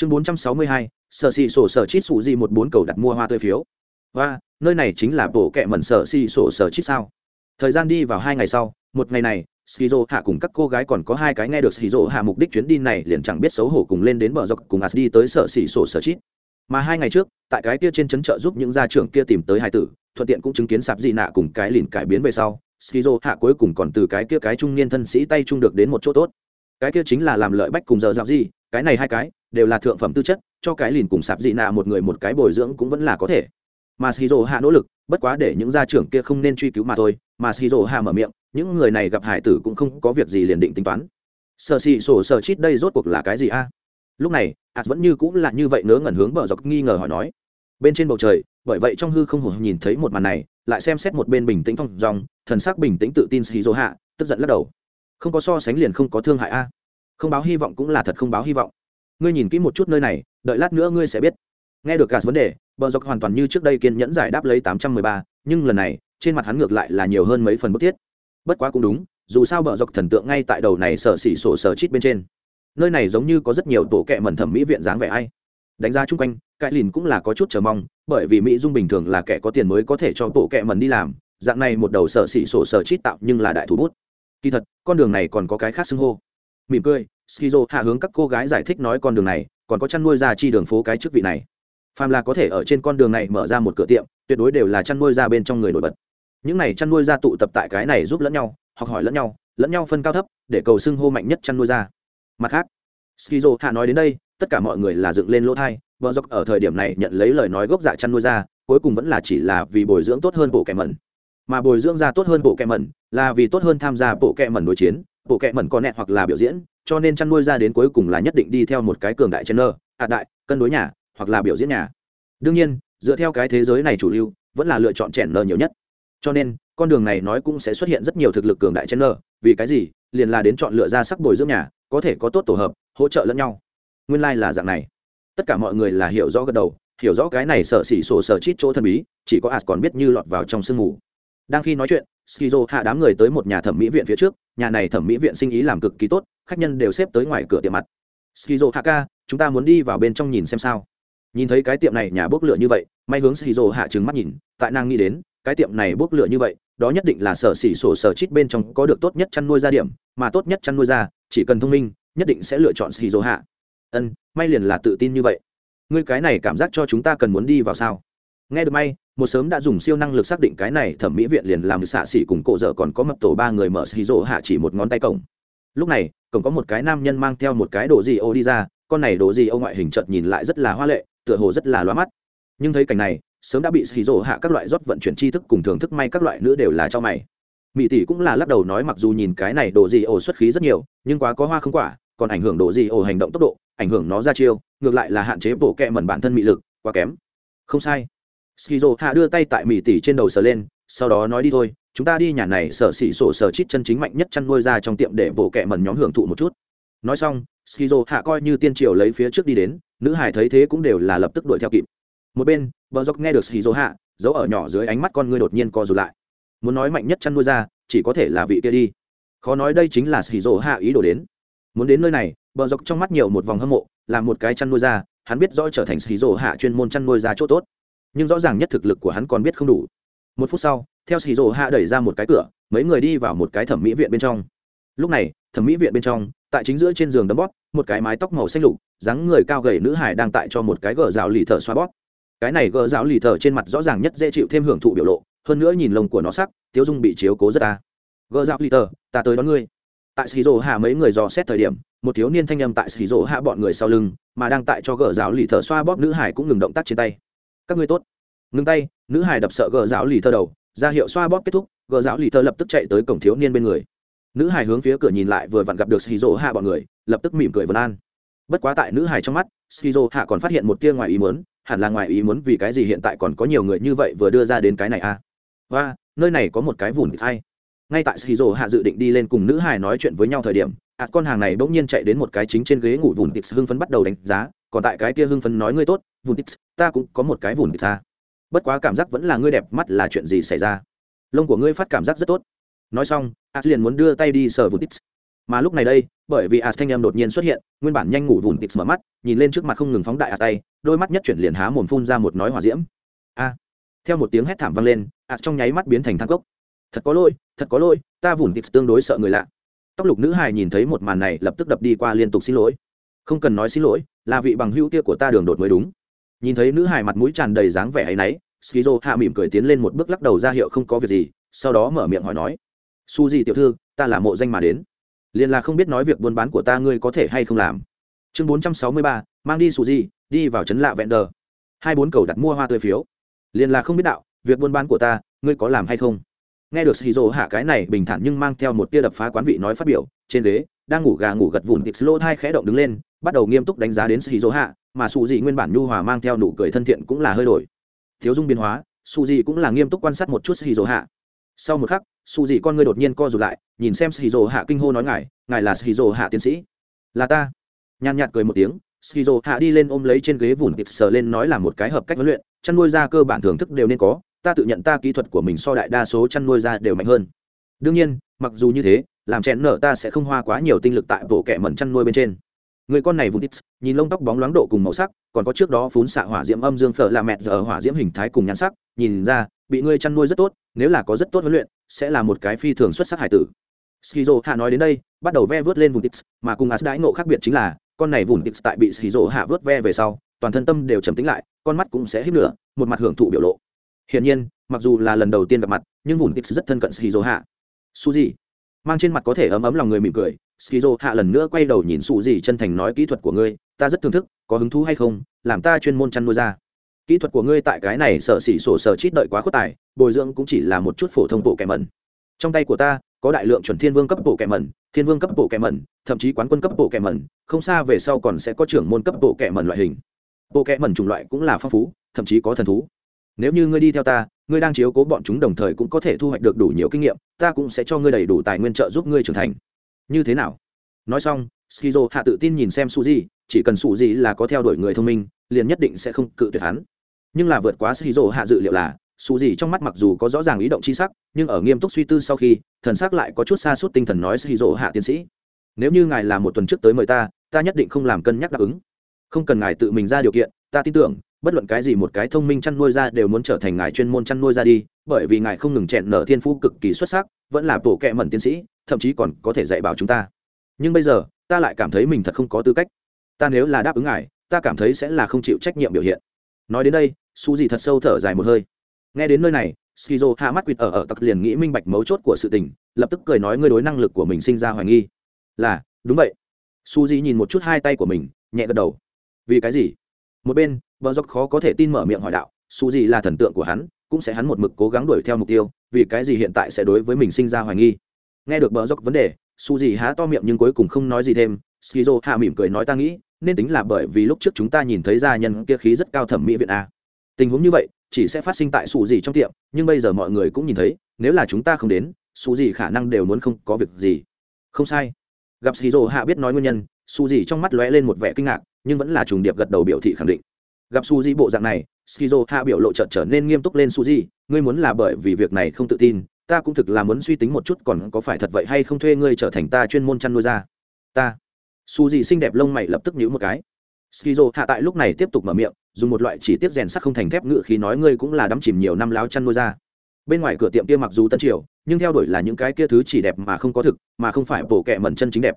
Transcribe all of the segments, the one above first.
chương bốn trăm sáu mươi hai, sở xì sổ sở chít sủ gì một bốn cầu đặt mua hoa tươi phiếu. Và nơi này chính là bộ kệ mẩn sở xì sổ sở chít sao? Thời gian đi vào hai ngày sau, một ngày này, skizo hạ cùng các cô gái còn có hai cái nghe được skizo hạ mục đích chuyến đi này liền chẳng biết xấu hổ cùng lên đến bờ dọc cùng as đi tới sở xì sổ sở chít. Mà hai ngày trước, tại cái kia trên trấn trợ giúp những gia trưởng kia tìm tới hai tử, thuận tiện cũng chứng kiến sạp gì nạ cùng cái lìn cải biến về sau, skizo hạ cuối cùng còn từ cái kia cái trung niên thân sĩ tay trung được đến một chỗ tốt. Cái kia chính là làm lợi bách cùng giờ dạo gì, cái này hai cái đều là thượng phẩm tư chất, cho cái lìn cùng sạp dị nạ một người một cái bồi dưỡng cũng vẫn là có thể. Mà shizu hạ nỗ lực, bất quá để những gia trưởng kia không nên truy cứu mà thôi. Mà shizu hạ mở miệng, những người này gặp hải tử cũng không có việc gì liền định tính toán. Sợ xì sổ sợ chít đây rốt cuộc là cái gì a? Lúc này ạt vẫn như cũng là như vậy ngớ ngẩn hướng bờ dọc nghi ngờ hỏi nói. Bên trên bầu trời, bởi vậy trong hư không hổ nhìn thấy một màn này, lại xem xét một bên bình tĩnh phong dòng, thần sắc bình tĩnh tự tin shizu hạ, tức giận lắc đầu. Không có so sánh liền không có thương hại a. Không báo hy vọng cũng là thật không báo hy vọng ngươi nhìn kỹ một chút nơi này, đợi lát nữa ngươi sẽ biết. Nghe được cả vấn đề, bờ dọc hoàn toàn như trước đây kiên nhẫn giải đáp lấy tám trăm mười ba, nhưng lần này, trên mặt hắn ngược lại là nhiều hơn mấy phần bức thiết. Bất quá cũng đúng, dù sao bờ dọc thần tượng ngay tại đầu này sở xỉ sổ sở chít bên trên. Nơi này giống như có rất nhiều tổ kệ mẩn thẩm mỹ viện dáng vẻ ai. Đánh giá chung quanh cãi lìn cũng là có chút chờ mong, bởi vì mỹ dung bình thường là kẻ có tiền mới có thể cho tổ kệ mẩn đi làm, dạng này một đầu sở xỉ sổ sở chít tạo nhưng là đại thủ bút. Kỳ thật, con đường này còn có cái khác xưng hô mỉm cười, skizo hạ hướng các cô gái giải thích nói con đường này, còn có chăn nuôi ra chi đường phố cái chức vị này. Phàm là có thể ở trên con đường này mở ra một cửa tiệm, tuyệt đối đều là chăn nuôi ra bên trong người nổi bật. Những này chăn nuôi ra tụ tập tại cái này giúp lẫn nhau, học hỏi lẫn nhau lẫn nhau phân cao thấp, để cầu xưng hô mạnh nhất chăn nuôi ra. Mặt khác, skizo hạ nói đến đây, tất cả mọi người là dựng lên lỗ thai vợ dọc ở thời điểm này nhận lấy lời nói gốc dạ chăn nuôi ra, cuối cùng vẫn là chỉ là vì bồi dưỡng tốt hơn bộ kẻ mẩn. Mà bồi dưỡng ra tốt hơn bộ kẻ mẩn là vì tốt hơn tham gia bộ kẻ mẩn đối chiến bộ kệ mẩn có nẹt hoặc là biểu diễn, cho nên chăn nuôi ra đến cuối cùng là nhất định đi theo một cái cường đại chen nơ ạt đại, cân đối nhà, hoặc là biểu diễn nhà. Đương nhiên, dựa theo cái thế giới này chủ lưu, vẫn là lựa chọn chèn nơ nhiều nhất. Cho nên, con đường này nói cũng sẽ xuất hiện rất nhiều thực lực cường đại chen nơ vì cái gì? Liền là đến chọn lựa ra sắc bồi dưỡng nhà, có thể có tốt tổ hợp, hỗ trợ lẫn nhau. Nguyên lai là dạng này. Tất cả mọi người là hiểu rõ gật đầu, hiểu rõ cái này sợ xỉ sổ sợ chít chỗ thần bí, chỉ có as còn biết như lọt vào trong sương mù. Đang khi nói chuyện skizo hạ đám người tới một nhà thẩm mỹ viện phía trước, nhà này thẩm mỹ viện sinh ý làm cực kỳ tốt, khách nhân đều xếp tới ngoài cửa tiệm mặt. Skizo hạ ca, chúng ta muốn đi vào bên trong nhìn xem sao. Nhìn thấy cái tiệm này nhà bốc lửa như vậy, may hướng skizo hạ trừng mắt nhìn, tại nàng nghĩ đến, cái tiệm này bốc lửa như vậy, đó nhất định là sở xỉ sổ sở chít bên trong có được tốt nhất chăn nuôi ra điểm, mà tốt nhất chăn nuôi ra chỉ cần thông minh, nhất định sẽ lựa chọn skizo hạ. Ân, may liền là tự tin như vậy. Ngươi cái này cảm giác cho chúng ta cần muốn đi vào sao? Nghe được may, một sớm đã dùng siêu năng lực xác định cái này thẩm mỹ viện liền làm xạ xỉ cùng cổ dở còn có mập tổ ba người mở xì rộ hạ chỉ một ngón tay cổng. Lúc này, cổng có một cái nam nhân mang theo một cái đồ gì ô đi ra, con này đồ gì ô ngoại hình chợt nhìn lại rất là hoa lệ, tựa hồ rất là loa mắt. Nhưng thấy cảnh này, sớm đã bị xì rộ hạ các loại rót vận chuyển tri thức cùng thưởng thức may các loại nữ đều là cho mày. Mỹ tỷ cũng là lắc đầu nói mặc dù nhìn cái này đồ gì ô xuất khí rất nhiều, nhưng quá có hoa không quả, còn ảnh hưởng đồ gì ô hành động tốc độ, ảnh hưởng nó ra chiêu, ngược lại là hạn chế bổ kẹ mẩn bản thân mị lực, quá kém. Không sai skizo hạ đưa tay tại mỹ tỷ trên đầu sờ lên, sau đó nói đi thôi, chúng ta đi nhà này, sở xỉ sổ sở chít chân chính mạnh nhất chăn nuôi ra trong tiệm để bộ kẹ mẩn nhóm hưởng thụ một chút. Nói xong, skizo hạ coi như tiên triều lấy phía trước đi đến, nữ hải thấy thế cũng đều là lập tức đuổi theo kịp. Một bên vợ dốc nghe được skizo hạ, giấu ở nhỏ dưới ánh mắt con ngươi đột nhiên co rụt lại. Muốn nói mạnh nhất chăn nuôi ra, chỉ có thể là vị kia đi. Khó nói đây chính là skizo hạ ý đồ đến. Muốn đến nơi này, bờ dọc trong mắt nhiều một vòng hâm mộ, là một cái chăn nuôi ra, hắn biết rõ trở thành xì rổ hạ chuyên môn chăn nuôi ra chỗ tốt nhưng rõ ràng nhất thực lực của hắn còn biết không đủ. Một phút sau, theo xì rổ hạ đẩy ra một cái cửa, mấy người đi vào một cái thẩm mỹ viện bên trong. Lúc này, thẩm mỹ viện bên trong, tại chính giữa trên giường đấm bóp, một cái mái tóc màu xanh lục, dáng người cao gầy nữ hải đang tại cho một cái gờ rào lì thở xoa bóp. Cái này gờ rào lì thở trên mặt rõ ràng nhất dễ chịu thêm hưởng thụ biểu lộ, hơn nữa nhìn lông của nó sắc tiếu dung bị chiếu cố rất ta. Gờ rào lì thở, ta tới đón ngươi. Tại xì rổ hạ mấy người dò xét thời điểm, một thiếu niên thanh âm tại xì rỗ hạ bọn người sau lưng, mà đang tại cho gờ rào lì thở xoa bóp nữ hải cũng ngừng động tác trên tay các ngươi tốt. Ngưng tay, nữ hải đập sợ gờ giáo lì thơ đầu, ra hiệu xoa bóp kết thúc, gờ giáo lì thơ lập tức chạy tới cổng thiếu niên bên người. Nữ hải hướng phía cửa nhìn lại vừa vặn gặp được xì rỗ hạ bọn người, lập tức mỉm cười vân an. Bất quá tại nữ hải trong mắt xì rỗ hạ còn phát hiện một tia ngoài ý muốn, hẳn là ngoài ý muốn vì cái gì hiện tại còn có nhiều người như vậy vừa đưa ra đến cái này a à? và, nơi này có một cái vùn thay ngay tại xì rỗ hạ dự định đi lên cùng nữ hải nói chuyện với nhau thời điểm ạt con hàng này bỗng nhiên chạy đến một cái chính trên ghế ngủ vùn tips hưng phấn bắt đầu đánh giá, còn tại cái kia hưng phấn nói ngươi tốt vùn tips ta cũng có một cái vùn tips ta. Bất quá cảm giác vẫn là ngươi đẹp, mắt là chuyện gì xảy ra? Lông của ngươi phát cảm giác rất tốt. Nói xong ạt liền muốn đưa tay đi sờ vùn tips mà lúc này đây, bởi vì as thanh em đột nhiên xuất hiện, nguyên bản nhanh ngủ vùn tịp mở mắt, nhìn lên trước mặt không ngừng phóng đại as tay, đôi mắt nhất chuyển liền há mồm phun ra một nói hỏa diễm. A! Theo một tiếng hét thảm vang lên as trong nháy mắt biến thành thang cốc. Thật có lỗi, thật có lỗi, ta vùn tịp tương đối sợ người lạ. Tóc lục nữ hài nhìn thấy một màn này lập tức đập đi qua liên tục xin lỗi. Không cần nói xin lỗi, là vị bằng hữu kia của ta đường đột mới đúng nhìn thấy nữ hài mặt mũi tràn đầy dáng vẻ áy náy skizo hạ mỉm cười tiến lên một bước lắc đầu ra hiệu không có việc gì, sau đó mở miệng hỏi nói su gì tiểu thư, ta là mộ danh mà đến. Liền là không biết nói việc buôn bán của ta ngươi có thể hay không làm. Chương bốn trăm sáu mươi ba, mang đi su gì đi vào trấn lạ vẹn đờ hai bốn cầu đặt mua hoa tươi phiếu. Liền là không biết đạo, việc buôn bán của ta, ngươi có làm hay không? Nghe được shizu hạ cái này bình thản nhưng mang theo một tia đập phá quán vị nói phát biểu, trên ghế đang ngủ gà ngủ gật vùn tịp lỗ thai khẽ động đứng lên, bắt đầu nghiêm túc đánh giá đến shizu hạ mà su dị nguyên bản nhu hòa mang theo nụ cười thân thiện cũng là hơi đổi. Thiếu dung biến hóa su dị cũng là nghiêm túc quan sát một chút shizu hạ sau một khắc su dị con ngươi đột nhiên co rụt lại, nhìn xem shizu hạ kinh hô nói ngài ngài là shizu hạ tiến sĩ. Là ta. Nhàn nhạt cười một tiếng shizu hạ đi lên ôm lấy trên ghế vùn tịp sờ lên nói là một cái hợp cách huấn luyện, chăn nuôi ra cơ bản thưởng thức đều nên có, ta tự nhận ta kỹ thuật của mình so đại đa số chăn nuôi ra đều mạnh hơn. Đương nhiên, mặc dù như thế làm chèn nở ta sẽ không hoa quá nhiều tinh lực tại bộ kẻ mẩn chăn nuôi bên trên. Người con này vùng tips nhìn lông tóc bóng loáng độ cùng màu sắc, còn có trước đó phún xạ hỏa diễm âm dương phở là mẹt giờ hỏa diễm hình thái cùng nhan sắc, nhìn ra, bị ngươi chăn nuôi rất tốt, nếu là có rất tốt huấn luyện, sẽ là một cái phi thường xuất sắc hải tử. Skizo hạ nói đến đây, bắt đầu ve vớt lên vùng tips mà cùng as đãi nộ khác biệt chính là, con này vùng tips tại bị skizo hạ vớt ve về sau, toàn thân tâm đều trầm tĩnh lại, con mắt cũng sẽ hít lửa, một mặt hưởng thụ biểu lộ. Hiển nhiên, mặc dù là lần đầu tiên gặp mặt, nhưng vùng tips rất thân cận skizo hạ. Suzy mang trên mặt có thể ấm ấm lòng người mỉm cười. Skizo, hạ lần nữa quay đầu nhìn sụ gì chân thành nói kỹ thuật của ngươi, ta rất thưởng thức, có hứng thú hay không, làm ta chuyên môn chăn nuôi ra. Kỹ thuật của ngươi tại cái này sợ xỉ sổ sờ chít đợi quá khuất tài, bồi dưỡng cũng chỉ là một chút phổ thông bộ kẻ mẩn. Trong tay của ta, có đại lượng chuẩn thiên vương cấp bộ kẻ mẩn, thiên vương cấp bộ kẻ mẩn, thậm chí quán quân cấp bộ kẻ mẩn, không xa về sau còn sẽ có trưởng môn cấp bộ kẻ mẩn loại hình. Bộ kẻ mẩn chủng loại cũng là phong phú, thậm chí có thần thú. Nếu như ngươi đi theo ta ngươi đang chiếu cố bọn chúng đồng thời cũng có thể thu hoạch được đủ nhiều kinh nghiệm, ta cũng sẽ cho ngươi đầy đủ tài nguyên trợ giúp ngươi trưởng thành. Như thế nào? Nói xong, skizo hạ tự tin nhìn xem suzy, chỉ cần suzy là có theo đuổi người thông minh, liền nhất định sẽ không cự tuyệt hắn. Nhưng là vượt quá skizo hạ dự liệu là, suzy trong mắt mặc dù có rõ ràng ý động chi sắc, nhưng ở nghiêm túc suy tư sau khi, thần sắc lại có chút xa suốt tinh thần nói skizo hạ tiến sĩ, nếu như ngài là một tuần trước tới mời ta ta nhất định không làm cân nhắc đáp ứng. Không cần ngài tự mình ra điều kiện, ta tin tưởng bất luận cái gì một cái thông minh chăn nuôi ra đều muốn trở thành ngài chuyên môn chăn nuôi ra đi, bởi vì ngài không ngừng chẹn nở thiên phú cực kỳ xuất sắc, vẫn là bộ kệ mẩn tiến sĩ, thậm chí còn có thể dạy bảo chúng ta. Nhưng bây giờ, ta lại cảm thấy mình thật không có tư cách. Ta nếu là đáp ứng ngài, ta cảm thấy sẽ là không chịu trách nhiệm biểu hiện. Nói đến đây, su gì thật sâu thở dài một hơi. Nghe đến nơi này, skizo hạ mắt quýt ở ở tặc liền nghĩ minh bạch mấu chốt của sự tình, lập tức cười nói ngươi đối năng lực của mình sinh ra hoài nghi. Là, đúng vậy. Su di nhìn một chút hai tay của mình, nhẹ gật đầu. Vì cái gì? Một bên vợ dốc khó có thể tin mở miệng hỏi đạo su di là thần tượng của hắn, cũng sẽ hắn một mực cố gắng đuổi theo mục tiêu, vì cái gì hiện tại sẽ đối với mình sinh ra hoài nghi? Nghe được bờ dốc vấn đề su gì há to miệng nhưng cuối cùng không nói gì thêm, skizo hạ mỉm cười nói ta nghĩ, nên tính là bởi vì lúc trước chúng ta nhìn thấy gia nhân kia khí rất cao thẩm mỹ viện a. Tình huống như vậy, chỉ sẽ phát sinh tại su gì trong tiệm, nhưng bây giờ mọi người cũng nhìn thấy, nếu là chúng ta không đến su gì khả năng đều muốn không có việc gì. Không sai. Gặp skizo hạ biết nói nguyên nhân su gì trong mắt lóe lên một vẻ kinh ngạc, nhưng vẫn là trùng điệp gật đầu biểu thị khẳng định gặp suzy bộ dạng này, skizo hạ biểu lộ chợt trở nên nghiêm túc lên suzy, ngươi muốn là bởi vì việc này không tự tin, ta cũng thực là muốn suy tính một chút còn có phải thật vậy hay không thuê ngươi trở thành ta chuyên môn chăn nuôi ra. Ta. Suzy xinh đẹp lông mày lập tức nhíu một cái. Skizo hạ tại lúc này tiếp tục mở miệng, dùng một loại chỉ tiếp rèn sắc không thành thép ngự khi nói, ngươi cũng là đắm chìm nhiều năm láo chăn nuôi ra. Bên ngoài cửa tiệm kia mặc dù tân triều, nhưng theo đuổi là những cái kia thứ chỉ đẹp mà không có thực, mà không phải bổ kẹ mẩn chân chính đẹp.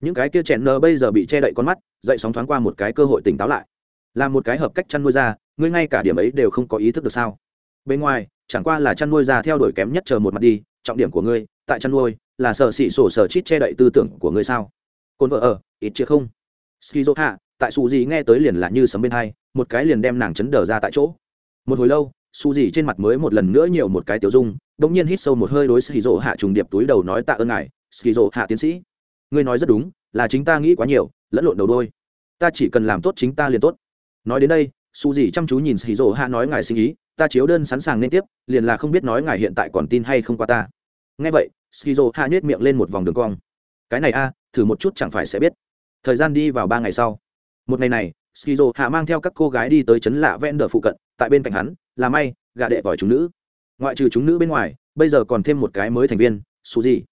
Những cái kia chèn nơ bây giờ bị che đậy con mắt, dậy sóng thoáng qua một cái cơ hội tỉnh táo lại là một cái hợp cách chăn nuôi ra ngươi ngay cả điểm ấy đều không có ý thức được sao? Bên ngoài, chẳng qua là chăn nuôi ra theo đuổi kém nhất chờ một mặt đi, trọng điểm của ngươi, tại chăn nuôi, là sợ xỉ sổ sở chít che đậy tư tưởng của ngươi sao? Cồn vợ ở, ít chứ không? Skizo hạ, tại su gì nghe tới liền là như sấm bên hai, một cái liền đem nàng chấn đờ ra tại chỗ. Một hồi lâu, su gì trên mặt mới một lần nữa nhiều một cái tiểu dung, bỗng nhiên hít sâu một hơi đối skizo hạ trùng điệp túi đầu nói tạ ơn ngài, skizo hạ tiến sĩ. Ngươi nói rất đúng, là chính ta nghĩ quá nhiều, lẫn lộn đầu đôi. Ta chỉ cần làm tốt chính ta liền tốt nói đến đây, su Dì chăm chú nhìn xì rỗ hạ nói ngài sinh ý, ta chiếu đơn sẵn sàng nên tiếp, liền là không biết nói ngài hiện tại còn tin hay không qua ta. Nghe vậy skizo hạ nhét miệng lên một vòng đường cong. Cái này a à, thử một chút chẳng phải sẽ biết. Thời gian đi vào ba ngày sau. Một ngày này skizo hạ mang theo các cô gái đi tới trấn lạ ven đờ phụ cận, tại bên cạnh hắn, là may gà đệ vòi chúng nữ. Ngoại trừ chúng nữ bên ngoài, bây giờ còn thêm một cái mới thành viên, su Dì.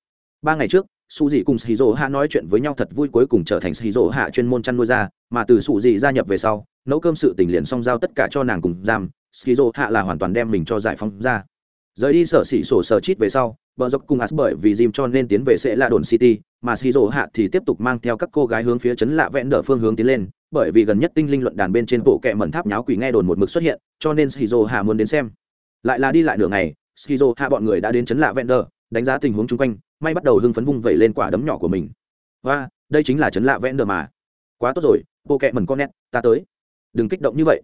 ba ngày trước, su Dì cùng shizu hạ nói chuyện với nhau thật vui cuối cùng trở thành shizu hạ chuyên môn chăn nuôi ra, mà từ su Dì gia nhập về sau nấu cơm sự tình liền xong giao tất cả cho nàng cùng giam, Skizo hạ là hoàn toàn đem mình cho giải phóng ra. Rời đi sở xỉ sổ sở chít về sau, bờ dốc cùng as bởi vì jim cho nên tiến về sẽ là đồn city, mà Skizo hạ thì tiếp tục mang theo các cô gái hướng phía chấn lạ vẽn đỡ phương hướng tiến lên, bởi vì gần nhất tinh linh luận đàn bên trên bộ kẹ mẩn tháp nháo quỷ nghe đồn một mực xuất hiện, cho nên Skizo hạ muốn đến xem. Lại là đi lại nửa ngày, Skizo hạ bọn người đã đến chấn lạ vẽn đỡ, đánh giá tình huống chung quanh, may bắt đầu hưng phấn vung vẩy lên quả đấm nhỏ của mình. Và đây chính là chấn lạ vẽn đỡ mà. Quá tốt rồi, bộ kẹ mẩn con nét, ta tới đừng kích động như vậy.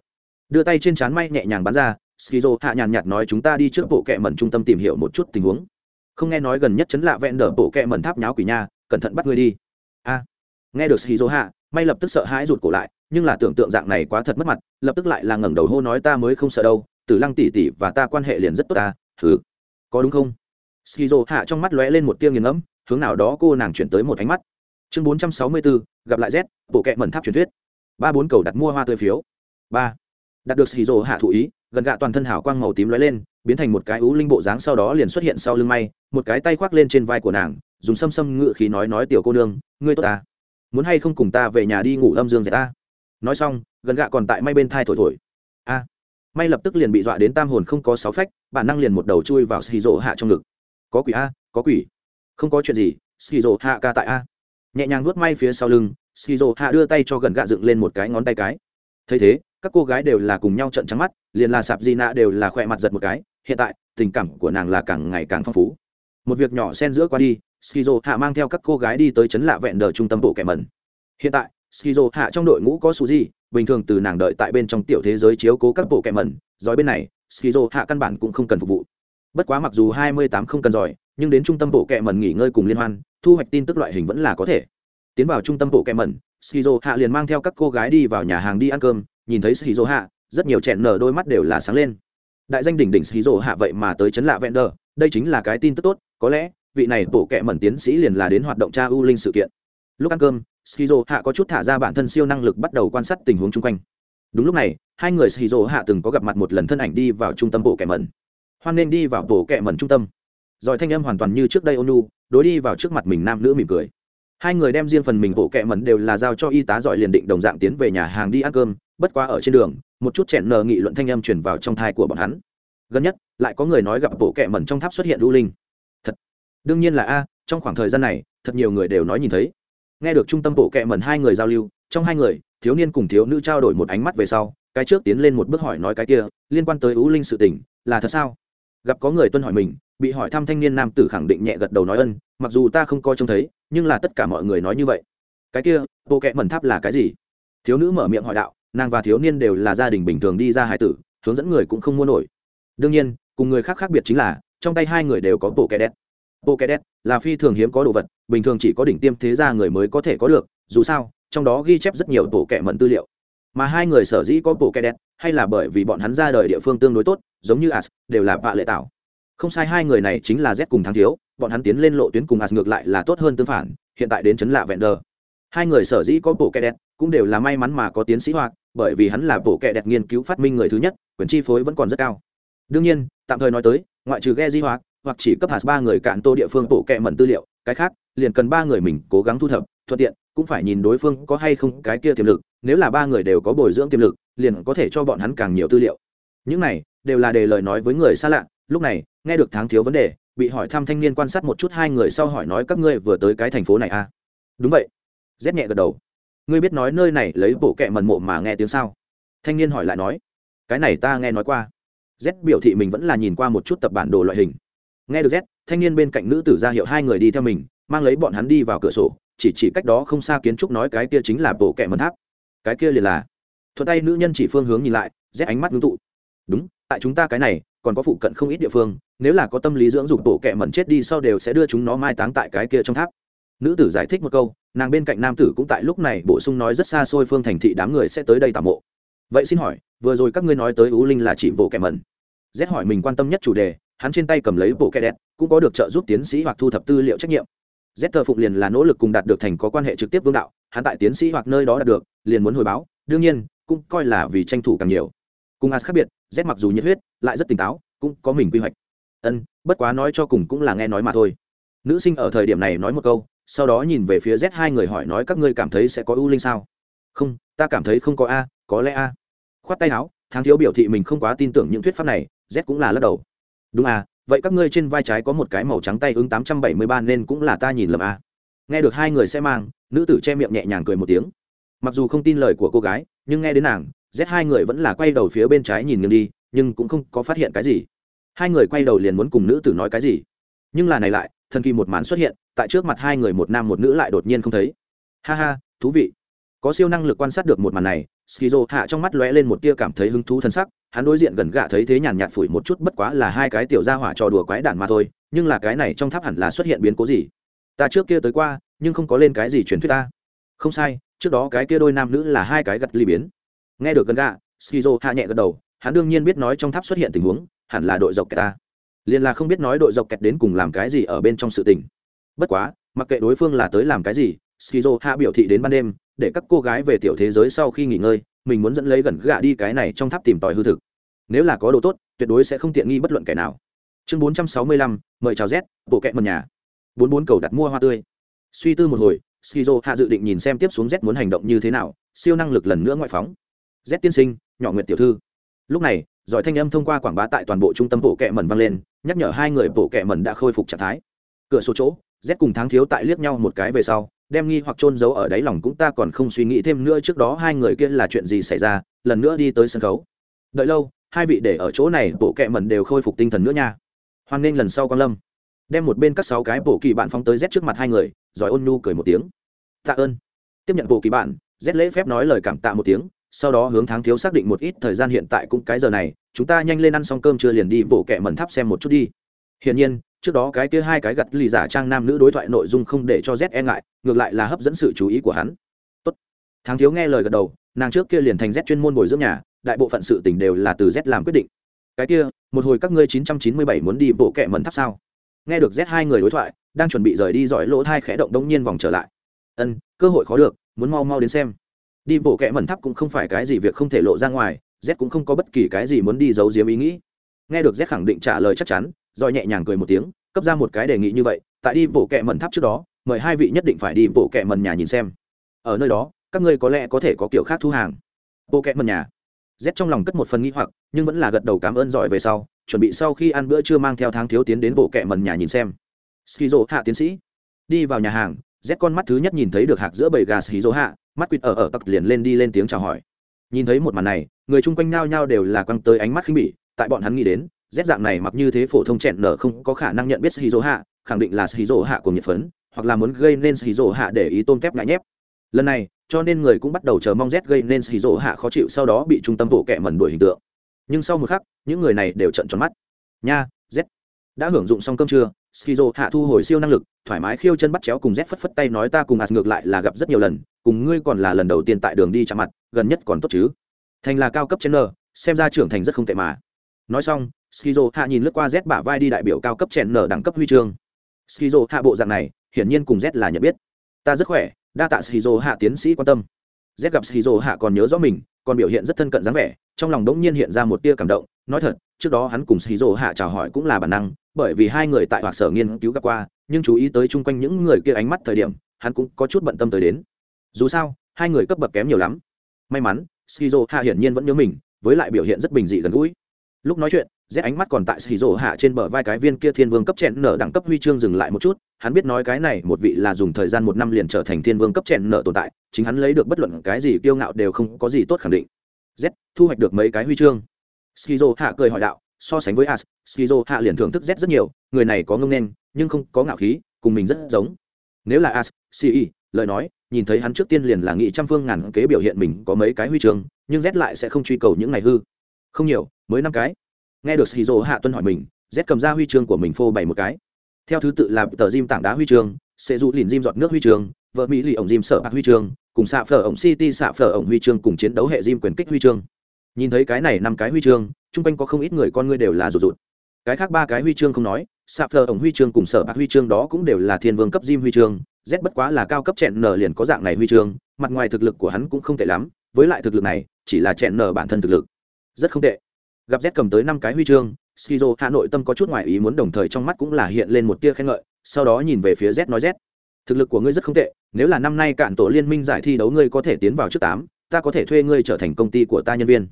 Đưa tay trên trán may nhẹ nhàng bắn ra, skizo hạ nhàn nhạt nói chúng ta đi trước bộ kệ mẩn trung tâm tìm hiểu một chút tình huống. Không nghe nói gần nhất chấn lạ vẹn đỡ bộ kệ mẩn tháp nháo quỷ nha, cẩn thận bắt ngươi đi. A. Nghe được skizo hạ, may lập tức sợ hãi rụt cổ lại, nhưng là tưởng tượng dạng này quá thật mất mặt, lập tức lại là ngẩng đầu hô nói ta mới không sợ đâu, tử lăng tỷ tỷ và ta quan hệ liền rất tốt à, ta thử có đúng không? Skizo hạ trong mắt lóe lên một tia nghiền ngẫm, hướng nào đó cô nàng chuyển tới một ánh mắt. Chương bốn trăm sáu mươi bốn gặp lại z, bộ kệ mẩn tháp truyền thuyết ba bốn cầu đặt mua hoa tươi phiếu. Ba. Đạt được skizo hạ thụ ý, gần gạ toàn thân hảo quang màu tím lóe lên, biến thành một cái ú linh bộ dáng sau đó liền xuất hiện sau lưng may, một cái tay khoác lên trên vai của nàng, dùng xâm xâm ngự khí nói nói, tiểu cô nương, ngươi tốt ta. Muốn hay không cùng ta về nhà đi ngủ âm dương dạy ta? Nói xong, gần gạ còn tại may bên thai thổi thổi. A. May lập tức liền bị dọa đến tam hồn không có sáu phách, bản năng liền một đầu chui vào xì rộ hạ trong ngực. Có quỷ a, có quỷ. Không có chuyện gì, xì rộ hạ ca tại a. Nhẹ nhàng vuốt may phía sau lưng xì hạ đưa tay cho gần gạ dựng lên một cái ngón tay cái. Thấy thế, các cô gái đều là cùng nhau trận trắng mắt, liền là sạp di nạ đều là khỏe mặt giật một cái. Hiện tại, tình cảm của nàng là càng ngày càng phong phú. Một việc nhỏ xen giữa qua đi, skizo hạ mang theo các cô gái đi tới chấn lạ vẹn đờ trung tâm bộ kẻ mẩn. Hiện tại, skizo hạ trong đội ngũ có số bình thường từ nàng đợi tại bên trong tiểu thế giới chiếu cố các bộ kẻ mẩn. Giỏi bên này, skizo hạ căn bản cũng không cần phục vụ. Bất quá mặc dù hai mươi tám không cần giỏi, nhưng đến trung tâm bộ kẻ mẩn nghỉ ngơi cùng liên hoan, thu hoạch tin tức loại hình vẫn là có thể tiến vào trung tâm bộ kẻ mẩn shizu hạ liền mang theo các cô gái đi vào nhà hàng đi ăn cơm, nhìn thấy shizu hạ, rất nhiều chẹn nở đôi mắt đều là sáng lên. Đại danh đỉnh đỉnh shizu hạ vậy mà tới chấn lạ vẹn đờ, đây chính là cái tin tức tốt, có lẽ, vị này bộ kệ mẩn tiến sĩ liền là đến hoạt động tra u linh sự kiện. Lúc ăn cơm shizu hạ có chút thả ra bản thân siêu năng lực bắt đầu quan sát tình huống chung quanh. Đúng lúc này, hai người shizu hạ từng có gặp mặt một lần thân ảnh đi vào trung tâm bộ kệ mẩn. Hoan nên đi vào bộ kệ mẩn trung tâm. Rồi thanh âm hoàn toàn như trước đây ônu đối đi vào trước mặt mình nam nữ mỉm cười hai người đem riêng phần mình bộ kệ mẩn đều là giao cho y tá giỏi liền định đồng dạng tiến về nhà hàng đi ăn cơm, bất quá ở trên đường, một chút chẹn nờ nghị luận thanh âm chuyển vào trong thai của bọn hắn. Gần nhất, lại có người nói gặp bộ kệ mẩn trong tháp xuất hiện lưu linh. Thật, đương nhiên là a, trong khoảng thời gian này, thật nhiều người đều nói nhìn thấy. Nghe được trung tâm bộ kệ mẩn hai người giao lưu, trong hai người, thiếu niên cùng thiếu nữ trao đổi một ánh mắt về sau, cái trước tiến lên một bước hỏi nói cái kia, liên quan tới ưu linh sự tình, là thật sao? Gặp có người tuân hỏi mình, bị hỏi thăm thanh niên nam tử khẳng định nhẹ gật đầu nói ân, mặc dù ta không coi trông thấy nhưng là tất cả mọi người nói như vậy. Cái kia, bộ kệ mẩn tháp là cái gì? Thiếu nữ mở miệng hỏi đạo, nàng và thiếu niên đều là gia đình bình thường đi ra hải tử, hướng dẫn người cũng không mua nổi. Đương nhiên, cùng người khác khác biệt chính là, trong tay hai người đều có bộ kẻ đét. Bộ kẻ đét là phi thường hiếm có đồ vật, bình thường chỉ có đỉnh tiêm thế gia người mới có thể có được, dù sao, trong đó ghi chép rất nhiều bộ kẻ mận tư liệu. Mà hai người sở dĩ có bộ kẻ đét, hay là bởi vì bọn hắn ra đời địa phương tương đối tốt, giống như as, đều là vạ lệ tạo. Không sai, hai người này chính là z cùng thắng thiếu bọn hắn tiến lên lộ tuyến cùng as ngược lại là tốt hơn tương phản, hiện tại đến chấn lạ vẹn đờ hai người sở dĩ có bộ kẻ đẹp, cũng đều là may mắn mà có tiến sĩ hoạt bởi vì hắn là bộ kệ đẹp nghiên cứu phát minh người thứ nhất, quyền chi phối vẫn còn rất cao. Đương nhiên, tạm thời nói tới, ngoại trừ ghe di hoạt hoặc chỉ cấp hạt ba người cạn tô địa phương bộ kệ mẩn tư liệu, cái khác, liền cần ba người mình cố gắng thu thập, thuận tiện, cũng phải nhìn đối phương có hay không cái kia tiềm lực, nếu là ba người đều có bồi dưỡng tiềm lực, liền có thể cho bọn hắn càng nhiều tư liệu. Những này đều là đề lời nói với người xa lạ, lúc này, nghe được tháng thiếu vấn đề bị hỏi thăm thanh niên quan sát một chút hai người sau hỏi nói, các ngươi vừa tới cái thành phố này à? Đúng vậy. Rét nhẹ gật đầu. Ngươi biết nói nơi này lấy bộ kệ mần mộ mà nghe tiếng sao? Thanh niên hỏi lại nói. Cái này ta nghe nói qua. Z biểu thị mình vẫn là nhìn qua một chút tập bản đồ loại hình. Nghe được z thanh niên bên cạnh nữ tử ra hiệu hai người đi theo mình, mang lấy bọn hắn đi vào cửa sổ, chỉ chỉ cách đó không xa kiến trúc nói cái kia chính là bộ kệ mần tháp. Cái kia liền là. Thuận tay nữ nhân chỉ phương hướng nhìn lại z ánh mắt ngưng tụ. Đúng, tại chúng ta cái này còn có phụ cận không ít địa phương, nếu là có tâm lý dưỡng dục bộ kệ mẩn chết đi sau đều sẽ đưa chúng nó mai táng tại cái kia trong tháp. Nữ tử giải thích một câu, nàng bên cạnh nam tử cũng tại lúc này bổ sung nói rất xa xôi phương thành thị đám người sẽ tới đây tạm mộ. Vậy xin hỏi, vừa rồi các ngươi nói tới ú linh là chỉ bộ kẻ mẩn? Z hỏi mình quan tâm nhất chủ đề, hắn trên tay cầm lấy bộ kẻ đẹp cũng có được trợ giúp tiến sĩ hoặc thu thập tư liệu trách nhiệm. Z thờ phụng liền là nỗ lực cùng đạt được thành có quan hệ trực tiếp vương đạo, hắn tại tiến sĩ hoặc nơi đó đạt được, liền muốn hồi báo, đương nhiên, cũng coi là vì tranh thủ càng nhiều. Cùng as khác biệt, z mặc dù nhiệt huyết lại rất tỉnh táo, cũng có mình quy hoạch. Ân, bất quá nói cho cùng cũng là nghe nói mà thôi. Nữ sinh ở thời điểm này nói một câu, sau đó nhìn về phía z hai người hỏi nói, các ngươi cảm thấy sẽ có ưu linh sao? Không, ta cảm thấy không có a, có lẽ a. Khoát tay áo tháng thiếu biểu thị mình không quá tin tưởng những thuyết pháp này, z cũng là lắc đầu. Đúng à vậy các ngươi trên vai trái có một cái màu trắng tay ứng tám trăm bảy mươi ba nên cũng là ta nhìn lầm a. nghe được hai người sẽ mang, nữ tử che miệng nhẹ nhàng cười một tiếng. Mặc dù không tin lời của cô gái, nhưng nghe đến nàng, z hai người vẫn là quay đầu phía bên trái nhìn nghiêng đi nhưng cũng không có phát hiện cái gì. Hai người quay đầu liền muốn cùng nữ tử nói cái gì. Nhưng là này lại, thần kỳ một màn xuất hiện, tại trước mặt hai người một nam một nữ lại đột nhiên không thấy. Ha ha, thú vị. Có siêu năng lực quan sát được một màn này, skizo hạ trong mắt lóe lên một tia cảm thấy hứng thú thân sắc, hắn đối diện gần gạ thấy thế nhàn nhạt phủi một chút bất quá là hai cái tiểu gia hỏa trò đùa quái đản mà thôi, nhưng là cái này trong tháp hẳn là xuất hiện biến cố gì? Ta trước kia tới qua, nhưng không có lên cái gì truyền thuyết ta. Không sai, trước đó cái kia đôi nam nữ là hai cái gật ly biến. Nghe được gần gạ, skizo hạ nhẹ gật đầu hắn đương nhiên biết nói trong tháp xuất hiện tình huống, hẳn là đội dọc kẹt ta. Liền là không biết nói đội dọc kẹt đến cùng làm cái gì ở bên trong sự tình. Bất quá, mặc kệ đối phương là tới làm cái gì, skizo hạ biểu thị đến ban đêm, để các cô gái về tiểu thế giới sau khi nghỉ ngơi, mình muốn dẫn lấy gần gạ đi cái này trong tháp tìm tòi hư thực. Nếu là có đồ tốt, tuyệt đối sẽ không tiện nghi bất luận kẻ nào. Chương bốn trăm sáu mươi lăm, mời chào z, bộ kẹt mật nhà. bốn bốn cầu đặt mua hoa tươi. Suy tư một hồi, skizo hạ dự định nhìn xem tiếp xuống z muốn hành động như thế nào, siêu năng lực lần nữa ngoại phóng. Z tiên sinh, nhỏ nguyện tiểu thư lúc này, giỏi thanh âm thông qua quảng bá tại toàn bộ trung tâm bộ kẹ mẩn vang lên, nhắc nhở hai người bộ kẹ mẩn đã khôi phục trạng thái. Cửa số chỗ, z cùng tháng thiếu tại liếc nhau một cái về sau, đem nghi hoặc trôn giấu ở đáy lòng cũng ta còn không suy nghĩ thêm nữa trước đó hai người kia là chuyện gì xảy ra, lần nữa đi tới sân khấu. Đợi lâu, hai vị để ở chỗ này bộ kẹ mẩn đều khôi phục tinh thần nữa nha. Hoan nghênh lần sau quang lâm. Đem một bên các sáu cái bộ kỳ bạn phóng tới z trước mặt hai người, giỏi ôn nhu cười một tiếng. Tạ ơn. Tiếp nhận bộ kỳ bạn, z lễ phép nói lời cảm tạ một tiếng sau đó hướng tháng thiếu xác định một ít thời gian hiện tại cũng cái giờ này, chúng ta nhanh lên ăn xong cơm chưa liền đi bộ kẹ mẩn thắp xem một chút đi. Hiển nhiên, trước đó cái kia hai cái gặt lì giả trang nam nữ đối thoại nội dung không để cho z e ngại, ngược lại là hấp dẫn sự chú ý của hắn. Tốt. tháng thiếu nghe lời gật đầu, nàng trước kia liền thành z chuyên môn bồi dưỡng nhà, đại bộ phận sự tình đều là từ z làm quyết định. Cái kia, một hồi các ngươi chín trăm chín mươi bảy muốn đi bộ kẹ mẩn tháp sao? Nghe được z hai người đối thoại, đang chuẩn bị rời đi giỏi lỗ thai khẽ động đống nhiên vòng trở lại. Ân, cơ hội khó được, muốn mau mau đến xem đi bộ kẽ mẩn tháp cũng không phải cái gì việc không thể lộ ra ngoài, z cũng không có bất kỳ cái gì muốn đi giấu giếm ý nghĩ. Nghe được z khẳng định trả lời chắc chắn, rồi nhẹ nhàng cười một tiếng, cấp ra một cái đề nghị như vậy, tại đi bộ kẽ mẩn tháp trước đó, mời hai vị nhất định phải đi bộ kẽ mẩn nhà nhìn xem. Ở nơi đó, các ngươi có lẽ có thể có kiểu khác thu hàng. Bộ kẽ mẩn nhà. Z trong lòng cất một phần nghĩ hoặc, nhưng vẫn là gật đầu cảm ơn giỏi về sau, chuẩn bị sau khi ăn bữa trưa mang theo tháng thiếu tiến đến bộ kệ mẩn nhà nhìn xem. Skizo hạ tiến sĩ. Đi vào nhà hàng, z con mắt thứ nhất nhìn thấy được hạc giữa bầy gà skizo hạ mắt quýt ở ở tặc liền lên đi lên tiếng chào hỏi. Nhìn thấy một màn này, người chung quanh nao nhao đều là quăng tới ánh mắt khinh bỉ, tại bọn hắn nghĩ đến rét dạng này mặc như thế phổ thông chẹn nở không có khả năng nhận biết shizu hạ, khẳng định là shizu hạ của nhiệt phấn, hoặc là muốn gây nên shizu hạ để ý tôn kép ngại nhép. Lần này, cho nên người cũng bắt đầu chờ mong rét gây nên shizu hạ khó chịu sau đó bị trung tâm bộ kẹ mẩn đuổi hình tượng. Nhưng sau một khắc, những người này đều trận tròn mắt. Nha rét đã hưởng dụng xong cơm trưa skizo hạ thu hồi siêu năng lực, thoải mái khiêu chân bắt chéo cùng z phất phất tay nói ta cùng as ngược lại là gặp rất nhiều lần, cùng ngươi còn là lần đầu tiên tại đường đi chạm mặt, gần nhất còn tốt chứ? Thành là cao cấp chen nờ xem ra trưởng thành rất không tệ mà. Nói xong, skizo hạ nhìn lướt qua z bả vai đi đại biểu cao cấp chen nờ đẳng cấp huy chương. Skizo hạ bộ dạng này, hiển nhiên cùng z là nhận biết. Ta rất khỏe, đa tạ skizo hạ tiến sĩ quan tâm. Z gặp skizo hạ còn nhớ rõ mình, còn biểu hiện rất thân cận dáng vẻ, trong lòng đống nhiên hiện ra một tia cảm động, nói thật, trước đó hắn cùng skizo hạ chào hỏi cũng là bản năng bởi vì hai người tại hoặc sở nghiên cứu gặp qua, nhưng chú ý tới chung quanh những người kia ánh mắt thời điểm, hắn cũng có chút bận tâm tới đến. Dù sao, hai người cấp bậc kém nhiều lắm. May mắn shizu hạ hiển nhiên vẫn nhớ mình, với lại biểu hiện rất bình dị gần gũi. Lúc nói chuyện rét ánh mắt còn tại shizu hạ trên bờ vai cái viên kia thiên vương cấp chẹn nở đẳng cấp huy chương dừng lại một chút, hắn biết nói cái này một vị là dùng thời gian một năm liền trở thành thiên vương cấp chẹn nở tồn tại, chính hắn lấy được bất luận cái gì kiêu ngạo đều không có gì tốt khẳng định. Z thu hoạch được mấy cái huy chương. Shizu hạ cười hỏi đạo so sánh với as, skizo hạ liền thưởng thức z rất nhiều, người này có ngông nên, nhưng không có ngạo khí, cùng mình rất giống. Nếu là as ci lời nói, nhìn thấy hắn trước tiên liền là nghị trăm phương ngàn kế biểu hiện mình có mấy cái huy chương, nhưng z lại sẽ không truy cầu những ngày hư. Không nhiều, mới năm cái. Nghe được skizo hạ tuân hỏi mình, z cầm ra huy chương của mình phô bày một cái. Theo thứ tự là tờ diêm tảng đá huy chương, sẽ dụ lìn diêm giọt nước huy chương, vợ mỹ lì ổng diêm sở bạc huy chương, cùng xạ phở ổng city xạ phở ổng huy chương cùng chiến đấu hệ diêm quyền kích huy chương nhìn thấy cái này năm cái huy chương, chung quanh có không ít người con ngươi đều là rụt rụt. Cái khác ba cái huy chương không nói xạ thờ ổng huy chương cùng sở bạc huy chương đó cũng đều là thiên vương cấp diêm huy chương, z bất quá là cao cấp chẹn nở liền có dạng này huy chương, mặt ngoài thực lực của hắn cũng không tệ lắm, với lại thực lực này, chỉ là chẹn nở bản thân thực lực. Rất không tệ. Gặp z cầm tới năm cái huy chương, skizo hà nội tâm có chút ngoài ý muốn đồng thời trong mắt cũng là hiện lên một tia khen ngợi, sau đó nhìn về phía z nói z, thực lực của ngươi rất không tệ, nếu là năm nay cạn tổ liên minh giải thi đấu ngươi có thể tiến vào trước tám, ta có thể thuê ngươi trở thành công ty của ta nhân viên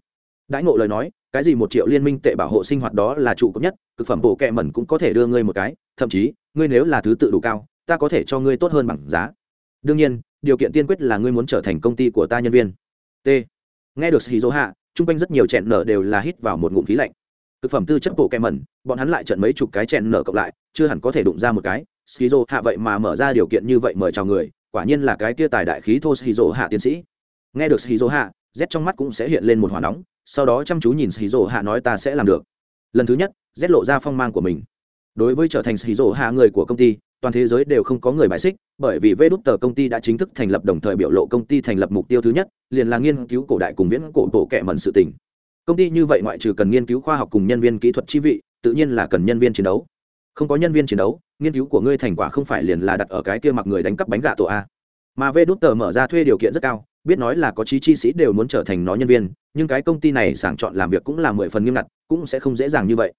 đãi ngộ lời nói, cái gì một triệu liên minh tệ bảo hộ sinh hoạt đó là trụ cấp nhất thực phẩm bộ kẹ mẩn cũng có thể đưa ngươi một cái, thậm chí, ngươi nếu là thứ tự đủ cao, ta có thể cho ngươi tốt hơn bằng giá. Đương nhiên, điều kiện tiên quyết là ngươi muốn trở thành công ty của ta nhân viên. T. Nghe được hì dỗ hạ, chung quanh rất nhiều chẹn nở đều là hít vào một ngụm khí lạnh. Thực phẩm tư chất bộ kẹ mẩn, bọn hắn lại trận mấy chục cái chẹn nở cộng lại, chưa hẳn có thể đụng ra một cái. Skizo hạ vậy mà mở ra điều kiện như vậy mời chào người, quả nhiên là cái kia tài đại khí thô skizo hạ tiến sĩ. Nghe được skizo hạ, z trong mắt cũng sẽ hiện lên một hỏa nóng sau đó chăm chú nhìn skizo hạ nói ta sẽ làm được. Lần thứ nhất rét lộ ra phong mang của mình. Đối với trở thành skizo hạ người của công ty, toàn thế giới đều không có người bài xích, bởi vì vê đút tờ công ty đã chính thức thành lập đồng thời biểu lộ công ty thành lập mục tiêu thứ nhất, liền là nghiên cứu cổ đại cùng viễn cổ tổ kệ mẩn sự tình. Công ty như vậy ngoại trừ cần nghiên cứu khoa học cùng nhân viên kỹ thuật chi vị, tự nhiên là cần nhân viên chiến đấu. Không có nhân viên chiến đấu, nghiên cứu của ngươi thành quả không phải liền là đặt ở cái kia mặc người đánh cắp bánh gà tổ a. Mà vê đút tờ mở ra thuê điều kiện rất cao biết nói là có trí chi sĩ đều muốn trở thành nó nhân viên, nhưng cái công ty này sàng chọn làm việc cũng là mười phần nghiêm ngặt, cũng sẽ không dễ dàng như vậy.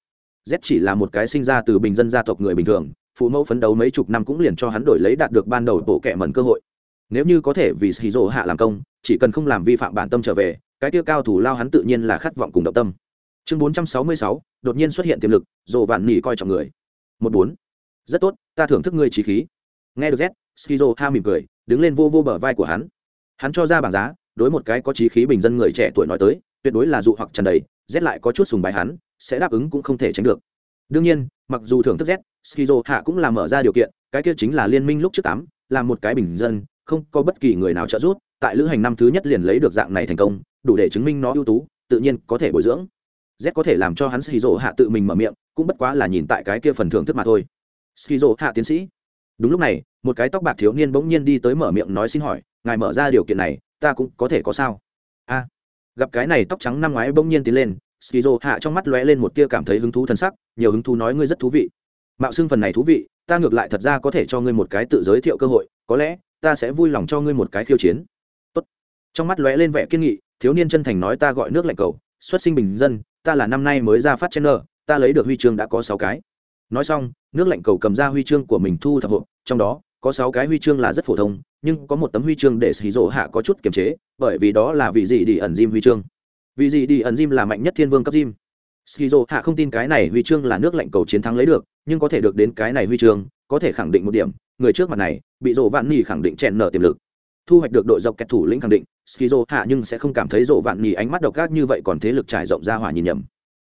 Z chỉ là một cái sinh ra từ bình dân gia tộc người bình thường, phụ mẫu phấn đấu mấy chục năm cũng liền cho hắn đổi lấy đạt được ban đầu bộ kệ mẩn cơ hội. Nếu như có thể vì xì hạ làm công, chỉ cần không làm vi phạm bản tâm trở về, cái tiêu cao thủ lao hắn tự nhiên là khát vọng cùng động tâm. Chương bốn trăm sáu mươi sáu, đột nhiên xuất hiện tiềm lực dồ vạn nỉ coi trọng người. Một bốn. Rất tốt, ta thưởng thức ngươi trí khí. Nghe được z skizo ha mỉm cười, đứng lên vô vô bờ vai của hắn hắn cho ra bảng giá, đối một cái có trí khí bình dân người trẻ tuổi nói tới, tuyệt đối là dụ hoặc trần đầy rét lại có chút sùng bài hắn, sẽ đáp ứng cũng không thể tránh được. Đương nhiên, mặc dù thưởng thức z, skizo hạ cũng là mở ra điều kiện, cái kia chính là liên minh lúc trước tám, là một cái bình dân, không có bất kỳ người nào trợ giúp, tại lữ hành năm thứ nhất liền lấy được dạng này thành công, đủ để chứng minh nó ưu tú, tự nhiên có thể bồi dưỡng. Z có thể làm cho hắn skizo hạ tự mình mở miệng, cũng bất quá là nhìn tại cái kia phần thưởng thức mà thôi. Skizo hạ tiến sĩ. Đúng lúc này, một cái tóc bạc thiếu niên bỗng nhiên đi tới mở miệng nói xin hỏi ngài mở ra điều kiện này, ta cũng có thể có sao? A. Gặp cái này tóc trắng năm ngoái bỗng nhiên tiến lên, skizo hạ trong mắt lóe lên một tia cảm thấy hứng thú thân sắc, nhiều hứng thú nói ngươi rất thú vị. Mạo xưng phần này thú vị, ta ngược lại thật ra có thể cho ngươi một cái tự giới thiệu cơ hội, có lẽ, ta sẽ vui lòng cho ngươi một cái khiêu chiến. Tốt. trong mắt lóe lên vẻ kiên nghị, thiếu niên chân thành nói ta gọi nước lạnh cầu, xuất sinh bình dân, ta là năm nay mới ra phát chen nơ ta lấy được huy chương đã có sáu cái. Nói xong, nước lạnh cầu cầm ra huy chương của mình thu thập hộp, trong đó, có sáu cái huy chương là rất phổ thông nhưng có một tấm huy chương để xì rỗ hạ có chút kiềm chế, bởi vì đó là vị gì đi ẩn diêm huy chương. Vì gì đi ẩn diêm là mạnh nhất thiên vương cấp diêm skizo hạ không tin cái này huy chương là nước lạnh cầu chiến thắng lấy được, nhưng có thể được đến cái này huy chương, có thể khẳng định một điểm, người trước mặt này, bị rộ vạn nhì khẳng định chèn nở tiềm lực. Thu hoạch được đội dọc kẹt thủ lĩnh khẳng định skizo hạ nhưng sẽ không cảm thấy rộ vạn nhì ánh mắt độc ác như vậy còn thế lực trải rộng ra hỏa nhìn nhầm.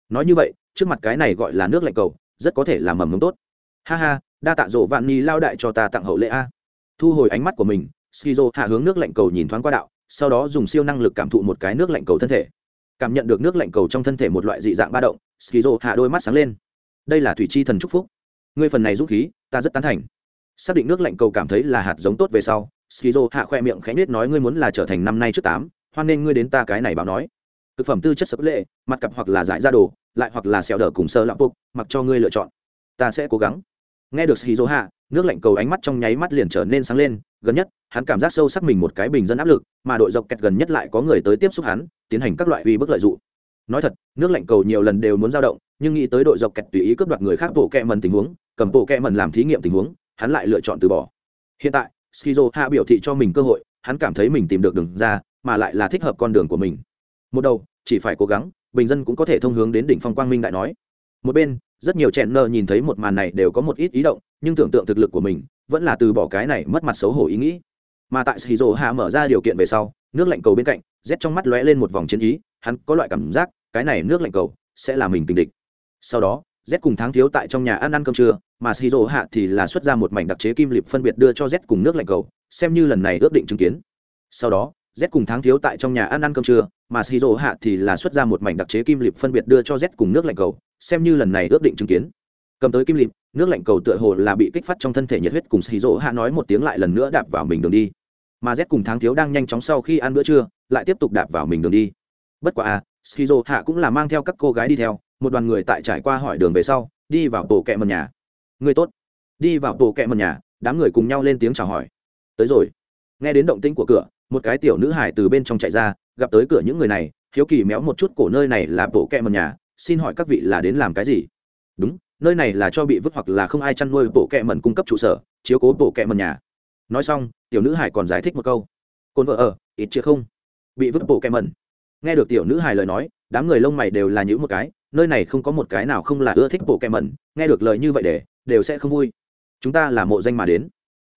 Nói như vậy, trước mặt cái này gọi là nước lạnh cầu, rất có thể là mầm mống tốt. Ha ha, đa tạ rộ vạn nhì lao đại cho ta tặng hậu lễ a thu hồi ánh mắt của mình, skizo hạ hướng nước lạnh cầu nhìn thoáng qua đạo, sau đó dùng siêu năng lực cảm thụ một cái nước lạnh cầu thân thể. Cảm nhận được nước lạnh cầu trong thân thể một loại dị dạng ba động, skizo hạ đôi mắt sáng lên. Đây là thủy chi thần trúc phúc. Ngươi phần này dũng khí, ta rất tán thành. Xác định nước lạnh cầu cảm thấy là hạt giống tốt về sau, skizo hạ khoe miệng khẽ nết nói ngươi muốn là trở thành năm nay trước tám, hoan nên ngươi đến ta cái này báo nói. Thực phẩm tư chất sập lệ, mặt cặp hoặc là giải ra đồ, lại hoặc là xẹo đờ cùng sơ lạm bục mặc cho ngươi lựa chọn. Ta sẽ cố gắng. Nghe được skizo hạ nước lạnh cầu ánh mắt trong nháy mắt liền trở nên sáng lên, gần nhất, hắn cảm giác sâu sắc mình một cái bình dân áp lực, mà đội dọc kẹt gần nhất lại có người tới tiếp xúc hắn, tiến hành các loại uy bức lợi dụng. Nói thật, nước lạnh cầu nhiều lần đều muốn dao động, nhưng nghĩ tới đội dọc kẹt tùy ý cướp đoạt người khác bộ kẹ mần tình huống, cầm bộ kẹ mần làm thí nghiệm tình huống, hắn lại lựa chọn từ bỏ. Hiện tại, skizo hạ biểu thị cho mình cơ hội, hắn cảm thấy mình tìm được đường ra, mà lại là thích hợp con đường của mình. Một đầu, chỉ phải cố gắng, bình dân cũng có thể thông hướng đến đỉnh phong quang minh đại nói. Một bên rất nhiều chẹn nơ nhìn thấy một màn này đều có một ít ý động, nhưng tưởng tượng thực lực của mình vẫn là từ bỏ cái này mất mặt xấu hổ ý nghĩ. Mà tại shizu hạ mở ra điều kiện về sau, nước lạnh cầu bên cạnh, z trong mắt lóe lên một vòng chiến ý, hắn có loại cảm giác, cái này nước lạnh cầu sẽ là mình tình địch. Sau đó, z cùng tháng thiếu tại trong nhà ăn ăn cơm trưa, mà shizu hạ thì là xuất ra một mảnh đặc chế kim liệp phân biệt đưa cho z cùng nước lạnh cầu, xem như lần này ước định chứng kiến. Sau đó z cùng tháng thiếu tại trong nhà ăn ăn cơm trưa mà Shiro hạ thì là xuất ra một mảnh đặc chế kim lịp phân biệt đưa cho z cùng nước lạnh cầu xem như lần này ước định chứng kiến. Cầm tới kim lịp, nước lạnh cầu tựa hồ là bị kích phát trong thân thể nhiệt huyết cùng Shiro hạ nói một tiếng lại lần nữa đạp vào mình đường đi. Mà z cùng tháng thiếu đang nhanh chóng sau khi ăn bữa trưa lại tiếp tục đạp vào mình đường đi. Bất quá à Shiro hạ cũng là mang theo các cô gái đi theo một đoàn người tại trải qua hỏi đường về sau đi vào tổ kẹ mần nhà. Người tốt. Đi vào tổ kẹ mần nhà đám người cùng nhau lên tiếng chào hỏi. Tới rồi. Nghe đến động tĩnh của cửa một cái tiểu nữ hải từ bên trong chạy ra, gặp tới cửa những người này, hiếu kỳ méo một chút cổ nơi này là bộ kẹ mần nhà, xin hỏi các vị là đến làm cái gì? Đúng, nơi này là cho bị vứt hoặc là không ai chăn nuôi bộ kẹ mần cung cấp trụ sở, chiếu cố bộ kẹ mần nhà. Nói xong, tiểu nữ hải còn giải thích một câu. Cồn vợ ở, ít chưa không? Bị vứt bộ kẹ mần. Nghe được tiểu nữ hải lời nói, đám người lông mày đều là những một cái, nơi này không có một cái nào không là ưa thích bộ kẹ mần, nghe được lời như vậy để, đều sẽ không vui. Chúng ta là mộ danh mà đến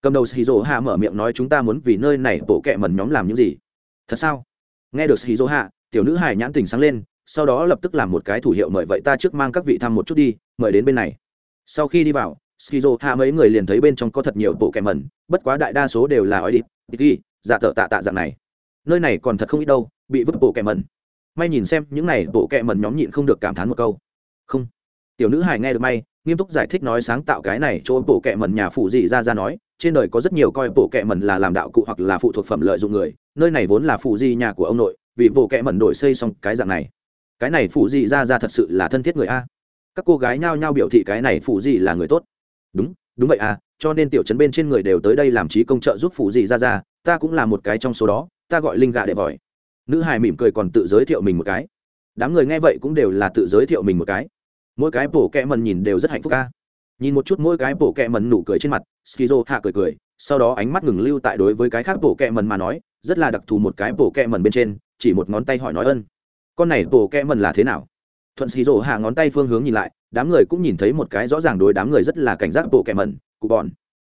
cầm đầu shizu hạ mở miệng nói chúng ta muốn vì nơi này bộ kệ mẩn nhóm làm những gì? Thật sao? Nghe được shizu hạ, tiểu nữ hải nhãn tình sáng lên, sau đó lập tức làm một cái thủ hiệu mời vậy ta trước mang các vị thăm một chút đi, mời đến bên này. Sau khi đi vào shizu hạ mấy người liền thấy bên trong có thật nhiều bộ kệ mẩn, bất quá đại đa số đều là ói đi đi dạ tợ tạ tạ dạng này. Nơi này còn thật không ít đâu, bị vứt bộ kệ mẩn. May nhìn xem, những này bộ kệ mẩn nhóm nhịn không được cảm thán một câu. Không tiểu nữ hải nghe được may, nghiêm túc giải thích nói sáng tạo cái này chỗ bộ kẹm mẩn nhà phụ dị ra ra nói, trên đời có rất nhiều coi bộ kẹm mẩn là làm đạo cụ hoặc là phụ thuộc phẩm lợi dụng người, nơi này vốn là phụ dị nhà của ông nội, vì bộ kẹm mẩn đổi xây xong cái dạng này. Cái này phụ dị ra ra thật sự là thân thiết người a. Các cô gái nhao nhao biểu thị cái này phụ dị là người tốt. Đúng đúng vậy à cho nên tiểu trấn bên trên người đều tới đây làm trí công trợ giúp phụ dị ra ra, ta cũng là một cái trong số đó, ta gọi linh gạ để vòi. Nữ hài mỉm cười còn tự giới thiệu mình một cái. Đám người nghe vậy cũng đều là tự giới thiệu mình một cái mỗi cái bổ kẹ mần nhìn đều rất hạnh phúc ca. Nhìn một chút mỗi cái bổ kẹ mần nụ cười trên mặt, skizo hạ cười cười, sau đó ánh mắt ngừng lưu tại đối với cái khác bổ kẹ mần mà nói, rất là đặc thù một cái bổ kẹ mần bên trên, chỉ một ngón tay hỏi nói ân con này bổ kẹ mần là thế nào? Thuận skizo hạ ngón tay phương hướng nhìn lại, đám người cũng nhìn thấy một cái rõ ràng đối đám người rất là cảnh giác bổ kẹ mần, cụ bọn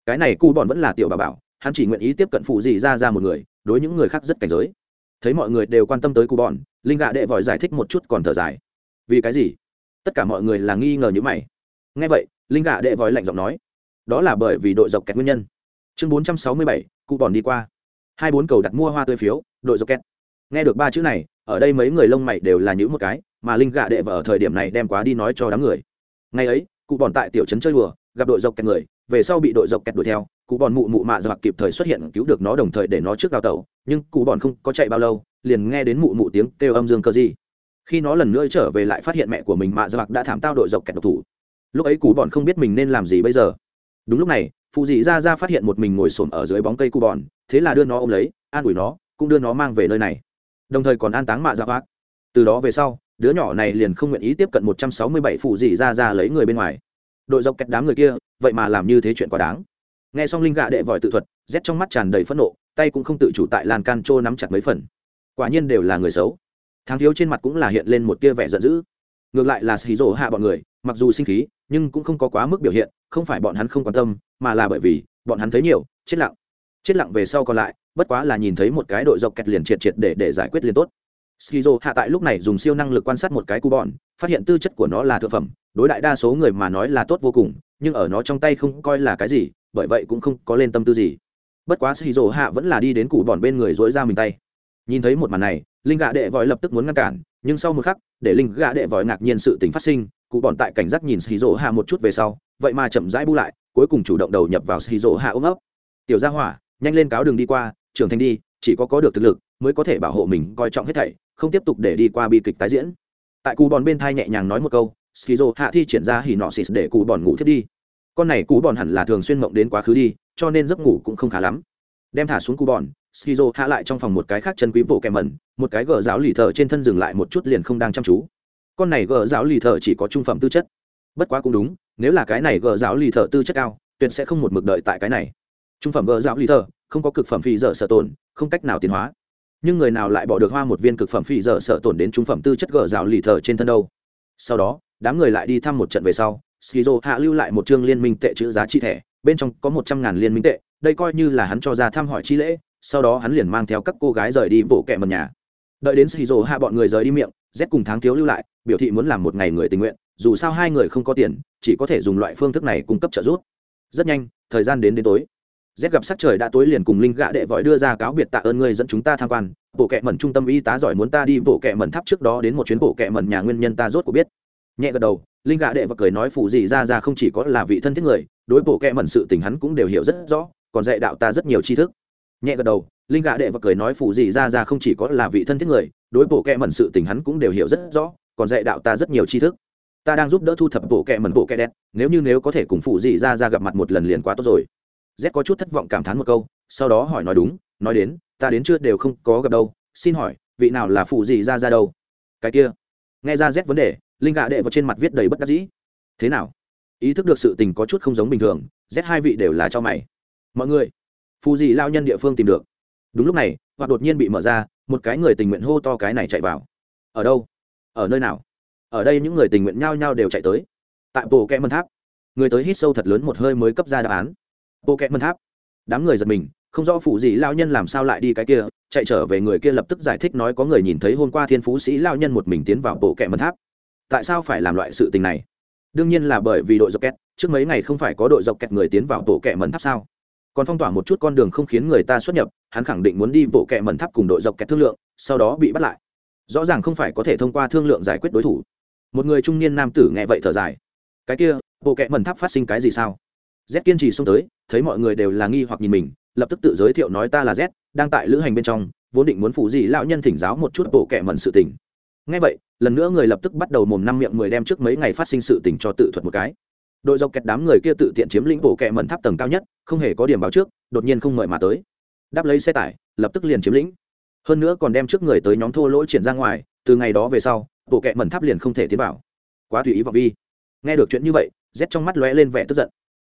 cái này cụ bọn vẫn là tiểu bà bảo, hắn chỉ nguyện ý tiếp cận phụ gì ra ra một người, đối những người khác rất cảnh giới. Thấy mọi người đều quan tâm tới cụ bọn linh gạ đệ vội giải thích một chút còn thở dài. Vì cái gì? Tất cả mọi người là nghi ngờ như mày. Nghe vậy, linh gạ đệ vòi lạnh giọng nói, đó là bởi vì đội dọc kẹt nguyên nhân. Chương bốn trăm sáu mươi bảy, cụ bòn đi qua. Hai bốn cầu đặt mua hoa tươi phiếu, đội dọc kẹt. Nghe được ba chữ này, ở đây mấy người lông mày đều là những một cái, mà linh gạ đệ và ở thời điểm này đem quá đi nói cho đám người. Ngày ấy, cụ bòn tại tiểu trấn chơi đùa, gặp đội dọc kẹt người, về sau bị đội dọc kẹt đuổi theo, cụ bòn mụ mụ mạ dọc kịp thời xuất hiện cứu được nó đồng thời để nó trước đào tẩu, nhưng cụ bòn không có chạy bao lâu, liền nghe đến mụ mụ tiếng kêu âm dương cơ gì khi nó lần nữa trở về lại phát hiện mẹ của mình, mạ dạ giặc đã thảm tao đội dọc kẹt độc thủ. Lúc ấy Cú bọn không biết mình nên làm gì bây giờ. Đúng lúc này phụ dị ra ra phát hiện một mình ngồi xổm ở dưới bóng cây Cú bọn, thế là đưa nó ôm lấy, an ủi nó, cũng đưa nó mang về nơi này. Đồng thời còn an táng mạ dạ giặc từ đó về sau, đứa nhỏ này liền không nguyện ý tiếp cận một trăm sáu mươi bảy phụ dị ra ra lấy người bên ngoài. Đội dọc kẹt đám người kia, vậy mà làm như thế chuyện quá đáng. Nghe xong linh gạ đệ vòi tự thuật, rét trong mắt tràn đầy phẫn nộ, tay cũng không tự chủ tại lan can trô nắm chặt mấy phần. Quả nhiên đều là người xấu tháng thiếu trên mặt cũng là hiện lên một tia vẻ giận dữ. Ngược lại là xì rổ hạ bọn người, mặc dù sinh khí, nhưng cũng không có quá mức biểu hiện, không phải bọn hắn không quan tâm, mà là bởi vì bọn hắn thấy nhiều, chết lặng. Chết lặng về sau còn lại, bất quá là nhìn thấy một cái đội dọc kẹt liền triệt triệt để để giải quyết liền tốt. Skizo hạ tại lúc này dùng siêu năng lực quan sát một cái cu bọn phát hiện tư chất của nó là thực phẩm, đối đại đa số người mà nói là tốt vô cùng, nhưng ở nó trong tay không coi là cái gì, bởi vậy cũng không có lên tâm tư gì. Bất quá skizo hạ vẫn là đi đến cụ bọn bên người dối ra mình tay nhìn thấy một màn này, linh gạ đệ vội lập tức muốn ngăn cản, nhưng sau một khắc, để linh gạ đệ vội ngạc nhiên sự tình phát sinh, cụ bọn tại cảnh giác nhìn skizo hạ một chút về sau, vậy mà chậm rãi bu lại, cuối cùng chủ động đầu nhập vào skizo hạ ôm ấp. Tiểu gia hỏa, nhanh lên cáo đường đi qua, trưởng thành đi, chỉ có có được thực lực, mới có thể bảo hộ mình, coi trọng hết thảy, không tiếp tục để đi qua bi kịch tái diễn. Tại cụ bòn bên thai nhẹ nhàng nói một câu skizo hạ thi triển ra hỉ nọ xịt để cụ bòn ngủ thiết đi. Con này cụ bòn hẳn là thường xuyên mộng đến quá khứ đi, cho nên giấc ngủ cũng không khá lắm đem thả xuống cù bòn, skizo hạ lại trong phòng một cái khác chân quý bộ kèm mẩn, một cái gờ giáo lì thợ trên thân dừng lại một chút liền không đang chăm chú. Con này gờ giáo lì thợ chỉ có trung phẩm tư chất. Bất quá cũng đúng, nếu là cái này gờ giáo lì thợ tư chất cao, tuyệt sẽ không một mực đợi tại cái này. Trung phẩm gờ giáo lì thợ không có cực phẩm phi dở sở tồn không cách nào tiến hóa. Nhưng người nào lại bỏ được hoa một viên cực phẩm phi dở sợ tổn đến trung phẩm tư chất gờ rào lì thờ trên thân đâu? Sau đó, đám người lại đi thăm một trận về sau, skizo hạ lưu lại một chương liên minh tệ chữ giá trị thẻ, bên trong có một trăm ngàn liên minh tệ đây coi như là hắn cho ra thăm hỏi chi lễ, sau đó hắn liền mang theo các cô gái rời đi vỗ kẹ mật nhà. Đợi đến skizo hạ bọn người rời đi miệng, z cùng tháng thiếu lưu lại, biểu thị muốn làm một ngày người tình nguyện, dù sao hai người không có tiền, chỉ có thể dùng loại phương thức này cung cấp trợ giúp. Rất nhanh, thời gian đến đến tối. Z gặp sắc trời đã tối liền cùng linh gạ đệ vội đưa ra cáo biệt tạ ơn ngươi dẫn chúng ta tham quan. Bộ kệ mẩn trung tâm y tá giỏi muốn ta đi bộ kệ mẩn tháp trước đó đến một chuyến bộ kệ mẩn nhà nguyên nhân ta rốt cuộc biết. Nhẹ gật đầu, linh gạ đệ và cười nói phụ gì ra ra không chỉ có là vị thân thiết người, đối bộ kệ mẩn sự tình hắn cũng đều hiểu rất rõ còn dạy đạo ta rất nhiều tri thức. Nhẹ gật đầu, linh gạ đệ và cười nói phụ gì ra ra không chỉ có là vị thân thiết người, đối bộ kệ mẩn sự tình hắn cũng đều hiểu rất rõ, còn dạy đạo ta rất nhiều tri thức. Ta đang giúp đỡ thu thập bộ kệ mẩn, bộ kệ đẹp nếu như nếu có thể cùng phụ gì ra ra gặp mặt một lần liền quá tốt rồi. Z có chút thất vọng cảm thán một câu, sau đó hỏi nói đúng, nói đến, ta đến chưa đều không có gặp đâu, xin hỏi, vị nào là phụ gì ra ra đâu? Cái kia. Nghe ra z vấn đề, linh gạ đệ vào trên mặt viết đầy bất đắc dĩ. Thế nào? Ý thức được sự tình có chút không giống bình thường z hai vị đều là cho mày mọi người, phù dị lao nhân địa phương tìm được. Đúng lúc này, hoặc đột nhiên bị mở ra, một cái người tình nguyện hô to cái này chạy vào. Ở đâu? Ở nơi nào? Ở đây những người tình nguyện nhao nhao đều chạy tới. Tại bộ kẽ mân tháp. Người tới hít sâu thật lớn một hơi mới cấp ra đáp án. Bộ kẽ mân tháp. Đám người giật mình, không rõ phụ gì lao nhân làm sao lại đi cái kia, chạy trở về người kia lập tức giải thích nói có người nhìn thấy hôm qua thiên phú sĩ lao nhân một mình tiến vào bộ kẹ mân tháp. Tại sao phải làm loại sự tình này? Đương nhiên là bởi vì đội dọc kẹt, trước mấy ngày không phải có đội dọc kẹt người tiến vào bộ kẹ mân tháp sao? Còn phong tỏa một chút con đường không khiến người ta xuất nhập, hắn khẳng định muốn đi bộ kẹ mẩn tháp cùng đội dọc kẹt thương lượng, sau đó bị bắt lại. Rõ ràng không phải có thể thông qua thương lượng giải quyết đối thủ. Một người trung niên nam tử nghe vậy thở dài. Cái kia, bộ kẹ mẩn tháp phát sinh cái gì sao? Z kiên trì xông tới, thấy mọi người đều là nghi hoặc nhìn mình, lập tức tự giới thiệu nói ta là z, đang tại lữ hành bên trong, vốn định muốn phụ gì lão nhân thỉnh giáo một chút bộ kẹ mẩn sự tình. Ngay vậy, lần nữa người lập tức bắt đầu mồm năm miệng mười đem trước mấy ngày phát sinh sự tình cho tự thuật một cái đội dọc kẹt đám người kia tự tiện chiếm lĩnh bộ kệ mẩn tháp tầng cao nhất, không hề có điểm báo trước, đột nhiên không mời mà tới. Đáp lấy xe tải, lập tức liền chiếm lĩnh. Hơn nữa còn đem trước người tới nhóm thô lỗi triển ra ngoài, từ ngày đó về sau, bộ kệ mẩn tháp liền không thể tiến vào. Quá tùy ý vào vi. Nghe được chuyện như vậy rét trong mắt lóe lên vẻ tức giận.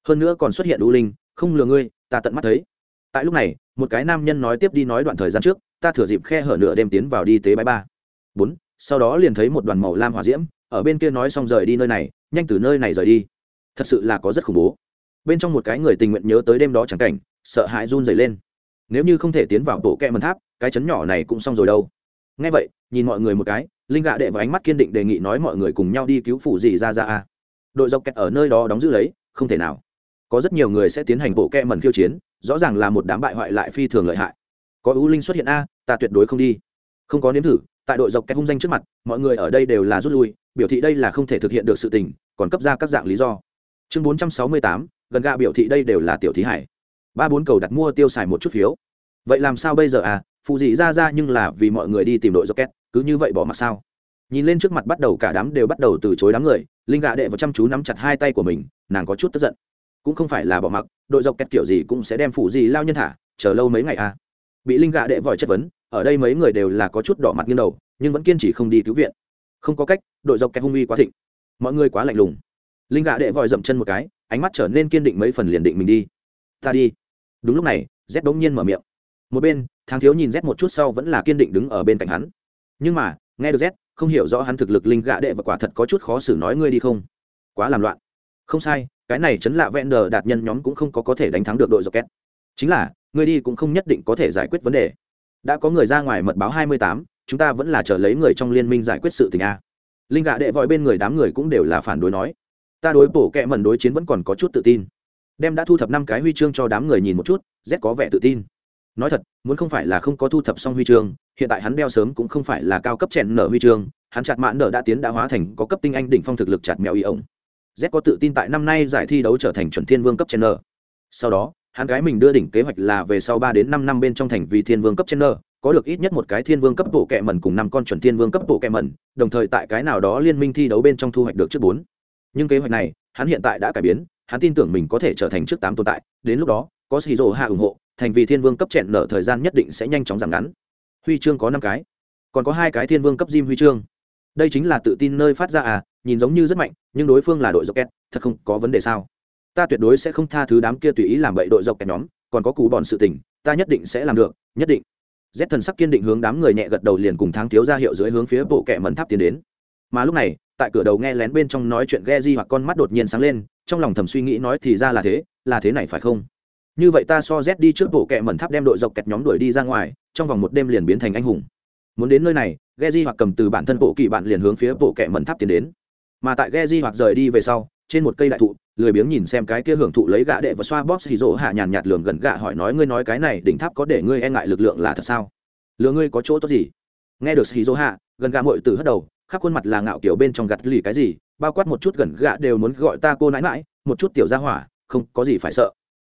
Hơn nữa còn xuất hiện u linh, không lừa ngươi, ta tận mắt thấy. Tại lúc này, một cái nam nhân nói tiếp đi nói đoạn thời gian trước, ta thừa dịp khe hở nửa đêm tiến vào đi tế bãi ba. Bốn, sau đó liền thấy một đoàn màu lam hỏa diễm, ở bên kia nói xong rời đi nơi này, nhanh từ nơi này rời đi thật sự là có rất khủng bố. Bên trong một cái người tình nguyện nhớ tới đêm đó chẳng cảnh, sợ hãi run dày lên. Nếu như không thể tiến vào bộ kẹ mần tháp, cái chấn nhỏ này cũng xong rồi đâu. Ngay vậy, nhìn mọi người một cái, linh gạ đệ và ánh mắt kiên định đề nghị nói mọi người cùng nhau đi cứu phủ gì ra ra a. Đội dọc kẹt ở nơi đó đóng giữ lấy, không thể nào. Có rất nhiều người sẽ tiến hành bộ kẹ mần khiêu chiến, rõ ràng là một đám bại hoại lại phi thường lợi hại. Có ưu linh xuất hiện a, ta tuyệt đối không đi. Không có nếm thử, tại đội dọc kẹt hung danh trước mặt, mọi người ở đây đều là rút lui, biểu thị đây là không thể thực hiện được sự tình, còn cấp ra các dạng lý do chương bốn trăm sáu mươi tám, gần gạ biểu thị đây đều là tiểu thí hải. Ba bốn cầu đặt mua tiêu xài một chút phiếu. Vậy làm sao bây giờ à? Phụ dị ra ra nhưng là vì mọi người đi tìm đội rocket, cứ như vậy bỏ mặc sao? Nhìn lên trước mặt bắt đầu cả đám đều bắt đầu từ chối đám người, linh gạ đệ và chăm chú nắm chặt hai tay của mình, nàng có chút tức giận. Cũng không phải là bỏ mặc, đội dọc kẹt kiểu gì cũng sẽ đem phụ gì lao nhân thả, chờ lâu mấy ngày à? Bị linh gạ đệ vòi chất vấn, ở đây mấy người đều là có chút đỏ mặt nghiêng đầu, nhưng vẫn kiên trì không đi cứu viện. Không có cách, đội dọc kẹt hung uy quá thịnh. Mọi người quá lạnh lùng linh gạ đệ vòi dậm chân một cái, ánh mắt trở nên kiên định mấy phần liền định mình đi. Ta đi. Đúng lúc này, z bỗng nhiên mở miệng. Một bên, thang thiếu nhìn z một chút sau vẫn là kiên định đứng ở bên cạnh hắn. Nhưng mà, nghe được z, không hiểu rõ hắn thực lực linh gạ đệ và quả thật có chút khó xử nói ngươi đi không. Quá làm loạn. Không sai, cái này chấn lạ vẹn đờ đạt nhân nhóm cũng không có có thể đánh thắng được đội rocket. Chính là, ngươi đi cũng không nhất định có thể giải quyết vấn đề. Đã có người ra ngoài mật báo hai mươi tám, chúng ta vẫn là chờ lấy người trong liên minh giải quyết sự tình a. Linh gạ đệ vội bên người đám người cũng đều là phản đối nói ta đối bổ kẹ mẩn đối chiến vẫn còn có chút tự tin. Đem đã thu thập năm cái huy chương cho đám người nhìn một chút, z có vẻ tự tin. Nói thật, muốn không phải là không có thu thập xong huy chương, hiện tại hắn đeo sớm cũng không phải là cao cấp chèn nở huy chương, hắn chặt mãn nở đã tiến đã hóa thành có cấp tinh anh đỉnh phong thực lực chặt mèo y ổng. Z có tự tin tại năm nay giải thi đấu trở thành chuẩn thiên vương cấp chen sau đó, hắn gái mình đưa đỉnh kế hoạch là về sau ba đến năm năm bên trong thành vì thiên vương cấp chen có được ít nhất một cái thiên vương cấp bộ kẹ mẩn cùng năm con chuẩn thiên vương cấp bộ kẹ mẩn, đồng thời tại cái nào đó liên minh thi đấu bên trong thu hoạch được trước bốn nhưng kế hoạch này, hắn hiện tại đã cải biến, hắn tin tưởng mình có thể trở thành trước tám tồn tại, đến lúc đó, có xì rồ hạ ủng hộ, thành vì thiên vương cấp chẹn nở thời gian nhất định sẽ nhanh chóng giảm ngắn. Huy chương có năm cái. Còn có hai cái thiên vương cấp diêm huy chương. Đây chính là tự tin nơi phát ra à nhìn giống như rất mạnh, nhưng đối phương là đội dọc kẹt, thật không có vấn đề sao? Ta tuyệt đối sẽ không tha thứ đám kia tùy ý làm bậy đội dọc kẹt nhóm, còn có cú bọn sự tình, ta nhất định sẽ làm được, nhất định. Z thần sắc kiên định hướng đám người nhẹ gật đầu liền cùng tháng thiếu ra hiệu dưới hướng phía bộ kẹ mẩn tháp tiến đến. Mà lúc này tại cửa đầu nghe lén bên trong nói chuyện ghe di hoặc con mắt đột nhiên sáng lên, trong lòng thầm suy nghĩ nói thì ra là thế là thế này phải không? Như vậy ta so z đi trước bộ kẹ mẩn tháp đem đội dọc kẹt nhóm đuổi đi ra ngoài, trong vòng một đêm liền biến thành anh hùng. Muốn đến nơi này ghe di hoặc cầm từ bản thân bộ kỳ bạn liền hướng phía bộ kẹ mẩn tháp tiến đến. Mà tại ghe di hoặc rời đi về sau, trên một cây đại thụ, lười biếng nhìn xem cái kia hưởng thụ lấy gạ đệ và xoa bóp xì rỗ hạ nhàn nhạt lường gần gạ hỏi nói ngươi nói cái này đỉnh tháp có để ngươi e ngại lực lượng là thật sao? Lừa ngươi có chỗ tốt gì? Nghe được xì rỗ hạ, gần gạ mội từ hất đầu khắp khuôn mặt là ngạo kiểu bên trong gặt lì cái gì, bao quát một chút gần gạ đều muốn gọi ta cô nãi mãi, một chút tiểu gia hỏa, không, có gì phải sợ.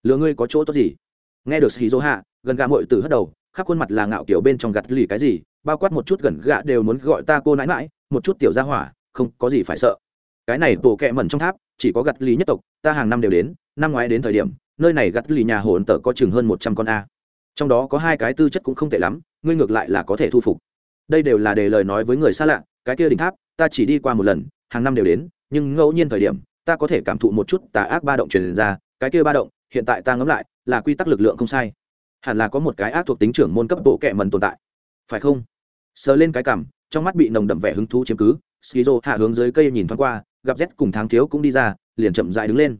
Lừa ngươi có chỗ tốt gì? Nghe được xì dô hạ, gần gạ mội từ hất đầu, khắp khuôn mặt là ngạo kiểu bên trong gặt lì cái gì, bao quát một chút gần gạ đều muốn gọi ta cô nãi mãi, một chút tiểu gia hỏa, không, có gì phải sợ. Cái này tổ kẹ mẩn trong tháp, chỉ có gặt lì nhất tộc, ta hàng năm đều đến, năm ngoái đến thời điểm, nơi này gặt lì nhà hồn tờ có chừng hơn một trăm con a. Trong đó có hai cái tư chất cũng không tệ lắm, ngươi ngược lại là có thể thu phục. Đây đều là để lời nói với người xa lạ cái kia đỉnh tháp, ta chỉ đi qua một lần, hàng năm đều đến, nhưng ngẫu nhiên thời điểm, ta có thể cảm thụ một chút tà ác ba động truyền ra, cái kia ba động, hiện tại ta ngẫm lại, là quy tắc lực lượng không sai. Hẳn là có một cái ác thuộc tính trưởng môn cấp bộ kệ mần tồn tại. Phải không? Sờ lên cái cằm trong mắt bị nồng đậm vẻ hứng thú chiếm cứ, skizo hạ hướng dưới cây nhìn thoáng qua, gặp z cùng tháng thiếu cũng đi ra, liền chậm dại đứng lên.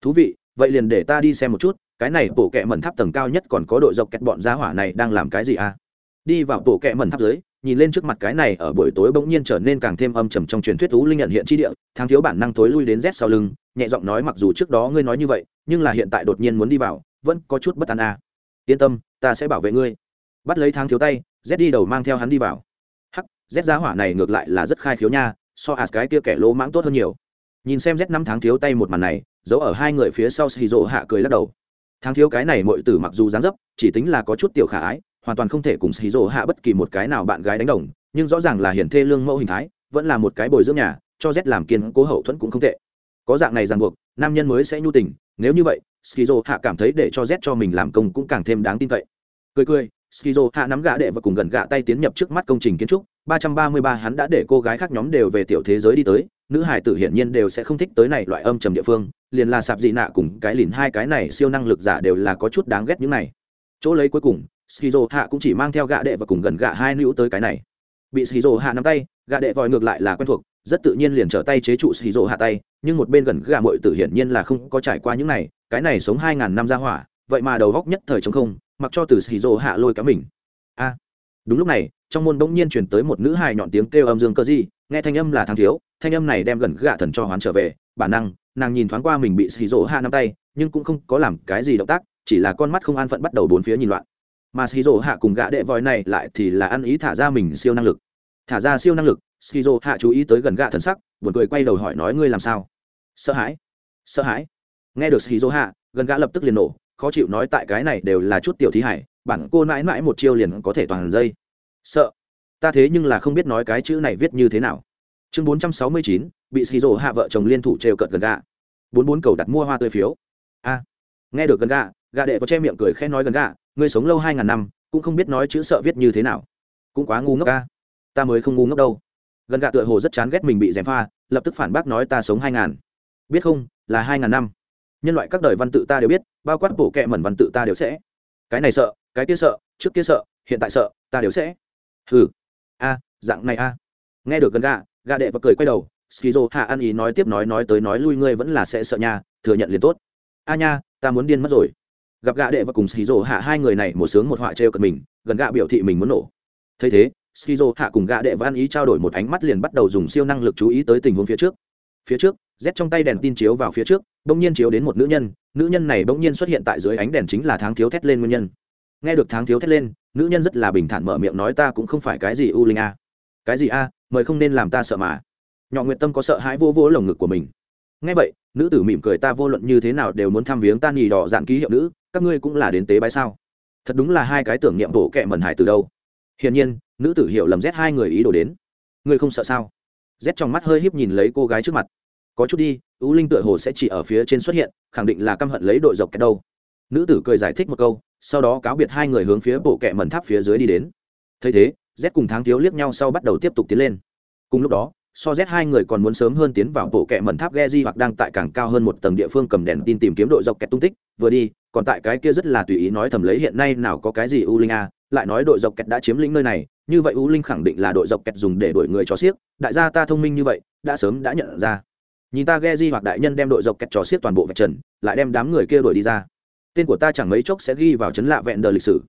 Thú vị, vậy liền để ta đi xem một chút, cái này bộ kệ mẩn tháp tầng cao nhất còn có đội dọc kẹt bọn gia hỏa này đang làm cái gì à? Đi vào bộ kệ mẩn tháp dưới nhìn lên trước mặt cái này ở buổi tối bỗng nhiên trở nên càng thêm âm trầm trong truyền thuyết thú linh nhận hiện chi địa, thang thiếu bản năng tối lui đến z sau lưng, nhẹ giọng nói mặc dù trước đó ngươi nói như vậy, nhưng là hiện tại đột nhiên muốn đi vào, vẫn có chút bất an à. yên tâm, ta sẽ bảo vệ ngươi. Bắt lấy thang thiếu tay z đi đầu mang theo hắn đi vào. Hắc z giá hỏa này ngược lại là rất khai khiếu nha, so hạt cái kia kẻ lỗ mãng tốt hơn nhiều. Nhìn xem z năm tháng thiếu tay một màn này, giấu ở hai người phía sau xì rộ hạ cười lắc đầu. Tháng thiếu cái này mọi tử mặc dù dáng dấp, chỉ tính là có chút tiểu khả ái hoàn toàn không thể cùng xì rổ hạ bất kỳ một cái nào bạn gái đánh đồng, nhưng rõ ràng là hiển thê lương mẫu hình thái, vẫn là một cái bồi dưỡng nhà, cho z làm kiên cố hậu thuẫn cũng không tệ. Có dạng này ràng buộc, nam nhân mới sẽ nhu tình, nếu như vậy skizo hạ cảm thấy để cho z cho mình làm công cũng càng thêm đáng tin cậy. Cười cười skizo hạ nắm gã đệ và cùng gần gã tay tiến nhập trước mắt công trình kiến trúc, ba trăm ba mươi ba hắn đã để cô gái khác nhóm đều về tiểu thế giới đi tới, nữ hải tử hiển nhiên đều sẽ không thích tới này loại âm trầm địa phương, liền là sạp dị nạ cùng cái lìn hai cái này siêu năng lực giả đều là có chút đáng ghét những này. Chỗ lấy cuối cùng skizo hạ cũng chỉ mang theo gã đệ và cùng gần gã hai nữ tới cái này. Bị skizo hạ nắm tay, gã đệ vòi ngược lại là quen thuộc, rất tự nhiên liền trở tay chế trụ skizo hạ tay, nhưng một bên gần gã muội tử hiển nhiên là không có trải qua những này, cái này sống hai ngàn năm ra hỏa, vậy mà đầu góc nhất thời chống không, mặc cho từ skizo hạ lôi cả mình. A! Đúng lúc này, trong môn bỗng nhiên chuyển tới một nữ hài nhọn tiếng kêu âm dương cơ gì nghe thanh âm là thằng thiếu, thanh âm này đem gần gạ thần cho hoán trở về, bản năng, nàng nhìn thoáng qua mình bị xì rỗ hạ năm tay, nhưng cũng không có làm cái gì động tác, chỉ là con mắt không an phận bắt đầu bốn phía nhìn loạn mà xì rỗ hạ cùng gã đệ vòi này lại thì là ăn ý thả ra mình siêu năng lực. Thả ra siêu năng lực xì rỗ hạ chú ý tới gần gã thần sắc, buồn cười quay đầu hỏi nói ngươi làm sao? Sợ hãi. Sợ hãi. Nghe được xì rỗ hạ, gần gã lập tức liền nổ, khó chịu nói tại cái này đều là chút tiểu thí hải, bản cô mãi mãi một chiêu liền có thể toàn dây. Sợ. Ta thế nhưng là không biết nói cái chữ này viết như thế nào. Chương bốn trăm sáu mươi chín, bị xì rổ hạ vợ chồng liên thủ trêu cợt gần gà bốn bốn cầu đặt mua hoa tươi phiếu. A. Nghe được gần gà gà đệ có che miệng cười khen nói gần gà Ngươi sống lâu hai ngàn năm cũng không biết nói chữ sợ viết như thế nào. Cũng quá ngu ngốc ca ta mới không ngu ngốc đâu. Gần gạ tựa hồ rất chán ghét mình bị dèm pha lập tức phản bác nói ta sống hai ngàn. Biết không là hai ngàn năm. Nhân loại các đời văn tự ta đều biết bao quát bổ kẹ mẩn văn tự ta đều sẽ. Cái này sợ cái kia sợ trước kia sợ hiện tại sợ ta đều sẽ. Hừ. a dạng này a. Nghe được gần gạ, gạ đệ và cười quay đầu skizo hạ ăn ý nói tiếp nói nói tới nói lui ngươi vẫn là sẽ sợ nha thừa nhận liền tốt. A nha ta muốn điên mất rồi gặp gạ đệ và cùng skizo hạ hai người này một sướng một họa trêu cận mình, gần gạ biểu thị mình muốn nổ. Thấy thế, skizo hạ cùng gạ đệ và ăn ý trao đổi một ánh mắt liền bắt đầu dùng siêu năng lực chú ý tới tình huống phía trước. Phía trước, z trong tay đèn tin chiếu vào phía trước, bỗng nhiên chiếu đến một nữ nhân nữ nhân này bỗng nhiên xuất hiện tại dưới ánh đèn chính là tháng thiếu thét lên nguyên nhân. Nghe được tháng thiếu thét lên, nữ nhân rất là bình thản mở miệng nói ta cũng không phải cái gì u linh a. Cái gì a, mời không nên làm ta sợ mà. Nhỏ nguyện tâm có sợ hãi vô vô lồng ngực của mình. Nghe vậy, nữ tử mỉm cười ta vô luận như thế nào đều muốn thăm viếng ta nhì đỏ dạng ký hiệu nữ các ngươi cũng là đến tế bái sao? Thật đúng là hai cái tưởng niệm bổ kẹ mẩn hải từ đâu. Hiển nhiên, nữ tử hiểu lầm rét hai người ý đồ đến. Ngươi không sợ sao? Rét trong mắt hơi híp nhìn lấy cô gái trước mặt. Có chút đi ưu linh tựa hồ sẽ chỉ ở phía trên xuất hiện, khẳng định là căm hận lấy đội dọc kẹt đâu. Nữ tử cười giải thích một câu, sau đó cáo biệt hai người hướng phía bộ kẹ mẩn tháp phía dưới đi đến. Thấy thế z cùng tháng thiếu liếc nhau sau bắt đầu tiếp tục tiến lên. Cùng lúc đó, so z hai người còn muốn sớm hơn tiến vào bộ kẹ mẩn tháp ghe di hoặc đang tại càng cao hơn một tầng địa phương cầm đèn tin tìm kiếm đội dọc kẹt tung tích. Vừa đi còn tại cái kia rất là tùy ý nói thầm lấy hiện nay nào có cái gì u linh a, lại nói đội dọc kẹt đã chiếm lĩnh nơi này, như vậy u linh khẳng định là đội dọc kẹt dùng để đuổi người cho xiếc đại gia ta thông minh như vậy, đã sớm đã nhận ra. Nhìn ta ghe di hoặc đại nhân đem đội dọc kẹt trò xiếc toàn bộ vạch trần, lại đem đám người kia đuổi đi ra. Tên của ta chẳng mấy chốc sẽ ghi vào chấn lạ vẹn đời lịch sử.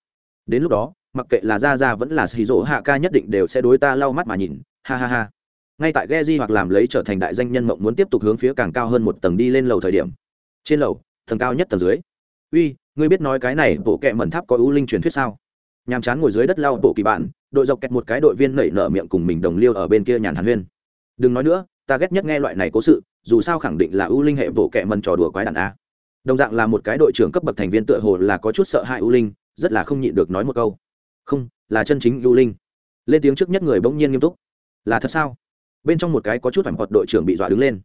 Đến lúc đó, mặc kệ là ra ra vẫn là xì rỗ hạ ca nhất định đều sẽ đối ta lau mắt mà nhìn. Ha ha ha. Ngay tại ghe di hoặc làm lấy trở thành đại danh nhân mộng muốn tiếp tục hướng phía càng cao hơn một tầng đi lên lầu thời điểm. Trên lầu, tầng cao nhất tầng dưới uy, ngươi biết nói cái này, bộ kệ mẩn tháp có ưu linh truyền thuyết sao? Nhàm chán ngồi dưới đất lau bộ kỳ bạn, đội dọc kẹt một cái đội viên nảy nở miệng cùng mình đồng liêu ở bên kia nhàn hàn huyên. Đừng nói nữa, ta ghét nhất nghe loại này cố sự, dù sao khẳng định là ưu linh hệ bộ kệ mẩn trò đùa quái đàn a. Đồng dạng là một cái đội trưởng cấp bậc thành viên tựa hồ là có chút sợ hãi ưu linh, rất là không nhịn được nói một câu. Không, là chân chính ưu linh. Lên tiếng trước nhất người bỗng nhiên nghiêm túc. Là thật sao? Bên trong một cái có chút hoảng hoạt đội trưởng bị dọa đứng lên.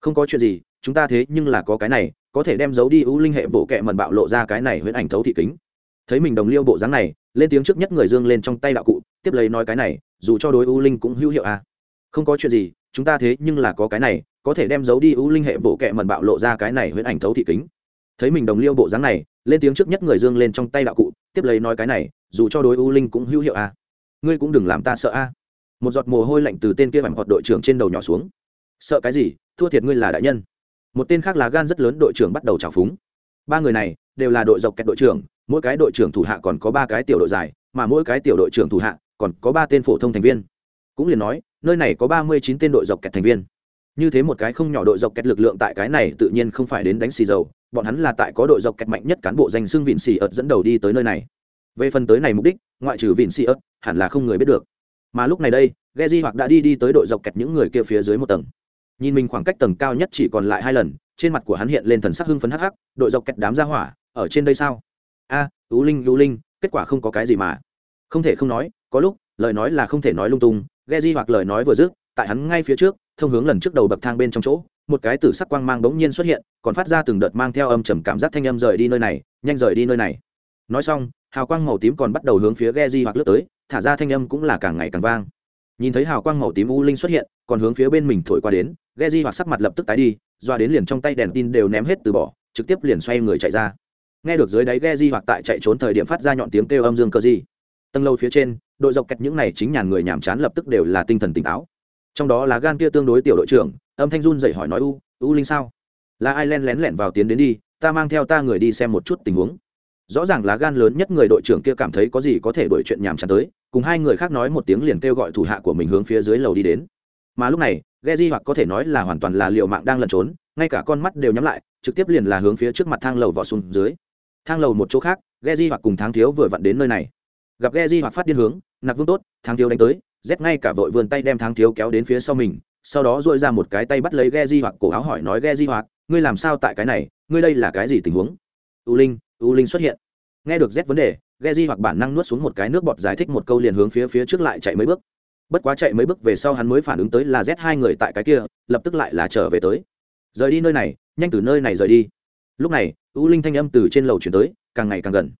Không có chuyện gì, chúng ta thế nhưng là có cái này có thể đem giấu đi ưu linh hệ bộ kệ mần bạo lộ ra cái này huyễn ảnh thấu thị kính. Thấy mình đồng liêu bộ dáng này, lên tiếng trước nhất người dương lên trong tay đạo cụ, tiếp lấy nói cái này, dù cho đối ưu linh cũng hữu hiệu à. Không có chuyện gì, chúng ta thế nhưng là có cái này, có thể đem giấu đi ưu linh hệ bộ kệ mần bạo lộ ra cái này huyễn ảnh thấu thị kính. Thấy mình đồng liêu bộ dáng này, lên tiếng trước nhất người dương lên trong tay đạo cụ, tiếp lấy nói cái này, dù cho đối u linh cũng hữu hiệu a ngươi cũng đừng làm ta sợ a một giọt mồ hôi lạnh từ tên kia bằng hoạt đội trưởng trên đầu nhỏ xuống. Sợ cái gì? Thua thiệt ngươi là đại nhân một tên khác là gan rất lớn đội trưởng bắt đầu trào phúng. Ba người này đều là đội dọc kẹt đội trưởng, mỗi cái đội trưởng thủ hạ còn có ba cái tiểu đội dài, mà mỗi cái tiểu đội trưởng thủ hạ còn có ba tên phổ thông thành viên. Cũng liền nói, nơi này có ba mươi chín tên đội dọc kẹt thành viên. Như thế một cái không nhỏ đội dọc kẹt lực lượng tại cái này tự nhiên không phải đến đánh xì dầu, bọn hắn là tại có đội dọc kẹt mạnh nhất cán bộ danh xưng vịn xì ợt dẫn đầu đi tới nơi này. Về phần tới này mục đích, ngoại trừ vịn xì ợt hẳn là không người biết được. Mà lúc này đây Geji hoặc đã đi đi tới đội dọc kẹt những người kia phía dưới một tầng nhìn mình khoảng cách tầng cao nhất chỉ còn lại hai lần trên mặt của hắn hiện lên thần sắc hưng phấn hắc hắc đội dọc kẹt đám ra hỏa ở trên đây sao? A à, ú linh ú linh kết quả không có cái gì mà. Không thể không nói có lúc lời nói là không thể nói lung tung Geji hoặc lời nói vừa dứt tại hắn ngay phía trước thông hướng lần trước đầu bậc thang bên trong chỗ một cái tử sắc quang mang bỗng nhiên xuất hiện còn phát ra từng đợt mang theo âm trầm cảm giác thanh âm rời đi nơi này nhanh rời đi nơi này. Nói xong hào quang màu tím còn bắt đầu hướng phía Geji hoặc lướt tới thả ra thanh âm cũng là càng ngày càng vang. Nhìn thấy hào quang màu tím u linh xuất hiện còn hướng phía bên mình thổi qua đến ghe di hoặc sắc mặt lập tức tái đi, doa đến liền trong tay đèn tin đều ném hết từ bỏ, trực tiếp liền xoay người chạy ra. Nghe được dưới đáy ghe di hoặc tại chạy trốn thời điểm phát ra nhọn tiếng kêu âm dương cơ di. Tầng lâu phía trên, đội dọc kẹt những này chính nhàn người nhàm chán lập tức đều là tinh thần tỉnh táo. Trong đó là gan kia tương đối tiểu đội trưởng, âm thanh run dậy hỏi nói, u u linh sao? Là ai len lén lẻn vào tiến đến đi, ta mang theo ta người đi xem một chút tình huống. Rõ ràng là gan lớn nhất người đội trưởng kia cảm thấy có gì có thể đổi chuyện nhàm chán tới, cùng hai người khác nói một tiếng liền kêu gọi thủ hạ của mình hướng phía dưới lầu đi đến. Mà lúc này Geji hoặc có thể nói là hoàn toàn là liều mạng đang lẩn trốn, ngay cả con mắt đều nhắm lại, trực tiếp liền là hướng phía trước mặt thang lầu vọt xuống dưới. Thang lầu một chỗ khác, Geji hoặc cùng tháng thiếu vừa vặn đến nơi này. Gặp Geji hoặc phát điên hướng, nặc vương tốt tháng thiếu đánh tới rét ngay cả vội vươn tay đem tháng thiếu kéo đến phía sau mình, sau đó duỗi ra một cái tay bắt lấy Geji hoặc cổ áo hỏi nói, Geji hoặc, ngươi làm sao tại cái này? Ngươi đây là cái gì tình huống? U linh u linh xuất hiện. Nghe được rét vấn đề, Geji hoặc bản năng nuốt xuống một cái nước bọt giải thích một câu liền hướng phía phía trước lại chạy mấy bước. Bất quá chạy mấy bước về sau hắn mới phản ứng tới là Z hai người tại cái kia, lập tức lại là trở về tới. Rời đi nơi này, nhanh từ nơi này rời đi. Lúc này, U Linh thanh âm từ trên lầu chuyển tới, càng ngày càng gần.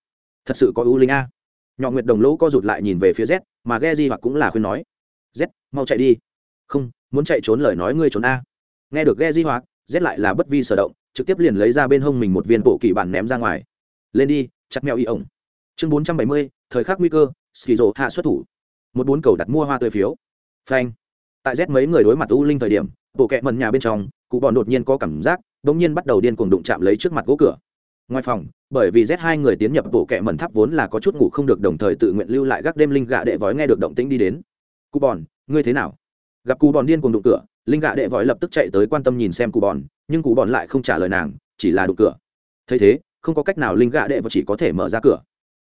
Thật sự có U Linh a. Nhỏ Nguyệt Đồng Lỗ co rụt lại nhìn về phía Z, mà ghe di hoặc cũng là khuyên nói: "Z, mau chạy đi." "Không, muốn chạy trốn lời nói ngươi trốn a." Nghe được ghe di hoặc, Z lại là bất vi sở động, trực tiếp liền lấy ra bên hông mình một viên bộ kỳ bản ném ra ngoài. "Lên đi, chặt mèo y ổng." chương bốn trăm bảy mươi thời khắc nguy cơ skizo hạ xuất thủ một bốn cầu đặt mua hoa tươi phiếu. Phanh. Tại z mấy người đối mặt u linh thời điểm, bộ kẹ mần nhà bên trong, cụ bọn đột nhiên có cảm giác đ ỗ n g nhiên bắt đầu điên cuồng đụng chạm lấy trước mặt gỗ cửa. Ngoài phòng, bởi vì z hai người tiến nhập bộ kẹ mần tháp vốn là có chút ngủ không được đồng thời tự nguyện lưu lại gác đêm linh gạ đệ vói nghe được động tĩnh đi đến. Cụ bòn ngươi thế nào? Gặp cụ bòn điên cuồng đụng cửa, linh gạ đệ vói lập tức chạy tới quan tâm nhìn xem cụ bòn nhưng cụ bòn lại không trả lời nàng, chỉ là đụng cửa. Thấy thế, không có cách nào linh gạ đệ và chỉ có thể mở ra cửa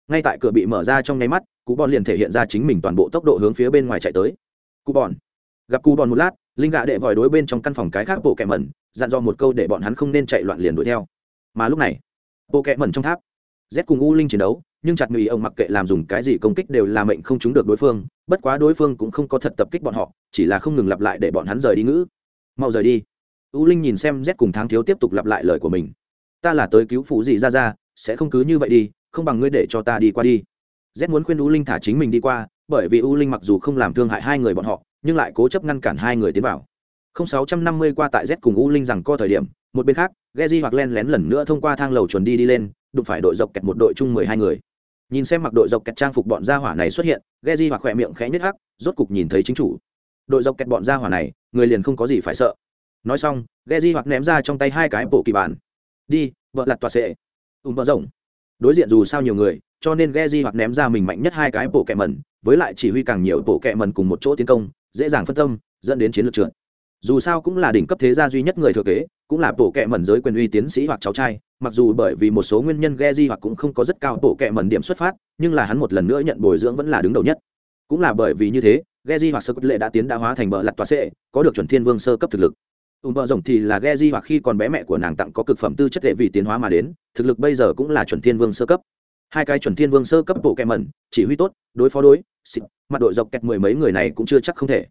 ngay tại cửa bị mở ra trong nháy mắt cụ Bọn liền thể hiện ra chính mình toàn bộ tốc độ hướng phía bên ngoài chạy tới. Cụ Bọn gặp cụ Bọn một lát, linh gạ đệ vòi đối bên trong căn phòng cái khác bộ kẹ mẩn, dặn dò một câu để bọn hắn không nên chạy loạn liền đuổi theo. Mà lúc này, bộ kẹ mẩn trong tháp, z cùng u linh chiến đấu, nhưng chặt mì ông mặc kệ làm dùng cái gì công kích đều là mệnh không trúng được đối phương, bất quá đối phương cũng không có thật tập kích bọn họ, chỉ là không ngừng lặp lại để bọn hắn rời đi ngữ. Mau rời đi. U linh nhìn xem z cùng tháng thiếu tiếp tục lặp lại lời của mình. Ta là tới cứu phụ gì ra ra sẽ không cứ như vậy đi không bằng ngươi để cho ta đi qua đi. Z muốn khuyên u linh thả chính mình đi qua, bởi vì u linh mặc dù không làm thương hại hai người bọn họ, nhưng lại cố chấp ngăn cản hai người tiến vào. Không sáu trăm năm mươi qua tại z cùng u linh rằng co thời điểm, một bên khác, Geji hoặc len lén lần nữa thông qua thang lầu chuẩn đi đi lên, đụng phải đội dọc kẹt một đội chung mười hai người. Nhìn xem mặc đội dọc kẹt trang phục bọn gia hỏa này xuất hiện, Geji hoặc khỏe miệng khẽ nhất hắc, rốt cục nhìn thấy chính chủ. Đội dọc kẹt bọn gia hỏa này, người liền không có gì phải sợ. Nói xong, Geji hoặc ném ra trong tay hai cái bộ kỳ bản. Đi, vợ lặt tòa sệ. Ùm vợ rộng đối diện dù sao nhiều người, cho nên Geji hoặc ném ra mình mạnh nhất hai cái bộ kẹ mẩn, với lại chỉ huy càng nhiều bộ kẹ mẩn cùng một chỗ tiến công, dễ dàng phân tâm, dẫn đến chiến lược trượt. Dù sao cũng là đỉnh cấp thế gia duy nhất người thừa kế, cũng là bộ kẹ mẩn giới quyền uy tiến sĩ hoặc cháu trai, mặc dù bởi vì một số nguyên nhân Geji hoặc cũng không có rất cao bộ kẹ mẩn điểm xuất phát, nhưng là hắn một lần nữa nhận bồi dưỡng vẫn là đứng đầu nhất. Cũng là bởi vì như thế, Geji hoặc sơ cấp lệ đã tiến đã hóa thành bờ lặt tòa sệ, có được chuẩn thiên vương sơ cấp thực lực ùm bờ rồng thì là ghe di hoặc khi còn bé mẹ của nàng tặng có cực phẩm tư chất hệ vì tiến hóa mà đến, thực lực bây giờ cũng là chuẩn thiên vương sơ cấp. Hai cái chuẩn thiên vương sơ cấp bộ kẹ mẩn, chỉ huy tốt, đối phó đối, xịt, mặt đội dọc kẹt mười mấy người này cũng chưa chắc không thể.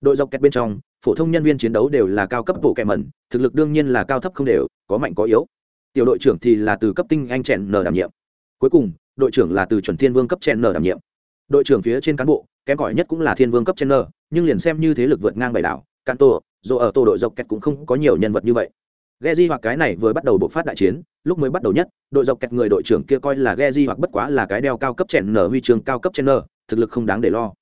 Đội dọc kẹt bên trong, phổ thông nhân viên chiến đấu đều là cao cấp bộ kẹ mẩn, thực lực đương nhiên là cao thấp không đều, có mạnh có yếu. Tiểu đội trưởng thì là từ cấp tinh anh chèn nở đảm nhiệm. Cuối cùng, đội trưởng là từ chuẩn thiên vương cấp chèn nở đảm nhiệm. Đội trưởng phía trên cán bộ, kém cỏi nhất cũng là thiên vương cấp chèn nở, nhưng liền xem như thế lực vượt ngang bảy đảo canto dù ở tổ đội dọc kẹt cũng không có nhiều nhân vật như vậy Geji hoặc cái này vừa bắt đầu bộc phát đại chiến, lúc mới bắt đầu nhất, đội dọc kẹt người đội trưởng kia coi là Geji hoặc bất quá là cái đeo cao cấp chèn nở huy chương cao cấp chèn nở, thực lực không đáng để lo.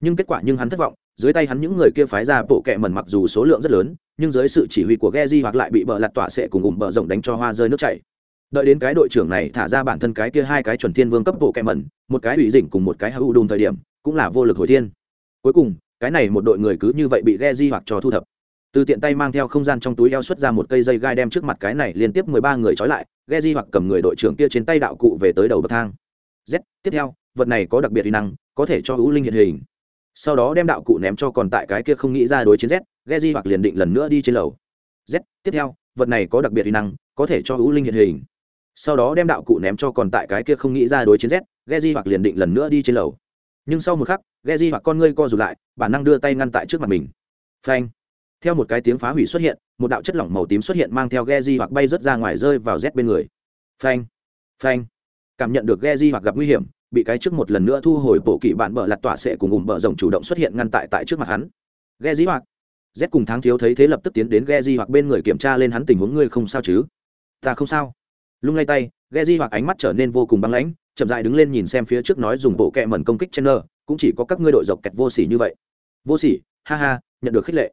Nhưng kết quả nhưng hắn thất vọng, dưới tay hắn những người kia phái ra bộ kệ mẩn mặc dù số lượng rất lớn, nhưng dưới sự chỉ huy của Geji hoặc lại bị bờ lật tỏa sẽ cùng ủng bờ rộng đánh cho hoa rơi nước chảy. Đợi đến cái đội trưởng này thả ra bản thân cái kia hai cái chuẩn thiên vương cấp bộ kệ mẩn, một cái ủy dĩnh cùng một cái hữu đùn thời điểm, cũng là vô lực hồi thiên. Cuối cùng, cái này một đội người cứ như vậy bị Geji hoặc cho thu thập từ tiện tay mang theo không gian trong túi eo xuất ra một cây dây gai đem trước mặt cái này liên tiếp mười ba người trói lại, ghe di hoặc cầm người đội trưởng kia trên tay đạo cụ về tới đầu bậc thang. Z, tiếp theo, vật này có đặc biệt kỹ năng, có thể cho hữu linh hiện hình. Sau đó đem đạo cụ ném cho còn tại cái kia không nghĩ ra đối chiến z, ghe di hoặc liền định lần nữa đi trên lầu. Z, tiếp theo, vật này có đặc biệt kỹ năng, có thể cho hữu linh hiện hình. Sau đó đem đạo cụ ném cho còn tại cái kia không nghĩ ra đối chiến z, ghe di hoặc liền định lần nữa đi trên lầu. Nhưng sau một khắc, ghe di hoặc con ngươi co rụt lại, bản năng đưa tay ngăn tại trước mặt mình. Phanh theo một cái tiếng phá hủy xuất hiện, một đạo chất lỏng màu tím xuất hiện mang theo ghe di hoặc bay rớt ra ngoài rơi vào rét bên người. Phanh phanh. Cảm nhận được ghe di hoặc gặp nguy hiểm, bị cái trước một lần nữa thu hồi bộ kỷ bạn bờ lặt tỏa sẽ cùng ủng bờ rồng chủ động xuất hiện ngăn tại tại trước mặt hắn. Ghe di hoặc. Z cùng tháng thiếu thấy thế lập tức tiến đến ghe di hoặc bên người kiểm tra lên hắn tình huống ngươi không sao chứ? Ta không sao. Lung lay tay, ghe di hoặc ánh mắt trở nên vô cùng băng lãnh, chậm dại đứng lên nhìn xem phía trước nói dùng bộ kẹ mẩn công kích chen nơ cũng chỉ có các ngươi đội dọc kẹt vô sỉ như vậy. Vô sỉ, ha ha, nhận được khích lệ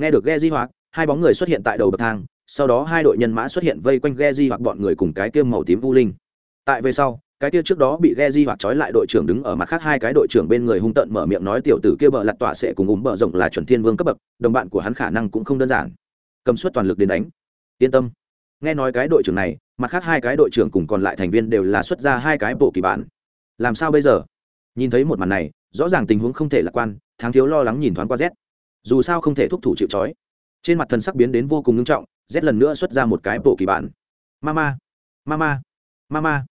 nghe được ghe di hoặc hai bóng người xuất hiện tại đầu bậc thang, sau đó hai đội nhân mã xuất hiện vây quanh ghe di hoặc bọn người cùng cái kia màu tím u linh. Tại về sau, cái kia trước đó bị ghe di hoặc trói lại đội trưởng đứng ở mặt khác hai cái đội trưởng bên người hung tận mở miệng nói tiểu tử kia bờ lặt tọa sẽ cùng ủng bờ rộng là chuẩn thiên vương cấp bậc, đồng bạn của hắn khả năng cũng không đơn giản. Cầm suất toàn lực đến đánh. Yên tâm. Nghe nói cái đội trưởng này, mặt khác hai cái đội trưởng cùng còn lại thành viên đều là xuất ra hai cái bộ kỳ bản. Làm sao bây giờ? Nhìn thấy một màn này, rõ ràng tình huống không thể lạc quan tháng thiếu lo lắng nhìn thoáng qua z dù sao không thể thúc thủ chịu trói. Trên mặt thần sắc biến đến vô cùng nghiêm trọng, z lần nữa xuất ra một cái bộ kỳ bản. Mama mama mama.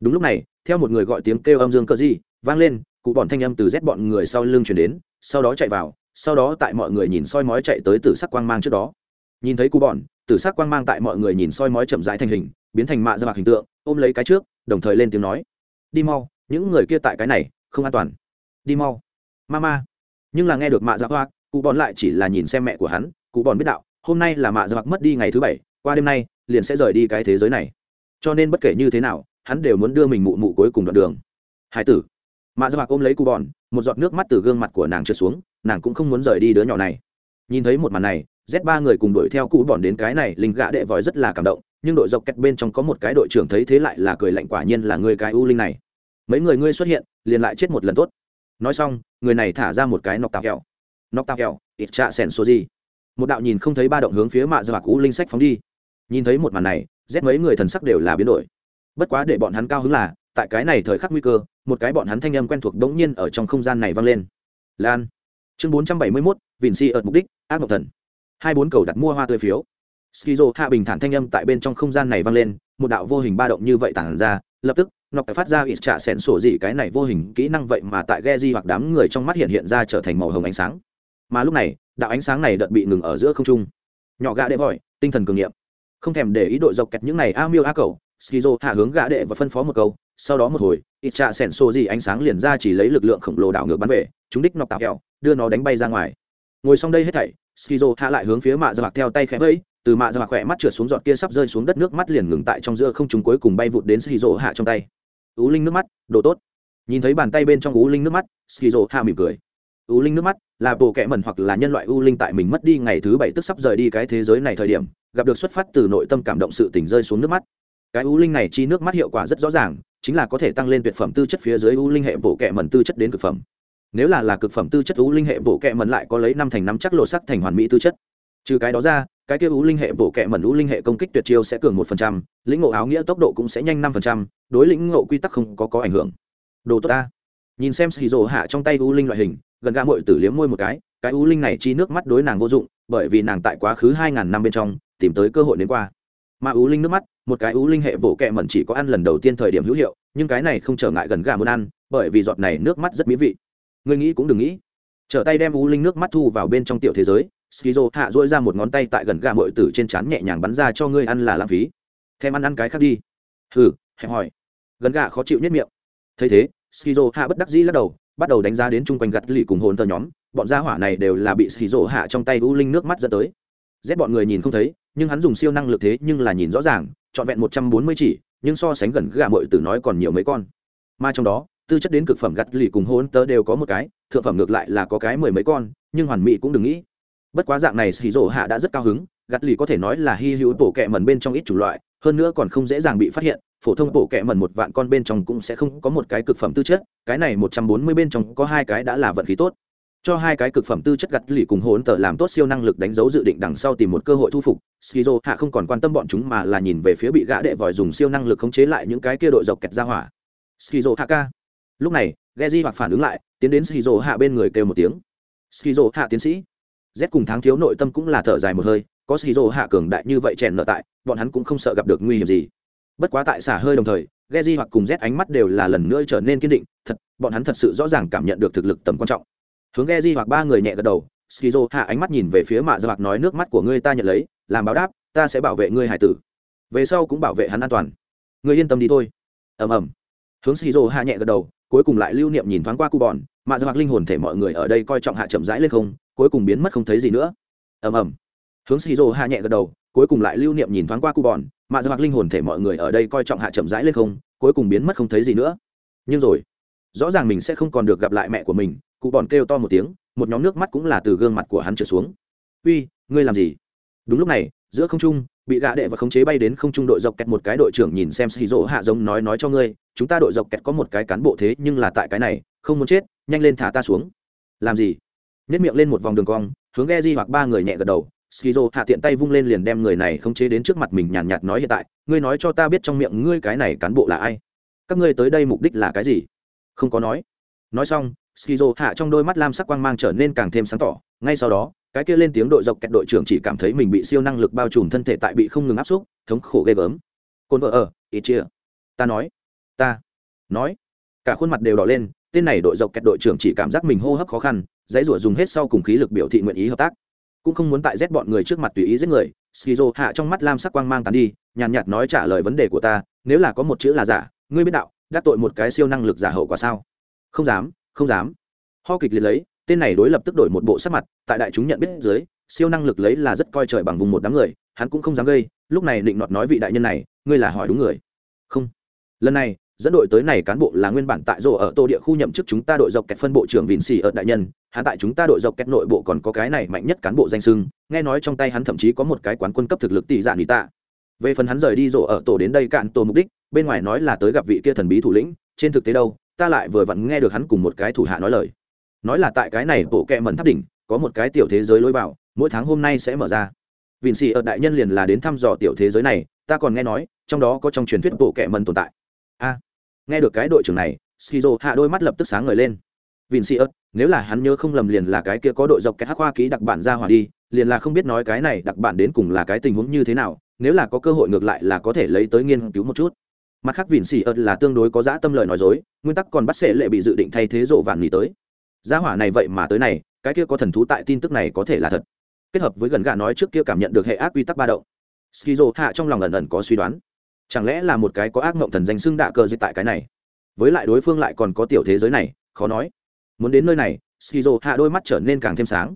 Đúng lúc này, theo một người gọi tiếng kêu âm dương cờ gì vang lên, cụ bọn thanh âm từ z bọn người sau lưng chuyển đến, sau đó chạy vào, sau đó tại mọi người nhìn soi mói chạy tới tử sắc quang mang trước đó. Nhìn thấy cụ bọn, tử sắc quang mang tại mọi người nhìn soi mói chậm rãi thành hình, biến thành mạ ra mặt hình tượng, ôm lấy cái trước, đồng thời lên tiếng nói. Đi mau, những người kia tại cái này, không an toàn. Đi mau. Mama. Nhưng là nghe được mạ dạ hoa cụ bọn lại chỉ là nhìn xem mẹ của hắn, cụ bọn biết đạo, hôm nay là mạ dạ hoặc mất đi ngày thứ bảy, qua đêm nay liền sẽ rời đi cái thế giới này. Cho nên bất kể như thế nào, hắn đều muốn đưa mình mụ mụ cuối cùng đoạn đường. Hải tử. Mạ dạ hoặc ôm lấy cụ bọn, một giọt nước mắt từ gương mặt của nàng trượt xuống, nàng cũng không muốn rời đi đứa nhỏ này. Nhìn thấy một màn này, z ba người cùng đuổi theo cụ bọn đến cái này, linh gã đệ vòi rất là cảm động, nhưng đội dọc kẹt bên trong có một cái đội trưởng thấy thế lại là cười lạnh quả nhiên là người cái u linh này. Mấy người ngươi xuất hiện, liền lại chết một lần tốt. Nói xong, người này thả ra một cái nọc tạo kẹo nóc tao kẹo ít trạ sẻn số gì. Một đạo nhìn không thấy ba động hướng phía mạ giặc cũ linh sách phóng đi. Nhìn thấy một màn này rét mấy người thần sắc đều là biến đổi. Bất quá để bọn hắn cao hứng là, tại cái này thời khắc nguy cơ, một cái bọn hắn thanh âm quen thuộc đống nhiên ở trong không gian này vang lên. Lan. Chương bốn trăm bảy mươi mốt, vịn si ợt mục đích, ác mộc thần. Hai bốn cầu đặt mua hoa tươi phiếu. Skizo hạ bình thản thanh âm tại bên trong không gian này vang lên, một đạo vô hình ba động như vậy tản ra, lập tức ngọc phát ra ít trạ sẻn sổ gì cái này vô hình kỹ năng vậy mà tại ghe di hoặc đám người trong mắt hiện hiện ra trở thành màu hồng ánh sáng mà lúc này, đạo ánh sáng này đợt bị ngừng ở giữa không trung. Nhỏ gã đệ vội, tinh thần cường nghiệm. Không thèm để ý đội dọc kẹt những này, a miêu, a cầu skizo hạ hướng gã đệ và phân phó một câu, sau đó một hồi ít trạ sẻn xô gì ánh sáng liền ra chỉ lấy lực lượng khổng lồ đảo ngược bắn về, chúng đích nọc tạo kẹo, đưa nó đánh bay ra ngoài. Ngồi xong đây hết thảy, skizo hạ lại hướng phía mạ ra bạc theo tay khẽ vẫy, từ mạ ra bạc khỏe mắt trượt xuống giọt kia sắp rơi xuống đất nước mắt liền ngừng tại trong giữa không chúng cuối cùng bay vụt đến skizo hạ trong tay. Ú linh nước mắt, đồ tốt. Nhìn thấy bàn tay bên trong ú linh nước mắt, skizo hạ mỉm cười u linh nước mắt, là bộ kệ mẩn hoặc là nhân loại u linh tại mình mất đi ngày thứ bảy tức sắp rời đi cái thế giới này thời điểm, gặp được xuất phát từ nội tâm cảm động sự tỉnh rơi xuống nước mắt. Cái u linh này chi nước mắt hiệu quả rất rõ ràng, chính là có thể tăng lên tuyệt phẩm tư chất phía dưới u linh hệ bộ kệ mẩn tư chất đến cực phẩm. Nếu là là cực phẩm tư chất u linh hệ bộ kệ mẩn lại có lấy năm thành năm chắc lộ sắc thành hoàn mỹ tư chất. Trừ cái đó ra, cái kia u linh hệ bộ kệ mẩn u linh hệ công kích tuyệt chiêu sẽ cường một phần trăm, lĩnh ngộ áo nghĩa tốc độ cũng sẽ nhanh năm phần trăm, đối lĩnh ngộ quy tắc không có có ảnh hưởng. Đồ tốt ta. Nhìn xem xì rồ hạ trong tay u linh loại hình gần gà mội tử liếm môi một cái cái u linh này chi nước mắt đối nàng vô dụng, bởi vì nàng tại quá khứ hai ngàn năm bên trong, tìm tới cơ hội đến qua. Mà u linh nước mắt, một cái u linh hệ bộ kẹ mẩn chỉ có ăn lần đầu tiên thời điểm hữu hiệu, nhưng cái này không trở ngại gần gà muốn ăn, bởi vì giọt này nước mắt rất mỹ vị. Người nghĩ cũng đừng nghĩ. Trở tay đem u linh nước mắt thu vào bên trong tiểu thế giới, skizo hạ dỗi ra một ngón tay tại gần gà mội tử trên trán nhẹ nhàng bắn ra cho ngươi ăn là lãng phí. Thêm ăn ăn cái khác đi. Hừ, hẹp hỏi gần gà khó chịu nhất miệng. Thấy thế, skizo hạ bất đắc dĩ lắc đầu bắt đầu đánh giá đến chung quanh gặt lì cùng hồn tờ nhóm, bọn gia hỏa này đều là bị xì rổ hạ trong tay u linh nước mắt dẫn tới. Rét bọn người nhìn không thấy, nhưng hắn dùng siêu năng lực thế nhưng là nhìn rõ ràng, trọn vẹn một trăm bốn mươi chỉ, nhưng so sánh gần gà mội tử nói còn nhiều mấy con. Mà trong đó, tư chất đến cực phẩm gặt lì cùng hôn tớ đều có một cái, thượng phẩm ngược lại là có cái mười mấy con, nhưng hoàn mỹ cũng đừng nghĩ. Bất quá dạng này xì rổ hạ đã rất cao hứng, gặt lì có thể nói là hy hữu bổ kẹ mần bên trong ít chủng loại, hơn nữa còn không dễ dàng bị phát hiện phổ thông bộ kẹ mẩn một vạn con bên trong cũng sẽ không có một cái cực phẩm tư chất, cái này một trăm bốn mươi bên trong có hai cái đã là vận khí tốt. Cho hai cái cực phẩm tư chất gặt lì cùng hỗn tờ làm tốt siêu năng lực đánh dấu dự định đằng sau tìm một cơ hội thu phục, skizo hạ không còn quan tâm bọn chúng mà là nhìn về phía bị gã đệ vòi dùng siêu năng lực khống chế lại những cái kia đội dọc kẹt ra hỏa. Skizo hạ ca. Lúc này, geji hoặc phản ứng lại, tiến đến skizo hạ bên người kêu một tiếng. Skizo hạ tiến sĩ. Z cùng tháng thiếu nội tâm cũng là thở dài một hơi, có skizo hạ cường đại như vậy chèn nợ tại, bọn hắn cũng không sợ gặp được nguy hiểm gì bất quá tại xả hơi đồng thời geji hoặc cùng z ánh mắt đều là lần nữa trở nên kiên định thật bọn hắn thật sự rõ ràng cảm nhận được thực lực tầm quan trọng. Hướng ghe di hoặc ba người nhẹ gật đầu skizo hạ ánh mắt nhìn về phía mạ gia hoặc nói nước mắt của ngươi ta nhận lấy làm báo đáp ta sẽ bảo vệ ngươi hải tử. Về sau cũng bảo vệ hắn an toàn. Ngươi yên tâm đi thôi. Ầm ầm. Hướng skizo hạ nhẹ gật đầu cuối cùng lại lưu niệm nhìn thoáng qua cu bọn, mạ gia hoặc linh hồn thể mọi người ở đây coi trọng hạ chậm rãi lên không cuối cùng biến mất không thấy gì nữa. Ầm ầm. Hướng skizo hạ nhẹ gật đầu cuối cùng lại lưu niệm nhìn thoáng qua cu bòn mạ dạ hoặc linh hồn thể mọi người ở đây coi trọng hạ chậm rãi lên không, cuối cùng biến mất không thấy gì nữa. Nhưng rồi, rõ ràng mình sẽ không còn được gặp lại mẹ của mình cụ bọn kêu to một tiếng, một nhóm nước mắt cũng là từ gương mặt của hắn trở xuống. Uy, ngươi làm gì? Đúng lúc này, giữa không trung, bị gạ đệ và khống chế bay đến không trung đội dọc kẹt một cái đội trưởng nhìn xem xì rỗ hạ giống nói nói cho ngươi, chúng ta đội dọc kẹt có một cái cán bộ thế nhưng là tại cái này, không muốn chết, nhanh lên thả ta xuống. Làm gì? Nhất miệng lên một vòng đường cong, hướng ghe di hoặc ba người nhẹ gật đầu skizo hạ tiện tay vung lên liền đem người này khống chế đến trước mặt mình nhàn nhạt, nhạt nói hiện tại ngươi nói cho ta biết trong miệng ngươi cái này cán bộ là ai? Các ngươi tới đây mục đích là cái gì? Không có nói. Nói xong skizo hạ trong đôi mắt lam sắc quang mang trở nên càng thêm sáng tỏ. Ngay sau đó cái kia lên tiếng đội dọc kẹt đội trưởng chỉ cảm thấy mình bị siêu năng lực bao trùm thân thể tại bị không ngừng áp xúc thống khổ ghê gớm. Cồn vợ ở ít chia. Ta nói. Ta nói. Cả khuôn mặt đều đỏ lên tên này đội dọc kẹt đội trưởng chỉ cảm giác mình hô hấp khó khăn dãy rủa dùng hết sau cùng khí lực biểu thị nguyện ý hợp tác cũng không muốn tại rét bọn người trước mặt tùy ý giết người, skizo hạ trong mắt lam sắc quang mang tàn đi, nhàn nhạt nói trả lời vấn đề của ta, nếu là có một chữ là giả, ngươi biết đạo, đắc tội một cái siêu năng lực giả hậu quả sao? Không dám không dám. Ho kịch liệt lấy, tên này đối lập tức đổi một bộ sắc mặt, tại đại chúng nhận biết dưới, siêu năng lực lấy là rất coi trời bằng vùng một đám người, hắn cũng không dám gây, lúc này định nọt nói vị đại nhân này, ngươi là hỏi đúng người. Không. Lần này, dẫn đội tới này cán bộ là nguyên bản tại rổ ở tô địa khu nhậm chức chúng ta đội dọc kẹt phân bộ trưởng vịn xì ở đại nhân hắn tại chúng ta đội dọc kẹt nội bộ còn có cái này mạnh nhất cán bộ danh sưng, nghe nói trong tay hắn thậm chí có một cái quán quân cấp thực lực tỷ dạ nỉ tạ. Về phần hắn rời đi rộ ở tổ đến đây cạn tổ mục đích, bên ngoài nói là tới gặp vị kia thần bí thủ lĩnh, trên thực tế đâu, ta lại vừa vặn nghe được hắn cùng một cái thủ hạ nói lời. Nói là tại cái này bộ kẹ mẩn tháp đỉnh, có một cái tiểu thế giới lối vào, mỗi tháng hôm nay sẽ mở ra. Vịn xì ở đại nhân liền là đến thăm dò tiểu thế giới này, ta còn nghe nói, trong đó có trong truyền thuyết bộ kẹ mẩn tồn tại. A, nghe được cái đội trưởng này, skizo hạ đôi mắt lập tức sáng ngời lên. Vincius, nếu là hắn nhớ không lầm liền là cái kia có đội dọc cái hắc hoa ký đặc bản ra hỏa đi liền là không biết nói cái này đặc bản đến cùng là cái tình huống như thế nào nếu là có cơ hội ngược lại là có thể lấy tới nghiên cứu một chút. Mặt khác Vincius là tương đối có dã tâm lời nói dối nguyên tắc còn bắt sẽ lệ bị dự định thay thế rộ vạn nghỉ tới. Gia hỏa này vậy mà tới này cái kia có thần thú tại tin tức này có thể là thật. Kết hợp với gần gà nói trước kia cảm nhận được hệ ác quy tắc ba động. Skizo hạ trong lòng ẩn ẩn có suy đoán. Chẳng lẽ là một cái có ác mộng thần danh xưng đạ cờ dịch tại cái này? Với lại đối phương lại còn có tiểu thế giới này khó nói muốn đến nơi này, skizo hạ đôi mắt trở nên càng thêm sáng.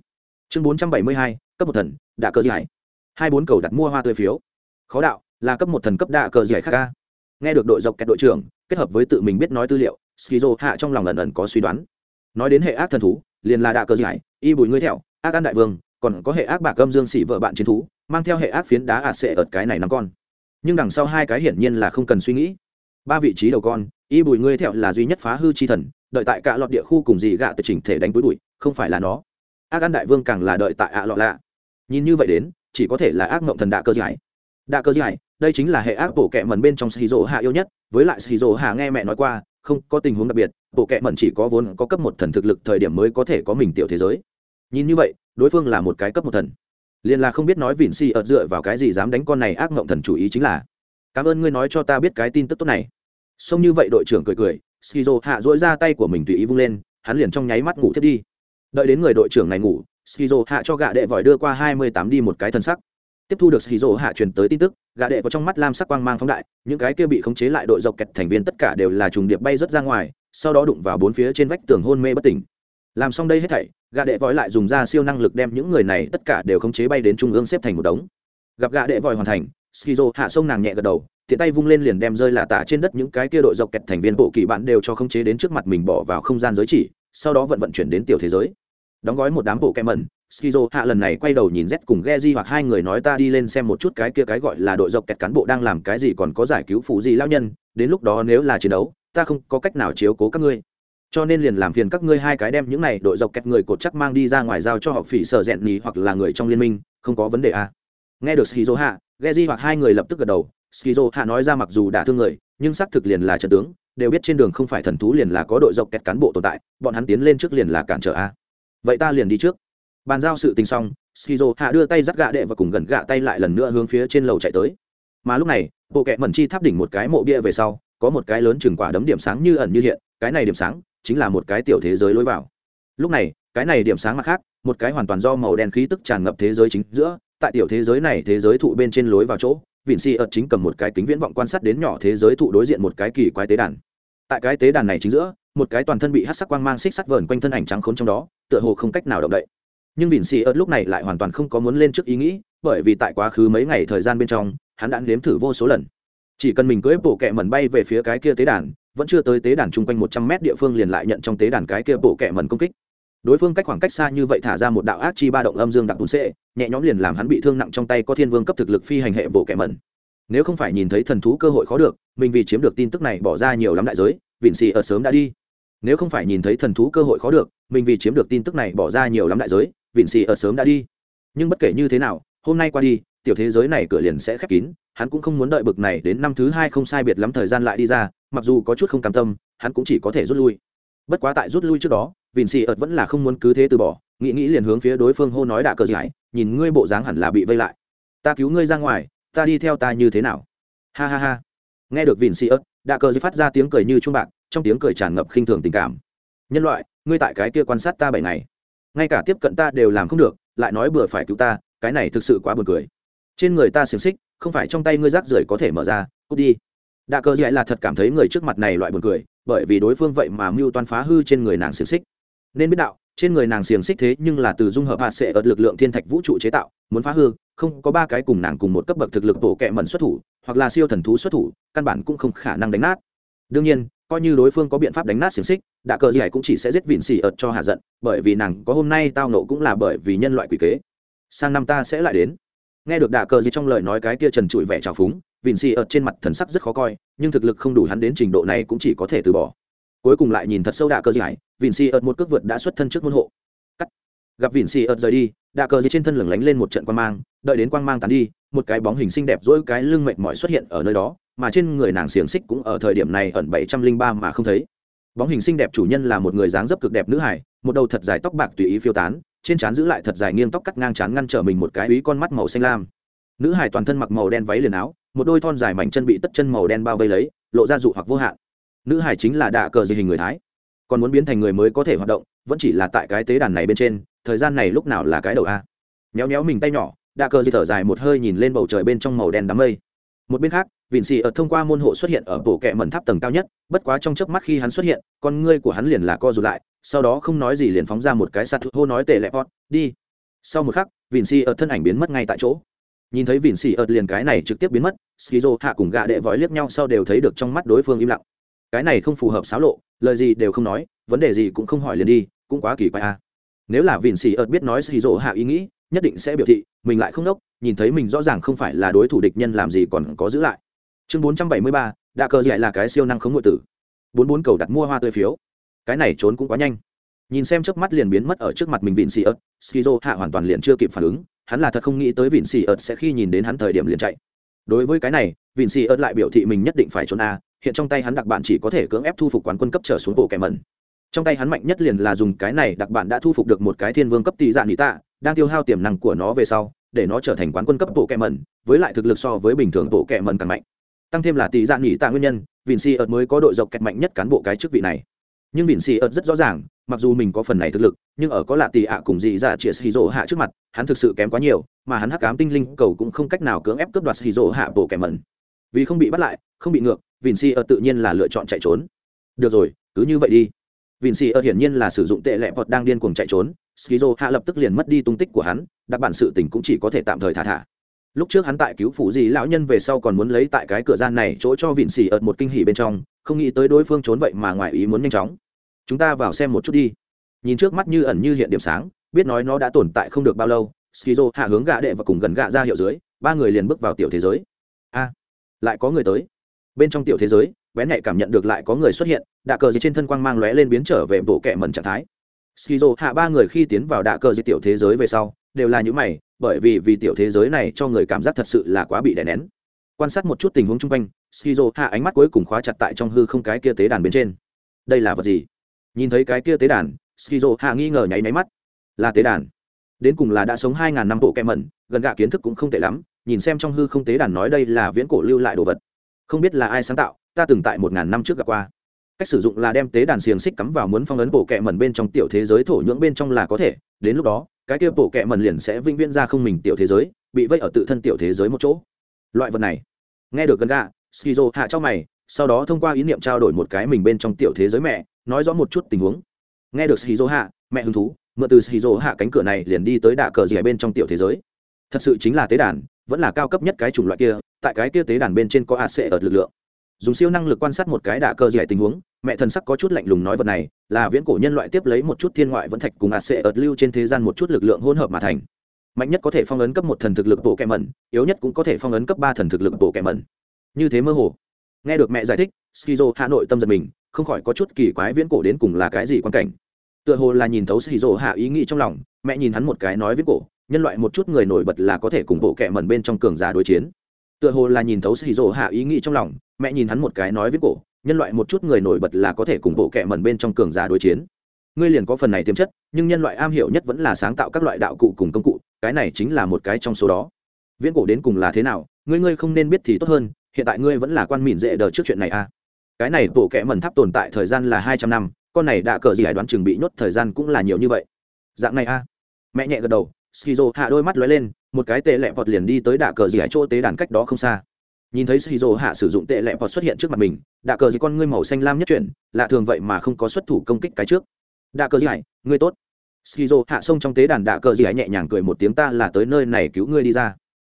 Chương bốn trăm bảy mươi hai, cấp một thần, đạ cờ giải hai bốn cầu đặt mua hoa tươi phiếu. Khó đạo, là cấp một thần cấp đạ cờ giải khác ca. Nghe được đội dọc kẹt đội trưởng, kết hợp với tự mình biết nói tư liệu, skizo hạ trong lòng ẩn ẩn có suy đoán. Nói đến hệ ác thần thú, liền là đạ cờ giải y bùi ngươi theo, ác an đại vương, còn có hệ ác bạc âm dương xỉ vợ bạn chiến thú, mang theo hệ ác phiến đá ạt sệ ợt cái này năm con. Nhưng đằng sau hai cái hiển nhiên là không cần suy nghĩ ba vị trí đầu con, y bùi ngươi theo là duy nhất phá hư chi thần, đợi tại cả lọt địa khu cùng gì gạ tự chỉnh thể đánh túi bụi, không phải là nó. Ác ăn đại vương càng là đợi tại ạ lọ lạ. Nhìn như vậy đến, chỉ có thể là ác mộng thần đạ cơ giải. Đạ cơ giải, đây chính là hệ ác bổ kẹ mần bên trong xì rỗ hạ yêu nhất, với lại xì rỗ hạ nghe mẹ nói qua, không có tình huống đặc biệt bộ kẹ mẩn chỉ có vốn có cấp một thần thực lực thời điểm mới có thể có mình tiểu thế giới. Nhìn như vậy, đối phương là một cái cấp một thần. Liền là không biết nói vịn si ợt dựa vào cái gì dám đánh con này ác mộng thần chủ ý chính là. Cảm ơn ngươi nói cho ta biết cái tin tức tốt này xông như vậy đội trưởng cười cười, skizo hạ dỗi ra tay của mình tùy ý vung lên, hắn liền trong nháy mắt ngủ thiết đi. Đợi đến người đội trưởng này ngủ, skizo hạ cho gạ đệ vòi đưa qua hai mươi tám đi một cái thân sắc. Tiếp thu được skizo hạ truyền tới tin tức, gạ đệ vào trong mắt lam sắc quang mang phóng đại, những cái kia bị khống chế lại đội dọc kẹt thành viên tất cả đều là trùng điệp bay rớt ra ngoài, sau đó đụng vào bốn phía trên vách tường hôn mê bất tỉnh. Làm xong đây hết thảy, gạ đệ vội lại dùng ra siêu năng lực đem những người này tất cả đều khống chế bay đến trung ương xếp thành một đống. Gặp gã đệ vòi hoàn thành, skizo hạ sông nàng nhẹ gật đầu tiện tay vung lên liền đem rơi là tả trên đất những cái kia đội dọc kẹt thành viên bộ kỳ bạn đều cho khống chế đến trước mặt mình bỏ vào không gian giới chỉ, sau đó vận vận chuyển đến tiểu thế giới đóng gói một đám bộ kem mẩn, skizo hạ lần này quay đầu nhìn z cùng geji hoặc hai người nói ta đi lên xem một chút cái kia cái gọi là đội dọc kẹt cán bộ đang làm cái gì còn có giải cứu phụ gì lao nhân, đến lúc đó nếu là chiến đấu, ta không có cách nào chiếu cố các ngươi cho nên liền làm phiền các ngươi hai cái đem những này đội dọc kẹt người cột chắc mang đi ra ngoài giao cho họ phỉ sợ rẹn nhì hoặc là người trong liên minh, không có vấn đề à. nghe được skizo hạ, geji hoặc hai người lập tức gật đầu skizo hạ nói ra mặc dù đã thương người, nhưng xác thực liền là trận tướng, đều biết trên đường không phải thần thú liền là có đội dọc kẹt cán bộ tồn tại, bọn hắn tiến lên trước liền là cản trở a. Vậy ta liền đi trước. Bàn giao sự tình xong, skizo hạ đưa tay dắt gạ đệ và cùng gần gạ tay lại lần nữa hướng phía trên lầu chạy tới. Mà lúc này, bộ kẹ mẩn chi tháp đỉnh một cái mộ bia về sau, có một cái lớn chừng quả đấm điểm sáng như ẩn như hiện, cái này điểm sáng chính là một cái tiểu thế giới lối vào. Lúc này, cái này điểm sáng mặt khác, một cái hoàn toàn do màu đen khí tức tràn ngập thế giới chính giữa, tại tiểu thế giới này thế giới thụ bên trên lối vào chỗ vịn si ợt chính cầm một cái kính viễn vọng quan sát đến nhỏ thế giới thụ đối diện một cái kỳ quái tế đàn. Tại cái tế đàn này chính giữa, một cái toàn thân bị hát sắc quang mang xích sắt vờn quanh thân ảnh trắng khốn trong đó, tựa hồ không cách nào động đậy. Nhưng vịn si ợt lúc này lại hoàn toàn không có muốn lên trước ý nghĩ, bởi vì tại quá khứ mấy ngày thời gian bên trong, hắn đã nếm thử vô số lần. Chỉ cần mình cưỡi bộ kẹ mẩn bay về phía cái kia tế đàn, vẫn chưa tới tế đàn chung quanh một trăm mét địa phương liền lại nhận trong tế đàn cái kia bộ kẹ mẩn công kích đối phương cách khoảng cách xa như vậy thả ra một đạo ác chi ba động âm dương đặc bùn xệ nhẹ nhõm liền làm hắn bị thương nặng trong tay có thiên vương cấp thực lực phi hành hệ bộ kẻ mẩn. Nếu không phải nhìn thấy thần thú cơ hội khó được, mình vì chiếm được tin tức này bỏ ra nhiều lắm đại giới, vịn xì ở sớm đã đi. Nếu không phải nhìn thấy thần thú cơ hội khó được, mình vì chiếm được tin tức này bỏ ra nhiều lắm đại giới, vịn xì ở sớm đã đi. Nhưng bất kể như thế nào, hôm nay qua đi, tiểu thế giới này cửa liền sẽ khép kín, hắn cũng không muốn đợi bực này đến năm thứ hai không sai biệt lắm thời gian lại đi ra, mặc dù có chút không cam tâm, hắn cũng chỉ có thể rút lui. Bất quá tại rút lui trước đó vịn xì ợt vẫn là không muốn cứ thế từ bỏ, nghĩ nghĩ liền hướng phía đối phương hô nói đạ cờ giải, nhìn ngươi bộ dáng hẳn là bị vây lại. Ta cứu ngươi ra ngoài, ta đi theo ta như thế nào? Ha ha ha. Nghe được vịn xì ớt đạ cờ phát ra tiếng cười như trung bạc, trong tiếng cười tràn ngập khinh thường tình cảm. Nhân loại, ngươi tại cái kia quan sát ta bảy ngày, ngay cả tiếp cận ta đều làm không được, lại nói bừa phải cứu ta, cái này thực sự quá buồn cười. Trên người ta xiềng xích, không phải trong tay ngươi rác rưởi có thể mở ra, cút đi. Đạ cờ giải là thật cảm thấy người trước mặt này loại buồn cười, bởi vì đối phương vậy mà mưu toan phá hư trên người nàng xiềng xích nên biết đạo, trên người nàng xiềng xích thế nhưng là từ dung hợp hạ sệ ở lực lượng thiên thạch vũ trụ chế tạo, muốn phá hư, không có ba cái cùng nàng cùng một cấp bậc thực lực tổ kẹ mẩn xuất thủ, hoặc là siêu thần thú xuất thủ, căn bản cũng không khả năng đánh nát. Đương nhiên, coi như đối phương có biện pháp đánh nát xiềng xích, đạ cờ gì cũng chỉ sẽ giết vịn xì ợt cho hạ giận, bởi vì nàng có hôm nay tao nộ cũng là bởi vì nhân loại quỷ kế. Sang năm ta sẽ lại đến. Nghe được đạ cờ gì trong lời nói cái kia trần trụi vẻ trào phúng, vịn xì ợt trên mặt thần sắc rất khó coi, nhưng thực lực không đủ hắn đến trình độ này cũng chỉ có thể từ bỏ cuối cùng lại nhìn thật sâu đạ cờ giải, vịn xì ợt một cước vượt đã xuất thân trước môn hộ. Cắt. Gặp vịn xì ợt rời đi đạ cờ dưới trên thân lửng lánh lên một trận quang mang đợi đến quang mang tàn đi một cái bóng hình xinh đẹp dỗi cái lưng mệt mỏi xuất hiện ở nơi đó mà trên người nàng xiềng xích cũng ở thời điểm này ẩn bảy trăm linh ba mà không thấy. Bóng hình xinh đẹp chủ nhân là một người dáng dấp cực đẹp nữ hải một đầu thật dài tóc bạc tùy ý phiêu tán trên trán giữ lại thật dài nghiêng tóc cắt ngang trán ngăn trở mình một cái úy con mắt màu xanh lam. Nữ hải toàn thân mặc màu đen váy liền áo một đôi thon dài mảnh chân bị tất chân màu đen bao vây lấy lộ ra dụ hoặc vô hạn nữ hải chính là đạ cờ dị hình người thái. Còn muốn biến thành người mới có thể hoạt động, vẫn chỉ là tại cái tế đàn này bên trên, thời gian này lúc nào là cái đầu a? Méo méo mình tay nhỏ, đạ cờ dị thở dài một hơi nhìn lên bầu trời bên trong màu đen đám mây. Một bên khác vịn xì ở thông qua môn hộ xuất hiện ở bộ kẹ mẩn tháp tầng cao nhất, bất quá trong chớp mắt khi hắn xuất hiện, con ngươi của hắn liền là co rụt lại, sau đó không nói gì liền phóng ra một cái sạt hô nói tệ lẹp hót đi. Sau một khắc vịn xì ở thân ảnh biến mất ngay tại chỗ. Nhìn thấy vịn xì ợt liền cái này trực tiếp biến mất, skizo, hạ cùng gạ đệ vói liếc nhau sau đều thấy được trong mắt đối phương im lặng cái này không phù hợp xáo lộ, lời gì đều không nói, vấn đề gì cũng không hỏi liền đi, cũng quá kỳ quái a nếu là vịn xì ợt biết nói skizo hạ ý nghĩ, nhất định sẽ biểu thị, mình lại không đốc, nhìn thấy mình rõ ràng không phải là đối thủ địch nhân làm gì còn có giữ lại. Chương bốn trăm bảy mươi ba, đạ cờ dạy là cái siêu năng khống ngụy tử. bốn bốn cầu đặt mua hoa tươi phiếu. Cái này trốn cũng quá nhanh. Nhìn xem trước mắt liền biến mất ở trước mặt mình vịn xì ớt skizo hạ hoàn toàn liền chưa kịp phản ứng, hắn là thật không nghĩ tới vịn xì ớt sẽ khi nhìn đến hắn thời điểm liền chạy. Đối với cái này, vịn xì ớt lại biểu thị mình nhất định phải trốn a hiện trong tay hắn đặc bạn chỉ có thể cưỡng ép thu phục quán quân cấp trở xuống bộ kẻ mẩn. Trong tay hắn mạnh nhất liền là dùng cái này, đặc bạn đã thu phục được một cái thiên vương cấp tỷ dạ nị tạ, đang tiêu hao tiềm năng của nó về sau, để nó trở thành quán quân cấp bộ kẻ mẩn, với lại thực lực so với bình thường bộ kẻ mẩn càng mạnh. Tăng thêm là tỷ dạ nghỉ tạ nguyên nhân vịn si ợt mới có đội dọc kẹt mạnh nhất cán bộ cái chức vị này. Nhưng vịn si ợt rất rõ ràng, mặc dù mình có phần này thực lực, nhưng ở có lạ tỷ ạ cùng dị dạ chĩa xì rỗ hạ trước mặt, hắn thực sự kém quá nhiều, mà hắn hắc cám tinh linh cầu cũng không cách nào cưỡng ép cướp đoạt xì rỗ hạ bộ kẻ mẩn. Vì không bị bắt lại, không bị ngược vịn si ở tự nhiên là lựa chọn chạy trốn. Được rồi, cứ như vậy đi. Vịn si ở hiển nhiên là sử dụng tệ lệ vọt đang điên cuồng chạy trốn. Skizo hạ lập tức liền mất đi tung tích của hắn, đặc bản sự tình cũng chỉ có thể tạm thời thả thả. Lúc trước hắn tại cứu phụ gì lão nhân về sau còn muốn lấy tại cái cửa gian này chỗ cho vịn xỉ ợt một kinh hỉ bên trong, không nghĩ tới đối phương trốn vậy mà ngoài ý muốn nhanh chóng. Chúng ta vào xem một chút đi. Nhìn trước mắt như ẩn như hiện điểm sáng, biết nói nó đã tồn tại không được bao lâu skizo hạ hướng gạ đệ và cùng gần gạ ra hiệu dưới, ba người liền bước vào tiểu thế giới. A, lại có người tới bên trong tiểu thế giới, bén nhạy cảm nhận được lại có người xuất hiện, đạ cờ gì trên thân quang mang lóe lên biến trở về bộ kẻ mẩn trạng thái. Skizo hạ ba người khi tiến vào đạ cờ gì tiểu thế giới về sau, đều là những mày, bởi vì vì tiểu thế giới này cho người cảm giác thật sự là quá bị đè nén. Quan sát một chút tình huống chung quanh, skizo hạ ánh mắt cuối cùng khóa chặt tại trong hư không cái kia tế đàn bên trên. Đây là vật gì? Nhìn thấy cái kia tế đàn, skizo hạ nghi ngờ nháy máy mắt. Là tế đàn. Đến cùng là đã sống hai ngàn năm bộ kẹ mẩn, gần gạ kiến thức cũng không tệ lắm, nhìn xem trong hư không tế đàn nói đây là viễn cổ lưu lại đồ vật không biết là ai sáng tạo, ta từng tại một ngàn năm trước gặp qua. Cách sử dụng là đem tế đàn xiềng xích cắm vào muốn phong ấn bộ kẹ mẩn bên trong tiểu thế giới thổ nhưỡng bên trong là có thể, đến lúc đó, cái kia bộ kẹ mẩn liền sẽ vĩnh viễn ra không mình tiểu thế giới, bị vây ở tự thân tiểu thế giới một chỗ. Loại vật này, nghe được gần gà skizo hạ cho mày, sau đó thông qua ý niệm trao đổi một cái mình bên trong tiểu thế giới mẹ, nói rõ một chút tình huống. Nghe được skizo hạ, mẹ hứng thú, mượn từ skizo hạ cánh cửa này liền đi tới đạ cờ rìa bên trong tiểu thế giới. Thật sự chính là tế đàn vẫn là cao cấp nhất cái chủng loại kia, tại cái kia tế đàn bên trên có hạt sệ ở lực lượng. Dùng siêu năng lực quan sát một cái đạ cơ dạy tình huống, mẹ thần sắc có chút lạnh lùng nói vật này, là viễn cổ nhân loại tiếp lấy một chút thiên ngoại vẫn thạch cùng hạt sệ ở lưu trên thế gian một chút lực lượng hỗn hợp mà thành. Mạnh nhất có thể phong ấn cấp một thần thực lực bộ kẹ mẩn, yếu nhất cũng có thể phong ấn cấp ba thần thực lực bộ kẹ mẩn. Như thế mơ hồ. Nghe được mẹ giải thích, skizo hà nội tâm giật mình, không khỏi có chút kỳ quái viễn cổ đến cùng là cái gì quan cảnh. Tựa hồ là nhìn thấu skizo hạ ý nghĩ trong lòng, mẹ nhìn hắn một cái nói viễn cổ nhân loại một chút người nổi bật là có thể cùng bộ kệ mẩn bên trong cường giả đối chiến. Tựa hồ là nhìn thấu xì dỗ hạ ý nghĩ trong lòng, mẹ nhìn hắn một cái nói với cổ, nhân loại một chút người nổi bật là có thể cùng bộ kệ mẩn bên trong cường giả đối chiến. Ngươi liền có phần này tiềm chất, nhưng nhân loại am hiểu nhất vẫn là sáng tạo các loại đạo cụ cùng công cụ, cái này chính là một cái trong số đó. Viễn cổ đến cùng là thế nào, ngươi ngươi không nên biết thì tốt hơn, hiện tại ngươi vẫn là quan mìn dễ đờ trước chuyện này à. Cái này bộ kệ mẩn tháp tồn tại thời gian là hai trăm năm, con này đã cờ gì hải đoán chừng bị nhốt thời gian cũng là nhiều như vậy. Dạng này à. Mẹ nhẹ gật đầu skizo hạ đôi mắt lóe lên, một cái tệ lẹ vọt liền đi tới đạ cờ gì hải chỗ tế đàn cách đó không xa. Nhìn thấy skizo hạ sử dụng tệ lẹ vọt xuất hiện trước mặt mình, đạ cờ gì con ngươi màu xanh lam nhất chuyển, lạ thường vậy mà không có xuất thủ công kích cái trước. Đạ cờ gì hải ngươi tốt. Skizo hạ xông trong tế đàn đạ cờ gì hải nhẹ nhàng cười một tiếng ta là tới nơi này cứu ngươi đi ra.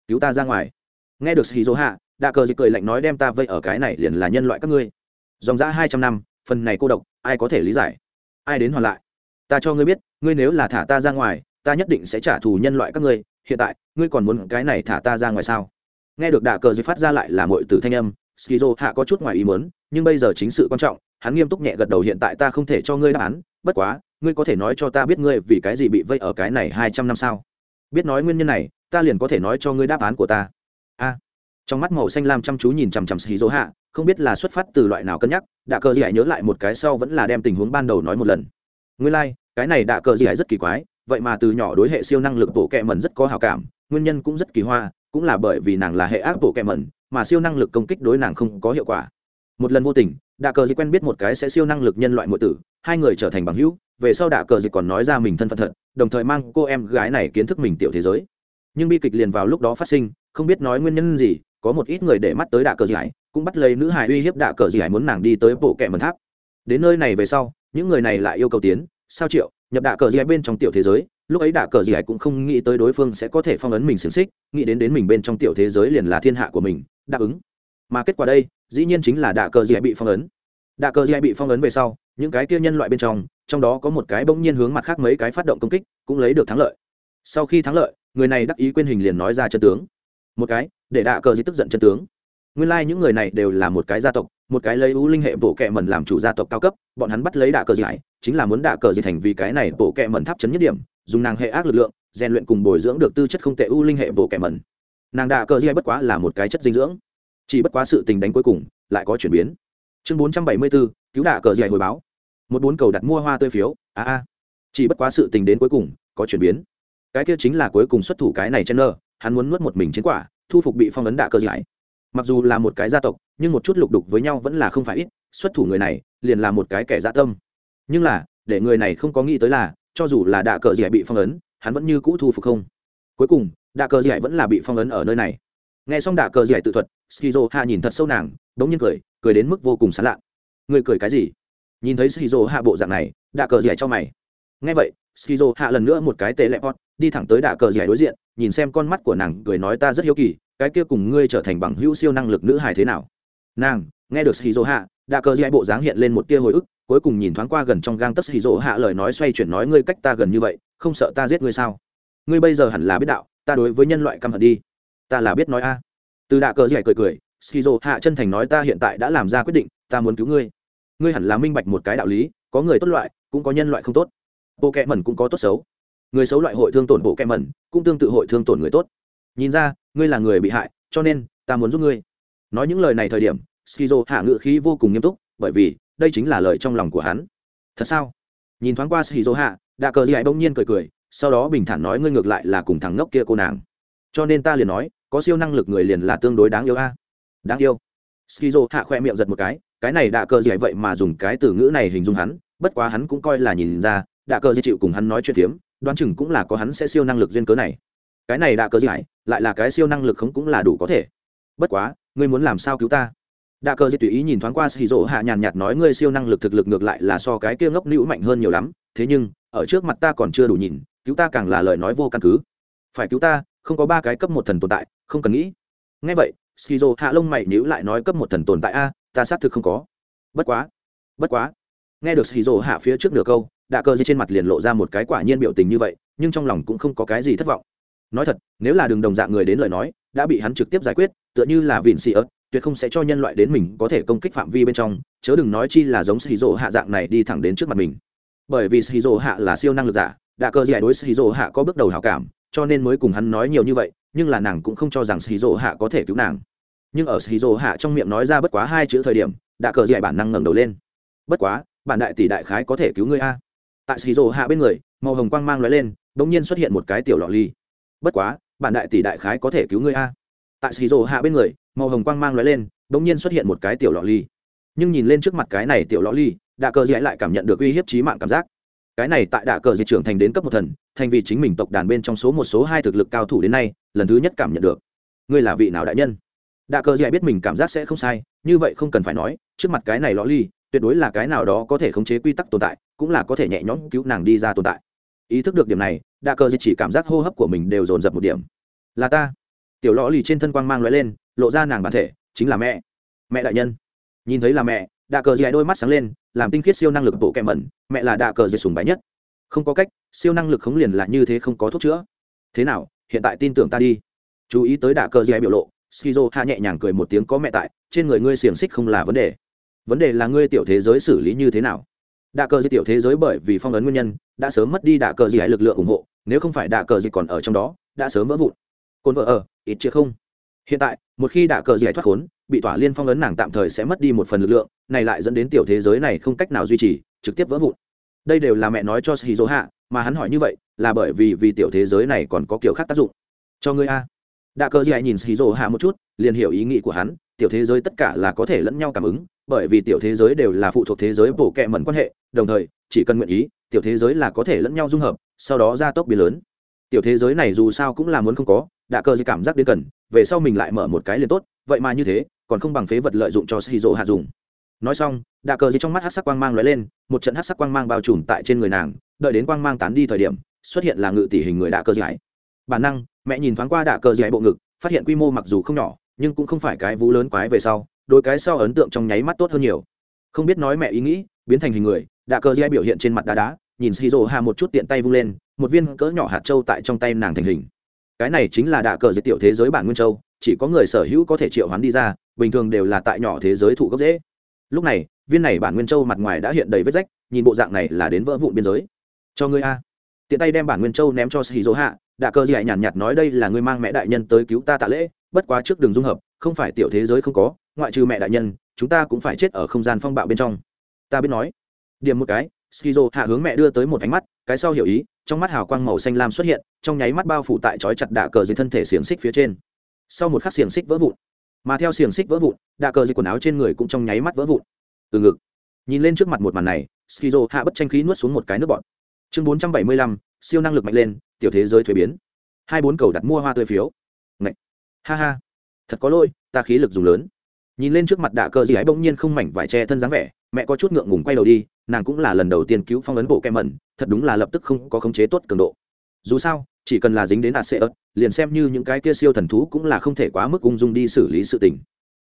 Cứu ta ra ngoài. Nghe được skizo hạ, đạ cờ gì cười lạnh nói đem ta vây ở cái này liền là nhân loại các ngươi. Dòng dã hai trăm năm, phần này cô độc, ai có thể lý giải? Ai đến hoàn lại? Ta cho ngươi biết, ngươi nếu là thả ta ra ngoài ta nhất định sẽ trả thù nhân loại các ngươi hiện tại ngươi còn muốn cái này thả ta ra ngoài sao? Nghe được đạ cờ gì phát ra lại là mọi từ thanh âm skizo hạ có chút ngoài ý muốn nhưng bây giờ chính sự quan trọng hắn nghiêm túc nhẹ gật đầu hiện tại ta không thể cho ngươi đáp án bất quá ngươi có thể nói cho ta biết ngươi vì cái gì bị vây ở cái này hai trăm năm sao? Biết nói nguyên nhân này ta liền có thể nói cho ngươi đáp án của ta. A. Trong mắt màu xanh lam chăm chú nhìn chằm chằm skizo hạ không biết là xuất phát từ loại nào cân nhắc đạ cờ gì hãy nhớ lại một cái sau vẫn là đem tình huống ban đầu nói một lần. Ngươi lai、like, cái này đạ cờ gì hãy rất kỳ quái vậy mà từ nhỏ đối hệ siêu năng lực bộ kệ mẩn rất có hào cảm, nguyên nhân cũng rất kỳ hoa, cũng là bởi vì nàng là hệ ác bộ kệ mẩn, mà siêu năng lực công kích đối nàng không có hiệu quả. Một lần vô tình, đạ cờ dịch quen biết một cái sẽ siêu năng lực nhân loại muội tử, hai người trở thành bằng hữu, về sau đạ cờ dịch còn nói ra mình thân phận thật, đồng thời mang cô em gái này kiến thức mình tiểu thế giới. Nhưng bi kịch liền vào lúc đó phát sinh, không biết nói nguyên nhân gì, có một ít người để mắt tới đạ cờ dịch cũng bắt lấy nữ hài uy hiếp đạ cờ dịch muốn nàng đi tới bộ kệ mẩn tháp. Đến nơi này về sau, những người này lại yêu cầu tiến, sao triệu nhập đạ cờ gì bên trong tiểu thế giới, lúc ấy đạ cờ gì cũng không nghĩ tới đối phương sẽ có thể phong ấn mình xiềng xích, nghĩ đến đến mình bên trong tiểu thế giới liền là thiên hạ của mình, đáp ứng. Mà kết quả đây, dĩ nhiên chính là đạ cờ gì bị phong ấn. Đạ cờ gì bị phong ấn về sau, những cái kia nhân loại bên trong trong đó có một cái bỗng nhiên hướng mặt khác mấy cái phát động công kích, cũng lấy được thắng lợi. Sau khi thắng lợi, người này đắc ý quên hình liền nói ra chân tướng. Một cái, để đạ cờ gì tức giận chân tướng. Nguyên lai like những người này đều là một cái gia tộc một cái lấy ưu linh hệ bộ kệ mẩn làm chủ gia tộc cao cấp, bọn hắn bắt lấy đạ cờ gì chính là muốn đạ cờ gì thành vì cái này bộ kệ mẩn tháp chấn nhất điểm, dùng nàng hệ ác lực lượng, rèn luyện cùng bồi dưỡng được tư chất không tệ ưu linh hệ bộ kệ mẩn. Nàng đạ cờ gì bất quá là một cái chất dinh dưỡng. Chỉ bất quá sự tình đánh cuối cùng, lại có chuyển biến. Chương bốn trăm bảy mươi bốn cứu đạ cờ gì hồi báo. Một bốn cầu đặt mua hoa tươi phiếu, a a. Chỉ bất quá sự tình đến cuối cùng, có chuyển biến. Cái kia chính là cuối cùng xuất thủ cái này chen nơ hắn muốn nuốt một mình chiến quả, thu phục bị phong ấn đạ cờ giải mặc dù là một cái gia tộc, nhưng một chút lục đục với nhau vẫn là không phải ít, xuất thủ người này liền là một cái kẻ dã tâm. Nhưng là, để người này không có nghĩ tới là, cho dù là đạ cờ dẻ bị phong ấn, hắn vẫn như cũ thu phục không. Cuối cùng, đạ cờ dẻ vẫn là bị phong ấn ở nơi này. Nghe xong đạ cờ dẻ tự thuật skizo hạ nhìn thật sâu nàng đ ố n g nhiên cười cười đến mức vô cùng sán lạ. Người cười cái gì? Nhìn thấy skizo hạ bộ dạng này, đạ cờ dẻ cho mày. Nghe vậy skizo hạ lần nữa một cái tệ lẹp hót đi thẳng tới đạ cờ dẻ đối diện, nhìn xem con mắt của nàng, cười nói ta rất hiếu kỳ cái kia cùng ngươi trở thành bằng hữu siêu năng lực nữ hài thế nào? Nàng, nghe được shizu hạ đạ cờ dạy bộ dáng hiện lên một tia hồi ức, cuối cùng nhìn thoáng qua gần trong gang tấc shizu hạ lời nói xoay chuyển nói ngươi cách ta gần như vậy, không sợ ta giết ngươi sao? Ngươi bây giờ hẳn là biết đạo, ta đối với nhân loại căm hận đi. Ta là biết nói a. Từ đạ cờ dạy cười cười shizu hạ chân thành nói ta hiện tại đã làm ra quyết định, ta muốn cứu ngươi. Ngươi hẳn là minh bạch một cái đạo lý, có người tốt loại, cũng có nhân loại không tốt. Bộ kẹ mẩn cũng có tốt xấu. Người xấu loại hội thương tổn bộ kẹ mẩn cũng tương tự hội thương tổn người tốt. Nhìn ra ngươi là người bị hại, cho nên ta muốn giúp ngươi. Nói những lời này thời điểm, skizo hạ ngự khí vô cùng nghiêm túc, bởi vì đây chính là lời trong lòng của hắn. Thật sao? Nhìn thoáng qua skizo hạ, đạ cờ gì hãy bỗng nhiên cười cười, sau đó bình thản nói ngươi ngược lại là cùng thằng ngốc kia cô nàng. Cho nên ta liền nói, có siêu năng lực người liền là tương đối đáng yêu a. Đáng yêu. Skizo hạ khoe miệng giật một cái cái này đạ cờ gì vậy mà dùng cái từ ngữ này hình dung hắn, bất quá hắn cũng coi là nhìn ra, đạ cờ gì chịu cùng hắn nói chuyện tiếm đoán chừng cũng là có hắn sẽ siêu năng lực duyên cớ này. Cái này đạ cờ gì lại là cái siêu năng lực không cũng là đủ có thể. Bất quá, ngươi muốn làm sao cứu ta? Đạ cờ gì tùy ý nhìn thoáng qua xì rỗ hạ nhàn nhạt nói ngươi siêu năng lực thực lực ngược lại là so cái kia ngốc nữ mạnh hơn nhiều lắm, thế nhưng, ở trước mặt ta còn chưa đủ nhìn, cứu ta càng là lời nói vô căn cứ. Phải cứu ta, không có ba cái cấp một thần tồn tại, không cần nghĩ. Ngay vậy skizo hạ lông mày nhữ lại nói cấp một thần tồn tại a, ta xác thực không có. Bất quá bất quá. Nghe được skizo hạ phía trước nửa câu, đạ cơ dưới trên mặt liền lộ ra một cái quả nhiên biểu tình như vậy, nhưng trong lòng cũng không có cái gì thất vọng nói thật, nếu là đường đồng dạng người đến lời nói, đã bị hắn trực tiếp giải quyết, tựa như là vịn xì ớt, tuyệt không sẽ cho nhân loại đến mình có thể công kích phạm vi bên trong, chớ đừng nói chi là giống xì rỗ hạ dạng này đi thẳng đến trước mặt mình. Bởi vì xì rỗ hạ là siêu năng lực giả, đã cơ giải đối xì rỗ hạ có bước đầu hảo cảm, cho nên mới cùng hắn nói nhiều như vậy, nhưng là nàng cũng không cho rằng xì rỗ hạ có thể cứu nàng. Nhưng ở xì rỗ hạ trong miệng nói ra bất quá hai chữ thời điểm, đã cờ giải bản năng ngẩng đầu lên. Bất quá, bản đại tỷ đại khái có thể cứu ngươi a. Tại xì rỗ hạ bên người, màu hồng quang mang lóe lên bỗng nhiên xuất hiện một cái tiểu lọ ly bất quá bản đại tỷ đại khái có thể cứu ngươi a. Tại xì rồ hạ bên người, màu hồng quang mang lóe lên đ ỗ n g nhiên xuất hiện một cái tiểu lọ ly. Nhưng nhìn lên trước mặt cái này tiểu lọ ly, đạ cờ dễ lại cảm nhận được uy hiếp trí mạng cảm giác. Cái này tại đạ cờ dạy trưởng thành đến cấp một thần, thành vì chính mình tộc đàn bên trong số một, số hai thực lực cao thủ đến nay, lần thứ nhất cảm nhận được. Ngươi là vị nào đại nhân? Đạ cờ dễ biết mình cảm giác sẽ không sai, như vậy không cần phải nói, trước mặt cái này lọ ly, tuyệt đối là cái nào đó có thể khống chế quy tắc tồn tại, cũng là có thể nhẹ nhõm cứu nàng đi ra tồn tại ý thức được điểm này, đạ cờ chỉ cảm giác hô hấp của mình đều dồn dập một điểm. Là ta. Tiểu lõ lì trên thân quang mang l lên, lộ ra nàng bản thể, chính là mẹ. Mẹ đại nhân. Nhìn thấy là mẹ, đạ cờ dì đôi mắt sáng lên, làm tinh khiết siêu năng lực bộ kẹ mẩn, mẹ là đạ cờ dì sùng bái nhất. Không có cách, siêu năng lực khống liền là như thế không có thuốc chữa. Thế nào, hiện tại tin tưởng ta đi. Chú ý tới đạ cờ dì biểu lộ, skizo hạ nhẹ nhàng cười một tiếng, có mẹ tại, trên người ngươi xiềng xích không là vấn đề. Vấn đề là ngươi tiểu thế giới xử lý như thế nào? Đạ cờ di tiểu thế giới bởi vì phong ấn nguyên nhân, đã sớm mất đi đạ cờ di hải lực lượng ủng hộ, nếu không phải đạ cờ di còn ở trong đó, đã sớm vỡ vụn. Cồn vợ ở, ít chưa không. Hiện tại, một khi đạ cờ di hải thoát khốn, bị tỏa liên phong ấn nàng tạm thời sẽ mất đi một phần lực lượng, này lại dẫn đến tiểu thế giới này không cách nào duy trì, trực tiếp vỡ vụn. Đây đều là mẹ nói cho shizuha mà hắn hỏi như vậy là bởi vì vì tiểu thế giới này còn có kiểu khác tác dụng. Cho ngươi a đạ cờ di nhìn nhìn rồ hạ một chút, liền hiểu ý nghĩ của hắn, tiểu thế giới tất cả là có thể lẫn nhau cảm ứng, bởi vì tiểu thế giới đều là phụ thuộc thế giới bổ kẹ mẩn quan hệ, đồng thời, chỉ cần nguyện ý, tiểu thế giới là có thể lẫn nhau dung hợp, sau đó gia tốc biến lớn. Tiểu thế giới này dù sao cũng là muốn không có, đạ cơ gì cảm giác đến cần, về sau mình lại mở một cái liền tốt, vậy mà như thế, còn không bằng phế vật lợi dụng cho xì rồ hạ dùng. Nói xong, đạ cờ gì trong mắt hát sắc quang mang lóe lên, một trận hát sắc quang mang bao trùm tại trên người nàng, đợi đến quang mang tán đi thời điểm, xuất hiện là ngự tỷ hình người đạ cờ giải bản năng mẹ nhìn thoáng qua đạ cờ giải bộ ngực, phát hiện quy mô mặc dù không nhỏ, nhưng cũng không phải cái vú lớn quái về sau, đôi cái sau ấn tượng trong nháy mắt tốt hơn nhiều. Không biết nói mẹ ý nghĩ, biến thành hình người, đạ cờ dai biểu hiện trên mặt đá đá, nhìn shizu hà một chút tiện tay vung lên, một viên cỡ nhỏ hạt châu tại trong tay nàng thành hình. Cái này chính là đạ cờ giới tiểu thế giới bản nguyên châu, chỉ có người sở hữu có thể triệu hoán đi ra, bình thường đều là tại nhỏ thế giới thụ gốc dễ. Lúc này, viên này bản nguyên châu mặt ngoài đã hiện đầy vết rách, nhìn bộ dạng này là đến vỡ vụn biên giới. Cho ngươi a. Tiện tay đem bản nguyên châu ném cho shizu hạ đạ cờ dai nhàn nhạt nói, đây là ngươi mang mẹ đại nhân tới cứu ta tạ lễ, bất quá trước đường dung hợp, không phải tiểu thế giới không có, ngoại trừ mẹ đại nhân, chúng ta cũng phải chết ở không gian phong bạo bên trong. Ta biết nói. Điểm một cái, skizo hạ hướng mẹ đưa tới một ánh mắt, cái sau hiểu ý, trong mắt hào quang màu xanh lam xuất hiện, trong nháy mắt bao phủ tại trói chặt đạ cờ dưới thân thể xiềng xích phía trên. Sau một khắc xiềng xích vỡ vụn. Mà theo xiềng xích vỡ vụn, đạ cờ dưới quần áo trên người cũng trong nháy mắt vỡ vụn. Từ ngực. Nhìn lên trước mặt một màn này, skizo hạ bất tranh khí nuốt xuống một cái nước bọt. Chương bốn trăm bảy mươi lăm, siêu năng lực mạnh lên tiểu thế giới thuế biến. Hai bốn cầu đặt mua hoa tươi phiếu. Ngậy. ha ha. Thật có lỗi, ta khí lực dùng lớn. Nhìn lên trước mặt đạ cơ gì ấy bỗng nhiên không mảnh vải che thân dáng vẻ, mẹ có chút ngượng ngùng quay đầu đi, nàng cũng là lần đầu tiên cứu phong ấn bộ kem mẩn, thật đúng là lập tức không có khống chế tốt cường độ. Dù sao, chỉ cần là dính đến asean liền xem như những cái kia siêu thần thú cũng là không thể quá mức ung dung đi xử lý sự tình.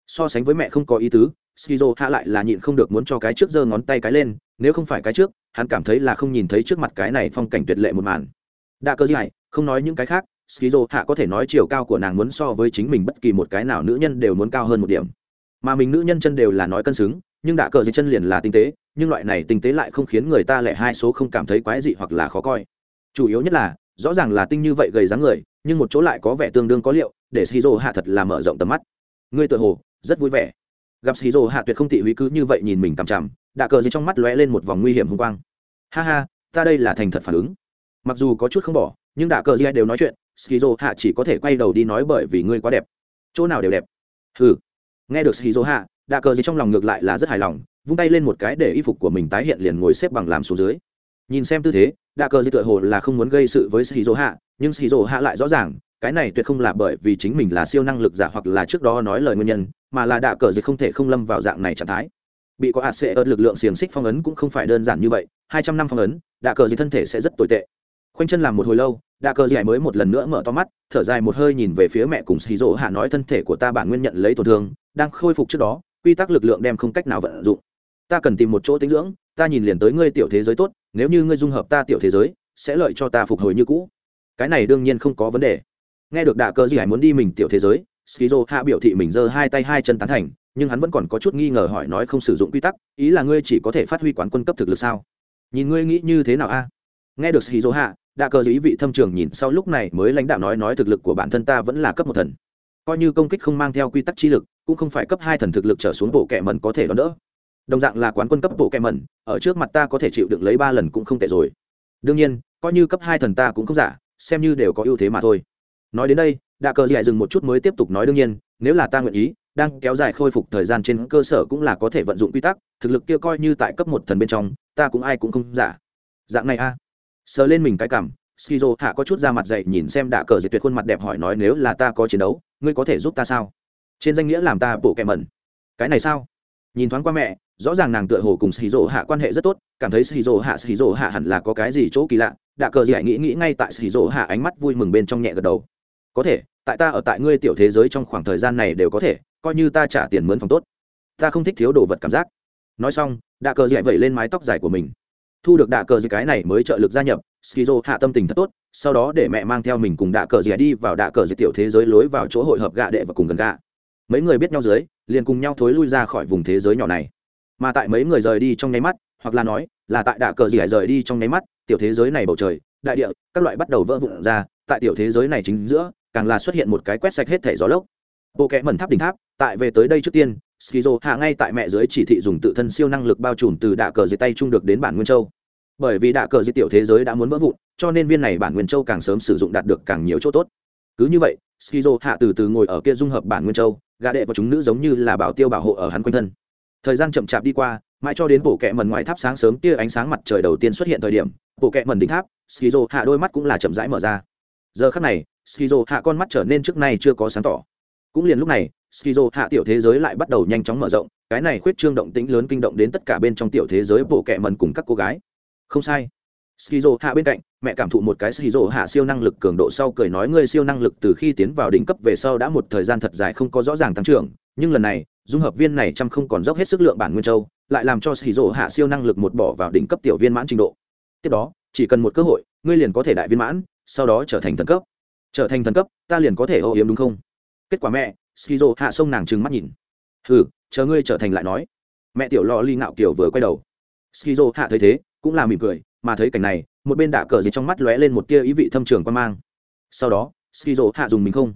So sánh với mẹ không có ý tứ, skizo hạ lại là nhịn không được muốn cho cái trước giơ ngón tay cái lên, nếu không phải cái trước, hắn cảm thấy là không nhìn thấy trước mặt cái này phong cảnh tuyệt lệ một màn đa cơ dài không nói những cái khác, skizo hạ có thể nói chiều cao của nàng muốn so với chính mình bất kỳ một cái nào nữ nhân đều muốn cao hơn một điểm. Mà mình nữ nhân chân đều là nói cân xứng, nhưng đạ cờ dưới chân liền là tinh tế, nhưng loại này tinh tế lại không khiến người ta lẻ hai số không cảm thấy quái dị hoặc là khó coi. Chủ yếu nhất là, rõ ràng là tinh như vậy gầy dáng người, nhưng một chỗ lại có vẻ tương đương có liệu, để shizu hạ thật là mở rộng tầm mắt. Ngươi tự hồ, rất vui vẻ. Gặp shizu hạ tuyệt không thị húy cứ như vậy nhìn mình cằm chằm, đạ cờ dưới trong mắt lóe lên một vòng nguy hiểm hung quang. Ha ha, ta đây là thành thật phản ứng mặc dù có chút không bỏ, nhưng đạ cờ gì đều nói chuyện, skizo hạ chỉ có thể quay đầu đi nói bởi vì ngươi quá đẹp. Chỗ nào đều đẹp. Hừ. Nghe được skizo hạ, đạ cờ gì trong lòng ngược lại là rất hài lòng, vung tay lên một cái để y phục của mình tái hiện liền ngồi xếp bằng làm xuống dưới. Nhìn xem tư thế, đạ cờ gì tựa hồ là không muốn gây sự với skizo hạ, nhưng skizo hạ lại rõ ràng, cái này tuyệt không là bởi vì chính mình là siêu năng lực giả hoặc là trước đó nói lời nguyên nhân, mà là đạ cờ gì không thể không lâm vào dạng này trạng thái. Bị có hạt sẽ ớt lực lượng xiềng xích phong ấn cũng không phải đơn giản như vậy, hai trăm năm phong ấn, đạ cờ gì thân thể sẽ rất tồi tệ khoanh chân làm một hồi lâu đạ cờ dì mới một lần nữa mở to mắt, thở dài một hơi nhìn về phía mẹ cùng xì rỗ hạ nói thân thể của ta bản nguyên nhận lấy tổn thương, đang khôi phục trước đó, quy tắc lực lượng đem không cách nào vận dụng. Ta cần tìm một chỗ tinh dưỡng, ta nhìn liền tới ngươi tiểu thế giới tốt, nếu như ngươi dung hợp ta tiểu thế giới, sẽ lợi cho ta phục hồi như cũ. Cái này đương nhiên không có vấn đề. Nghe được đạ cờ gì hải muốn đi mình tiểu thế giới skizo hạ biểu thị mình giơ hai tay hai chân tán thành, nhưng hắn vẫn còn có chút nghi ngờ hỏi nói không sử dụng quy tắc, ý là ngươi chỉ có thể phát huy quán quân cấp thực lực sao? Nhìn ngươi nghĩ như thế nào a? Nghe được skizo hạ đã cờ dĩ vị thâm trường nhìn sau lúc này mới lãnh đạo nói nói thực lực của bản thân ta vẫn là cấp một thần. Coi như công kích không mang theo quy tắc chi lực, cũng không phải cấp hai thần thực lực trở xuống bộ kẻ mẩn có thể đón đỡ. Đồng dạng là quán quân cấp bộ kẻ mẩn, ở trước mặt ta có thể chịu đựng lấy ba lần cũng không tệ rồi. Đương nhiên, coi như cấp hai thần ta cũng không giả, xem như đều có ưu thế mà thôi. Nói đến đây, đạ cờ dạy dừng một chút mới tiếp tục nói, đương nhiên, nếu là ta nguyện ý, đang kéo dài khôi phục thời gian trên cơ sở cũng là có thể vận dụng quy tắc, thực lực kia coi như tại cấp một thần bên trong, ta cũng ai cũng không giả. Dạng này a sờ lên mình cái cảm, skizo hạ có chút ra mặt dậy, nhìn xem đạ cờ diệt tuyệt khuôn mặt đẹp hỏi nói, nếu là ta có chiến đấu, ngươi có thể giúp ta sao? Trên danh nghĩa làm ta bộ kẻ mẩn. Cái này sao? Nhìn thoáng qua mẹ, rõ ràng nàng tựa hồ cùng skizo hạ quan hệ rất tốt, cảm thấy skizo hạ skizo hạ hẳn là có cái gì chỗ kỳ lạ, đạ cờ Diệt nghĩ nghĩ ngay tại skizo hạ ánh mắt vui mừng bên trong nhẹ gật đầu. Có thể, tại ta ở tại ngươi tiểu thế giới trong khoảng thời gian này đều có thể, coi như ta trả tiền mướn phòng tốt. Ta không thích thiếu đồ vật cảm giác. Nói xong, đạ cờ dạy vẩy lên mái tóc dài của mình thu được đạ cờ gì cái này mới trợ lực gia nhập, skizo hạ tâm tình thật tốt, sau đó để mẹ mang theo mình cùng đạ cờ gì đi vào đạ cờ gì tiểu thế giới lối vào chỗ hội hợp gạ đệ và cùng gần gạ. Mấy người biết nhau dưới, liền cùng nhau thối lui ra khỏi vùng thế giới nhỏ này. Mà tại mấy người rời đi trong nháy mắt, hoặc là nói, là tại đạ cờ gì rời đi trong nháy mắt, tiểu thế giới này bầu trời, đại địa, các loại bắt đầu vỡ vụn ra, tại tiểu thế giới này chính giữa, càng là xuất hiện một cái quét sạch hết thể gió lốc. Bộ kẽ mẩn tháp đỉnh tháp, tại về tới đây trước tiên skizo hạ ngay tại mẹ dưới chỉ thị dùng tự thân siêu năng lực bao trùm từ đạ cờ dưới tay trung được đến bản nguyên châu. Bởi vì đạ cờ dưới tiểu thế giới đã muốn vỡ vụn, cho nên viên này bản nguyên châu càng sớm sử dụng đạt được càng nhiều chỗ tốt. Cứ như vậy, skizo hạ từ từ ngồi ở kia dung hợp bản nguyên châu gà đệ và chúng nữ giống như là bảo tiêu bảo hộ ở hắn quanh thân. Thời gian chậm chạp đi qua, mãi cho đến bộ kẹ mần ngoài tháp sáng sớm tia ánh sáng mặt trời đầu tiên xuất hiện thời điểm, bộ kẹ mần đỉnh tháp, skizo hạ đôi mắt cũng là chậm rãi mở ra. Giờ khắc này, skizo hạ con mắt trở nên trước nay chưa có sáng tỏ cũng liền lúc này, skizo hạ tiểu thế giới lại bắt đầu nhanh chóng mở rộng, cái này khuyết trương động tĩnh lớn kinh động đến tất cả bên trong tiểu thế giới bộ kẹ mần cùng các cô gái. Không sai. Skizo hạ bên cạnh, mẹ cảm thụ một cái skizo hạ siêu năng lực cường độ sau cười nói ngươi siêu năng lực từ khi tiến vào đỉnh cấp về sau đã một thời gian thật dài không có rõ ràng tăng trưởng, nhưng lần này, dung hợp viên này chăm không còn dốc hết sức lượng bản nguyên châu, lại làm cho skizo hạ siêu năng lực một bỏ vào đỉnh cấp tiểu viên mãn trình độ. Tiếp đó, chỉ cần một cơ hội, ngươi liền có thể đại viên mãn, sau đó trở thành thần cấp. Trở thành thần cấp, ta liền có thể ô yếm đúng không? Kết quả mẹ, skizo hạ sông nàng trừng mắt nhìn. Hừ, chờ ngươi trở thành lại nói. Mẹ tiểu lò ly ngạo kiểu vừa quay đầu. Skizo hạ thấy thế, cũng là mỉm cười, mà thấy cảnh này, một bên đạ cờ gì trong mắt lóe lên một tia ý vị thâm trường quan mang. Sau đó, skizo hạ dùng mình không.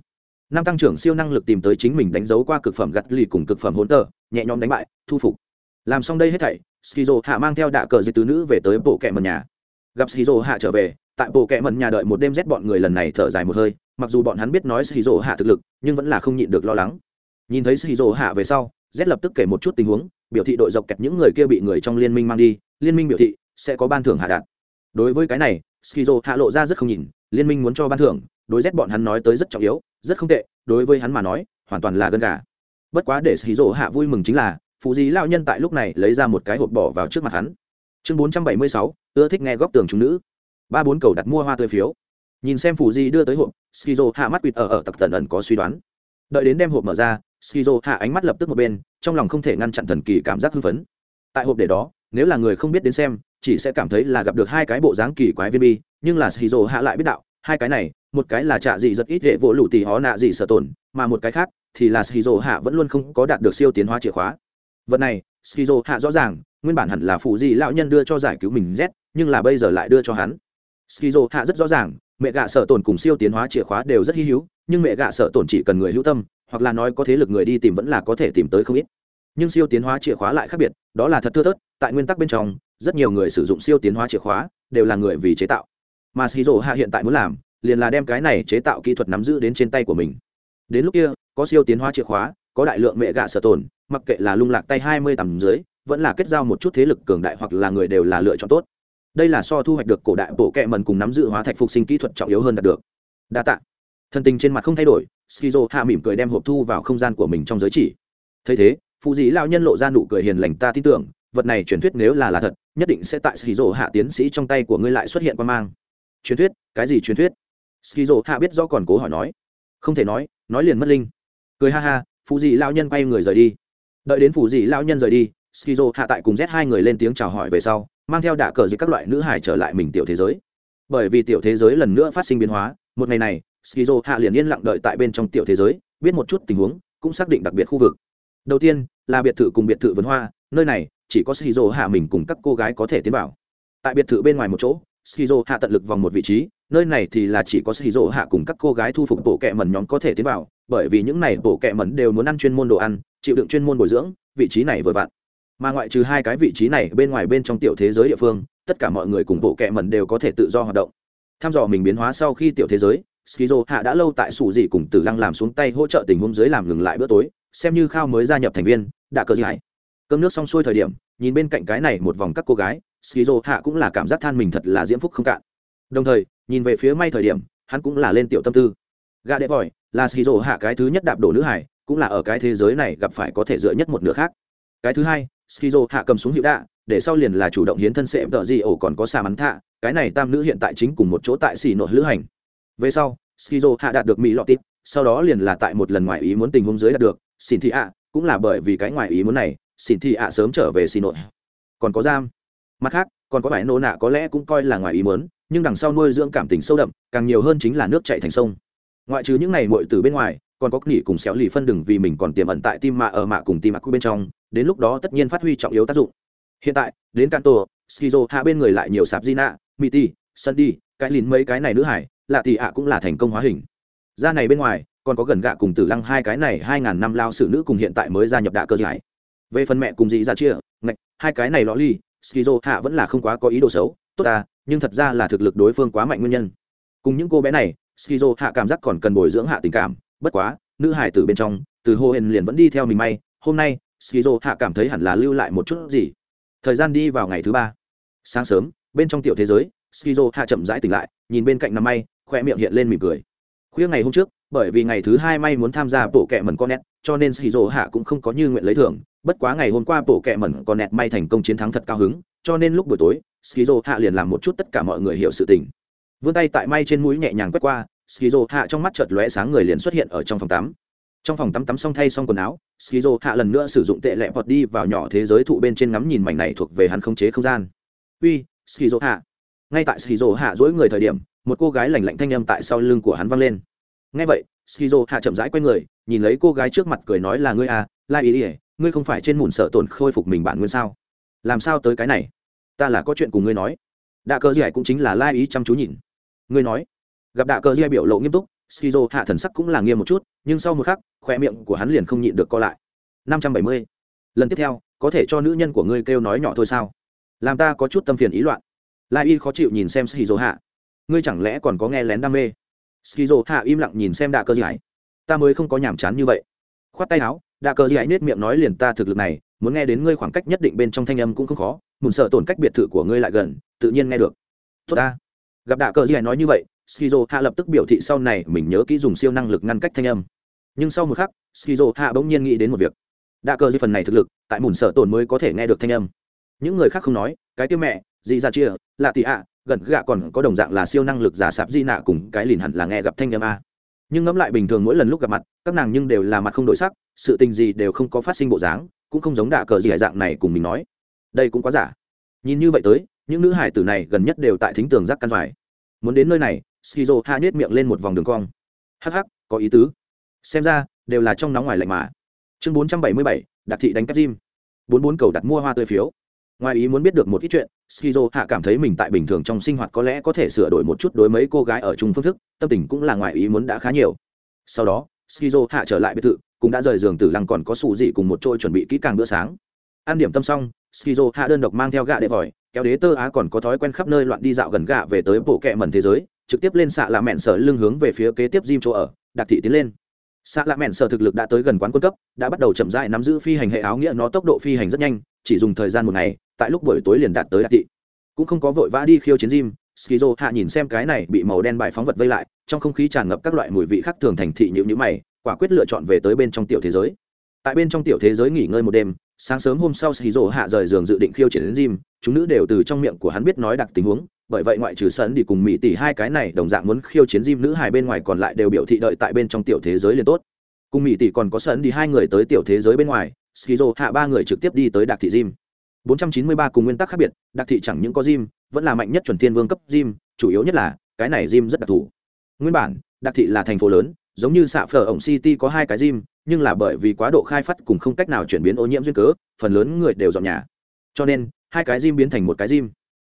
Năm tăng trưởng siêu năng lực tìm tới chính mình đánh dấu qua cực phẩm gặt lì cùng cực phẩm hỗn tờ, nhẹ nhõm đánh bại, thu phục. Làm xong đây hết thảy, skizo hạ mang theo đạ cờ gì tứ nữ về tới bộ kẹ mần nhà. Gặp skizo hạ trở về tại bộ kệ mẩn nhà đợi một đêm rét bọn người lần này thở dài một hơi, mặc dù bọn hắn biết nói skizo hạ thực lực, nhưng vẫn là không nhịn được lo lắng. Nhìn thấy skizo hạ về sau, rét lập tức kể một chút tình huống, biểu thị đội dọc kẹt những người kia bị người trong liên minh mang đi, liên minh biểu thị sẽ có ban thưởng hạ đạn đối với cái này skizo hạ lộ ra rất không nhìn liên minh muốn cho ban thưởng, đối rét bọn hắn nói tới rất trọng yếu, rất không tệ, đối với hắn mà nói, hoàn toàn là gân gà. Bất quá để skizo hạ vui mừng chính là, phụ dí lao nhân tại lúc này lấy ra một cái hộp bỏ vào trước mặt hắn. Chương bốn trăm bảy mươi sáu, ưa thích nghe góc tường chúng nữ ba bốn cầu đặt mua hoa tươi phiếu. Nhìn xem phù di đưa tới hộp, skizo hạ mắt quỵt ở ở tặc tần ẩn có suy đoán. Đợi đến đem hộp mở ra, skizo hạ ánh mắt lập tức một bên, trong lòng không thể ngăn chặn thần kỳ cảm giác hưng phấn. Tại hộp để đó, nếu là người không biết đến xem, chỉ sẽ cảm thấy là gặp được hai cái bộ dáng kỳ quái viên bi, nhưng là skizo hạ lại biết đạo, hai cái này, một cái là trạ dị rất ít dễ vỗ lụ tì hó nạ dị sợ tổn mà một cái khác thì là skizo hạ vẫn luôn không có đạt được siêu tiến hóa chìa khóa. Vật này, skizo hạ rõ ràng, nguyên bản hẳn là phụ di lão nhân đưa cho giải cứu mình z, nhưng là bây giờ lại đưa cho hắn skizo hạ rất rõ ràng mẹ gạ sở tổn cùng siêu tiến hóa chìa khóa đều rất hy hữu nhưng mẹ gạ sở tổn chỉ cần người hữu tâm hoặc là nói có thế lực người đi tìm vẫn là có thể tìm tới không ít. Nhưng siêu tiến hóa chìa khóa lại khác biệt đó là thật thưa thớt tại nguyên tắc bên trong rất nhiều người sử dụng siêu tiến hóa chìa khóa đều là người vì chế tạo. Mà skizo hạ hiện tại muốn làm liền là đem cái này chế tạo kỹ thuật nắm giữ đến trên tay của mình. Đến lúc kia có siêu tiến hóa chìa khóa có đại lượng mẹ gạ sở tổn, mặc kệ là lung lạc tay hai mươi tầm dưới vẫn là kết giao một chút thế lực cường đại hoặc là người đều là lựa chọn tốt đây là so thu hoạch được cổ đại bộ kệ mần cùng nắm giữ hóa thạch phục sinh kỹ thuật trọng yếu hơn đạt được. Đa tạ. Thân tình trên mặt không thay đổi, skizo hạ mỉm cười đem hộp thu vào không gian của mình trong giới chỉ. Thấy thế phụ dĩ lao nhân lộ ra nụ cười hiền lành ta tin tưởng, vật này truyền thuyết nếu là là thật, nhất định sẽ tại skizo hạ tiến sĩ trong tay của ngươi lại xuất hiện qua mang. Truyền thuyết? Cái gì truyền thuyết? Skizo hạ biết do còn cố hỏi nói. Không thể nói nói liền mất linh. Cười ha ha phụ dĩ lao nhân quay người rời đi. Đợi đến phụ dĩ lao nhân rời đi, skizo hạ tại cùng z hai người lên tiếng chào hỏi về sau mang theo đạ cờ dưới các loại nữ hải trở lại mình tiểu thế giới. Bởi vì tiểu thế giới lần nữa phát sinh biến hóa, một ngày này, skizo hạ liền yên lặng đợi tại bên trong tiểu thế giới, biết một chút tình huống, cũng xác định đặc biệt khu vực. Đầu tiên, là biệt thự cùng biệt thự vườn hoa, nơi này, chỉ có skizo hạ mình cùng các cô gái có thể tiến vào. Tại biệt thự bên ngoài một chỗ, skizo hạ tận lực vòng một vị trí, nơi này thì là chỉ có skizo hạ cùng các cô gái thu phục bộ kẹ mẩn nhóm có thể tiến vào, bởi vì những này bộ kẹ mẩn đều muốn ăn chuyên môn đồ ăn, chịu đựng chuyên môn bồi dưỡng, vị trí này vừa vặn mà ngoại trừ hai cái vị trí này, bên ngoài bên trong tiểu thế giới địa phương, tất cả mọi người cùng bộ kẹ mẩn đều có thể tự do hoạt động. Tham dò mình biến hóa sau khi tiểu thế giới, skizo hạ đã lâu tại sủ dị cùng tử lăng làm xuống tay hỗ trợ tình huống dưới làm ngừng lại bữa tối, xem như khao mới gia nhập thành viên, đã cờ dài cơm nước xong xuôi thời điểm, nhìn bên cạnh cái này một vòng các cô gái, skizo hạ cũng là cảm giác than mình thật là diễm phúc không cạn. Đồng thời, nhìn về phía may thời điểm, hắn cũng là lên tiểu tâm tư. Gà đệ vòi là skizo hạ cái thứ nhất đạp đổ nữ hải, cũng là ở cái thế giới này gặp phải có thể dựa nhất một nửa khác cái thứ hai, skizo hạ cầm xuống hiệu đạ, để sau liền là chủ động hiến thân sẽ tợ gì ổ còn có xà mắn thạ, cái này tam nữ hiện tại chính cùng một chỗ tại xì nội lữ hành. Về sau, skizo hạ đạt được mỹ lọt tít, sau đó liền là tại một lần ngoài ý muốn tình huống dưới đạt được, xin thị ạ, cũng là bởi vì cái ngoài ý muốn này, xin thị ạ sớm trở về xì nội còn có giam. Mặt khác, còn có vẻ nô nạ có lẽ cũng coi là ngoài ý muốn, nhưng đằng sau nuôi dưỡng cảm tình sâu đậm, càng nhiều hơn chính là nước chạy thành sông. Ngoại trừ những này muội từ bên ngoài, còn có nghỉ cùng xéo lì phân đừng vì mình còn tiềm ẩn tại tim mạ ở mạ cùng tim mạ bên trong đến lúc đó tất nhiên phát huy trọng yếu tác dụng. Hiện tại, đến canto skizo hạ bên người lại nhiều sạp gina, miti sundy cái lìn mấy cái này nữ hải, lạ thì ạ cũng là thành công hóa hình. Ra này bên ngoài, còn có gần gạ cùng tử lăng hai cái này hai ngàn năm lao sử nữ cùng hiện tại mới gia nhập đạ cơ giải. Về phần mẹ cùng dì ra dạ chia, ngạch, hai cái này lõ ly, skizo hạ vẫn là không quá có ý đồ xấu, tốt ta, nhưng thật ra là thực lực đối phương quá mạnh nguyên nhân. Cùng những cô bé này, skizo hạ cảm giác còn cần bồi dưỡng hạ tình cảm, bất quá, nữ hải tử bên trong, từ hô hên liền vẫn đi theo mình may, hôm nay skizo hạ cảm thấy hẳn là lưu lại một chút gì. Thời gian đi vào ngày thứ ba. Sáng sớm, bên trong tiểu thế giới, skizo hạ chậm rãi tỉnh lại, nhìn bên cạnh nằm may, khoe miệng hiện lên mỉm cười. Khuya ngày hôm trước, bởi vì ngày thứ hai may muốn tham gia bộ kẹ mẩn con nét cho nên skizo hạ cũng không có như nguyện lấy thưởng. Bất quá ngày hôm qua bộ kẹ mẩn con nét may thành công chiến thắng thật cao hứng, cho nên lúc buổi tối, skizo hạ liền làm một chút tất cả mọi người hiểu sự tình. Vươn tay tại may trên mũi nhẹ nhàng quét qua, skizo hạ trong mắt chợt lóe sáng người liền xuất hiện ở trong phòng tắm trong phòng tắm tắm xong thay xong quần áo, skizo hạ lần nữa sử dụng tệ lẹ vọt đi vào nhỏ thế giới thụ bên trên ngắm nhìn mảnh này thuộc về hắn không chế không gian. Uy, skizo hạ. Ngay tại skizo hạ dỗi người thời điểm, một cô gái lành lạnh thanh âm tại sau lưng của hắn vang lên. Ngay vậy, skizo hạ chậm rãi quay người, nhìn lấy cô gái trước mặt cười nói là ngươi à lai ý ỉa ngươi không phải trên mùn sợ tổn khôi phục mình bản nguyên sao? Làm sao tới cái này? Ta là có chuyện cùng ngươi nói. Đạ cơ dì cũng chính là lai ý chăm chú nhìn. Ngươi nói. Gặp đạ cơ dì biểu lộ nghiêm túc skizo hạ thần sắc cũng là nghiêm một chút, nhưng sau một khắc khoe miệng của hắn liền không nhịn được co lại. Năm trăm bảy mươi. Lần tiếp theo, có thể cho nữ nhân của ngươi kêu nói nhỏ thôi sao? Làm ta có chút tâm phiền ý loạn. Lai y khó chịu nhìn xem skizo hạ. Ngươi chẳng lẽ còn có nghe lén đam mê? Skizo hạ im lặng nhìn xem đạ cơ giải ta mới không có nhàm chán như vậy. Khoát tay áo, đạ cơ giải nết miệng nói liền ta thực lực này, muốn nghe đến ngươi khoảng cách nhất định bên trong thanh âm cũng không khó mùn sợ tổn cách biệt thự của ngươi lại gần, tự nhiên nghe được. Tốt ta. Gặp đạ cơ giải nói như vậy skizo hạ lập tức biểu thị sau này mình nhớ kỹ dùng siêu năng lực ngăn cách thanh âm. Nhưng sau một khắc skizo hạ bỗng nhiên nghĩ đến một việc. Đa cơ dưới phần này thực lực, tại mùn sở tổn mới có thể nghe được thanh âm. Những người khác không nói, cái tiêu mẹ dị ra chia lạ tị ạ, gần gạ còn có đồng dạng là siêu năng lực giả sạp di nạ cùng cái lìn hẳn là nghe gặp thanh âm a. Nhưng ngẫm lại bình thường mỗi lần lúc gặp mặt, các nàng nhưng đều là mặt không đổi sắc, sự tình gì đều không có phát sinh bộ dáng, cũng không giống đạ cờ gì hải dạng này cùng mình nói. Đây cũng quá giả. Nhìn như vậy tới, những nữ hải tử này gần nhất đều tại thính tường giác căn vải muốn đến nơi này skizo hạ nhét miệng lên một vòng đường cong. Hắc hắc, có ý tứ. Xem ra, đều là trong nóng ngoài lạnh mà. Chương bốn trăm bảy mươi bảy đặc thị đánh cắp gym. bốn bốn cầu đặt mua hoa tươi phiếu. Ngoài ý muốn biết được một ít chuyện, skizo hạ cảm thấy mình tại bình thường trong sinh hoạt có lẽ có thể sửa đổi một chút đối mấy cô gái ở chung phương thức, tâm tình cũng là ngoài ý muốn đã khá nhiều. Sau đó, skizo hạ trở lại biệt thự, cũng đã rời giường tử lăng còn có sụ dị cùng một trôi chuẩn bị kỹ càng bữa sáng. Ăn điểm tâm xong, skizo hạ đơn độc mang theo gạ để vòi, kéo đế tơ á còn có thói quen khắp nơi loạn đi dạo gần gạ về tới bộ kẹ mẩn thế giới trực tiếp lên xạ lạ mẹn sở lưng hướng về phía kế tiếp Jim chỗ ở, Đặc thị tiến lên. Xạ lạ mẹn sở thực lực đã tới gần quán quân cấp, đã bắt đầu chậm rãi nắm giữ phi hành hệ áo nghĩa nó tốc độ phi hành rất nhanh, chỉ dùng thời gian một ngày, tại lúc buổi tối liền đạt tới Đặc thị. Cũng không có vội vã đi khiêu chiến Jim, Skizo hạ nhìn xem cái này bị màu đen bài phóng vật vây lại, trong không khí tràn ngập các loại mùi vị khác thường thành thị nhũ nhũ mày, quả quyết lựa chọn về tới bên trong tiểu thế giới. Tại bên trong tiểu thế giới nghỉ ngơi một đêm, sáng sớm hôm sau Skizo hạ rời giường dự định khiêu chiến Jim, chúng nữ đều từ trong miệng của hắn biết nói đặc tình huống, bởi vậy ngoại trừ sấn đi cùng mỹ tỷ hai cái này đồng dạng muốn khiêu chiến diêm nữ hài bên ngoài còn lại đều biểu thị đợi tại bên trong tiểu thế giới liền tốt. Cùng mỹ tỷ còn có sấn đi hai người tới tiểu thế giới bên ngoài, skizo hạ ba người trực tiếp đi tới đặc thị diêm 493 cùng nguyên tắc khác biệt đặc thị chẳng những có diêm vẫn là mạnh nhất chuẩn thiên vương cấp diêm chủ yếu nhất là, cái này diêm rất đặc thù. Nguyên bản đặc thị là thành phố lớn, giống như xạ phở ổng city có hai cái diêm nhưng là bởi vì quá độ khai phát cùng không cách nào chuyển biến ô nhiễm duyên cớ, phần lớn người đều dọn nhà. Cho nên, hai cái diêm biến thành một cái diêm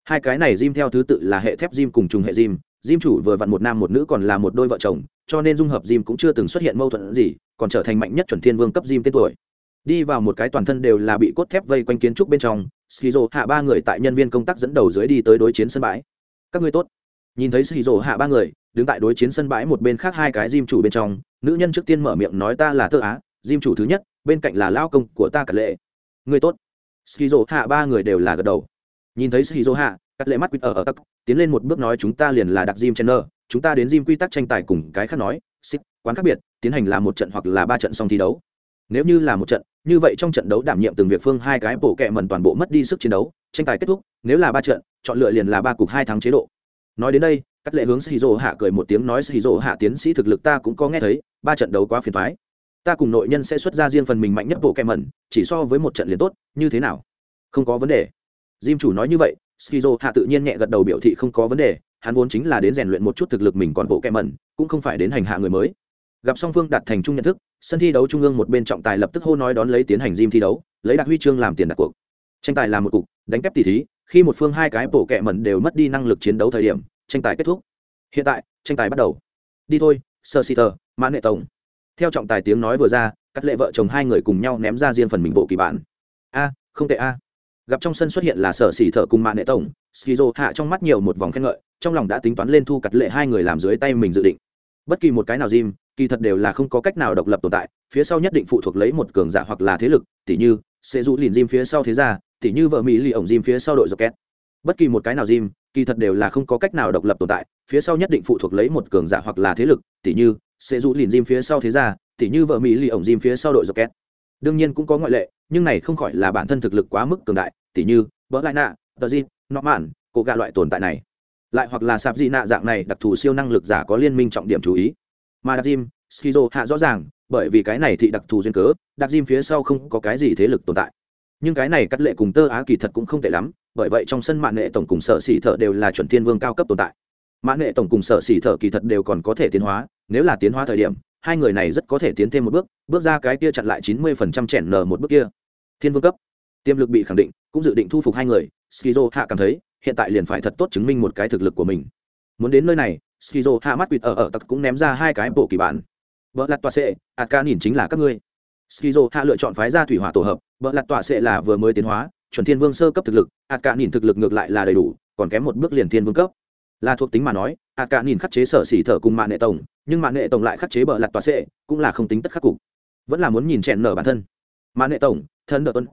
hai cái này Jim theo thứ tự là hệ thép Jim cùng trùng hệ Jim, Jim chủ vừa vặn một nam một nữ còn là một đôi vợ chồng, cho nên dung hợp Jim cũng chưa từng xuất hiện mâu thuẫn gì, còn trở thành mạnh nhất chuẩn thiên vương cấp Jim tên tuổi. Đi vào một cái toàn thân đều là bị cốt thép vây quanh kiến trúc bên trong, Skizo hạ ba người tại nhân viên công tác dẫn đầu dưới đi tới đối chiến sân bãi. Các ngươi tốt. Nhìn thấy Skizo hạ ba người, đứng tại đối chiến sân bãi một bên khác hai cái Jim chủ bên trong, nữ nhân trước tiên mở miệng nói ta là Tơ Á, Jim chủ thứ nhất, bên cạnh là lao công của ta cả lệ. Ngươi tốt. Skizo hạ ba người đều là gật đầu nhìn thấy shizu hạ cắt lệ mắt quýt ở ở tắc, tiến lên một bước nói chúng ta liền là đặc jim chen chúng ta đến jim quy tắc tranh tài cùng cái khác nói, xích, quán khác biệt, tiến hành là một trận hoặc là ba trận xong thi đấu. Nếu như là một trận, như vậy trong trận đấu đảm nhiệm từng việc phương hai cái bổ kẹ mần toàn bộ mất đi sức chiến đấu, tranh tài kết thúc, nếu là ba trận, chọn lựa liền là ba cục hai thắng chế độ. Nói đến đây, cắt lệ hướng shizu hạ cười một tiếng nói shizu hạ tiến sĩ thực lực ta cũng có nghe thấy, ba trận đấu quá phiền thoái ta cùng nội nhân sẽ xuất ra riêng phần mình mạnh nhất bộ kẹ mần chỉ so với một trận liền tốt, như thế nào? Không có vấn đề. Jim chủ nói như vậy, Skizo hạ tự nhiên nhẹ gật đầu biểu thị không có vấn đề, hắn vốn chính là đến rèn luyện một chút thực lực mình còn bộ kẹm mẩn, cũng không phải đến hành hạ người mới. Gặp song phương đạt thành chung nhận thức, sân thi đấu trung ương một bên trọng tài lập tức hô nói đón lấy tiến hành Jim thi đấu, lấy đặc huy chương làm tiền đặt cuộc. Tranh tài là một cục, đánh kép tỷ thí, khi một phương hai cái bộ kẹm mẩn đều mất đi năng lực chiến đấu thời điểm, tranh tài kết thúc. Hiện tại, tranh tài bắt đầu. Đi thôi, Sir Sitter, Mãn Nghệ Tổng. Theo trọng tài tiếng nói vừa ra, cắt lệ vợ chồng hai người cùng nhau ném ra riêng phần mình bộ kỳ bản. A, không tệ a gặp trong sân xuất hiện là sở xỉ thợ cùng mạng nệ tổng skizo hạ trong mắt nhiều một vòng khen ngợi trong lòng đã tính toán lên thu cặt lệ hai người làm dưới tay mình dự định. Bất kỳ một cái nào Jim, kỳ thật đều là không có cách nào độc lập tồn tại phía sau nhất định phụ thuộc lấy một cường giả hoặc là thế lực tỉ như sẽ rũ lìn Jim phía sau thế gia tỉ như vợ mỹ lì ổng Jim phía sau đội rocket. Bất kỳ một cái nào Jim, kỳ thật đều là không có cách nào độc lập tồn tại phía sau nhất định phụ thuộc lấy một cường giả hoặc là thế lực tỉ như sẽ rũ lìn Jim phía sau thế gia tỉ như vợ mỹ lì ổng Jim phía sau đội rocket đương nhiên cũng có ngoại lệ, nhưng này không khỏi là bản thân thực lực quá mức cường đại, tỉ như bỡ lại nạ, tờ di nọ mạn, cổ gạ loại tồn tại này. Lại hoặc là sạp di nạ dạng này, đặc thù siêu năng lực giả có liên minh trọng điểm chú ý. Mà đặc diêm, skizo hạ rõ ràng, bởi vì cái này thì đặc thù duyên cớ đặc diêm phía sau không có cái gì thế lực tồn tại. Nhưng cái này cắt lệ cùng tơ á kỳ thật cũng không tệ lắm, bởi vậy trong sân mạng nghệ tổng cùng sở xỉ thợ đều là chuẩn thiên vương cao cấp tồn tại. Mạng nghệ tổng cùng sở xỉ thợ kỳ thật đều còn có thể tiến hóa, nếu là tiến hóa thời điểm hai người này rất có thể tiến thêm một bước bước ra cái kia chặn lại chín mươi phần trăm chèn nở một bước kia. Thiên vương cấp. Tiềm lực bị khẳng định, cũng dự định thu phục hai người skizo hạ cảm thấy, hiện tại liền phải thật tốt chứng minh một cái thực lực của mình. Muốn đến nơi này skizo hạ mắt quỵt ở ở tặc cũng ném ra hai cái bộ kỳ bản. Vợ lặt tọa sệ, ạt ca nhìn chính là các ngươi. Skizo hạ lựa chọn phái ra thủy hỏa tổ hợp vợ lặt tọa sệ là vừa mới tiến hóa, chuẩn thiên vương sơ cấp thực lực, ạt ca nhìn thực lực ngược lại là đầy đủ, còn kém một bước liền thiên vương cấp. Là thuộc tính mà nói, ạt ca nhìn khắc chế sở xỉ thở cùng mạng nệ tổng nhưng mạng nệ tổng lại khắc chế bờ lặt tòa sệ cũng là không tính tất khắc cục. Vẫn là muốn nhìn chèn nở bản thân. Mạng nệ tổng, thân đợt tuân.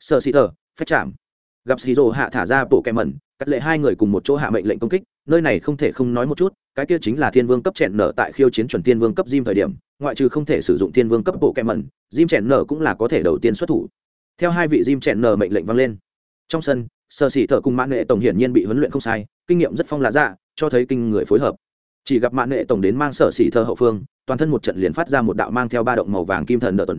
Sợ xì thờ phép chạm gặp xì rồ hạ thả ra bộ kẹ mẩn, cắt lệ hai người cùng một chỗ hạ mệnh lệnh công kích, nơi này không thể không nói một chút, cái kia chính là thiên vương cấp chẹn nở tại khiêu chiến chuẩn thiên vương cấp diêm thời điểm, ngoại trừ không thể sử dụng thiên vương cấp bộ kẹ mẩn diêm chẹn nở cũng là có thể đầu tiên xuất thủ. Theo hai vị diêm chẹn nở mệnh lệnh vang lên. Trong sân, sở sĩ thợ cùng mạng nghệ tổng hiển nhiên bị huấn luyện không sai, kinh nghiệm rất phong lá dạ cho thấy kinh người phối hợp chỉ gặp mạng nệ tổng đến mang sở xỉ thơ hậu phương, toàn thân một trận liền phát ra một đạo mang theo ba động màu vàng kim thần đỡ tuần.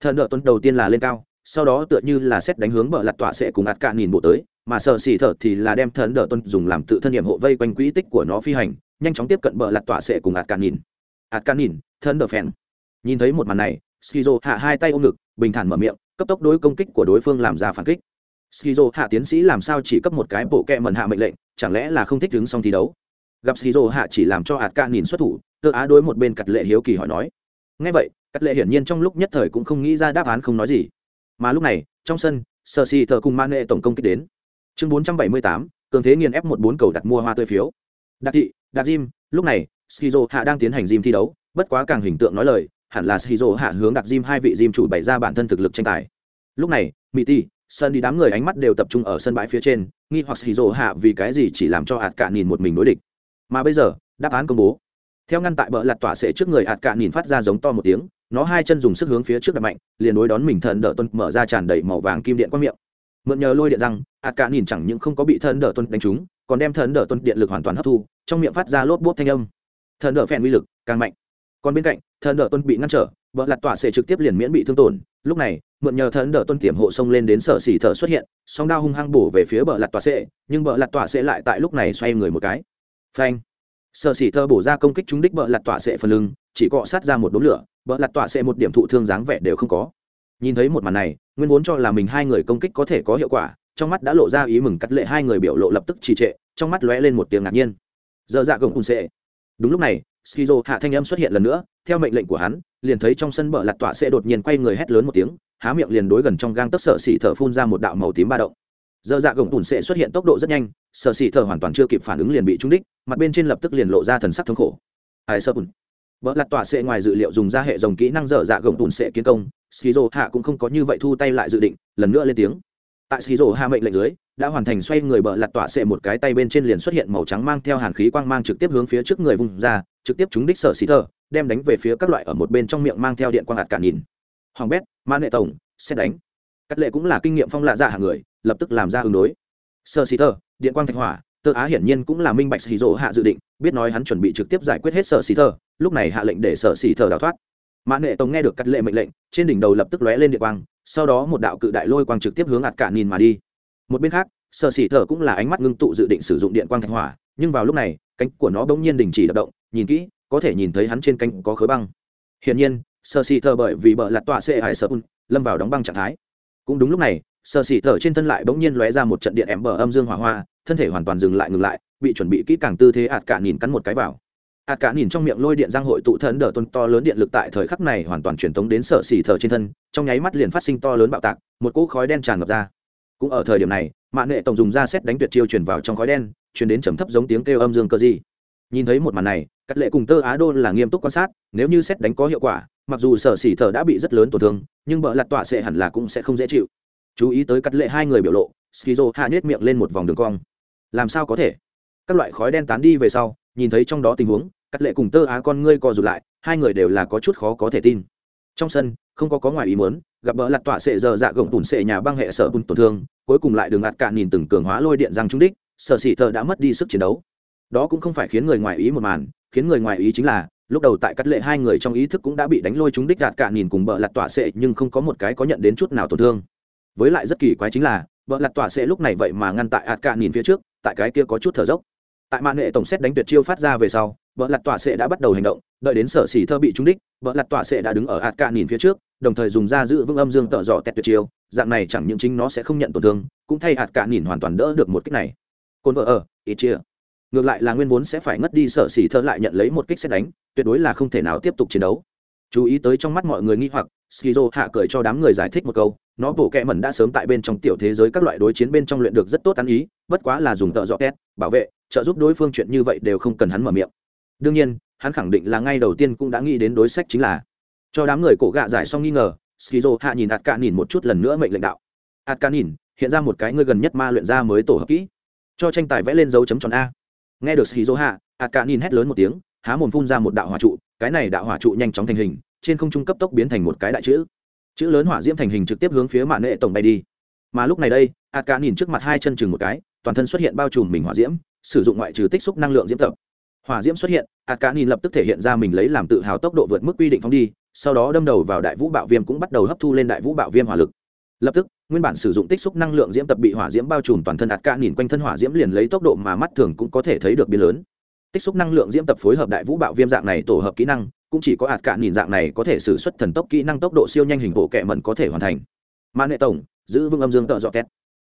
Thần đỡ tuần đầu tiên là lên cao, sau đó tựa như là xét đánh hướng bờ lặt tọa sẽ cùng ạt cạn nhìn bộ tới, mà sở xỉ thợ thì là đem thần đỡ tuần dùng làm tự thân nhiệm hộ vây quanh quỹ tích của nó phi hành, nhanh chóng tiếp cận bờ lặt tọa sẽ cùng ạt cạn nhìn. Ạt cạn nhìn, thần đỡ phèn. Nhìn thấy một màn này, skizo hạ hai tay ôm ngực, bình thản mở miệng, cấp tốc đối công kích của đối phương làm ra phản kích. Skizo hạ tiến sĩ làm sao chỉ cấp một cái bộ kẹ mần hạ mệnh lệnh, chẳng lẽ là không thích đứng xong thi đấu? Gặp Shiro hạ chỉ làm cho hạt ca nhìn xuất thủ tơ á đối một bên cắt lệ hiếu kỳ hỏi nói. Ngay vậy cắt lệ hiển nhiên trong lúc nhất thời cũng không nghĩ ra đáp án không nói gì. Mà lúc này trong sân sơ si thờ cùng man nệ tổng công kích đến. Chương 478, cường thế nghiền ép một bốn cầu đặt mua hoa tươi phiếu. Đặc thị đặc jim lúc này Shiro hạ đang tiến hành jim thi đấu bất quá càng hình tượng nói lời hẳn là Shiro hạ hướng đặc jim hai vị jim chủ bày ra bản thân thực lực tranh tài. Lúc này mỹ ti sân đi đám người ánh mắt đều tập trung ở sân bãi phía trên nghi hoặc skizo hạ vì cái gì chỉ làm cho hạt cạn nhìn một mình đối địch mà bây giờ, đáp án công bố. Theo ngăn tại bờ lặt tỏa sẽ trước người hạt cạn nhìn phát ra giống to một tiếng, nó hai chân dùng sức hướng phía trước đập mạnh, liền đối đón mình thần đỡ tuân mở ra tràn đầy màu vàng kim điện qua miệng. Mượn nhờ lôi điện răng hạt cạn nhìn chẳng những không có bị thần đỡ tuân đánh trúng, còn đem thần đỡ tuân điện lực hoàn toàn hấp thu, trong miệng phát ra lốp bốp thanh âm. Thần đỡ phèn uy lực càng mạnh. Còn bên cạnh, thần đỡ tuân bị ngăn trở, bờ lặt tỏa sẽ trực tiếp liền miễn bị thương tổn. Lúc này, mượn nhờ thần đỡ tuân tiềm hộ xông lên đến sở xỉ thở xuất hiện, song đao hung hăng bổ về phía bờ lặt tỏa sẽ nhưng bờ lặt tỏa sẽ lại tại lúc này xoay người một cái phanh. Sợ xỉ thơ bổ ra công kích trúng đích bợ lặt tọa sệ phần lưng, chỉ cọ sát ra một đốm lửa, bợ lặt tọa sệ một điểm thụ thương dáng vẻ đều không có. Nhìn thấy một màn này, nguyên vốn cho là mình hai người công kích có thể có hiệu quả, trong mắt đã lộ ra ý mừng cắt lệ hai người biểu lộ lập tức trì trệ, trong mắt lóe lên một tiếng ngạc nhiên. Dơ dạ gồng ùn sệ. Đúng lúc này, skizo hạ thanh âm xuất hiện lần nữa, theo mệnh lệnh của hắn, liền thấy trong sân bờ lặt tọa sẽ đột nhiên quay người hét lớn một tiếng, há miệng liền đối gần trong gang tấc sợ xỉ thở phun ra một đạo màu tím ba động dở dạ gồng ùn sệ xuất hiện tốc độ rất nhanh sở xỉ thở hoàn toàn chưa kịp phản ứng liền bị trúng đích, mặt bên trên lập tức liền lộ ra thần sắc thống khổ. Ai sơ bùn vợ lặt tọa sẽ ngoài dự liệu dùng ra hệ dòng kỹ năng dở dạ gồng tùn sẽ kiến công skizo hạ cũng không có như vậy thu tay lại dự định, lần nữa lên tiếng. Tại skizo hạ mệnh lệnh dưới, đã hoàn thành xoay người bờ lặt tọa sẽ một cái tay bên trên liền xuất hiện màu trắng mang theo hàn khí quang mang trực tiếp hướng phía trước người vùng ra, trực tiếp trúng đích sở xí thờ đem đánh về phía các loại ở một bên trong miệng mang theo điện quang ạt cả nhìn. Hoàng bét man nệ tổng xét đánh cắt lệ cũng là kinh nghiệm phong lạ dạ hàng người, lập tức làm ra ứng đối. Sơ xì thơ, điện quang thạch hỏa, tơ á hiển nhiên cũng là minh bạch xì rỗ hạ dự định, biết nói hắn chuẩn bị trực tiếp giải quyết hết sở xì thơ, lúc này hạ lệnh để sở xì thơ đào thoát. Mã nghệ tống nghe được cắt lệ mệnh lệnh, trên đỉnh đầu lập tức lóe lên địa quang, sau đó một đạo cự đại lôi quang trực tiếp hướng ạt cả nhìn mà đi. Một bên khác sở xì thơ cũng là ánh mắt ngưng tụ dự định sử dụng điện quang thạch hỏa, nhưng vào lúc này, cánh của nó bỗng nhiên đình chỉ đập động, nhìn kỹ, có thể nhìn thấy hắn trên cánh có khối băng. Hiển nhiên sở xì thơ bởi vì bờ lặt tọa xệ hải sở lâm vào đóng băng trạng thái cũng đúng lúc này, sở xỉ thở trên thân lại bỗng nhiên lóe ra một trận điện ém bờ âm dương hỏa hoa, thân thể hoàn toàn dừng lại ngừng lại, bị chuẩn bị kỹ càng tư thế ạt cả nhìn cắn một cái vào ạt cả nhìn trong miệng lôi điện giang hội tụ thân đỡ tuân to lớn điện lực tại thời khắc này hoàn toàn truyền tống đến sở xỉ thở trên thân, trong nháy mắt liền phát sinh to lớn bạo tạc, một cỗ khói đen tràn ngập ra cũng ở thời điểm này mạng nghệ tổng dùng ra xét đánh tuyệt chiêu truyền vào trong khói đen, truyền đến trầm thấp giống tiếng kêu âm dương cơ gì. nhìn thấy một màn này cắt lệ cùng tơ á đô là nghiêm túc quan sát, nếu như xét đánh có hiệu quả, mặc dù sở xỉ thở đã bị rất lớn tổn thương, nhưng bợ lặt tọa sẽ hẳn là cũng sẽ không dễ chịu. Chú ý tới cắt lệ hai người biểu lộ, skizo hạ nhét miệng lên một vòng đường cong. Làm sao có thể? Các loại khói đen tán đi về sau, nhìn thấy trong đó tình huống, cắt lệ cùng tơ á con ngươi co rụt lại, hai người đều là có chút khó có thể tin. Trong sân, không có có ngoài ý muốn, gặp bỡ lặt tọa sệ giờ dạ gồng tủn sệ nhà băng hệ sợ bùn tổn thương, cuối cùng lại đường ạt cạn nhìn từng cường hóa lôi điện răng trung đích, sở xỉ thờ đã mất đi sức chiến đấu đó cũng không phải khiến người ngoài ý một màn, khiến người ngoài ý chính là, lúc đầu tại cắt lệ hai người trong ý thức cũng đã bị đánh lôi chúng đích gạt cạn nhìn cùng bợ lặt tọa sệ nhưng không có một cái có nhận đến chút nào tổn thương. Với lại rất kỳ quái chính là, bợ lặt tọa sệ lúc này vậy mà ngăn tại ạt cạn nhìn phía trước, tại cái kia có chút thở dốc. Tại mạng nghệ tổng xét đánh tuyệt chiêu phát ra về sau vợ lặt tọa sệ đã bắt đầu hành động, đợi đến sở xỉ thơ bị trúng đích vợ lặt tọa sệ đã đứng ở ạt cạn nhìn phía trước, đồng thời dùng ra giữ vững âm dương tợ dò tẹt tuyệt chiêu, dạng này chẳng những chính nó sẽ không nhận tổn thương, cũng thay ạt cạn nhìn hoàn toàn đỡ được một cách này. Côn vợ ở ít chia ngược lại là nguyên vốn sẽ phải ngất đi sở xỉ thơ lại nhận lấy một kích xét đánh, tuyệt đối là không thể nào tiếp tục chiến đấu. Chú ý tới trong mắt mọi người nghi hoặc, skizo hạ cười cho đám người giải thích một câu, nó bổ kẹ mẩn đã sớm tại bên trong tiểu thế giới các loại đối chiến bên trong luyện được rất tốt ăn ý, bất quá là dùng tợ dọ két, bảo vệ, trợ giúp đối phương chuyện như vậy đều không cần hắn mở miệng. Đương nhiên, hắn khẳng định là ngay đầu tiên cũng đã nghĩ đến đối sách chính là. Cho đám người cổ gạ giải xong nghi ngờ, skizo hạ nhìn ạt cả nhìn một chút lần nữa mệnh lệnh đạo. Ạt cả nhìn, hiện ra một cái ngươi gần nhất ma luyện ra mới tổ hợp kỹ. Cho tranh tài vẽ lên dấu chấm tròn a nghe được shizu hạ ạt cả nhìn hét lớn một tiếng, há mồm phun ra một đạo hỏa trụ, cái này đạo hỏa trụ nhanh chóng thành hình, trên không trung cấp tốc biến thành một cái đại chữ. Chữ lớn hỏa diễm thành hình trực tiếp hướng phía mạn nệ tổng bay đi. Mà lúc này đây a cả nhìn trước mặt hai chân chừng một cái, toàn thân xuất hiện bao trùm mình hỏa diễm, sử dụng ngoại trừ tích xúc năng lượng diễm tập. Hỏa diễm xuất hiện a cả nhìn lập tức thể hiện ra mình lấy làm tự hào tốc độ vượt mức quy định phóng đi, sau đó đâm đầu vào đại vũ bạo viêm cũng bắt đầu hấp thu lên đại vũ bạo viêm hỏa lực lập tức, nguyên bản sử dụng tích xúc năng lượng diễm tập bị hỏa diễm bao trùm toàn thân ạt ca nhìn quanh thân hỏa diễm liền lấy tốc độ mà mắt thường cũng có thể thấy được biến lớn. Tích xúc năng lượng diễm tập phối hợp đại vũ bạo viêm dạng này tổ hợp kỹ năng, cũng chỉ có ạt ca nhìn dạng này có thể xử suất thần tốc kỹ năng tốc độ siêu nhanh hình bộ kệ mẩn có thể hoàn thành. Mà nệ tổng, giữ vương âm dương tợ dọ két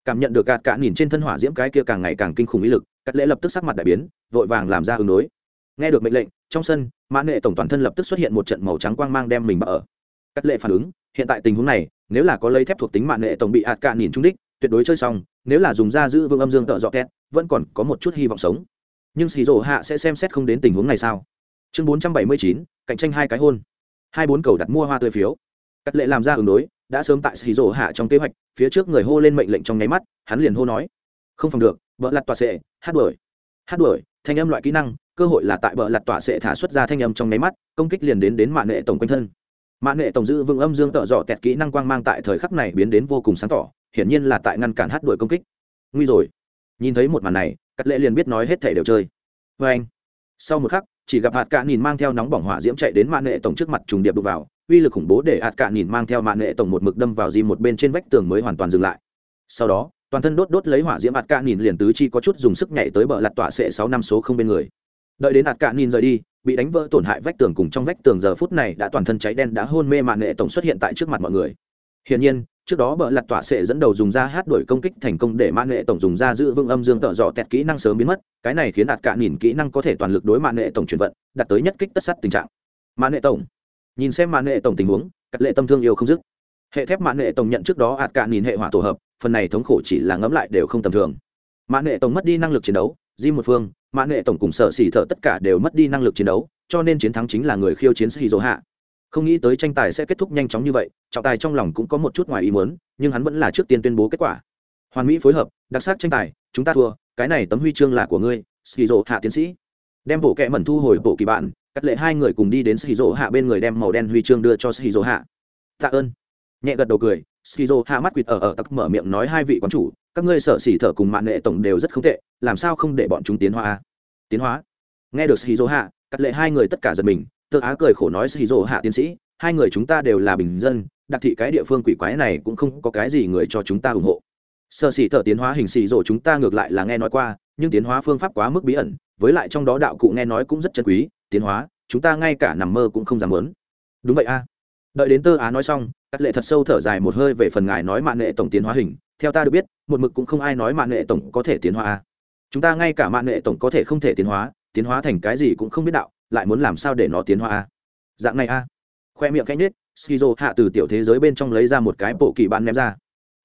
cảm nhận được ạt ca nhìn trên thân hỏa diễm cái kia càng ngày càng kinh khủng ý lực, cắt lễ lập tức sắc mặt đại biến, vội vàng làm ra ứng đối. Nghe được mệnh lệnh, trong sân, mã nệ tổng toàn thân lập tức xuất hiện một trận màu trắng quang mang đem mình bỡ ở. Cắt lệ phản ứng, hiện tại tình huống này nếu là có lấy thép thuộc tính mạng nệ tổng bị ạt cạn nhìn trúng đích, tuyệt đối chơi xong, nếu là dùng ra giữ vương âm dương tợ dọ két vẫn còn có một chút hy vọng sống. Nhưng xì rổ hạ sẽ xem xét không đến tình huống này sao? Chương bốn trăm bảy mươi chín, cạnh tranh hai cái hôn. Hai bốn cầu đặt mua hoa tươi phiếu. Cắt lệ làm ra ứng đối, đã sớm tại xì rổ hạ trong kế hoạch, phía trước người hô lên mệnh lệnh trong nháy mắt, hắn liền hô nói. Không phòng được vợ lặt tòa sệ, hát đuổi. Hát đuổi, thanh âm loại kỹ năng, cơ hội là tại bờ lặt tỏa sẽ thả xuất ra thanh âm trong nháy mắt, công kích liền đến đến mạng nghệ tổng quanh thân mạng nghệ tổng giữ vững âm dương tợ dọ tẹt kỹ năng quang mang tại thời khắc này biến đến vô cùng sáng tỏ, hiển nhiên là tại ngăn cản hát đuổi công kích. Nguy rồi. Nhìn thấy một màn này cắt lệ liền biết nói hết thể đều chơi. Vê anh, sau một khắc, chỉ gặp hạt cạ nhìn mang theo nóng bỏng hỏa diễm chạy đến mạng Nệ tổng trước mặt trùng điệp đục vào, uy lực khủng bố để hạt cạ nhìn mang theo mạng Nệ tổng một mực đâm vào di một bên trên vách tường mới hoàn toàn dừng lại. Sau đó, toàn thân đốt đốt lấy hỏa diễm hạt cạ nhìn liền tứ chi có chút dùng sức nhảy tới bờ lặt tỏa sệ sáu năm số không bên người. Đợi đến hạt cạ nhìn rời đi bị đánh vỡ tổn hại vách tường cùng trong vách tường giờ phút này đã toàn thân cháy đen đã hôn mê mạng nghệ tổng xuất hiện tại trước mặt mọi người. Hiển nhiên, trước đó bợ lặt tỏa sệ dẫn đầu dùng ra hát đổi công kích thành công để mạng nghệ tổng dùng ra giữ vững âm dương tợ dọ tẹt kỹ năng sớm biến mất, cái này khiến hạt cạn nhìn kỹ năng có thể toàn lực đối mạng nghệ tổng chuyển vận, đạt tới nhất kích tất sắt tình trạng. Mạng nghệ tổng, nhìn xem mạng nghệ tổng tình huống, cắt lệ tâm thương yêu không dứt. Hệ thép mạng nghệ tổng nhận trước đó hạt cạn nhìn hệ hỏa tổ hợp, phần này thống khổ chỉ là ngẫm lại đều không tầm thường. Mạng nghệ tổng mất đi năng lực chiến đấu di một phương mã nghệ tổng cùng sở xỉ thợ tất cả đều mất đi năng lực chiến đấu, cho nên chiến thắng chính là người khiêu chiến sĩ dỗ hạ. Không nghĩ tới tranh tài sẽ kết thúc nhanh chóng như vậy, trọng tài trong lòng cũng có một chút ngoài ý muốn, nhưng hắn vẫn là trước tiên tuyên bố kết quả. Hoàn mỹ phối hợp, đặc sắc tranh tài, chúng ta thua, cái này tấm huy chương là của ngươi sĩ dỗ hạ tiến sĩ. Đem bộ kẹ mẩn thu hồi bộ kỳ bạn, cắt lệ hai người cùng đi đến sĩ dỗ hạ bên người đem màu đen huy chương đưa cho sĩ dỗ hạ. Tạ ơn. Nhẹ gật đầu cười skizo hạ mắt quỵt ở ở tắc mở miệng nói hai vị quán chủ, các ngươi sợ xỉ thở cùng mạng nghệ tổng đều rất không tệ, làm sao không để bọn chúng tiến hóa à? tiến hóa? Nghe được skizo hạ, cắt lệ hai người tất cả giật mình, tơ á cười khổ nói skizo hạ tiến sĩ, hai người chúng ta đều là bình dân, đặc thị cái địa phương quỷ quái này cũng không có cái gì người cho chúng ta ủng hộ. Sợ xỉ thở tiến hóa hình sỉ rổ chúng ta ngược lại là nghe nói qua, nhưng tiến hóa phương pháp quá mức bí ẩn, với lại trong đó đạo cụ nghe nói cũng rất chân quý, tiến hóa, chúng ta ngay cả nằm mơ cũng không dám muốn. Đúng vậy a. Đợi đến tơ á nói xong cắt lệ thật sâu thở dài một hơi về phần ngài nói mạng nghệ tổng tiến hóa hình. Theo ta được biết, một mực cũng không ai nói mạng nghệ tổng có thể tiến hóa chúng ta ngay cả mạng nghệ tổng có thể không thể tiến hóa tiến hóa thành cái gì cũng không biết đạo, lại muốn làm sao để nó tiến hóa dạng này a. Khoe miệng cánh nết skizo hạ từ tiểu thế giới bên trong lấy ra một cái bộ kỳ bán ném ra.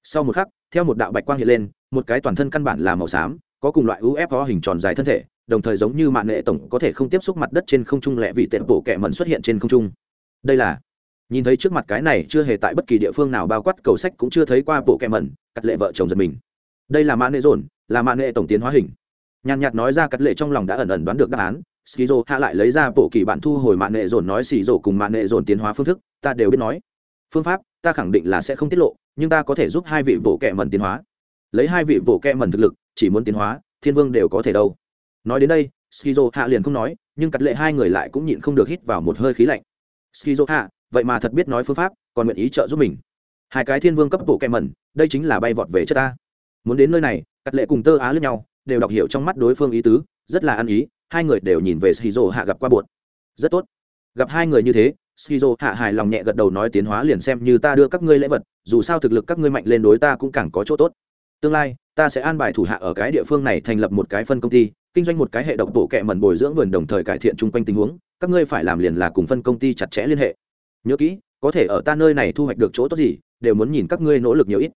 Sau một khắc, theo một đạo bạch quang hiện lên, một cái toàn thân căn bản là màu xám, có cùng loại ufo hình tròn dài thân thể, đồng thời giống như mạng nghệ tổng có thể không tiếp xúc mặt đất trên không trung lẹ vì tệ bộ kẻ mẩn xuất hiện trên không trung. Đây là nhìn thấy trước mặt cái này chưa hề tại bất kỳ địa phương nào bao quát cầu sách cũng chưa thấy qua bộ kẹ mẩn, cắt lệ vợ chồng giật mình. Đây là mã nệ dồn, là mã nệ tổng tiến hóa hình. Nhàn nhạt nói ra cắt lệ trong lòng đã ẩn ẩn đoán được đáp án, skizo hạ lại lấy ra bộ kỳ bạn thu hồi mã nệ dồn nói xì rổ cùng mã nệ dồn tiến hóa phương thức, ta đều biết nói. Phương pháp, ta khẳng định là sẽ không tiết lộ, nhưng ta có thể giúp hai vị bộ kẹ mẩn tiến hóa. Lấy hai vị bộ kẹ mẩn thực lực, chỉ muốn tiến hóa, thiên vương đều có thể đâu. Nói đến đây, skizo hạ liền không nói, nhưng cắt lệ hai người lại cũng nhịn không được hít vào một hơi khí lạnh. Skizo hạ vậy mà thật biết nói phương pháp, còn nguyện ý trợ giúp mình. Hai cái thiên vương cấp bộ kẹm mẩn, đây chính là bay vọt về chất ta. Muốn đến nơi này, cắt lệ cùng tơ á lẫn nhau, đều đọc hiểu trong mắt đối phương ý tứ, rất là ăn ý, hai người đều nhìn về shizu hạ gặp qua bột rất tốt. Gặp hai người như thế, shizu hạ hài lòng nhẹ gật đầu nói tiến hóa liền xem như ta đưa các ngươi lễ vật, dù sao thực lực các ngươi mạnh lên đối ta cũng càng có chỗ tốt. Tương lai, ta sẽ an bài thủ hạ ở cái địa phương này thành lập một cái phân công ty, kinh doanh một cái hệ độc bộ kệ mẩn bồi dưỡng vườn đồng thời cải thiện chung quanh tình huống, các ngươi phải làm liền là cùng phân công ty chặt chẽ liên hệ nhớ kỹ, có thể ở ta nơi này thu hoạch được chỗ tốt gì, đều muốn nhìn các ngươi nỗ lực nhiều ít.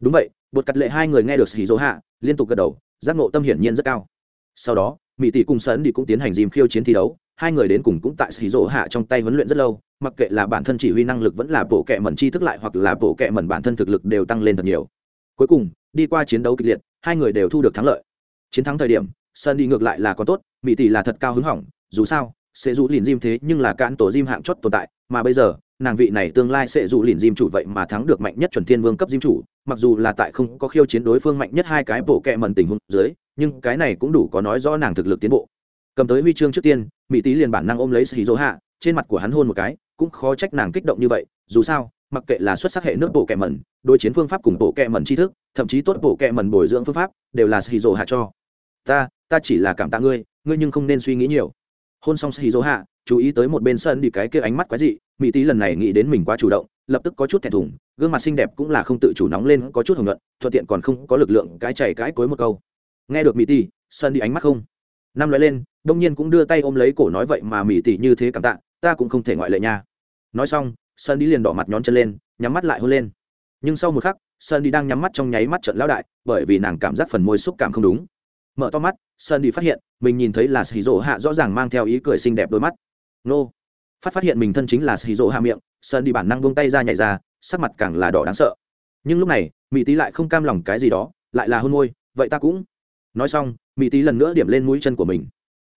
Đúng vậy bột cắt lệ hai người nghe được sĩ dỗ hạ, liên tục gật đầu, giác ngộ tâm hiển nhiên rất cao. Sau đó mỹ tỷ cùng sơn đi cũng tiến hành dìm khiêu chiến thi đấu, hai người đến cùng cũng tại sĩ dỗ hạ trong tay huấn luyện rất lâu, mặc kệ là bản thân chỉ huy năng lực vẫn là bộ kệ mẩn chi thức lại hoặc là bộ kệ mẩn bản thân thực lực đều tăng lên thật nhiều. Cuối cùng, đi qua chiến đấu kịch liệt, hai người đều thu được thắng lợi. Chiến thắng thời điểm sơn đi ngược lại là có tốt mỹ tỷ là thật cao hứng hỏng, dù sao, sẽ dù lìn diêm thế nhưng là cạn tổ diêm hạng chót tồn tại mà bây giờ, nàng vị này tương lai sẽ dù lìn diêm chủ vậy mà thắng được mạnh nhất chuẩn thiên vương cấp diêm chủ, mặc dù là tại không có khiêu chiến đối phương mạnh nhất hai cái bộ kẹ mần tình huống dưới, nhưng cái này cũng đủ có nói rõ nàng thực lực tiến bộ. Cầm tới huy chương trước tiên, mỹ tý liền bản năng ôm lấy sĩ dỗ hạ, trên mặt của hắn hôn một cái, cũng khó trách nàng kích động như vậy, dù sao, mặc kệ là xuất sắc hệ nước bộ kẹ mần đối chiến phương pháp cùng bộ kẹ mần tri thức, thậm chí tốt bộ kẹ mần bồi dưỡng phương pháp, đều là sĩ dỗ hạ cho. Ta ta chỉ là cảm tạ ngươi ngươi nhưng không nên suy nghĩ nhiều. Hôn xong sĩ dỗ hạ chú ý tới một bên sân đi cái kia ánh mắt quái dị, mỹ tý lần này nghĩ đến mình quá chủ động, lập tức có chút thẹn thùng, gương mặt xinh đẹp cũng là không tự chủ nóng lên, có chút hồng luận thuận tiện còn không có lực lượng, cái chảy cái cối một câu. Nghe được mỹ tý sân đi ánh mắt không. Năm nói lên, đông nhiên cũng đưa tay ôm lấy cổ nói vậy mà mỹ tỷ như thế cảm tạ, ta cũng không thể ngoại lệ nha. Nói xong, sơn đi liền đỏ mặt nhón chân lên, nhắm mắt lại hôn lên. Nhưng sau một khắc, sơn đi đang nhắm mắt trong nháy mắt trận lão đại, bởi vì nàng cảm giác phần môi xúc cảm không đúng. Mở to mắt, sơn đi phát hiện, mình nhìn thấy là xì rỗ hạ rõ ràng mang theo ý cười xinh đẹp đôi mắt nô. Phát phát hiện mình thân chính là xì rỗ hạ miệng, sơn đi bản năng buông tay ra nhảy ra, sắc mặt càng là đỏ đáng sợ. Nhưng lúc này mỹ tý lại không cam lòng cái gì đó, lại là hôn môi, vậy ta cũng nói xong mỹ tý lần nữa điểm lên mũi chân của mình.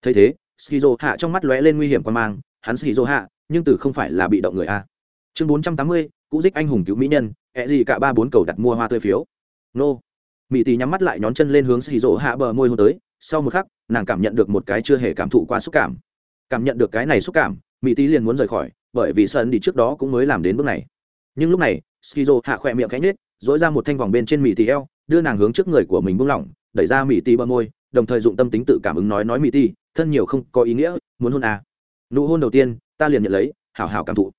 Thấy thế skizo hạ trong mắt lóe lên nguy hiểm quan mang, hắn skizo hạ, nhưng từ không phải là bị động người a. Chương bốn trăm tám mươi, cũ dích anh hùng cứu mỹ nhân, ẹ gì cả ba bốn cầu đặt mua hoa tươi phiếu. Nô. Mỹ tý nhắm mắt lại nhón chân lên hướng skizo hạ bờ môi hôn tới, sau một khắc, nàng cảm nhận được một cái chưa hề cảm thụ qua xúc cảm cảm nhận được cái này xúc cảm, mỹ tý liền muốn rời khỏi, bởi vì sơn đi trước đó cũng mới làm đến bước này nhưng lúc này, skizo hạ khỏe miệng cánh nết dỗi ra một thanh vòng bên trên mỹ tý eo, đưa nàng hướng trước người của mình buông lỏng, đẩy ra mỹ tý bờ môi, đồng thời dụng tâm tính tự cảm ứng nói nói mỹ tý thân nhiều không có ý nghĩa, muốn hôn à. nụ hôn đầu tiên, ta liền nhận lấy, hảo hảo cảm thụ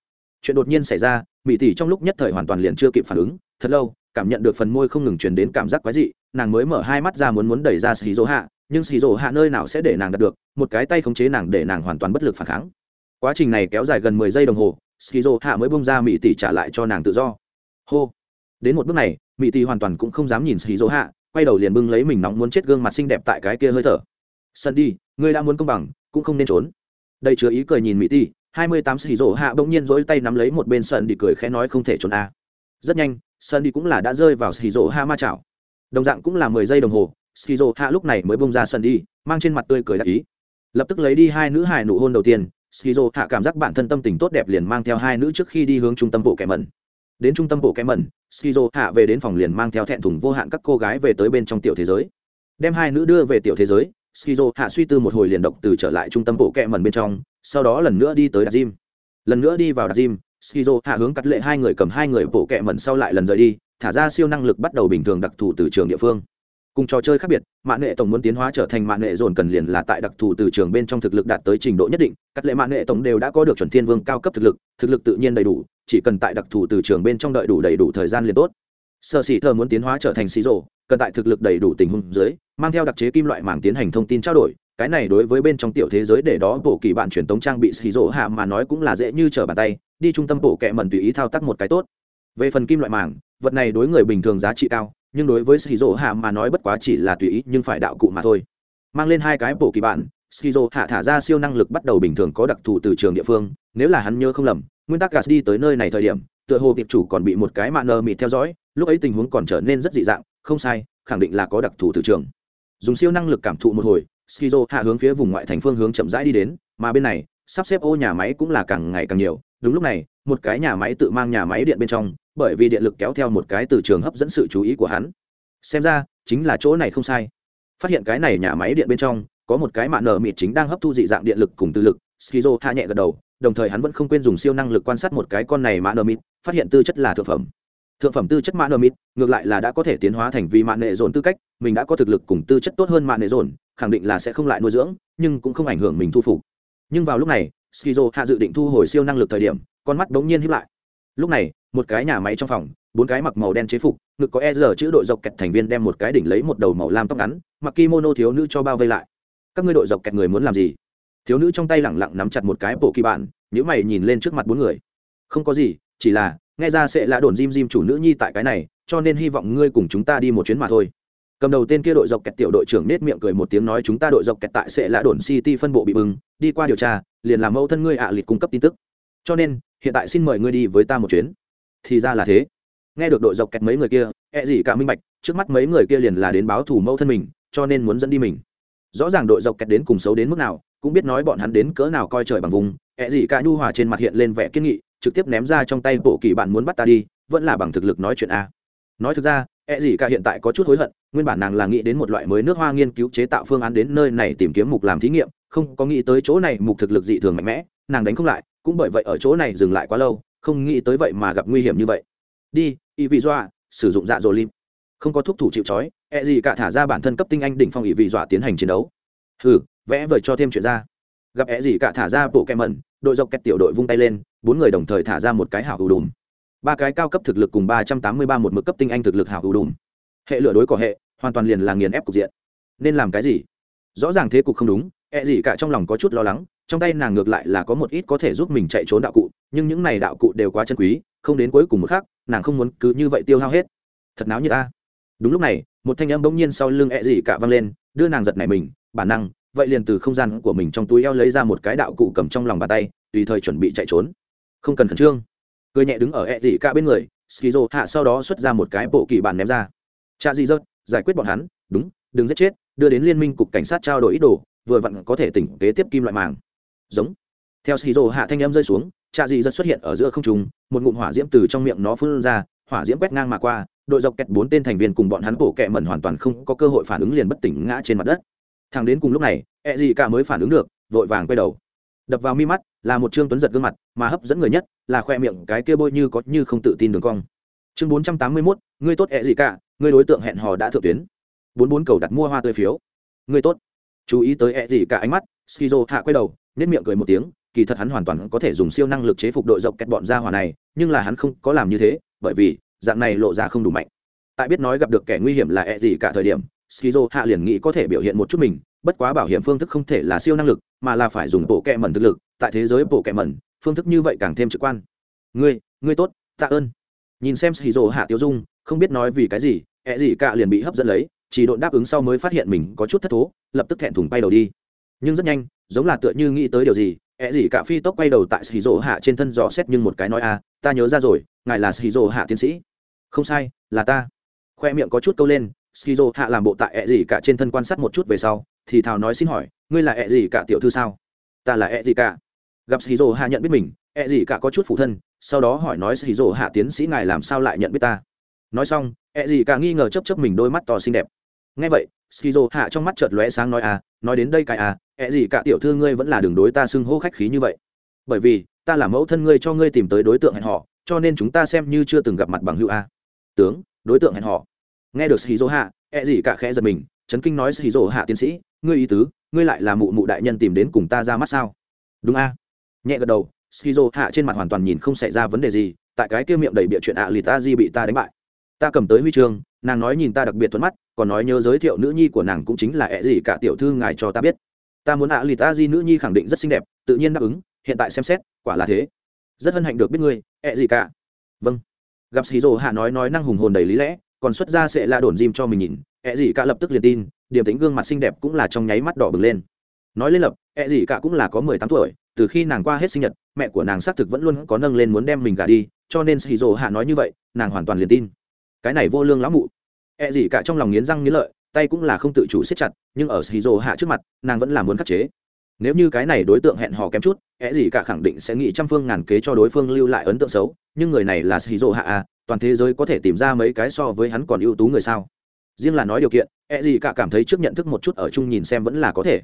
chuyện đột nhiên xảy ra, mỹ tỷ trong lúc nhất thời hoàn toàn liền chưa kịp phản ứng, thật lâu, cảm nhận được phần môi không ngừng truyền đến cảm giác quái dị, nàng mới mở hai mắt ra muốn muốn đẩy ra xì dỗ hạ nhưng xì rổ hạ nơi nào sẽ để nàng đạt được, một cái tay khống chế nàng để nàng hoàn toàn bất lực phản kháng. Quá trình này kéo dài gần mười giây đồng hồ skizo hạ mới bông ra mỹ tỷ trả lại cho nàng tự do. Hô. Đến một bước này mỹ tỷ hoàn toàn cũng không dám nhìn skizo hạ, quay đầu liền bưng lấy mình nóng muốn chết gương mặt xinh đẹp tại cái kia hơi thở. Sân đi, ngươi đã muốn công bằng, cũng không nên trốn. Đây chứa ý cười nhìn mỹ tỷ hai mươi tám xì rổ hạ bỗng nhiên dỗi tay nắm lấy một bên sân đi cười khẽ nói không thể trốn a. À. rất nhanh sân đi cũng là đã rơi vào xì rổ hạ ma chảo. Đồng dạng cũng là mười giây đồng hồ skizo hạ lúc này mới bông ra sân đi, mang trên mặt tươi cười đặc ý. Lập tức lấy đi hai nữ hài nụ hôn đầu tiên, skizo hạ cảm giác bản thân tâm tình tốt đẹp liền mang theo hai nữ trước khi đi hướng trung tâm bộ kẻ mẩn. Đến trung tâm bộ kẻ mẩn, skizo hạ về đến phòng liền mang theo thẹn thùng vô hạn các cô gái về tới bên trong tiểu thế giới. Đem hai nữ đưa về tiểu thế giới, skizo hạ suy tư một hồi liền độc từ trở lại trung tâm bộ kẻ mẩn bên trong, sau đó lần nữa đi tới đặt gym. Lần nữa đi vào đặt gym, skizo hạ hướng cắt lệ hai người cầm hai người bộ kẻ mẩn sau lại lần rời đi, thả ra siêu năng lực bắt đầu bình thường đặc thù từ trường địa phương cùng trò chơi khác biệt mạng nghệ tổng muốn tiến hóa trở thành mạng nghệ dồn cần liền là tại đặc thù từ trường bên trong thực lực đạt tới trình độ nhất định các lệ mạng nghệ tổng đều đã có được chuẩn thiên vương cao cấp thực lực thực lực tự nhiên đầy đủ, chỉ cần tại đặc thù từ trường bên trong đợi đủ đầy đủ thời gian liền tốt. Sở sĩ thờ muốn tiến hóa trở thành xí rộ cần tại thực lực đầy đủ tình huống dưới, mang theo đặc chế kim loại mảng tiến hành thông tin trao đổi, cái này đối với bên trong tiểu thế giới để đó bộ kỳ bạn truyền tống trang bị xì rộ hạ mà nói cũng là dễ như trở bàn tay, đi trung tâm bộ kệ mẩn tùy ý thao tác một cái tốt. Về phần kim loại mảng, vật này đối người bình thường giá trị cao nhưng đối với Skizo hạ mà nói bất quá chỉ là tùy ý nhưng phải đạo cụ mà thôi. Mang lên hai cái bộ kỳ bạn skizo hạ thả ra siêu năng lực bắt đầu bình thường có đặc thù từ trường địa phương, nếu là hắn nhớ không lầm, nguyên tắc gas đi tới nơi này thời điểm, tựa hồ tiệp chủ còn bị một cái mạng nơ mịt theo dõi, lúc ấy tình huống còn trở nên rất dị dạng, không sai, khẳng định là có đặc thù từ trường. Dùng siêu năng lực cảm thụ một hồi, skizo hạ hướng phía vùng ngoại thành phương hướng chậm rãi đi đến, mà bên này, sắp xếp ô nhà máy cũng là càng ngày càng nhiều đúng lúc này, một cái nhà máy tự mang nhà máy điện bên trong, bởi vì điện lực kéo theo một cái từ trường hấp dẫn sự chú ý của hắn. Xem ra, chính là chỗ này không sai. Phát hiện cái này nhà máy điện bên trong, có một cái mạng nở mịt chính đang hấp thu dị dạng điện lực cùng tư lực, skizo hạ nhẹ gật đầu, đồng thời hắn vẫn không quên dùng siêu năng lực quan sát một cái con này mạng nở mịt, phát hiện tư chất là thực phẩm. Thượng phẩm tư chất mạ nơ mít ngược lại là đã có thể tiến hóa thành vì mạng nệ dồn tư cách, mình đã có thực lực cùng tư chất tốt hơn mạng nệ dồn, khẳng định là sẽ không lại nuôi dưỡng, nhưng cũng không ảnh hưởng mình thu phục. Nhưng vào lúc này skizo hạ dự định thu hồi siêu năng lực thời điểm, con mắt bỗng nhiên hiếp lại. Lúc này, một cái nhà máy trong phòng, bốn cái mặc màu đen chế phục, ngực có e giờ chữ đội dọc kẹt thành viên đem một cái đỉnh lấy một đầu màu lam tóc ngắn, mặc kimono thiếu nữ cho bao vây lại. Các ngươi đội dọc kẹt người muốn làm gì? Thiếu nữ trong tay lẳng lặng nắm chặt một cái bộ kỳ bạn nhữ mày nhìn lên trước mặt bốn người. Không có gì, chỉ là, nghe ra sẽ là đồn diêm diêm chủ nữ nhi tại cái này, cho nên hy vọng ngươi cùng chúng ta đi một chuyến mà thôi. Cầm đầu tên kia đội dọc kẹt tiểu đội trưởng nết miệng cười một tiếng nói chúng ta đội dọc kẹt tại sẽ là đồn city phân bộ bị bưng đi qua điều tra liền làm mẫu thân ngươi ạ à cung cấp tin tức. Cho nên, hiện tại xin mời ngươi đi với ta một chuyến. Thì ra là thế. Nghe được đội dọc kẹt mấy người kia e gì cả minh bạch, trước mắt mấy người kia liền là đến báo thủ mẫu thân mình, cho nên muốn dẫn đi mình. Rõ ràng đội dọc kẹt đến cùng xấu đến mức nào, cũng biết nói bọn hắn đến cỡ nào coi trời bằng vùng e gì cả nhu hòa trên mặt hiện lên vẻ kiên nghị, trực tiếp ném ra trong tay bộ kỳ bạn muốn bắt ta đi, vẫn là bằng thực lực nói chuyện a. Nói thực ra e gì cả hiện tại có chút hối hận, nguyên bản nàng là nghĩ đến một loại mới nước hoa nghiên cứu chế tạo phương án đến nơi này tìm kiếm mục làm thí nghiệm không có nghĩ tới chỗ này mục thực lực dị thường mạnh mẽ, nàng đánh không lại, cũng bởi vậy ở chỗ này dừng lại quá lâu, không nghĩ tới vậy mà gặp nguy hiểm như vậy. Đi y vị dọa sử dụng dạ dỗ lim. Không có thuốc thủ chịu trói e gì cả thả ra bản thân cấp tinh anh đỉnh phong y vị dọa tiến hành chiến đấu. Hừ, vẽ vời cho thêm chuyện ra. Gặp e gì cả thả ra bộ kem mẩn, đội dọc kẹt tiểu đội vung tay lên, bốn người đồng thời thả ra một cái hảo hù đùm. Ba cái cao cấp thực lực cùng ba trăm tám mươi ba một mực cấp tinh anh thực lực hảo hù đùm. Hệ lửa đối cỏ hệ, hoàn toàn liền là nghiền ép cục diện. Nên làm cái gì? Rõ ràng thế cục không đúng e gì cả trong lòng có chút lo lắng, trong tay nàng ngược lại là có một ít có thể giúp mình chạy trốn đạo cụ, nhưng những này đạo cụ đều quá chân quý, không đến cuối cùng một khác nàng không muốn cứ như vậy tiêu hao hết. Thật náo như ta. Đúng lúc này, một thanh âm bỗng nhiên sau lưng e ẹ gì cả văng lên, đưa nàng giật nảy mình, bản năng, vậy liền từ không gian của mình trong túi eo lấy ra một cái đạo cụ cầm trong lòng bàn tay, tùy thời chuẩn bị chạy trốn. Không cần khẩn trương. Cười nhẹ đứng ở e ẹ gì cả bên người, skizo hạ sau đó xuất ra một cái bộ kỳ bản ném ra. Cha gì rớt giải quyết bọn hắn, đúng, đừng giết chết, đưa đến liên minh cục cảnh sát trao đổi ý đồ vừa vặn có thể tỉnh kế tiếp kim loại màng. Giống. Theo skizo hạ thanh em rơi xuống, trạ gì rớt xuất hiện ở giữa không trung, một ngụm hỏa diễm từ trong miệng nó phun ra, hỏa diễm quét ngang mà qua, đội dọc kẹt bốn tên thành viên cùng bọn hắn bổ kẹ mẩn hoàn toàn không có cơ hội phản ứng liền bất tỉnh ngã trên mặt đất. Thằng đến cùng lúc này e gì cả mới phản ứng được, vội vàng quay đầu. Đập vào mi mắt, là một trương tuấn giật gương mặt, mà hấp dẫn người nhất, là khoe miệng cái kia bôi như có như không tự tin đường cong. Chương bốn trăm tám mươi mốt, ngươi tốt e gì cả, ngươi đối tượng hẹn hò đã thượng tuyến. Bốn bốn cầu đặt mua hoa tươi phiếu. Ngươi tốt chú ý tới e gì cả ánh mắt, skizo hạ quay đầu nết miệng cười một tiếng, kỳ thật hắn hoàn toàn có thể dùng siêu năng lực chế phục đội dọc kẹt bọn ra hỏa này, nhưng là hắn không có làm như thế, bởi vì, dạng này lộ ra không đủ mạnh. Tại biết nói gặp được kẻ nguy hiểm là e gì cả thời điểm, skizo hạ liền nghĩ có thể biểu hiện một chút mình, bất quá bảo hiểm phương thức không thể là siêu năng lực, mà là phải dùng bộ kẹ mẩn thực lực, tại thế giới bộ kẹ mẩn, phương thức như vậy càng thêm trực quan. Ngươi ngươi tốt, tạ ơn. Nhìn xem skizo hạ tiêu dung, không biết nói vì cái gì e gì cả liền bị hấp dẫn lấy chỉ độn đáp ứng sau mới phát hiện mình có chút thất thố, lập tức thẹn thùng bay đầu đi. Nhưng rất nhanh, giống là tựa như nghĩ tới điều gì ẹ gì cả phi tốc quay đầu tại shizu hạ trên thân dò xét nhưng một cái nói a ta nhớ ra rồi, ngài là shizu hạ tiến sĩ. Không sai, là ta. Khoe miệng có chút câu lên shizu hạ làm bộ tại ẹ gì cả trên thân quan sát một chút về sau, thì thào nói xin hỏi, ngươi là ẹ gì cả tiểu thư sao? Ta là ẹ gì cả. Gặp shizu hạ nhận biết mình ẹ gì cả có chút phụ thân, sau đó hỏi nói shizu hạ tiến sĩ ngài làm sao lại nhận biết ta? Nói xong ẹ gì cả nghi ngờ chấp chấp mình đôi mắt to xinh đẹp nghe vậy, skizo hạ trong mắt chợt lóe sáng nói à nói đến đây cái à ẹ gì cả tiểu thư ngươi vẫn là đường đối ta xưng hô khách khí như vậy. Bởi vì, ta là mẫu thân ngươi cho ngươi tìm tới đối tượng hẹn họ cho nên chúng ta xem như chưa từng gặp mặt bằng hữu a. Tướng, đối tượng hẹn họ nghe được skizo hạ, ẹ gì cả khẽ giật mình, chấn kinh nói, skizo hạ tiến sĩ, ngươi ý tứ, ngươi lại là mụ mụ đại nhân tìm đến cùng ta ra mắt sao? Đúng a. Nhẹ gật đầu, skizo hạ trên mặt hoàn toàn nhìn không xảy ra vấn đề gì, tại cái kia miệng đầy bịa chuyện ạ à lì ta di bị ta đánh bại. Ta cầm tới huy chương nàng nói nhìn ta đặc biệt thuận mắt, còn nói nhớ giới thiệu nữ nhi của nàng cũng chính là ẹ gì cả tiểu thư ngài cho ta biết. Ta muốn ạ à lì ta di nữ nhi khẳng định rất xinh đẹp, tự nhiên đáp ứng, hiện tại xem xét, quả là thế. Rất hân hạnh được biết ngươi, ẹ gì cả. Vâng. Gặp xì rồ hạ nói nói năng hùng hồn đầy lý lẽ, còn xuất ra sẽ là đồn dìm cho mình nhìn, ẹ gì cả lập tức liền tin, điểm tính gương mặt xinh đẹp cũng là trong nháy mắt đỏ bừng lên. Nói lên lập, ẹ gì cả cũng là có mười tám tuổi, từ khi nàng qua hết sinh nhật, mẹ của nàng xác thực vẫn luôn có nâng lên muốn đem mình gả đi, cho nên xì rồ hạ nói như vậy, nàng hoàn toàn liền tin cái này vô lương lão mụ. E gì cả trong lòng nghiến răng nghiến lợi tay cũng là không tự chủ siết chặt nhưng ở shizu hạ trước mặt nàng vẫn là muốn khắc chế. Nếu như cái này đối tượng hẹn hò kém chút é gì cả khẳng định sẽ nghĩ trăm phương ngàn kế cho đối phương lưu lại ấn tượng xấu nhưng người này là shizu hạ à, toàn thế giới có thể tìm ra mấy cái so với hắn còn ưu tú người sao? Riêng là nói điều kiện é gì cả cảm thấy trước nhận thức một chút ở chung nhìn xem vẫn là có thể.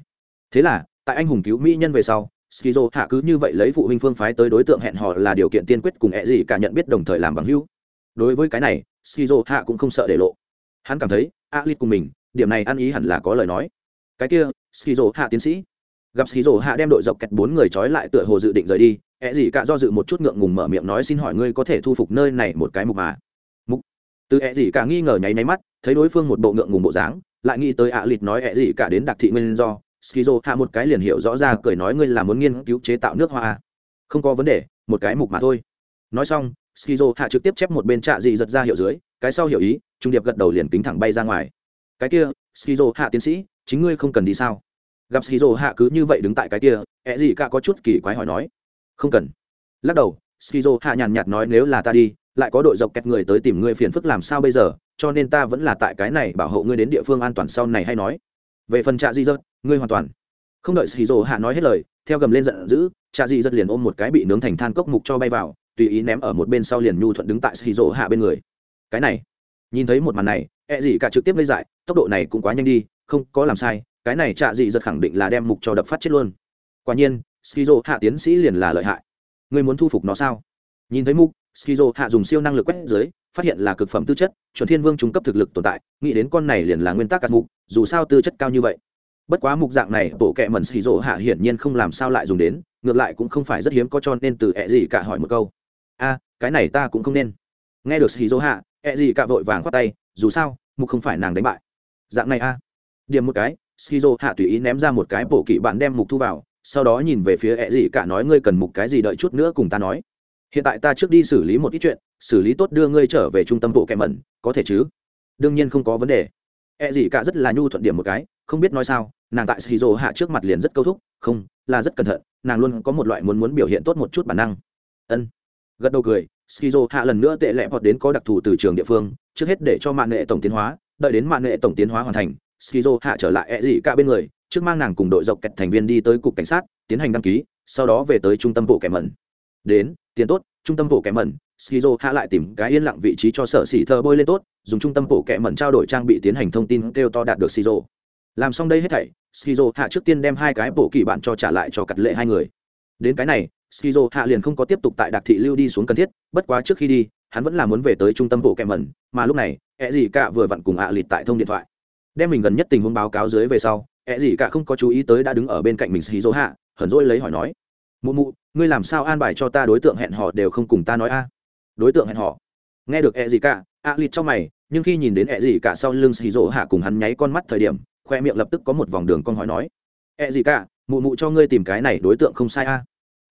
Thế là tại anh hùng cứu mỹ nhân về sau skizo hạ cứ như vậy lấy phụ huynh phương phái tới đối tượng hẹn hò là điều kiện tiên quyết cùng é gì cả nhận biết đồng thời làm bằng hữu đối với cái này skizo hạ cũng không sợ để lộ. Hắn cảm thấy a lít cùng mình, điểm này ăn ý hẳn là có lời nói. Cái kia skizo hạ tiến sĩ. Gặp skizo hạ đem đội dọc kẹt bốn người trói lại tựa hồ dự định rời đi ẹ gì cả do dự một chút ngượng ngùng mở miệng nói xin hỏi ngươi có thể thu phục nơi này một cái mục mà. Mục. Từ ẹ gì cả nghi ngờ nháy nháy mắt, thấy đối phương một bộ ngượng ngùng bộ dáng, lại nghĩ tới ạ lịt nói ẹ gì cả đến đặc thị nguyên do skizo hạ một cái liền hiểu rõ ra cười nói ngươi là muốn nghiên cứu chế tạo nước hoa à. không có vấn đề, một cái mục mà thôi nói xong, skizo hạ trực tiếp chép một bên trạ dị giật ra hiệu dưới, cái sau hiểu ý, trung điệp gật đầu liền kính thẳng bay ra ngoài. Cái kia, skizo hạ tiến sĩ, chính ngươi không cần đi sao? Gặp skizo hạ cứ như vậy đứng tại cái kia ẹ gì cả có chút kỳ quái hỏi nói. Không cần. Lắc đầu, skizo hạ nhàn nhạt nói nếu là ta đi, lại có đội dọc kẹt người tới tìm ngươi phiền phức làm sao bây giờ, cho nên ta vẫn là tại cái này bảo hộ ngươi đến địa phương an toàn sau này hay nói. Về phần trạ dị dật ngươi hoàn toàn. Không đợi skizo hạ nói hết lời, theo gầm lên giận dữ, trạ dị dật liền ôm một cái bị nướng thành than cốc mục cho bay vào tùy ý ném ở một bên sau liền nhu thuận đứng tại skizo hạ bên người. Cái này, nhìn thấy một màn này e gì cả trực tiếp lấy dại, tốc độ này cũng quá nhanh đi, không có làm sai, cái này trạ dị giật khẳng định là đem mục cho đập phát chết luôn. Quả nhiên skizo hạ tiến sĩ liền là lợi hại. Người muốn thu phục nó sao? Nhìn thấy mục skizo hạ dùng siêu năng lực quét dưới, phát hiện là cực phẩm tư chất, chuẩn thiên vương trung cấp thực lực tồn tại, nghĩ đến con này liền là nguyên tắc cắt mục, dù sao tư chất cao như vậy. Bất quá mục dạng này, bộ kệ mẩn xì hạ hiển nhiên không làm sao lại dùng đến, ngược lại cũng không phải rất hiếm có cho nên từ e ẹ gì cả hỏi một câu cái này ta cũng không nên. Nghe được xì hạ ẹ gì cả vội vàng khoát tay, dù sao, mục không phải nàng đánh bại. Dạng này a. Điểm một cái skizo hạ tùy ý ném ra một cái bộ kỵ bạn đem mục thu vào, sau đó nhìn về phía ẹ gì cả nói ngươi cần mục cái gì đợi chút nữa cùng ta nói. Hiện tại ta trước đi xử lý một ít chuyện, xử lý tốt đưa ngươi trở về trung tâm bộ kẹm mẩn, có thể chứ? Đương nhiên không có vấn đề. Ẹ gì cả rất là nhu thuận điểm một cái, không biết nói sao, nàng tại shizu hạ trước mặt liền rất câu thúc, không, là rất cẩn thận, nàng luôn có một loại muốn muốn biểu hiện tốt một chút bản năng. Ân gật đầu cười, Skizo hạ lần nữa tệ lẹ vọt đến có đặc thù từ trường địa phương, trước hết để cho mạng nghệ tổng tiến hóa, đợi đến mạng nghệ tổng tiến hóa hoàn thành, Skizo hạ trở lại e dị cả bên người, trước mang nàng cùng đội dọc kẹt thành viên đi tới cục cảnh sát, tiến hành đăng ký, sau đó về tới trung tâm bộ kẻ mẩn. Đến, tiền tốt, trung tâm bộ kẻ mẩn, skizo hạ lại tìm cái yên lặng vị trí cho sở xỉ thơ bôi lên tốt, dùng trung tâm bộ kẻ mẩn trao đổi trang bị tiến hành thông tin kêu to đạt được skizo. Làm xong đây hết thảy, skizo hạ trước tiên đem hai cái bộ kỳ bạn cho trả lại cho cặt lệ hai người. Đến cái này skizo hạ liền không có tiếp tục tại đặc thị lưu đi xuống cần thiết, bất quá trước khi đi, hắn vẫn là muốn về tới trung tâm bộ kẹm mẩn, mà lúc này e ẹ gì cả vừa vặn cùng ạ lịt tại thông điện thoại. Đem mình gần nhất tình huống báo cáo dưới về sau e ẹ gì cả không có chú ý tới đã đứng ở bên cạnh mình skizo hạ, hờn dỗi lấy hỏi nói, mụ mụ, ngươi làm sao an bài cho ta đối tượng hẹn hò đều không cùng ta nói a? Đối tượng hẹn hò? Nghe được e ẹ gì cả a lịt trong mày, nhưng khi nhìn đến ẹ gì cả sau lưng skizo hạ cùng hắn nháy con mắt thời điểm, khoe miệng lập tức có một vòng đường con hỏi nói ẹ gì cả, mụ mụ cho ngươi tìm cái này đối tượng không sai a?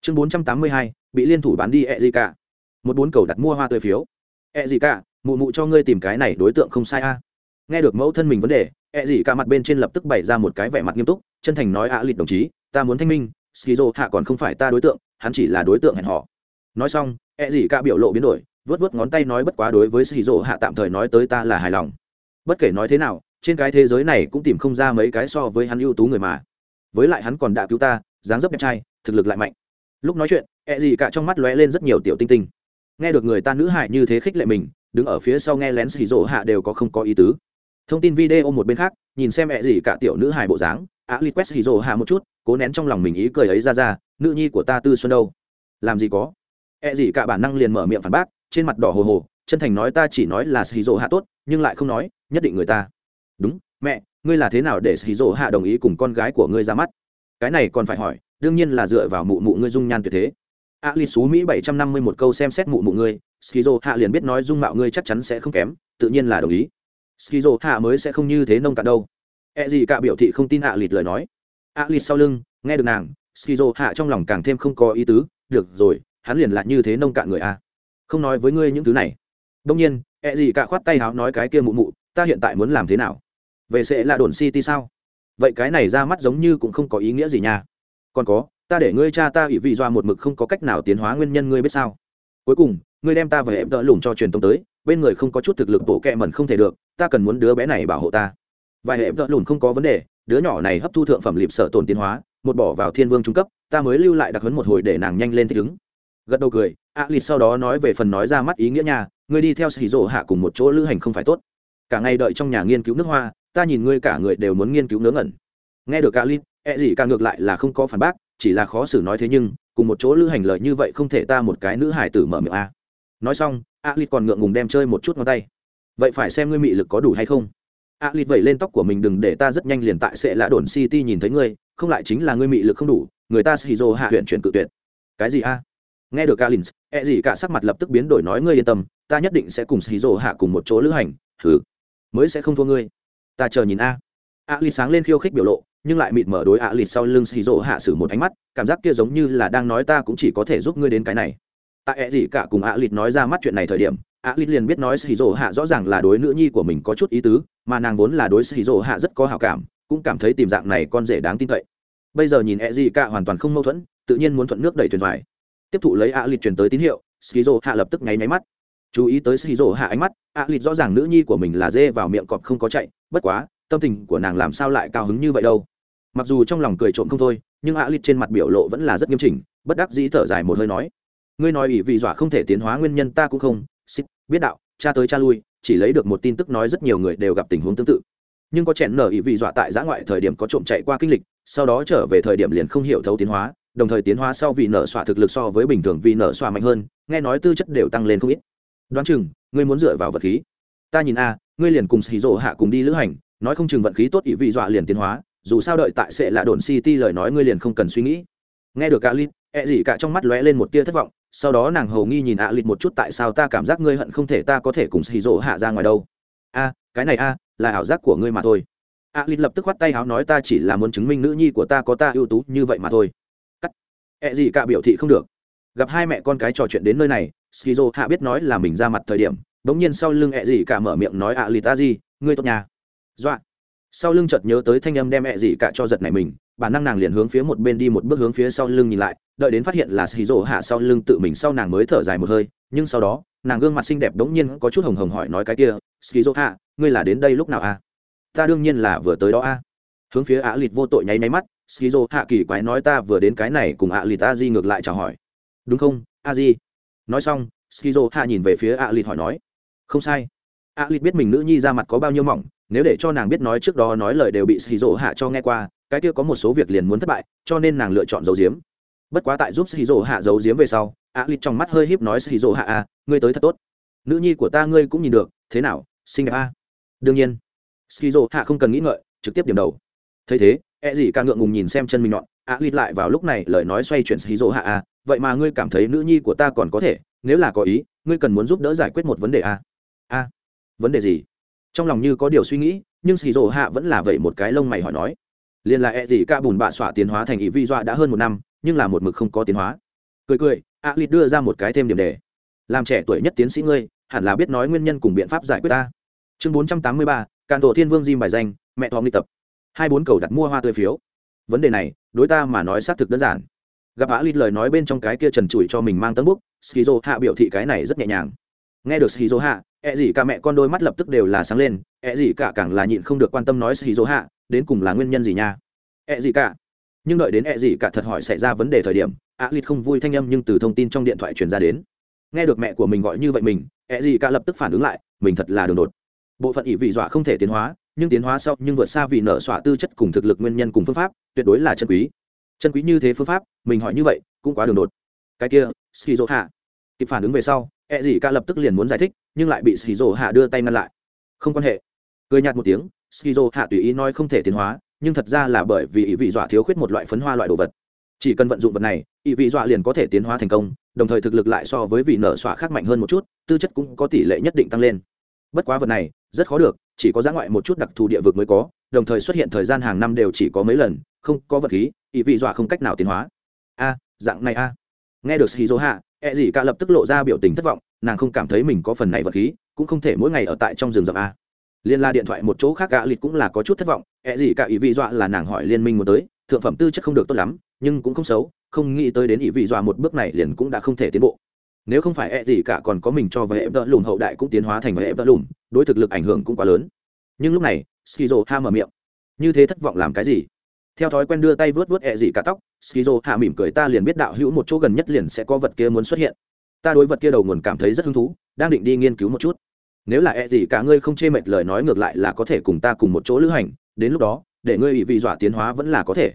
Chương bốn trăm tám mươi hai, bị liên thủ bán đi ẹ gì cả một bốn cầu đặt mua hoa tươi phiếu. Ẹ gì cả mụ mụ cho ngươi tìm cái này đối tượng không sai a. Nghe được mẫu thân mình vấn đề ẹ gì cả mặt bên trên lập tức bày ra một cái vẻ mặt nghiêm túc, chân thành nói ạ lịt đồng chí, ta muốn thanh minh, skizo hạ còn không phải ta đối tượng, hắn chỉ là đối tượng hẹn họ nói xong e gì cả biểu lộ biến đổi vớt vớt ngón tay nói bất quá đối với skizo hạ tạm thời nói tới ta là hài lòng. Bất kể nói thế nào, trên cái thế giới này cũng tìm không ra mấy cái so với hắn ưu tú người mà. Với lại hắn còn đã cứu ta, dáng dấp đẹp trai, thực lực lại mạnh lúc nói chuyện, ẹ gì cả trong mắt lóe lên rất nhiều tiểu tinh tinh. Nghe được người ta nữ hại như thế khích lệ mình, đứng ở phía sau nghe lén xì rỗ hạ đều có không có ý tứ. Thông tin video một bên khác, nhìn xem ẹ gì cả tiểu nữ hài bộ dáng á li quét xì rỗ hạ một chút, cố nén trong lòng mình ý cười ấy ra ra, nữ nhi của ta tư xuân đâu? Làm gì có? Ẹ gì cả bản năng liền mở miệng phản bác, trên mặt đỏ hồ hồ, chân thành nói ta chỉ nói là xì rỗ hạ tốt, nhưng lại không nói, nhất định người ta. Đúng, mẹ, ngươi là thế nào để xì rỗ hạ đồng ý cùng con gái của ngươi ra mắt? Cái này còn phải hỏi đương nhiên là dựa vào mụ mụ ngươi dung nhan tuyệt thế. A li xú mỹ bảy trăm năm mươi một câu xem xét mụ mụ ngươi, skizo hạ liền biết nói dung mạo ngươi chắc chắn sẽ không kém, tự nhiên là đồng ý. Skizo hạ mới sẽ không như thế nông cạn đâu. E gì cả biểu thị không tin a à lịt lời nói. A à sau lưng, nghe được nàng, skizo hạ trong lòng càng thêm không có ý tứ, được rồi, hắn liền là như thế nông cạn người a. Không nói với ngươi những thứ này. Đông nhiên e gì cả khoát tay háo nói cái kia mụ mụ, ta hiện tại muốn làm thế nào? Về sẽ là đồn city sao? Vậy cái này ra mắt giống như cũng không có ý nghĩa gì nha còn có, ta để ngươi cha ta ủy vị doa một mực không có cách nào tiến hóa nguyên nhân ngươi biết sao? Cuối cùng, ngươi đem ta và hệm đỡ lủng cho truyền tống tới, bên người không có chút thực lực bộ kẹ mẩn không thể được, ta cần muốn đứa bé này bảo hộ ta. Vài hệ đỡ lùn không có vấn đề, đứa nhỏ này hấp thu thượng phẩm lịp sở tồn tiến hóa, một bỏ vào thiên vương trung cấp, ta mới lưu lại đặc hấn một hồi để nàng nhanh lên thích ứng. Gật đầu cười, a lịt sau đó nói về phần nói ra mắt ý nghĩa nhà ngươi đi theo sĩ rộ hạ cùng một chỗ lữ hành không phải tốt. Cả ngày đợi trong nhà nghiên cứu nước hoa, ta nhìn ngươi cả người đều muốn nghiên cứu nướng ẩn nghe được a e gì cả ngược lại là không có phản bác, chỉ là khó xử nói thế nhưng, cùng một chỗ lữ hành lời như vậy không thể ta một cái nữ hải tử mở miệng a. Nói xong a còn ngượng ngùng đem chơi một chút ngón tay. Vậy phải xem ngươi mị lực có đủ hay không. A lịt vẩy lên tóc của mình đừng để ta rất nhanh liền tại sẽ lã đồn city nhìn thấy ngươi, không lại chính là ngươi mị lực không đủ, người ta sẽ dô hạ huyện chuyển cự tuyệt. Cái gì a? Nghe được alin e gì cả sắc mặt lập tức biến đổi nói ngươi yên tâm, ta nhất định sẽ cùng sĩ dô hạ cùng một chỗ lữ hành thử mới sẽ không thua ngươi. Ta chờ nhìn a. A sáng lên khiêu khích biểu lộ nhưng lại mịt mở đối ạ lịt sau lưng xì rỗ hạ sử một ánh mắt, cảm giác kia giống như là đang nói ta cũng chỉ có thể giúp ngươi đến cái này. Tại e gì cả cùng ạ lịt nói ra mắt chuyện này thời điểm, ạ lịt liền biết nói shizu hạ rõ ràng là đối nữ nhi của mình có chút ý tứ, mà nàng vốn là đối shizu hạ rất có hảo cảm, cũng cảm thấy tìm dạng này con rể đáng tin cậy. Bây giờ nhìn e gì cả hoàn toàn không mâu thuẫn, tự nhiên muốn thuận nước đẩy thuyền vải tiếp thụ lấy ạ lịt truyền tới tín hiệu shizu hạ lập tức nháy máy mắt. Chú ý tới shizu hạ ánh mắt, ạ lịt rõ ràng nữ nhi của mình là dê vào miệng cọp không có chạy, bất quá, tâm tình của nàng làm sao lại cao hứng như vậy đâu mặc dù trong lòng cười trộm không thôi, nhưng ạ lít trên mặt biểu lộ vẫn là rất nghiêm chỉnh, bất đắc dĩ thở dài một hơi nói. Ngươi nói ủy vì dọa không thể tiến hóa nguyên nhân ta cũng không, xích, biết đạo, cha tới cha lui, chỉ lấy được một tin tức nói rất nhiều người đều gặp tình huống tương tự. Nhưng có chèn nở ỷ vị dọa tại giã ngoại thời điểm có trộm chạy qua kinh lịch, sau đó trở về thời điểm liền không hiểu thấu tiến hóa, đồng thời tiến hóa sau vì nở xoa thực lực so với bình thường vì nở xoa mạnh hơn, nghe nói tư chất đều tăng lên không ít. Đoán chừng, ngươi muốn dựa vào vật khí. Ta nhìn a, ngươi liền cùng xì rộ hạ cùng đi lữ hành, nói không chừng vận khí tốt ỷ vị dọa liền tiến hóa dù sao đợi tại sẽ là đồn city lời nói ngươi liền không cần suy nghĩ. Nghe được alin lít e gì cả trong mắt lóe lên một tia thất vọng, sau đó nàng hầu nghi nhìn alin một chút tại sao ta cảm giác ngươi hận không thể ta có thể cùng xì rỗ hạ ra ngoài đâu. A, cái này a, là ảo giác của ngươi mà thôi. Alin lập tức khoắt tay áo nói ta chỉ là muốn chứng minh nữ nhi của ta có ta ưu tú như vậy mà thôi. Cắt. E ẹ gì cả biểu thị không được. Gặp hai mẹ con cái trò chuyện đến nơi này skizo hạ biết nói là mình ra mặt thời điểm, bỗng nhiên sau lưng e ẹ gì cả mở miệng nói a lít ta gì ngươi tốt nhà dọa sau lưng chợt nhớ tới thanh âm đem mẹ gì cả cho giật này mình, bản năng nàng liền hướng phía một bên đi một bước hướng phía sau lưng nhìn lại, đợi đến phát hiện là xì rổ hạ sau lưng tự mình sau nàng mới thở dài một hơi, nhưng sau đó, nàng gương mặt xinh đẹp đống nhiên có chút hồng hồng hỏi nói cái kia xì rổ hạ, ngươi là đến đây lúc nào a à? ta đương nhiên là vừa tới đó a à? hướng phía ạ lịt vô tội nháy máy mắt xì rổ hạ kỳ quái nói ta vừa đến cái này cùng ạ lịt a di ngược lại chào hỏi đúng không, a di nói xong xì rổ hạ nhìn về phía ạ lịt hỏi nói, không sai A lịt biết mình nữ nhi ra mặt có bao nhiêu mỏng nếu để cho nàng biết nói trước đó nói lời đều bị xì rỗ hạ cho nghe qua cái kia có một số việc liền muốn thất bại cho nên nàng lựa chọn giấu giếm. Bất quá tại giúp shizu hạ giấu giếm về sau a lít trong mắt hơi híp nói shizu hạ à, ngươi tới thật tốt. Nữ nhi của ta ngươi cũng nhìn được thế nào xinh đẹp a đương nhiên. Shizu hạ không cần nghĩ ngợi trực tiếp điểm đầu. Thấy thế e gì ca ngượng ngùng nhìn xem chân mình nhọn a lít lại vào lúc này lời nói xoay chuyển shizu hạ à, vậy mà ngươi cảm thấy nữ nhi của ta còn có thể nếu là có ý ngươi cần muốn giúp đỡ giải quyết một vấn đề a a vấn đề gì? Trong lòng như có điều suy nghĩ, nhưng shizu hạ vẫn là vậy một cái lông mày hỏi nói. Liền là e gì ca bùn bạ xỏa tiến hóa thành ý vi dọa đã hơn một năm, nhưng là một mực không có tiến hóa. Cười cười, a lít đưa ra một cái thêm điểm đề. Làm trẻ tuổi nhất tiến sĩ ngươi, hẳn là biết nói nguyên nhân cùng biện pháp giải quyết ta. Chương bốn trăm tám mươi ba, càn tổ thiên vương diêm bài danh, mẹ thọ nghi tập. Hai bốn cầu đặt mua hoa tươi phiếu. Vấn đề này, đối ta mà nói xác thực đơn giản. Gặp a lít lời nói bên trong cái kia trần trụi cho mình mang tấn bút skizo hạ biểu thị cái này rất nhẹ nhàng. Nghe được skizo hạ ẹ gì cả mẹ con đôi mắt lập tức đều là sáng lên ẹ gì cả càng là nhịn không được quan tâm nói skizo hạ, đến cùng là nguyên nhân gì nha? Ẹ gì cả? Nhưng đợi đến ẹ gì cả thật hỏi xảy ra vấn đề thời điểm, a lít không vui thanh âm nhưng từ thông tin trong điện thoại truyền ra đến. Nghe được mẹ của mình gọi như vậy mình ẹ gì cả lập tức phản ứng lại, mình thật là đường đột. Bộ phận ỷ vị dọa không thể tiến hóa, nhưng tiến hóa sau nhưng vượt xa vì nở xọa tư chất cùng thực lực nguyên nhân cùng phương pháp, tuyệt đối là chân quý. Chân quý như thế phương pháp, mình hỏi như vậy, cũng quá đường đột. Cái kia skizo hạ, kịp phản ứng về sau E gì cả lập tức liền muốn giải thích, nhưng lại bị skizo hạ đưa tay ngăn lại. Không quan hệ. Cười nhạt một tiếng, skizo hạ tùy ý nói không thể tiến hóa, nhưng thật ra là bởi vì ý vị dọa thiếu khuyết một loại phấn hoa loại đồ vật. Chỉ cần vận dụng vật này ý vị dọa liền có thể tiến hóa thành công, đồng thời thực lực lại so với vị nở xọa khác mạnh hơn một chút, tư chất cũng có tỷ lệ nhất định tăng lên. Bất quá vật này, rất khó được, chỉ có giá ngoại một chút đặc thù địa vực mới có, đồng thời xuất hiện thời gian hàng năm đều chỉ có mấy lần, không có vật khí ý vị dọa không cách nào tiến hóa. A, dạng này a. Nghe được shizu hạ e gì cả lập tức lộ ra biểu tình thất vọng, nàng không cảm thấy mình có phần này vật khí, cũng không thể mỗi ngày ở tại trong rừng rậm a. Liên la điện thoại một chỗ khác gã lịt cũng là có chút thất vọng e ẹ gì cả ý vị dọa là nàng hỏi liên minh muốn tới, thượng phẩm tư chất không được tốt lắm, nhưng cũng không xấu, không nghĩ tới đến ý vị dọa một bước này liền cũng đã không thể tiến bộ. Nếu không phải e ẹ gì cả còn có mình cho với em đỡ lùm hậu đại cũng tiến hóa thành với em đỡ lùm đối thực lực ảnh hưởng cũng quá lớn. Nhưng lúc này, skizo ha mở miệng. Như thế thất vọng làm cái gì? Theo thói quen đưa tay vớt vớt ẹ gì cả tóc, skizo hạ mỉm cười ta liền biết đạo hữu một chỗ gần nhất liền sẽ có vật kia muốn xuất hiện. Ta đối vật kia đầu nguồn cảm thấy rất hứng thú, đang định đi nghiên cứu một chút. Nếu là e gì cả ngươi không chê mệt lời nói ngược lại là có thể cùng ta cùng một chỗ lữ hành, đến lúc đó, để ngươi bị vị dọa tiến hóa vẫn là có thể.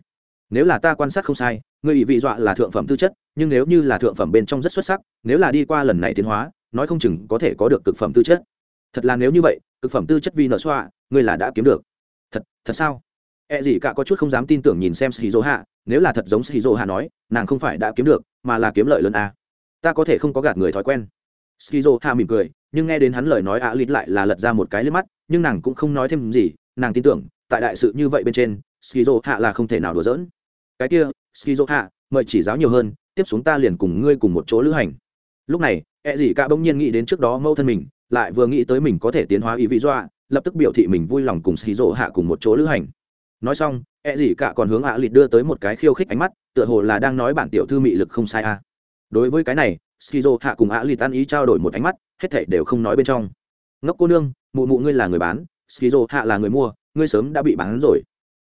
Nếu là ta quan sát không sai, ngươi bị vị dọa là thượng phẩm tư chất, nhưng nếu như là thượng phẩm bên trong rất xuất sắc, nếu là đi qua lần này tiến hóa, nói không chừng có thể có được cực phẩm tư chất. Thật là nếu như vậy, cực phẩm tư chất vi nợ xoa ngươi là đã kiếm được. Thật thật sao? E gì cả có chút không dám tin tưởng nhìn xem Shizuo hạ, nếu là thật giống Shizuo hạ nói, nàng không phải đã kiếm được, mà là kiếm lợi lớn à. Ta có thể không có gạt người thói quen. Shizuo hạ mỉm cười, nhưng nghe đến hắn lời nói ạ lịt lại là lật ra một cái liếc mắt nhưng nàng cũng không nói thêm gì nàng tin tưởng tại đại sự như vậy bên trên skizo hạ là không thể nào đùa giỡn cái kia skizo hạ mời chỉ giáo nhiều hơn tiếp xuống ta liền cùng ngươi cùng một chỗ lữ hành lúc này e gì cả bỗng nhiên nghĩ đến trước đó mâu thân mình lại vừa nghĩ tới mình có thể tiến hóa ý vị dọa, lập tức biểu thị mình vui lòng cùng skizo hạ cùng một chỗ lữ hành nói xong e gì cả còn hướng ạ lịt đưa tới một cái khiêu khích ánh mắt, tựa hồ là đang nói bản tiểu thư mị lực không sai a à. đối với cái này, skizo hạ cùng ạ lịt tan ý trao đổi một ánh mắt, hết thảy đều không nói bên trong. Ngốc cô nương, mụ mụ ngươi là người bán, skizo hạ là người mua, ngươi sớm đã bị bán rồi.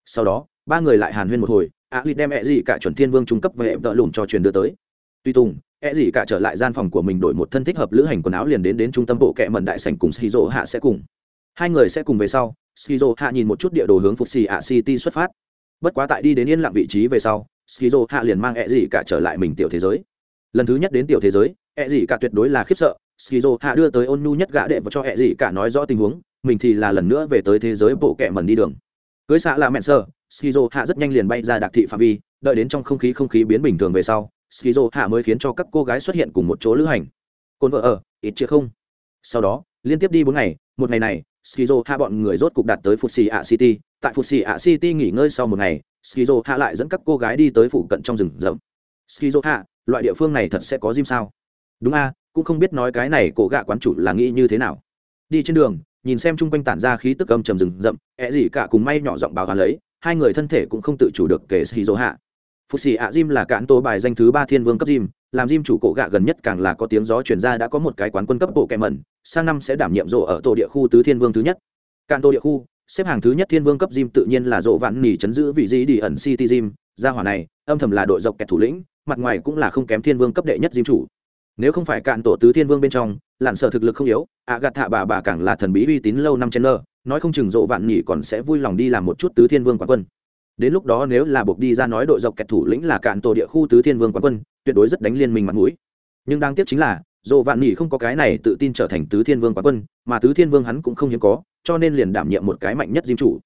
Sau đó, ba người lại hàn huyên một hồi, ạ lịt đem E gì cả chuẩn thiên vương trung cấp về hệ vợ lùm cho truyền đưa tới. Tuy tùng e gì cả trở lại gian phòng của mình đổi một thân thích hợp lữ hành quần áo liền đến đến trung tâm bộ kệ mận đại sảnh cùng skizo hạ sẽ cùng. Hai người sẽ cùng về sau skizo hạ nhìn một chút địa đồ hướng phục xì ạ city xuất phát. Bất quá tại đi đến yên lặng vị trí về sau, skizo hạ liền mang ẹ gì cả trở lại mình tiểu thế giới. Lần thứ nhất đến tiểu thế giới ẹ gì cả tuyệt đối là khiếp sợ. Skizo hạ đưa tới ôn nhu nhất gã đệ và cho ẹ gì cả nói rõ tình huống, mình thì là lần nữa về tới thế giới bộ kẹm mần đi đường. Cưới xạ là mẹn sơ skizo hạ rất nhanh liền bay ra đặc thị phạm vi, đợi đến trong không khí không khí biến bình thường về sau, skizo hạ mới khiến cho các cô gái xuất hiện cùng một chỗ lữ hành. Cồn vợ ở, ít chưa không. Sau đó, liên tiếp đi bốn ngày, một ngày này skizo hạ bọn người rốt cục đạt tới fuji a city. Tại fuji a city nghỉ ngơi sau một ngày skizo hạ lại dẫn các cô gái đi tới phụ cận trong rừng rậm. Skizo hạ loại địa phương này thật sẽ có gym sao? Đúng a cũng không biết nói cái này cổ gạ quán chủ là nghĩ như thế nào. Đi trên đường nhìn xem chung quanh tản ra khí tức âm trầm rừng rậm ẹ gì cả cùng may nhỏ giọng báo gà lấy hai người thân thể cũng không tự chủ được kể skizo hạ phù xì ạ Jim là cản tố bài danh thứ ba thiên vương cấp Jim, làm Jim chủ cổ gạ gần nhất càng là có tiếng gió truyền ra đã có một cái quán quân cấp bộ kẹ mẩn, sang năm sẽ đảm nhiệm rộ ở tổ địa khu tứ thiên vương thứ nhất. Cạn tổ địa khu, xếp hàng thứ nhất thiên vương cấp Jim tự nhiên là rộ vạn nỉ chấn giữ vị dĩ đi ẩn City Jim, gia hỏa này, âm thầm là đội dọc kẹt thủ lĩnh, mặt ngoài cũng là không kém thiên vương cấp đệ nhất Jim chủ. Nếu không phải cạn tổ tứ thiên vương bên trong, lặn sở thực lực không yếu, ạ gạt thạ bà bà càng là thần bí uy tín lâu năm trên lơ, nói không chừng rộ vạn nhỉ còn sẽ vui lòng đi làm một chút tứ thiên vương quán quân đến lúc đó nếu là buộc đi ra nói đội dọc kẹt thủ lĩnh là cạn tổ địa khu tứ thiên vương quán quân tuyệt đối rất đánh liên minh mặt mũi nhưng đáng tiếc chính là dồ vạn nỉ không có cái này tự tin trở thành tứ thiên vương quán quân mà tứ thiên vương hắn cũng không hiếm có cho nên liền đảm nhiệm một cái mạnh nhất diêm chủ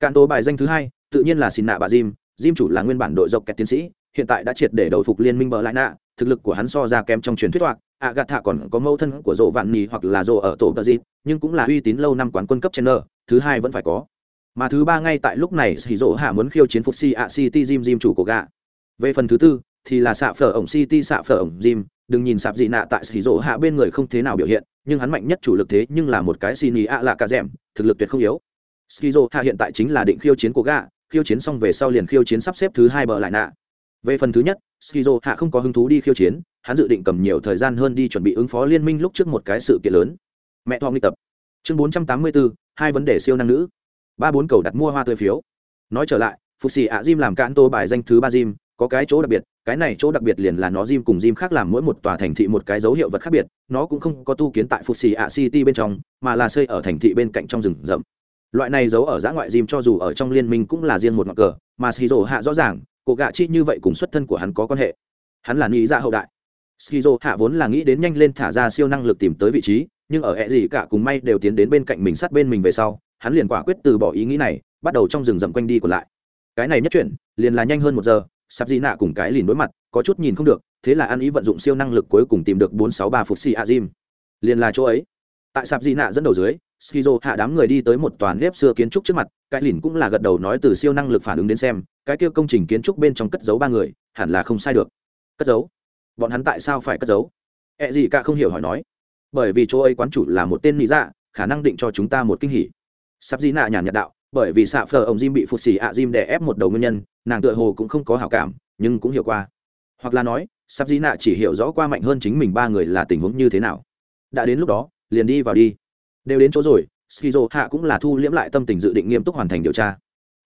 cạn tổ bài danh thứ hai tự nhiên là xin nạ bà diêm diêm chủ là nguyên bản đội dọc kẹt tiến sĩ hiện tại đã triệt để đầu phục liên minh bờ lại nạ thực lực của hắn so ra kém trong truyền thuyết hoặc ạ gạt thạ còn có mâu thân của dồ vạn nỉ hoặc là dồ ở tổ bờ diêm, nhưng cũng là uy tín lâu năm quán quân cấp chen thứ hai vẫn phải có mà thứ ba ngay tại lúc này xì Dỗ hạ muốn khiêu chiến phục si ạ city diêm diêm chủ của gạ về phần thứ tư thì là xạ phở ổng city xạ phở ổng diêm đừng nhìn sạp dị nạ tại xì rỗ hạ bên người không thế nào biểu hiện nhưng hắn mạnh nhất chủ lực thế nhưng là một cái xì nhì ạ lạ cả rẽm thực lực tuyệt không yếu. Skizo hạ hiện tại chính là định khiêu chiến của gạ khiêu chiến xong về sau liền khiêu chiến sắp xếp thứ hai bờ lại nạ. Về phần thứ nhất skizo hạ không có hứng thú đi khiêu chiến hắn dự định cầm nhiều thời gian hơn đi chuẩn bị ứng phó liên minh lúc trước một cái sự kiện lớn. Mẹ thoa nghi tập. Chương bốn trăm tám mươi bốn hai vấn đề siêu năng nữ. Ba bốn cầu đặt mua hoa tươi phiếu. Nói trở lại phụ xì ạ Jim làm cạn tô bài danh thứ ba Jim, có cái chỗ đặc biệt, cái này chỗ đặc biệt liền là nó diêm cùng diêm khác làm mỗi một tòa thành thị một cái dấu hiệu vật khác biệt, nó cũng không có tu kiến tại phục xì ạ city bên trong, mà là xây ở thành thị bên cạnh trong rừng rậm. Loại này giấu ở giã ngoại diêm cho dù ở trong liên minh cũng là riêng một ngọn cờ, mà shizu hạ rõ ràng, cổ gạ chi như vậy cùng xuất thân của hắn có quan hệ. Hắn là nghĩ ra dạ hậu đại. Shizu hạ vốn là nghĩ đến nhanh lên thả ra siêu năng lực tìm tới vị trí, nhưng ở ẹ gì cả cùng may đều tiến đến bên cạnh mình sát bên mình về sau, hắn liền quả quyết từ bỏ ý nghĩ này, bắt đầu trong rừng rậm quanh đi còn lại. Cái này nhất chuyển, liền là nhanh hơn một giờ sắp dị nạ cùng cái lìn đối mặt, có chút nhìn không được, thế là ăn ý vận dụng siêu năng lực cuối cùng tìm được bốn sáu ba phục si azim liền là chỗ ấy. Tại sạp di nạ dẫn đầu dưới, skizo hạ đám người đi tới một toàn nếp xưa kiến trúc trước mặt, cái lìn cũng là gật đầu nói từ siêu năng lực phản ứng đến xem, cái kia công trình kiến trúc bên trong cất giấu ba người, hẳn là không sai được. Cất giấu? Bọn hắn tại sao phải cất giấu? E gì cả không hiểu hỏi nói. Bởi vì chỗ ấy quán chủ là một tên lý dạ khả năng định cho chúng ta một kinh hỉ. Sạp di nạ nhàn nhạt đạo bởi vì xạ phờ ông jim bị phụt xì ạ jim đè ép một đầu nguyên nhân, nàng tựa hồ cũng không có hảo cảm, nhưng cũng hiểu qua. Hoặc là nói, sắp di nạ chỉ hiểu rõ qua mạnh hơn chính mình ba người là tình huống như thế nào. Đã đến lúc đó, liền đi vào đi. Đều đến chỗ rồi skizo hạ cũng là thu liễm lại tâm tình dự định nghiêm túc hoàn thành điều tra.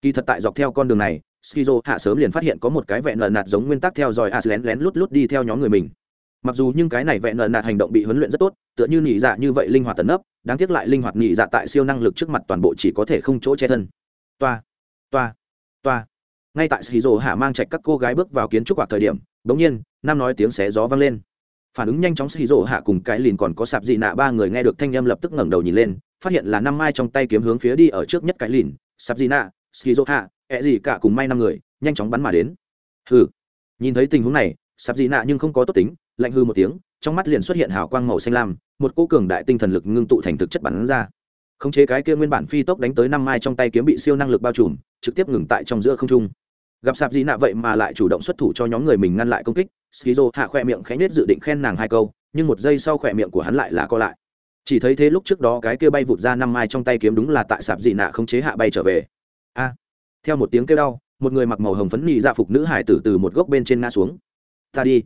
Kỳ thật tại dọc theo con đường này skizo hạ sớm liền phát hiện có một cái vẹn lợn nạt giống nguyên tắc theo dõi as lén lén lút lút đi theo nhóm người mình mặc dù nhưng cái này vẹn nợ nạt hành động bị huấn luyện rất tốt, tựa như nhị dạ như vậy linh hoạt tấn ấp, đáng tiếc lại linh hoạt nhị dạ tại siêu năng lực trước mặt toàn bộ chỉ có thể không chỗ che thân. Toa toa toa. Ngay tại sĩ hạ mang chạy các cô gái bước vào kiến trúc hoặc thời điểm, bỗng nhiên, nam nói tiếng xé gió vang lên. Phản ứng nhanh chóng sĩ hạ cùng cái lìn còn có sạp dị nạ ba người nghe được thanh âm lập tức ngẩng đầu nhìn lên, phát hiện là năm mai trong tay kiếm hướng phía đi ở trước nhất cái lìn, sạp dị nạ sĩ hạ, ẹ gì cả cùng may năm người, nhanh chóng bắn mà đến. Hừ. Nhìn thấy tình huống này, sạp dị nạ nhưng không có tốt tính lạnh hư một tiếng, trong mắt liền xuất hiện hào quang màu xanh lam, một cô cường đại tinh thần lực ngưng tụ thành thực chất bắn ra. Khống chế cái kia nguyên bản phi tốc đánh tới năm mai trong tay kiếm bị siêu năng lực bao trùm, trực tiếp ngừng tại trong giữa không trung. Gặp sạp gì nạ vậy mà lại chủ động xuất thủ cho nhóm người mình ngăn lại công kích, skizo hạ khoe miệng khẽ nết dự định khen nàng hai câu, nhưng một giây sau khoe miệng của hắn lại là co lại. Chỉ thấy thế lúc trước đó cái kia bay vụt ra năm mai trong tay kiếm đúng là tại sạp dị nạ khống chế hạ bay trở về. A! Theo một tiếng kêu đau, một người mặc màu hồng phấn nhị dạ phục nữ hải tử từ một gốc bên trên ngã xuống. Ta đi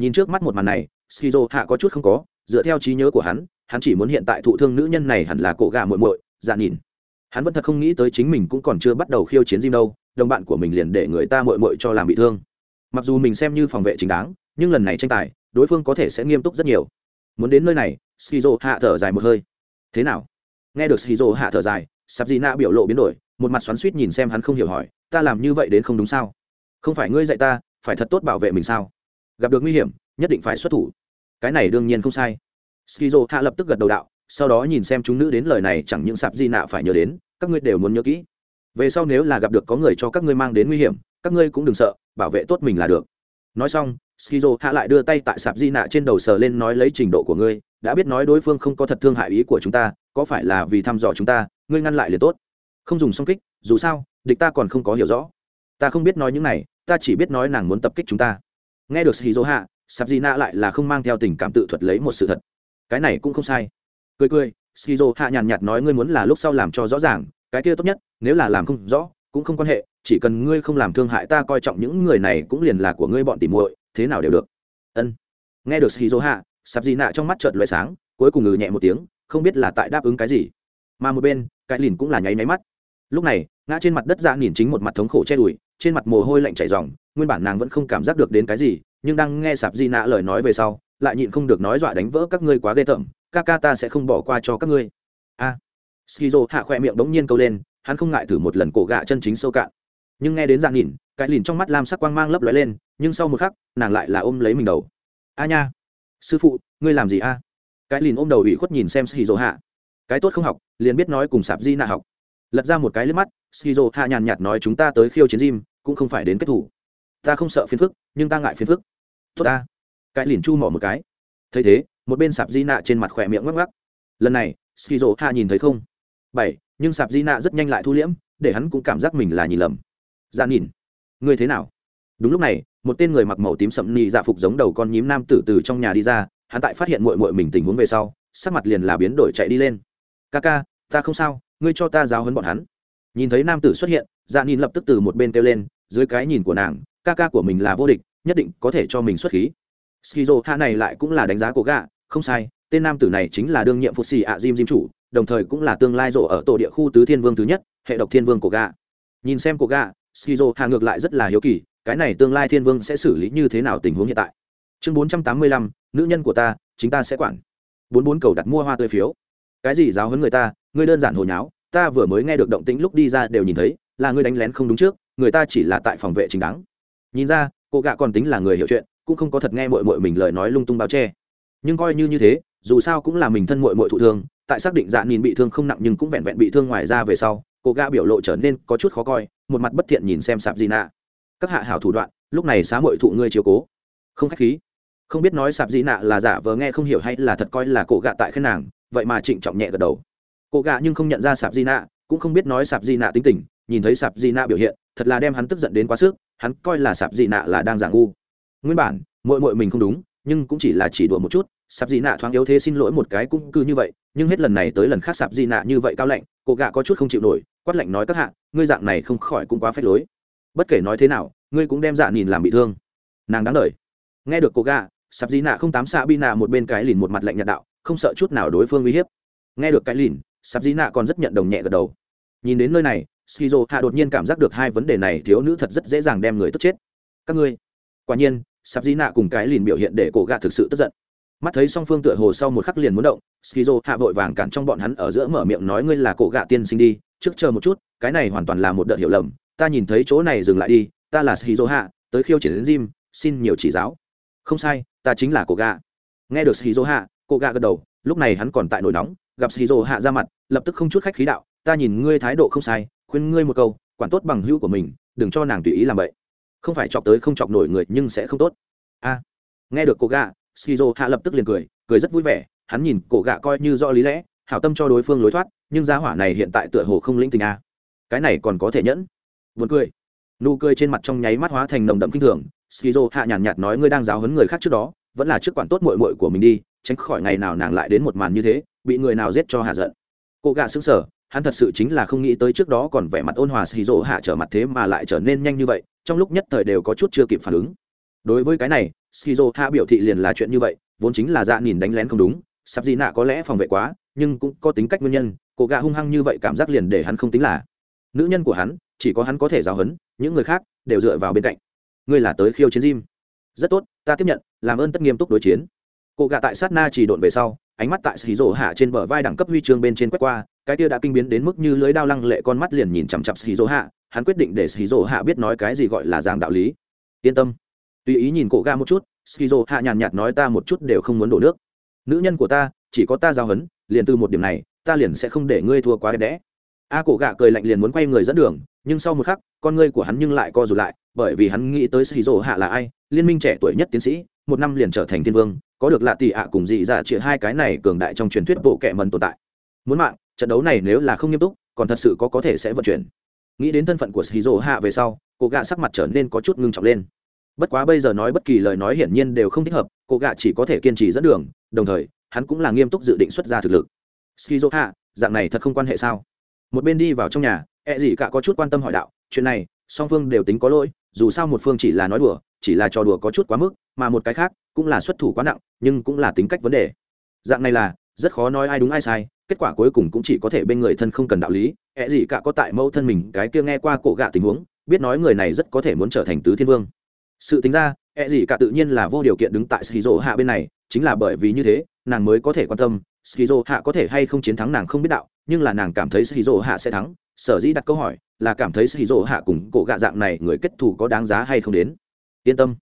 nhìn trước mắt một màn này, skizo hạ có chút không có, dựa theo trí nhớ của hắn hắn chỉ muốn hiện tại thụ thương nữ nhân này hẳn là cổ gà muội muội dạ nhìn. Hắn vẫn thật không nghĩ tới chính mình cũng còn chưa bắt đầu khiêu chiến Jim đâu, đồng bạn của mình liền để người ta muội muội cho làm bị thương. Mặc dù mình xem như phòng vệ chính đáng, nhưng lần này tranh tài, đối phương có thể sẽ nghiêm túc rất nhiều. Muốn đến nơi này, skizo hạ thở dài một hơi. Thế nào? Nghe được skizo hạ thở dài sạp dị nạ biểu lộ biến đổi, một mặt xoắn suýt nhìn xem hắn không hiểu hỏi, ta làm như vậy đến không đúng sao? Không phải ngươi dạy ta, phải thật tốt bảo vệ mình sao? Gặp được nguy hiểm, nhất định phải xuất thủ. Cái này đương nhiên không sai. Skizo hạ lập tức gật đầu đạo, sau đó nhìn xem chúng nữ đến lời này chẳng những sạp di nạ phải nhớ đến, các ngươi đều muốn nhớ kỹ. Về sau nếu là gặp được có người cho các ngươi mang đến nguy hiểm, các ngươi cũng đừng sợ, bảo vệ tốt mình là được. Nói xong, skizo hạ lại đưa tay tại sạp di nạ trên đầu sờ lên nói lấy trình độ của ngươi, đã biết nói đối phương không có thật thương hại ý của chúng ta, có phải là vì thăm dò chúng ta, ngươi ngăn lại liền tốt. Không dùng song kích, dù sao, địch ta còn không có hiểu rõ. Ta không biết nói những này, ta chỉ biết nói nàng muốn tập kích chúng ta nghe được skizo hạ sạp di nạ lại là không mang theo tình cảm tự thuật lấy một sự thật. Cái này cũng không sai. Cười cười skizo hạ nhàn nhạt nói ngươi muốn là lúc sau làm cho rõ ràng, cái kia tốt nhất, nếu là làm không rõ, cũng không quan hệ, chỉ cần ngươi không làm thương hại ta coi trọng những người này cũng liền là của ngươi bọn tỉ muội, thế nào đều được. Ân. Nghe được skizo hạ sạp dị nạ trong mắt trợn loại sáng, cuối cùng ngừ nhẹ một tiếng, không biết là tại đáp ứng cái gì. Mà một bên, cái lìn cũng là nháy máy mắt. Lúc này, ngã trên mặt đất dạ nhìn chính một mặt thống khổ che đùi trên mặt mồ hôi lạnh chảy ròng nguyên bản nàng vẫn không cảm giác được đến cái gì nhưng đang nghe sạp di nạ lời nói về sau lại nhịn không được nói dọa đánh vỡ các ngươi quá ghê tởm ca ca ta sẽ không bỏ qua cho các ngươi. A. À, skizo hạ khoe miệng bỗng nhiên câu lên hắn không ngại thử một lần cổ gạ chân chính sâu cạn. Nhưng nghe đến dạng nhìn cái lìn trong mắt lam sắc quang mang lấp lóe lên nhưng sau một khắc nàng lại là ôm lấy mình đầu. A nha. Sư phụ ngươi làm gì a? Cái lìn ôm đầu ủy khuất nhìn xem skizo hạ. Cái tốt không học liền biết nói cùng sạp di nạ học. Lật ra một cái liếc mắt skizo hạ nhàn nhạt nói chúng ta tới khiêu chiến gym cũng không phải đến kết thủ ta không sợ phiền phức, nhưng ta ngại phiền phức. Tốt ta. Cái lìn chu mỏ một cái. Thấy thế, một bên sạp di nạ trên mặt khỏe miệng ngắc ngắc. Lần này, skizo hạ nhìn thấy không? Bảy, nhưng sạp di nạ rất nhanh lại thu liễm, để hắn cũng cảm giác mình là nhìn lầm. Ra nhìn. Ngươi thế nào? Đúng lúc này, một tên người mặc màu tím sậm nị dạ phục giống đầu con nhím nam tử từ trong nhà đi ra, hắn tại phát hiện mội mội mình tình huống về sau, sắc mặt liền là biến đổi chạy đi lên. Ca ca, ta không sao, ngươi cho ta giáo hấn bọn hắn. Nhìn thấy nam tử xuất hiện dạ nhìn lập tức từ một bên kêu lên, dưới cái nhìn của nàng, ca ca của mình là vô địch, nhất định có thể cho mình xuất khí. Skizo hạ này lại cũng là đánh giá của gạ không sai, tên nam tử này chính là đương nhiệm phụ xì ạ diêm diêm chủ, đồng thời cũng là tương lai rộ ở tổ địa khu tứ thiên vương thứ nhất, hệ độc thiên vương của gạ nhìn xem của gạ skizo hạ ngược lại rất là hiếu kỳ, cái này tương lai thiên vương sẽ xử lý như thế nào tình huống hiện tại? Chương bốn trăm tám mươi lăm, nữ nhân của ta, chính ta sẽ quản. Bốn bốn cầu đặt mua hoa tươi phiếu. Cái gì giáo huấn người ta ngươi đơn giản hồi nháo, ta vừa mới nghe được động tĩnh lúc đi ra đều nhìn thấy là ngươi đánh lén không đúng trước, người ta chỉ là tại phòng vệ chính đáng. Nhìn ra, cô gạ còn tính là người hiểu chuyện, cũng không có thật nghe mội mội mình lời nói lung tung bao che. Nhưng coi như như thế, dù sao cũng là mình thân mội mội thụ thương, tại xác định dạ nhìn bị thương không nặng nhưng cũng vẹn vẹn bị thương ngoài ra về sau, cô gạ biểu lộ trở nên có chút khó coi, một mặt bất thiện nhìn xem sạp gì nạ. Các hạ hảo thủ đoạn, lúc này xá mội thụ ngươi chiều cố. Không k h á c h khí. Không biết nói sạp gì nạ là giả vờ nghe không hiểu hay là thật coi là cổ gạ tại khen nàng, vậy mà trịnh trọng nhẹ gật đầu. Cổ gạ nhưng không nhận ra sạp di nạ, cũng không biết nói sạp di nạ tính tình nhìn thấy sạp di nạ biểu hiện, thật là đem hắn tức giận đến quá sức, hắn coi là sạp di nạ là đang giả ngu. Nguyên bản mội mội mình không đúng, nhưng cũng chỉ là chỉ đùa một chút, sạp di nạ thoáng yếu thế xin lỗi một cái cũng cứ như vậy, nhưng hết lần này tới lần khác sạp di nạ như vậy cao lạnh cổ gạ có chút không chịu nổi, quát lạnh nói các hạ, ngươi dạng này không khỏi cũng quá phép lối. Bất kể nói thế nào, ngươi cũng đem dạ nhìn làm bị thương. Nàng đáng đời. Nghe được cổ gạ sạp di nạ không tám xạ bi nạ một bên cái lìn một mặt lạnh nhạt đạo, không sợ chút nào đối phương uy hiếp. Nghe được cái lìn, sạp di nạ còn rất nhận đồng nhẹ gật đầu. Nhìn đến nơi này skizo hạ đột nhiên cảm giác được hai vấn đề này thiếu nữ thật rất dễ dàng đem người tức chết. Các ngươi, quả nhiên sạp di nạ cùng cái liền biểu hiện để cổ gạ thực sự tức giận. Mắt thấy song phương tựa hồ sau một khắc liền muốn động, skizo hạ vội vàng cản trong bọn hắn ở giữa mở miệng nói ngươi là cổ gạ tiên sinh đi, trước chờ một chút, cái này hoàn toàn là một đợt hiểu lầm, ta nhìn thấy chỗ này dừng lại đi, ta là skizo hạ, tới khiêu triển đến gym, xin nhiều chỉ giáo. Không sai, ta chính là cổ gạ. Nghe được skizo hạ, cổ gạ gật đầu, lúc này hắn còn tại nổi nóng, gặp skizo hạ ra mặt, lập tức không chút khách khí đạo, ta nhìn ngươi thái độ không sai khuyên ngươi một câu, quản tốt bằng hữu của mình, đừng cho nàng tùy ý làm vậy không phải chọc tới không chọc nổi người nhưng sẽ không tốt. A. Nghe được cô gạ skizo hạ lập tức liền cười cười rất vui vẻ, hắn nhìn cổ gạ coi như do lý lẽ, hảo tâm cho đối phương lối thoát, nhưng giá hỏa này hiện tại tựa hồ không linh tình a. Cái này còn có thể nhẫn. Buồn cười. Nụ cười trên mặt trong nháy mắt hóa thành nồng đậm kinh thường, skizo hạ nhàn nhạt nói ngươi đang giáo huấn người khác trước đó, vẫn là trước quản tốt mội mội của mình đi, tránh khỏi ngày nào nàng lại đến một màn như thế, bị người nào giết cho hạ giận. Cô gạ xứng sở hắn thật sự chính là không nghĩ tới trước đó còn vẻ mặt ôn hòa xì rỗ hạ trở mặt thế mà lại trở nên nhanh như vậy, trong lúc nhất thời đều có chút chưa kịp phản ứng. Đối với cái này skizo hạ biểu thị liền là chuyện như vậy, vốn chính là dạ nhìn đánh lén không đúng, sắp gì nạ có lẽ phòng vệ quá, nhưng cũng có tính cách nguyên nhân, cô gạ hung hăng như vậy cảm giác liền để hắn không tính là. Nữ nhân của hắn, chỉ có hắn có thể giáo hấn những người khác đều dựa vào bên cạnh. Ngươi là tới khiêu chiến diêm rất tốt, ta tiếp nhận, làm ơn tất nghiêm túc đối chiến. Cổ gạ tại sát na chỉ độn về sau, ánh mắt tại xì rổ hạ trên bờ vai đẳng cấp huy chương bên trên quét qua cái kia đã kinh biến đến mức như lưới đao lăng lệ con mắt liền nhìn chằm chặp xì rổ hạ, hắn quyết định để xì rổ hạ biết nói cái gì gọi là giảng đạo lý. Yên tâm. Tùy ý nhìn cổ ga một chút xì rổ hạ nhàn nhạt nói ta một chút đều không muốn đổ nước. Nữ nhân của ta, chỉ có ta giao hấn, liền từ một điểm này, ta liền sẽ không để ngươi thua quá đẹp đẽ. A cổ gạ cười lạnh liền muốn quay người dẫn đường, nhưng sau một khắc, con ngươi của hắn nhưng lại co rụt lại, bởi vì hắn nghĩ tới xì hạ là ai, liên minh trẻ tuổi nhất tiến sĩ, một năm liền trở thành thiên vương, có được lạ tỷ ạ cùng dị dạ chĩa hai cái này cường đại trong truyền thuyết bộ kệ mần tồn tại. Muốn mạng trận đấu này nếu là không nghiêm túc, còn thật sự có có thể sẽ vận chuyển. Nghĩ đến thân phận của shizu hạ về sau, cô gạ sắc mặt trở nên có chút ngưng trọng lên. Bất quá bây giờ nói bất kỳ lời nói hiển nhiên đều không thích hợp, cô gạ chỉ có thể kiên trì dẫn đường, đồng thời, hắn cũng là nghiêm túc dự định xuất ra thực lực. Shizu hạ, dạng này thật không quan hệ sao? Một bên đi vào trong nhà e gì cả có chút quan tâm hỏi đạo, chuyện này, song phương đều tính có lỗi, dù sao một phương chỉ là nói đùa, chỉ là trò đùa có chút quá mức, mà một cái khác cũng là xuất thủ quá nặng, nhưng cũng là tính cách vấn đề. Dạng này là, rất khó nói ai đúng ai sai kết quả cuối cùng cũng chỉ có thể bên người thân không cần đạo lý ẹ gì cả có tại mẫu thân mình cái kia nghe qua cổ gạ tình huống, biết nói người này rất có thể muốn trở thành tứ thiên vương. Sự tính ra ẹ gì cả tự nhiên là vô điều kiện đứng tại skizo hạ bên này, chính là bởi vì như thế, nàng mới có thể quan tâm, skizo hạ có thể hay không chiến thắng nàng không biết đạo, nhưng là nàng cảm thấy skizo hạ sẽ thắng, sở dĩ đặt câu hỏi là cảm thấy skizo hạ cùng cổ gạ dạng này người kết thù có đáng giá hay không đến. Yên tâm.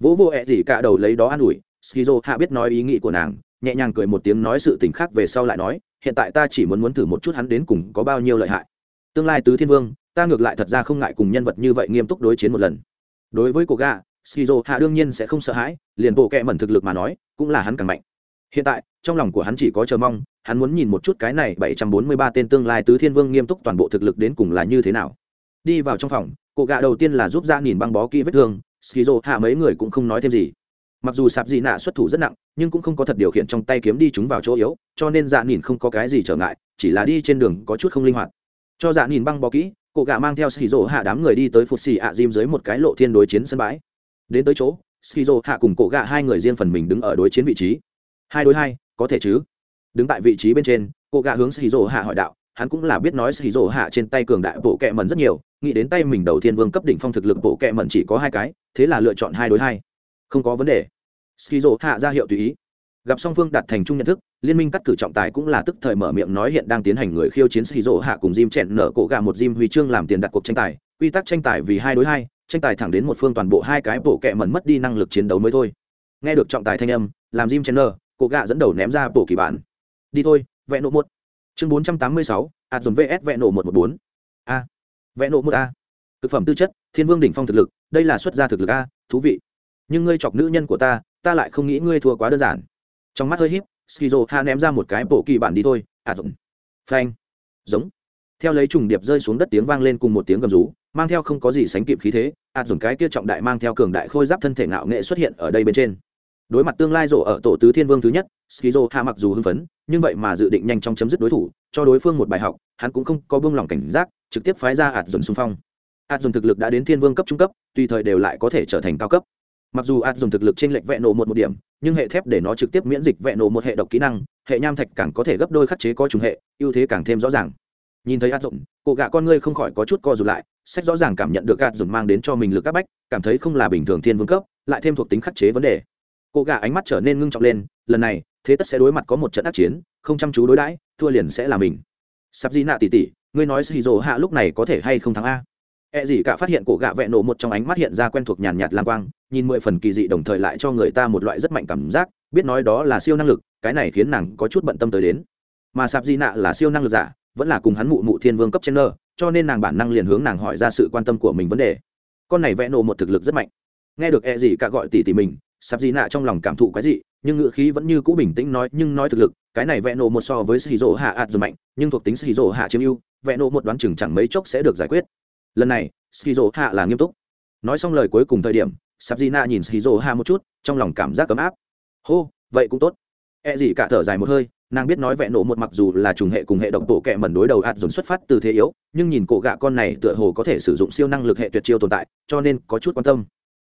Vỗ vô ẹ gì cả đầu lấy đó an ủi, skizo hạ biết nói ý nghĩ của nàng, nhẹ nhàng cười một tiếng nói sự tình khác về sau lại nói hiện tại ta chỉ muốn muốn thử một chút hắn đến cùng có bao nhiêu lợi hại. Tương lai tứ thiên vương, ta ngược lại thật ra không ngại cùng nhân vật như vậy nghiêm túc đối chiến một lần. Đối với cổ gà, skizo hạ đương nhiên sẽ không sợ hãi, liền bộ kệ mẩn thực lực mà nói, cũng là hắn càng mạnh. Hiện tại, trong lòng của hắn chỉ có chờ mong, hắn muốn nhìn một chút cái này bảy trăm bốn mươi ba tên tương lai tứ thiên vương nghiêm túc toàn bộ thực lực đến cùng là như thế nào. Đi vào trong phòng, cổ gà đầu tiên là giúp dạ ra nhìn băng bó kỹ vết thương, skizo hạ mấy người cũng không nói thêm gì mặc dù sạp dị nạ xuất thủ rất nặng, nhưng cũng không có thật điều khiển trong tay kiếm đi chúng vào chỗ yếu, cho nên dạ nhìn không có cái gì trở ngại, chỉ là đi trên đường có chút không linh hoạt. Cho dạ nhìn băng bó kỹ cụ gạ mang theo xì rỗ hạ đám người đi tới phụt xì ạ diêm dưới một cái lộ thiên đối chiến sân bãi. Đến tới chỗ xì rỗ hạ cùng cổ gạ hai người riêng phần mình đứng ở đối chiến vị trí. Hai đối hai, có thể chứ? Đứng tại vị trí bên trên cụ gạ hướng xì rỗ hạ hỏi đạo, hắn cũng là biết nói xì rỗ hạ trên tay cường đại bộ kẹ mẩn rất nhiều, nghĩ đến tay mình đầu tiên vương cấp đỉnh phong thực lực bộ kẹ mẩn chỉ có hai cái, thế là lựa chọn hai đối hai không có vấn đề. Skizo hạ ra hiệu tùy ý. Gặp song phương đạt thành chung nhận thức, liên minh cắt cử trọng tài cũng là tức thời mở miệng nói hiện đang tiến hành người khiêu chiến skizo hạ cùng jim chẹn nở cổ gà một jim huy chương làm tiền đặt cuộc tranh tài. Quy tắc tranh tài vì hai đối hai, tranh tài thẳng đến một phương toàn bộ hai cái bộ kẹ mẩn mất đi năng lực chiến đấu mới thôi. Nghe được trọng tài thanh âm, làm jim chẹn nở cổ gà dẫn đầu ném ra bộ kỳ bản. Đi thôi, vẽ nộ một. Chương bốn trăm tám mươi sáu ạt dồn vs vẽ nộ một một bốn. A. Vẽ nộ một a. Thực phẩm tư chất, thiên vương đỉnh phong thực lực, đây là xuất gia thực lực a, thú vị nhưng ngươi chọc nữ nhân của ta ta lại không nghĩ ngươi thua quá đơn giản. Trong mắt hơi híp, skizo ha ném ra một cái bộ kỳ bản đi thôi. À giống. Phanh. Giống. Theo lấy trùng điệp rơi xuống đất tiếng vang lên cùng một tiếng gầm rú, mang theo không có gì sánh kịp khí thế à, ạt dùng cái kia trọng đại mang theo cường đại khôi giáp thân thể ngạo nghệ xuất hiện ở đây bên trên. Đối mặt tương lai rộ ở tổ tứ thiên vương thứ nhất, skizo ha mặc dù hưng phấn, nhưng vậy mà dự định nhanh chóng chấm dứt đối thủ, cho đối phương một bài học, hắn cũng không có buông lỏng cảnh giác, trực tiếp phái ra ạt dồn xung phong. Ạt dồn thực lực đã đến thiên vương cấp trung cấp, tùy thời đều lại có thể trở thành cao cấp mặc dù ạt dùng thực lực trên lệnh vẹn nổ một một điểm, nhưng hệ thép để nó trực tiếp miễn dịch vẹn nổ một hệ độc kỹ năng, hệ nham thạch càng có thể gấp đôi khắc chế có trùng hệ, ưu thế càng thêm rõ ràng. Nhìn thấy ạt dụng cụ gạ con ngươi không khỏi có chút co rụt lại, sách rõ ràng cảm nhận được ạt dùng mang đến cho mình lực các bách, cảm thấy không là bình thường thiên vương cấp, lại thêm thuộc tính khắc chế vấn đề. Cụ gạ ánh mắt trở nên ngưng trọng lên, lần này, thế tất sẽ đối mặt có một trận ác chiến, không chăm chú đối đãi, thua liền sẽ là mình. Sắp di nạ tỉ tỉ ngươi nói sĩ dỗ hạ lúc này có thể hay không thắng a? E gì cả phát hiện cổ gạ vẹn nổ một trong ánh mắt hiện ra quen thuộc nhàn nhạt lang quang, nhìn mười phần kỳ dị đồng thời lại cho người ta một loại rất mạnh cảm giác, biết nói đó là siêu năng lực, cái này khiến nàng có chút bận tâm tới đến. Mà Sạp Di Nạ là siêu năng lực giả, vẫn là cùng hắn mụ mụ thiên vương cấp trên nơ, cho nên nàng bản năng liền hướng nàng hỏi ra sự quan tâm của mình vấn đề. Con này vẹn nổ một thực lực rất mạnh. Nghe được E gì cả gọi tỷ tỷ mình, Sạp Di Nạ trong lòng cảm thụ cái gì, nhưng ngựa khí vẫn như cũ bình tĩnh nói, nhưng nói thực lực, cái này vẹn nổ một so với Shizuo hạ ạt mạnh, nhưng thuộc tính Shizuo hạ chiếm ưu, vẹn nổ một đoán chừng chẳng mấy chốc sẽ được giải quyết lần này skizo hạ là nghiêm túc. Nói xong lời cuối cùng thời điểm sắp di nhìn skizo hạ một chút, trong lòng cảm giác ấm áp. Hô, vậy cũng tốt. E gì cả thở dài một hơi, nàng biết nói vẹn nổ một mặc dù là trùng hệ cùng hệ độc tổ kẹ mẩn đối đầu hạt dồn xuất phát từ thế yếu, nhưng nhìn cổ gạ con này tựa hồ có thể sử dụng siêu năng lực hệ tuyệt chiêu tồn tại, cho nên có chút quan tâm.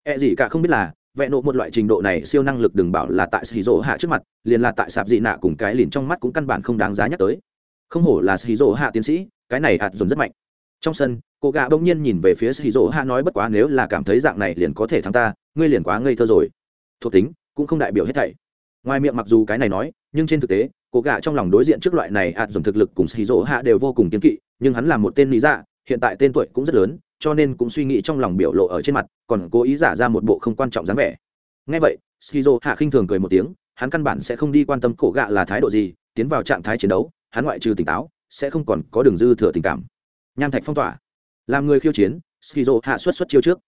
E gì cả không biết là, vẹn nổ một loại trình độ này siêu năng lực đừng bảo là tại xì hạ trước mặt, liền là tại sạp dị nạ cùng cái liền trong mắt cũng căn bản không đáng giá nhắc tới. Không hổ là xì hạ tiến sĩ, cái này hạt dồn rất mạnh trong sân, cô gạ bỗng nhiên nhìn về phía sĩ dỗ hạ nói bất quá nếu là cảm thấy dạng này liền có thể thắng ta, ngươi liền quá ngây thơ rồi. Thuộc tính, cũng không đại biểu hết thảy. Ngoài miệng mặc dù cái này nói, nhưng trên thực tế, cô gạ trong lòng đối diện trước loại này ạt dùng thực lực cùng xì rỗ hạ đều vô cùng kiên kỵ, nhưng hắn là một tên lý dạ hiện tại tên tuổi cũng rất lớn, cho nên cũng suy nghĩ trong lòng biểu lộ ở trên mặt, còn cố ý giả ra một bộ không quan trọng dáng vẻ. Ngay vậy shizu hạ khinh thường cười một tiếng, hắn căn bản sẽ không đi quan tâm cổ gạ là thái độ gì, tiến vào trạng thái chiến đấu, hắn ngoại trừ tỉnh táo, sẽ không còn có đường dư thừa tình cảm nham thạch phong tỏa. Làm người khiêu chiến, skizo hạ xuất xuất chiêu trước.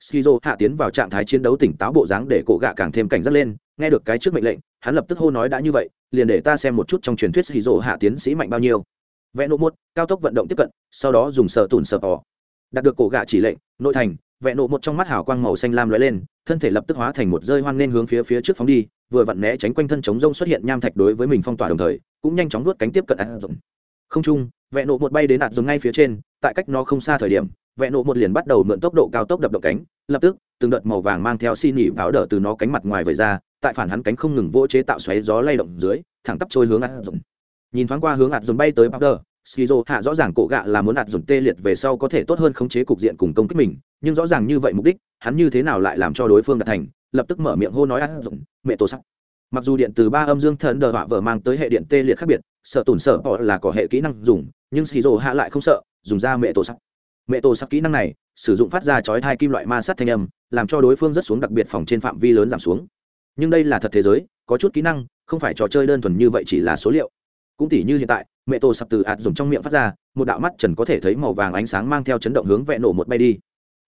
Skizo hạ tiến vào trạng thái chiến đấu tỉnh táo bộ dáng để cổ gạ càng thêm cảnh giác lên, nghe được cái trước mệnh lệnh, hắn lập tức hô nói đã như vậy, liền để ta xem một chút trong truyền thuyết skizo hạ tiến sĩ mạnh bao nhiêu. Vẽ nộ một, cao tốc vận động tiếp cận, sau đó dùng sợ tùn sợ bỏ đạt được cổ gạ chỉ lệnh, nội thành, vẽ nộ một trong mắt hào quang màu xanh lam lóe lên, thân thể lập tức hóa thành một rơi hoang nên hướng phía phía trước phóng đi, vừa vặn né tránh quanh thân chống rông xuất hiện nham thạch đối với mình phong tỏa đồng thời, cũng nhanh chóng nuốt cánh tiếp cận ạt dùng không trung vẹn nộ một bay đến ạt dùng ngay phía trên, tại cách nó không xa thời điểm vẹn nộ một liền bắt đầu mượn tốc độ cao tốc đập động cánh, lập tức, từng đợt màu vàng mang theo xi nỉ báo đỡ từ nó cánh mặt ngoài về ra, tại phản hắn cánh không ngừng vỗ chế tạo xoáy gió lay động dưới, thẳng tắp trôi hướng ạt dùng nhìn thoáng qua hướng ạt dùng bay tới báo đỡ skizo hạ rõ ràng cổ gạ là muốn ạt dùng tê liệt về sau có thể tốt hơn khống chế cục diện cùng công kích mình, nhưng rõ ràng như vậy mục đích, hắn như thế nào lại làm cho đối phương đạt thành, lập tức mở miệng hô nói ạt dùng mẹ tổ sắc mặc dù điện từ ba âm dương thần đờ họa vở mang tới hệ điện tê liệt khác biệt sợ tổn sợ họ là có hệ kỹ năng dùng, nhưng skizo hạ lại không sợ, dùng ra mẹ tổ sắc. Mẹ tổ sắc kỹ năng này, sử dụng phát ra chói thai kim loại ma sát thanh âm, làm cho đối phương rất xuống đặc biệt phòng trên phạm vi lớn giảm xuống. Nhưng đây là thật thế giới, có chút kỹ năng, không phải trò chơi đơn thuần như vậy chỉ là số liệu. Cũng tỉ như hiện tại, mẹ tổ sập từ ạt dùng trong miệng phát ra, một đạo mắt trần có thể thấy màu vàng ánh sáng mang theo chấn động hướng vẽ nổ một bay đi.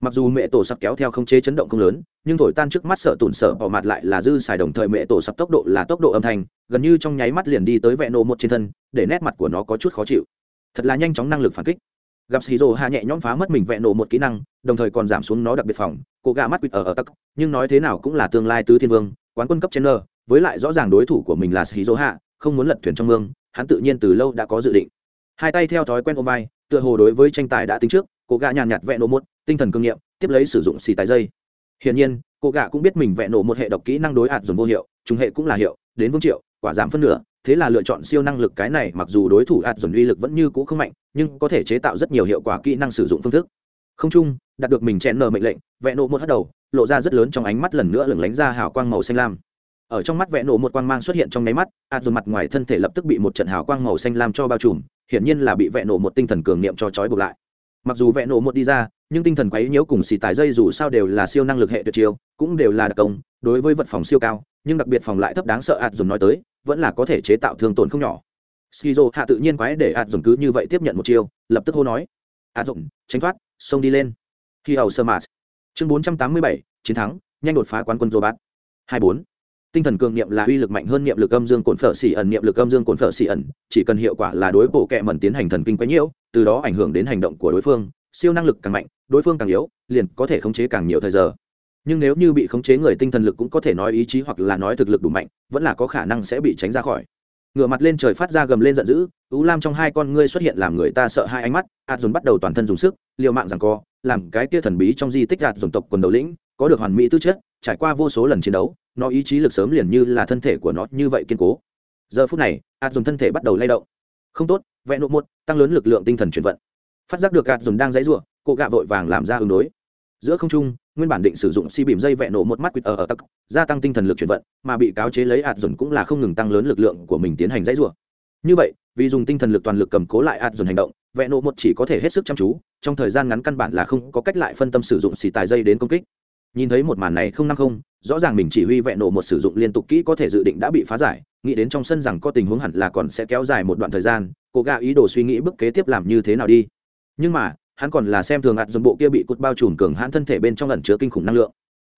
Mặc dù mẹ tổ sập kéo theo không chế chấn động không lớn, nhưng thổi tan trước mắt sợ tủn sợ bỏ mặt lại là dư xài đồng thời mẹ tổ sập tốc độ là tốc độ âm thanh gần như trong nháy mắt liền đi tới vẹn nổ một trên thân, để nét mặt của nó có chút khó chịu. Thật là nhanh chóng năng lực phản kích. Gặp shizu hạ nhẹ nhõm phá mất mình vẹn nổ một kỹ năng, đồng thời còn giảm xuống nó đặc biệt phòng, cô gà mắt quýt ở ở tắc. Nhưng nói thế nào cũng là tương lai tứ thiên vương, quán quân cấp trên nơ với lại rõ ràng đối thủ của mình là shizu hạ không muốn lật thuyền trong mương, hắn tự nhiên từ lâu đã có dự định. Hai tay theo thói quen ôm vai, tựa hồ đối với tranh tài đã tính trước, cô gà nhàn nhạt vẹn nổ một, tinh thần cương nghiệm, tiếp lấy sử dụng xì tài dây. Hiển nhiên, cô gà cũng biết mình vẹn nổ một hệ độc kỹ năng đối hạt dùng vô hiệu, trùng hệ cũng là hiệu đến vương triệu, quả giảm phân nửa, thế là lựa chọn siêu năng lực cái này, mặc dù đối thủ ạt dồn uy lực vẫn như cũ không mạnh, nhưng có thể chế tạo rất nhiều hiệu quả kỹ năng sử dụng phương thức. Không chung, đạt được mình chen nờ mệnh lệnh, vẽ nổ một hất đầu, lộ ra rất lớn trong ánh mắt lần nữa lửng lánh ra hào quang màu xanh lam. Ở trong mắt vẽ nổ một quang mang xuất hiện trong nháy mắt, ạt dồn mặt ngoài thân thể lập tức bị một trận hào quang màu xanh lam cho bao trùm, hiển nhiên là bị vẽ nổ một tinh thần cường niệm cho trói buộc lại. Mặc dù vẽ nổ một đi ra nhưng tinh thần quấy nhiễu cùng xì tài dây dù sao đều là siêu năng lực hệ tuyệt chiêu, cũng đều là đặc công, đối với vật phòng siêu cao, nhưng đặc biệt phòng lại thấp đáng sợ ạt dùng nói tới, vẫn là có thể chế tạo thương tổn không nhỏ. Skizo hạ tự nhiên quái để ạt dùng cứ như vậy tiếp nhận một chiêu, lập tức hô nói. Ạt dùng tránh thoát, xông đi lên. Khi hầu sơ mạt chương bốn trăm tám mươi bảy, chiến thắng, nhanh đột phá quán quân robot hai bốn. Tinh thần cường niệm là uy lực mạnh hơn niệm lực âm dương cồn phở xỉ ẩn, niệm lực âm dương cồn phở xỉ ẩn, chỉ cần hiệu quả là đối bộ kệ mẩn tiến hành thần kinh quấy nhiễu, từ đó ảnh hưởng đến hành động của đối phương siêu năng lực càng mạnh, đối phương càng yếu, liền có thể khống chế càng nhiều thời giờ. Nhưng nếu như bị khống chế người tinh thần lực cũng có thể nói ý chí hoặc là nói thực lực đủ mạnh, vẫn là có khả năng sẽ bị tránh ra khỏi. Ngửa mặt lên trời phát ra gầm lên giận dữ ú lam trong hai con ngươi xuất hiện làm người ta sợ hai ánh mắt ạt dồn bắt đầu toàn thân dùng sức, liều mạng rằng co, làm cái kia thần bí trong di tích ạt dồn tộc quần đầu lĩnh, có được hoàn mỹ tư chất, trải qua vô số lần chiến đấu, nó ý chí lực sớm liền như là thân thể của nó như vậy kiên cố. Giờ phút này ạt dồn thân thể bắt đầu lay động. Không tốt vẽ nộp một, tăng lớn lực lượng tinh thần chuyển vận phát giác được gạt dùng đang dãy r u ộ cô gạ vội vàng làm ra ứng đối. Giữa không trung, nguyên bản định sử dụng si bìm dây vẽ nổ một mắt quýt ở ở tắc, gia tăng tinh thần lực chuyển vận, mà bị cáo chế lấy ạt dùng cũng là không ngừng tăng lớn lực lượng của mình tiến hành dãy r u ộ như vậy, vì dùng tinh thần lực toàn lực cầm cố lại ạt dùng hành động vẽ nổ một chỉ có thể hết sức chăm chú, trong thời gian ngắn căn bản là không có cách lại phân tâm sử dụng xì tài dây đến công kích. Nhìn thấy một màn này không năm không, rõ ràng mình chỉ huy vẹn nổ một sử dụng liên tục kỹ có thể dự định đã bị phá giải, nghĩ đến trong sân rằng có tình huống hẳn là còn sẽ kéo dài một đoạn thời gian, cô gạ ý đồ suy nghĩ bước kế tiếp làm như thế nào đi nhưng mà, hắn còn là xem thường ạt dồn bộ kia bị cụt bao trùm cường hãn thân thể bên trong lần chứa kinh khủng năng lượng.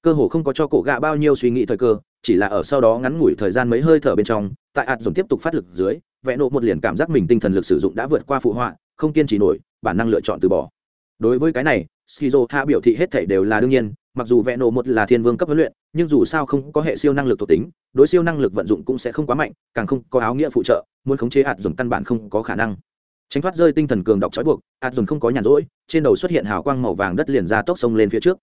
Cơ hồ không có cho cổ gạ bao nhiêu suy nghĩ thời cơ, chỉ là ở sau đó ngắn ngủi thời gian mấy hơi thở bên trong, tại ạt dồn tiếp tục phát lực dưới, vẽ nộ một liền cảm giác mình tinh thần lực sử dụng đã vượt qua phụ họa, không kiên trì nổi, bản năng lựa chọn từ bỏ. Đối với cái này, skizo hạ biểu thị hết thể đều là đương nhiên, mặc dù vẽ Nộ một là thiên vương cấp huấn luyện, nhưng dù sao không có hệ siêu năng lực thuộc tính, đối siêu năng lực vận dụng cũng sẽ không quá mạnh, càng không có áo nghĩa phụ trợ, muốn khống chế hạt dùng căn bản không có khả năng tránh thoát rơi tinh thần cường độc trói buộc, ạt dùng không có nhàn rỗi, trên đầu xuất hiện hào quang màu vàng đất liền ra tốc sông lên phía trước.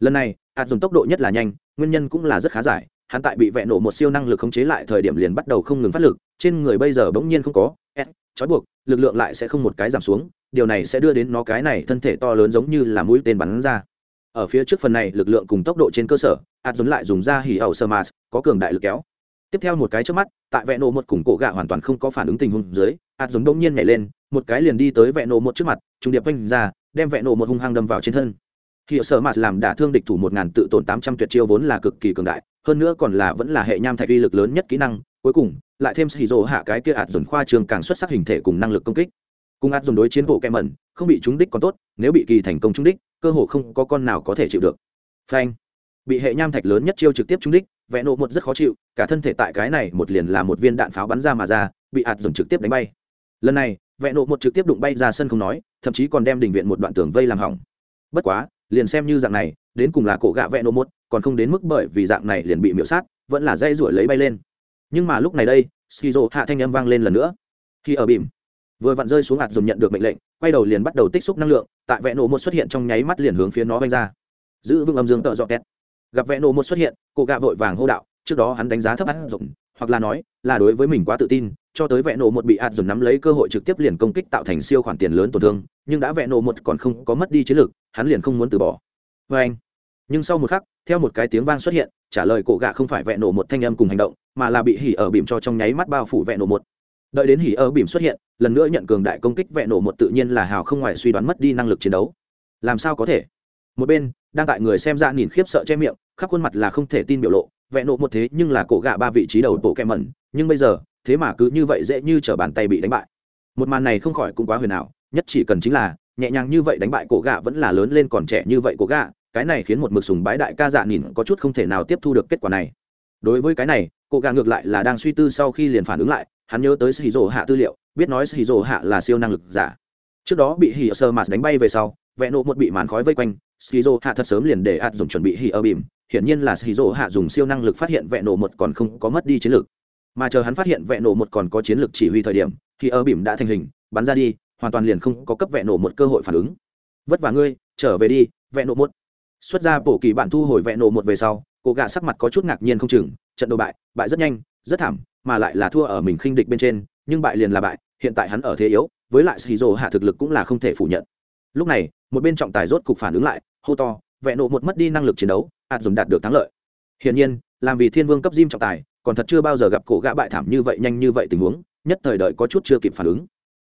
Lần này, ạt dùng tốc độ nhất là nhanh, nguyên nhân cũng là rất khá giải, hắn tại bị vẽ nổ một siêu năng lực khống chế lại thời điểm liền bắt đầu không ngừng phát lực, trên người bây giờ bỗng nhiên không có s trói buộc, lực lượng lại sẽ không một cái giảm xuống, điều này sẽ đưa đến nó cái này thân thể to lớn giống như là mũi tên bắn ra. Ở phía trước phần này lực lượng cùng tốc độ trên cơ sở, ạt dồn lại dùng ra hỉ ẩu sơ mạt có cường đại lực kéo. Tiếp theo một cái trước mắt, tại vẹn nổ một cùng cổ gạ hoàn toàn không có phản ứng tình huống dưới, ạt dồn đông nhiên nhảy lên một cái liền đi tới vẹn nổ một trước mặt trung điệp quanh ra đem vẹn nổ một hung hăng đâm vào trên thân Hiệu sở mạt làm đả thương địch thủ một ngàn tự tổn tám trăm tuyệt chiêu vốn là cực kỳ cường đại, hơn nữa còn là vẫn là hệ nham thạch uy lực lớn nhất kỹ năng, cuối cùng lại thêm sĩ dỗ hạ cái kia ạt dồn khoa trường càng xuất sắc hình thể cùng năng lực công kích. Cùng ạt dồn đối chiến bộ kem mẩn, không bị trúng đích còn tốt, nếu bị kỳ thành công trúng đích, cơ hồ không có con nào có thể chịu được. Phanh. Bị hệ nham thạch lớn nhất chiêu trực tiếp trúng đích, vẽ nộ một rất khó chịu, cả thân thể tại cái này một liền là một viên đạn pháo bắn ra mà ra, bị ạt dồn trực tiếp đánh bay. Lần này, vẹn nộ một trực tiếp đụng bay ra sân không nói, thậm chí còn đem đỉnh viện một đoạn tường vây làm hỏng. Bất quá, liền xem như dạng này đến cùng là cổ gạ vẹn nộ một còn không đến mức bởi vì dạng này liền bị miễu sát vẫn là dây ruổi lấy bay lên. Nhưng mà lúc này đây skizo hạ thanh âm vang lên lần nữa. Khi ở bìm vừa vặn rơi xuống hạt dùng nhận được mệnh lệnh quay đầu liền bắt đầu tích xúc năng lượng tại vẹn nộ một xuất hiện trong nháy mắt liền hướng phía nó vanh ra. Giữ vững âm dương tợ dọ két gặp vẹn nộ một xuất hiện cổ gạ vội vàng hô đạo trước đó hắn đánh giá thấp hắn dùng hoặc là nói là đối với mình quá tự tin cho tới vẹn nổ một bị ạt dùng nắm lấy cơ hội trực tiếp liền công kích tạo thành siêu khoản tiền lớn tổn thương, nhưng đã vẹn nổ một còn không có mất đi chiến lược, hắn liền không muốn từ bỏ. Vê anh, nhưng sau một khắc, theo một cái tiếng vang xuất hiện, trả lời cổ gạ không phải vẹn nổ một thanh âm cùng hành động, mà là bị hỉ ở bìm cho trong nháy mắt bao phủ vẹn nổ một. Đợi đến hỉ ở bìm xuất hiện, lần nữa nhận cường đại công kích vẹn nổ một tự nhiên là hào không ngoài suy đoán mất đi năng lực chiến đấu. Làm sao có thể? Một bên, đang tại người xem ra nhìn khiếp sợ che miệng, khắp khuôn mặt là không thể tin biểu lộ vẹn nổ một thế nhưng là cổ gạ ba vị trí đầu bộ kem mẩn, nhưng bây giờ thế mà cứ như vậy dễ như t bàn tay bị đánh bại. Một màn này không khỏi cũng quá huyền ảo, nhất chỉ cần chính là, nhẹ nhàng như vậy đánh bại cổ gạ vẫn là lớn lên còn trẻ như vậy cổ gạ cái này khiến một mực sùng bái đại ca dạ nhìn có chút không thể nào tiếp thu được kết quả này. Đối với cái này, cổ gạ ngược lại là đang suy tư sau khi liền phản ứng lại, hắn nhớ tới sĩ hạ tư liệu, biết nói sĩ hạ là siêu năng lực giả. Trước đó bị hỉ sơ mạt đánh bay về sau, vẽ nộ một bị màn khói vây quanh skizo hạ thật sớm liền để ạt dùng chuẩn bị hỉ ở bìm, hiển nhiên là skizo hạ dùng siêu năng lực phát hiện vẽ nộ một còn không có mất đi chiến lược mà chờ hắn phát hiện vẹn nổ một còn có chiến lược chỉ huy thời điểm, thì ở bìm đã thành hình, bắn ra đi, hoàn toàn liền không có cấp vẹn nổ một cơ hội phản ứng. Vất vả ngươi, trở về đi, vẹn nổ một. Xuất ra bổ kỳ bản thu hồi vẹn nổ một về sau, cô gạ sắc mặt có chút ngạc nhiên không chừng, trận đấu bại bại rất nhanh, rất thảm, mà lại là thua ở mình khinh địch bên trên, nhưng bại liền là bại, hiện tại hắn ở thế yếu, với lại shizu hạ thực lực cũng là không thể phủ nhận. Lúc này, một bên trọng tài rốt cục phản ứng lại, hô to, vẹn nổ một mất đi năng lực chiến đấu ạt dùng đạt được thắng lợi. Hiển nhiên, làm vì thiên vương cấp diêm trọng tài còn thật chưa bao giờ gặp cổ gã bại thảm như vậy nhanh như vậy tình huống, nhất thời đợi có chút chưa kịp phản ứng.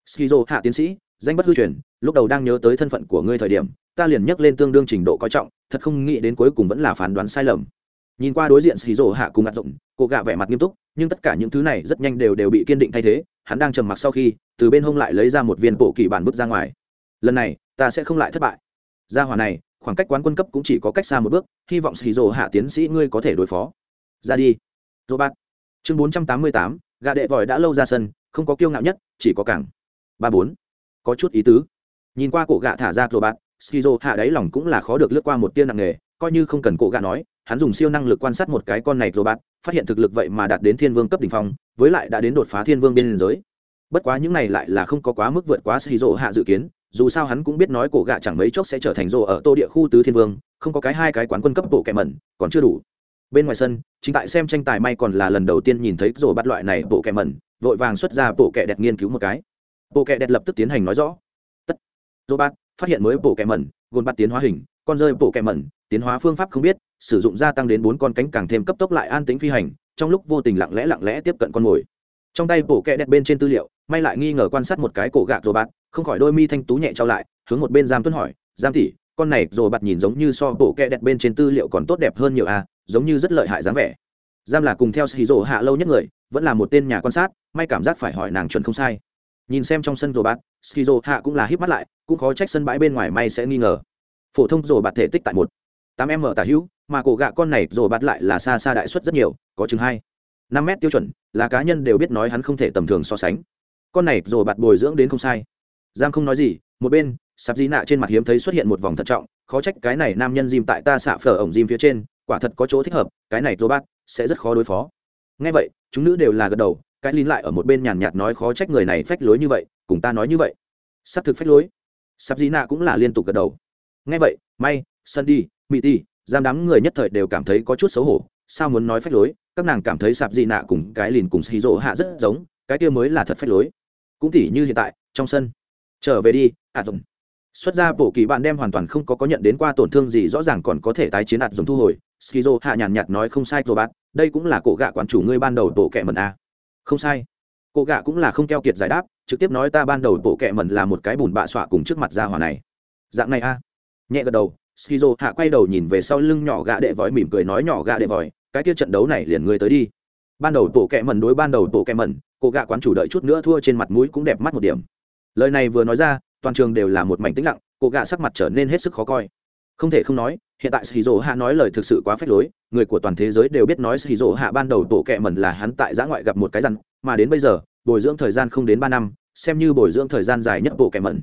Skizo, hạ tiến sĩ, danh bất hư truyền, lúc đầu đang nhớ tới thân phận của ngươi thời điểm, ta liền nhắc lên tương đương trình độ coi trọng, thật không nghĩ đến cuối cùng vẫn là phán đoán sai lầm. Nhìn qua đối diện skizo, hạ cùng ngặt rộng cổ gã vẻ mặt nghiêm túc, nhưng tất cả những thứ này rất nhanh đều đều bị kiên định thay thế, hắn đang trầm mặc sau khi, từ bên hông lại lấy ra một viên bộ kỳ bản bước ra ngoài. Lần này, ta sẽ không lại thất bại. Gia hỏa này, khoảng cách quán quân cấp cũng chỉ có cách xa một bước, hy vọng skizo, hạ tiến sĩ ngươi có thể đối phó. Ra đi. Robert. Chương 488, gà đệ vòi đã lâu ra sân, không có kiêu ngạo nhất, chỉ có cảng. Ba bốn, Có chút ý tứ. Nhìn qua cổ gạ thả ra Robert, Skizo hạ đáy lòng cũng là khó được lướt qua một tia nặng nề, coi như không cần cổ gạ nói, hắn dùng siêu năng lực quan sát một cái con này Robert, phát hiện thực lực vậy mà đạt đến Thiên Vương cấp đỉnh phong, với lại đã đến đột phá Thiên Vương biên giới. Bất quá những này lại là không có quá mức vượt quá Skizo hạ dự kiến, dù sao hắn cũng biết nói cổ gạ chẳng mấy chốc sẽ trở thành rồ ở tô địa khu tứ thiên vương không có cái hai cái quán quân cấp bộ kẻ mẩn còn chưa đủ bên ngoài sân, chính tại xem tranh tài may còn là lần đầu tiên nhìn thấy rồi bắt loại này, bộ kẹ mẩn, vội vàng xuất ra bộ kẹ đẹp nghiên cứu một cái. Bộ kẹ đẹp lập tức tiến hành nói rõ. Tất. Rồi bắt phát hiện mới bộ kẹ mẩn gồm bắt tiến hóa hình, con rơi bộ kẹ mẩn, tiến hóa phương pháp không biết, sử dụng gia tăng đến bốn con cánh càng thêm cấp tốc lại an tính phi hành, trong lúc vô tình lặng lẽ lặng lẽ tiếp cận con mồi. Trong tay bộ kẹ đẹp bên trên tư liệu, may lại nghi ngờ quan sát một cái cổ gạc rồi bắt, không khỏi đôi mi thanh tú nhẹ trao lại, hướng một bên giam tuấn hỏi, giam tỷ con này rồi bạt nhìn giống như so bộ kẹ đẹp bên trên tư liệu còn tốt đẹp hơn nhiều à giống như rất lợi hại dáng vẻ. Giam là cùng theo shizu hạ lâu nhất người, vẫn là một tên nhà quan sát, may cảm giác phải hỏi nàng chuẩn không sai. Nhìn xem trong sân rồi bạt shizu hạ cũng là híp mắt lại, cũng khó trách sân bãi bên ngoài may sẽ nghi ngờ. Phổ thông rồi bạt thể tích tại một, tám m tả hữu, mà cổ gạ con này rồi bạt lại là xa xa đại suất rất nhiều, có chừng hai, năm mét tiêu chuẩn, là cá nhân đều biết nói hắn không thể tầm thường so sánh. Con này rồi bạt bồi dưỡng đến không sai. Giam không nói gì một bên, sạp di nạ trên mặt hiếm thấy xuất hiện một vòng thận trọng, khó trách cái này nam nhân dìm tại ta xạ phở ổng dìm phía trên, quả thật có chỗ thích hợp, cái này robot sẽ rất khó đối phó. Ngay vậy, chúng nữ đều là gật đầu, cái lín lại ở một bên nhàn nhạt nói khó trách người này phách lối như vậy, cùng ta nói như vậy. Sắp thực phách lối. Sắp dĩ nạ cũng là liên tục gật đầu. Ngay vậy, may sân đi mỹ ti giam đám người nhất thời đều cảm thấy có chút xấu hổ, sao muốn nói phách lối? Các nàng cảm thấy sạp dị nạ cùng cái lìn cùng xì rỗ hạ rất giống, cái kia mới là thật phách lối. Cũng tỉ như hiện tại, trong sân. Trở về đi ạ dùng xuất ra bộ kỳ bạn đem hoàn toàn không có có nhận đến qua tổn thương gì, rõ ràng còn có thể tái chiến ạt dùng thu hồi. Skizo hạ nhàn nhạt nói, không sai rồi bạn đây cũng là cổ gạ quản chủ ngươi ban đầu tổ kẹ mẩn a. Không sai. Cổ gạ cũng là không keo kiệt giải đáp, trực tiếp nói, ta ban đầu tổ kẹ mẩn là một cái bùn bạ xọa cùng trước mặt ra hỏa này. Dạng này a. Nhẹ gật đầu, skizo hạ quay đầu nhìn về sau lưng nhỏ gạ đệ vòi, mỉm cười nói, nhỏ gạ đệ vòi, cái kia trận đấu này liền ngươi tới đi. Ban đầu tổ kẹ mẩn đối ban đầu tổ kẹ mẩn, cổ gạ quán chủ đợi chút nữa thua trên mặt mũi cũng đẹp mắt một điểm. Lời này vừa nói ra toàn trường đều là một mảnh tĩnh lặng cổ gạ sắc mặt trở nên hết sức khó coi. Không thể không nói, hiện tại shizu hạ nói lời thực sự quá phép lối, người của toàn thế giới đều biết nói shizu hạ ban đầu tổ kẹ mẩn là hắn tại giã ngoại gặp một cái răn mà đến bây giờ, bồi dưỡng thời gian không đến ba năm, xem như bồi dưỡng thời gian dài nhất bộ kẹ mẩn.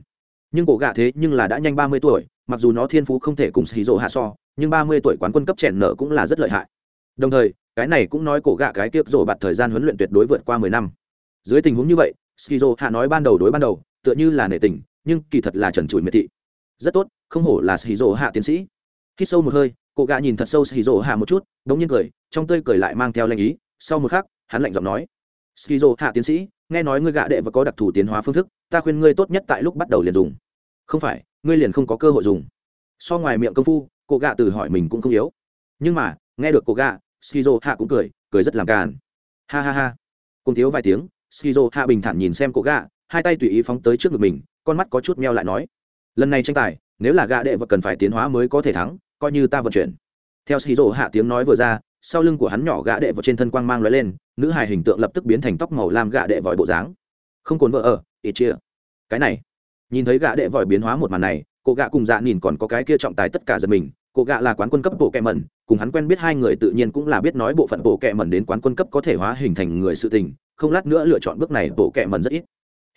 Nhưng cổ gạ thế nhưng là đã nhanh ba mươi tuổi, mặc dù nó thiên phú không thể cùng shizu hạ so, nhưng ba mươi tuổi quán quân cấp trẻ nợ cũng là rất lợi hại. Đồng thời, cái này cũng nói cổ gạ cái kiếp rổ bạt thời gian huấn luyện tuyệt đối vượt qua mười năm. Dưới tình huống như vậy skizo hạ nói ban đầu đối ban đầu, tựa như là nể tình nhưng kỳ thật là trần trụi miệt thị. Rất tốt, không hổ là skizo hạ tiến sĩ. Khi sâu một hơi, cô gạ nhìn thật sâu skizo hạ một chút, đống nhiên cười, trong tươi cười lại mang theo lanh ý. Sau một khắc, hắn lạnh giọng nói skizo hạ tiến sĩ, nghe nói ngươi gạ đệ và có đặc thù tiến hóa phương thức, ta khuyên ngươi tốt nhất tại lúc bắt đầu liền dùng. Không phải, ngươi liền không có cơ hội dùng. So ngoài miệng công phu, cô gạ từ hỏi mình cũng không yếu. Nhưng mà, nghe được cô gạ skizo hạ cũng cười cười rất làm càn. Ha ha ha. Cùng thiếu vài tiếng skizo hạ bình thản nhìn xem cô gạ hai tay tùy ý phóng tới trước ngực mình con mắt có chút meo lại nói, lần này tranh tài, nếu là gạ đệ và cần phải tiến hóa mới có thể thắng, coi như ta vận chuyển. Theo skizo hạ tiếng nói vừa ra, sau lưng của hắn nhỏ gạ đệ vào trên thân quang mang lóe lên, nữ hài hình tượng lập tức biến thành tóc màu lam gạ đệ vòi bộ dáng. Không cồn vợ ở ít chia. Cái này, nhìn thấy gạ đệ vòi biến hóa một màn này, cô gạ cùng dạ nhìn còn có cái kia trọng tài tất cả giật mình, cô gạ là quán quân cấp bộ kẹ mẩn, cùng hắn quen biết hai người tự nhiên cũng là biết nói bộ phận bộ kẹ mẩn đến quán quân cấp có thể hóa hình thành người sự tình, không lát nữa lựa chọn bước này bộ kẹ mẩn rất ít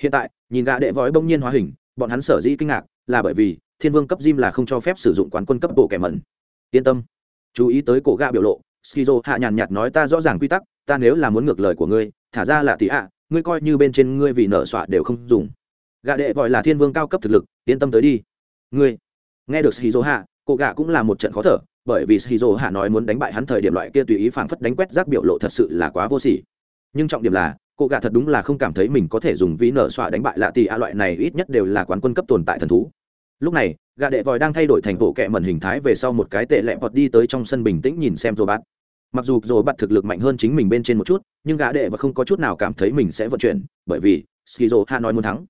hiện tại, nhìn gã đệ vói bỗng nhiên hóa hình, bọn hắn sở dĩ kinh ngạc là bởi vì thiên vương cấp diêm là không cho phép sử dụng quán quân cấp bộ kẻ mẩn. Yên tâm. Chú ý tới cổ gã biểu lộ, skizo hạ nhàn nhạt nói ta rõ ràng quy tắc, ta nếu là muốn ngược lời của ngươi, thả ra là tỷ ạ, ngươi coi như bên trên ngươi vì nợ xọa đều không dùng. Gã đệ vòi là thiên vương cao cấp thực lực, yên tâm tới đi. Ngươi, nghe được skizo hạ, cổ gã cũng là một trận khó thở, bởi vì skizo hạ nói muốn đánh bại hắn thời điểm loại kia tùy ý phảng phất đánh quét rác biểu lộ thật sự là quá vô sỉ. Nhưng trọng điểm là cô gạ thật đúng là không cảm thấy mình có thể dùng vĩ nở xoa đánh bại lạ tì a loại này ít nhất đều là quán quân cấp tồn tại thần thú. Lúc này gạ đệ vòi đang thay đổi thành bộ kẹ mẩn hình thái về sau một cái tệ lẹ vọt đi tới trong sân bình tĩnh nhìn xem rồi bắt mặc dù rồi bắt thực lực mạnh hơn chính mình bên trên một chút, nhưng gạ đệ và không có chút nào cảm thấy mình sẽ vận chuyển, bởi vì skizo ha nói muốn thắng.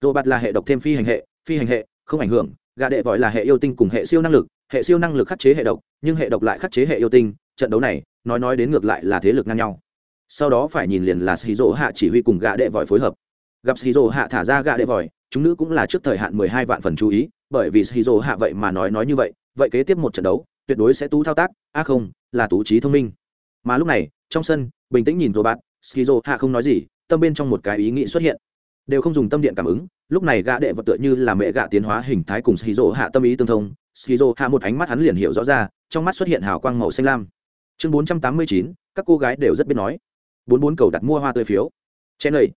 Rồi bắt là hệ độc thêm phi hành hệ, phi hành hệ, không ảnh hưởng gạ đệ vòi là hệ yêu tinh cùng hệ siêu năng lực, hệ siêu năng lực khắc chế hệ độc, nhưng hệ độc lại khắc chế hệ yêu tinh, trận đấu này, nói nói đến ngược lại là thế lực ngang nhau sau đó phải nhìn liền là shizu hạ chỉ huy cùng gã đệ vòi phối hợp. Gặp shizu hạ thả ra gã đệ vòi, chúng nữ cũng là trước thời hạn mười hai vạn phần chú ý, bởi vì shizu hạ vậy mà nói nói như vậy vậy kế tiếp một trận đấu, tuyệt đối sẽ tú thao tác, a không, là tú trí thông minh. Mà lúc này, trong sân, bình tĩnh nhìn rồi bạn shizu hạ không nói gì, tâm bên trong một cái ý nghĩ xuất hiện. Đều không dùng tâm điện cảm ứng, lúc này gã đệ vật tựa như là mẹ gã tiến hóa hình thái cùng shizu hạ tâm ý tương thông shizu hạ một ánh mắt hắn liền hiểu rõ ra, trong mắt xuất hiện hào quang màu xanh lam. Chương bốn trăm tám mươi chín, các cô gái đều rất biết nói bốn bốn cầu đặt mua hoa tươi phiếu. Chen lầy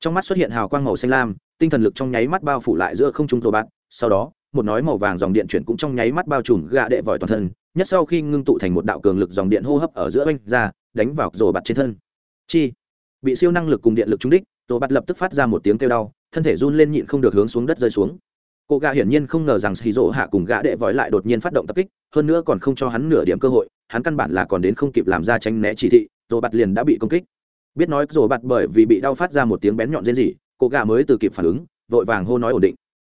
trong mắt xuất hiện hào quang màu xanh lam, tinh thần lực trong nháy mắt bao phủ lại giữa không trung tổ bạn sau đó, một nói màu vàng dòng điện chuyển cũng trong nháy mắt bao trùm gạ đệ vòi toàn thân, nhất sau khi ngưng tụ thành một đạo cường lực dòng điện hô hấp ở giữa oanh ra, đánh vào rổ bạt trên thân. Chi. Bị siêu năng lực cùng điện lực trúng đích, rổ bạt lập tức phát ra một tiếng kêu đau, thân thể run lên nhịn không được hướng xuống đất rơi xuống. Cô gạ hiển nhiên không ngờ rằng xì rỗ hạ cùng gã đệ vòi lại đột nhiên phát động tập kích, hơn nữa còn không cho hắn nửa điểm cơ hội, hắn căn bản là còn đến không kịp làm ra tránh né chỉ thị, rổ bạt liền đã bị công kích biết nói rồi bạt bởi vì bị đau phát ra một tiếng bén nhọn rên rỉ, cô gà mới từ kịp phản ứng, vội vàng hô nói ổn định.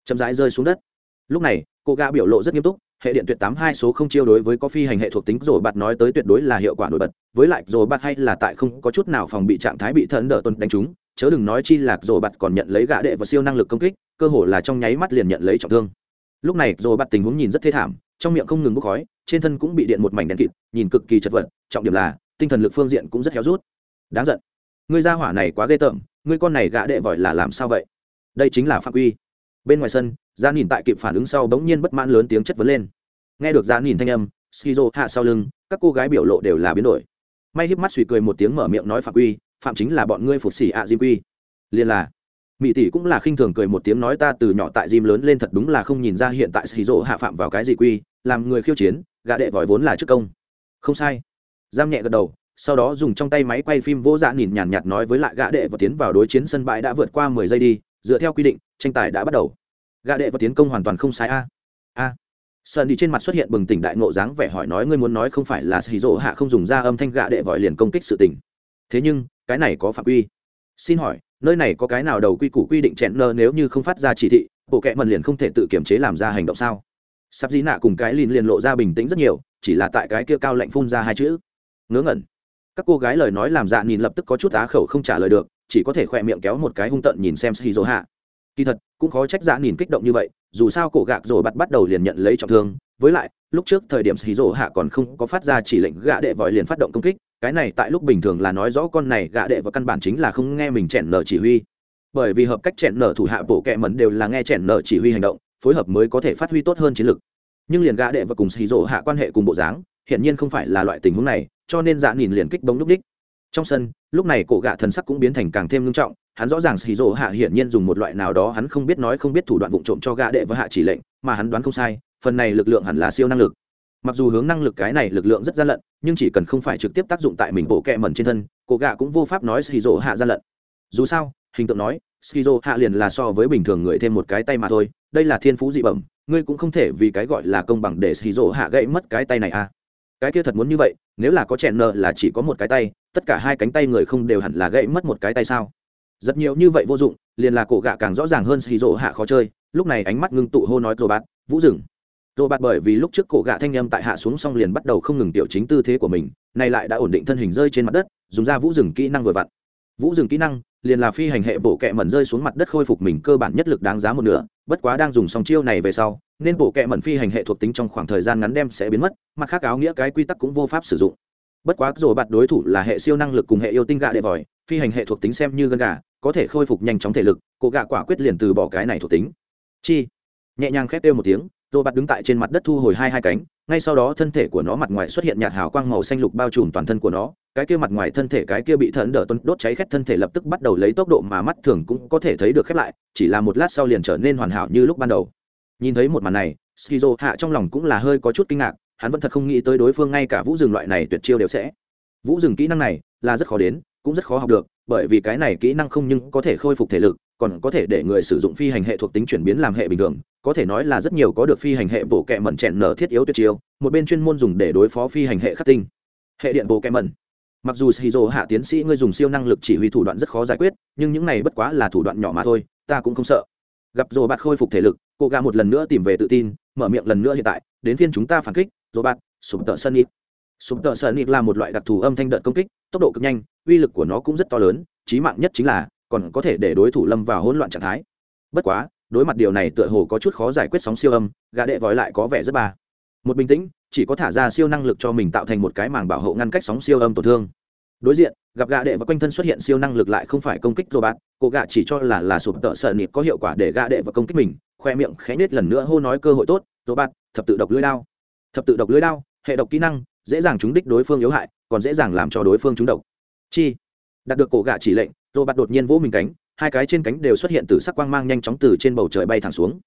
Chậm rãi rơi xuống đất. Lúc này, cô gà biểu lộ rất nghiêm túc, hệ điện tuyệt tám hai số không chiêu đối với có phi hành hệ thuộc tính rồi bạt nói tới tuyệt đối là hiệu quả nổi bật, với lại rồi bạt hay là tại không có chút nào phòng bị trạng thái bị thần đỡ tuần đánh trúng, chớ đừng nói chi lạc rồi bạt còn nhận lấy gã đệ và siêu năng lực công kích, cơ hồ là trong nháy mắt liền nhận lấy trọng thương. Lúc này rồi bạt tình huống nhìn rất thê thảm, trong miệng không ngừng bốc khói, trên thân cũng bị điện một mảnh đen kịt, nhìn cực kỳ chật vật, trọng điểm là tinh thần lực phương diện cũng rất héo rút. Đáng giận ngươi gia hỏa này quá ghê tởm, ngươi con này gã đệ vội là làm sao vậy? Đây chính là phạm quy. Bên ngoài sân gia nhìn tại kịp phản ứng sau bỗng nhiên bất mãn lớn tiếng chất vấn lên. Nghe được gia nhìn thanh âm, skizo hạ sau lưng, các cô gái biểu lộ đều là biến đổi. May híp mắt suy cười một tiếng mở miệng nói phạm quy, phạm chính là bọn ngươi phục xỉ ạ à diêm quy. Liền là mỹ tỷ cũng là khinh thường cười một tiếng nói ta từ nhỏ tại diêm lớn lên thật đúng là không nhìn ra hiện tại skizo hạ phạm vào cái gì quy, làm người khiêu chiến, gã đệ vòi vốn là chức công. Không sai. Giam nhẹ gật đầu sau đó dùng trong tay máy quay phim vô dạ nhìn nhàn nhạt nói với lại gã đệ và tiến vào đối chiến sân bãi đã vượt qua mười giây đi, dựa theo quy định, tranh tài đã bắt đầu. Gã đệ và tiến công hoàn toàn không sai a. A. Sơn đi trên mặt xuất hiện bừng tỉnh đại ngộ dáng vẻ hỏi nói ngươi muốn nói không phải là xì rỗ hạ không dùng ra âm thanh gã đệ vòi liền công kích sự tình. Thế nhưng, cái này có phạm quy. Xin hỏi, nơi này có cái nào đầu quy củ quy định chẹn nơ nếu như không phát ra chỉ thị, bộ kệ mần liền không thể tự kiểm chế làm ra hành động sao? Sắp dĩ nạ cùng cái lìn liền lộ ra bình tĩnh rất nhiều, chỉ là tại cái kia cao lạnh phun ra hai chữ. Ngớ ngẩn các cô gái lời nói làm dạ nhìn lập tức có chút á khẩu không trả lời được, chỉ có thể khỏe miệng kéo một cái hung tận nhìn xem shizu hạ kỳ thật, cũng khó trách dạ nhìn kích động như vậy, dù sao cổ gạc rồi bắt bắt đầu liền nhận lấy trọng thương, với lại, lúc trước thời điểm shizu hạ còn không có phát ra chỉ lệnh gạ đệ vòi liền phát động công kích, cái này tại lúc bình thường là nói rõ con này gạ đệ và căn bản chính là không nghe mình chèn nở chỉ huy bởi vì hợp cách chèn nở thủ hạ bộ kệ mẩn đều là nghe chèn nở chỉ huy hành động, phối hợp mới có thể phát huy tốt hơn chiến lực. nhưng liền gạ đệ và cùng shizu hạ quan hệ cùng bộ dáng hiện nhiên không phải là loại tình huống này, cho nên dạ nhìn liền kích bóng lúc đích. Trong sân, lúc này cổ gạ thần sắc cũng biến thành càng thêm nghiêm trọng, hắn rõ ràng xì rỗ hạ hiển nhiên dùng một loại nào đó hắn không biết nói không biết thủ đoạn vụ trộm cho gạ đệ và hạ chỉ lệnh, mà hắn đoán không sai, phần này lực lượng hẳn là siêu năng lực. Mặc dù hướng năng lực cái này lực lượng rất gian lận, nhưng chỉ cần không phải trực tiếp tác dụng tại mình bộ kẹ mẩn trên thân, cổ gạ cũng vô pháp nói xì rỗ hạ gian lận. Dù sao, hình tượng nói skizo hạ liền là so với bình thường người thêm một cái tay mà thôi, đây là thiên phú dị bẩm, ngươi cũng không thể vì cái gọi là công bằng để skizo hạ gãy mất cái tay này à cái kia thật muốn như vậy, nếu là có chèn nợ là chỉ có một cái tay, tất cả hai cánh tay người không đều hẳn là gãy mất một cái tay sao? Rất nhiều như vậy vô dụng, liền là cổ gạ càng rõ ràng hơn xì rỗ hạ khó chơi, lúc này ánh mắt ngưng tụ hô nói rồi bạt vũ rừng rồi bạt bởi vì lúc trước cổ gạ thanh â m tại hạ xuống xong liền bắt đầu không ngừng tiểu chính tư thế của mình nay lại đã ổn định thân hình rơi trên mặt đất, dùng ra vũ rừng kỹ năng vừa vặn. Vũ rừng kỹ năng liền là phi hành hệ bộ kẹ mẩn rơi xuống mặt đất khôi phục mình cơ bản nhất lực đáng giá một nửa, bất quá đang dùng xong chiêu này về sau, nên bộ kẹ mẩn phi hành hệ thuộc tính trong khoảng thời gian ngắn đem sẽ biến mất, mặt khác áo nghĩa cái quy tắc cũng vô pháp sử dụng. Bất quá rồi bạt đối thủ là hệ siêu năng lực cùng hệ yêu tinh gạ đệ vòi, phi hành hệ thuộc tính xem như gân gà, có thể khôi phục nhanh chóng thể lực, cổ gạ quả quyết liền từ bỏ cái này thuộc tính. Chi? Nhẹ nhàng khét kêu một tiếng rồi bạt đứng tại trên mặt đất thu hồi hai hai cánh, ngay sau đó thân thể của nó mặt ngoài xuất hiện nhạt hào quang màu xanh lục bao trùm toàn thân của nó cái kia mặt ngoài thân thể cái kia bị thần đỡ tuân đốt cháy khét thân thể lập tức bắt đầu lấy tốc độ mà mắt thường cũng có thể thấy được khép lại, chỉ là một lát sau liền trở nên hoàn hảo như lúc ban đầu. Nhìn thấy một màn này, skizo hạ trong lòng cũng là hơi có chút kinh ngạc, hắn vẫn thật không nghĩ tới đối phương ngay cả vũ rừng loại này tuyệt chiêu đều sẽ. Vũ rừng kỹ năng này là rất khó đến, cũng rất khó học được, bởi vì cái này kỹ năng không nhưng có thể khôi phục thể lực, còn có thể để người sử dụng phi hành hệ thuộc tính chuyển biến làm hệ bình thường, có thể nói là rất nhiều có được phi hành hệ bổ kẹ mẩn chèn nở thiết yếu tuyệt chiêu, một bên chuyên môn dùng để đối phó phi hành hệ khắc tinh. Hệ điện bổ kẹ mẩn mặc dù shizu hạ tiến sĩ ngươi dùng siêu năng lực chỉ huy thủ đoạn rất khó giải quyết, nhưng những này bất quá là thủ đoạn nhỏ mà thôi, ta cũng không sợ. Gặp rồi bạn khôi phục thể lực, cô gà một lần nữa tìm về tự tin, mở miệng lần nữa hiện tại, đến phiên chúng ta phản kích rồi bạn sụp tợ sân ít sụp tợ sân ít là một loại đặc thù âm thanh đợt công kích, tốc độ cực nhanh, uy lực của nó cũng rất to lớn trí mạng nhất chính là, còn có thể để đối thủ lâm vào hỗn loạn trạng thái. Bất quá, đối mặt điều này tựa hồ có chút khó giải quyết sóng siêu âm gà đệ vói lại có vẻ rất bà một bình tĩnh chỉ có thả ra siêu năng lực cho mình tạo thành một cái màng bảo hộ ngăn cách sóng siêu âm tổn thương. Đối diện, gặp gạ đệ và quanh thân xuất hiện siêu năng lực lại không phải công kích rồi bạn cô gạ chỉ cho là là sụp tợ sợ nịp có hiệu quả để gạ đệ và công kích mình, khoe miệng khẽ nết lần nữa hô nói cơ hội tốt rồi bạn thập tự độc lưỡi đao. Thập tự độc lưỡi đao, hệ độc kỹ năng, dễ dàng trúng đích đối phương yếu hại, còn dễ dàng làm cho đối phương trúng độc. Chi, đạt được cổ gạ chỉ lệnh rồi bạn đột nhiên vỗ mình cánh, hai cái trên cánh đều xuất hiện từ sắc quang mang nhanh chóng từ trên bầu trời bay thẳng xuống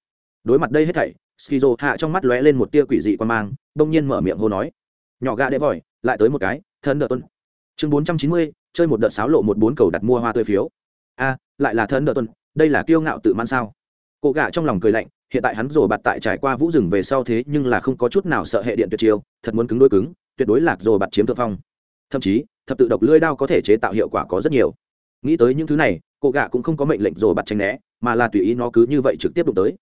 đối mặt đây hết thảy, skizo hạ trong mắt lóe lên một tia quỷ dị quan mang đông nhiên mở miệng hô nói. Nhỏ gà đệ vòi, lại tới một cái thân đợt tuân chương bốn trăm chín mươi, chơi một đợt sáo lộ một bốn cầu đặt mua hoa tươi phiếu. A, lại là thân đợt tuân đây là kiêu ngạo tự man sao? Cụ gà trong lòng cười lạnh, hiện tại hắn rồ bạt tại trải qua vũ rừng về sau thế nhưng là không có chút nào sợ hệ điện tuyệt chiêu, thật muốn cứng đối cứng, tuyệt đối lạc rồ bạt chiếm thượng phong. Thậm chí, thập tự độc lưỡi đao có thể chế tạo hiệu quả có rất nhiều. Nghĩ tới những thứ này cụ gà cũng không có mệnh lệnh rồ bạt tránh né, mà là tùy ý nó cứ như vậy trực tiếp đụng tới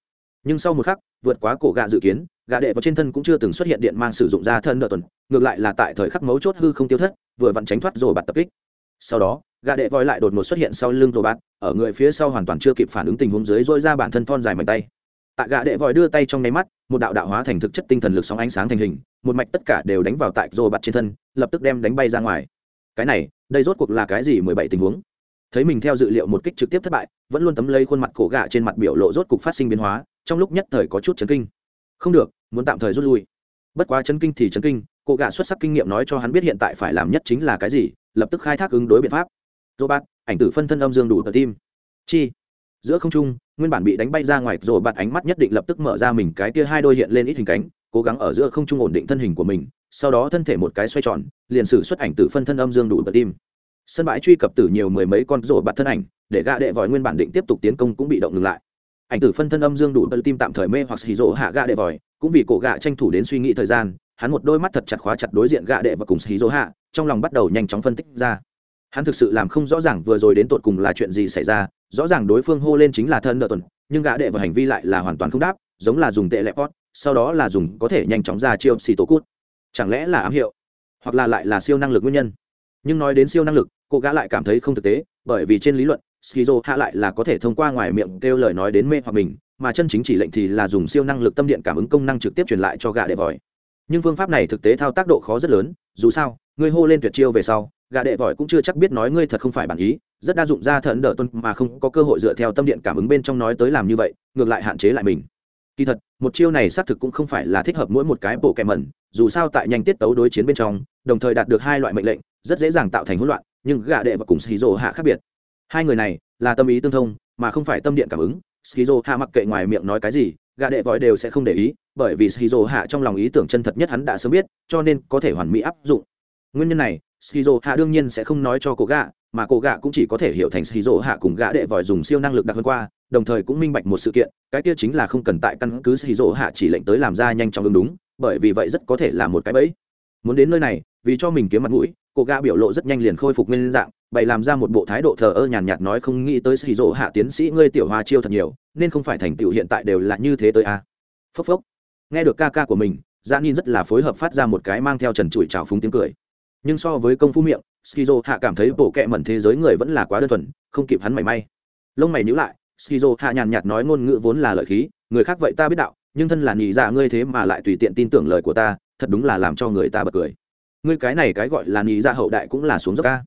nhưng sau một khắc, vượt quá cổ gạ dự kiến, gạ đệ vào trên thân cũng chưa từng xuất hiện điện mang sử dụng ra thân nợ tuần, ngược lại là tại thời khắc mấu chốt hư không tiêu thất, vừa vặn tránh thoát rồi bạt tập kích. Sau đó, gạ đệ voi lại đột ngột xuất hiện sau lưng rồi bạt, ở người phía sau hoàn toàn chưa kịp phản ứng tình huống dưới dỗi ra bản thân thon dài mạnh tay. Tại gạ đệ vòi đưa tay trong nháy mắt, một đạo đạo hóa thành thực chất tinh thần lực sóng ánh sáng thành hình, một mạch tất cả đều đánh vào tại rồi bạt trên thân, lập tức đem đánh bay ra ngoài. Cái này, đây rốt cuộc là cái gì mười bảy tình huống? Thấy mình theo dự liệu một kích trực tiếp thất bại, vẫn luôn tấm lấy khuôn mặt cổ gạ trên mặt biểu lộ rốt cục phát sinh biến hóa trong lúc nhất thời có chút chấn kinh. Không được, muốn tạm thời rút lui. Bất quá chấn kinh thì chấn kinh, cô gạ xuất sắc kinh nghiệm nói cho hắn biết hiện tại phải làm nhất chính là cái gì, lập tức khai thác ứng đối biện pháp. Dô ảnh tử phân thân âm dương đủ tờ tim. Chi? Giữa không trung, nguyên bản bị đánh bay ra ngoài rồi bạt ánh mắt nhất định lập tức mở ra mình cái kia hai đôi hiện lên ít hình cánh, cố gắng ở giữa không trung ổn định thân hình của mình, sau đó thân thể một cái xoay tròn, liền sử xuất ảnh tử phân thân âm dương đủ tờ tim. Sân bãi truy cập từ nhiều mười mấy con rổ bạt thân ảnh, để gạ đệ vòi nguyên bản định tiếp tục tiến công cũng bị động ngừng lại ảnh tử phân thân âm dương đủ bật tim tạm thời mê hoặc xì rỗ hạ gạ đệ vòi, cũng vì cổ gạ tranh thủ đến suy nghĩ thời gian, hắn một đôi mắt thật chặt khóa chặt đối diện gạ đệ và cùng xì rỗ hạ, trong lòng bắt đầu nhanh chóng phân tích ra. Hắn thực sự làm không rõ ràng vừa rồi đến tột cùng là chuyện gì xảy ra, rõ ràng đối phương hô lên chính là thân nợ tuần, nhưng gã đệ và hành vi lại là hoàn toàn không đáp, giống là dùng tệ lẹp pot sau đó là dùng có thể nhanh chóng ra chiêu xì tổ cút. Chẳng lẽ là ám hiệu, hoặc là lại là siêu năng lực nguyên nhân? Nhưng nói đến siêu năng lực cô gã lại cảm thấy không thực tế, bởi vì trên lý luận skizo hạ lại là có thể thông qua ngoài miệng kêu lời nói đến mê hoặc mình, mà chân chính chỉ lệnh thì là dùng siêu năng lực tâm điện cảm ứng công năng trực tiếp truyền lại cho gã đệ vòi. Nhưng phương pháp này thực tế thao tác độ khó rất lớn, dù sao, ngươi hô lên tuyệt chiêu về sau gã đệ vòi cũng chưa chắc biết nói ngươi thật không phải bản ý, rất đa dụng ra thần đỡ tuân mà không có cơ hội dựa theo tâm điện cảm ứng bên trong nói tới làm như vậy, ngược lại hạn chế lại mình. Kỳ thật, một chiêu này xác thực cũng không phải là thích hợp mỗi một cái bộ kẹm mẩn, dù sao tại nhanh tiết tấu đối chiến bên trong, đồng thời đạt được hai loại mệnh lệnh, rất dễ dàng tạo thành hỗn loạn, nhưng gã đệ và cùng shizu hạ khác biệt hai người này là tâm ý tương thông, mà không phải tâm điện cảm ứng. Skizo hạ mặc kệ ngoài miệng nói cái gì, gã đệ vội đều sẽ không để ý, bởi vì skizo hạ trong lòng ý tưởng chân thật nhất hắn đã sớm biết, cho nên có thể hoàn mỹ áp dụng. Nguyên nhân này skizo hạ đương nhiên sẽ không nói cho cô gã, mà cô gã cũng chỉ có thể hiểu thành skizo hạ cùng gã đệ vội dùng siêu năng lực đặc hơn qua, đồng thời cũng minh bạch một sự kiện, cái kia chính là không cần tại căn cứ skizo hạ chỉ lệnh tới làm ra nhanh chóng ứng đúng, bởi vì vậy rất có thể là một cái bẫy. Muốn đến nơi này, vì cho mình kiếm mặt mũi cô gã biểu lộ rất nhanh liền khôi phục nguyên dạng bày làm ra một bộ thái độ thờ ơ nhàn nhạt nói không nghĩ tới xì rỗ hạ tiến sĩ ngươi tiểu hoa chiêu thật nhiều, nên không phải thành tựu hiện tại đều là như thế tới a à. phốc phốc. Nghe được ca ca của mình gia ninh rất là phối hợp phát ra một cái mang theo trần trụi trào phúng tiếng cười. Nhưng so với công phu miệng skizo hạ cảm thấy bộ kệ mẩn thế giới người vẫn là quá đơn thuần, không kịp hắn mảy may. Lông mày nhíu lại skizo hạ nhàn nhạt nói ngôn ngữ vốn là lợi khí, người khác vậy ta biết đạo, nhưng thân là nhị dạ ngươi thế mà lại tùy tiện tin tưởng lời của ta, thật đúng là làm cho người ta bật cười. Ngươi cái này cái gọi là nhị dạ hậu đại cũng là xuống dốc ca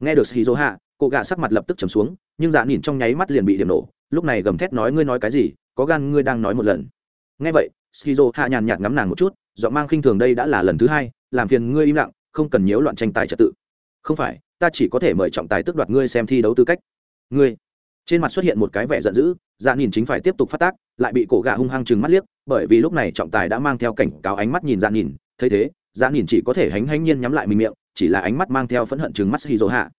nghe được shizu hạ, cô gạ sắc mặt lập tức trầm xuống, nhưng dạ nhìn trong nháy mắt liền bị điểm nổ, lúc này gầm thét nói, ngươi nói cái gì? Có gan ngươi đang nói một lần. Nghe vậy shizu hạ nhàn nhạt ngắm nàng một chút, giọng mang khinh thường đây đã là lần thứ hai, làm phiền ngươi im lặng, không cần nhiễu loạn tranh tài trật tự. Không phải, ta chỉ có thể mời trọng tài tước đoạt ngươi xem thi đấu tư cách. Ngươi? Trên mặt xuất hiện một cái vẻ giận dữ dạ nhìn chính phải tiếp tục phát tác, lại bị cổ gạ hung hăng chừng mắt liếc, bởi vì lúc này trọng tài đã mang theo cảnh cáo ánh mắt nhìn dạ nhìn, thấy thế dạ nhìn chỉ có thể hánh hánh nhiên nhắm lại mình miệng chỉ là ánh mắt mang theo phẫn hận chừng mắt shizu hạ.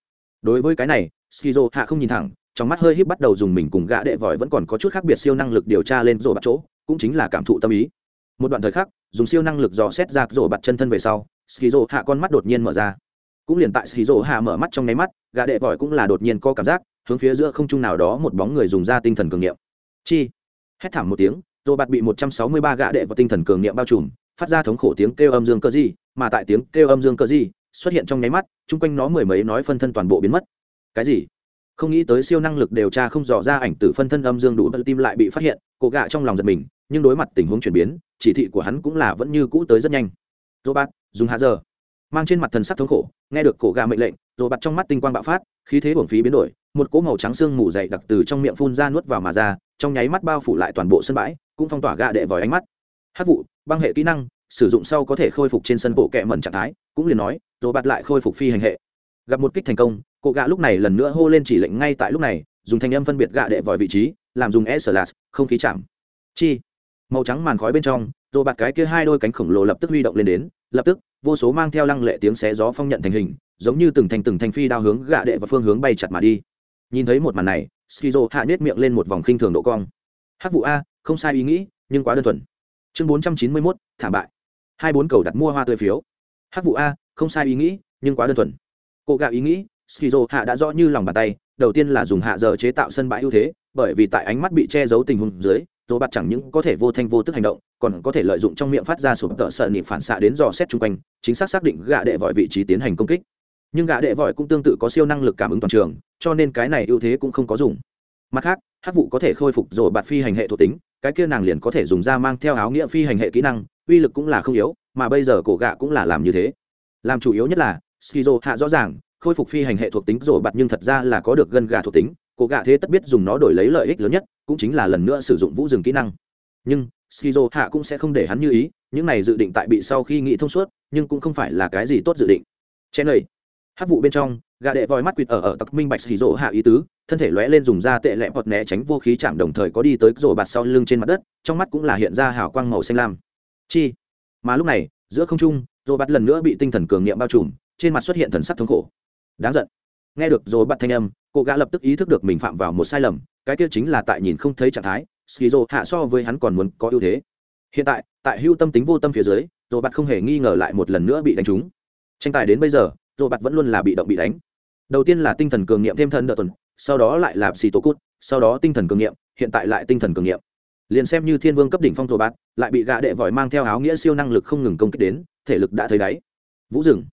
Đối với cái này shizu hạ không nhìn thẳng, trong mắt hơi híp bắt đầu dùng mình cùng gã đệ vòi vẫn còn có chút khác biệt siêu năng lực điều tra lên rồi bạt chỗ, cũng chính là cảm thụ tâm ý. Một đoạn thời khắc, dùng siêu năng lực dò xét ra rổ bạt chân thân về sau, skizo hạ con mắt đột nhiên mở ra. Cũng liền tại skizo hạ mở mắt trong nháy mắt, gã đệ vòi cũng là đột nhiên có cảm giác, hướng phía giữa không trung nào đó một bóng người dùng ra tinh thần cường niệm. Chi! Hét thảm một tiếng, rổ bạt bị một trăm sáu mươi ba gã đệ vào tinh thần cường niệm bao trùm, phát ra thống khổ tiếng kêu âm dương cơ gì mà tại tiếng kêu âm dương cơ gì xuất hiện trong nháy mắt, chung quanh nó mười mấy nói phân thân toàn bộ biến mất. Cái gì? Không nghĩ tới siêu năng lực điều tra không dò ra ảnh tử phân thân âm dương đủ bật tim lại bị phát hiện, cổ gạ trong lòng giật mình, nhưng đối mặt tình huống chuyển biến, chỉ thị của hắn cũng là vẫn như cũ tới rất nhanh. Robert, dùng hạ giờ. Mang trên mặt thần sắc thống khổ, nghe được cổ gà mệnh lệnh rồi bật trong mắt tinh quang bạo phát, khí thế hưởng phí biến đổi, một cỗ màu trắng xương mù dày đặc từ trong miệng phun ra nuốt vào mà ra, trong nháy mắt bao phủ lại toàn bộ sân bãi, cũng phong tỏa gã đệ vòi ánh mắt. Hát vụ, băng hệ kỹ năng sử dụng sau có thể khôi phục trên sân bộ kẹ mẩn trạng thái, cũng liền nói rồi bạt lại khôi phục phi hành hệ. Gặp một kích thành công cụ gạ lúc này lần nữa hô lên chỉ lệnh ngay tại lúc này, dùng thanh âm phân biệt gạ đệ vòi vị trí, làm dùng s lạt không khí chạm. Chi. Màu trắng màn khói bên trong rồi bạt cái kia hai đôi cánh khổng lồ lập tức huy động lên đến, lập tức, vô số mang theo lăng lệ tiếng xé gió phong nhận thành hình, giống như từng thành từng thành phi đao hướng gạ đệ và phương hướng bay chặt mà đi. Nhìn thấy một màn này, skizo hạ nết miệng lên một vòng khinh thường độ cong. Hắc vụ a, không sai ý nghĩ, nhưng quá đơn thuần. Chương bốn trăm chín mươi mốt, thảm bại hai bốn cầu đặt mua hoa tươi phiếu. Hắc vụ a, không sai ý nghĩ, nhưng quá đơn thuần. Cụ gạ ý nghĩ, skizo hạ đã rõ như lòng bàn tay, đầu tiên là dùng hạ giờ chế tạo sân bãi ưu thế, bởi vì tại ánh mắt bị che giấu tình huống dưới dồ bạt chẳng những có thể vô thanh vô tức hành động, còn có thể lợi dụng trong miệng phát ra sụp tợ sợ nịp phản xạ đến dò xét chung quanh, chính xác xác định gạ đệ vội vị trí tiến hành công kích. Nhưng gạ đệ vội cũng tương tự có siêu năng lực cảm ứng toàn trường, cho nên cái này ưu thế cũng không có dùng. Mặt khác, hát vụ có thể khôi phục rồi bạt phi hành hệ thuộc tính, cái kia nàng liền có thể dùng ra mang theo áo nghĩa phi hành hệ kỹ năng uy lực cũng là không yếu, mà bây giờ cổ gạ cũng là làm như thế. Làm chủ yếu nhất là, skizo hạ rõ ràng, khôi phục phi hành hệ thuộc tính rổ bạt nhưng thật ra là có được gân gà thuộc tính, cổ gạ thế tất biết dùng nó đổi lấy lợi ích lớn nhất, cũng chính là lần nữa sử dụng vũ rừng kỹ năng. Nhưng, skizo hạ cũng sẽ không để hắn như ý, những này dự định tại bị sau khi nghĩ thông suốt, nhưng cũng không phải là cái gì tốt dự định. Chen lầy hát vụ bên trong gà đệ vòi mắt quỵt ở ở tặc minh bạch skizo hạ ý tứ, thân thể lóe lên dùng da tệ lẹ hoặc né tránh vô khí chạm đồng thời có đi tới rổ bạt sau lưng trên mặt đất, trong mắt cũng là hiện ra hào quang màu xanh lam chi? Mà lúc này, giữa không trung rồi bạt lần nữa bị tinh thần cường niệm bao trùm, trên mặt xuất hiện thần sắc thống khổ. Đáng giận. Nghe được rồi bạt thanh âm, cô gã lập tức ý thức được mình phạm vào một sai lầm, cái kia chính là tại nhìn không thấy trạng thái skizo hạ so với hắn còn muốn có ưu thế. Hiện tại tại hưu tâm tính vô tâm phía dưới rồi bạt không hề nghi ngờ lại một lần nữa bị đánh trúng. Tranh tài đến bây giờ rồi bạt vẫn luôn là bị động bị đánh. Đầu tiên là tinh thần cường nghiệm thêm thần đợt tuần, sau đó lại là xì tổ cút sau đó tinh thần cường nghiệm hiện tại lại tinh thần cường nghiệm liền xem như thiên vương cấp đỉnh phong rồi bạt, lại bị gạ đệ vòi mang theo áo nghĩa siêu năng lực không ngừng công kích đến, thể lực đã thấy đáy. Vũ rừng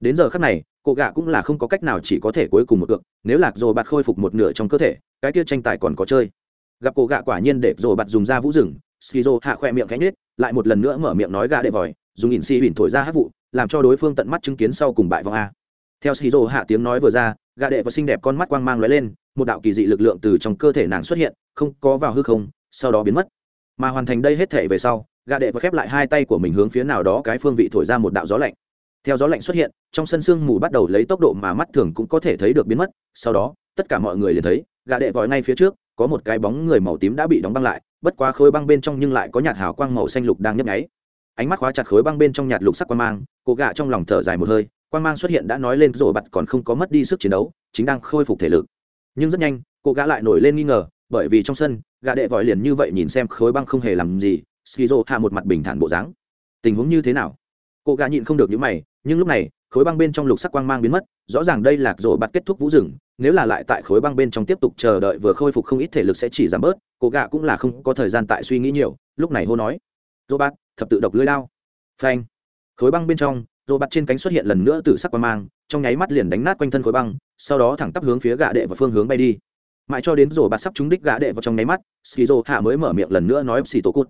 đến giờ khắc này cô gạ cũng là không có cách nào chỉ có thể cuối cùng một cược nếu lạc rồi bạt khôi phục một nửa trong cơ thể, cái kia tranh tài còn có chơi. Gặp cô gạ quả nhiên để rồi bạt dùng ra vũ rừng skizo hạ khoe miệng cánh nết lại một lần nữa mở miệng nói gạ đệ vòi, dùng ỉn xi thổi ra hát vụ, làm cho đối phương tận mắt chứng kiến sau cùng bại vòng a. Theo skizo hạ tiếng nói vừa ra gạ đệ và xinh đẹp con mắt quang mang lóe lên, một đạo kỳ dị lực lượng từ trong cơ thể nàng xuất hiện, không có vào hư không sau đó biến mất. Mà hoàn thành đây hết thể về sau gà đệ và khép lại hai tay của mình hướng phía nào đó cái phương vị thổi ra một đạo gió lạnh. Theo gió lạnh xuất hiện, trong sân sương mù bắt đầu lấy tốc độ mà mắt thường cũng có thể thấy được biến mất. Sau đó, tất cả mọi người liền thấy gà đệ vòi ngay phía trước, có một cái bóng người màu tím đã bị đóng băng lại, bất quá khối băng bên trong nhưng lại có nhạt hào quang màu xanh lục đang nhấp nháy. Ánh mắt khóa chặt khối băng bên trong nhạt lục sắc quang mang, cô gạ trong lòng thở dài một hơi, quang mang xuất hiện đã nói lên rổ bặt còn không có mất đi sức chiến đấu, chính đang khôi phục thể lực. Nhưng rất nhanh, cô gã lại nổi lên nghi ngờ bởi vì trong sân, gã đệ vòi liền như vậy nhìn xem khối băng không hề làm gì, skizo hạ một mặt bình thản bộ dáng. Tình huống như thế nào? Cô gã nhịn không được những mày, nhưng lúc này, khối băng bên trong lục sắc quang mang biến mất, rõ ràng đây là rổ bạt kết thúc vũ rừng, nếu là lại tại khối băng bên trong tiếp tục chờ đợi vừa khôi phục không ít thể lực sẽ chỉ giảm bớt, cô gã cũng là không có thời gian tại suy nghĩ nhiều, lúc này hô nói, rổ bạt, thập tự độc lưỡi lao phanh. Khối băng bên trong, rổ bạt trên cánh xuất hiện lần nữa từ sắc quang mang, trong nháy mắt liền đánh nát quanh thân khối băng, sau đó thẳng tắp hướng phía gã đệ và phương hướng bay đi mãi cho đến rổ bạt sắp trúng đích gã đệ vào trong nháy mắt, skizo hạ mới mở miệng lần nữa nói xì tổ cút.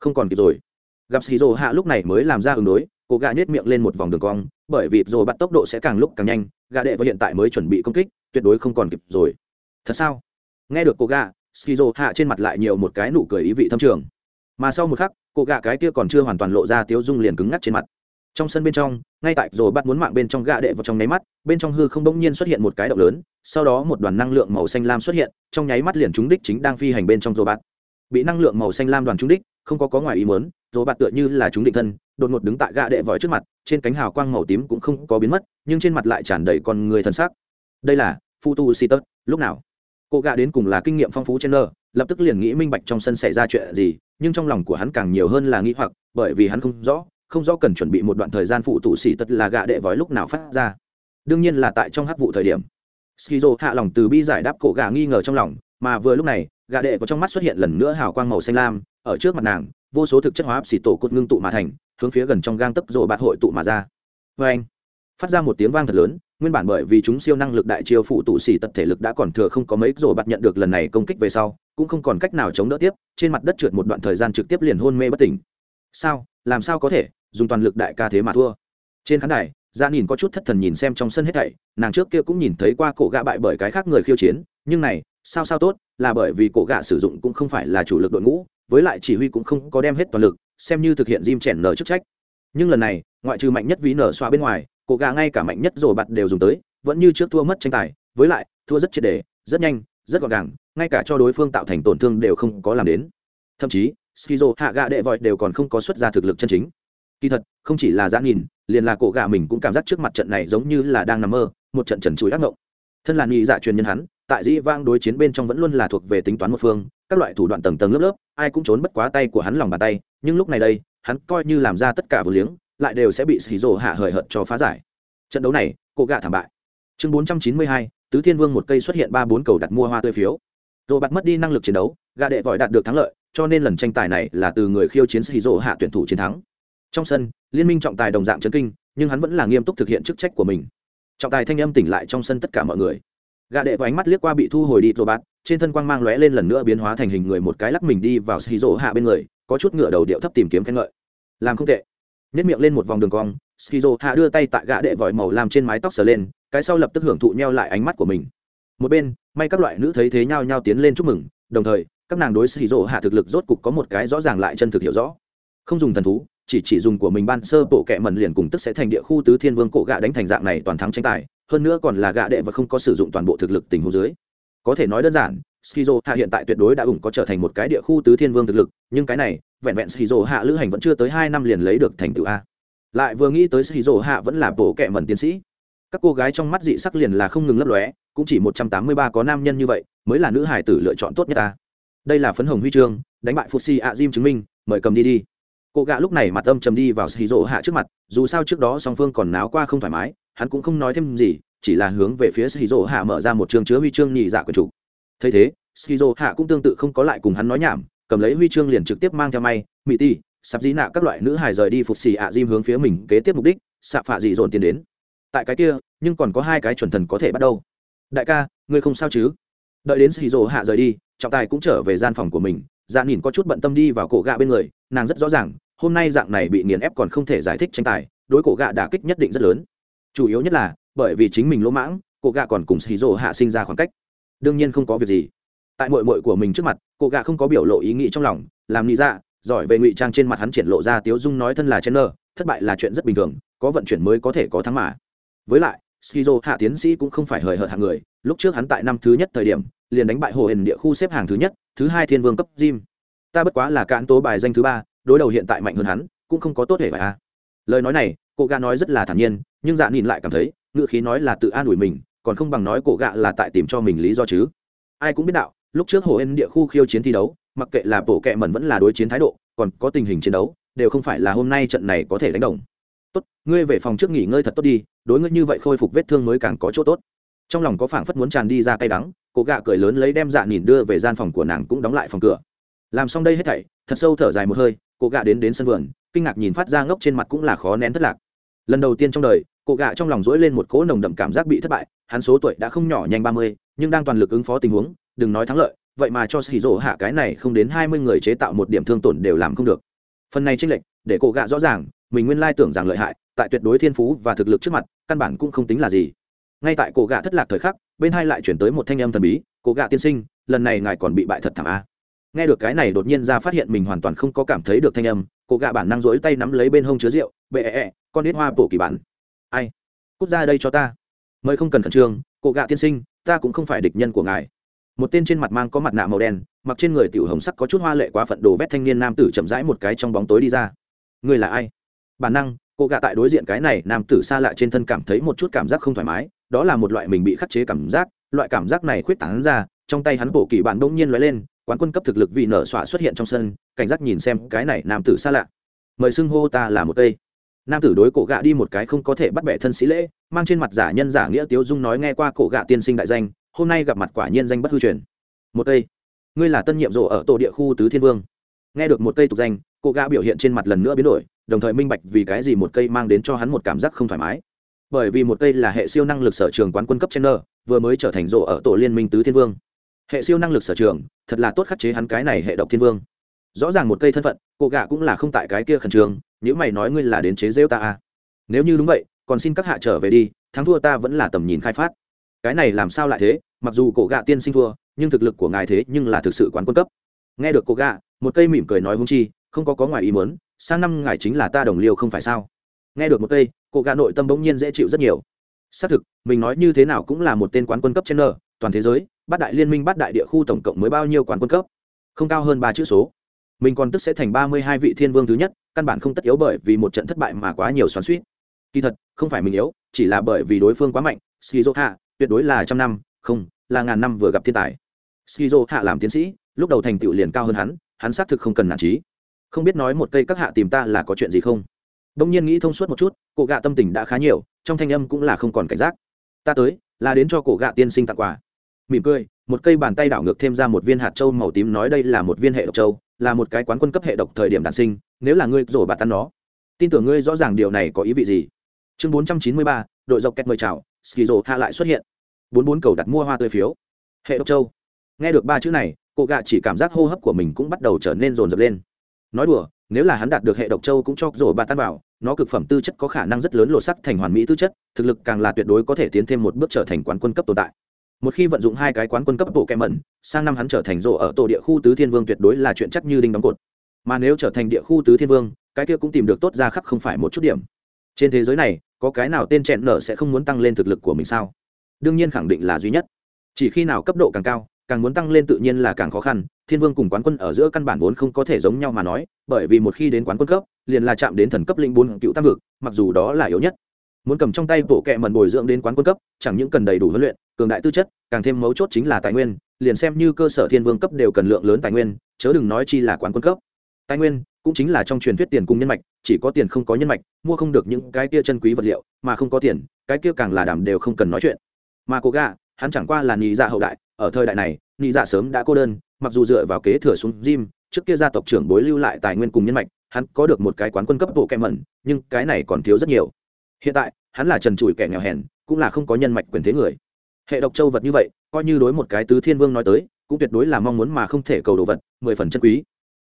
Không còn kịp rồi. Gặp skizo hạ lúc này mới làm ra ứng đối, cô gã nhét miệng lên một vòng đường cong, bởi vì rồi bắt tốc độ sẽ càng lúc càng nhanh, gã đệ vào hiện tại mới chuẩn bị công kích, tuyệt đối không còn kịp rồi. Thật sao? Nghe được cô gã, skizo hạ trên mặt lại nhiều một cái nụ cười ý vị thâm trường. Mà sau một khắc, cô gã cái kia còn chưa hoàn toàn lộ ra tiếu dung liền cứng ngắc trên mặt trong sân bên trong, ngay tại rồi bắt muốn mạng bên trong gạ đệ vào trong nháy mắt, bên trong hư không bỗng nhiên xuất hiện một cái động lớn, sau đó một đoàn năng lượng màu xanh lam xuất hiện, trong nháy mắt liền trúng đích chính đang phi hành bên trong rồi bắt. Bị năng lượng màu xanh lam đoàn trúng đích, không có có ngoài ý muốn rồi bạt tựa như là chúng định thân, đột ngột đứng tại gạ đệ vòi trước mặt, trên cánh hào quang màu tím cũng không có biến mất, nhưng trên mặt lại tràn đầy con người thân xác đây là phu tu si tớt lúc nào? Cô gạ đến cùng là kinh nghiệm phong phú trên nơ lập tức liền nghĩ minh bạch trong sân xảy ra chuyện gì, nhưng trong lòng của hắn càng nhiều hơn là nghĩ hoặc, bởi vì hắn không rõ không rõ cần chuẩn bị một đoạn thời gian phụ tụ xỉ tật là gạ đệ vói lúc nào phát ra. Đương nhiên là tại trong hát vụ thời điểm. Skizo hạ lòng từ bi giải đáp cổ gà nghi ngờ trong lòng, mà vừa lúc này, gạ đệ có trong mắt xuất hiện lần nữa hào quang màu xanh lam, ở trước mặt nàng, vô số thực chất hóa xỉ tổ cột ngưng tụ mà thành, hướng phía gần trong gang tấp rổ bạt hội tụ mà ra. Vê anh, phát ra một tiếng vang thật lớn, nguyên bản bởi vì chúng siêu năng lực đại chiêu phụ tụ xỉ tật thể lực đã còn thừa không có mấy rổ bạt nhận được lần này công kích về sau, cũng không còn cách nào chống đỡ tiếp, trên mặt đất trượt một đoạn thời gian trực tiếp liền hôn mê bất tỉnh. Sao? Làm sao có thể? Dùng toàn lực đại ca thế mà thua. Trên khán đài dạ gia nhìn có chút thất thần nhìn xem trong sân hết thảy, nàng trước kia cũng nhìn thấy qua cổ gạ bại bởi cái khác người khiêu chiến, nhưng này, sao sao tốt, là bởi vì cổ gạ sử dụng cũng không phải là chủ lực đội ngũ, với lại chỉ huy cũng không có đem hết toàn lực, xem như thực hiện diêm chèn nở chức trách. Nhưng lần này, ngoại trừ mạnh nhất ví nở xoa bên ngoài, cổ gà ngay cả mạnh nhất rồi bạt đều dùng tới, vẫn như trước thua mất tranh tài, với lại, thua rất triệt đề, rất nhanh, rất gọn gàng, ngay cả cho đối phương tạo thành tổn thương đều không có làm đến. Thậm chí, skizo, hạ gạ đệ vội đều còn không có xuất ra thực lực chân chính kỳ thật, không chỉ là giã nhìn, liền là cổ gà mình cũng cảm giác trước mặt trận này giống như là đang nằm mơ, một trận trần chuối ác ngộng. Thân là nghị dạ truyền nhân hắn, tại dĩ vang đối chiến bên trong vẫn luôn là thuộc về tính toán một phương, các loại thủ đoạn tầng tầng lớp lớp, ai cũng trốn bất quá tay của hắn lòng bàn tay, nhưng lúc này đây, hắn coi như làm ra tất cả vừa liếng, lại đều sẽ bị xì rồ hạ hời hợt cho phá giải. Trận đấu này, cổ gạ thảm bại. Chương bốn trăm chín mươi hai, tứ thiên vương một cây xuất hiện ba bốn cầu đặt mua hoa tươi phiếu. Rồi bạt mất đi năng lực chiến đấu gạ đệ vội đạt được thắng lợi, cho nên lần tranh tài này là từ người khiêu chiến xì rồ hạ tuyển thủ chiến thắng trong sân, liên minh trọng tài đồng dạng chấn kinh, nhưng hắn vẫn là nghiêm túc thực hiện chức trách của mình. Trọng tài thanh âm tỉnh lại trong sân tất cả mọi người. Gà đệ và ánh mắt liếc qua bị thu hồi đi rồi bạt trên thân quang mang lóe lên lần nữa biến hóa thành hình người một cái lắc mình đi vào xì rỗ hạ bên người, có chút ngựa đầu điệu thấp tìm kiếm khen ngợi. Làm không tệ. Nếp miệng lên một vòng đường cong skizo hạ đưa tay tại gã đệ vòi màu làm trên mái tóc sờ lên, cái sau lập tức hưởng thụ neo lại ánh mắt của mình. Một bên, may các loại nữ thấy thế nhau nhau tiến lên chúc mừng, đồng thời, các nàng đối skizo hạ thực lực rốt cục có một cái rõ ràng lại chân thực hiểu rõ. Không dùng thần thú chỉ chỉ dùng của mình ban sơ bộ kệ mần liền cùng tức sẽ thành địa khu tứ thiên vương cổ gạ đánh thành dạng này toàn thắng tranh tài, hơn nữa còn là gạ đệ và không có sử dụng toàn bộ thực lực tình huống dưới. Có thể nói đơn giản, skizo hạ hiện tại tuyệt đối đã ủng có trở thành một cái địa khu tứ thiên vương thực lực, nhưng cái này, vẹn vẹn skizo hạ lữ hành vẫn chưa tới hai năm liền lấy được thành tựu a. Lại vừa nghĩ tới skizo hạ vẫn là bộ kệ mần tiến sĩ. Các cô gái trong mắt dị sắc liền là không ngừng lấp lóe, cũng chỉ một trăm tám mươi ba có nam nhân như vậy, mới là nữ hải tử lựa chọn tốt nhất ta đây là phấn hồng huy chương, đánh bại Fuji si chứng minh, mời cầm đi đi cô gạ lúc này mặt âm trầm đi vào xì rỗ hạ trước mặt, dù sao trước đó song phương còn náo qua không thoải mái, hắn cũng không nói thêm gì, chỉ là hướng về phía xì rỗ hạ mở ra một chương chứa huy chương nhị dạ của chủ. Thấy thế xì rỗ hạ cũng tương tự không có lại cùng hắn nói nhảm, cầm lấy huy chương liền trực tiếp mang theo may mỹ ti sắp dĩ nạ các loại nữ hài rời đi phục xì ạ diêm hướng phía mình kế tiếp mục đích xạ phạ dị dồn tiến đến. Tại cái kia, nhưng còn có hai cái chuẩn thần có thể bắt đầu. Đại ca, ngươi không sao chứ? Đợi đến xì rỗ hạ rời đi, trọng tài cũng trở về gian phòng của mình dạ nhìn có chút bận tâm đi vào cổ gạ bên người, nàng rất rõ ràng hôm nay dạng này bị nghiền ép còn không thể giải thích tranh tài, đối cổ gạ đả kích nhất định rất lớn. Chủ yếu nhất là, bởi vì chính mình lỗ mãng, cổ gạ còn cùng xì rỗ hạ sinh ra khoảng cách. Đương nhiên không có việc gì. Tại mội mội của mình trước mặt, cổ gạ không có biểu lộ ý nghĩ trong lòng, làm nghĩ ra dạ, giỏi về ngụy trang trên mặt hắn triển lộ ra tiếu dung nói thân là chen nơ thất bại là chuyện rất bình thường, có vận chuyển mới có thể có thắng mà. Với lại skizo hạ tiến sĩ cũng không phải hời hợt hạng người, lúc trước hắn tại năm thứ nhất thời điểm, liền đánh bại hồ hền địa khu xếp hàng thứ nhất, thứ hai thiên vương cấp gym. Ta bất quá là cạn tố bài danh thứ ba đối đầu hiện tại mạnh hơn hắn, cũng không có tốt hề phải a à. lời nói này, cô gạ nói rất là thản nhiên, nhưng dạ nhìn lại cảm thấy, ngựa khí nói là tự an ủi mình, còn không bằng nói cổ gạ là tại tìm cho mình lý do chứ. Ai cũng biết đạo, lúc trước hồ ên địa khu khiêu chiến thi đấu, mặc kệ là bộ kệ mẩn vẫn là đối chiến thái độ, còn có tình hình chiến đấu, đều không phải là hôm nay trận này có thể đánh đồng. Tốt, ngươi về phòng trước nghỉ ngơi thật tốt đi, đối ngươi như vậy khôi phục vết thương mới càng có chỗ tốt. Trong lòng có phảng phất muốn tràn đi ra cay đắng, cô gạ cười lớn lấy đem dạ nhìn đưa về gian phòng của nàng cũng đóng lại phòng cửa. Làm xong đây hết thảy, thật sâu thở dài một hơi cô gạ đến đến sân vườn, kinh ngạc nhìn phát ra ngốc trên mặt cũng là khó nén thất lạc. Lần đầu tiên trong đời, cô gạ trong lòng dỗi lên một cỗ nồng đậm cảm giác bị thất bại, hắn số tuổi đã không nhỏ nhanh ba mươi, nhưng đang toàn lực ứng phó tình huống, đừng nói thắng lợi, vậy mà cho xì rỗ hạ cái này không đến hai mươi người chế tạo một điểm thương tổn đều làm không được. Phần này tranh lệch, để cô gạ rõ ràng, mình nguyên lai tưởng rằng lợi hại, tại tuyệt đối thiên phú và thực lực trước mặt, căn bản cũng không tính là gì. Ngay tại cổ gạ thất lạc thời khắc, bên hai lại chuyển tới một thanh âm thần bí cổ gạ tiên sinh, lần này ngài còn bị bại thật thảm a nghe được cái này đột nhiên ra phát hiện mình hoàn toàn không có cảm thấy được thanh âm cô gạ bản năng rỗi tay nắm lấy bên hông chứa rượu bệ ẹ、e, con nít hoa bổ kỳ bản. Ai? Cút ra đây cho ta. Mời không cần khẩn trương cô gạ tiên sinh ta cũng không phải địch nhân của ngài. Một tên trên mặt mang có mặt nạ màu đen mặc trên người tiểu hồng sắc có chút hoa lệ quá phận đồ vét thanh niên nam tử chậm rãi một cái trong bóng tối đi ra. Người là ai? Bản năng cô gạ tại đối diện cái này nam tử xa lạ trên thân cảm thấy một chút cảm giác không thoải mái đó là một loại mình bị khắc chế cảm giác loại cảm giác này khuyết tảng ra trong tay hắn bổ kỳ bản đông nhiên lóe lên quán quân cấp thực lực vị nở xọa xuất hiện trong sân, cảnh giác nhìn xem cái này nam tử xa lạ. Mời xưng hô ta là một cây. Nam tử đối cổ gạ đi một cái không có thể bắt bẻ thân sĩ lễ, mang trên mặt giả nhân giả nghĩa tiếu dung nói nghe qua cổ gạ tiên sinh đại danh, hôm nay gặp mặt quả nhiên danh bất hư truyền. Một cây. Ngươi là tân nhiệm rộ ở tổ địa khu tứ thiên vương. Nghe được một cây tục danh, cổ gạ biểu hiện trên mặt lần nữa biến đổi, đồng thời minh bạch vì cái gì một cây mang đến cho hắn một cảm giác không thoải mái. Bởi vì một cây là hệ siêu năng lực sở trường quán quân cấp chen vừa mới trở thành rộ ở tổ liên minh tứ thiên vương hệ siêu năng lực sở trường, thật là tốt khắc chế hắn cái này hệ độc thiên vương. Rõ ràng một cây thân phận cổ gạ cũng là không tại cái kia khẩn trương, nếu mày nói ngươi là đến chế rêu ta à. nếu như đúng vậy, còn xin các hạ trở về đi, thắng thua ta vẫn là tầm nhìn khai phát. Cái này làm sao lại thế? Mặc dù cổ gạ tiên sinh thua, nhưng thực lực của ngài thế nhưng là thực sự quán quân cấp. Nghe được cổ gạ một cây mỉm cười nói hung chi, không có có ngoài ý muốn, sang năm ngài chính là ta đồng liêu không phải sao? Nghe được một cây, cổ gạ nội tâm bỗng nhiên dễ chịu rất nhiều. Xác thực, mình nói như thế nào cũng là một tên quán quân cấp trên nơ toàn thế giới bát đại liên minh, bát đại địa khu tổng cộng mới bao nhiêu quán quân cấp? Không cao hơn ba chữ số. Mình còn tức sẽ thành ba mươi hai vị thiên vương thứ nhất, căn bản không tất yếu bởi vì một trận thất bại mà quá nhiều xoắn suýt kỳ thật, không phải mình yếu, chỉ là bởi vì đối phương quá mạnh. Skizo hạ tuyệt đối là trăm năm, không, là ngàn năm vừa gặp thiên tài. Skizo hạ làm tiến sĩ, lúc đầu thành tựu liền cao hơn hắn hắn xác thực không cần nản trí không biết nói một cây các hạ tìm ta là có chuyện gì không? Đông nhiên nghĩ thông suốt một chút, cổ gạ tâm tình đã khá nhiều, trong thanh âm cũng là không còn cảnh giác. Ta tới, là đến cho cổ gạ tiên sinh tặng quà mỉm cười, một cây bàn tay đảo ngược thêm ra một viên hạt trâu màu tím nói đây là một viên hệ độc châu, là một cái quán quân cấp hệ độc thời điểm đản sinh, nếu là ngươi rổ bạt tan nó. Tin tưởng ngươi rõ ràng điều này có ý vị gì. Chương bốn trăm chín mươi ba, đội dọc kẹt mời chào, skizo hạ lại xuất hiện. bốn bốn cầu đặt mua hoa tươi phiếu. Hệ độc châu. Nghe được ba chữ này cụ gạ chỉ cảm giác hô hấp của mình cũng bắt đầu trở nên rồn rập lên. Nói đùa, nếu là hắn đạt được hệ độc châu cũng cho rổ bạt tan vào, nó cực phẩm tư chất có khả năng rất lớn lột sắc thành hoàn mỹ tư chất, thực lực càng là tuyệt đối có thể tiến thêm một bước trở thành quán quân cấp tồn tại một khi vận dụng hai cái quán quân cấp bộ kẹm mẩn, sang năm hắn trở thành rộ ở tổ địa khu tứ thiên vương tuyệt đối là chuyện chắc như đinh đóng cột. Mà nếu trở thành địa khu tứ thiên vương, cái kia cũng tìm được tốt ra khắp không phải một chút điểm. Trên thế giới này, có cái nào tên chẹn nở sẽ không muốn tăng lên thực lực của mình sao? Đương nhiên khẳng định là duy nhất. Chỉ khi nào cấp độ càng cao, càng muốn tăng lên tự nhiên là càng khó khăn. Thiên vương cùng quán quân ở giữa căn bản vốn không có thể giống nhau mà nói, bởi vì một khi đến quán quân cấp, liền là chạm đến thần cấp linh bốn cựu tam vực, mặc dù đó là yếu nhất muốn cầm trong tay bộ kệ mẩn bồi dưỡng đến quán quân cấp, chẳng những cần đầy đủ huấn luyện, cường đại tư chất, càng thêm mấu chốt chính là tài nguyên, liền xem như cơ sở thiên vương cấp đều cần lượng lớn tài nguyên, chớ đừng nói chi là quán quân cấp. Tài nguyên cũng chính là trong truyền thuyết tiền cùng nhân mạch, chỉ có tiền không có nhân mạch, mua không được những cái kia chân quý vật liệu, mà không có tiền, cái kia càng là đảm đều không cần nói chuyện. Mà cố gạ hắn chẳng qua là nhị dạ hậu đại, ở thời đại này, nhị dạ sớm đã cô đơn, mặc dù dựa vào kế thừa xuống gym, trước kia gia tộc trưởng bối lưu lại tài nguyên cùng nhân mạch, hắn có được một cái quán quân cấp bộ kẹ mẩn, nhưng cái này còn thiếu rất nhiều hiện tại, hắn là trần trụi kẻ nghèo hèn, cũng là không có nhân mạch quyền thế người. Hệ độc châu vật như vậy, coi như đối một cái tứ thiên vương nói tới, cũng tuyệt đối là mong muốn mà không thể cầu đồ vật, mười phần chân quý.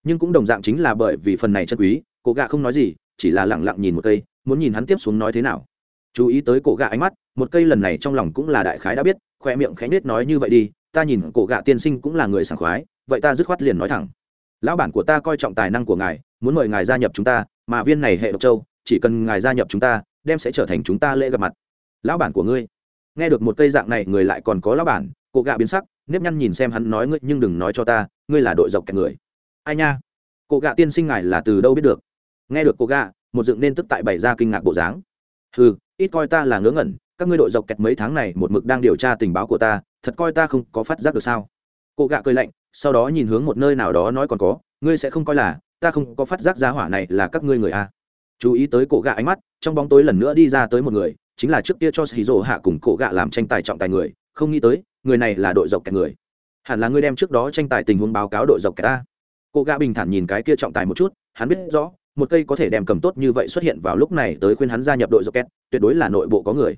Nhưng cũng đồng dạng chính là bởi vì phần này chân quý, cổ gạ không nói gì, chỉ là lẳng lặng nhìn một cây, muốn nhìn hắn tiếp xuống nói thế nào. Chú ý tới cổ gạ ánh mắt, một cây lần này trong lòng cũng là đại khái đã biết, khoe miệng khánh nết nói như vậy đi, ta nhìn cổ gạ tiên sinh cũng là người sảng khoái, vậy ta dứt khoát liền nói thẳng. Lão bản của ta coi trọng tài năng của ngài, muốn mời ngài gia nhập chúng ta, mà viên này hệ độc châu, chỉ cần ngài gia nhập chúng ta đem sẽ trở thành chúng ta lễ gặp mặt. Lão bản của ngươi. Nghe được một cây dạng này, người lại còn có lão bản cụ gạ biến sắc, nếp nhăn nhìn xem hắn nói ngươi, nhưng đừng nói cho ta, ngươi là đội dọc kẹt người. Ai nha? Cụ gạ tiên sinh ngài là từ đâu biết được? Nghe được cụ gạ, một dựng nên tức tại bày ra kinh ngạc bộ dáng. Ừ ít coi ta là ngớ ngẩn, các ngươi đội dọc kẹt mấy tháng này một mực đang điều tra tình báo của ta, thật coi ta không có phát giác được sao? Cụ gạ cười lạnh, sau đó nhìn hướng một nơi nào đó nói còn có, ngươi sẽ không coi là, ta không có phát giác giá hỏa này là các ngươi người a. Chú ý tới cổ gạ ánh mắt trong bóng tối lần nữa đi ra tới một người, chính là trước kia cho sĩ dỗ hạ cùng cổ gạ làm tranh tài trọng tài người, không nghĩ tới, người này là đội dọc kẹt người. Hẳn là ngươi đem trước đó tranh tài tình huống báo cáo đội dọc kẹt ta. Cổ gạ bình thản nhìn cái kia trọng tài một chút, hắn biết rõ, một cây có thể đem cầm tốt như vậy xuất hiện vào lúc này tới khuyên hắn gia nhập đội dọc kẹt, tuyệt đối là nội bộ có người.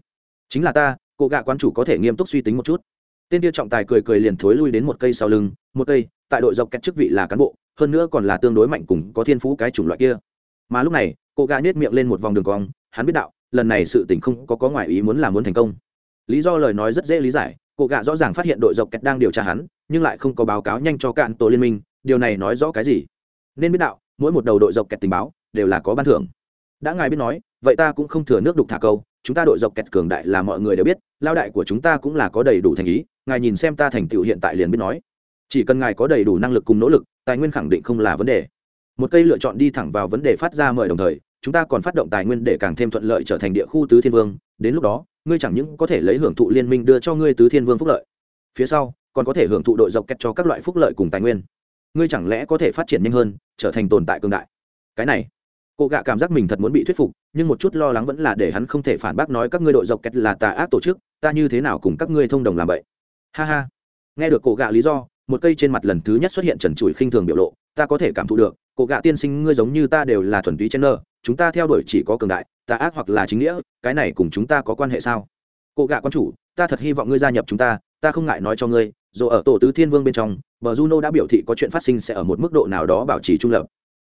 Chính là ta, cổ gạ quan chủ có thể nghiêm túc suy tính một chút. Tên kia trọng tài cười cười liền thối lui đến một cây sau lưng, một cây, tại đội dọc kẹt chức vị là cán bộ, hơn nữa còn là tương đối mạnh cùng có thiên phú cái chủng loại kia mà lúc này, cô gã nhét miệng lên một vòng đường cong, hắn biết đạo, lần này sự tình không có có ngoại ý muốn là muốn thành công. Lý do lời nói rất dễ lý giải, cô gã rõ ràng phát hiện đội dọc kẹt đang điều tra hắn, nhưng lại không có báo cáo nhanh cho cạn tổ liên minh, điều này nói rõ cái gì? Nên biết đạo, mỗi một đầu đội dọc kẹt tình báo đều là có ban thưởng. Đã ngài biết nói, vậy ta cũng không thừa nước đục thả câu, chúng ta đội dọc kẹt cường đại là mọi người đều biết, lao đại của chúng ta cũng là có đầy đủ thành ý, ngài nhìn xem ta thành tựu hiện tại liền biết nói. Chỉ cần ngài có đầy đủ năng lực cùng nỗ lực, tài nguyên khẳng định không là vấn đề một cây lựa chọn đi thẳng vào vấn đề phát ra mời đồng thời, chúng ta còn phát động tài nguyên để càng thêm thuận lợi trở thành địa khu tứ thiên vương. Đến lúc đó, ngươi chẳng những có thể lấy hưởng thụ liên minh đưa cho ngươi tứ thiên vương phúc lợi. Phía sau, còn có thể hưởng thụ đội dọc kẹt cho các loại phúc lợi cùng tài nguyên. Ngươi chẳng lẽ có thể phát triển nhanh hơn, trở thành tồn tại cương đại? Cái này, cô gạ cảm giác mình thật muốn bị thuyết phục, nhưng một chút lo lắng vẫn là để hắn không thể phản bác nói các ngươi đội dọc kẹt là tà ác tổ chức, ta như thế nào cùng các ngươi thông đồng làm vậy? Ha ha. Nghe được cổ gạ lý do một cây trên mặt lần thứ nhất xuất hiện trần trụi khinh thường biểu lộ, ta có thể cảm thụ được, cổ gạ tiên sinh ngươi giống như ta đều là thuần túy chen nơ chúng ta theo đuổi chỉ có cường đại tà ác hoặc là chính nghĩa, cái này cùng chúng ta có quan hệ sao? Cổ gạ quan chủ, ta thật hy vọng ngươi gia nhập chúng ta ta không ngại nói cho ngươi, dù ở tổ tứ thiên vương bên trong, bờ juno đã biểu thị có chuyện phát sinh sẽ ở một mức độ nào đó bảo trì trung lập.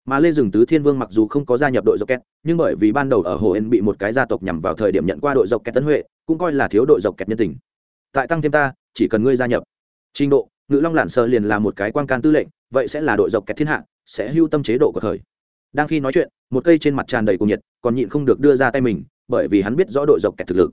Mà lê rừng tứ thiên vương mặc dù không có gia nhập đội dọc kẹt nhưng bởi vì ban đầu ở hồ ên bị một cái gia tộc nhằm vào thời điểm nhận qua đội dọc kẹt tân huệ, cũng coi là thiếu đội dọc kẹt nhân tình. Tại tăng thêm ta, chỉ cần ngươi gia nhập. Trình độ ngự long lạn sơ liền là một cái quan can tư lệnh, vậy sẽ là đội dọc kẹt thiên hạ, sẽ hưu tâm chế độ của thời. Đang khi nói chuyện, một cây trên mặt tràn đầy cuồng nhiệt, còn nhịn không được đưa ra tay mình, bởi vì hắn biết rõ đội dọc kẹt thực lực.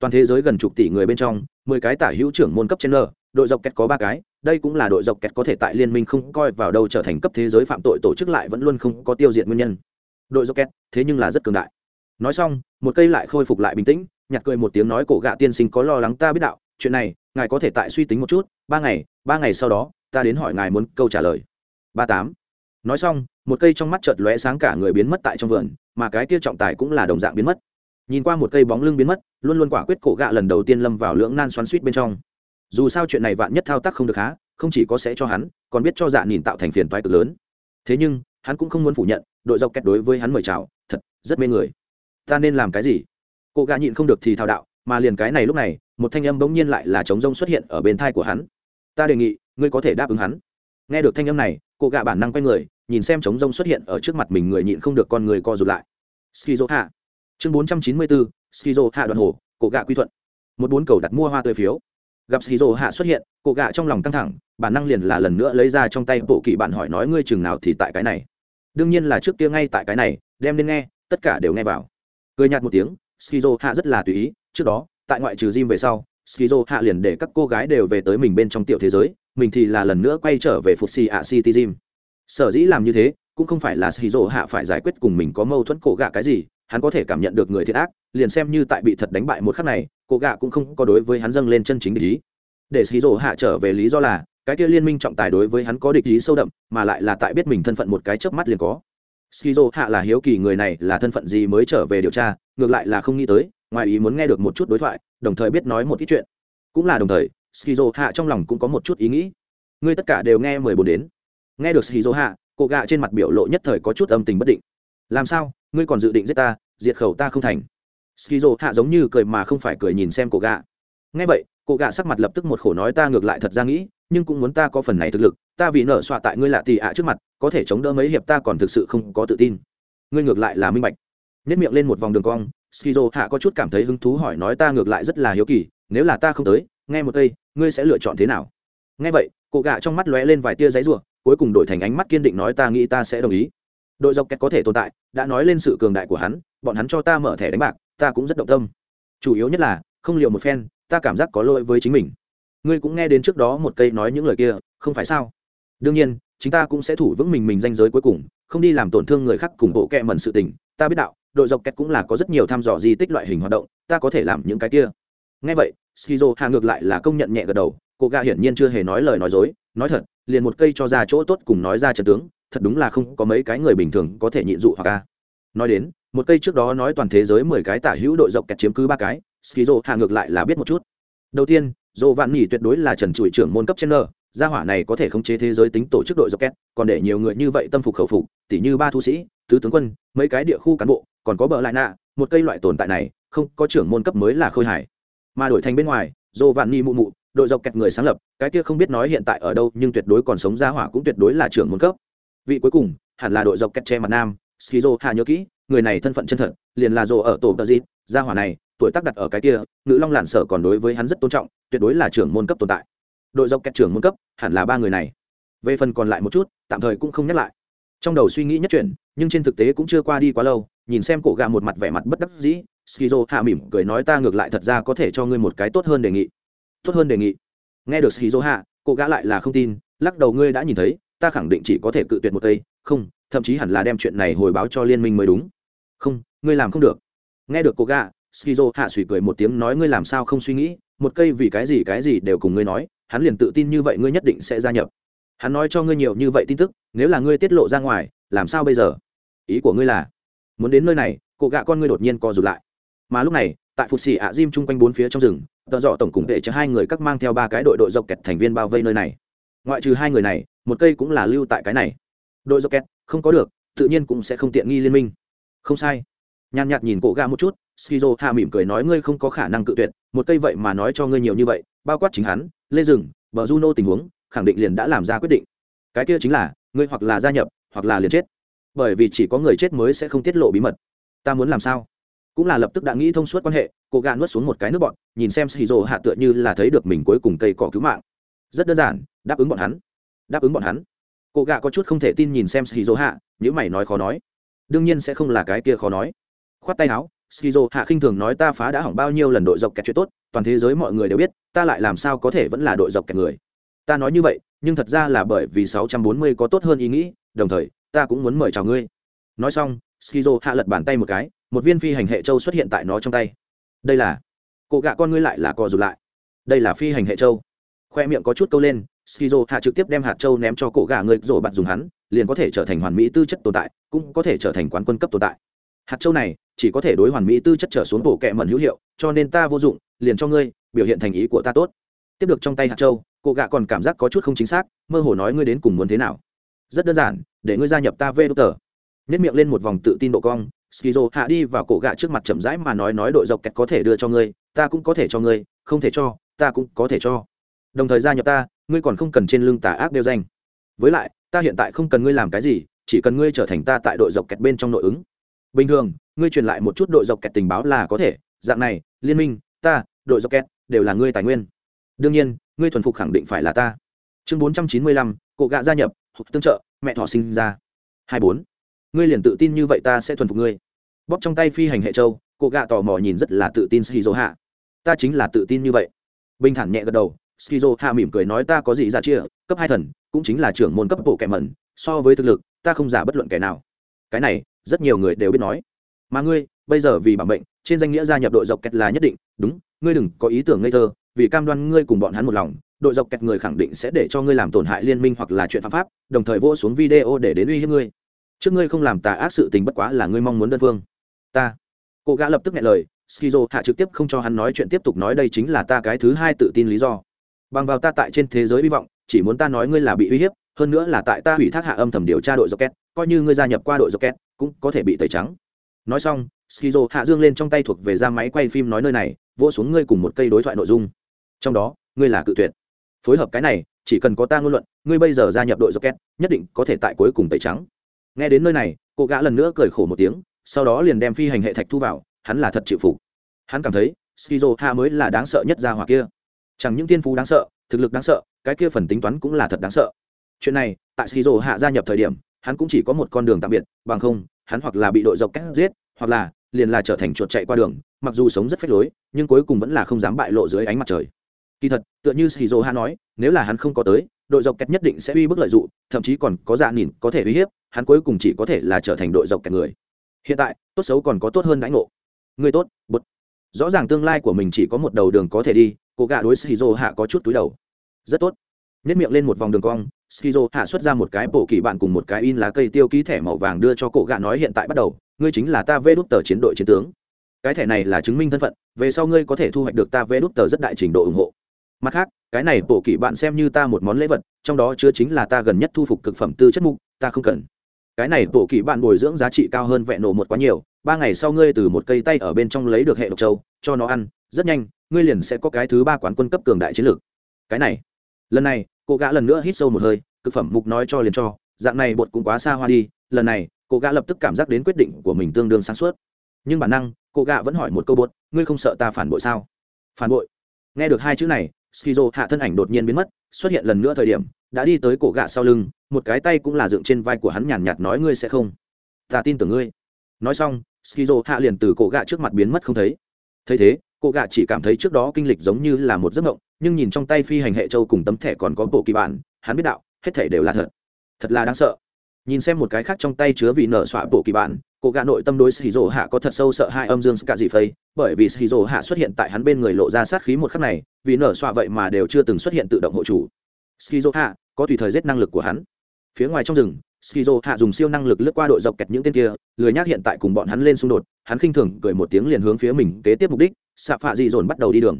Toàn thế giới gần chục tỷ người bên trong, mười cái tả hữu trưởng môn cấp trên l đội dọc kẹt có ba cái, đây cũng là đội dọc kẹt có thể tại liên minh không coi vào đâu trở thành cấp thế giới phạm tội tổ chức lại vẫn luôn không có tiêu diệt nguyên nhân. Đội dọc kẹt, thế nhưng là rất cường đại. Nói xong, một cây lại khôi phục lại bình tĩnh, nhặt cười một tiếng nói cổ gạ tiên sinh có lo lắng ta biết đạo chuyện này, ngài có thể tại suy tính một chút, ba ngày ba ngày sau đó, ta đến hỏi ngài muốn câu trả lời. Ba tám. Nói xong, một cây trong mắt chợt lóe sáng cả người biến mất tại trong vườn, mà cái kia trọng tài cũng là đồng dạng biến mất. Nhìn qua một cây bóng lưng biến mất, luôn luôn quả quyết cổ gạ lần đầu tiên lâm vào lưỡng nan xoắn suýt bên trong. Dù sao chuyện này vạn nhất thao tác không được há, không chỉ có sẽ cho hắn, còn biết cho dạ nhìn tạo thành phiền toái cực lớn. Thế nhưng, hắn cũng không muốn phủ nhận, đội dọc kẹt đối với hắn mời chào, thật, rất mê người. Ta nên làm cái gì? Cổ gạ nhịn không được thì thao đạo mà liền cái này lúc này, một thanh âm bỗng nhiên lại là trống rông xuất hiện ở bên thai của hắn. Ta đề nghị, ngươi có thể đáp ứng hắn. Nghe được thanh âm này, cô gạ bản năng quay người, nhìn xem trống rông xuất hiện ở trước mặt mình người nhịn không được con người co rụt lại. Skizo hạ chương bốn trăm chín mươi bốn skizo hạ đoạn hồ cụ gạ quy thuận. Một bốn cầu đặt mua hoa tươi phiếu. Gặp skizo hạ xuất hiện cụ gạ trong lòng căng thẳng, bản năng liền là lần nữa lấy ra trong tay bộ kỳ bạn hỏi nói ngươi chừng nào thì tại cái này. Đương nhiên là trước kia ngay tại cái này, đem lên nghe, tất cả đều nghe vào. Cười nhạt một tiếng skizo hạ rất là tùy ý trước đó tại ngoại trừ Jim về sau, Skizo hạ liền để các cô gái đều về tới mình bên trong tiểu thế giới, mình thì là lần nữa quay trở về phục xì ạ City Jim. Sở dĩ làm như thế, cũng không phải là Skizo hạ phải giải quyết cùng mình có mâu thuẫn cổ gạ cái gì, hắn có thể cảm nhận được người thiệt ác, liền xem như tại bị thật đánh bại một khắc này, cổ gạ cũng không có đối với hắn dâng lên chân chính ý. Để Skizo hạ trở về lý do là, cái kia liên minh trọng tài đối với hắn có địch ý sâu đậm mà lại là tại biết mình thân phận một cái chớp mắt liền có skizo hạ là hiếu kỳ người này là thân phận gì mới trở về điều tra ngược lại là không nghĩ tới ngoài ý muốn nghe được một chút đối thoại, đồng thời biết nói một ít chuyện. Cũng là đồng thời, skizo hạ trong lòng cũng có một chút ý nghĩ. Ngươi tất cả đều nghe mười bốn đến. Nghe được skizo hạ, cô gạ trên mặt biểu lộ nhất thời có chút âm tình bất định. Làm sao? Ngươi còn dự định giết ta? Diệt khẩu ta không thành. Skizo hạ giống như cười mà không phải cười nhìn xem cô gạ nghe vậy, cô gạ sắc mặt lập tức một khổ nói ta ngược lại thật ra nghĩ, nhưng cũng muốn ta có phần này thực lực. Ta vì nở xoa tại ngươi lạ tì ạ trước mặt, có thể chống đỡ mấy hiệp ta còn thực sự không có tự tin. Ngươi ngược lại là minh bạch. Nhất miệng lên một vòng đường cong skizo hạ có chút cảm thấy hứng thú hỏi nói ta ngược lại rất là hiếu kỳ, nếu là ta không tới, nghe một cây, ngươi sẽ lựa chọn thế nào? Nghe vậy, cô gạ trong mắt lóe lên vài tia giấy ruộng cuối cùng đổi thành ánh mắt kiên định nói ta nghĩ ta sẽ đồng ý. Đội dọc kẹt có thể tồn tại, đã nói lên sự cường đại của hắn, bọn hắn cho ta mở thẻ đánh bạc, ta cũng rất động tâm. Chủ yếu nhất là, không liều một phen, ta cảm giác có lỗi với chính mình. Ngươi cũng nghe đến trước đó một cây nói những lời kia, không phải sao? Đương nhiên, chúng ta cũng sẽ thủ vững mình mình danh giới cuối cùng, không đi làm tổn thương người khác cùng bộ kẹ mẩn sự tình, ta biết đạo đội dọc kẹt cũng là có rất nhiều thăm dò di tích loại hình hoạt động, ta có thể làm những cái kia. Ngay vậy shizu hạ ngược lại là công nhận nhẹ gật đầu, cô gà hiển nhiên chưa hề nói lời nói dối, nói thật, liền một cây cho ra chỗ tốt cùng nói ra trận tướng, thật đúng là không có mấy cái người bình thường có thể nhịn dụ hoặc ca nói đến, một cây trước đó nói toàn thế giới mười cái tả hữu đội dọc kẹt chiếm cứ ba cái, skizo hạ ngược lại là biết một chút. Đầu tiên dồ vạn nghỉ tuyệt đối là trần trụi trưởng môn cấp trên nơ gia hỏa này có thể khống chế thế giới tính tổ chức đội dọc kẹt, còn để nhiều người như vậy tâm phục khẩu phục, tỉ như ba thu sĩ, tứ tướng quân, mấy cái địa khu cán bộ còn có bờ lại nạ, một cây loại tồn tại này, không, có trưởng môn cấp mới là khôi hải. Mà đổi thành bên ngoài dồ vạn ni mụ mụ, đội dọc kẹt người sáng lập, cái kia không biết nói hiện tại ở đâu, nhưng tuyệt đối còn sống Ra hỏa cũng tuyệt đối là trưởng môn cấp. Vị cuối cùng, hẳn là đội dọc kẹt che mặt nam, skizo hạ nhớ kỹ, người này thân phận chân thật, liền là dồ ở tổ tờ dịp ra hỏa này, tuổi tác đặt ở cái kia, nữ long lản sở còn đối với hắn rất tôn trọng, tuyệt đối là trưởng môn cấp tồn tại. Đội dọc kẹt trưởng môn cấp, hẳn là ba người này. Về phần còn lại một chút, tạm thời cũng không nhắc lại trong đầu suy nghĩ nhất chuyển nhưng trên thực tế cũng chưa qua đi quá lâu, nhìn xem cổ gà một mặt vẻ mặt bất đắc dĩ, skizo hạ mỉm cười nói ta ngược lại thật ra có thể cho ngươi một cái tốt hơn đề nghị. Tốt hơn đề nghị. Nghe được skizo hạ, cổ gã lại là không tin, lắc đầu ngươi đã nhìn thấy, ta khẳng định chỉ có thể cự tuyệt một tây không, thậm chí hẳn là đem chuyện này hồi báo cho liên minh mới đúng. Không, ngươi làm không được. Nghe được cô gà, skizo hạ suy cười một tiếng nói ngươi làm sao không suy nghĩ, một cây vì cái gì cái gì đều cùng ngươi nói, hắn liền tự tin như vậy ngươi nhất định sẽ gia nhập hắn nói cho ngươi nhiều như vậy tin tức, nếu là ngươi tiết lộ ra ngoài, làm sao bây giờ? Ý của ngươi là, muốn đến nơi này, cô gạ con ngươi đột nhiên co rụt lại. Mà lúc này, tại phục xỉ ạ diêm chung quanh bốn phía trong rừng, tợ dọ tổng cùng vệ cho hai người các mang theo ba cái đội đội dọc kẹt thành viên bao vây nơi này. Ngoại trừ hai người này, một cây cũng là lưu tại cái này. Đội dọc kẹt, không có được, tự nhiên cũng sẽ không tiện nghi liên minh. Không sai. Nhàn nhạt nhìn cổ gà một chút, skizo hạ mỉm cười nói ngươi không có khả năng cự tuyệt, một cây vậy mà nói cho ngươi nhiều như vậy, bao quát chính hắn, lê rừng bờ juno tình huống khẳng định liền đã làm ra quyết định. Cái kia chính là, ngươi hoặc là gia nhập, hoặc là liền chết. Bởi vì chỉ có người chết mới sẽ không tiết lộ bí mật. Ta muốn làm sao? Cũng là lập tức đã nghĩ thông suốt quan hệ, cô gà nuốt xuống một cái nước bọn, nhìn xem shizu hạ tựa như là thấy được mình cuối cùng cây cỏ cứu mạng. Rất đơn giản, đáp ứng bọn hắn. Đáp ứng bọn hắn. Cô gà có chút không thể tin nhìn xem shizu hạ những mày nói khó nói. Đương nhiên sẽ không là cái kia khó nói. Khoát tay áo skizo hạ khinh thường nói ta phá đã hỏng bao nhiêu lần đội dọc kẹt chuyện tốt, toàn thế giới mọi người đều biết, ta lại làm sao có thể vẫn là đội dọc kẹt người ta nói như vậy, nhưng thật ra là bởi vì 640 có tốt hơn ý nghĩ, đồng thời, ta cũng muốn mời chào ngươi. Nói xong, skizo hạ lật bàn tay một cái, một viên phi hành hệ châu xuất hiện tại nó trong tay. Đây là cụ gạ con ngươi lại là co rụt lại. Đây là phi hành hệ châu. Khoe miệng có chút câu lên, skizo hạ trực tiếp đem hạt châu ném cho cổ gà người rổ bạn dùng hắn, liền có thể trở thành hoàn mỹ tư chất tồn tại, cũng có thể trở thành quán quân cấp tồn tại. Hạt châu này, chỉ có thể đối hoàn mỹ tư chất trở xuống bộ kẹ mẩn hữu hiệu, cho nên ta vô dụng, liền cho ngươi, biểu hiện thành ý của ta tốt. Tiếp được trong tay hạt châu cụ gạ còn cảm giác có chút không chính xác, mơ hồ nói ngươi đến cùng muốn thế nào. Rất đơn giản, để ngươi gia nhập ta vê đô tờ nhét miệng lên một vòng tự tin độ cong, skizo hạ đi vào cổ gạ trước mặt chậm rãi mà nói nói đội dọc kẹt có thể đưa cho ngươi, ta cũng có thể cho ngươi, không thể cho, ta cũng có thể cho. Đồng thời gia nhập ta, ngươi còn không cần trên lưng tà ác đeo danh. Với lại, ta hiện tại không cần ngươi làm cái gì, chỉ cần ngươi trở thành ta tại đội dọc kẹt bên trong nội ứng. Bình thường, ngươi truyền lại một chút đội dọc kẹt tình báo là có thể, dạng này, liên minh, ta, đội dọc kẹt, đều là ngươi tài nguyên. Đương nhiên ngươi thuần phục khẳng định phải là ta. Chương bốn trăm chín mươi lăm cụ gạ gia nhập hoặc tương trợ, mẹ thọ sinh ra. Hai bốn. Ngươi liền tự tin như vậy ta sẽ thuần phục ngươi. Bóp trong tay phi hành hệ châu cụ gạ tò mò nhìn rất là tự tin skizo hạ ta chính là tự tin như vậy. Bình thản nhẹ gật đầu skizo hạ mỉm cười nói ta có gì ra chia, cấp hai thần, cũng chính là trưởng môn cấp bộ kẻ mẩn, so với thực lực, ta không giả bất luận kẻ nào. Cái này, rất nhiều người đều biết nói. Mà ngươi, bây giờ vì bảo mệnh, trên danh nghĩa gia nhập đội dọc kẹt là nhất định, đúng, ngươi đừng có ý tưởng ngây thơ vì cam đoan ngươi cùng bọn hắn một lòng, đội dọc kẹt người khẳng định sẽ để cho ngươi làm tổn hại liên minh hoặc là chuyện phạm pháp, đồng thời vô xuống video để đến uy hiếp ngươi. Trước ngươi không làm tà ác sự tình bất quá là ngươi mong muốn đơn phương. Ta. Cô gã lập tức nghe lời, skizo hạ trực tiếp không cho hắn nói chuyện tiếp tục nói đây chính là ta cái thứ hai tự tin lý do. Bằng vào ta tại trên thế giới hy vọng, chỉ muốn ta nói ngươi là bị uy hiếp, hơn nữa là tại ta hủy thác hạ âm thầm điều tra đội dọc két coi như ngươi gia nhập qua đội dọc két cũng có thể bị tẩy trắng. Nói xong, skizo hạ dương lên trong tay thuộc về ra máy quay phim nói nơi này, vỗ xuống ngươi cùng một cây đối thoại nội dung trong đó, ngươi là cự tuyệt. Phối hợp cái này, chỉ cần có ta ngôn luận, ngươi bây giờ gia nhập đội rocket, nhất định có thể tại cuối cùng tẩy trắng. Nghe đến nơi này, cô gã lần nữa cười khổ một tiếng, sau đó liền đem phi hành hệ thạch thu vào, hắn là thật chịu phục. Hắn cảm thấy skizo ha mới là đáng sợ nhất ra hỏa kia. Chẳng những tiên phú đáng sợ, thực lực đáng sợ, cái kia phần tính toán cũng là thật đáng sợ. Chuyện này, tại skizo hạ gia nhập thời điểm, hắn cũng chỉ có một con đường tạm biệt, bằng không, hắn hoặc là bị đội dọc cách giết, hoặc là liền là trở thành chuột chạy qua đường, mặc dù sống rất phách lối, nhưng cuối cùng vẫn là không dám bại lộ dưới ánh mặt trời kỳ thật, tựa như shizu ha nói, nếu là hắn không có tới, đội dọc kẹt nhất định sẽ uy bức lợi dụng, thậm chí còn có dạ nhìn có thể uy hiếp, hắn cuối cùng chỉ có thể là trở thành đội dọc kẹt người. Hiện tại, tốt xấu còn có tốt hơn đãi ngộ. Người tốt bột. rõ ràng tương lai của mình chỉ có một đầu đường có thể đi, cô gạ đối shizu hạ có chút túi đầu. Rất tốt. Nếp miệng lên một vòng đường cong shizu hạ xuất ra một cái bộ kỳ bạn cùng một cái in lá cây tiêu ký thẻ màu vàng đưa cho cổ gạ nói hiện tại bắt đầu, ngươi chính là ta vê đút tờ chiến đội chiến tướng. Cái thẻ này là chứng minh thân phận, về sau ngươi có thể thu hoạch được ta vê đút tờ rất đại trình độ ủng hộ mặt khác, cái này bộ kỳ bạn xem như ta một món lễ vật, trong đó chứa chính là ta gần nhất thu phục cực phẩm tư chất mục, ta không cần. Cái này bộ kỳ bạn bồi dưỡng giá trị cao hơn vẹn nổ một quá nhiều, ba ngày sau ngươi từ một cây tay ở bên trong lấy được hệ độc châu, cho nó ăn, rất nhanh, ngươi liền sẽ có cái thứ ba quán quân cấp cường đại chiến lược. Cái này, lần này, cô gã lần nữa hít sâu một hơi, cực phẩm mục nói cho liền cho, dạng này bột cũng quá xa hoa đi, lần này, cô gã lập tức cảm giác đến quyết định của mình tương đương sáng suốt. Nhưng bản năng, cô gã vẫn hỏi một câu bột, ngươi không sợ ta phản bội sao? Phản bội? Nghe được hai chữ này skizo hạ thân ảnh đột nhiên biến mất, xuất hiện lần nữa thời điểm, đã đi tới cổ gạ sau lưng, một cái tay cũng là dựng trên vai của hắn nhàn nhạt nói ngươi sẽ không. Ta tin tưởng ngươi. Nói xong, skizo hạ liền từ cổ gạ trước mặt biến mất không thấy. Thấy thế, cổ gạ chỉ cảm thấy trước đó kinh lịch giống như là một giấc mộng, nhưng nhìn trong tay phi hành hệ châu cùng tấm thẻ còn có bộ kỳ bản, hắn biết đạo, hết thể đều là thật. Thật là đáng sợ nhìn xem một cái khác trong tay chứa vị nở xoa bộ kỳ bản cổ gà nội tâm đối xì rổ hạ có thật sâu sợ hai âm dương cả gì phây bởi vì xì rổ hạ xuất hiện tại hắn bên người lộ ra sát khí một khắc này vì nở xoa vậy mà đều chưa từng xuất hiện tự động hộ chủ. Xì rổ hạ, có tùy thời giết năng lực của hắn. Phía ngoài trong rừng skizo hạ dùng siêu năng lực lướt qua đội dọc kẹt những tên kia, lười nhác hiện tại cùng bọn hắn lên xung đột, hắn khinh thường cười một tiếng liền hướng phía mình kế tiếp mục đích xạ phạ dị dồn bắt đầu đi đường.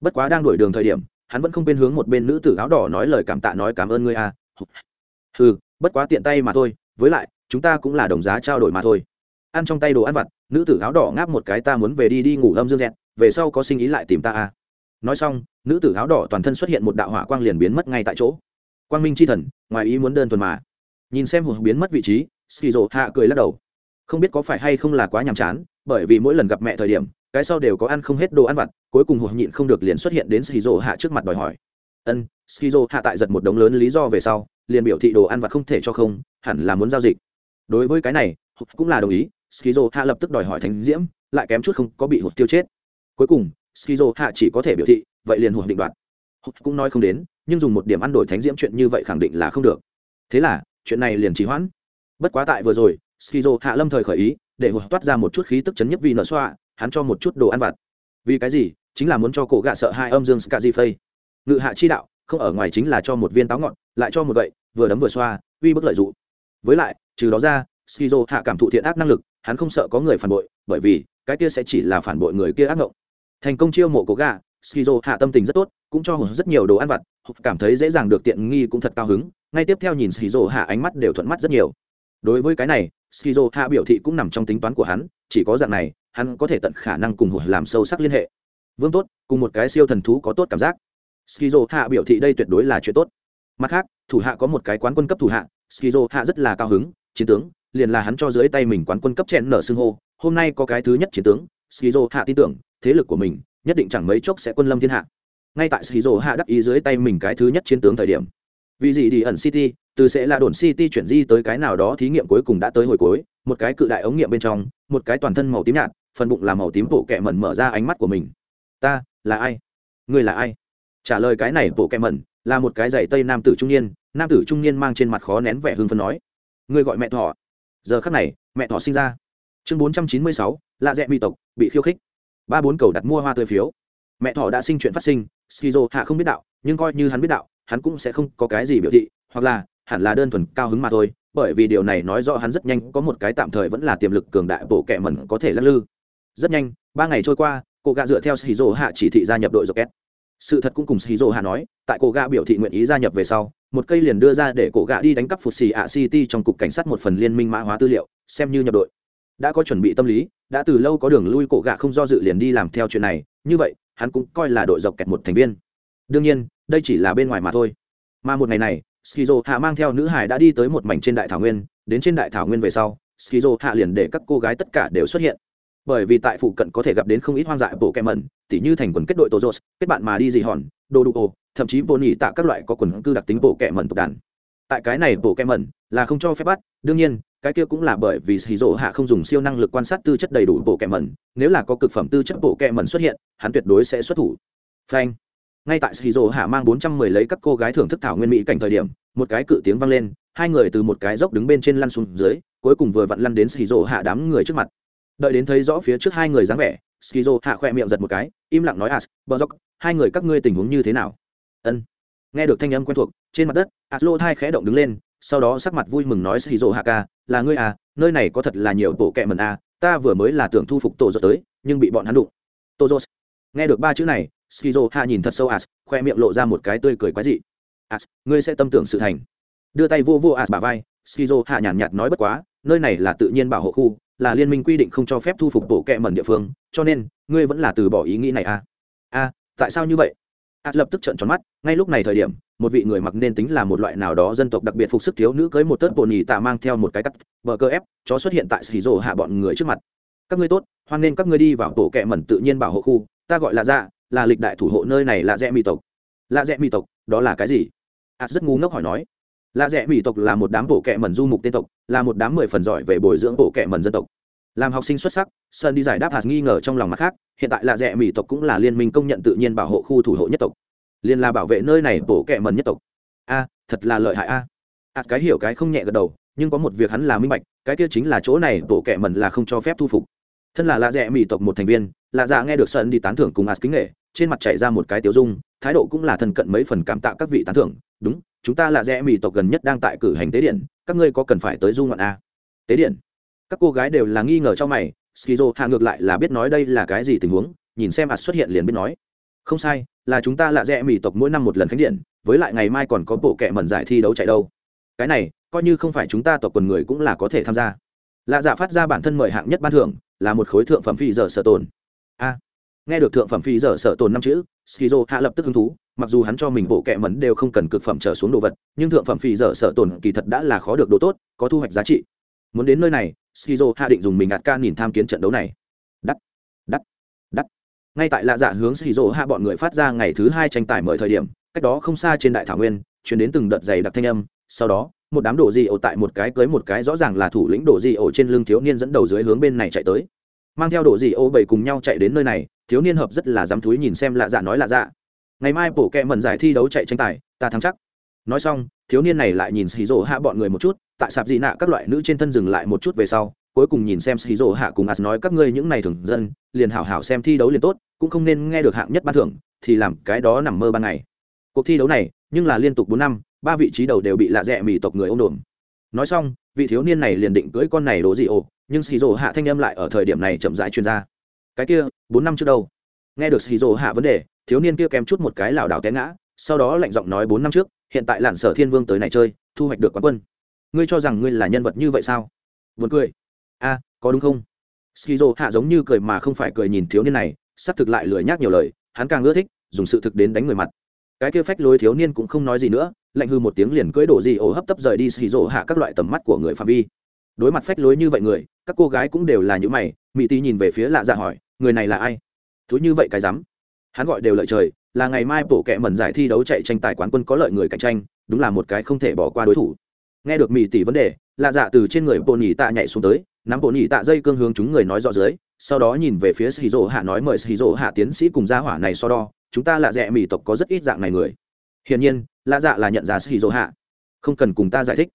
Bất quá đang đuổi đường thời điểm, hắn vẫn không quên hướng một bên nữ tử áo đỏ nói lời cảm tạ nói cảm ơn ngươi a à. ừ bất quá tiện tay mà thôi, với lại, chúng ta cũng là đồng giá trao đổi mà thôi. Ăn trong tay đồ ăn vặt, nữ tử áo đỏ ngáp một cái ta muốn về đi đi ngủ âm dương dẹt, về sau có sinh ý lại tìm ta à. nói xong, nữ tử áo đỏ toàn thân xuất hiện một đạo hỏa quang liền biến mất ngay tại chỗ. Quang minh c h i thần, ngoài ý muốn đơn thuần mà. Nhìn xem hụt biến mất vị trí, skizo hạ cười lắc đầu. Không biết có phải hay không là quá nhàm chán, bởi vì mỗi lần gặp mẹ thời điểm, cái sau đều có ăn không hết đồ ăn vặt, cuối cùng hụt nhịn không được liền xuất hiện đến skizo hạ trước mặt đòi hỏi. Ân, skizo hạ tại giật một đống lớn lý do về sau liền biểu thị đồ ăn vặt không thể cho không, hẳn là muốn giao dịch. Đối với cái này hụt cũng là đồng ý, skizo hạ lập tức đòi hỏi thánh diễm, lại kém chút không có bị hụt tiêu chết. Cuối cùng, skizo hạ chỉ có thể biểu thị, vậy liền hụt định đoạt. Hụt cũng nói không đến, nhưng dùng một điểm ăn đổi thánh diễm chuyện như vậy khẳng định là không được. Thế là, chuyện này liền trì hoãn. Bất quá tại vừa rồi, skizo hạ lâm thời khởi ý, để hụt toát ra một chút khí tức chấn nhất vì nợ xoa, hắn cho một chút đồ ăn vặt. Vì cái gì? Chính là muốn cho cổ gạ sợ hai âm dương skazi phây ngự hạ chi đạo, không ở ngoài chính là cho một viên táo ngọn lại cho một gậy vừa đấm vừa xoa uy bức lợi dụng. Với lại trừ đó ra skizo hạ cảm thụ thiện ác năng lực hắn không sợ có người phản bội bởi vì cái kia sẽ chỉ là phản bội người kia ác ngộng. Thành công chiêu mộ cố gà, skizo hạ tâm tình rất tốt cũng cho hưởng rất nhiều đồ ăn vặt cảm thấy dễ dàng được tiện nghi cũng thật cao hứng ngay tiếp theo nhìn skizo hạ ánh mắt đều thuận mắt rất nhiều. Đối với cái này skizo hạ biểu thị cũng nằm trong tính toán của hắn chỉ có dạng này hắn có thể tận khả năng cùng hụt làm sâu sắc liên hệ. Vương tốt cùng một cái siêu thần thú có tốt cảm giác. Skizo hạ biểu thị đây tuyệt đối là chuyện tốt mặt khác, thủ hạ có một cái quán quân cấp thủ hạ, skizo hạ rất là cao hứng, chiến tướng, liền là hắn cho dưới tay mình quán quân cấp chèn nở xưng hô, hôm nay có cái thứ nhất chiến tướng, skizo hạ tin tưởng, thế lực của mình, nhất định chẳng mấy chốc sẽ quân lâm thiên hạ. Ngay tại skizo hạ đắc ý dưới tay mình cái thứ nhất chiến tướng thời điểm, vì gì đi ẩn city, từ sẽ là đồn city chuyển di tới cái nào đó thí nghiệm cuối cùng đã tới hồi cuối, một cái cự đại ống nghiệm bên trong, một cái toàn thân màu tím nhạt, phần bụng là màu tím bộ kẹ mẩn mở ra ánh mắt của mình. Ta, là ai? Ngươi là ai? Trả lời cái này bộ kẹ mẩn là một cái giày tây nam tử trung niên, nam tử trung niên mang trên mặt khó nén vẻ hưng phấn nói, ngươi gọi mẹ thọ giờ khắc này, mẹ thọ sinh ra. Chương bốn trăm chín mươi sáu, lạ dẹ mỹ tộc, bị khiêu khích. Ba bốn cầu đặt mua hoa tươi phiếu. Mẹ thọ đã sinh chuyện phát sinh, skizo hạ không biết đạo, nhưng coi như hắn biết đạo, hắn cũng sẽ không có cái gì biểu thị, hoặc là, hẳn là đơn thuần cao hứng mà thôi, bởi vì điều này nói rõ hắn rất nhanh có một cái tạm thời vẫn là tiềm lực cường đại bộ kẻ mẩn có thể lắc lư. Rất nhanh, ba ngày trôi qua, cô gạ dựa theo skizo hạ chỉ thị gia nhập đội rocket sự thật cũng cùng shizu hạ nói, tại cổ gạ biểu thị nguyện ý gia nhập về sau, một cây liền đưa ra để cổ gạ đi đánh cắp phục xì ạ city trong cục cảnh sát một phần liên minh mã hóa tư liệu, xem như nhập đội. Đã có chuẩn bị tâm lý, đã từ lâu có đường lui, cổ gạ không do dự liền đi làm theo chuyện này, như vậy, hắn cũng coi là đội dọc kẹt một thành viên. Đương nhiên, đây chỉ là bên ngoài mà thôi. Mà một ngày này skizo hạ mang theo nữ hải đã đi tới một mảnh trên đại thảo nguyên, đến trên đại thảo nguyên về sau skizo hạ liền để các cô gái tất cả đều xuất hiện bởi vì tại phụ cận có thể gặp đến không ít hoang dại bộ kẹm mẩn tỉ như thành quần kết đội tozos kết bạn mà đi gì hòn đồ đủ ồ thậm chí vô nhị tạ các loại có quần cư đặc tính bộ kẹm mẩn tộc đàn. Tại cái này bộ kẹm mẩn là không cho phép bắt, đương nhiên, cái kia cũng là bởi vì hì rỗ hạ không dùng siêu năng lực quan sát tư chất đầy đủ bộ kẹm mẩn nếu là có cực phẩm tư chất bộ kẹm mẩn xuất hiện, hắn tuyệt đối sẽ xuất thủ. Phanh. Ngay tại hì rỗ hạ mang bốn trăm mười lấy các cô gái thưởng thức thảo nguyên mỹ cảnh thời điểm, một cái cự tiếng vang lên, hai người từ một cái dốc đứng bên trên lăn xuống dưới, cuối cùng vừa vặn lăn đến hì rỗ hạ đám người trước mặt đợi đến thấy rõ phía trước hai người dáng vẻ, skizo hạ khoe miệng giật một cái, im lặng nói as bờ dốc hai người các ngươi tình huống như thế nào? Ân. Nghe được thanh âm quen thuộc, trên mặt đất as lô thai khẽ động đứng lên, sau đó sắc mặt vui mừng nói, skizo hạ ca, là ngươi à nơi này có thật là nhiều tổ kẹ mần à ta vừa mới là tưởng thu phục tổ dốc tới, nhưng bị bọn hắn đụng. Tổ dốc nghe được ba chữ này, skizo hạ nhìn thật sâu as khoe miệng lộ ra một cái tươi cười quái dị. As ngươi sẽ tâm tưởng sự thành. Đưa tay vô vô as bà vai, skizo hạ nhàn nhạt nói, bất quá, nơi này là tự nhiên bảo hộ khu là liên minh quy định không cho phép thu phục bộ kệ mẩn địa phương, cho nên, ngươi vẫn là từ bỏ ý nghĩ này à? A tại sao như vậy? A lập tức trợn tròn mắt, ngay lúc này thời điểm, một vị người mặc nên tính là một loại nào đó dân tộc đặc biệt phục sức thiếu nữ cưới một tớt bồn nhì tạ mang theo một cái cắt, bờ cơ ép, chó xuất hiện tại xì rồ hạ bọn người trước mặt. Các ngươi tốt, hoan nên các ngươi đi vào tổ kẹ mẩn tự nhiên bảo hộ khu, ta gọi là dạ là lịch đại thủ hộ nơi này là rẽ mỹ tộc. Là rẽ mỹ tộc, đó là cái gì? A rất ngu ngốc hỏi nói. Là rẽ mỹ tộc là một đám bộ kệ mẩn du mục tên tộc là một đám mười phần giỏi về bồi dưỡng bộ kệ mần dân tộc. Làm học sinh xuất sắc, sơn đi giải đáp hạt nghi ngờ trong lòng mặt khác, hiện tại là rẽ mỹ tộc cũng là liên minh công nhận tự nhiên bảo hộ khu thủ hộ nhất tộc. Liên là bảo vệ nơi này bổ kẹ mần nhất tộc. A, thật là lợi hại a. À. cái hiểu cái không nhẹ gật đầu, nhưng có một việc hắn là minh bạch, cái kia chính là chỗ này bổ kẹ mần là không cho phép thu phục. Thân là lạ rẽ mỹ tộc một thành viên lạ dạ nghe được sơn đi tán thưởng cùng hạt kính nghệ, trên mặt chảy ra một cái tiêu dung, thái độ cũng là thân cận mấy phần cảm tạ các vị tán thưởng. Đúng chúng ta là rẽ mỹ tộc gần nhất đang tại cử hành tế điện, các ngươi có cần phải tới du ngoạn a tế điện. Các cô gái đều là nghi ngờ trong mày, skizo hạ ngược lại là biết nói đây là cái gì tình huống, nhìn xem ạt xuất hiện liền biết nói. Không sai, là chúng ta là rẽ mỹ tộc mỗi năm một lần khánh điện, với lại ngày mai còn có bộ kệ mẩn giải thi đấu chạy đâu. Cái này, coi như không phải chúng ta tộc quần người cũng là có thể tham gia. Lạ dạ phát ra bản thân mời hạng nhất ban thưởng, là một khối thượng phẩm phi giờ sở tồn. A nghe được thượng phẩm phi giờ sở tồn năm chữ, skizo hạ lập tức hứng thú, mặc dù hắn cho mình bộ kệ mẫn đều không cần cực phẩm trở xuống đồ vật, nhưng thượng phẩm phi giờ sở tồn kỳ thật đã là khó được đồ tốt, có thu hoạch giá trị. Muốn đến nơi này, skizo hạ định dùng mình ạt ca nhìn tham kiến trận đấu này. Đắt đắt đắt. Ngay tại lạ dạ hướng skizo hạ bọn người phát ra ngày thứ hai tranh tài mời thời điểm, cách đó không xa trên đại thảo nguyên chuyển đến từng đợt dày đặc thanh âm. Sau đó, một đám đồ di ổ tại một cái cưới một cái rõ ràng là thủ lĩnh đồ di ổ trên lưng thiếu niên dẫn đầu dưới hướng bên này chạy tới. Mang theo đồ di ổ bảy cùng nhau chạy đến nơi này thiếu niên hợp rất là dám thúi nhìn xem lạ dạ nói lạ dạ. Ngày mai bổ kẹ mần giải thi đấu chạy tranh tài, ta thắng chắc. Nói xong, thiếu niên này lại nhìn xì rỗ hạ bọn người một chút, tại sạp dị nạ các loại nữ trên thân dừng lại một chút về sau, cuối cùng nhìn xem xì rỗ hạ cùng as nói, các ngươi những này thường dân, liền hảo hảo xem thi đấu liền tốt, cũng không nên nghe được hạng nhất ban thưởng, thì làm cái đó nằm mơ ban ngày. Cuộc thi đấu này, nhưng là liên tục bốn năm, ba vị trí đầu đều bị lạ rẽ mì tộc người ô đồn nói xong, vị thiếu niên này liền định cưỡi con này đố dị ồ, nhưng xì rỗ hạ thanh âm lại ở thời điểm này chậm rãi chuyên ra cái kia, bốn năm trước đâu? Nghe được hì rỗ hạ vấn đề, thiếu niên kia kém chút một cái lảo đảo té ngã, sau đó lạnh giọng nói bốn năm trước, hiện tại lạn sở thiên vương tới này chơi, thu hoạch được quán quân. Ngươi cho rằng ngươi là nhân vật như vậy sao? Buồn cười. A, có đúng không? Skizo hạ giống như cười mà không phải cười nhìn thiếu niên này, sắp thực lại lười nhác nhiều lời, hắn càng ưa thích dùng sự thực đến đánh người mặt. Cái kia phách lối thiếu niên cũng không nói gì nữa, lạnh hư một tiếng liền cưỡi đổ gì ổ hấp tấp rời đi xì hạ các loại tầm mắt của người phạm vi. Đối mặt phách lối như vậy người, các cô gái cũng đều là những mày mỹ tý nhìn về phía lạ dạ hỏi, người này là ai? Thú như vậy cái rắm. Hắn gọi đều lợi trời, là ngày mai bổ kệ mẩn giải thi đấu chạy tranh tài quán quân có lợi người cạnh tranh, đúng là một cái không thể bỏ qua đối thủ. Nghe được mỹ tỷ vấn đề, lạ dạ từ trên người bộ nhị tạ nhảy xuống tới, nắm bộ nhị tạ dây cương hướng chúng người nói rõ dưới, sau đó nhìn về phía sĩ dỗ hạ nói, mời sĩ dỗ hạ tiến sĩ cùng gia hỏa này so đo, chúng ta là dẹ dạ mỹ tộc có rất ít dạng này người. Hiển nhiên, lạ dạ là nhận ra sĩ dỗ hạ. Không cần cùng ta giải thích.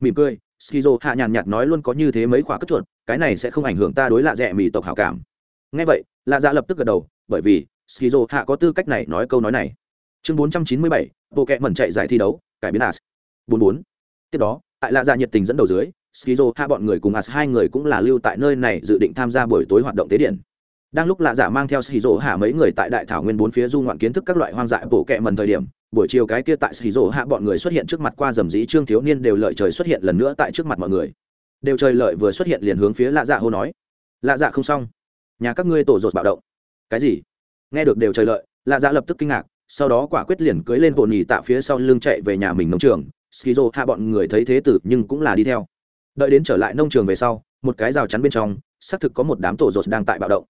Mỉm cười skizo hạ nhàn nhạt nói luôn có như thế mấy khóa cất chuột cái này sẽ không ảnh hưởng ta đối lạ rẻ mỹ tộc hảo cảm. Ngay vậy lạ dạ lập tức gật đầu bởi vì skizo hạ có tư cách này nói câu nói này. Chương 497, bộ kẹ mẩn chạy giải thi đấu cải biến as. 44. tiếp đó tại lạ dạ nhiệt tình dẫn đầu dưới skizo hạ bọn người cùng as hai người cũng là lưu tại nơi này dự định tham gia buổi tối hoạt động tế điện. Đang lúc lạ dạ mang theo skizo hạ mấy người tại đại thảo nguyên bốn phía du ngoạn kiến thức các loại hoang dại bộ kẹ mẩn thời điểm buổi chiều cái kia tại skizo hạ bọn người xuất hiện trước mặt qua dầm dĩ trương thiếu niên đều lợi trời xuất hiện lần nữa tại trước mặt mọi người. Đều trời lợi vừa xuất hiện liền hướng phía lạ dạ hô nói, lạ dạ không xong, nhà các ngươi tổ rột bạo động. Cái gì? Nghe được đều trời lợi, lạ dạ lập tức kinh ngạc, sau đó quả quyết liền cưới lên bộ nhì tạ phía sau lưng chạy về nhà mình nông trường. Skizo hạ bọn người thấy thế tử nhưng cũng là đi theo. Đợi đến trở lại nông trường về sau, một cái rào chắn bên trong, xác thực có một đám tổ rột đang tại bạo động.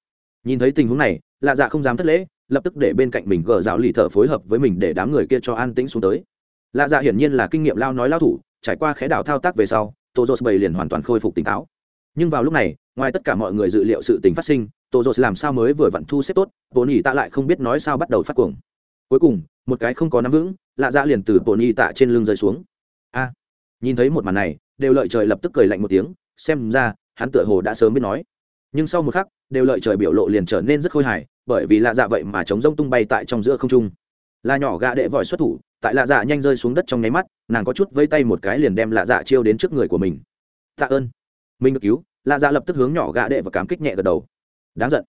Nhìn thấy tình huống này, lạ dạ không dám thất lễ lập tức để bên cạnh mình gờ rào lì thợ phối hợp với mình để đám người kia cho an tĩnh xuống tới. Lạ dạ hiển nhiên là kinh nghiệm lao nói lao thủ, trải qua khẽ đảo thao tác về sau, tô dô bầy liền hoàn toàn khôi phục tỉnh táo. Nhưng vào lúc này, ngoài tất cả mọi người dự liệu sự tình phát sinh, tô dô làm sao mới vừa vặn thu xếp tốt bộ nhì tạ lại không biết nói sao bắt đầu phát cuồng. Cuối cùng, một cái không có nắm vững, lạ dạ liền từ bộ nhì tạ trên lưng rơi xuống. A! Nhìn thấy một màn này, đều lợi trời lập tức cười lạnh một tiếng, xem ra, hắn tựa hồ đã sớm biết nói. Nhưng sau một khắc, đều lợi trời biểu lộ liền trở nên rất khôi hài bởi vì lạ dạ vậy mà chống rông tung bay tại trong giữa không trung. Là nhỏ gạ đệ vòi xuất thủ, tại lạ dạ nhanh rơi xuống đất trong nháy mắt, nàng có chút vây tay một cái liền đem lạ dạ chiêu đến trước người của mình. Tạ ơn. Mình được cứu, lạ dạ lập tức hướng nhỏ gạ đệ và cảm kích nhẹ gật đầu. Đáng giận.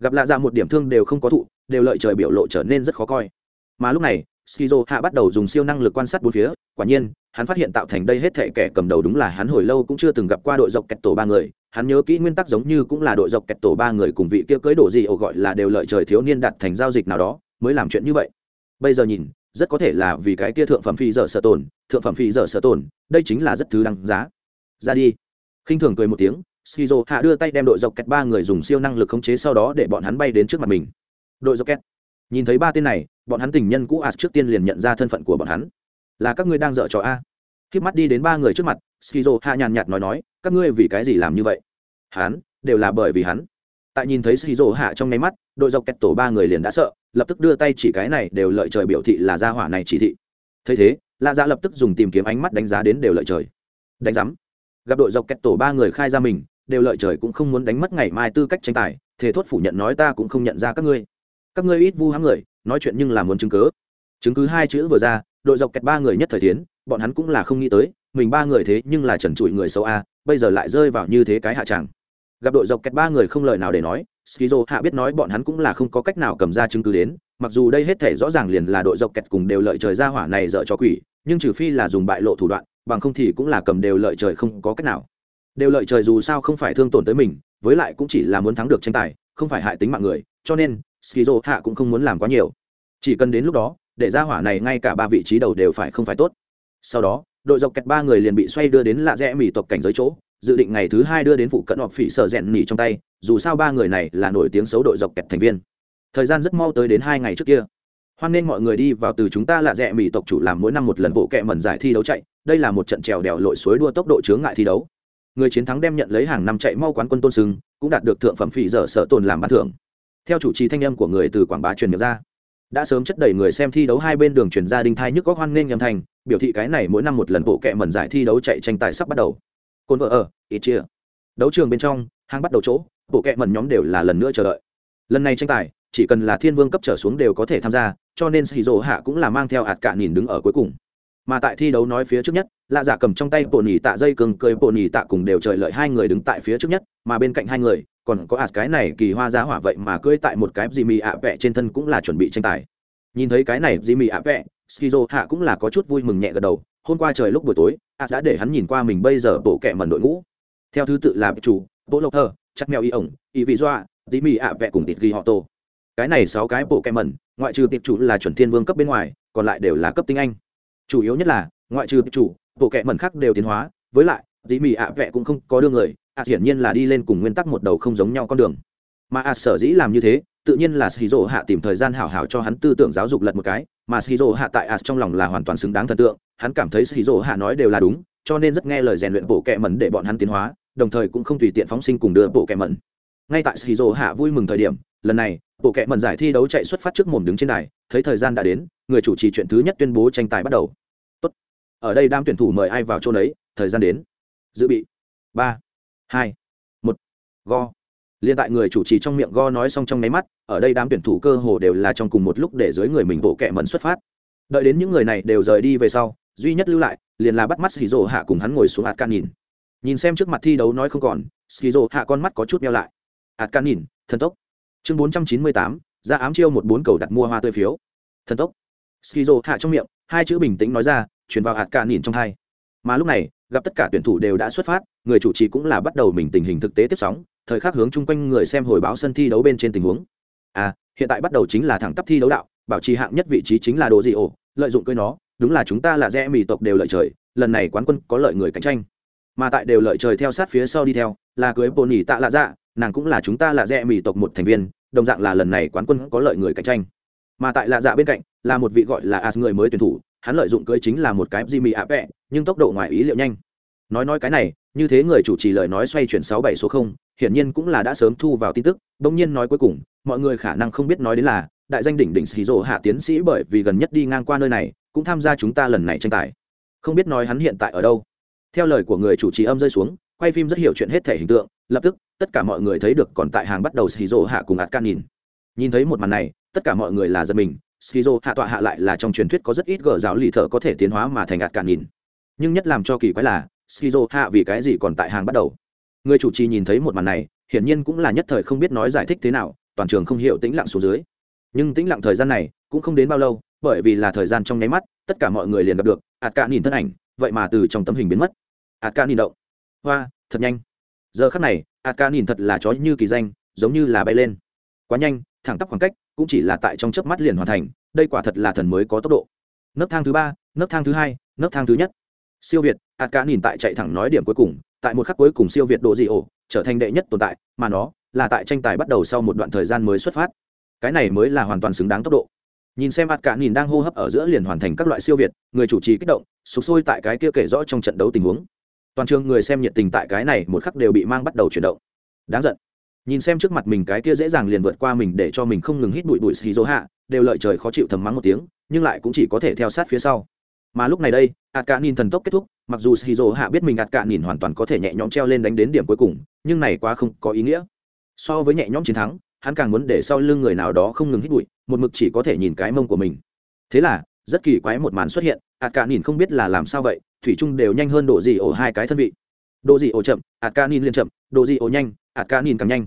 Gặp lạ dạ một điểm thương đều không có thụ, đều lợi trời biểu lộ trở nên rất khó coi. Mà lúc này skizo hạ bắt đầu dùng siêu năng lực quan sát bốn phía, quả nhiên, hắn phát hiện tạo thành đây hết thể kẻ cầm đầu đúng là hắn hồi lâu cũng chưa từng gặp qua đội dọc kẹt tổ ba người. Hắn nhớ kỹ nguyên tắc giống như cũng là đội dọc kẹt tổ ba người cùng vị kia cưới đổ gì ổ gọi là đều lợi trời thiếu niên đặt thành giao dịch nào đó, mới làm chuyện như vậy. Bây giờ nhìn, rất có thể là vì cái kia thượng phẩm phi dở sở tồn, thượng phẩm phi dở sở tồn, đây chính là rất thứ đăng giá. Ra đi. Khinh thường cười một tiếng, skizo hạ đưa tay đem đội dọc kẹt ba người dùng siêu năng lực khống chế sau đó để bọn hắn bay đến trước mặt mình. Đội dọc kẹt nhìn thấy ba tên này, bọn hắn tình nhân cũ as trước tiên liền nhận ra thân phận của bọn hắn. Là các ngươi đang dở trò a. Khi mắt đi đến ba người trước mặt, skizo hạ nhàn nhạt nói nói, các ngươi vì cái gì làm như vậy? Hắn, đều là bởi vì hắn. Tại nhìn thấy skizo hạ trong nháy mắt, đội dọc kẹt tổ ba người liền đã sợ, lập tức đưa tay chỉ cái này đều lợi trời biểu thị là gia hỏa này chỉ thị. Thấy thế lạ dạ lập tức dùng tìm kiếm ánh mắt đánh giá đến đều lợi trời. Đánh giám. Gặp đội dọc kẹt tổ ba người khai ra mình, đều lợi trời cũng không muốn đánh mất ngày mai tư cách tranh tài thế thốt phủ nhận nói ta cũng không nhận ra các ngươi các ngươi ít vu hãm người, nói chuyện nhưng là muốn chứng cứ. Chứng cứ hai chữ vừa ra, đội dọc kẹt ba người nhất thời tiến, bọn hắn cũng là không nghĩ tới, mình ba người thế nhưng là trần trụi người xấu a, bây giờ lại rơi vào như thế cái hạ tràng gặp đội dọc kẹt ba người không lời nào để nói, skizo hạ biết nói bọn hắn cũng là không có cách nào cầm ra chứng cứ đến, mặc dù đây hết thể rõ ràng liền là đội dọc kẹt cùng đều lợi trời ra hỏa này dở cho quỷ, nhưng trừ phi là dùng bại lộ thủ đoạn, bằng không thì cũng là cầm đều lợi trời không có cách nào. Đều lợi trời dù sao không phải thương tổn tới mình, với lại cũng chỉ là muốn thắng được tranh tài, không phải hại tính mạng người, cho nên skizo hạ cũng không muốn làm quá nhiều. Chỉ cần đến lúc đó, để ra hỏa này ngay cả ba vị trí đầu đều phải không phải tốt. Sau đó, đội dọc kẹt ba người liền bị xoay đưa đến lạ rẽ mỹ tộc cảnh giới chỗ, dự định ngày thứ hai đưa đến phụ cận họp phỉ sở rèn nỉ trong tay, dù sao ba người này là nổi tiếng xấu đội dọc kẹt thành viên. Thời gian rất mau tới đến hai ngày trước kia. Hoan nên mọi người đi vào từ chúng ta lạ rẽ mỹ tộc chủ làm mỗi năm một lần bộ kẹ mẩn giải thi đấu chạy, đây là một trận trèo đèo lội suối đua tốc độ chướng ngại thi đấu. Người chiến thắng đem nhận lấy hàng năm chạy mau quán quân tôn sưng, cũng đạt được thượng phẩm phỉ dở sở tồn làm ban thưởng theo chủ trì thanh âm của người từ quảng bá truyền miệng ra, đã sớm chất đầy người xem thi đấu hai bên đường truyền gia đình thai nhức có hoan nghênh âm thanh, biểu thị cái này mỗi năm một lần bộ kệ mẩn giải thi đấu chạy tranh tài sắp bắt đầu. Côn vợ ở, ít chia. Đấu trường bên trong, hang bắt đầu chỗ, bộ kệ mẩn nhóm đều là lần nữa chờ đợi. Lần này tranh tài, chỉ cần là thiên vương cấp trở xuống đều có thể tham gia, cho nên shizu hạ cũng là mang theo hạt cạn nhìn đứng ở cuối cùng mà tại thi đấu nói phía trước nhất, lạ giả cầm trong tay bộ nỉ tạ dây cường cười, bộ nỉ tạ cùng đều trời lợi hai người đứng tại phía trước nhất, mà bên cạnh hai người, còn có ạt cái này kỳ hoa giá hỏa vậy mà cưỡi tại một cái gì mì ạ vẹ trên thân cũng là chuẩn bị tranh tài. Nhìn thấy cái này gì mì ạ vẹ, skizo hạ cũng là có chút vui mừng nhẹ gật đầu, hôm qua trời lúc buổi tối ạt đã để hắn nhìn qua mình bây giờ bộ kẹ mần đội ngũ. Theo thứ tự là chủ, bộ lộc hờ chắc mèo y ổng, y vị doa dĩ mì ạ vẹ cùng tịt ghi họ tô. Cái này sáu cái bộ kẹ mần ngoại trừ tiệp chủ là chuẩn thiên vương cấp bên ngoài, còn lại đều là cấp tinh anh chủ yếu nhất là, ngoại trừ chủ, bộ kệ mẩn khác đều tiến hóa, với lại, dĩ mì ạ vẹ cũng không có đương người a hiển nhiên là đi lên cùng nguyên tắc một đầu không giống nhau con đường. Mà a sở dĩ làm như thế, tự nhiên là shizu hạ tìm thời gian hảo hảo cho hắn tư tưởng giáo dục lật một cái, mà shizu hạ tại ạ trong lòng là hoàn toàn xứng đáng thần tượng, hắn cảm thấy shizu hạ nói đều là đúng, cho nên rất nghe lời rèn luyện bộ kệ mẩn để bọn hắn tiến hóa, đồng thời cũng không tùy tiện phóng sinh cùng đưa bộ kệ mẩn. Ngay tại shizu hạ vui mừng thời điểm, lần này, bộ kệ mẩn giải thi đấu chạy xuất phát trước mồm đứng trên đài, thấy thời gian đã đến người chủ trì chuyện thứ nhất tuyên bố tranh tài bắt đầu. Tốt. ở đây đam tuyển thủ mời ai vào chỗ đấy thời gian đến. Dự bị. Ba. Hai. Một. Go. Liên tại người chủ trì trong miệng go nói xong trong nháy mắt, ở đây đám tuyển thủ cơ hồ đều là trong cùng một lúc để dưới người mình bộ kẹ mẫn xuất phát. Đợi đến những người này đều rời đi về sau, duy nhất lưu lại, liền là bắt mắt skizo hạ cùng hắn ngồi xuống hạt can nhìn nhìn xem trước mặt thi đấu nói không còn, skizo hạ con mắt có chút meo lại. Hạt can nhìn thần tốc. Chương bốn trăm chín mươi tám, ra ám chiêu một bốn cầu đặt mua hoa tươi phiếu. Thần tốc skizo hạ trong miệng, hai chữ bình tĩnh nói ra chuyển vào hạt cả nhìn trong hai. Mà lúc này, gặp tất cả tuyển thủ đều đã xuất phát, người chủ trì cũng là bắt đầu mình tình hình thực tế tiếp sóng, thời khắc hướng chung quanh người xem hồi báo sân thi đấu bên trên tình huống. À hiện tại bắt đầu chính là thẳng tắp thi đấu đạo, bảo trì hạng nhất vị trí chính là đồ gì ổ, lợi dụng cưới nó, đúng là chúng ta là rẽ mì tộc đều lợi trời, lần này quán quân có lợi người cạnh tranh. Mà tại đều lợi trời theo sát phía sau đi theo, là cưới bồn nhỉ tạ lạ dạ nàng cũng là chúng ta là rẽ mì tộc một thành viên, đồng dạng là lần này quán quân có lợi người cạnh tranh. Mà tại lạ dạ bên cạnh là một vị gọi là as người mới tuyển thủ, hắn lợi dụng cưới chính là một cái Jimmy ạ vẹ nhưng tốc độ ngoài ý liệu nhanh. Nói nói cái này, như thế người chủ trì lời nói xoay chuyển sáu bảy số không, hiển nhiên cũng là đã sớm thu vào tin tức, bỗng nhiên nói cuối cùng, mọi người khả năng không biết nói đến là, đại danh đỉnh đỉnh xì rộ hạ tiến sĩ bởi vì gần nhất đi ngang qua nơi này, cũng tham gia chúng ta lần này tranh tài. Không biết nói hắn hiện tại ở đâu. Theo lời của người chủ trì âm rơi xuống, quay phim rất hiểu chuyện hết thể hình tượng, lập tức, tất cả mọi người thấy được còn tại hàng bắt đầu xì rộ hạ cùng ạt can nhìn nhìn thấy một màn này, tất cả mọi người là giật mình skizo hạ tọa hạ lại là trong truyền thuyết có rất ít gờ giáo lì thợ có thể tiến hóa mà thành ạt cạn nhìn. Nhưng nhất làm cho kỳ quái là, skizo hạ vì cái gì còn tại hàng bắt đầu? Người chủ trì nhìn thấy một màn này, hiển nhiên cũng là nhất thời không biết nói giải thích thế nào, toàn trường không hiểu tĩnh lặng xuống dưới. Nhưng tĩnh lặng thời gian này, cũng không đến bao lâu, bởi vì là thời gian trong nháy mắt, tất cả mọi người liền gặp được, ạt cạn nhìn thân ảnh, vậy mà từ trong tấm hình biến mất. Ạt cạn nhìn động. Hoa, thật nhanh. Giờ khắc này, ạt cạn nhìn thật là chó như kỳ danh, giống như là bay lên. Quá nhanh, thẳng tắp khoảng cách cũng chỉ là tại trong chớp mắt liền hoàn thành, đây quả thật là thần mới có tốc độ. Nấc thang thứ ba, nấc thang thứ hai, nấc thang thứ nhất. Siêu việt ạt cá nhìn tại chạy thẳng nói điểm cuối cùng, tại một khắc cuối cùng siêu việt độ dị ổ trở thành đệ nhất tồn tại, mà nó là tại tranh tài bắt đầu sau một đoạn thời gian mới xuất phát. Cái này mới là hoàn toàn xứng đáng tốc độ. Nhìn xem ạt cả nhìn đang hô hấp ở giữa liền hoàn thành các loại siêu việt, người chủ trì kích động, sụp sôi tại cái kia kể rõ trong trận đấu tình huống. Toàn trường người xem nhiệt tình tại cái này một khắc đều bị mang bắt đầu chuyển động. Đáng giận nhìn xem trước mặt mình cái kia dễ dàng liền vượt qua mình để cho mình không ngừng hít bụi bụi xì dỗ hạ, đều lợi trời khó chịu thầm mắng một tiếng, nhưng lại cũng chỉ có thể theo sát phía sau. Mà lúc này đây, ạt cả nhìn thần tốc kết thúc, mặc dù shizu hạ biết mình ạt cả nhìn hoàn toàn có thể nhẹ nhõm treo lên đánh đến điểm cuối cùng, nhưng này quá không có ý nghĩa. So với nhẹ nhõm chiến thắng, hắn càng muốn để sau lưng người nào đó không ngừng hít bụi, một mực chỉ có thể nhìn cái mông của mình. Thế là, rất kỳ quái một màn xuất hiện, ạt cả nhìn không biết là làm sao vậy, thủy trung đều nhanh hơn độ gì ổ hai cái thân vị. Độ gì ổ chậm, ạt cả nhìn liền chậm độ gì ổ nhanh, ạt cả nhìn càng nhanh.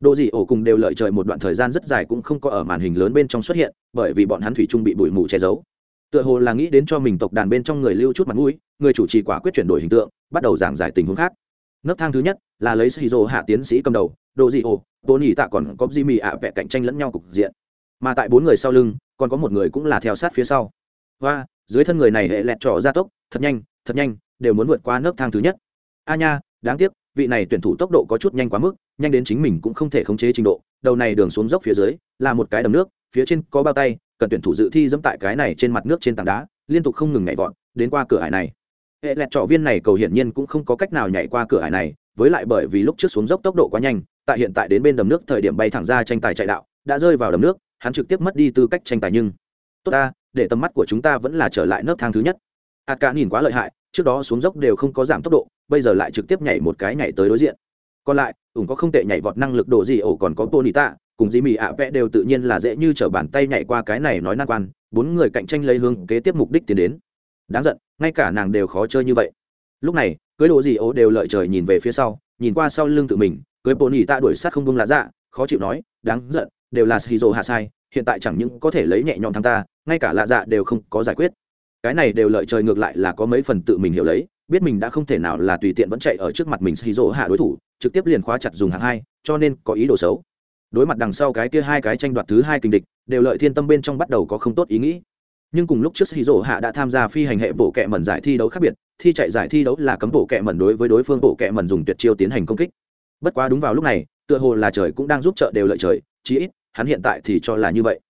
Độ gì ổ cùng đều lợi trời một đoạn thời gian rất dài cũng không có ở màn hình lớn bên trong xuất hiện, bởi vì bọn hắn thủy chung bị bụi mù che giấu. Tựa hồ là nghĩ đến cho mình tộc đàn bên trong người lưu chút mặt mũi, người chủ trì quả quyết chuyển đổi hình tượng, bắt đầu giảng giải tình huống khác. Nấc thang thứ nhất là lấy Shizuo hạ tiến sĩ cầm đầu, Độ gì ổ, Tony tạ còn có Jimmy ạ vẽ cạnh tranh lẫn nhau cục diện. Mà tại bốn người sau lưng, còn có một người cũng là theo sát phía sau. Và dưới thân người này hệ lẹt trỏ ra tốc, thật nhanh, thật nhanh, đều muốn vượt qua nấc thang thứ nhất. A nha, đáng tiếc, vị này tuyển thủ tốc độ có chút nhanh quá mức nhanh đến chính mình cũng không thể khống chế trình độ, đầu này đường xuống dốc phía dưới, là một cái đầm nước, phía trên có bao tay, cần tuyển thủ dự thi dẫm tại cái này trên mặt nước trên tảng đá, liên tục không ngừng nhảy vọt, đến qua cửa hải này. Hệ lẹt trọ viên này cầu hiển nhiên cũng không có cách nào nhảy qua cửa hải này, với lại bởi vì lúc trước xuống dốc tốc độ quá nhanh, tại hiện tại đến bên đầm nước thời điểm bay thẳng ra tranh tài chạy đạo, đã rơi vào đầm nước, hắn trực tiếp mất đi tư cách tranh tài nhưng, tốt ta, để tầm mắt của chúng ta vẫn là trở lại nấc thang thứ nhất. Hạt ca nhìn quá lợi hại, trước đó xuống dốc đều không có giảm tốc độ, bây giờ lại trực tiếp nhảy một cái nhảy tới đối diện còn lại ủng có không tệ nhảy vọt năng lực độ gì ổ còn có Bonita, cùng Dĩ mì ạ vẽ đều tự nhiên là dễ như trở bàn tay nhảy qua cái này nói nan quan, bốn người cạnh tranh lấy hướng kế tiếp mục đích tiến đến. Đáng giận, ngay cả nàng đều khó chơi như vậy. Lúc này, cưới độ gì ổ đều lợi trời nhìn về phía sau, nhìn qua sau lưng tự mình, cưới tạ đuổi sát không buông lá dạ, khó chịu nói, đáng giận, đều là Shizuo hạ sai, hiện tại chẳng những có thể lấy nhẹ nhõm thắng ta, ngay cả lạ dạ đều không có giải quyết. Cái này đều lợi trời ngược lại là có mấy phần tự mình hiểu lấy, biết mình đã không thể nào là tùy tiện vẫn chạy ở trước mặt mình xì rỗ hạ đối thủ, trực tiếp liền khóa chặt dùng hạng hai, cho nên có ý đồ xấu. Đối mặt đằng sau cái kia hai cái tranh đoạt thứ hai kinh địch, đều lợi thiên tâm bên trong bắt đầu có không tốt ý nghĩ. Nhưng cùng lúc trước xì rỗ hạ đã tham gia phi hành hệ bộ kệ mẩn giải thi đấu khác biệt, thi chạy giải thi đấu là cấm bộ kệ mẩn đối với đối phương bộ kệ mẩn dùng tuyệt chiêu tiến hành công kích. Bất quá đúng vào lúc này, tựa hồ là trời cũng đang giúp trợ đều lợi trời, chí ít, hắn hiện tại thì cho là như vậy.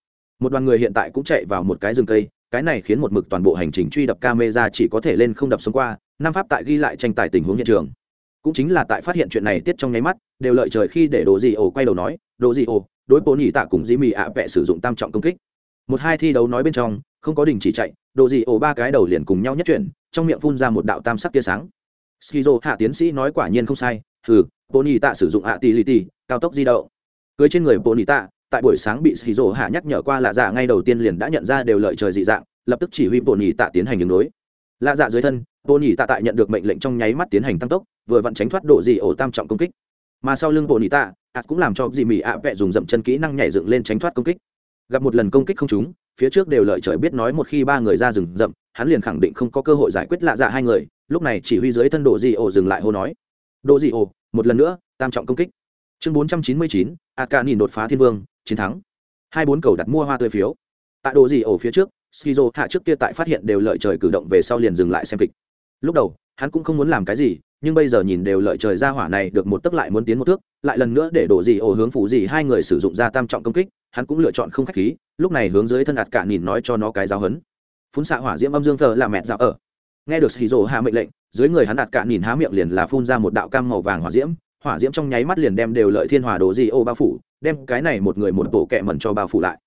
Một đoàn người hiện tại cũng chạy vào một cái rừng cây, cái này khiến một mực toàn bộ hành trình truy đập camera chỉ có thể lên không đập xuống qua, năm pháp tại ghi lại tranh tài tình huống hiện trường. Cũng chính là tại phát hiện chuyện này tiết trong nháy mắt đều lợi trời khi để đồ gì ổ quay đầu nói đồ gì ổ đối bố nhị tạ cùng dĩ mì ạ vẹ sử dụng tam trọng công kích. Một hai thi đấu nói bên trong không có đình chỉ chạy đồ gì ổ ba cái đầu liền cùng nhau nhất chuyển trong miệng phun ra một đạo tam sắc tia sáng. Skizo hạ tiến sĩ nói quả nhiên không sai hừ, bố nhị tạ sử dụng ạ tỷ lì tỷ cao tốc di động. Cưới trên người bố nhị tạ tại buổi sáng bị skizo hạ nhắc nhở qua lạ dạ ngay đầu tiên liền đã nhận ra đều lợi trời dị dạng lập tức chỉ huy bố nhị tạ tiến hành đường đối lạ dạ dưới thân bộ nhị tạ tại nhận được mệnh lệnh trong nháy mắt tiến hành tăng tốc, vừa vặn tránh thoát độ dị ổ tam trọng công kích. Mà sau lưng bộ nhị tạ ạt cũng làm cho dị mị ạ vẹ dùng dậm chân kỹ năng nhảy dựng lên tránh thoát công kích. Gặp một lần công kích không trúng, phía trước đều lợi trời biết nói một khi ba người ra rừng rậm, hắn liền khẳng định không có cơ hội giải quyết lạ dạ hai người, lúc này chỉ huy dưới thân độ dị ổ dừng lại hô nói. Độ dị ổ, một lần nữa, tam trọng công kích. Chương bốn trăm chín mươi chín ạt ca nhìn đột phá thiên vương, chiến thắng. Hai bốn cầu đặt mua hoa tươi phiếu. Tại độ dị ổ phía trước skizo hạ trước kia tại phát hiện đều lợi trời cử động về sau liền dừng lại xem kịch. Lúc đầu, hắn cũng không muốn làm cái gì, nhưng bây giờ nhìn đều lợi trời ra hỏa này được một tấc lại muốn tiến một thước, lại lần nữa để đổ gì ổ hướng phủ gì hai người sử dụng ra tam trọng công kích, hắn cũng lựa chọn không khách khí, lúc này hướng dưới thân ạt cả nhìn nói cho nó cái giáo hấn phun xạ hỏa diễm âm dương thờ là mẹt dạo ở. Nghe được hì rồ hạ mệnh lệnh, dưới người hắn ạt cả nhìn há miệng liền là phun ra một đạo cam màu vàng hỏa diễm hỏa diễm trong nháy mắt liền đem đều lợi thiên hòa đồ gì ô bao phủ, đem cái này một người một bộ kẹ mẩn cho bao phủ lại.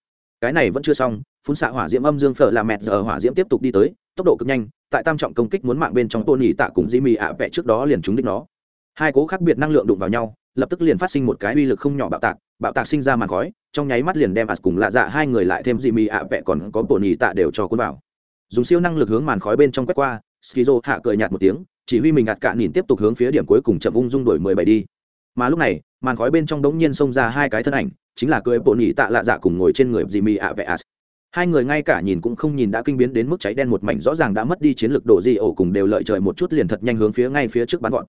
Cái này vẫn chưa xong phun xạ hỏa diễm âm dương phở là mẹt giờ hỏa diễm tiếp tục đi tới, tốc độ cực nhanh, tại tam trọng công kích muốn mạng bên trong tôn nhị tạ cùng di mì ạ vẽ trước đó liền trúng đích nó. Hai cố khác biệt năng lượng đụng vào nhau, lập tức liền phát sinh một cái uy lực không nhỏ bạo tạc bạo tạc sinh ra màn khói, trong nháy mắt liền đem ạt cùng lạ dạ hai người lại thêm di mì ạ vẽ còn có bồn nhị tạ đều cho cuốn vào. Dùng siêu năng lực hướng màn khói bên trong quét qua skizo hạ cười nhạt một tiếng, chỉ huy mình ạt cạn nhìn tiếp tục hướng phía điểm cuối cùng chậm ung dung đổi mười bảy đi. Mà lúc này, màn khói bên trong đống nhiên xông ra hai cái thân ảnh, chính là cưỡi bộ nhị tạ lạ dạ cùng ngồi trên người dị mì ạ vẽ ạt hai người ngay cả nhìn cũng không nhìn đã kinh biến đến mức cháy đen một mảnh, rõ ràng đã mất đi chiến lược độ di ổ cùng đều lợi trời một chút liền thật nhanh hướng phía ngay phía trước bắn gọn.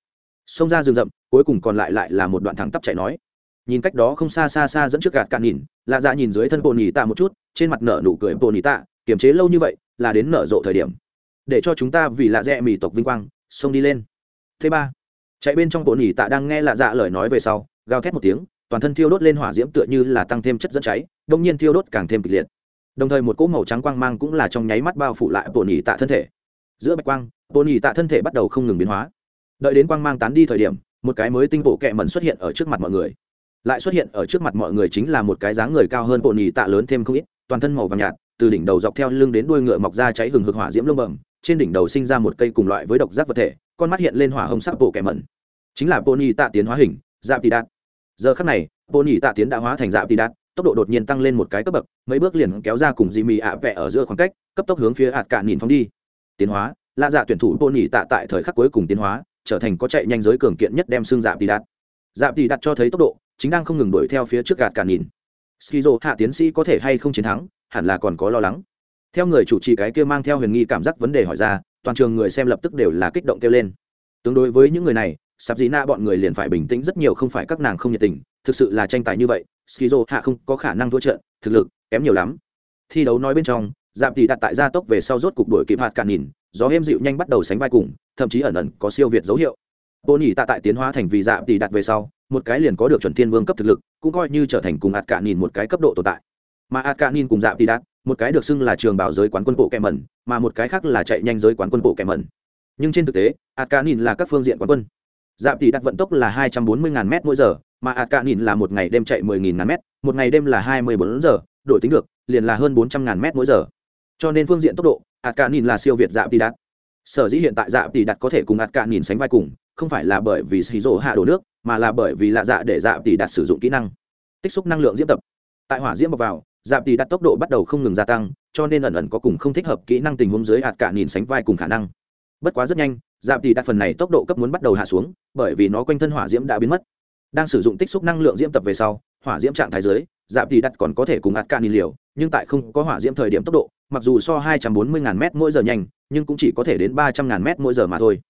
Xông ra rừng rậm, cuối cùng còn lại lại là một đoạn thẳng tắp chạy nói. Nhìn cách đó không xa xa xa dẫn trước gạt cạn nhìn, lạ dạ nhìn dưới thân bồn nhì tạ một chút, trên mặt nở nụ cười bồn nhì tạ kiềm chế lâu như vậy, là đến nở rộ thời điểm. Để cho chúng ta vì lạ dẹ mì tộc vinh quang, xông đi lên. Thứ ba, chạy bên trong bồn nhì tạ đang nghe lạ dạ lời nói về sau, gào thét một tiếng, toàn thân thiêu đốt lên hỏa diễm tựa như là tăng thêm chất dẫn cháy, đông nhiên thiêu đốt càng thêm kịch liệt đồng thời một cỗ màu trắng quang mang cũng là trong nháy mắt bao phủ lại bồn nhị tạ thân thể. Giữa bạch quang bồn nhị tạ thân thể bắt đầu không ngừng biến hóa. Đợi đến quang mang tán đi thời điểm, một cái mới tinh bộ kẹ mẩn xuất hiện ở trước mặt mọi người. Lại xuất hiện ở trước mặt mọi người chính là một cái dáng người cao hơn bộ nhị tạ lớn thêm không ít, toàn thân màu vàng nhạt, từ đỉnh đầu dọc theo lưng đến đuôi ngựa mọc ra cháy hừng hực hỏa diễm lông bẩm, trên đỉnh đầu sinh ra một cây cùng loại với độc giác vật thể, con mắt hiện lên hỏa hồng sắc bộ kẹ mẩn. Chính là bộ nhì tạ tiến hóa hình dạp tì đạt. Giờ khắc này bộ nhì tạ tiến đã hóa thành dạp tì đạt tốc độ đột nhiên tăng lên một cái cấp bậc, mấy bước liền kéo ra cùng dì mì ạ vẹ ở giữa khoảng cách, cấp tốc hướng phía hạt cạn nhìn phóng đi. Tiến hóa, lạ dạ tuyển thủ bộ nhì tạ tại thời khắc cuối cùng tiến hóa, trở thành có chạy nhanh giới cường kiện nhất đem xương dạp đi đạt. Dạp đi đạt cho thấy tốc độ, chính đang không ngừng đuổi theo phía trước gạt cạn nhìn. Skizo hạ tiến sĩ có thể hay không chiến thắng, hẳn là còn có lo lắng. Theo người chủ trì cái kia mang theo huyền nghi cảm giác vấn đề hỏi ra, toàn trường người xem lập tức đều là kích động kêu lên. Tương đối với những người này, sạp dĩ na bọn người liền phải bình tĩnh rất nhiều, không phải các nàng không nhiệt tình, thực sự là tranh tài như vậy skizo hạ không có khả năng thua trận, thực lực kém nhiều lắm. Thi đấu nói bên trong dạp tỷ đặt tại gia tốc về sau rốt cục đuổi kịp hạt cạn nhìn, gió êm dịu nhanh bắt đầu sánh vai cùng, thậm chí ẩn ẩn có siêu việt dấu hiệu. Bồn nhỉ tạ tại tiến hóa thành vì dạp tỷ đặt về sau, một cái liền có được chuẩn thiên vương cấp thực lực, cũng coi như trở thành cùng hạt cạn nhìn một cái cấp độ tồn tại. Mà hạt cạn nhìn cùng dạp tỷ đạt một cái được xưng là trường bảo giới quán quân bộ kẹ mẩn, mà một cái khác là chạy nhanh giới quán quân bộ kẹ mẩn. Nhưng trên thực tế, hạt cạn nhìn là các phương diện quán quân. Dạp tỷ đặt vận tốc là hai trăm bốn mươi m mỗi giờ mà ạt cạn nhìn là một ngày đêm chạy 10.000 ngàn mét, một ngày đêm là hai mươi bốn giờ, đổi tính được, liền là hơn bốn trăm ngàn mét mỗi giờ. Cho nên phương diện tốc độ, ạt cạn nhìn là siêu việt dạ tỷ đạt. Sở dĩ hiện tại dạ tỷ đạt có thể cùng ạt cạn nhìn sánh vai cùng, không phải là bởi vì xì rổ hạ đổ nước, mà là bởi vì lạ dạ để dạ tỷ đạt sử dụng kỹ năng, tích xúc năng lượng diễm tập. Tại hỏa diễm bọc vào dạ tỷ đạt tốc độ bắt đầu không ngừng gia tăng, cho nên ẩn ẩn có cùng không thích hợp kỹ năng tình huống dưới hạt cạn nhìn sánh vai cùng khả năng. Bất quá rất nhanh dạ tỷ đạt phần này tốc độ cấp muốn bắt đầu hạ xuống, bởi vì nó quanh thân hỏa diễm đã biến mất đang sử dụng tích xúc năng lượng diễm tập về sau, hỏa diễm trạng thái dưới, dạp tỷ đặt còn có thể cùng hạt cả liều, nhưng tại không có hỏa diễm thời điểm tốc độ, mặc dù so 240.000 m mỗi giờ nhanh, nhưng cũng chỉ có thể đến 300.000 m mỗi giờ mà thôi.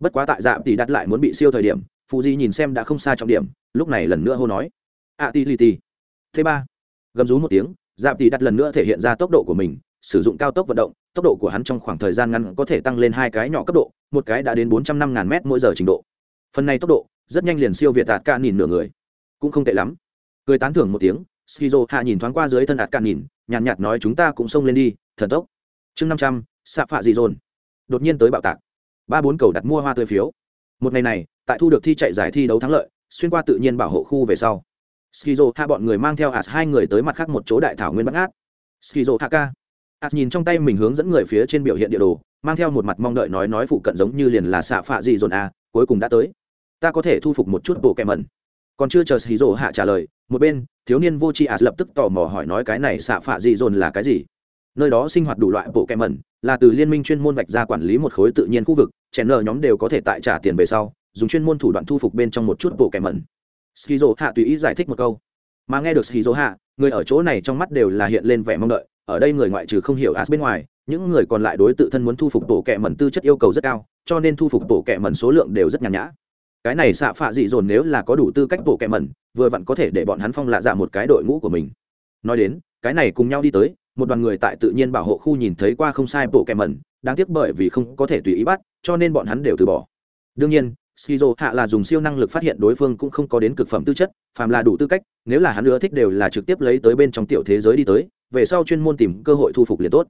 Bất quá tại dạp tỷ đặt lại muốn bị siêu thời điểm phụ di nhìn xem đã không xa trọng điểm, lúc này lần nữa hô nói a ti li ti thứ ba, gầm rú một tiếng, dạp tỷ đặt lần nữa thể hiện ra tốc độ của mình, sử dụng cao tốc vận động, tốc độ của hắn trong khoảng thời gian ngắn có thể tăng lên hai cái nhỏ cấp độ, một cái đã đến bốn trăm năm ngàn m mỗi giờ trình độ. Phần này tốc độ rất nhanh liền siêu việt đạt ca nhìn nửa người. Cũng không tệ lắm. Cười tán thưởng một tiếng, skizo hạ nhìn thoáng qua dưới thân đạt ca nhìn, nhàn nhạt nói chúng ta cũng xông lên đi, thần tốc. Chương năm trăm xạ phạ dị dồn. Đột nhiên tới bạo tạc. Ba bốn cầu đặt mua hoa tươi phiếu. Một ngày này, tại thu được thi chạy giải thi đấu thắng lợi, xuyên qua tự nhiên bảo hộ khu về sau, skizo hạ bọn người mang theo ạt hai người tới mặt khác một chỗ đại thảo nguyên bắt ngát. Skizo hạ ca. Ạt nhìn trong tay mình hướng dẫn người phía trên biểu hiện địa đồ, mang theo một mặt mong đợi nói nói phụ cận giống như liền là xạ phạ dị dồn a cuối cùng đã tới ta có thể thu phục một chút bộ kẹ mẩn còn chưa chờ xì rỗ hạ trả lời, một bên, thiếu niên vô tri ạt lập tức tò mò hỏi nói cái này xạ phạ dị dồn là cái gì? Nơi đó sinh hoạt đủ loại bộ kẹ mẩn là từ liên minh chuyên môn vạch ra quản lý một khối tự nhiên khu vực, chèn nợ nhóm đều có thể tại trả tiền về sau, dùng chuyên môn thủ đoạn thu phục bên trong một chút bộ kẹ mẩn skizo hạ tùy ý giải thích một câu. Mà nghe được skizo hạ, người ở chỗ này trong mắt đều là hiện lên vẻ mong đợi, ở đây người ngoại trừ không hiểu as bên ngoài, những người còn lại đối tự thân muốn thu phục bộ kẹ mẩn tư chất yêu cầu rất cao, cho nên thu phục bộ kẹ mẩn số lượng đều rất nhàn nhã cái này xạ phạ dị dồn nếu là có đủ tư cách bộ kẹ mẩn, vừa vặn có thể để bọn hắn phong lạ dạ một cái đội ngũ của mình. Nói đến, cái này cùng nhau đi tới, một đoàn người tại tự nhiên bảo hộ khu nhìn thấy qua không sai bộ kẹ mẩn, đáng tiếc bởi vì không có thể tùy ý bắt, cho nên bọn hắn đều từ bỏ. Đương nhiên, skizo hạ là dùng siêu năng lực phát hiện đối phương cũng không có đến cực phẩm tư chất, phàm là đủ tư cách, nếu là hắn ưa thích đều là trực tiếp lấy tới bên trong tiểu thế giới đi tới, về sau chuyên môn tìm cơ hội thu phục liền tốt.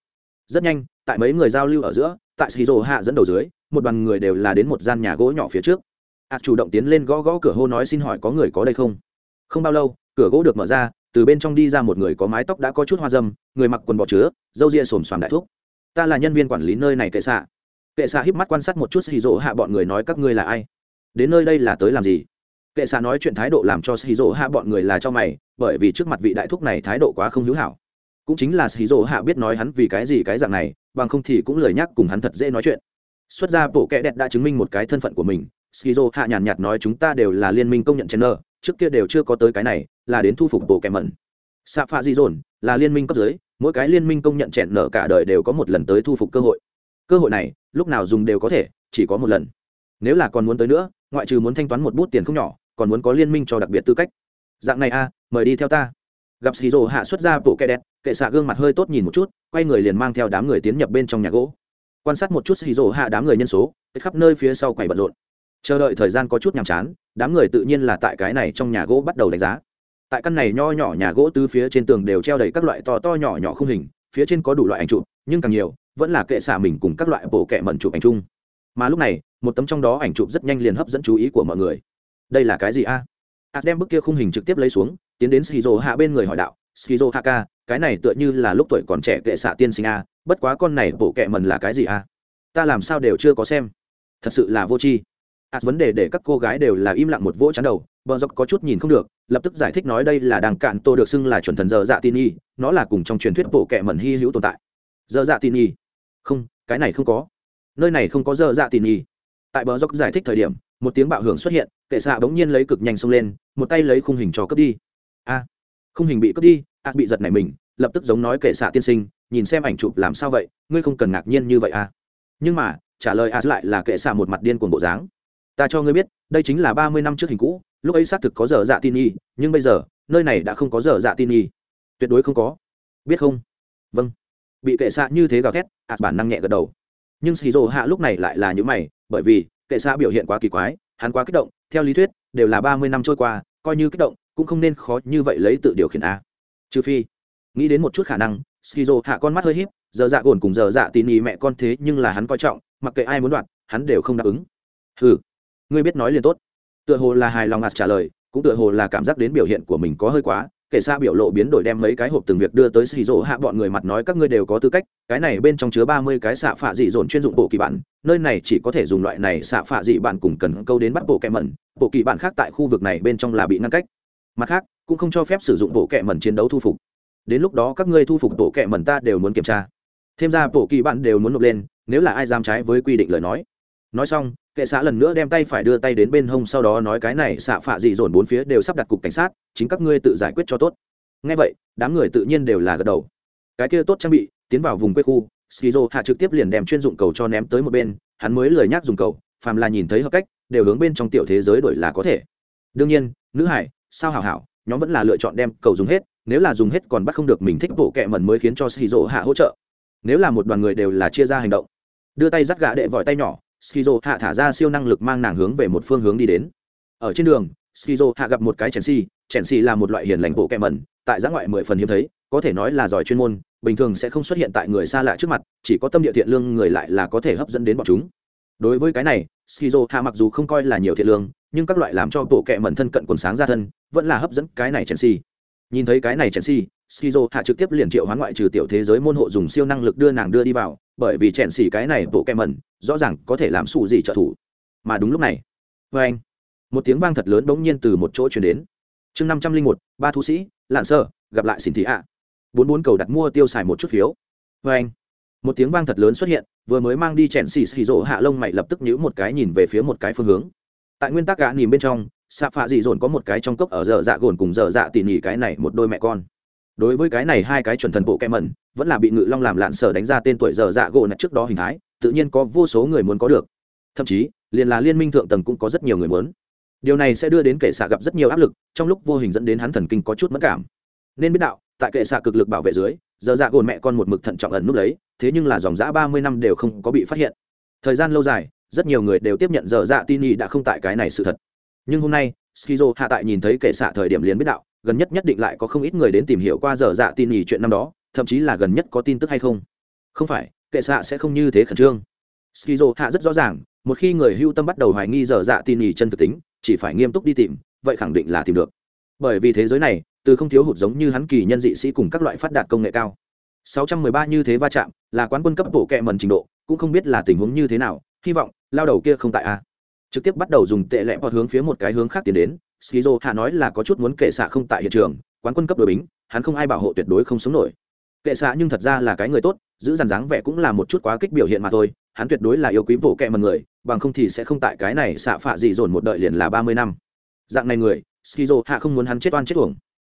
Rất nhanh, tại mấy người giao lưu ở giữa, tại skizo hạ dẫn đầu dưới, một đoàn người đều là đến một gian nhà gỗ nhỏ phía trước a chủ động tiến lên gõ gõ cửa hô nói xin hỏi có người có đây không? Không bao lâu, cửa gỗ được mở ra, từ bên trong đi ra một người có mái tóc đã có chút hoa dâm, người mặc quần bọ chứa, râu ria xồm xoàm đại thuốc ta là nhân viên quản lý nơi này kệ xạ. Kệ xạ híp mắt quan sát một chút xì rỗ hạ bọn người nói các ngươi là ai? Đến nơi đây là tới làm gì? Kệ xạ nói chuyện thái độ làm cho xì rỗ hạ bọn người là cho mày, bởi vì trước mặt vị đại thúc này thái độ quá không hữu hảo. Cũng chính là xì rỗ hạ biết nói hắn vì cái gì cái dạng này, bằng không thì cũng lời nhắc cùng hắn thật dễ nói chuyện. Xuất ra bộ kệ đẹp đã chứng minh một cái thân phận của mình skizo hạ nhàn nhạt nói chúng ta đều là liên minh công nhận chen nơ trước kia đều chưa có tới cái này, là đến thu phục bộ kẻ mẩn. Xạ pha di dồn là liên minh cấp dưới, mỗi cái liên minh công nhận chẹn nở cả đời đều có một lần tới thu phục cơ hội. Cơ hội này, lúc nào dùng đều có thể, chỉ có một lần. Nếu là còn muốn tới nữa, ngoại trừ muốn thanh toán một bút tiền không nhỏ, còn muốn có liên minh cho đặc biệt tư cách. Dạng này a, mời đi theo ta. Gặp xì rồ hạ xuất ra bộ kẹ đẹp kệ xạ gương mặt hơi tốt nhìn một chút, quay người liền mang theo đám người tiến nhập bên trong nhà gỗ. Quan sát một chút xì rồ hạ đám người nhân số, khắp nơi phía sau quầy bận rộn chờ đợi thời gian có chút nhàm chán, đám người tự nhiên là tại cái này trong nhà gỗ bắt đầu đánh giá. Tại căn này nho nhỏ nhà gỗ tứ phía trên tường đều treo đầy các loại to to nhỏ nhỏ không hình, phía trên có đủ loại ảnh chụp, nhưng càng nhiều, vẫn là kệ xả mình cùng các loại bộ kệ mẩn chụp ảnh chung. Mà lúc này, một tấm trong đó ảnh chụp rất nhanh liền hấp dẫn chú ý của mọi người. Đây là cái gì a? A đem bức kia khung hình trực tiếp lấy xuống, tiến đến shizu hạ bên người hỏi đạo shizu haka cái này tựa như là lúc tuổi còn trẻ kệ xạ tiên sinh a, bất quá con này bộ kệ mẩn là cái gì a? Ta làm sao đều chưa có xem. Thật sự là vô tri ạt vấn đề để các cô gái đều là im lặng một vỗ chán đầu bờ dọc có chút nhìn không được, lập tức giải thích nói đây là đàng cạn tô được xưng là chuẩn thần giờ dạ tin y nó là cùng trong truyền thuyết bộ kệ mẩn hy hữu tồn tại. Giờ dạ tin y không, cái này không có. Nơi này không có giờ dạ tin y tại bờ dốc giải thích thời điểm, một tiếng bạo hưởng xuất hiện, kệ xạ bỗng nhiên lấy cực nhanh xông lên, một tay lấy khung hình cho cướp đi. A khung hình bị cướp đi ạt bị giật này mình, lập tức giống nói kệ xạ tiên sinh, nhìn xem ảnh chụp làm sao vậy, ngươi không cần ngạc nhiên như vậy a nhưng mà, trả lời ạt lại là kệ xạ một mặt điên cuồng bộ dáng ta cho ngươi biết, đây chính là ba mươi năm trước hình cũ, lúc ấy xác thực có giờ dạ tin nhi nhưng bây giờ, nơi này đã không có giờ dạ tin nhi tuyệt đối không có. Biết không? Vâng. Bị kệ xạ như thế gào thét ạt bản năng nhẹ gật đầu. Nhưng xì rồ hạ lúc này lại là những mày, bởi vì, kệ xạ biểu hiện quá kỳ quái, hắn quá kích động, theo lý thuyết, đều là ba mươi năm trôi qua, coi như kích động, cũng không nên khó như vậy lấy tự điều khiển a. Trừ phi, nghĩ đến một chút khả năng skizo hạ con mắt hơi híp, giờ dạ gồn cùng giờ dạ tin y mẹ con thế nhưng là hắn coi trọng, mặc kệ ai muốn đoạt, hắn đều không đáp ứng. Ừ ngươi biết nói liền tốt. Tựa hồ là hài lòng ạt trả lời, cũng tựa hồ là cảm giác đến biểu hiện của mình có hơi quá kể xa biểu lộ biến đổi đem mấy cái hộp từng việc đưa tới xì rỗ hạ bọn người mặt nói các ngươi đều có tư cách, cái này bên trong chứa ba mươi cái xạ phạ dị dồn chuyên dụng bộ kỳ bản, nơi này chỉ có thể dùng loại này xạ phạ dị bản cùng cần câu đến bắt bộ kẹ mẩn, bộ kỳ bản khác tại khu vực này bên trong là bị ngăn cách. Mặt khác, cũng không cho phép sử dụng bộ kẹ mẩn chiến đấu thu phục. Đến lúc đó các ngươi thu phục bộ kẹ mẩn ta đều muốn kiểm tra. Thêm ra bộ kỳ bản đều muốn nộp lên, nếu là ai dám trái với quy định lời nói nói xong, kệ xã lần nữa đem tay phải đưa tay đến bên hông sau đó nói cái này xạ phạ dị dồn bốn phía đều sắp đặt cục cảnh sát, chính các ngươi tự giải quyết cho tốt. Ngay vậy, đám người tự nhiên đều là gật đầu. Cái kia tốt trang bị, tiến vào vùng quê khu, skizo hạ trực tiếp liền đem chuyên dụng cầu cho ném tới một bên, hắn mới lười nhác dùng cầu, phàm là nhìn thấy hợp cách, đều hướng bên trong tiểu thế giới đổi là có thể. Đương nhiên, nữ hải, sao hảo hảo, nhóm vẫn là lựa chọn đem cầu dùng hết, nếu là dùng hết còn bắt không được mình thích bộ kẹ mần mới khiến cho skizo hạ hỗ trợ. Nếu là một đoàn người đều là chia ra hành động. Đưa tay dắt gã đệ vòi tay nhỏ skizo hạ thả ra siêu năng lực mang nàng hướng về một phương hướng đi đến. Ở trên đường, skizo hạ gặp một cái chèn si chèn si là một loại hiền lành bộ kẹ mẩn, tại giã ngoại mười phần hiếm thấy, có thể nói là giỏi chuyên môn, bình thường sẽ không xuất hiện tại người xa lạ trước mặt, chỉ có tâm địa thiện lương người lại là có thể hấp dẫn đến bọn chúng. Đối với cái này, skizo hạ mặc dù không coi là nhiều thiện lương, nhưng các loại làm cho bộ kẹ mẩn thân cận quần sáng ra thân, vẫn là hấp dẫn cái này chèn si nhìn thấy cái này chèn si skizo hạ trực tiếp liền triệu hoán ngoại trừ tiểu thế giới môn hộ dùng siêu năng lực đưa nàng đưa đi vào, bởi vì chèn xỉ cái này bộ kem mẩn rõ ràng có thể làm xù gì trợ thủ. Mà đúng lúc này vê anh, một tiếng vang thật lớn bỗng nhiên từ một chỗ chuyển đến. Chương năm trăm linh một, ba thú sĩ, lạn sơ, gặp lại xin thị ạ. bốn bốn cầu đặt mua tiêu xài một chút phiếu. Vê anh, một tiếng vang thật lớn xuất hiện, vừa mới mang đi chèn xì xì rỗ hạ lông mày lập tức nhíu một cái nhìn về phía một cái phương hướng. Tại nguyên tắc gã nhìn bên trong xạ phạ dị dồn có một cái trong cốc ở dở dạ gồn cùng dở dạ tỉ nhỉ cái này một đôi mẹ con đối với cái này hai cái chuẩn thần bộ kẹ mẩn, vẫn là bị ngự long làm lạn sở đánh ra tên tuổi giờ dạ gỗ nạch trước đó hình thái, tự nhiên có vô số người muốn có được. Thậm chí, liền là liên minh thượng tầng cũng có rất nhiều người muốn. Điều này sẽ đưa đến kệ xạ gặp rất nhiều áp lực, trong lúc vô hình dẫn đến hắn thần kinh có chút mất cảm. Nên biết đạo, tại kệ xạ cực lực bảo vệ dưới, giờ dạ gồn mẹ con một mực thận trọng ẩn núp lấy, thế nhưng là dòng giã ba mươi năm đều không có bị phát hiện. Thời gian lâu dài, rất nhiều người đều tiếp nhận giờ dạ tin y đã không tại cái này sự thật. Nhưng hôm nay, skizo hạ tại nhìn thấy kệ xạ thời điểm liền biết đạo gần nhất nhất định lại có không ít người đến tìm hiểu qua giờ dạ tin nhỉ chuyện năm đó, thậm chí là gần nhất có tin tức hay không. Không phải, kệ xạ sẽ không như thế khẩn trương. Skizo hạ rất rõ ràng, một khi người hưu tâm bắt đầu hoài nghi giờ dạ tin nhỉ chân thực tính, chỉ phải nghiêm túc đi tìm, vậy khẳng định là tìm được. Bởi vì thế giới này, từ không thiếu hụt giống như hắn kỳ nhân dị sĩ cùng các loại phát đạt công nghệ cao. 613 như thế va chạm, là quán quân cấp bộ kệ mần trình độ, cũng không biết là tình huống như thế nào, hy vọng, lao đầu kia không tại a. Trực tiếp bắt đầu dùng tệ lẽ hoặc hướng phía một cái hướng khác tiến đến skizo hạ nói là có chút muốn kệ xạ không tại hiện trường, quán quân cấp đội bính, hắn không ai bảo hộ tuyệt đối không sống nổi. Kệ xạ nhưng thật ra là cái người tốt, giữ dàn dáng vẻ cũng là một chút quá kích biểu hiện mà thôi, hắn tuyệt đối là yêu quý bộ kệ mần người, bằng không thì sẽ không tại cái này xạ phạ gì dồn một đợi liền là ba mươi năm. Dạng này người, skizo hạ không muốn hắn chết oan chết uổng.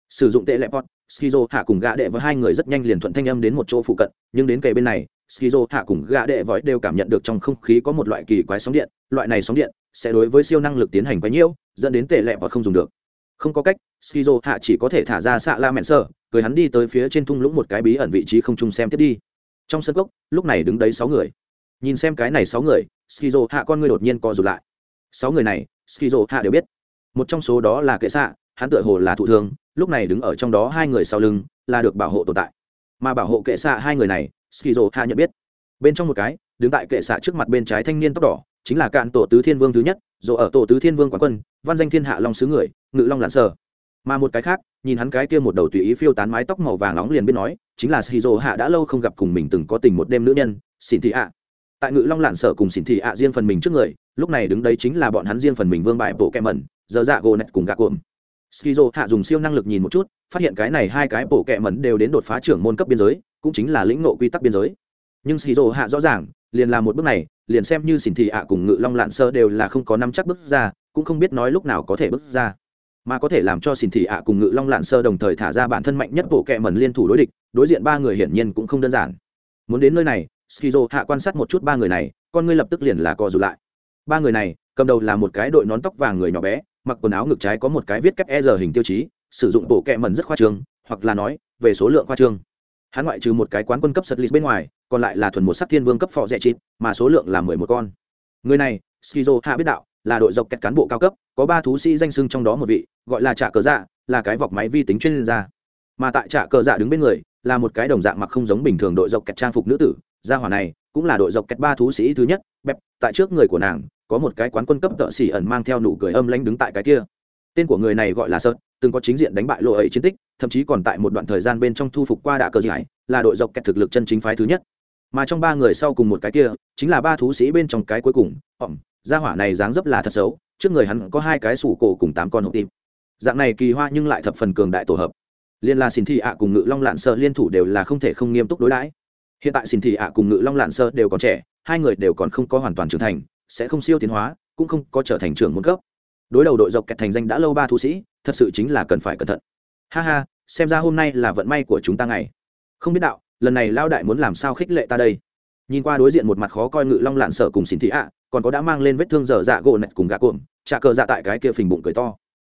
Sử dụng tệ lệ pot, skizo hạ cùng gã đệ với hai người rất nhanh liền thuận thanh âm đến một chỗ phụ cận, nhưng đến kề bên này, skizo hạ cùng gã đệ vói đều cảm nhận được trong không khí có một loại kỳ quái sóng điện, loại này sóng điện sẽ đối với siêu năng lực tiến hành quấy nhiễu, dẫn đến tệ lệ và không dùng được. Không có cách, skizo hạ chỉ có thể thả ra xạ la mẹn sơ, cười hắn đi tới phía trên thung lũng một cái bí ẩn vị trí không chung xem tiếp đi. Trong sân cốc, lúc này đứng đấy sáu người. Nhìn xem cái này sáu người, skizo hạ con người đột nhiên co rụt lại. Sáu người này, skizo hạ đều biết. Một trong số đó là kệ xạ, hắn tựa hồ là thụ thương, lúc này đứng ở trong đó hai người sau lưng, là được bảo hộ tồn tại. Mà bảo hộ kệ xạ hai người này, skizo hạ nhận biết. Bên trong một cái, đứng tại kệ xạ trước mặt bên trái thanh niên tóc đỏ chính là cạn tổ tứ thiên vương thứ nhất, rồi ở tổ tứ thiên vương quán quân, văn danh thiên hạ long sứ người, ngự long lạn sở. mà một cái khác, nhìn hắn cái kia một đầu tùy ý phiêu tán mái tóc màu vàng nóng liền biết nói, chính là shizu hạ đã lâu không gặp cùng mình từng có tình một đêm nữ nhân xin thị ạ. Tại ngự long lạn sở cùng xin thị ạ riêng phần mình trước người, lúc này đứng đấy chính là bọn hắn riêng phần mình vương bại bộ kẹm mẩn, giờ dạ gồ nẹt cùng gạ cuộm. Shizu hạ dùng siêu năng lực nhìn một chút, phát hiện cái này hai cái bộ kẹm mẩn đều đến đột phá trưởng môn cấp biên giới, cũng chính là lĩnh ngộ quy tắc biên giới. Nhưng shizu hạ rõ ràng liền làm một bước này, liền xem như xin thị ạ cùng ngự long lạn sơ đều là không có năm chắc bước ra, cũng không biết nói lúc nào có thể bước ra. Mà có thể làm cho xin thị ạ cùng ngự long lạn sơ đồng thời thả ra bản thân mạnh nhất bộ kẹ mẩn liên thủ đối địch, đối diện ba người hiển nhiên cũng không đơn giản. Muốn đến nơi này, skizo hạ quan sát một chút ba người này, con ngươi lập tức liền là co rụt lại. Ba người này, cầm đầu là một cái đội nón tóc vàng người nhỏ bé, mặc quần áo ngực trái có một cái viết kép e giờ hình tiêu chí, sử dụng bộ kẹ mẩn rất khoa trương, hoặc là nói, về số lượng khoa trương hắn ngoại trừ một cái quán quân cấp sật lít bên ngoài, còn lại là thuần một sắc thiên vương cấp phò rẻ chít, mà số lượng là mười một con. Người này, skizo hạ biết đạo, là đội dọc kẹt cán bộ cao cấp, có ba thú sĩ danh sưng trong đó một vị, gọi là trả cờ dạ là cái vọc máy vi tính chuyên gia. Mà tại trả cờ dạ đứng bên người, là một cái đồng dạng mặc không giống bình thường đội dọc kẹt trang phục nữ tử. Gia hỏa này, cũng là đội dọc kẹt ba thú sĩ thứ nhất, bẹp, tại trước người của nàng, có một cái quán quân cấp tợ xỉ ẩn mang theo nụ cười âm lãnh đứng tại cái kia tên của người này gọi là sơn từng có chính diện đánh bại lộ ấy chiến tích, thậm chí còn tại một đoạn thời gian bên trong thu phục qua đạ cờ giải, là đội dọc kẹt thực lực chân chính phái thứ nhất. Mà trong ba người sau cùng một cái kia, chính là ba thú sĩ bên trong cái cuối cùng ỏm gia hỏa này dáng dấp là thật xấu, trước người hắn có hai cái sủ cổ cùng tám con hộp tim. Dạng này kỳ hoa nhưng lại thập phần cường đại tổ hợp. Liên la xin thị ạ cùng ngự long lạn sơ liên thủ đều là không thể không nghiêm túc đối đãi. Hiện tại xin thị ạ cùng ngự long lạn sơ đều còn trẻ, hai người đều còn không có hoàn toàn trưởng thành, sẽ không siêu tiến hóa, cũng không có trở thành trưởng môn cấp đối đầu đội dọc kẹt thành danh đã lâu ba thú sĩ, thật sự chính là cần phải cẩn thận. Ha ha, xem ra hôm nay là vận may của chúng ta ngày. Không biết đạo, lần này lao đại muốn làm sao khích lệ ta đây? Nhìn qua đối diện một mặt khó coi ngự long lạn sở cùng xin thị ạ, còn có đã mang lên vết thương dở dạ gỗ nạch cùng gà cuộm trà cờ dạ tại cái kia phình bụng cười to.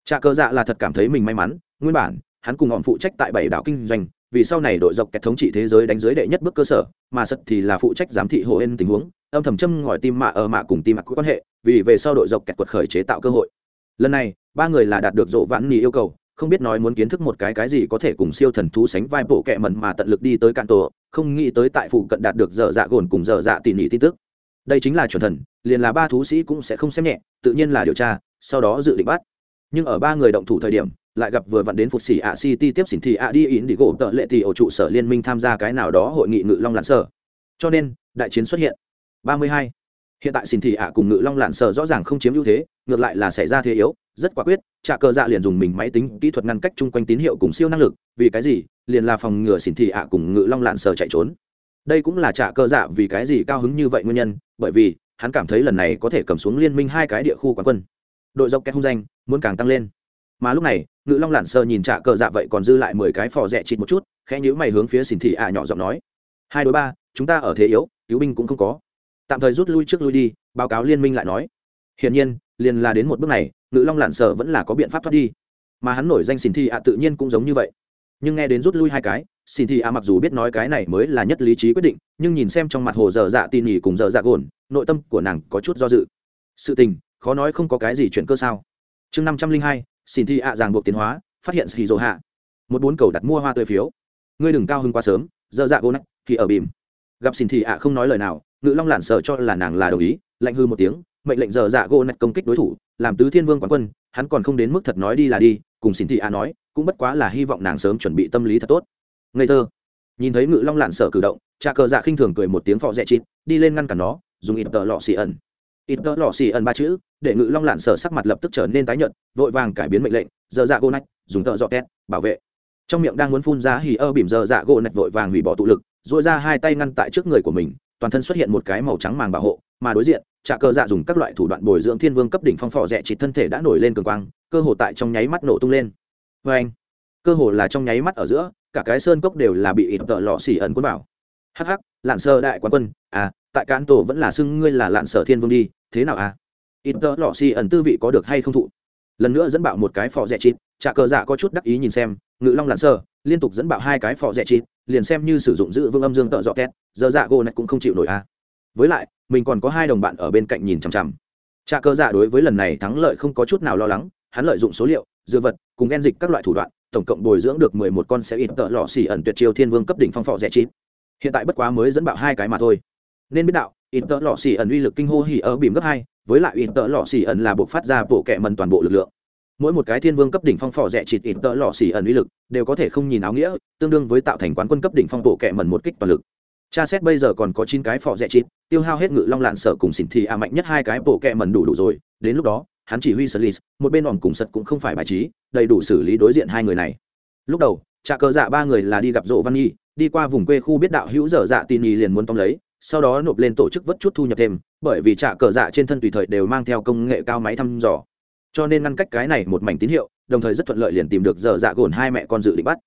Trà cờ dạ là thật cảm thấy mình may mắn, nguyên bản, hắn cùng ngọn phụ trách tại bảy đảo kinh doanh, vì sau này đội dọc kẹt thống trị thế giới đánh giới đệ nhất bước cơ sở, mà sật thì là phụ trách giám thị hộ ên tình huống, âm thầm châm ngòi tim mạ ở mạ cùng tim mạc quan hệ, vì về sau đội dọc kẹt quật khởi chế tạo cơ hội lần này, ba người là đạt được rộ vãn nỉ yêu cầu, không biết nói muốn kiến thức một cái cái gì có thể cùng siêu thần thú sánh vai bộ kệ mẩn mà tận lực đi tới cạn tổ, không nghĩ tới tại phụ cận đạt được dở dạ gồn cùng dở dạ tỉ nỉ tin tức. Đây chính là chuẩn thần, liền là ba thú sĩ cũng sẽ không xem nhẹ, tự nhiên là điều tra, sau đó dự định bắt. Nhưng ở ba người động thủ thời điểm, lại gặp vừa vặn đến phục sĩ ạ city tiếp xỉn thị ạ đi in đi gỗ tợ lệ thì ở trụ sở liên minh tham gia cái nào đó hội nghị ngự long lặn sở. Cho nên, đại chiến xuất hiện. Ba mươi hai hiện tại xin thị ạ cùng ngự long lạn sợ rõ ràng không chiếm ưu thế, ngược lại là xảy ra thế yếu, rất quả quyết trà cờ dạ liền dùng mình máy tính kỹ thuật ngăn cách chung quanh tín hiệu cùng siêu năng lực, vì cái gì? Liền là phòng ngừa xin thị ạ cùng ngự long lạn sợ chạy trốn. Đây cũng là trà cờ dạ vì cái gì cao hứng như vậy nguyên nhân, bởi vì hắn cảm thấy lần này có thể cầm xuống liên minh hai cái địa khu quán quân. Đội dọc kẹt hung danh, muốn càng tăng lên. Mà lúc này, ngự long lạn sơ nhìn trạ cờ dạ vậy còn dư lại mười cái phò rẻ chịt một chút, khẽ nhữ mày hướng phía xỉn thị ạ nhỏ giọng nói. Hai đối ba, chúng ta ở thế yếu, cứu binh cũng không có tạm thời rút lui trước lui đi, báo cáo liên minh lại nói. Hiển nhiên, liền là đến một bước này, ngự long lạn sợ vẫn là có biện pháp thoát đi. Mà hắn nổi danh xỉn thị ạ tự nhiên cũng giống như vậy. Nhưng nghe đến rút lui hai cái xin thị ạ mặc dù biết nói cái này mới là nhất lý trí quyết định, nhưng nhìn xem trong mặt hồ dở dạ tin nhỉ cùng dở dạ gồn, nội tâm của nàng có chút do dự. Sự tình, khó nói không có cái gì chuyện cơ sao. Chương năm trăm linh hai xin thi ạ ràng buộc tiến hóa, phát hiện xì dỗ hạ. Một bốn cầu đặt mua hoa tươi phiếu. Ngươi đừng cao hơn quá sớm dơ dạ gỗ nách thì ở bìm. Gặp xin thị ạ không nói lời nào ngự long lản sợ cho là nàng là đồng ý, lạnh hư một tiếng, mệnh lệnh giờ dạ gỗ nạch công kích đối thủ, làm tứ thiên vương quán quân, hắn còn không đến mức thật nói đi là đi, cùng xin thị a nói, cũng bất quá là hy vọng nàng sớm chuẩn bị tâm lý thật tốt. Ngây thơ. Nhìn thấy ngự long lạn sợ cử động, trà cờ dạ khinh thường cười một tiếng phọ rẽ chịt đi lên ngăn cản nó, dùng ít tờ lọ xì ẩn. Ít tờ lọ xì ẩn ba chữ, để ngự long lạn sợ sắc mặt lập tức trở nên tái nhợt, vội vàng cải biến mệnh lệnh, giờ dạ gỗ nạch, dùng tợ dọ tét, bảo vệ. Trong miệng đang muốn phun ra hì ơ bìm giờ dạ gỗ nạch vội vàng hủy bỏ tụ lực dội ra hai tay ngăn tại trước người của mình toàn thân xuất hiện một cái màu trắng màng bảo hộ, mà đối diện trà cờ dạ dùng các loại thủ đoạn bồi dưỡng thiên vương cấp đỉnh phong phò rẽ chỉ thân thể đã nổi lên cường quang, cơ hồ tại trong nháy mắt nổ tung lên. Vê anh cơ hồ là trong nháy mắt ở giữa, cả cái sơn cốc đều là bị ít tợ lọ xỉ ẩn quân bảo hắc hắc, lạn sơ đại quán quân à tại cán tổ vẫn là xưng ngươi là lạn sở thiên vương đi, thế nào à? Ít tợ lọ xỉ ẩn tư vị có được hay không thụ? Lần nữa dẫn bạo một cái phò rẻ chít trà cờ dạ có chút đắc ý nhìn xem, ngự long lạn sơ, liên tục dẫn bạo hai cái phò rẻ chít liền xem như sử dụng giữ vương âm dương tợ dọ két, giờ dạ gỗ này cũng không chịu nổi à với lại, mình còn có hai đồng bạn ở bên cạnh nhìn chằm chằm. Trà cơ dạ đối với lần này thắng lợi không có chút nào lo lắng, hắn lợi dụng số liệu dư vật, cùng ghen dịch các loại thủ đoạn, tổng cộng bồi dưỡng được mười một con sẽ ít tợ lọ xỉ ẩn tuyệt chiêu thiên vương cấp đỉnh phong phọ rẻ chín. Hiện tại bất quá mới dẫn bạo hai cái mà thôi. Nên biết đạo, ít tợ lọ xỉ ẩn uy lực kinh hô hỉ ở bìm gấp hai, với lại ít tợ lọ xỉ ẩn là buộc phát ra bộ kệ mần toàn bộ lực lượng mỗi một cái thiên vương cấp đỉnh phong phò rẻ chịt ít tợ lọ xỉ ẩn uy lực đều có thể không nhìn áo nghĩa, tương đương với tạo thành quán quân cấp đỉnh phong bộ kệ mẩn một kích toàn lực. Cha xét bây giờ còn có chín cái phò rẻ chịt, tiêu hao hết ngự long lạn sở cùng xỉn thì à mạnh nhất hai cái bộ kệ mẩn đủ đủ rồi, đến lúc đó, hắn chỉ huy xử lý một bên ỏm cùng sật cũng không phải bài trí, đầy đủ xử lý đối diện hai người này. Lúc đầu trà cờ dạ ba người là đi gặp rộ văn nhi, đi qua vùng quê khu biết đạo hữu dở dạ tin nghi liền muốn tóm lấy, sau đó nộp lên tổ chức vất chút thu nhập thêm, bởi vì trà cờ dạ trên thân tùy thời đều mang theo công nghệ cao máy thăm dò cho nên ngăn cách cái này một mảnh tín hiệu, đồng thời rất thuận lợi liền tìm được dở dạ gồn hai mẹ con dự định bắt.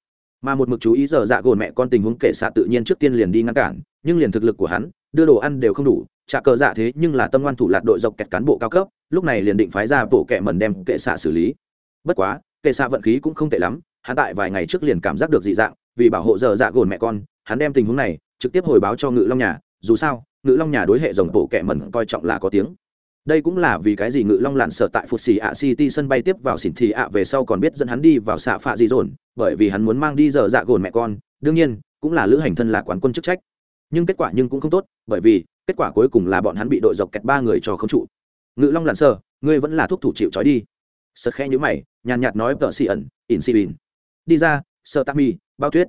Mà một mực chú ý dở dạ gồn mẹ con tình huống kể xạ tự nhiên trước tiên liền đi ngăn cản, nhưng liền thực lực của hắn, đưa đồ ăn đều không đủ, trả cờ dạ thế nhưng là tâm ngoan thủ lạc đội dọc kẹt cán bộ cao cấp, lúc này liền định phái ra bộ kẹ mẩn đem kệ xạ xử lý. Bất quá, kệ xạ vận khí cũng không tệ lắm, hắn tại vài ngày trước liền cảm giác được dị dạng, vì bảo hộ giờ dạ gồn mẹ con, hắn đem tình huống này trực tiếp hồi báo cho ngự long nhà, dù sao, ngự long nhà đối hệ dòng bộ kẹ mẩn coi trọng là có tiếng đây cũng là vì cái gì ngự long lặn sợ tại phục xì ạ city sân bay tiếp vào xỉn thì ạ về sau còn biết dẫn hắn đi vào xạ phạ gì dồn, bởi vì hắn muốn mang đi giờ dạ gồn mẹ con. đương nhiên, cũng là lữ hành thân là quán quân chức trách. nhưng kết quả nhưng cũng không tốt, bởi vì kết quả cuối cùng là bọn hắn bị đội dọc kẹt ba người cho không trụ. ngự long lặn sở, ngươi vẫn là thuốc thủ chịu trói đi. sật khẽ nhữ mày, nhàn nhạt nói tờ xì ẩn in xì bìn đi ra sợ tạ mi bao tuyết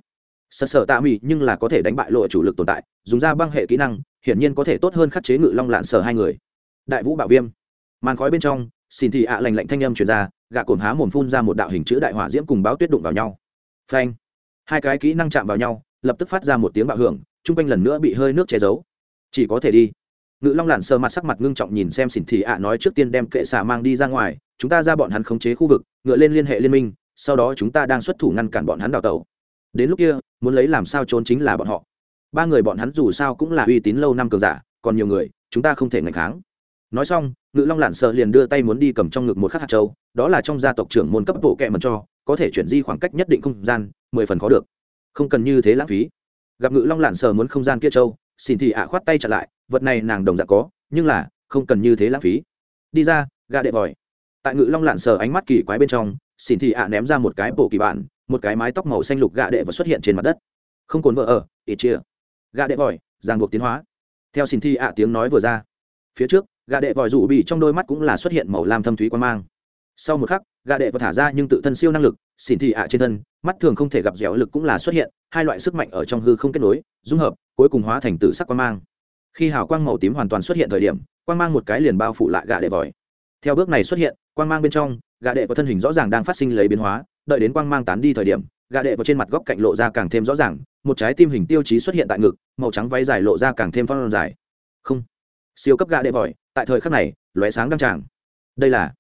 sợ sợ tạ mi nhưng là có thể đánh bại lộ chủ lực tồn tại, dùng ra băng hệ kỹ năng, hiển nhiên có thể tốt hơn khắc chế ngự long lạn sở hai người đại vũ bạo viêm. Màn khói bên trong xin thị ạ lành lạnh thanh âm truyền ra, gạ cồn há mồm phun ra một đạo hình chữ đại hỏa diễm cùng báo tuyết đụng vào nhau. Phanh! Hai cái kỹ năng chạm vào nhau, lập tức phát ra một tiếng bạo hưởng, chung quanh lần nữa bị hơi nước che giấu. Chỉ có thể đi. Ngự long lản sơ mặt sắc mặt ngưng trọng nhìn xem xỉn thị ạ nói trước tiên đem kệ xả mang đi ra ngoài, chúng ta ra bọn hắn khống chế khu vực, ngựa lên liên hệ liên minh, sau đó chúng ta đang xuất thủ ngăn cản bọn hắn đào tẩu. Đến lúc kia, muốn lấy làm sao trốn chính là bọn họ. Ba người bọn hắn dù sao cũng là uy tín lâu năm cường giả, còn nhiều người, chúng ta không thể ngạch kháng nói xong, ngự long lạn sợ liền đưa tay muốn đi cầm trong ngực một khắc hạt châu, đó là trong gia tộc trưởng môn cấp bộ kệ mật cho, có thể chuyển di khoảng cách nhất định không gian, mười phần khó được. Không cần như thế lãng phí. Gặp ngự long lạn sợ muốn không gian kia châu, xin thì ạ khoát tay chặn lại, vật này nàng đồng dạng có, nhưng là, không cần như thế lãng phí. Đi ra gà đệ vòi. Tại ngự long lạn sờ ánh mắt kỳ quái bên trong, xin thì ạ ném ra một cái bộ kỳ bản, một cái mái tóc màu xanh lục gạ đệ và xuất hiện trên mặt đất. Không cồn vợ ở, ít chia. Gạ đệ vòi, ràng buộc tiến hóa. Theo xin thi ạ tiếng nói vừa ra, phía trước Gà đệ vòi rủ bị trong đôi mắt cũng là xuất hiện màu lam thâm thúy quan mang. Sau một khắc, gà đệ và thả ra nhưng tự thân siêu năng lực, xỉn thị ạ trên thân, mắt thường không thể gặp dẻo lực cũng là xuất hiện, hai loại sức mạnh ở trong hư không kết nối, dung hợp, cuối cùng hóa thành tự sắc quan mang. Khi hào quang màu tím hoàn toàn xuất hiện thời điểm, quang mang một cái liền bao phủ lại gà đệ vòi. Theo bước này xuất hiện, quang mang bên trong, gà đệ và thân hình rõ ràng đang phát sinh lấy biến hóa, đợi đến quang mang tán đi thời điểm, gà đệ vào trên mặt góc cạnh lộ ra càng thêm rõ ràng, một trái tim hình tiêu chí xuất hiện tại ngực, màu trắng váy dài lộ ra càng thêm phong dài. Không, siêu cấp gà đệ vòi tại thời khắc này, lóe sáng đăng tràng. Đây là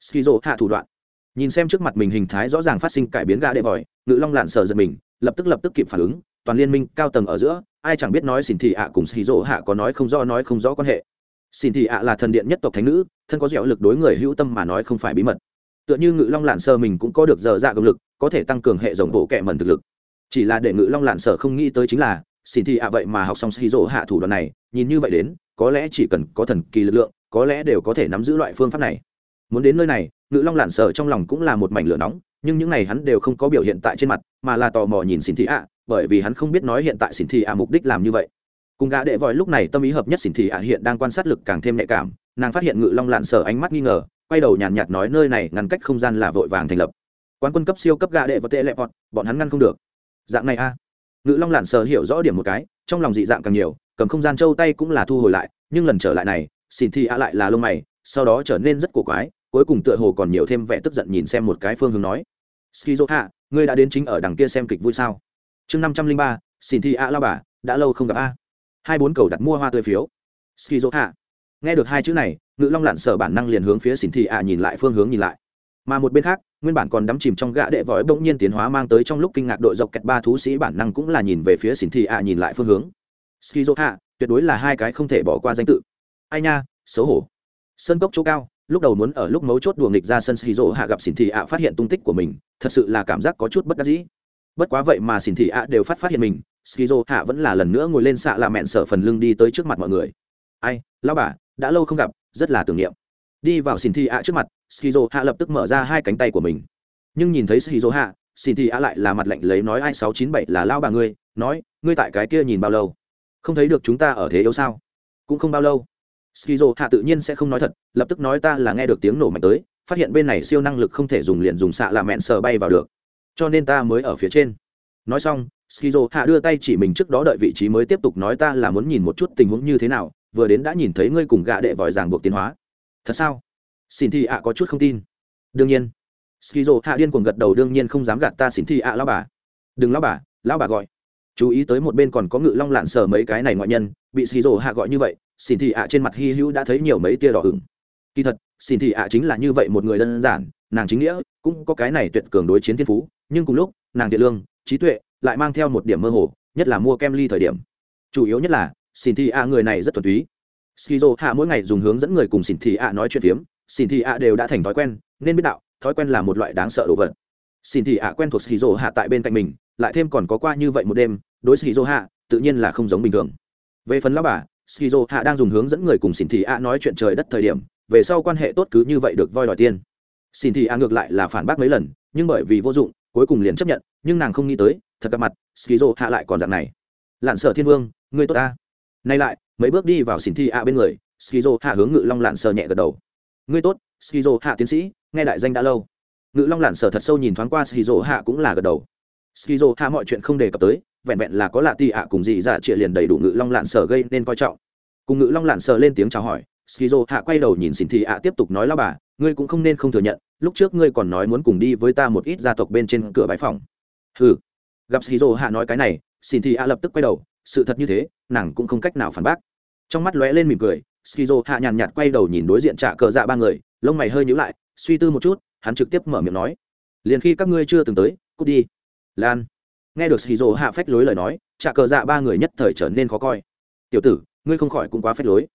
skizo hạ thủ đoạn. Nhìn xem trước mặt mình hình thái rõ ràng phát sinh cải biến gạ đệ vòi, ngự long lạn sợ giật mình, lập tức lập tức kịp phản ứng, toàn liên minh cao tầng ở giữa, ai chẳng biết nói xin thị ạ cùng skizo hạ có nói không rõ, nói không rõ quan hệ. Xin thị ạ là thần điện nhất tộc thánh nữ, thân có dẻo lực đối người hữu tâm mà nói không phải bí mật. Tựa như ngự long lạn sơ mình cũng có được dở dạ công lực, có thể tăng cường hệ dòng bộ kệ mẩn thực lực. Chỉ là để ngự long lạn sở không nghĩ tới chính là xin thị ạ vậy mà học xong xì rỗ hạ thủ đoạn này, nhìn như vậy đến có lẽ chỉ cần có thần kỳ lực lượng, có lẽ đều có thể nắm giữ loại phương pháp này. Muốn đến nơi này, ngự long lạn sở trong lòng cũng là một mảnh lửa nóng, nhưng những này hắn đều không có biểu hiện tại trên mặt, mà là tò mò nhìn xin thị ạ, bởi vì hắn không biết nói hiện tại xin thị ạ mục đích làm như vậy. Cùng gã đệ vòi lúc này tâm ý hợp nhất xin thị ạ hiện đang quan sát lực càng thêm nhạy cảm, nàng phát hiện ngự long lạn sở ánh mắt nghi ngờ, quay đầu nhàn nhạt nói nơi này ngăn cách không gian là vội vàng thành lập. Quán quân cấp siêu cấp gã đệ và tệ lẹp bọn hắn ngăn không được. Dạng này a. Ngự long lạn sở hiểu rõ điểm một cái, trong lòng dị dạng càng nhiều cầm không gian châu tay cũng là thu hồi lại, nhưng lần trở lại này xin thi a lại là lông mày, sau đó trở nên rất cổ quái, cuối cùng tựa hồ còn nhiều thêm vẻ tức giận nhìn xem một cái phương hướng nói. Skizo hạ ngươi đã đến chính ở đằng kia xem kịch vui sao? Chương năm trăm linh ba xin thi a la bà, đã lâu không gặp a. Hai bốn cầu đặt mua hoa tươi phiếu. Skizo hạ nghe được hai chữ này, ngự long lặn sở bản năng liền hướng phía xỉn thị ạ nhìn lại phương hướng nhìn lại. Mà một bên khác, nguyên bản còn đắm chìm trong gã đệ võ bỗng nhiên tiến hóa mang tới trong lúc kinh ngạc đội dọc kẹt ba thú sĩ bản năng cũng là nhìn về phía xỉn thị ạ nhìn lại phương hướng skizo hạ tuyệt đối là hai cái không thể bỏ qua danh tự. Ai nha, xấu hổ. Sân cốc chỗ cao, lúc đầu muốn ở lúc mấu chốt đùa nghịch ra sân skizo hạ gặp xỉn thị ạ phát hiện tung tích của mình, thật sự là cảm giác có chút bất đắc dĩ. Bất quá vậy mà xỉn thị ạ đều phát phát hiện mình skizo hạ vẫn là lần nữa ngồi lên xạ là mẹn sở phần lưng đi tới trước mặt mọi người. Ai lao bà, đã lâu không gặp, rất là tưởng niệm. Đi vào xỉn thị ạ trước mặt skizo hạ lập tức mở ra hai cánh tay của mình. Nhưng nhìn thấy skizo hạ xỉn thi ạ lại là mặt lạnh lấy nói, ai, sáu chín bảy là lao bà ngươi, nói, ngươi tại cái kia nhìn bao lâu? Không thấy được chúng ta ở thế yếu sao? Cũng không bao lâu. Skizo hạ tự nhiên sẽ không nói thật, lập tức nói ta là nghe được tiếng nổ mạnh tới, phát hiện bên này siêu năng lực không thể dùng liền dùng xạ là mẹn sờ bay vào được. Cho nên ta mới ở phía trên. Nói xong, skizo hạ đưa tay chỉ mình trước đó đợi vị trí mới tiếp tục nói ta là muốn nhìn một chút tình huống như thế nào, vừa đến đã nhìn thấy ngươi cùng gạ đệ vòi ràng buộc tiến hóa. Thật sao? Xin thi ạ có chút không tin. Đương nhiên. Skizo hạ điên cuồng gật đầu đương nhiên không dám gạt ta xin thi ạ, lão bà. Đừng lão bà lão bà gọi chú ý tới một bên còn có ngự long lạn sờ mấy cái này ngoại nhân, bị skizo hạ gọi như vậy xin thị ạ trên mặt hy hữu đã thấy nhiều mấy tia đỏ ửng. Kỳ thật xin thị ạ chính là như vậy một người đơn giản, nàng chính nghĩa, cũng có cái này tuyệt cường đối chiến thiên phú, nhưng cùng lúc, nàng thiện lương, trí tuệ, lại mang theo một điểm mơ hồ, nhất là mua kem ly thời điểm. Chủ yếu nhất là xin thị ạ người này rất thuần túy. Skizo hạ mỗi ngày dùng hướng dẫn người cùng xin thị ạ nói chuyện phiếm xin thị ạ đều đã thành thói quen, nên biết đạo, thói quen là một loại đáng sợ đồ vật. Xin thị ạ quen thuộc skizo hạ tại bên cạnh mình lại thêm còn có qua như vậy một đêm, đối skizo hạ, tự nhiên là không giống bình thường. Về phần lão bà skizo hạ đang dùng hướng dẫn người cùng xin thị a nói chuyện trời đất thời điểm, về sau quan hệ tốt cứ như vậy được voi đòi tiên xin thị a ngược lại là phản bác mấy lần, nhưng bởi vì vô dụng, cuối cùng liền chấp nhận, nhưng nàng không nghĩ tới, thật gặp mặt skizo hạ lại còn dạng này. Lặn sợ thiên vương người tốt ta. Nay lại, mấy bước đi vào xin thị a bên người skizo hạ hướng ngự long lạn sờ nhẹ gật đầu. Ngươi tốt skizo hạ tiến sĩ, nghe đại danh đã lâu. Ngự long lạn Sở thật sâu nhìn thoáng qua skizo hạ cũng là gật đầu skizo hạ mọi chuyện không đề cập tới, vẹn vẹn là có lạ ti ạ cùng dị dạ trịa liền đầy đủ ngự long lạn sở gây nên coi trọng. Cùng ngự long lạn sở lên tiếng chào hỏi, skizo hạ quay đầu nhìn xin thị ạ tiếp tục nói lao bà, ngươi cũng không nên không thừa nhận, lúc trước ngươi còn nói muốn cùng đi với ta một ít gia tộc bên trên cửa bãi phòng. Hừ. Gặp skizo hạ nói cái này xin thị ạ lập tức quay đầu, sự thật như thế, nàng cũng không cách nào phản bác. Trong mắt lóe lên mỉm cười, skizo hạ nhàn nhạt quay đầu nhìn đối diện trả cờ dạ ba người, lông mày hơi nhíu lại, suy tư một chút, hắn trực tiếp mở miệng nói, liền khi các ngươi chưa từng tới, cút đi lan. Nghe được skizo hạ phách lối lời nói trà cờ dạ ba người nhất thời trở nên khó coi. Tiểu tử, ngươi không khỏi cũng quá phách lối.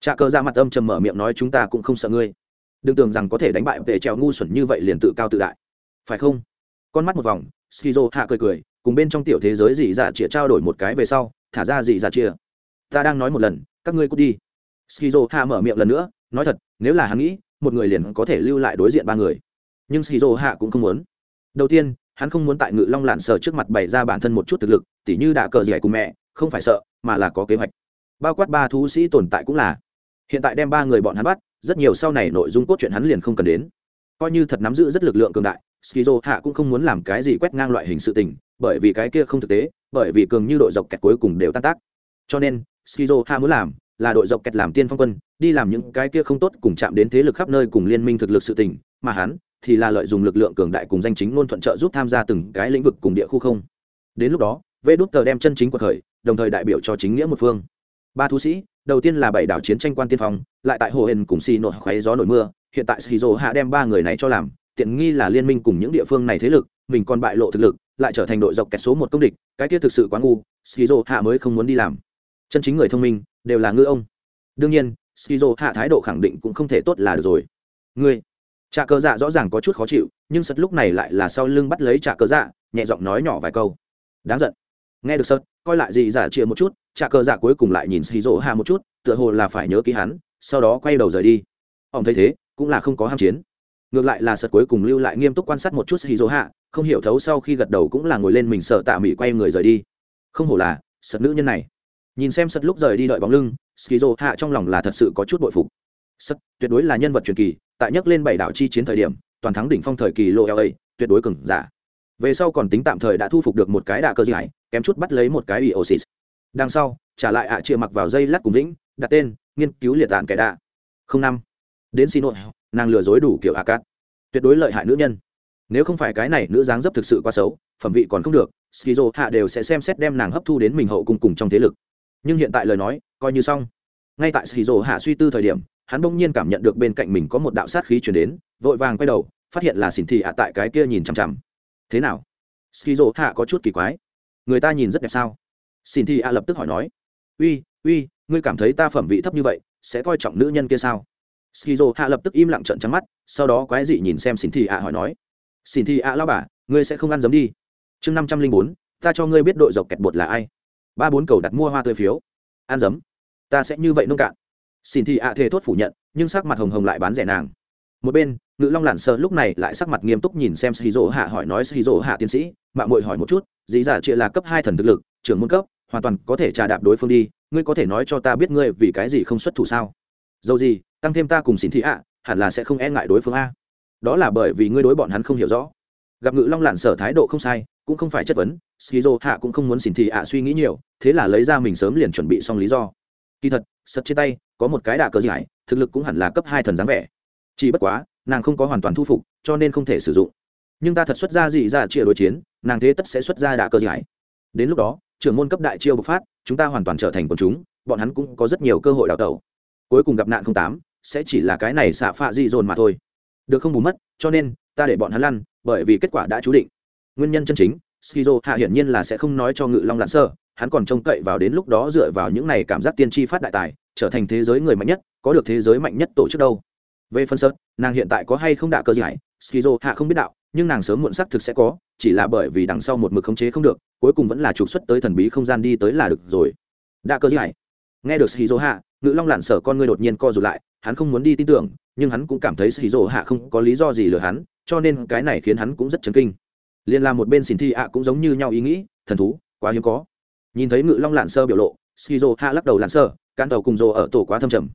Trà cờ dạ mặt âm trầm mở miệng nói, chúng ta cũng không sợ ngươi. Đừng tưởng rằng có thể đánh bại vệ trèo ngu xuẩn như vậy liền tự cao tự đại. Phải không? Con mắt một vòng skizo hạ cười cười, cùng bên trong tiểu thế giới dị dạ chĩa trao đổi một cái về sau, thả ra dị dạ chia ta đang nói một lần, các ngươi cút đi. Skizo hạ mở miệng lần nữa, nói thật, nếu là hắn nghĩ, một người liền có thể lưu lại đối diện ba người. Nhưng skizo hạ cũng không muốn. Đầu tiên hắn không muốn tại ngự long lạn sờ trước mặt bày ra bản thân một chút thực lực, tỉ như đã cờ dẻ cùng mẹ, không phải sợ, mà là có kế hoạch. Bao quát ba thú sĩ tồn tại cũng là. Hiện tại đem ba người bọn hắn bắt, rất nhiều sau này nội dung cốt truyện hắn liền không cần đến. Coi như thật nắm giữ rất lực lượng cường đại, skizo hạ cũng không muốn làm cái gì quét ngang loại hình sự tình, bởi vì cái kia không thực tế, bởi vì cường như đội dọc kẹt cuối cùng đều tan tác. Cho nên, skizo hạ muốn làm là đội dọc kẹt làm tiên phong quân, đi làm những cái kia không tốt cùng chạm đến thế lực khắp nơi cùng liên minh thực lực sự tình, mà hắn thì là lợi dụng lực lượng cường đại cùng danh chính ngôn thuận trợ giúp tham gia từng cái lĩnh vực cùng địa khu không. Đến lúc đó, vê đút tờ đem chân chính cuộc khởi, đồng thời đại biểu cho chính nghĩa một phương. Ba thú sĩ, đầu tiên là bảy đảo chiến tranh quan tiên phong, lại tại hồ hền cùng xì nội khoáy gió nổi mưa, hiện tại shizu hạ đem ba người này cho làm, tiện nghi là liên minh cùng những địa phương này thế lực, mình còn bại lộ thực lực, lại trở thành đội dọc kẹt số một công địch, cái kia thực sự quá ngu shizu hạ mới không muốn đi làm. Chân chính người thông minh, đều là ngư ông. Đương nhiên shizu hạ thái độ khẳng định cũng không thể tốt là được rồi. Ngươi trà cờ dạ rõ ràng có chút khó chịu, nhưng sật lúc này lại là sau lưng bắt lấy trà cờ dạ nhẹ giọng nói nhỏ vài câu. Đáng giận. Nghe được sật, coi lại gì giả chia một chút trà cờ dạ cuối cùng lại nhìn shizu hạ một chút, tựa hồ là phải nhớ ký hắn, sau đó quay đầu rời đi. Ông thấy thế, cũng là không có ham chiến. Ngược lại là sật cuối cùng lưu lại nghiêm túc quan sát một chút shizu hạ không hiểu thấu sau khi gật đầu cũng là ngồi lên mình sợ tạ mỹ quay người rời đi. Không hổ là, sật nữ nhân này. Nhìn xem sật lúc rời đi đợi bóng lưng skizo hạ trong lòng là thật sự có chút bội phục. Sật, tuyệt đối là nhân vật truyền kỳ tại nhắc lên bảy đảo chi chiến thời điểm, toàn thắng đỉnh phong thời kỳ lô la tuyệt đối cứng giả. Về sau còn tính tạm thời đã thu phục được một cái đạ cơ giải kém chút bắt lấy một cái ủy oxys đằng sau, trả lại ạ à chia mặc vào dây lát cùng vĩnh, đặt tên, nghiên cứu liệt tàn kẻ đạ. Không năm. Đến xin nội nàng lừa dối đủ kiểu a cát. Tuyệt đối lợi hại nữ nhân. Nếu không phải cái này nữ dáng dấp thực sự quá xấu, phẩm vị còn không được, skizo hạ đều sẽ xem xét đem nàng hấp thu đến mình hậu cùng cùng trong thế lực. Nhưng hiện tại lời nói, coi như xong. Ngay tại skizo hạ suy tư thời điểm hắn bỗng nhiên cảm nhận được bên cạnh mình có một đạo sát khí chuyển đến, vội vàng quay đầu, phát hiện là xin thị ạ tại cái kia nhìn chằm chằm. Thế nào? Skizo hạ có chút kỳ quái. Người ta nhìn rất đẹp sao? Xin thị ạ lập tức hỏi nói. Uy uy, ngươi cảm thấy ta phẩm vị thấp như vậy, sẽ coi trọng nữ nhân kia sao? Skizo hạ lập tức im lặng trận trắng mắt, sau đó quái dị nhìn xem xin thị ạ hỏi nói. Xin thị ạ lao bà, ngươi sẽ không ăn giấm đi. Chương năm trăm linh bốn, ta cho ngươi biết đội dọc kẹt bột là ai. Ba bốn cầu đặt mua hoa tươi phiếu. Ăn giấm? Ta sẽ như vậy nông cạn xin thị ạ thề thốt phủ nhận, nhưng sắc mặt hồng hồng lại bán rẻ nàng. Một bên, ngự long lặn sợ lúc này lại sắc mặt nghiêm túc nhìn xem sĩ dỗ hạ hỏi nói sĩ dỗ hạ tiến sĩ mạng mội hỏi một chút, dĩ dạ giả chia là cấp hai thần thực lực, trưởng môn cấp, hoàn toàn có thể trà đạp đối phương đi, ngươi có thể nói cho ta biết ngươi vì cái gì không xuất thủ sao? Dầu gì, tăng thêm ta cùng xin thị ạ, hẳn là sẽ không e ngại đối phương a. Đó là bởi vì ngươi đối bọn hắn không hiểu rõ. Gặp ngự long lạn sở thái độ không sai, cũng không phải chất vấn skizo hạ cũng không muốn xin thị ạ suy nghĩ nhiều, thế là lấy ra mình sớm liền chuẩn bị xong lý do. Kỳ thật sật trên tay, có một cái đạ cờ giải thực lực cũng hẳn là cấp hai thần dáng vẻ. Chỉ bất quá, nàng không có hoàn toàn thu phục, cho nên không thể sử dụng. Nhưng ta thật xuất ra gì ra chia đối chiến, nàng thế tất sẽ xuất ra đạ cờ giải đến lúc đó, trưởng môn cấp đại chiêu bộc phát, chúng ta hoàn toàn trở thành quần chúng, bọn hắn cũng có rất nhiều cơ hội đào tẩu. Cuối cùng gặp nạn không tám, sẽ chỉ là cái này xạ phạ dị dồn mà thôi. Được không bù mất, cho nên, ta để bọn hắn lăn, bởi vì kết quả đã chú định. Nguyên nhân chân chính, skizo hạ hiển nhiên là sẽ không nói cho ngự long lặn sơ hắn còn trông cậy vào đến lúc đó dựa vào những này cảm giác tiên tri phát đại tài, trở thành thế giới người mạnh nhất, có được thế giới mạnh nhất tổ chức đâu. Về phân sớt, nàng hiện tại có hay không đạ cơ giải skizo hạ không biết đạo, nhưng nàng sớm muộn sắc thực sẽ có, chỉ là bởi vì đằng sau một mực khống chế không được, cuối cùng vẫn là trục xuất tới thần bí không gian đi tới là được rồi. Đạ cơ giải nghe được skizo hạ, ngự long lặn sở con người đột nhiên co rụt lại, hắn không muốn đi tin tưởng, nhưng hắn cũng cảm thấy skizo hạ không có lý do gì lừa hắn, cho nên cái này khiến hắn cũng rất chấn kinh. Liền là một bên xin thi ạ cũng giống như nhau ý nghĩ, thần thú, quá hiếm có nhìn thấy ngự long lạn sơ biểu lộ, skizo hạ lắc đầu lạn sơ can tàu cùng rồ ở tổ quá thâm trầm.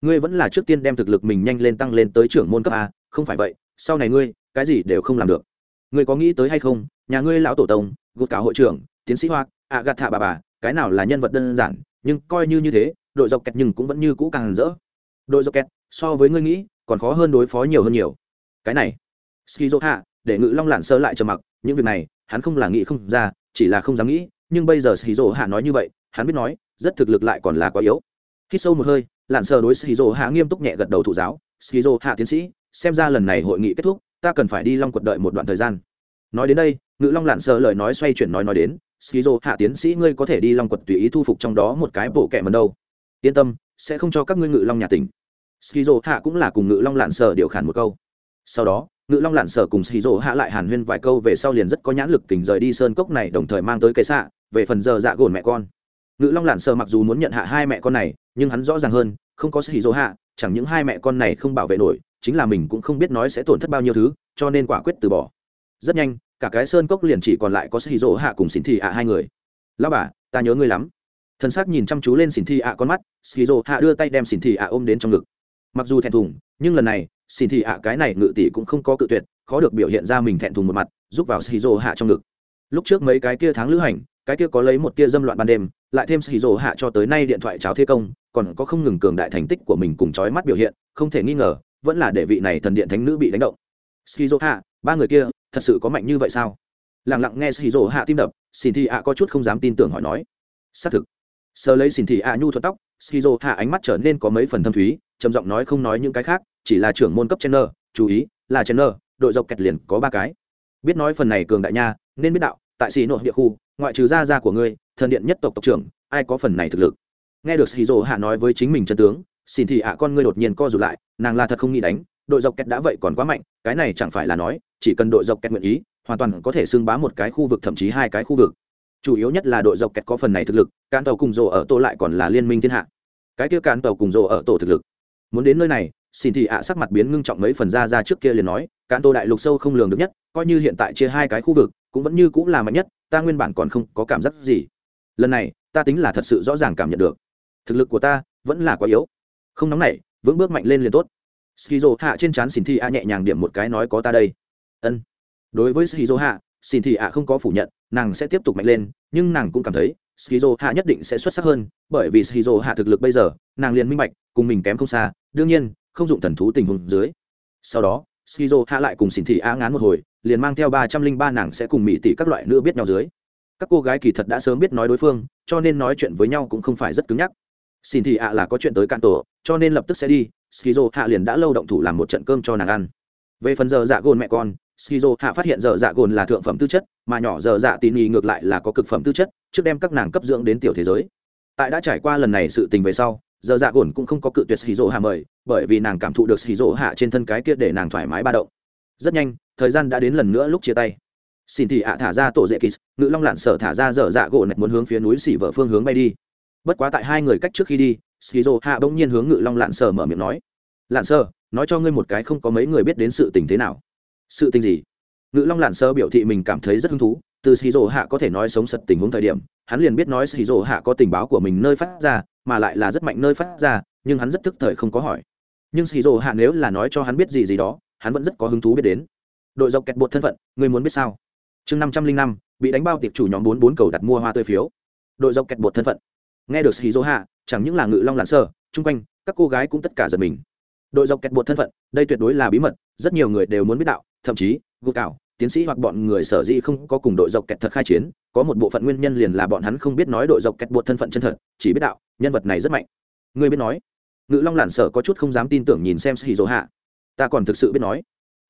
Ngươi vẫn là trước tiên đem thực lực mình nhanh lên tăng lên tới trưởng môn cấp a, không phải vậy, sau này ngươi, cái gì đều không làm được. Ngươi có nghĩ tới hay không, nhà ngươi lão tổ tông, gột cả hội trưởng, tiến sĩ hoa ạ gạt thạ bà bà, cái nào là nhân vật đơn giản, nhưng coi như như thế, đội dọc kẹt nhưng cũng vẫn như cũ càng rỡ. Đội dọc kẹt, so với ngươi nghĩ, còn khó hơn đối phó nhiều hơn nhiều. Cái này, skizo hạ, để ngự long lạn sơ lại trầm mặc, những việc này, hắn không là nghĩ không ra, chỉ là không dám nghĩ nhưng bây giờ skizo hạ nói như vậy, hắn biết nói, rất thực lực lại còn là quá yếu. Khi sâu một hơi, lạn sơ đối skizo hạ nghiêm túc nhẹ gật đầu thụ giáo skizo hạ tiến sĩ, xem ra lần này hội nghị kết thúc, ta cần phải đi long quật đợi một đoạn thời gian. Nói đến đây, ngự long lạn sơ lời nói xoay chuyển nói nói đến skizo hạ tiến sĩ, ngươi có thể đi long quật tùy ý thu phục trong đó một cái bộ kệ mần đâu. Yên tâm, sẽ không cho các ngươi ngự long nhà tỉnh. Skizo hạ cũng là cùng ngự long lạn sơ điều khiển một câu. Sau đó, ngự long lạn sở cùng xì hạ lại hàn huyên vài câu về sau liền rất có nhãn lực kình rời đi sơn cốc này, đồng thời mang tới cây xạ về phần giờ dạ gồn mẹ con. Ngự long lạn sở mặc dù muốn nhận hạ hai mẹ con này, nhưng hắn rõ ràng hơn, không có sĩ dỗ hạ, chẳng những hai mẹ con này không bảo vệ nổi, chính là mình cũng không biết nói sẽ tổn thất bao nhiêu thứ, cho nên quả quyết từ bỏ. Rất nhanh, cả cái sơn cốc liền chỉ còn lại có sĩ dỗ hạ cùng xỉn thị ạ hai người. Lao bà, ta nhớ ngươi lắm. Thân xác nhìn chăm chú lên xỉn thị ạ con mắt sĩ dỗ hạ đưa tay đem xỉn thị ạ ôm đến trong ngực. Mặc dù thẹn thùng, nhưng lần này xin thì ạ cái này ngự tỷ cũng không có cự tuyệt, khó được biểu hiện ra mình thẹn thùng một mặt, giúp vào shizu hạ trong ngực. Lúc trước mấy cái kia tháng lữ hành cái kia có lấy một tia dâm loạn ban đêm, lại thêm shizu hạ cho tới nay điện thoại cháo thế công, còn có không ngừng cường đại thành tích của mình cùng chói mắt biểu hiện, không thể nghi ngờ, vẫn là để vị này thần điện thánh nữ bị đánh động. Skizo hạ, ba người kia, thật sự có mạnh như vậy sao? Lặng lặng nghe skizo hạ tim đập xin thị ạ có chút không dám tin tưởng hỏi nói. Xác thực. Sờ lấy xin thị ạ nhu thuật tóc skizo hạ ánh mắt trở nên có mấy phần thâm thúy, trầm giọng nói không nói những cái khác, chỉ là trưởng môn cấp chen chú ý, là chen đội dọc kẹt liền có ba cái. Biết nói phần này cường đại nha, nên biết đạo, tại xì nội địa khu ngoại trừ gia gia của ngươi, thần điện nhất tộc tộc trưởng, ai có phần này thực lực? Nghe được hì hạ nói với chính mình chân tướng, xin thì ạ con ngươi đột nhiên co rụt lại, nàng là thật không nghĩ đánh, đội dọc kẹt đã vậy còn quá mạnh, cái này chẳng phải là nói, chỉ cần đội dọc kẹt nguyện ý, hoàn toàn có thể xưng bá một cái khu vực thậm chí hai cái khu vực. Chủ yếu nhất là đội dọc kẹt có phần này thực lực, cán tàu cùng rồ ở tổ lại còn là liên minh thiên hạ. Cái kia cán tàu cùng rồ ở tổ thực lực. Muốn đến nơi này, xin thì ạ sắc mặt biến ngưng trọng mấy phần ra ra trước kia liền nói, cán tô đại lục sâu không lường được nhất, coi như hiện tại chia hai cái khu vực cũng vẫn như cũng là mạnh nhất, ta nguyên bản còn không có cảm giác gì. Lần này, ta tính là thật sự rõ ràng cảm nhận được. Thực lực của ta vẫn là quá yếu. Không nóng nảy, vững bước mạnh lên liền tốt. Skizo hạ trên trán xin thi a nhẹ nhàng điểm một cái nói có ta đây. Ân. Đối với skizo hạ xin thi a không có phủ nhận, nàng sẽ tiếp tục mạnh lên, nhưng nàng cũng cảm thấy skizo hạ nhất định sẽ xuất sắc hơn, bởi vì skizo hạ thực lực bây giờ, nàng liền minh bạch, cùng mình kém không xa, đương nhiên, không dụng thần thú tình huống dưới. Sau đó skizo hạ lại cùng xin thị á ngán một hồi, liền mang theo ba trăm linh ba nàng sẽ cùng mỹ tỷ các loại nữ biết nhau dưới. Các cô gái kỳ thật đã sớm biết nói đối phương, cho nên nói chuyện với nhau cũng không phải rất cứng nhắc. Xin thị ạ là có chuyện tới cạn tổ, cho nên lập tức sẽ đi, skizo hạ liền đã lâu động thủ làm một trận cơm cho nàng ăn. Về phần giờ dạ gồn mẹ con, skizo hạ phát hiện giờ dạ gồn là thượng phẩm tư chất, mà nhỏ giờ dạ tín nghi ngược lại là có cực phẩm tư chất, trước đem các nàng cấp dưỡng đến tiểu thế giới. Tại đã trải qua lần này sự tình về sau giờ dạ gồn cũng không có cự tuyệt skizo hạ mời, bởi vì nàng cảm thụ được skizo hạ trên thân cái kia để nàng thoải mái ba động. Rất nhanh, thời gian đã đến lần nữa lúc chia tay. Xin thì ạ thả ra tổ dễ kỳ ngự long lạn sở thả ra dở dạ gỗ nạch muốn hướng phía núi xỉ vợ phương hướng bay đi. Bất quá tại hai người cách trước khi đi skizo hạ bỗng nhiên hướng ngự long lạn sở mở miệng nói, lạn sở, nói cho ngươi một cái không có mấy người biết đến sự tình thế nào. Sự tình gì? Ngự long lạn sơ biểu thị mình cảm thấy rất hứng thú, từ shizu hạ có thể nói sống sật tình huống thời điểm, hắn liền biết nói shizu hạ có tình báo của mình nơi phát ra mà lại là rất mạnh nơi phát ra, nhưng hắn rất thức thời không có hỏi. Nhưng shizu hạ nếu là nói cho hắn biết gì gì đó, hắn vẫn rất có hứng thú biết đến. Đội dọc kẹt bột thân phận, ngươi muốn biết sao? Chương năm trăm linh năm, bị đánh bao tiệp chủ nhóm bốn bốn cầu đặt mua hoa tươi phiếu. Đội dọc kẹt bột thân phận. Nghe được shizu hạ, chẳng những là ngự long lặn sơ, chung quanh, các cô gái cũng tất cả giật mình. Đội dọc kẹt bột thân phận, đây tuyệt đối là bí mật, rất nhiều người đều muốn biết đạo, thậm chí, gục cảo tiến sĩ hoặc bọn người sở dĩ không có cùng đội dọc kẹt thật khai chiến, có một bộ phận nguyên nhân liền là bọn hắn không biết nói đội dọc kẹt bột thân phận chân thật, chỉ biết đạo, nhân vật này rất mạnh. Người biết nói. Ngự long lản sở có chút không dám tin tưởng nhìn xem shizu hạ ta còn thực sự biết nói.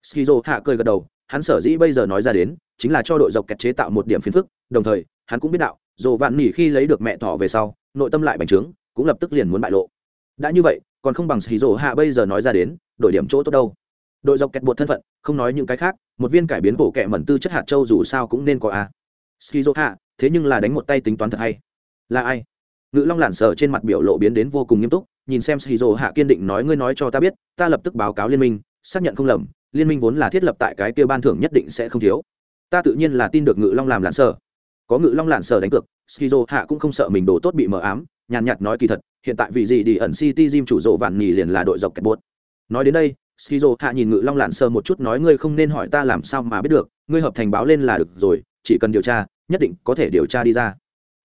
Shizu hạ cười gật đầu, hắn sở dĩ bây giờ nói ra đến, chính là cho đội dọc kẹt chế tạo một điểm phiền phức, đồng thời, hắn cũng biết đạo dồ vạn nỉ khi lấy được mẹ thỏ về sau, nội tâm lại bành trướng, cũng lập tức liền muốn bại lộ. Đã như vậy, còn không bằng shizu hạ bây giờ nói ra đến, đổi điểm chỗ tốt đâu. Đội dọc kẹt bột thân phận, không nói những cái khác một viên cải biến bộ kẹ mẩn tư chất hạt châu dù sao cũng nên có a. Skizo hạ, thế nhưng là đánh một tay tính toán thật hay. Là ai? Ngự long lản sở trên mặt biểu lộ biến đến vô cùng nghiêm túc, nhìn xem skizo hạ kiên định nói, ngươi nói cho ta biết, ta lập tức báo cáo liên minh, xác nhận không lầm, liên minh vốn là thiết lập tại cái kia ban thưởng nhất định sẽ không thiếu. Ta tự nhiên là tin được ngự long làm lản sở có ngự long lản sở đánh cược, skizo hạ cũng không sợ mình đồ tốt bị mờ ám, nhàn nhạt nói kỳ thật, hiện tại vì gì đi ẩn city gym chủ rộ vạn nhì liền là đội dọc kẹt bốt nói đến đây skizo, hạ nhìn ngự long lạn sơ một chút nói, ngươi không nên hỏi ta làm sao mà biết được, ngươi hợp thành báo lên là được rồi, chỉ cần điều tra, nhất định có thể điều tra đi ra.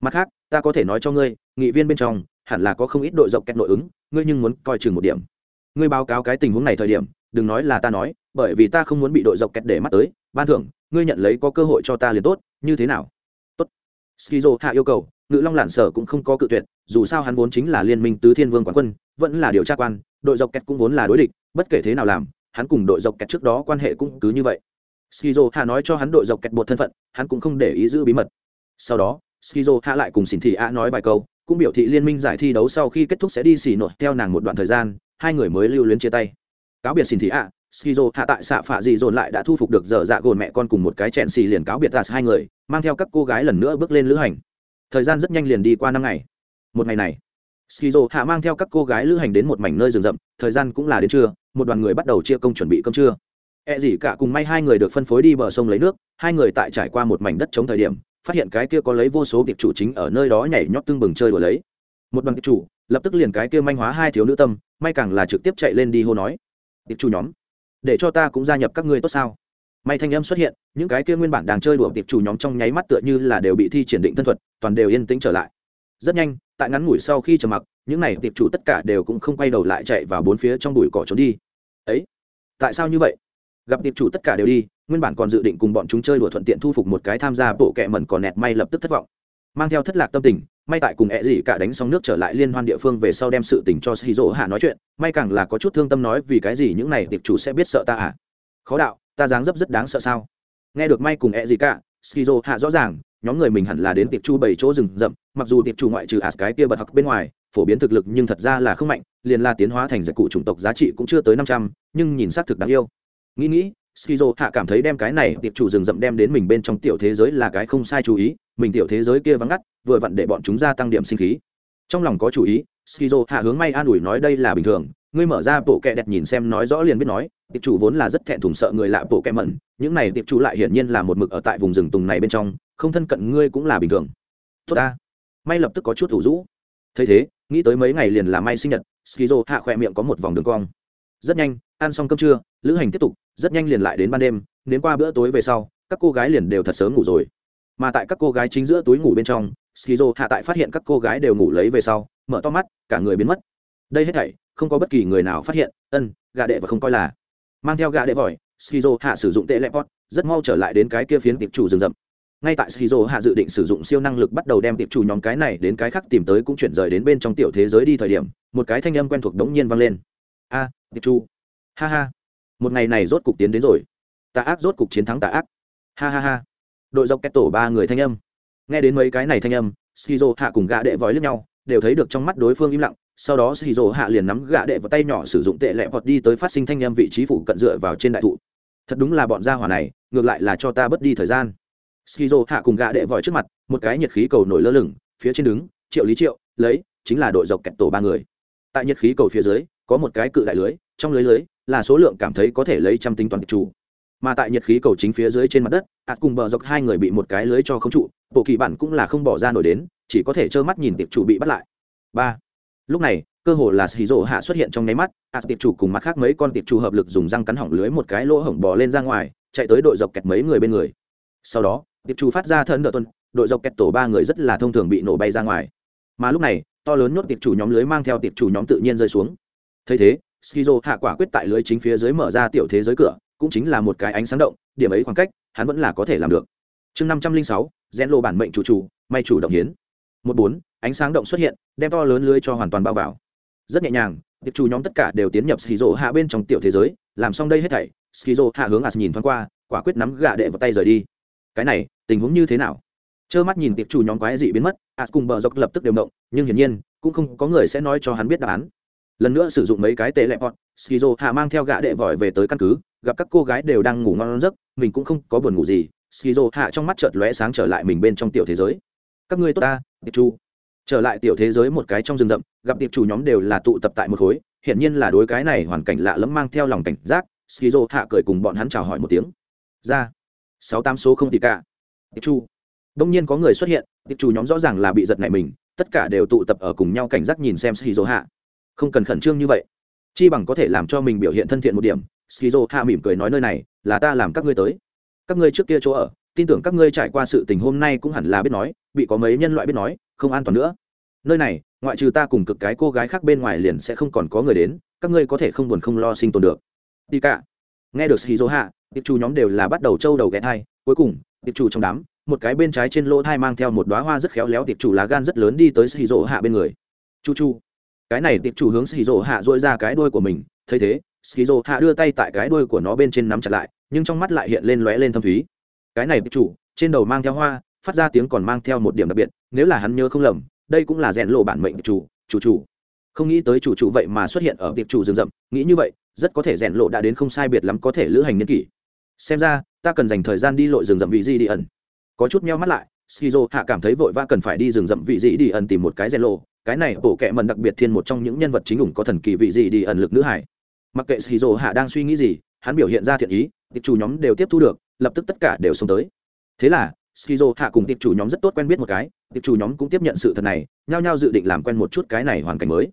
Mặt khác, ta có thể nói cho ngươi, nghị viên bên trong, hẳn là có không ít đội dọc kẹt nội ứng, ngươi nhưng muốn coi chừng một điểm. Ngươi báo cáo cái tình huống này thời điểm, đừng nói là ta nói, bởi vì ta không muốn bị đội dọc kẹt để mắt tới. Ban thưởng, ngươi nhận lấy có cơ hội cho ta liền tốt, như thế nào? Tốt. Skizo hạ yêu cầu, ngự long lạn sở cũng không có cự tuyệt, dù sao hắn vốn chính là liên minh tứ thiên vương quán quân, vẫn là điều tra quan, đội dọc kẹt cũng vốn là đối địch bất kể thế nào làm, hắn cùng đội dọc kẹt trước đó quan hệ cũng cứ như vậy. Skizo hạ nói cho hắn đội dọc kẹt một thân phận, hắn cũng không để ý giữ bí mật. Sau đó skizo hạ lại cùng xin thị a nói vài câu, cũng biểu thị liên minh giải thi đấu sau khi kết thúc sẽ đi xỉ nội theo nàng một đoạn thời gian, hai người mới lưu luyến chia tay. Cáo biệt xin thị a skizo hạ tại xạ phạ dị dồn lại đã thu phục được dở dạ gồn mẹ con cùng một cái chẹn xì liền cáo biệt ra hai người, mang theo các cô gái lần nữa bước lên lữ hành. Thời gian rất nhanh liền đi qua năm ngày. Một ngày này skizo hạ mang theo các cô gái lữ hành đến một mảnh nơi rừng rậm, thời gian cũng là đến trưa một đoàn người bắt đầu chia công chuẩn bị cơm trưa. E gì cả cùng may hai người được phân phối đi bờ sông lấy nước, hai người tại trải qua một mảnh đất chống thời điểm, phát hiện cái kia có lấy vô số tiệp chủ chính ở nơi đó nhảy nhót tương bừng chơi đùa lấy. Một đoàn tiệp chủ, lập tức liền cái kia manh hóa hai thiếu nữ tâm, may càng là trực tiếp chạy lên đi hô nói tiệp chủ nhóm, để cho ta cũng gia nhập các ngươi tốt sao? May thanh âm xuất hiện, những cái kia nguyên bản đang chơi đùa tiệp chủ nhóm trong nháy mắt tựa như là đều bị thi triển định thân thuật, toàn đều yên tĩnh trở lại rất nhanh, tại ngắn ngủi sau khi trầm mặc, những này tiệp chủ tất cả đều cũng không quay đầu lại chạy vào bốn phía trong bụi cỏ trốn đi. Ấy, tại sao như vậy? Gặp tiệp chủ tất cả đều đi, nguyên bản còn dự định cùng bọn chúng chơi đùa thuận tiện thu phục một cái tham gia bộ kẹ mẩn còn nẹt may lập tức thất vọng. Mang theo thất lạc tâm tình, may tại cùng ẹ gì cả đánh xong nước trở lại liên hoan địa phương về sau đem sự tình cho shizu hạ nói chuyện, may càng là có chút thương tâm nói vì cái gì những này tiệp chủ sẽ biết sợ ta à? Khó đạo, ta dáng dấp rất đáng sợ sao? Nghe được may cùng ẹ gì cả shizu hạ rõ ràng nhóm người mình hẳn là đến tiệp chu bảy chỗ rừng rậm, mặc dù tiệp chu ngoại trừ ạt cái kia bật học bên ngoài, phổ biến thực lực nhưng thật ra là không mạnh, liền la tiến hóa thành giải cụ chủng tộc giá trị cũng chưa tới năm trăm, nhưng nhìn xác thực đáng yêu. Nghĩ nghĩ, skizo hạ cảm thấy đem cái này tiệp chủ rừng rậm đem đến mình bên trong tiểu thế giới là cái không sai chú ý, mình tiểu thế giới kia vắng ngắt, vừa vặn để bọn chúng gia tăng điểm sinh khí. Trong lòng có chú ý, skizo hạ hướng may an ủi nói đây là bình thường ngươi mở ra bộ kẹ đẹp nhìn xem nói rõ liền biết nói, tiệp chủ vốn là rất thẹn thùng sợ người lạ bộ kẹ mẩn, những này tiệp chủ lại hiển nhiên là một mực ở tại vùng rừng tùng này bên trong, không thân cận ngươi cũng là bình thường. Tốt ta. May lập tức có chút thủ rũ. Thấy thế, nghĩ tới mấy ngày liền là may sinh nhật, skizo hạ khỏe miệng có một vòng đường cong. Rất nhanh, ăn xong cơm trưa, lữ hành tiếp tục, rất nhanh liền lại đến ban đêm, đến qua bữa tối về sau, các cô gái liền đều thật sớm ngủ rồi. Mà tại các cô gái chính giữa túi ngủ bên trong, skizo hạ tại phát hiện các cô gái đều ngủ lấy về sau, mở to mắt, cả người biến mất đây hết thảy, không có bất kỳ người nào phát hiện, ân, gà đệ và không coi là. Mang theo gà đệ vòi, skizo hạ sử dụng tệ lệ pot rất mau trở lại đến cái kia phiến tiệp chủ rừng rậm. Ngay tại skizo hạ dự định sử dụng siêu năng lực bắt đầu đem tiệp chủ nhóm cái này đến cái khác tìm tới cũng chuyển rời đến bên trong tiểu thế giới đi thời điểm, một cái thanh âm quen thuộc đống nhiên vang lên. A, tiệp chủ. Ha ha. Một ngày này rốt cục tiến đến rồi. Tà ác rốt cục chiến thắng tà ác. Ha ha ha. Đội dọc kẹt tổ ba người thanh âm. Nghe đến mấy cái này thanh âm, skizo hạ cùng gã đệ vói lướt nhau, đều thấy được trong mắt đối phương im lặng sau đó skizo hạ liền nắm gạ đệ vào tay nhỏ sử dụng tệ lẹ vọt đi tới phát sinh thanh âm vị trí phụ cận dựa vào trên đại thụ. Thật đúng là bọn gia hỏa này, ngược lại là cho ta bớt đi thời gian. Skizo hạ cùng gạ đệ vòi trước mặt, một cái nhiệt khí cầu nổi lơ lửng, phía trên đứng, triệu lý triệu, lấy, chính là đội dọc kẹt tổ ba người. Tại nhiệt khí cầu phía dưới, có một cái cự đại lưới, trong lưới lưới là số lượng cảm thấy có thể lấy trăm tính toàn chủ. Mà tại nhiệt khí cầu chính phía dưới trên mặt đất, ạt cùng bờ dọc hai người bị một cái lưới cho không trụ, bộ kỳ bản cũng là không bỏ ra nổi đến, chỉ có thể trơ mắt nhìn tiệp chủ bị bắt lại. Ba lúc này, cơ hồ là xì rộ hạ xuất hiện trong nháy mắt ạt tiệp chủ cùng mặt khác mấy con tiệp chủ hợp lực dùng răng cắn hỏng lưới một cái lỗ hổng bò lên ra ngoài, chạy tới đội dọc kẹt mấy người bên người. Sau đó, tiệp chủ phát ra thân đỡ tuần, đội dọc kẹt tổ ba người rất là thông thường bị nổ bay ra ngoài. Mà lúc này, to lớn nhốt tiệp chủ nhóm lưới mang theo tiệp chủ nhóm tự nhiên rơi xuống. Thấy thế skizo hạ quả quyết tại lưới chính phía dưới mở ra tiểu thế giới cửa, cũng chính là một cái ánh sáng động, điểm ấy khoảng cách, hắn vẫn là có thể làm được. Chương năm trăm linh sáu rèn lộ bản mệnh chủ chủ, may chủ động hiến một bốn, ánh sáng động xuất hiện, đem to lớn lưới cho hoàn toàn bao vào. Rất nhẹ nhàng tiệp chủ nhóm tất cả đều tiến nhập skizo hạ bên trong tiểu thế giới. Làm xong đây hết thảy, skizo hạ hướng as nhìn thoáng qua, quả quyết nắm gạ đệ vào tay rời đi. Cái này, tình huống như thế nào? Trơ mắt nhìn tiệp chủ nhóm quái dị biến mất as cùng bờ dọc lập tức đều động, nhưng hiển nhiên, cũng không có người sẽ nói cho hắn biết đáp án. Lần nữa sử dụng mấy cái tệ lẹ bọn. skizo hạ mang theo gã đệ vòi về tới căn cứ, gặp các cô gái đều đang ngủ ngon giấc, mình cũng không có buồn ngủ gì, skizo hạ trong mắt chợt lóe sáng trở lại mình bên trong tiểu thế giới các ngươi tốt ta tiệp chu. Trở lại tiểu thế giới một cái trong rừng rậm, gặp tiệp chủ nhóm đều là tụ tập tại một khối hiện nhiên là đối cái này hoàn cảnh lạ lẫm mang theo lòng cảnh giác, skizo hạ cười cùng bọn hắn chào hỏi một tiếng. Ra, sáu tám số không tỷ cả. Tiệp chu. Đông nhiên có người xuất hiện tiệp chủ nhóm rõ ràng là bị giật nảy mình, tất cả đều tụ tập ở cùng nhau cảnh giác nhìn xem skizo hạ. Không cần khẩn trương như vậy. Chi bằng có thể làm cho mình biểu hiện thân thiện một điểm, skizo hạ mỉm cười nói nơi này, là ta làm các ngươi tới. Các ngươi trước kia chỗ ở tin tưởng các ngươi trải qua sự tình hôm nay cũng hẳn là biết nói, bị có mấy nhân loại biết nói, không an toàn nữa. Nơi này, ngoại trừ ta cùng cực cái cô gái khác bên ngoài liền sẽ không còn có người đến, các ngươi có thể không buồn không lo sinh tồn được. Đi cả. Nghe được shizu hạ tiệp chủ nhóm đều là bắt đầu trâu đầu ghé thai, cuối cùng, tiệp chủ trong đám, một cái bên trái trên lỗ thai mang theo một đoá hoa rất khéo léo tiệp chủ lá gan rất lớn đi tới shizu hạ bên người. Chu chu. Cái này tiệp chủ hướng shizu hạ dội ra cái đuôi của mình, thấy thế shizu hạ đưa tay tại cái đuôi của nó bên trên nắm chặt lại, nhưng trong mắt lại hiện lên lóe lên thâm thúy cái này chủ, trên đầu mang theo hoa, phát ra tiếng còn mang theo một điểm đặc biệt, nếu là hắn nhớ không lầm, đây cũng là rèn lộ bản mệnh chủ chủ chủ. Không nghĩ tới chủ chủ vậy mà xuất hiện ở tiệp chủ rừng rậm, nghĩ như vậy, rất có thể rèn lộ đã đến không sai biệt lắm có thể lữ hành niên kỷ. Xem ra, ta cần dành thời gian đi lội rừng rậm vị di đi ẩn. Có chút meo mắt lại, skizo hạ cảm thấy vội vã cần phải đi rừng rậm vị gì đi ẩn tìm một cái rèn lộ, cái này bổ kẹ mần đặc biệt thiên một trong những nhân vật chính ủng có thần kỳ vị gì đi ẩn lực nữ hải. Mặc kệ skizo hạ đang suy nghĩ gì hắn biểu hiện ra thiện ý tiệp chủ nhóm đều tiếp thu được, lập tức tất cả đều xông tới. Thế là, skizo hạ cùng tiệp chủ nhóm rất tốt quen biết một cái tiệp chủ nhóm cũng tiếp nhận sự thật này, nhao nhao dự định làm quen một chút cái này hoàn cảnh mới.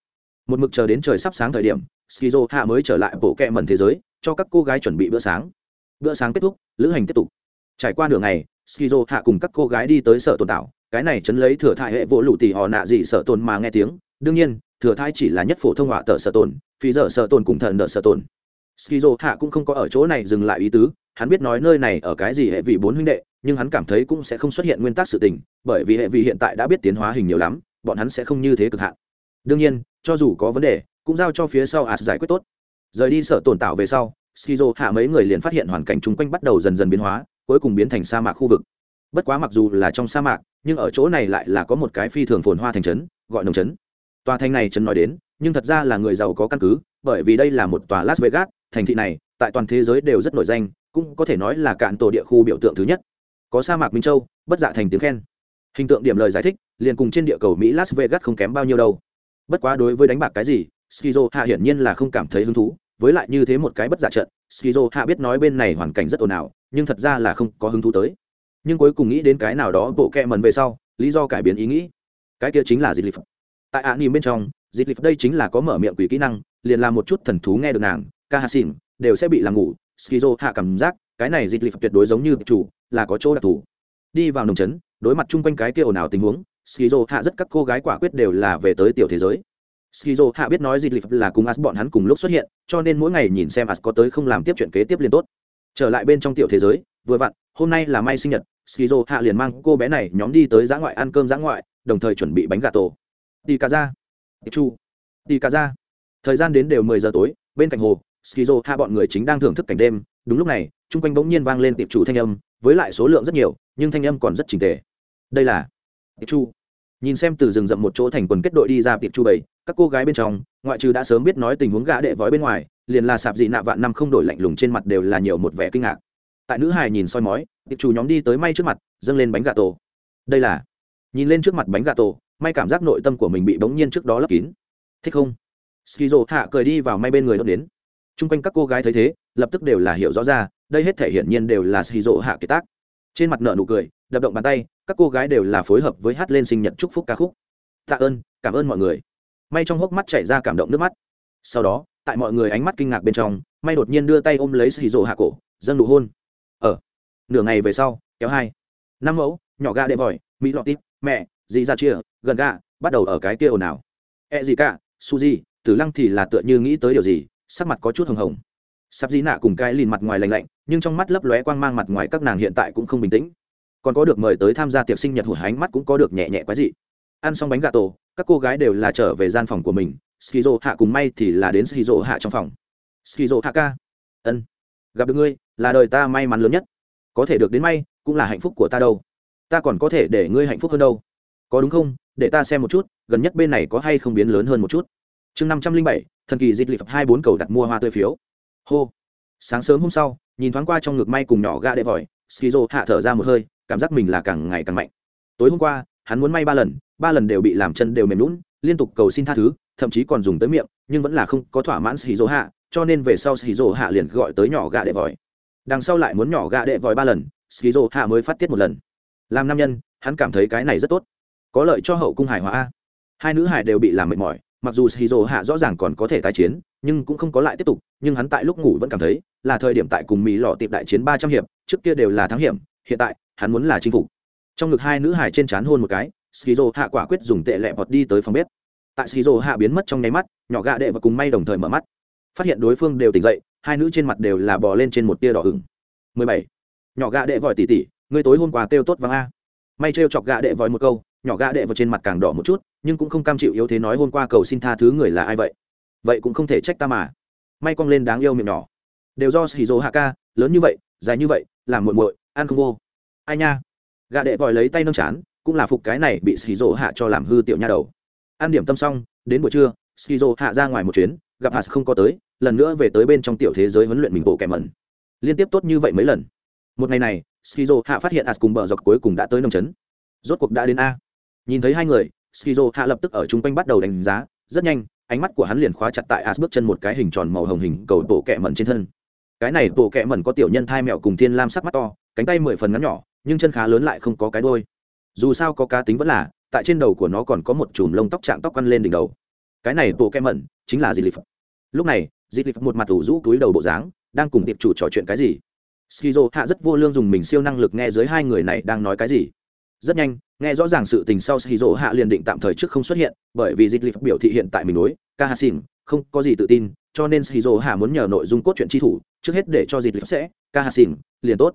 Một mực chờ đến trời sắp sáng thời điểm, skizo hạ mới trở lại bộ kẹ mần thế giới, cho các cô gái chuẩn bị bữa sáng. Bữa sáng kết thúc, lữ hành tiếp tục. Trải qua nửa ngày, skizo hạ cùng các cô gái đi tới sở tồn tạo, cái này chấn lấy thừa thai hệ vỗ lụ tỉ họ nạ gì sở tồn mà nghe tiếng. Đương nhiên, thừa thai chỉ là nhất phổ thông họa tờ sở tồn phí giờ sở tồn cùng thần nợ sở tồn skizo hạ cũng không có ở chỗ này dừng lại ý tứ. Hắn biết nói nơi này ở cái gì hệ vị bốn huynh đệ, nhưng hắn cảm thấy cũng sẽ không xuất hiện nguyên tắc sự tình, bởi vì hệ vị hiện tại đã biết tiến hóa hình nhiều lắm, bọn hắn sẽ không như thế cực hạn. Đương nhiên, cho dù có vấn đề, cũng giao cho phía sau as giải quyết tốt. Rời đi sở tồn tạo về sau skizo hạ mấy người liền phát hiện hoàn cảnh chung quanh bắt đầu dần dần biến hóa, cuối cùng biến thành sa mạc khu vực. Bất quá mặc dù là trong sa mạc, nhưng ở chỗ này lại là có một cái phi thường phồn hoa thành trấn, gọi nồng trấn. Tòa thành này trấn nói đến, nhưng thật ra là người giàu có căn cứ, bởi vì đây là một tòa las vegas thành thị này, tại toàn thế giới đều rất nổi danh, cũng có thể nói là cạn tổ địa khu biểu tượng thứ nhất. Có sa mạc minh châu, bất dạ thành tiếng khen. Hình tượng điểm lời giải thích, liền cùng trên địa cầu mỹ las vegas không kém bao nhiêu đâu. Bất quá đối với đánh bạc cái gì skizo hạ hiển nhiên là không cảm thấy hứng thú, với lại như thế một cái bất dạ trận skizo hạ biết nói bên này hoàn cảnh rất ồn ào, nhưng thật ra là không có hứng thú tới. Nhưng cuối cùng nghĩ đến cái nào đó bộ kẹ mần về sau, lý do cải biến ý nghĩ. Cái kia chính là dịch lip tại ạ nỉm bên trong dịch lip đây chính là có mở miệng quỷ kỹ năng, liền làm một chút thần thú nghe được nàng ca hạ xỉn đều sẽ bị làm ngủ. Skizo hạ cảm giác, cái này dịch lip tuyệt đối giống như chủ, là có chỗ đặc thù. Đi vào nồng trấn đối mặt chung quanh cái kia ồn ào tình huống, skizo hạ rất các cô gái quả quyết đều là về tới tiểu thế giới. Skizo hạ biết nói dịch lip là cùng as bọn hắn cùng lúc xuất hiện, cho nên mỗi ngày nhìn xem as có tới không làm tiếp chuyện kế tiếp liên tốt. Trở lại bên trong tiểu thế giới, vừa vặn, hôm nay là may sinh nhật, skizo hạ liền mang cô bé này nhóm đi tới giã ngoại ăn cơm giã ngoại, đồng thời chuẩn bị bánh gà tổ. Đi cả ra chu. Đi cả ra thời gian đến đều mười giờ tối, bên cạnh hồ skizo hạ bọn người chính đang thưởng thức cảnh đêm. Đúng lúc này, chung quanh bỗng nhiên vang lên tiệp chủ thanh âm, với lại số lượng rất nhiều, nhưng thanh âm còn rất trình tề. Đây là tiệp chu nhìn xem từ rừng rậm một chỗ thành quần kết đội đi ra tiệp chu bảy, các cô gái bên trong, ngoại trừ đã sớm biết nói tình huống gã đệ vói bên ngoài, liền là sạp dị nạ vạn năm không đổi lạnh lùng trên mặt đều là nhiều một vẻ kinh ngạc. Tại nữ hài nhìn soi mói, tiệp chủ nhóm đi tới may trước mặt, dâng lên bánh gà tổ. Đây là nhìn lên trước mặt bánh gà tổ, may cảm giác nội tâm của mình bị bỗng nhiên trước đó lấp kín. Thích không? Skizo hạ cười đi vào may bên người đốt đến t r u n g quanh các cô gái thấy thế, lập tức đều là hiểu rõ ra, đây hết thể hiển nhiên đều là skizo hạ kiệt tác. Trên mặt nợ nụ cười, đập động bàn tay, các cô gái đều là phối hợp với hát lên sinh nhật chúc phúc ca khúc. Tạ ơn, cảm ơn mọi người. May trong hốc mắt chảy ra cảm động nước mắt. Sau đó, tại mọi người ánh mắt kinh ngạc bên trong, may đột nhiên đưa tay ôm lấy skizo hạ cổ, dâng nụ hôn. Ở nửa ngày về sau, kéo hai. Năm mẫu, nhỏ ga đệ vòi, mỹ lọt tít, mẹ, dì ra chia gần ga bắt đầu ở cái kia ồn ào. E gì cả su di tử lăng thì là tựa như nghĩ tới điều gì sắc mặt có chút hồng hồng. Sắp dĩ nạ cùng cái lìn mặt ngoài lành lạnh, nhưng trong mắt lấp lóe quang mang mặt ngoài các nàng hiện tại cũng không bình tĩnh. Còn có được mời tới tham gia tiệc sinh nhật hủi ánh mắt cũng có được nhẹ nhẹ quái dị. Ăn xong bánh gà tổ, các cô gái đều là trở về gian phòng của mình skizo hạ cùng may thì là đến skizo hạ trong phòng. Skizo hạ ca. Ân. Gặp được ngươi, là đời ta may mắn lớn nhất. Có thể được đến may, cũng là hạnh phúc của ta đâu. Ta còn có thể để ngươi hạnh phúc hơn đâu. Có đúng không? Để ta xem một chút, gần nhất bên này có hay không biến lớn hơn một chút chương năm trăm linh bảy, thần kỳ dịch lịp hai bốn cầu đặt mua hoa tươi phiếu. Hô. Sáng sớm hôm sau, nhìn thoáng qua trong ngực may cùng nhỏ gã đệ vòi skizo hạ thở ra một hơi, cảm giác mình là càng ngày càng mạnh. Tối hôm qua, hắn muốn may ba lần ba lần đều bị làm chân đều mềm lún liên tục cầu xin tha thứ, thậm chí còn dùng tới miệng, nhưng vẫn là không có thỏa mãn skizo hạ, cho nên về sau skizo hạ liền gọi tới nhỏ gã đệ vòi đằng sau lại muốn nhỏ gã đệ vòi ba lần, skizo hạ mới phát tiết một lần. Làm nam nhân, hắn cảm thấy cái này rất tốt. Có lợi cho hậu cung hải hóa hai nữ hải đều bị làm mệt mỏi mặc dù shizu hạ rõ ràng còn có thể tái chiến, nhưng cũng không có lại tiếp tục, nhưng hắn tại lúc ngủ vẫn cảm thấy là thời điểm tại cùng mỹ lọ tiệp đại chiến ba trăm hiệp, trước kia đều là thắng hiểm, hiện tại, hắn muốn là chinh phục. Trong ngực hai nữ hải trên trán hôn một cái, shizu hạ quả quyết dùng tệ lẹ bọt đi tới phòng bếp. Tại shizu hạ biến mất trong nháy mắt, nhỏ gạ đệ và cùng may đồng thời mở mắt. Phát hiện đối phương đều tỉnh dậy, hai nữ trên mặt đều là bò lên trên một tia đỏ ửng. Mười bảy, nhỏ gạ đệ vòi tỉ tỉ, ngươi tối hôm qua kêu tốt vắng a. May trêu chọc gạ đệ vòi một câu nhỏ gã đệ vào trên mặt càng đỏ một chút, nhưng cũng không cam chịu yếu thế nói hôm qua cầu xin tha thứ người là ai vậy? Vậy cũng không thể trách ta mà. May cong lên đáng yêu miệng nhỏ. Đều do shizu hạ ca lớn như vậy, dài như vậy, làm muộn muội, ăn không vô. Ai nha? Gã đệ vòi lấy tay nâng chán, cũng là phục cái này bị shizu hạ cho làm hư tiểu nha đầu. Ăn điểm tâm xong, đến buổi trưa, shizu hạ ra ngoài một chuyến, gặp hạt không có tới, lần nữa về tới bên trong tiểu thế giới huấn luyện mình bộ kẻ mẩn. Liên tiếp tốt như vậy mấy lần. Một ngày này skizo hạ phát hiện as cùng bờ dọc cuối cùng đã tới nông trấn. Rốt cuộc đã đến a nhìn thấy hai người, skizo hạ lập tức ở chung quanh bắt đầu đánh giá, rất nhanh, ánh mắt của hắn liền khóa chặt tại as bước chân một cái hình tròn màu hồng hình cầu tổ kẹ mẩn trên thân. Cái này tổ kẹ mẩn có tiểu nhân thai mẹo cùng thiên lam sắc mắt to, cánh tay mười phần ngắn nhỏ, nhưng chân khá lớn lại không có cái đôi dù sao có cá tính vẫn là, tại trên đầu của nó còn có một chùm lông tóc chạm tóc quăn lên đỉnh đầu. Cái này tổ kẹ mẩn chính là gì lip lúc này dịp lip một mặt thủ rũ túi đầu bộ dáng, đang cùng tiệp chủ trò chuyện cái gì? Skizo hạ rất vô lương dùng mình siêu năng lực nghe dưới hai người này đang nói cái gì rất nhanh, nghe rõ ràng sự tình sau khi dỗ hạ liền định tạm thời trước không xuất hiện, bởi vì dịch lịch biểu thị hiện tại mình đối ca hà xỉn không có gì tự tin, cho nên sĩ dỗ hạ muốn nhờ nội dung cốt truyện chi thủ, trước hết để cho dịch lịch sẽ ca hà xỉn liền tốt.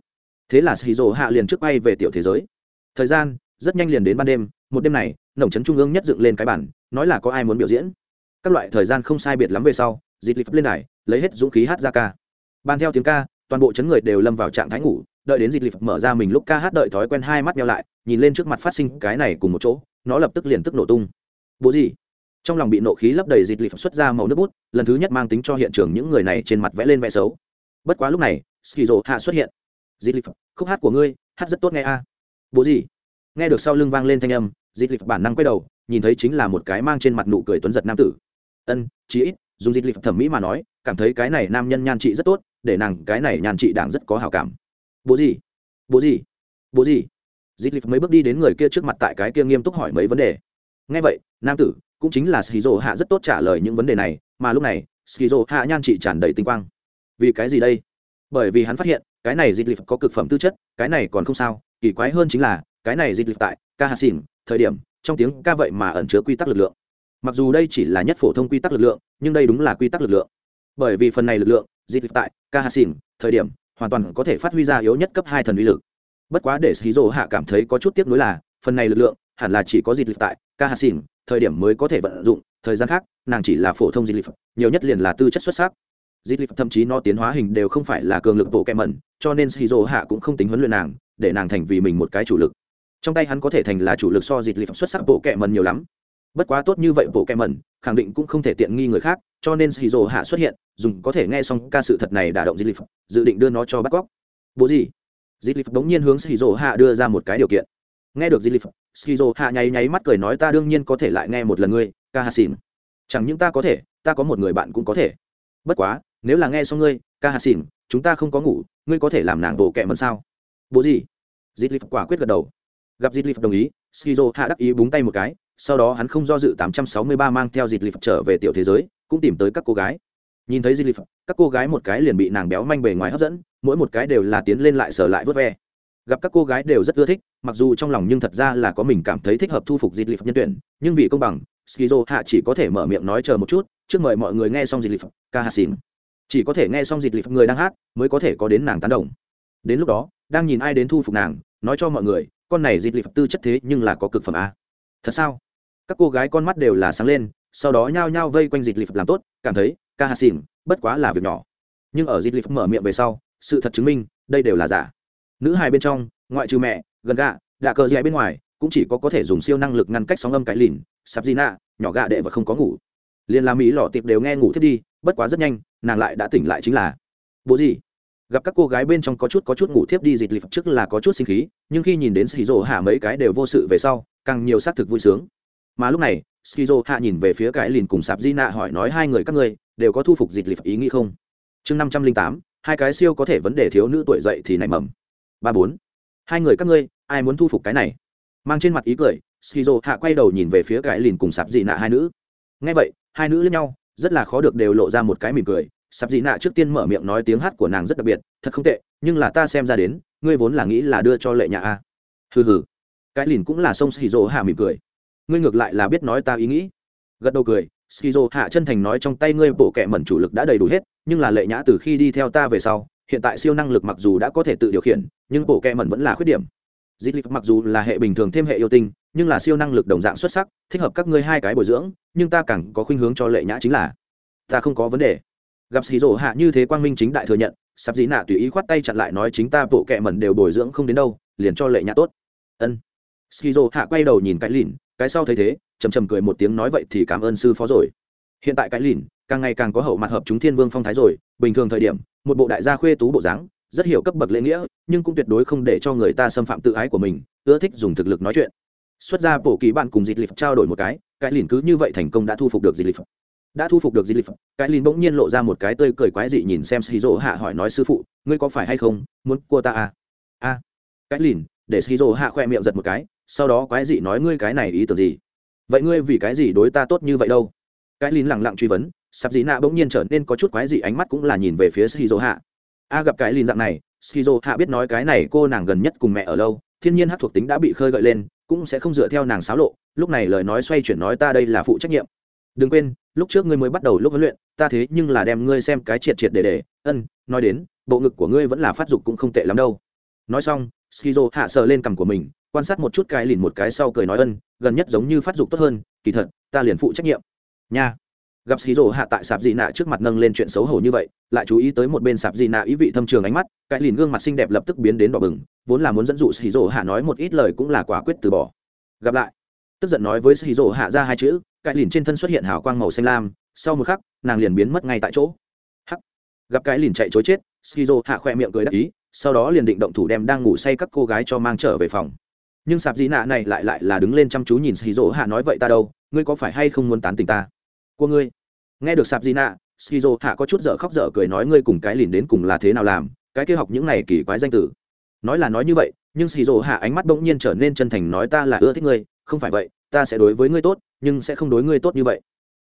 Thế là sĩ dỗ hạ liền trước bay về tiểu thế giới. Thời gian rất nhanh liền đến ban đêm, một đêm này, nồng trấn trung ương nhất dựng lên cái bản, nói là có ai muốn biểu diễn. Các loại thời gian không sai biệt lắm về sau, dịch lịch lên đài, lấy hết dũng khí hát ra ca. Ban theo tiếng ca, toàn bộ chấn người đều lâm vào trạng thái ngủ đợi đến dịch lịch mở ra mình lúc ca hát đợi thói quen hai mắt nhau lại, nhìn lên trước mặt phát sinh cái này cùng một chỗ, nó lập tức liền tức nổ tung. Bố gì? Trong lòng bị nộ khí lấp đầy dịch lịch xuất ra màu nước bút, lần thứ nhất mang tính cho hiện trường những người này trên mặt vẽ lên vẽ xấu. Bất quá lúc này, skizo hạ xuất hiện. Dịch lịch khúc hát của ngươi, hát rất tốt nghe a. Bố gì? Nghe được sau lưng vang lên thanh âm dịch lịch bản năng quay đầu, nhìn thấy chính là một cái mang trên mặt nụ cười tuấn giật nam tử. Ân, chí ít, dùng dịch lịch thẩm mỹ mà nói, cảm thấy cái này nam nhân nhan trị rất tốt, để nàng cái này nhan trị đảng rất có hào cảm bố gì? Bố gì? Bố gì? Dịch lịch mấy bước đi đến người kia trước mặt tại cái kia nghiêm túc hỏi mấy vấn đề. Ngay vậy, nam tử, cũng chính là skizo hạ rất tốt trả lời những vấn đề này, mà lúc này, skizo hạ nhan trị tràn đầy tinh quang. Vì cái gì đây? Bởi vì hắn phát hiện, cái này dịch lịch có cực phẩm tư chất, cái này còn không sao, kỳ quái hơn chính là, cái này dịch lịch tại ca hà xỉn thời điểm, trong tiếng ca vậy mà ẩn chứa quy tắc lực lượng. Mặc dù đây chỉ là nhất phổ thông quy tắc lực lượng, nhưng đây đúng là quy tắc lực lượng. Bởi vì phần này lực lượng dịch lịch tại ca hà xỉn thời điểm hoàn toàn có thể phát huy ra yếu nhất cấp hai thần uy lực. Bất quá để xí hạ cảm thấy có chút tiếc nuối là, phần này lực lượng hẳn là chỉ có dịch lực tại ca xỉn thời điểm mới có thể vận dụng, thời gian khác, nàng chỉ là phổ thông dịch lực nhiều nhất liền là tư chất xuất sắc. Dịch lực thậm chí nó tiến hóa hình đều không phải là cường lực bộ kẹ mẩn, cho nên xí hạ cũng không tính huấn luyện nàng, để nàng thành vì mình một cái chủ lực. Trong tay hắn có thể thành là chủ lực so dịch lực xuất sắc bộ kẹ mẩn nhiều lắm bất quá tốt như vậy, bộ kem mẩn, khẳng định cũng không thể tiện nghi người khác, cho nên hì hạ xuất hiện, dùng có thể nghe xong ca sự thật này đả động zilip dự định đưa nó cho bắt cóc. Bố gì? Dịch lịch đống nhiên hướng hì hạ đưa ra một cái điều kiện. Nghe được dịch lịch hì hạ nháy nháy mắt cười nói ta đương nhiên có thể lại nghe một lần ngươi ca hà xỉn chẳng những ta có thể, ta có một người bạn cũng có thể. Bất quá, nếu là nghe xong ngươi ca hà xỉn chúng ta không có ngủ, ngươi có thể làm nàng bộ kẹ mẩn sao? Bố gì? Zilip quả quyết gật đầu. Gặp zilip đồng ý skizo hạ đắc ý búng tay một cái sau đó hắn không do dự 863 mang theo dịch lịch trở về tiểu thế giới, cũng tìm tới các cô gái. Nhìn thấy dịch lịch các cô gái một cái liền bị nàng béo manh bề ngoài hấp dẫn, mỗi một cái đều là tiến lên lại sở lại vớt ve. Gặp các cô gái đều rất ưa thích, mặc dù trong lòng nhưng thật ra là có mình cảm thấy thích hợp thu phục dịch lịch nhân tuyển, nhưng vì công bằng, skizo hạ chỉ có thể mở miệng nói chờ một chút, trước mời mọi người nghe xong dịch lịch ca hạ xin. Chỉ có thể nghe xong dịch lịch người đang hát, mới có thể có đến nàng tán đồng. Đến lúc đó, đang nhìn ai đến thu phục nàng, nói cho mọi người, con này dịch lịch tư chất thế nhưng là có cực phẩm a. Thật sao? Các cô gái con mắt đều là sáng lên, sau đó nhao nhao vây quanh dịch phật làm tốt, cảm thấy ca hà xỉn, bất quá là việc nhỏ. Nhưng ở dịch phật mở miệng về sau, sự thật chứng minh, đây đều là giả. Nữ hài bên trong, ngoại trừ mẹ, gần gạ đạ cờ dạy bên ngoài, cũng chỉ có có thể dùng siêu năng lực ngăn cách sóng âm cái lìn sắp di nạ, nhỏ gạ đệ và không có ngủ. Liền làm mỹ lọ tiệp đều nghe ngủ thiết đi, bất quá rất nhanh, nàng lại đã tỉnh lại chính là bố gì? Gặp các cô gái bên trong có chút có chút ngủ thiếp đi, dịch phật trước là có chút sinh khí, nhưng khi nhìn đến sĩ rỗ hạ mấy cái đều vô sự về sau, càng nhiều xác thực vui sướng mà lúc này, skizo hạ nhìn về phía cái lìn cùng sạp di nạ hỏi nói hai người các ngươi, đều có thu phục dịch lịch ý nghĩ không? Chương năm trăm linh tám, hai cái siêu có thể vấn đề thiếu nữ tuổi dậy thì nảy mầm. Ba bốn, hai người các ngươi, ai muốn thu phục cái này? Mang trên mặt ý cười, skizo hạ quay đầu nhìn về phía cái lìn cùng sạp di nạ hai nữ. Ngay vậy, hai nữ lẫn nhau, rất là khó được đều lộ ra một cái mỉm cười. Sạp dị nạ trước tiên mở miệng nói tiếng hát của nàng rất đặc biệt, thật không tệ, nhưng là ta xem ra đến, ngươi vốn là nghĩ là đưa cho lệ nhà a. Hừ hừ. Cái lìn cũng là sông xì rỗ hạ mỉm cười ngươi ngược lại là biết nói ta ý nghĩ. Gật đầu cười, skizo hạ chân thành nói trong tay ngươi bộ kệ mẩn chủ lực đã đầy đủ hết, nhưng là lệ nhã từ khi đi theo ta về sau, hiện tại siêu năng lực mặc dù đã có thể tự điều khiển, nhưng bộ kệ mẩn vẫn là khuyết điểm. Dịch lịch mặc dù là hệ bình thường thêm hệ yêu tinh, nhưng là siêu năng lực đồng dạng xuất sắc, thích hợp các ngươi hai cái bồi dưỡng, nhưng ta càng có khuynh hướng cho lệ nhã chính là, ta không có vấn đề. Gặp xì rổ hạ như thế quang minh chính đại thừa nhận sắp dĩ nạ tùy ý khoát tay chặn lại nói chính ta bộ kệ mẩn đều bồi dưỡng không đến đâu, liền cho lệ nhã tốt. Ân. Skizo hạ quay đầu nhìn cái lìn cái sau thấy thế, chầm chầm cười một tiếng nói vậy thì cảm ơn sư phó rồi. Hiện tại cái lìn, càng ngày càng có hậu mặt hợp chúng thiên vương phong thái rồi, bình thường thời điểm, một bộ đại gia khuê tú bộ dáng, rất hiểu cấp bậc lễ nghĩa, nhưng cũng tuyệt đối không để cho người ta xâm phạm tự ái của mình, ưa thích dùng thực lực nói chuyện. Xuất ra bổ ký bạn cùng dịch lịch trao đổi một cái cái lìn cứ như vậy thành công đã thu phục được dịch lịch. Đã thu phục được dịch lịch, cái lìn bỗng nhiên lộ ra một cái tơi cười quái dị nhìn xem shizu hạ hỏi nói sư phụ, ngươi có phải hay không? Muốn cua ta à? A. Cái lìn, để shizu hạ khoe miệng giật một cái sau đó quái dị nói ngươi cái này ý tưởng gì? Vậy ngươi vì cái gì đối ta tốt như vậy đâu? Cái lín lẳng lặng truy vấn, sạp dị nạ bỗng nhiên trở nên có chút quái dị ánh mắt cũng là nhìn về phía shizu hạ. A gặp cái lín dạng này shizu hạ biết nói cái này cô nàng gần nhất cùng mẹ ở lâu, thiên nhiên hát thuộc tính đã bị khơi gợi lên, cũng sẽ không dựa theo nàng xáo lộ, lúc này lời nói xoay chuyển nói ta đây là phụ trách nhiệm. Đừng quên, lúc trước ngươi mới bắt đầu lúc huấn luyện, ta thế nhưng là đem ngươi xem cái triệt triệt để để, ân, nói đến, bộ ngực của ngươi vẫn là phát dục cũng không tệ lắm đâu. Nói xong skizo hạ sờ lên cằm của mình quan sát một chút cái lìn một cái sau cười nói ân, gần nhất giống như phát dục tốt hơn, kỳ thật, ta liền phụ trách nhiệm. Nha. Gặp xí rồ hạ tại sạp dị nạ trước mặt nâng lên chuyện xấu hổ như vậy, lại chú ý tới một bên sạp dị nạ ý vị thâm trường ánh mắt, cái lìn gương mặt xinh đẹp lập tức biến đến đỏ bừng, vốn là muốn dẫn dụ xí rồ hạ nói một ít lời cũng là quả quyết từ bỏ. Gặp lại. Tức giận nói với xí rồ hạ ra hai chữ, cái lìn trên thân xuất hiện hào quang màu xanh lam, sau một khắc, nàng liền biến mất ngay tại chỗ. Hắc. Gặp cái lìn chạy chối chết skizo hạ khoe miệng cười đắc ý, sau đó liền định động thủ đem đang ngủ say các cô gái cho mang trở về phòng nhưng sạp dĩ nạ này lại lại là đứng lên chăm chú nhìn skizo hạ nói, vậy ta đâu? Ngươi có phải hay không muốn tán tình ta? Của ngươi. Nghe được sạp dĩ nạ skizo hạ có chút dở khóc dở cười nói, ngươi cùng cái lìn đến cùng là thế nào làm? Cái kia học những này kỳ quái danh tử nói là nói như vậy, nhưng skizo hạ ánh mắt bỗng nhiên trở nên chân thành nói, ta là ưa thích ngươi, không phải vậy, ta sẽ đối với ngươi tốt, nhưng sẽ không đối ngươi tốt như vậy.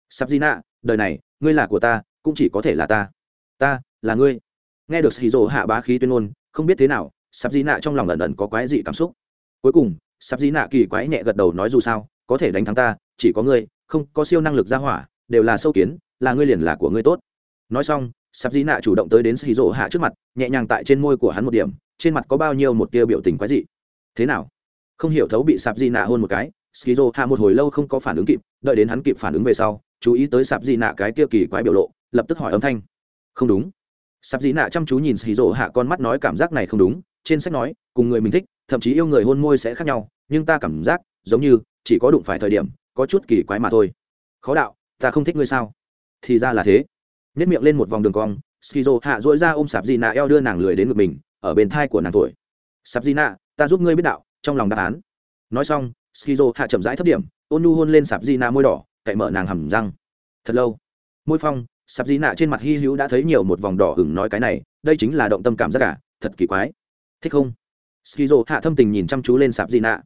Sạp dĩ nạ, đời này, ngươi là của ta, cũng chỉ có thể là ta. Ta, là ngươi. Nghe được skizo hạ bá khí tuyên ngôn, không biết thế nào, sạp dĩ nạ trong lòng ẩn ẩn có quái dị cảm xúc cuối cùng sạp dĩ nạ kỳ quái nhẹ gật đầu nói dù sao, có thể đánh thắng ta, chỉ có ngươi, không có siêu năng lực ra hỏa, đều là sâu kiến, là ngươi liền là của ngươi tốt. Nói xong sạp dĩ nạ chủ động tới đến xì rỗ hạ trước mặt, nhẹ nhàng tại trên môi của hắn một điểm, trên mặt có bao nhiêu một tia biểu tình quái dị. Thế nào? Không hiểu thấu bị sạp di nạ hôn một cái skizo hạ một hồi lâu không có phản ứng kịp, đợi đến hắn kịp phản ứng về sau, chú ý tới sạp di nạ cái kia kỳ quái biểu lộ, lập tức hỏi âm thanh. Không đúng. Sạp di nạ chăm chú nhìn skizo hạ con mắt nói cảm giác này không đúng, trên sách nói, cùng người mình thích thậm chí yêu người hôn môi sẽ khác nhau, nhưng ta cảm giác, giống như, chỉ có đụng phải thời điểm, có chút kỳ quái mà thôi. Khó đạo, ta không thích ngươi sao? Thì ra là thế. Nhất miệng lên một vòng đường cong, skizo hạ dỗi ra ôm sạp di nạ eo đưa nàng lười đến ngực mình, ở bên thai của nàng tuổi. Sạp di nạ ta giúp ngươi biết đạo, trong lòng đáp án. Nói xong, skizo hạ chậm rãi thấp điểm, ôn nu hôn lên sạp di nạ môi đỏ, cậy mở nàng hầm răng. Thật lâu. Môi phong sạp di nạ trên mặt hy hữu đã thấy nhiều một vòng đỏ hừng nói cái này, đây chính là động tâm cảm giác cả thật kỳ quái. Thích không? Skizo hạ thâm tình nhìn chăm chú lên sạp di nạ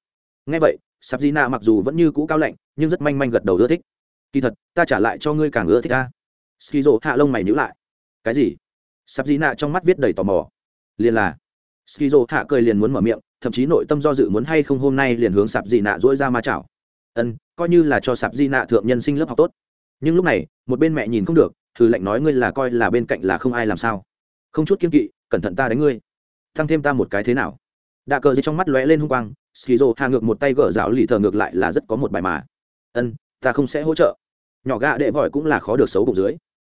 ngay vậy, sạp di nạ mặc dù vẫn như cũ cao lạnh, nhưng rất manh manh gật đầu ưa thích. Kỳ thật, ta trả lại cho ngươi càng ưa thích ta. Skizo hạ lông mày nhữ lại. Cái gì? Sạp di nạ trong mắt viết đầy tò mò. Liền là, skizo hạ cười liền muốn mở miệng, thậm chí nội tâm do dự muốn hay không hôm nay liền hướng sạp di nạ dỗi ra ma chảo. Ân, coi như là cho sạp di nạ thượng nhân sinh lớp học tốt. Nhưng lúc này, một bên mẹ nhìn không được thử lệnh nói ngươi là coi là bên cạnh là không ai làm sao. Không chút kiên kỵ, cẩn thận ta đánh ngươi. Thăng thêm ta một cái thế nào? Đạ cờ gì trong mắt lóe lên hung quang, skizo hạ ngược một tay gỡ rào lì thờ ngược lại là rất có một bài mà. Ân, ta không sẽ hỗ trợ. Nhỏ gạ đệ vội cũng là khó được xấu bụng dưới.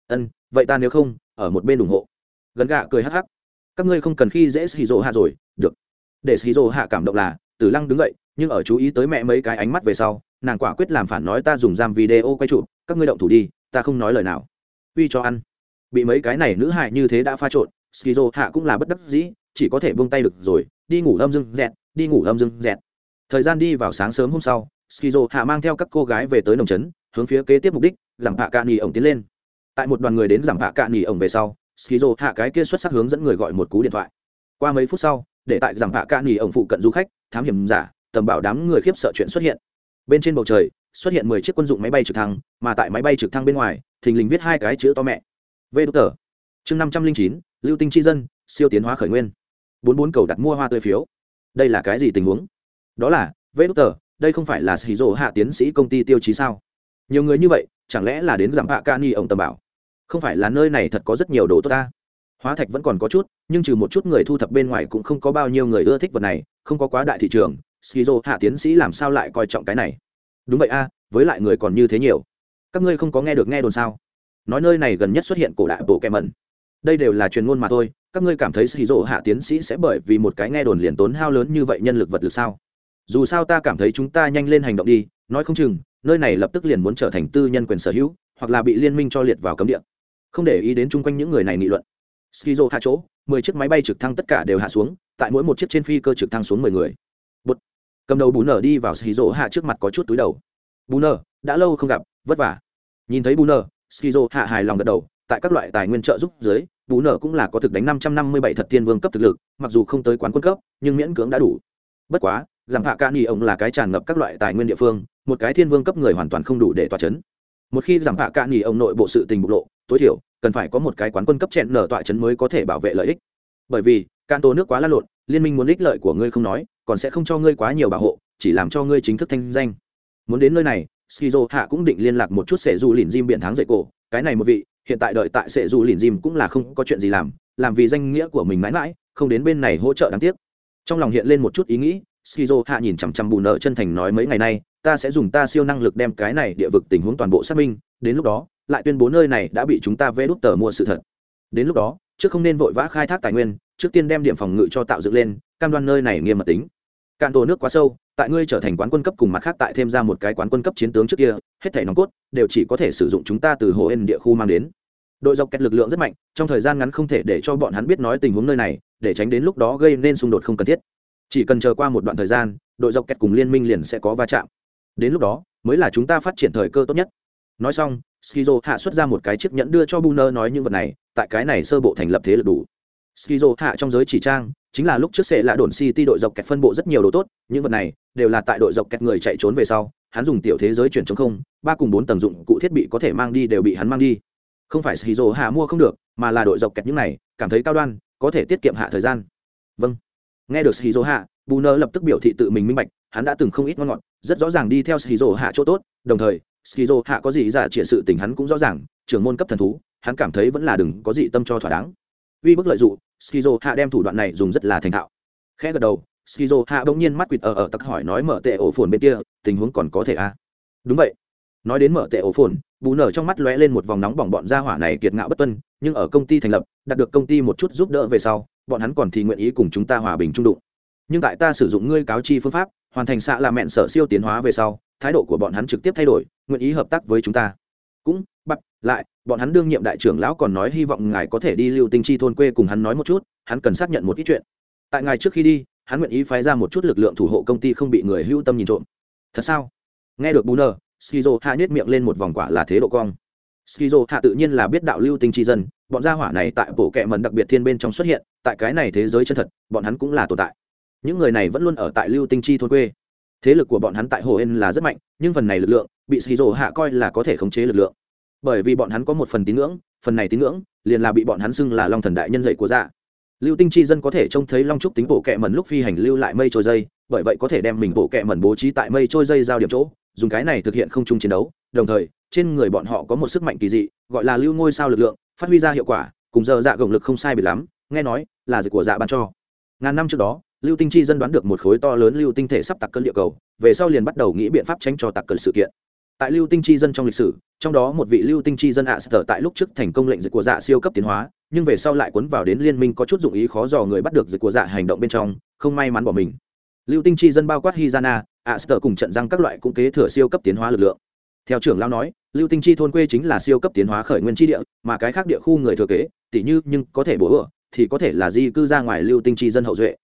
Ân, vậy ta nếu không, ở một bên ủng hộ. Gần gạ cười hắc hắc. Các ngươi không cần khi dễ skizo hạ rồi, được. Để skizo hạ cảm động là, tử lăng đứng dậy, nhưng ở chú ý tới mẹ mấy cái ánh mắt về sau, nàng quả quyết làm phản nói ta dùng giam video quay chụp, các ngươi động thủ đi, ta không nói lời nào. Uy cho ăn. Bị mấy cái này nữ hại như thế đã pha trộn, skizo hạ cũng là bất đắc dĩ, chỉ có thể buông tay được rồi đi ngủ âm dưng dẹt, đi ngủ âm dưng dẹt. Thời gian đi vào sáng sớm hôm sau, skizo hạ mang theo các cô gái về tới nồng trấn hướng phía kế tiếp mục đích, giảm hạ cạn nỉ ổng tiến lên. Tại một đoàn người đến giảm hạ cạn nỉ ổng về sau, skizo hạ cái kia xuất sắc hướng dẫn người gọi một cú điện thoại. Qua mấy phút sau, để tại giảm hạ cạn nỉ ổng phụ cận du khách, thám hiểm giả, tầm bảo đám người khiếp sợ chuyện xuất hiện. Bên trên bầu trời, xuất hiện mười chiếc quân dụng máy bay trực thăng, mà tại máy bay trực thăng bên ngoài, thình lình viết hai cái chữ to mẹ. Vê đô tờ chương năm trăm linh chín, lưu tinh tri dân, siêu tiến hóa khởi nguyên bốn bốn cầu đặt mua hoa tươi phiếu. Đây là cái gì tình huống? Đó là, vê đô tờ, đây không phải là sĩ dỗ hạ tiến sĩ công ty tiêu chí sao? Nhiều người như vậy, chẳng lẽ là đến giảm hạ ca ni ông tầm bảo? Không phải là nơi này thật có rất nhiều đồ tốt ta? Hóa thạch vẫn còn có chút, nhưng trừ một chút người thu thập bên ngoài cũng không có bao nhiêu người ưa thích vật này, không có quá đại thị trường skizo hạ tiến sĩ làm sao lại coi trọng cái này? Đúng vậy a, với lại người còn như thế nhiều. Các ngươi không có nghe được nghe đồn sao? Nói nơi này gần nhất xuất hiện cổ đại bộ kẹ mẩn đây đều là truyền ngôn mà thôi các ngươi cảm thấy skizo hạ tiến sĩ sẽ bởi vì một cái nghe đồn liền tốn hao lớn như vậy nhân lực vật lực sao? Dù sao ta cảm thấy chúng ta nhanh lên hành động đi, nói không chừng, nơi này lập tức liền muốn trở thành tư nhân quyền sở hữu, hoặc là bị liên minh cho liệt vào cấm địa. Không để ý đến chung quanh những người này nghị luận. Skizo hạ chỗ, mười chiếc máy bay trực thăng tất cả đều hạ xuống, tại mỗi một chiếc trên phi cơ trực thăng xuống mười người. Bút cầm đầu bù nở đi vào skizo hạ trước mặt có chút túi đầu. Bù nở, đã lâu không gặp, vất vả. Nhìn thấy bù nở skizo hạ hài lòng gật đầu, tại các loại tài nguyên trợ giúp dưới bù nở cũng là có thực đánh năm trăm năm mươi bảy thật thiên vương cấp thực lực, mặc dù không tới quán quân cấp, nhưng miễn cưỡng đã đủ. Bất quá giảm hạ ca ni ông là cái tràn ngập các loại tài nguyên địa phương, một cái thiên vương cấp người hoàn toàn không đủ để tỏa chấn. Một khi giảm hạ ca ni ông nội bộ sự tình bộc lộ, tối thiểu, cần phải có một cái quán quân cấp chẹn nở tọa chấn mới có thể bảo vệ lợi ích. Bởi vì, can tô nước quá lăn lộn, liên minh muốn ích lợi của ngươi không nói, còn sẽ không cho ngươi quá nhiều bảo hộ, chỉ làm cho ngươi chính thức thanh danh. Muốn đến nơi này, skizo hạ cũng định liên lạc một chút sẻ dù lìn diêm biện thắng dậy cổ, cái này một vị hiện tại đợi tại sẽ dù lìn dìm cũng là không có chuyện gì làm làm vì danh nghĩa của mình mãi mãi, không đến bên này hỗ trợ đáng tiếc. Trong lòng hiện lên một chút ý nghĩ, skizo hạ nhìn chằm chằm bù nợ chân thành nói mấy ngày nay, ta sẽ dùng ta siêu năng lực đem cái này địa vực tình huống toàn bộ xác minh, đến lúc đó, lại tuyên bố nơi này đã bị chúng ta vẽ đút tờ mua sự thật. Đến lúc đó, trước không nên vội vã khai thác tài nguyên, trước tiên đem điểm phòng ngự cho tạo dựng lên, cam đoan nơi này nghiêm mật tính. Cạn tổ nước quá sâu, tại ngươi trở thành quán quân cấp cùng mặt khác tại thêm ra một cái quán quân cấp chiến tướng trước kia, hết thẻ nòng cốt đều chỉ có thể sử dụng chúng ta từ hồ ên địa khu mang đến đội dọc kẹt lực lượng rất mạnh, trong thời gian ngắn không thể để cho bọn hắn biết nói tình huống nơi này, để tránh đến lúc đó gây nên xung đột không cần thiết. Chỉ cần chờ qua một đoạn thời gian, đội dọc kẹt cùng liên minh liền sẽ có va chạm. Đến lúc đó, mới là chúng ta phát triển thời cơ tốt nhất. Nói xong skizo hạ xuất ra một cái chiếc nhẫn đưa cho buner nói những vật này, tại cái này sơ bộ thành lập thế lực đủ. Skizo hạ trong giới chỉ trang, chính là lúc trước sẽ là đồn city đội dọc kẹt phân bộ rất nhiều đồ tốt, những vật này đều là tại đội dọc kẹt người chạy trốn về sau, hắn dùng tiểu thế giới chuyển chống không, ba cùng bốn tầng dụng cụ thiết bị có thể mang đi đều bị hắn mang đi không phải skizo hạ mua không được, mà là đội dọc kẹt những này, cảm thấy cao đoan, có thể tiết kiệm hạ thời gian. Vâng. Nghe được skizo hạ bù lập tức biểu thị tự mình minh bạch, hắn đã từng không ít ngon ngọt, rất rõ ràng đi theo skizo hạ chỗ tốt, đồng thời skizo hạ có gì giả trịa sự tình hắn cũng rõ ràng, trưởng môn cấp thần thú, hắn cảm thấy vẫn là đừng có gì tâm cho thỏa đáng. Uy bức lợi dụng skizo hạ đem thủ đoạn này dùng rất là thành thạo. Khẽ gật đầu skizo hạ bỗng nhiên mắt quỵt ở ở tặc hỏi nói mở tệ ổ phồn bên kia, tình huống còn có thể à? Đúng vậy nói đến mở tệ ổ phồn bù nở trong mắt lóe lên một vòng nóng bỏng bọn gia hỏa này kiệt ngạo bất tuân, nhưng ở công ty thành lập, đạt được công ty một chút giúp đỡ về sau, bọn hắn còn thì nguyện ý cùng chúng ta hòa bình trung đụng. Nhưng tại ta sử dụng ngươi cáo chi phương pháp, hoàn thành xạ là mẹn sở siêu tiến hóa về sau, thái độ của bọn hắn trực tiếp thay đổi, nguyện ý hợp tác với chúng ta. Cũng bắt lại, bọn hắn đương nhiệm đại trưởng lão còn nói hy vọng ngài có thể đi lưu tinh chi thôn quê cùng hắn nói một chút, hắn cần xác nhận một ít chuyện. Tại ngài trước khi đi, hắn nguyện ý phái ra một chút lực lượng thủ hộ công ty không bị người hưu tâm nhìn trộm. Thật sao? Nghe được bù nờ skizo hạ nhét miệng lên một vòng quả là thế độ cong. Skizo hạ tự nhiên là biết đạo lưu tinh chi dân, bọn gia hỏa này tại bộ kệ mần đặc biệt thiên bên trong xuất hiện, tại cái này thế giới chân thật, bọn hắn cũng là tồn tại. Những người này vẫn luôn ở tại lưu tinh chi thôn quê. Thế lực của bọn hắn tại hồ ên là rất mạnh, nhưng phần này lực lượng, bị skizo hạ coi là có thể khống chế lực lượng. Bởi vì bọn hắn có một phần tín ngưỡng, phần này tín ngưỡng, liền là bị bọn hắn xưng là long thần đại nhân dạy của dạ. Lưu tinh chi dân có thể trông thấy long trúc tính bộ kẹ mần lúc phi hành lưu lại mây trôi dây, bởi vậy có thể đem mình bộ kẹ mần bố trí tại mây trôi dây giao điểm chỗ dùng cái này thực hiện không chung chiến đấu, đồng thời, trên người bọn họ có một sức mạnh kỳ dị, gọi là lưu ngôi sao lực lượng, phát huy ra hiệu quả, cùng giờ dạ gồng lực không sai biệt lắm, nghe nói, là dịch của dạ ban cho. Ngàn năm trước đó, lưu tinh chi dân đoán được một khối to lớn lưu tinh thể sắp tặc cân địa cầu, về sau liền bắt đầu nghĩ biện pháp tránh cho tặc cân sự kiện. Tại lưu tinh chi dân trong lịch sử, trong đó một vị lưu tinh chi dân ạ sở tại lúc trước thành công lệnh dịch của dạ siêu cấp tiến hóa, nhưng về sau lại cuốn vào đến liên minh có chút dụng ý khó dò người bắt được dịch của dạ hành động bên trong, không may mắn bỏ mình. Lưu tinh chi dân bao quát hizana ạ sở cùng trận răng các loại cũng kế thừa siêu cấp tiến hóa lực lượng. Theo trưởng lao nói, lưu tinh chi thôn quê chính là siêu cấp tiến hóa khởi nguyên chi địa, mà cái khác địa khu người thừa kế tỷ như, nhưng có thể bổ ửa thì có thể là di cư ra ngoài lưu tinh chi dân hậu duệ.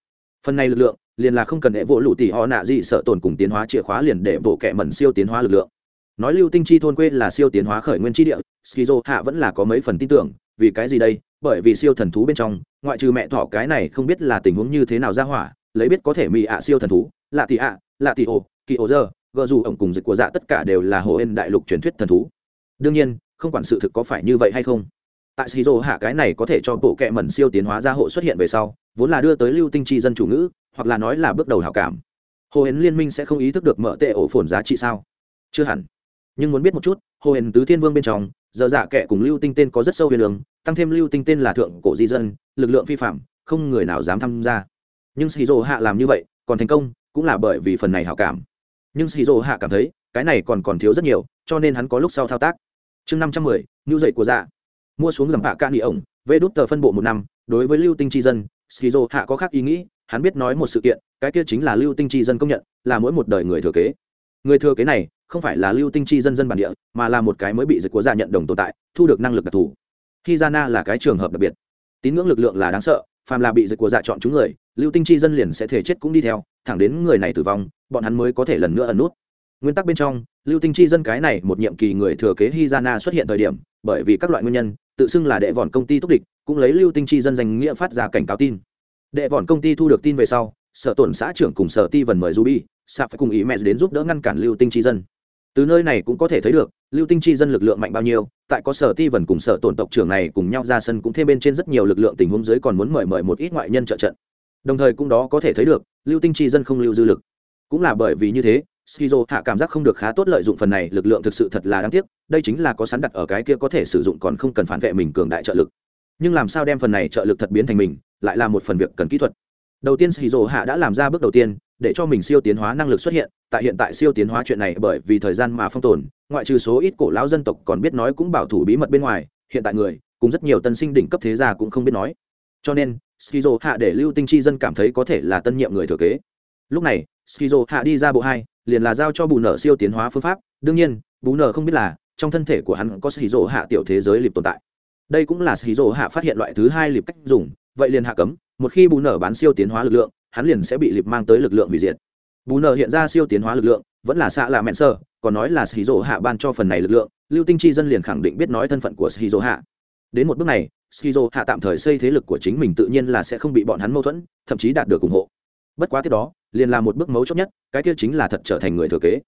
Phần này lực lượng, liền là không cần hệ vỗ lụ tỷ họ nạ gì sợ tồn cùng tiến hóa chìa khóa liền để bộ kệ mẩn siêu tiến hóa lực lượng. Nói lưu tinh chi thôn quê là siêu tiến hóa khởi nguyên chi địa, skizo hạ vẫn là có mấy phần tin tưởng, vì cái gì đây? Bởi vì siêu thần thú bên trong, ngoại trừ mẹ thỏ cái này không biết là tình huống như thế nào ra hỏa, lấy biết có thể mị ạ siêu thần thú, lạ tỷ ạ lạ tỷ ổ, kỳ ổ dơ gợ dù ổng cùng dịch của dạ tất cả đều là hồ ên đại lục truyền thuyết thần thú. Đương nhiên, không quản sự thực có phải như vậy hay không, tại shizu hạ cái này có thể cho bộ kệ mẩn siêu tiến hóa gia hộ xuất hiện về sau, vốn là đưa tới lưu tinh chi dân chủ ngữ, hoặc là nói là bước đầu hảo cảm. Hồ hến liên minh sẽ không ý thức được mở tệ ổ phồn giá trị sao? Chưa hẳn. Nhưng muốn biết một chút, hồ hến tứ thiên vương bên trong, giờ dạ kệ cùng lưu tinh tên có rất sâu huyền đường tăng thêm lưu tinh tên là thượng cổ di dân, lực lượng phi phạm, không người nào dám tham gia. Nhưng shizu hạ làm như vậy, còn thành công cũng là bởi vì phần này hảo cảm. Nhưng shizu hạ cảm thấy, cái này còn còn thiếu rất nhiều, cho nên hắn có lúc sau thao tác. Chương năm trăm mười ngưu dậy của dạ. Mua xuống giảm hạ ca nghỉ ổng vê đút tờ phân bộ một năm, đối với lưu tinh tri dân skizo hạ có khác ý nghĩ, hắn biết nói một sự kiện, cái kia chính là lưu tinh tri dân công nhận, là mỗi một đời người thừa kế. Người thừa kế này, không phải là lưu tinh tri dân dân bản địa, mà là một cái mới bị dịch của gia nhận đồng tồn tại, thu được năng lực đặc thù. Khi Jana là cái trường hợp đặc biệt. Tín ngưỡng lực lượng là đáng sợ, phàm là bị dịch của dạ chọn chúng người lưu tinh Chi dân liền sẽ thể chết cũng đi theo, thẳng đến người này tử vong, bọn hắn mới có thể lần nữa ẩn nút. Nguyên tắc bên trong, lưu tinh Chi dân cái này một nhiệm kỳ người thừa kế Hizana xuất hiện thời điểm, bởi vì các loại nguyên nhân, tự xưng là đệ vòn công ty túc địch, cũng lấy lưu tinh chi dân danh nghĩa phát ra cảnh cáo tin. Đệ vòn công ty thu được tin về sau, sở tổn xã trưởng cùng sở ti vần mời ruby sa phải cùng ý mẹ đến giúp đỡ ngăn cản lưu tinh chi dân. Từ nơi này cũng có thể thấy được, lưu tinh chi dân lực lượng mạnh bao nhiêu, tại có sở ti vần cùng sở tổn tộc trưởng này cùng nhau ra sân cũng thêm bên trên rất nhiều lực lượng tình huống dưới còn muốn mời mời một ít ngoại nhân trợ trận đồng thời cũng đó có thể thấy được, lưu tinh chi dân không lưu dư lực. Cũng là bởi vì như thế, skizo hạ cảm giác không được khá tốt lợi dụng phần này lực lượng thực sự thật là đáng tiếc, đây chính là có sẵn đặt ở cái kia có thể sử dụng còn không cần phản vệ mình cường đại trợ lực. Nhưng làm sao đem phần này trợ lực thật biến thành mình, lại là một phần việc cần kỹ thuật. Đầu tiên skizo hạ đã làm ra bước đầu tiên, để cho mình siêu tiến hóa năng lực xuất hiện, tại hiện tại siêu tiến hóa chuyện này bởi vì thời gian mà phong tồn, ngoại trừ số ít cổ lão dân tộc còn biết nói cũng bảo thủ bí mật bên ngoài, hiện tại người, cùng rất nhiều tân sinh đỉnh cấp thế gia cũng không biết nói. Cho nên skizo hạ để lưu tinh chi dân cảm thấy có thể là tân nhiệm người thừa kế. Lúc này, skizo hạ đi ra bộ hai, liền là giao cho bù nở siêu tiến hóa phương pháp. Đương nhiên, bù nở không biết là trong thân thể của hắn có skizo hạ tiểu thế giới liệp tồn tại. Đây cũng là skizo hạ phát hiện loại thứ hai liệp cách dùng, vậy liền hạ cấm, một khi bù nở bán siêu tiến hóa lực lượng, hắn liền sẽ bị liệp mang tới lực lượng hủy diệt. Bù nở hiện ra siêu tiến hóa lực lượng, vẫn là xạ là mẹn sơ, còn nói là skizo hạ ban cho phần này lực lượng, lưu tinh chi dân liền khẳng định biết nói thân phận của skizo hạ. Đến một bước này skizo hạ tạm thời xây thế lực của chính mình tự nhiên là sẽ không bị bọn hắn mâu thuẫn, thậm chí đạt được ủng hộ. Bất quá tiếp đó, liền là một bước mấu chốt nhất, cái kia chính là thật trở thành người thừa kế.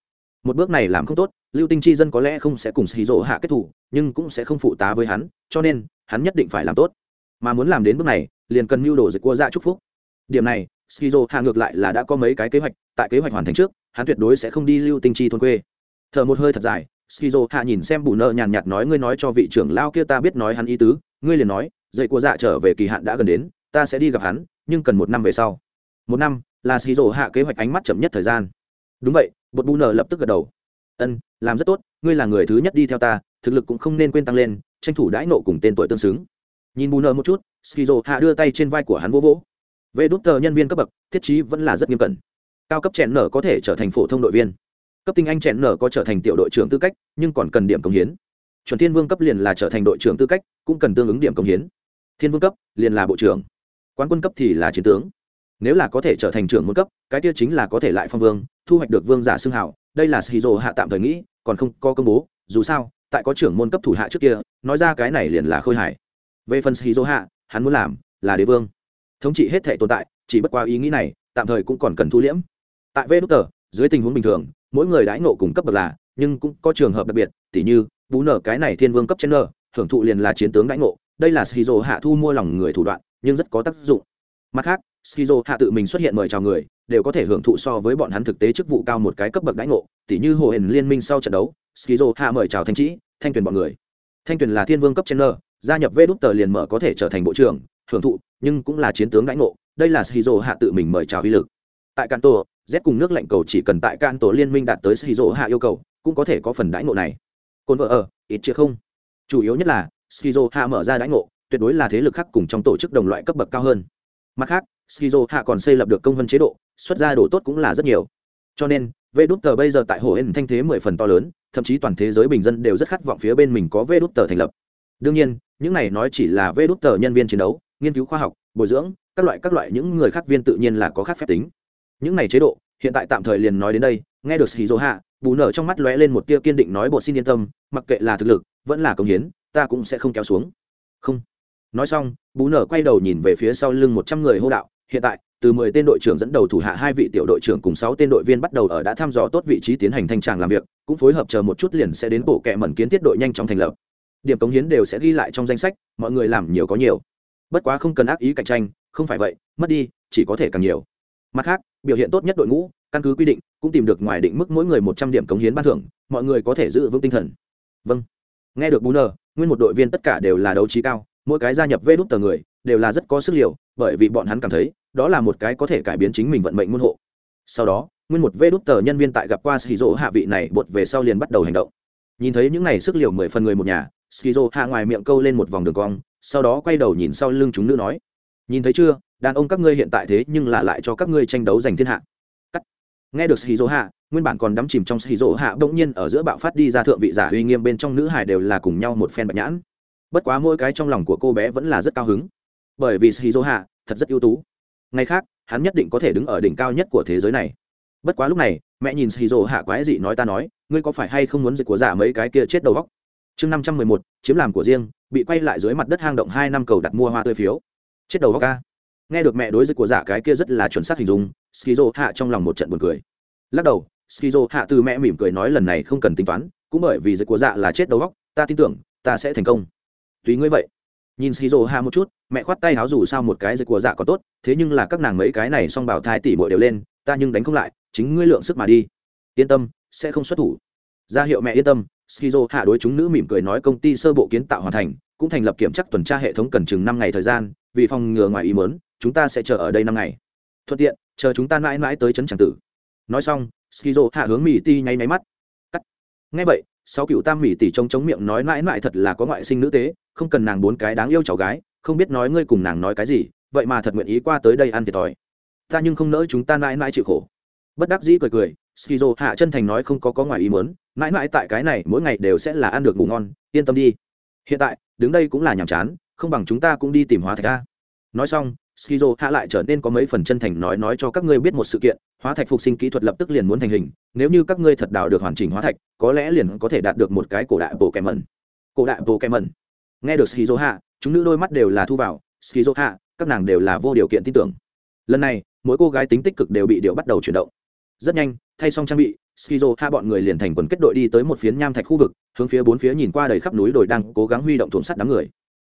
Một bước này làm không tốt, lưu tinh chi dân có lẽ không sẽ cùng skizo hạ kết thủ nhưng cũng sẽ không phụ tá với hắn, cho nên, hắn nhất định phải làm tốt. Mà muốn làm đến bước này, liền cần mưu đồ dịch cua ra chúc phúc. Điểm này, skizo hạ ngược lại là đã có mấy cái kế hoạch, tại kế hoạch hoàn thành trước, hắn tuyệt đối sẽ không đi lưu tinh chi thôn quê. Thở một hơi thật dài skizo hạ nhìn xem bù nợ nhàn nhạt nói, ngươi nói cho vị trưởng lao kia ta biết nói hắn ý tứ, ngươi liền nói, dậy của dạ trở về kỳ hạn đã gần đến, ta sẽ đi gặp hắn, nhưng cần một năm về sau. Một năm là skizo hạ kế hoạch ánh mắt chậm nhất thời gian. Đúng vậy, bột bù nợ lập tức gật đầu. Ân, làm rất tốt, ngươi là người thứ nhất đi theo ta, thực lực cũng không nên quên tăng lên, tranh thủ đãi nộ cùng tên tuổi tương xứng. Nhìn bù nợ một chút, skizo hạ đưa tay trên vai của hắn vỗ vỗ. Về đút tờ nhân viên cấp bậc, thiết chí vẫn là rất nghiêm cẩn. Cao cấp chèn nở có thể trở thành phổ thông đội viên cấp tinh anh chèn nở có trở thành tiểu đội trưởng tư cách, nhưng còn cần điểm công hiến. Chuẩn thiên vương cấp liền là trở thành đội trưởng tư cách, cũng cần tương ứng điểm công hiến. Thiên vương cấp liền là bộ trưởng. Quán quân cấp thì là chiến tướng. Nếu là có thể trở thành trưởng môn cấp, cái tiêu chính là có thể lại phong vương, thu hoạch được vương giả xưng hảo đây là shizu hạ tạm thời nghĩ, còn không có công bố. Dù sao, tại có trưởng môn cấp thủ hạ trước kia, nói ra cái này liền là khôi hài. Về phần shizu hạ, hắn muốn làm là đế vương. Thống trị hết thể tồn tại, chỉ bất qua ý nghĩ này, tạm thời cũng còn cần thu liễm. Tại vê đúc tờ, dưới tình huống bình thường mỗi người đãi nộ cùng cấp bậc là, nhưng cũng có trường hợp đặc biệt, tỉ như vú nở cái này thiên vương cấp trên nở hưởng thụ liền là chiến tướng đãi ngộ. Đây là skizo hạ thu mua lòng người thủ đoạn, nhưng rất có tác dụng. Mặt khác, skizo hạ tự mình xuất hiện mời chào người, đều có thể hưởng thụ so với bọn hắn thực tế chức vụ cao một cái cấp bậc đãi ngộ. Tỉ như hồ hển liên minh sau trận đấu, skizo hạ mời chào thanh trĩ thanh tuyền bọn người. Thanh tuyền là thiên vương cấp trên nở gia nhập vê đút tờ liền mở có thể trở thành bộ trưởng, hưởng thụ, nhưng cũng là chiến tướng đãi ngộ. Đây là skizo hạ tự mình mời chào uy lực. Tại canto z cùng nước lạnh cầu chỉ cần tại canto liên minh đạt tới skizo hạ yêu cầu, cũng có thể có phần đãi ngộ này. Cồn vợ ở, ít chưa không. Chủ yếu nhất là skizo hạ mở ra đãi ngộ, tuyệt đối là thế lực khác cùng trong tổ chức đồng loại cấp bậc cao hơn. Mặt khác skizo hạ còn xây lập được công vân chế độ, xuất ra đồ tốt cũng là rất nhiều. Cho nên vê đút tờ bây giờ tại hồ hên thanh thế mười phần to lớn, thậm chí toàn thế giới bình dân đều rất khát vọng phía bên mình có vê đút tờ thành lập. Đương nhiên, những này nói chỉ là vê đút tờ nhân viên chiến đấu, nghiên cứu khoa học, bồi dưỡng, các loại các loại những người khác viên tự nhiên là có khác phép tính những này chế độ, hiện tại tạm thời liền nói đến đây, nghe được shizu hạ, bù nở trong mắt lóe lên một tia kiên định nói bộ xin yên tâm, mặc kệ là thực lực, vẫn là công hiến, ta cũng sẽ không kéo xuống. Không. Nói xong, bù nở quay đầu nhìn về phía sau lưng một trăm người hô đạo, hiện tại, từ mười tên đội trưởng dẫn đầu thủ hạ hai vị tiểu đội trưởng cùng sáu tên đội viên bắt đầu ở đã thăm dò tốt vị trí tiến hành thanh tràng làm việc, cũng phối hợp chờ một chút liền sẽ đến bộ kệ mẩn kiến tiết đội nhanh chóng thành lập. Điểm cống hiến đều sẽ ghi lại trong danh sách, mọi người làm nhiều có nhiều. Bất quá không cần ác ý cạnh tranh, không phải vậy, mất đi, chỉ có thể càng nhiều mặt khác, biểu hiện tốt nhất đội ngũ, căn cứ quy định, cũng tìm được ngoài định mức mỗi người một trăm điểm cống hiến ban thưởng, mọi người có thể giữ vững tinh thần. Vâng. Nghe được bù nờ nguyên một đội viên tất cả đều là đấu trí cao, mỗi cái gia nhập vê đút tờ người, đều là rất có sức liều, bởi vì bọn hắn cảm thấy, đó là một cái có thể cải biến chính mình vận mệnh môn hộ. Sau đó, nguyên một vê đút tờ nhân viên tại gặp qua shizu hạ vị này bột về sau liền bắt đầu hành động. Nhìn thấy những n à y sức liều mười phần người một nhà shizu hạ ngoài miệng câu lên một vòng đường cong, sau đó quay đầu nhìn sau lưng chúng nữ nói, nhìn thấy chưa? Đàn ông các ngươi hiện tại thế nhưng là lại cho các ngươi tranh đấu giành thiên hạ. Cắt. nghe được shizu hạ, nguyên bản còn đắm chìm trong shizu hạ, bỗng nhiên ở giữa bạo phát đi ra thượng vị giả uy nghiêm bên trong nữ hải đều là cùng nhau một phen bạch nhãn. Bất quá mỗi cái trong lòng của cô bé vẫn là rất cao hứng. Bởi vì shizu hạ thật rất ưu tú. Ngày khác, hắn nhất định có thể đứng ở đỉnh cao nhất của thế giới này. Bất quá lúc này, mẹ nhìn shizu hạ quái dị nói ta nói, ngươi có phải hay không muốn dịch của giả mấy cái kia chết đầu góc chương năm trăm mười một, chiếm làm của riêng, bị quay lại dưới mặt đất hang động hai năm cầu đặt mua hoa tươi phiếu. Chết đầu góc ca nghe được mẹ đối dịch của giả cái kia rất là chuẩn xác hình dung, skizo hạ trong lòng một trận buồn cười. Lắc đầu, skizo hạ từ mẹ mỉm cười nói lần này không cần tính toán, cũng bởi vì dịch của dạ là chết đầu góc ta tin tưởng, ta sẽ thành công. Tùy ngươi vậy. Nhìn Skizo hạ một chút, mẹ khoát tay háo dù sao một cái dịch của dạ có tốt, thế nhưng là các nàng mấy cái này xong bảo thai tỷ muội đều lên, ta nhưng đánh không lại, chính ngươi lượng sức mà đi. Yên tâm, sẽ không xuất thủ. Ra hiệu mẹ yên tâm, skizo hạ đối chúng nữ mỉm cười nói công ty sơ bộ kiến tạo hoàn thành, cũng thành lập kiểm tra tuần tra hệ thống cần chừng năm ngày thời gian, vì phòng ngừa ngoài ý mớn chúng ta sẽ chờ ở đây năm ngày. Thuận tiện, chờ chúng ta mãi mãi tới trấn tràng tử. Nói xong, skizo hạ hướng mỹ ti nháy máy mắt. Cắt. Ngay vậy, sáu cựu tam mỹ tỷ trông chống miệng nói mãi mãi thật là có ngoại sinh nữ tế, không cần nàng bốn cái đáng yêu cháu gái, không biết nói ngươi cùng nàng nói cái gì, vậy mà thật nguyện ý qua tới đây ăn thiệt thòi. Ta nhưng không nỡ chúng ta mãi mãi chịu khổ. Bất đắc dĩ cười cười, skizo hạ chân thành nói không có có ngoài ý muốn, mãi mãi tại cái này mỗi ngày đều sẽ là ăn được ngủ ngon, yên tâm đi. Hiện tại, đứng đây cũng là nhàm chán, không bằng chúng ta cũng đi tìm hóa thạch ra nói xong skizo hạ lại trở nên có mấy phần chân thành nói nói cho các ngươi biết một sự kiện, hóa thạch phục sinh kỹ thuật lập tức liền muốn thành hình, nếu như các ngươi thật đào được hoàn chỉnh hóa thạch, có lẽ liền có thể đạt được một cái cổ đại bộ kèm mẩn cổ đại bộ kèm mẩn nghe được skizo hạ, chúng nữ đôi mắt đều là thu vào. Skizo hạ, các nàng đều là vô điều kiện tin tưởng. Lần này, mỗi cô gái tính tích cực đều bị điều bắt đầu chuyển động. Rất nhanh, thay xong trang bị, skizo hạ bọn người liền thành quần kết đội đi tới một phiến nham thạch khu vực, hướng phía bốn phía nhìn qua đầy khắp núi đồi đang cố gắng huy động thủng sắt đám người.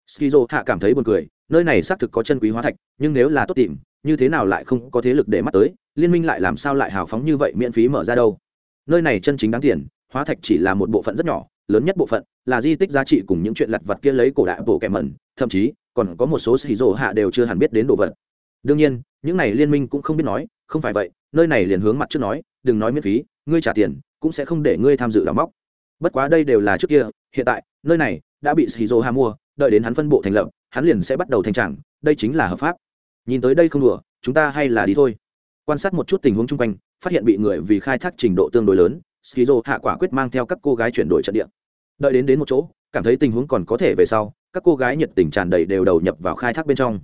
Skizo hạ cảm thấy buồn cười nơi này xác thực có chân quý hóa thạch, nhưng nếu là tốt tìm, như thế nào lại không có thế lực để mắt tới, liên minh lại làm sao lại hào phóng như vậy miễn phí mở ra đâu? Nơi này chân chính đáng tiền, hóa thạch chỉ là một bộ phận rất nhỏ, lớn nhất bộ phận là di tích giá trị cùng những chuyện lặt vặt kia lấy cổ đại bộ kẻ mẩn, thậm chí, còn có một số xì dỗ hạ đều chưa hẳn biết đến đồ vật. Đương nhiên, những này liên minh cũng không biết nói, không phải vậy, nơi này liền hướng mặt trước nói, đừng nói miễn phí, ngươi trả tiền, cũng sẽ không để ngươi tham dự đào móc. Bất quá đây đều là trước kia, hiện tại, nơi này đã bị shizu hạ mua đợi đến hắn phân bộ thành lập, hắn liền sẽ bắt đầu thành trạng đây chính là hợp pháp. Nhìn tới đây không đùa, chúng ta hay là đi thôi. Quan sát một chút tình huống chung quanh, phát hiện bị người vì khai thác trình độ tương đối lớn, skizo hạ quả quyết mang theo các cô gái chuyển đổi trận địa. Đợi đến đến một chỗ, cảm thấy tình huống còn có thể về sau, các cô gái nhiệt tình tràn đầy đều đầu nhập vào khai thác bên trong.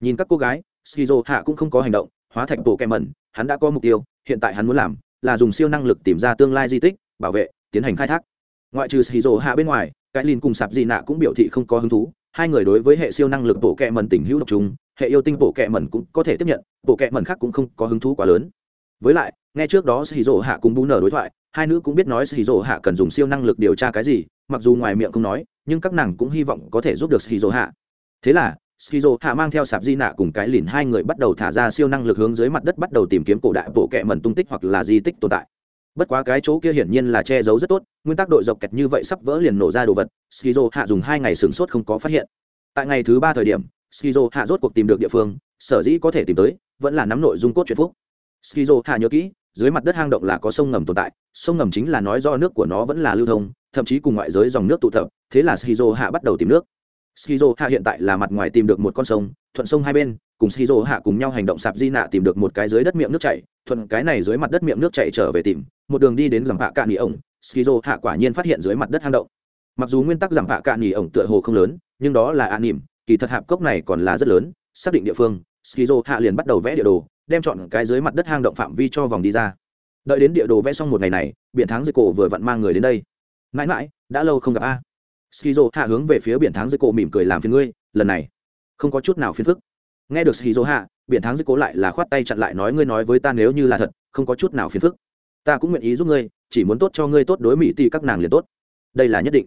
Nhìn các cô gái, skizo hạ cũng không có hành động, hóa thạch bộ kem mẩn, hắn đã có mục tiêu, hiện tại hắn muốn làm là dùng siêu năng lực tìm ra tương lai di tích, bảo vệ, tiến hành khai thác. Ngoại trừ skizo hạ bên ngoài cái lìn cùng sạp di nạ cũng biểu thị không có hứng thú hai người đối với hệ siêu năng lực bộ kẹ mần tình hữu độc trùng, hệ yêu tinh bộ kẹ mần cũng có thể tiếp nhận bộ kẹ mần khác cũng không có hứng thú quá lớn với lại nghe trước đó sĩ dỗ hạ cùng bú nở đối thoại hai nữ cũng biết nói sĩ dỗ hạ cần dùng siêu năng lực điều tra cái gì mặc dù ngoài miệng không nói nhưng các nàng cũng hy vọng có thể giúp được sĩ dỗ hạ thế là Skizo hạ mang theo sạp di nạ cùng cái lìn hai người bắt đầu thả ra siêu năng lực hướng dưới mặt đất bắt đầu tìm kiếm cổ đại bộ kệ mần tung tích hoặc là di tích tồn tại. Bất quá cái chỗ kia hiển nhiên là che giấu rất tốt, nguyên tắc đội dọc kẹt như vậy sắp vỡ liền nổ ra đồ vật, Skizo hạ dùng hai ngày sửng sốt không có phát hiện. Tại ngày thứ ba thời điểm, Skizo hạ rốt cuộc tìm được địa phương, sở dĩ có thể tìm tới, vẫn là nắm nội dung cốt truyện phúc. Skizo hạ nhớ kỹ, dưới mặt đất hang động là có sông ngầm tồn tại, sông ngầm chính là nói do nước của nó vẫn là lưu thông, thậm chí cùng ngoại giới dòng nước tụ tập, thế là Skizo hạ bắt đầu tìm nước skizo hạ hiện tại là mặt ngoài tìm được một con sông thuận sông hai bên cùng skizo hạ cùng nhau hành động sạp di nạ tìm được một cái dưới đất miệng nước chảy thuận cái này dưới mặt đất miệng nước chảy trở về tìm, một đường đi đến giảm hạ cạn nghỉ ổng, skizo hạ quả nhiên phát hiện dưới mặt đất hang động. Mặc dù nguyên tắc giảm hạ cạn nghỉ ổng tựa hồ không lớn, nhưng đó là an nỉm, kỳ thật hạp cốc này còn là rất lớn, xác định địa phương, skizo hạ liền bắt đầu vẽ địa đồ, đem chọn cái dưới mặt đất hang động phạm vi cho vòng đi ra. Đợi đến địa đồ vẽ xong một ngày này, biển thắng dưới cổ vừa vặn mang người đến đây. Mãi mãi, đã lâu không gặp a. Skizo hạ hướng về phía biển thắng dưới cổ mỉm cười làm phiền ngươi, lần này, không có chút nào phiền phức nghe được skizo hạ biển thắng dưới Cố lại là khoát tay chặn lại nói, ngươi nói với ta nếu như là thật, không có chút nào phiền phức. Ta cũng nguyện ý giúp ngươi, chỉ muốn tốt cho ngươi tốt đối mỹ tỷ các nàng liền tốt. Đây là nhất định.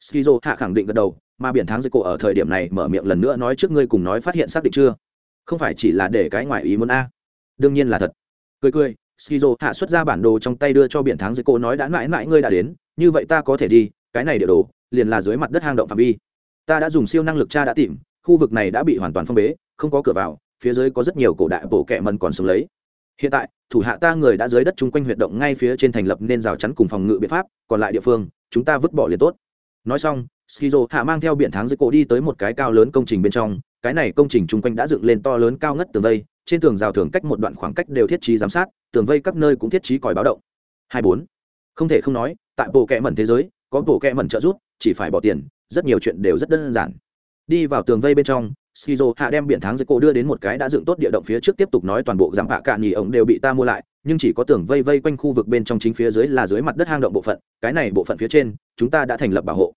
Skizo hạ khẳng định gật đầu, mà biển thắng dưới cổ ở thời điểm này mở miệng lần nữa nói, trước ngươi cùng nói phát hiện xác định chưa? Không phải chỉ là để cái ngoài ý muốn a? Đương nhiên là thật. Cười cười skizo hạ xuất ra bản đồ trong tay đưa cho biển thắng dưới cổ nói, đã mãi mãi ngươi đã đến, như vậy ta có thể đi, cái này địa đồ liền là dưới mặt đất hang động phạm vi. Ta đã dùng siêu năng lực cha đã tìm khu vực này đã bị hoàn toàn phong bế, không có cửa vào, phía dưới có rất nhiều cổ đại bộ kẹ mần còn sống lấy. Hiện tại, thủ hạ ta người đã dưới đất chung quanh huyệt động ngay phía trên thành lập nên rào chắn cùng phòng ngự biện pháp, còn lại địa phương, chúng ta vứt bỏ liền tốt. Nói xong, skizo hạ mang theo biển thắng dưới cổ đi tới một cái cao lớn công trình bên trong, cái này công trình chung quanh đã dựng lên to lớn cao ngất tường vây, trên tường rào thường cách một đoạn khoảng cách đều thiết trí giám sát, tường vây các nơi cũng thiết trí còi báo động. Hai bốn. Không thể không nói, tại bộ kẹ mẩn thế giới, có bộ kẹ mẩn trợ giúp, chỉ phải bỏ tiền, rất nhiều chuyện đều rất đơn giản đi vào tường vây bên trong, skizo hạ đem biển thắng dưới cổ đưa đến một cái đã dựng tốt địa động phía trước tiếp tục nói toàn bộ giảm hạ cạn nhì ống đều bị ta mua lại, nhưng chỉ có tường vây vây quanh khu vực bên trong chính phía dưới là dưới mặt đất hang động bộ phận, cái này bộ phận phía trên, chúng ta đã thành lập bảo hộ.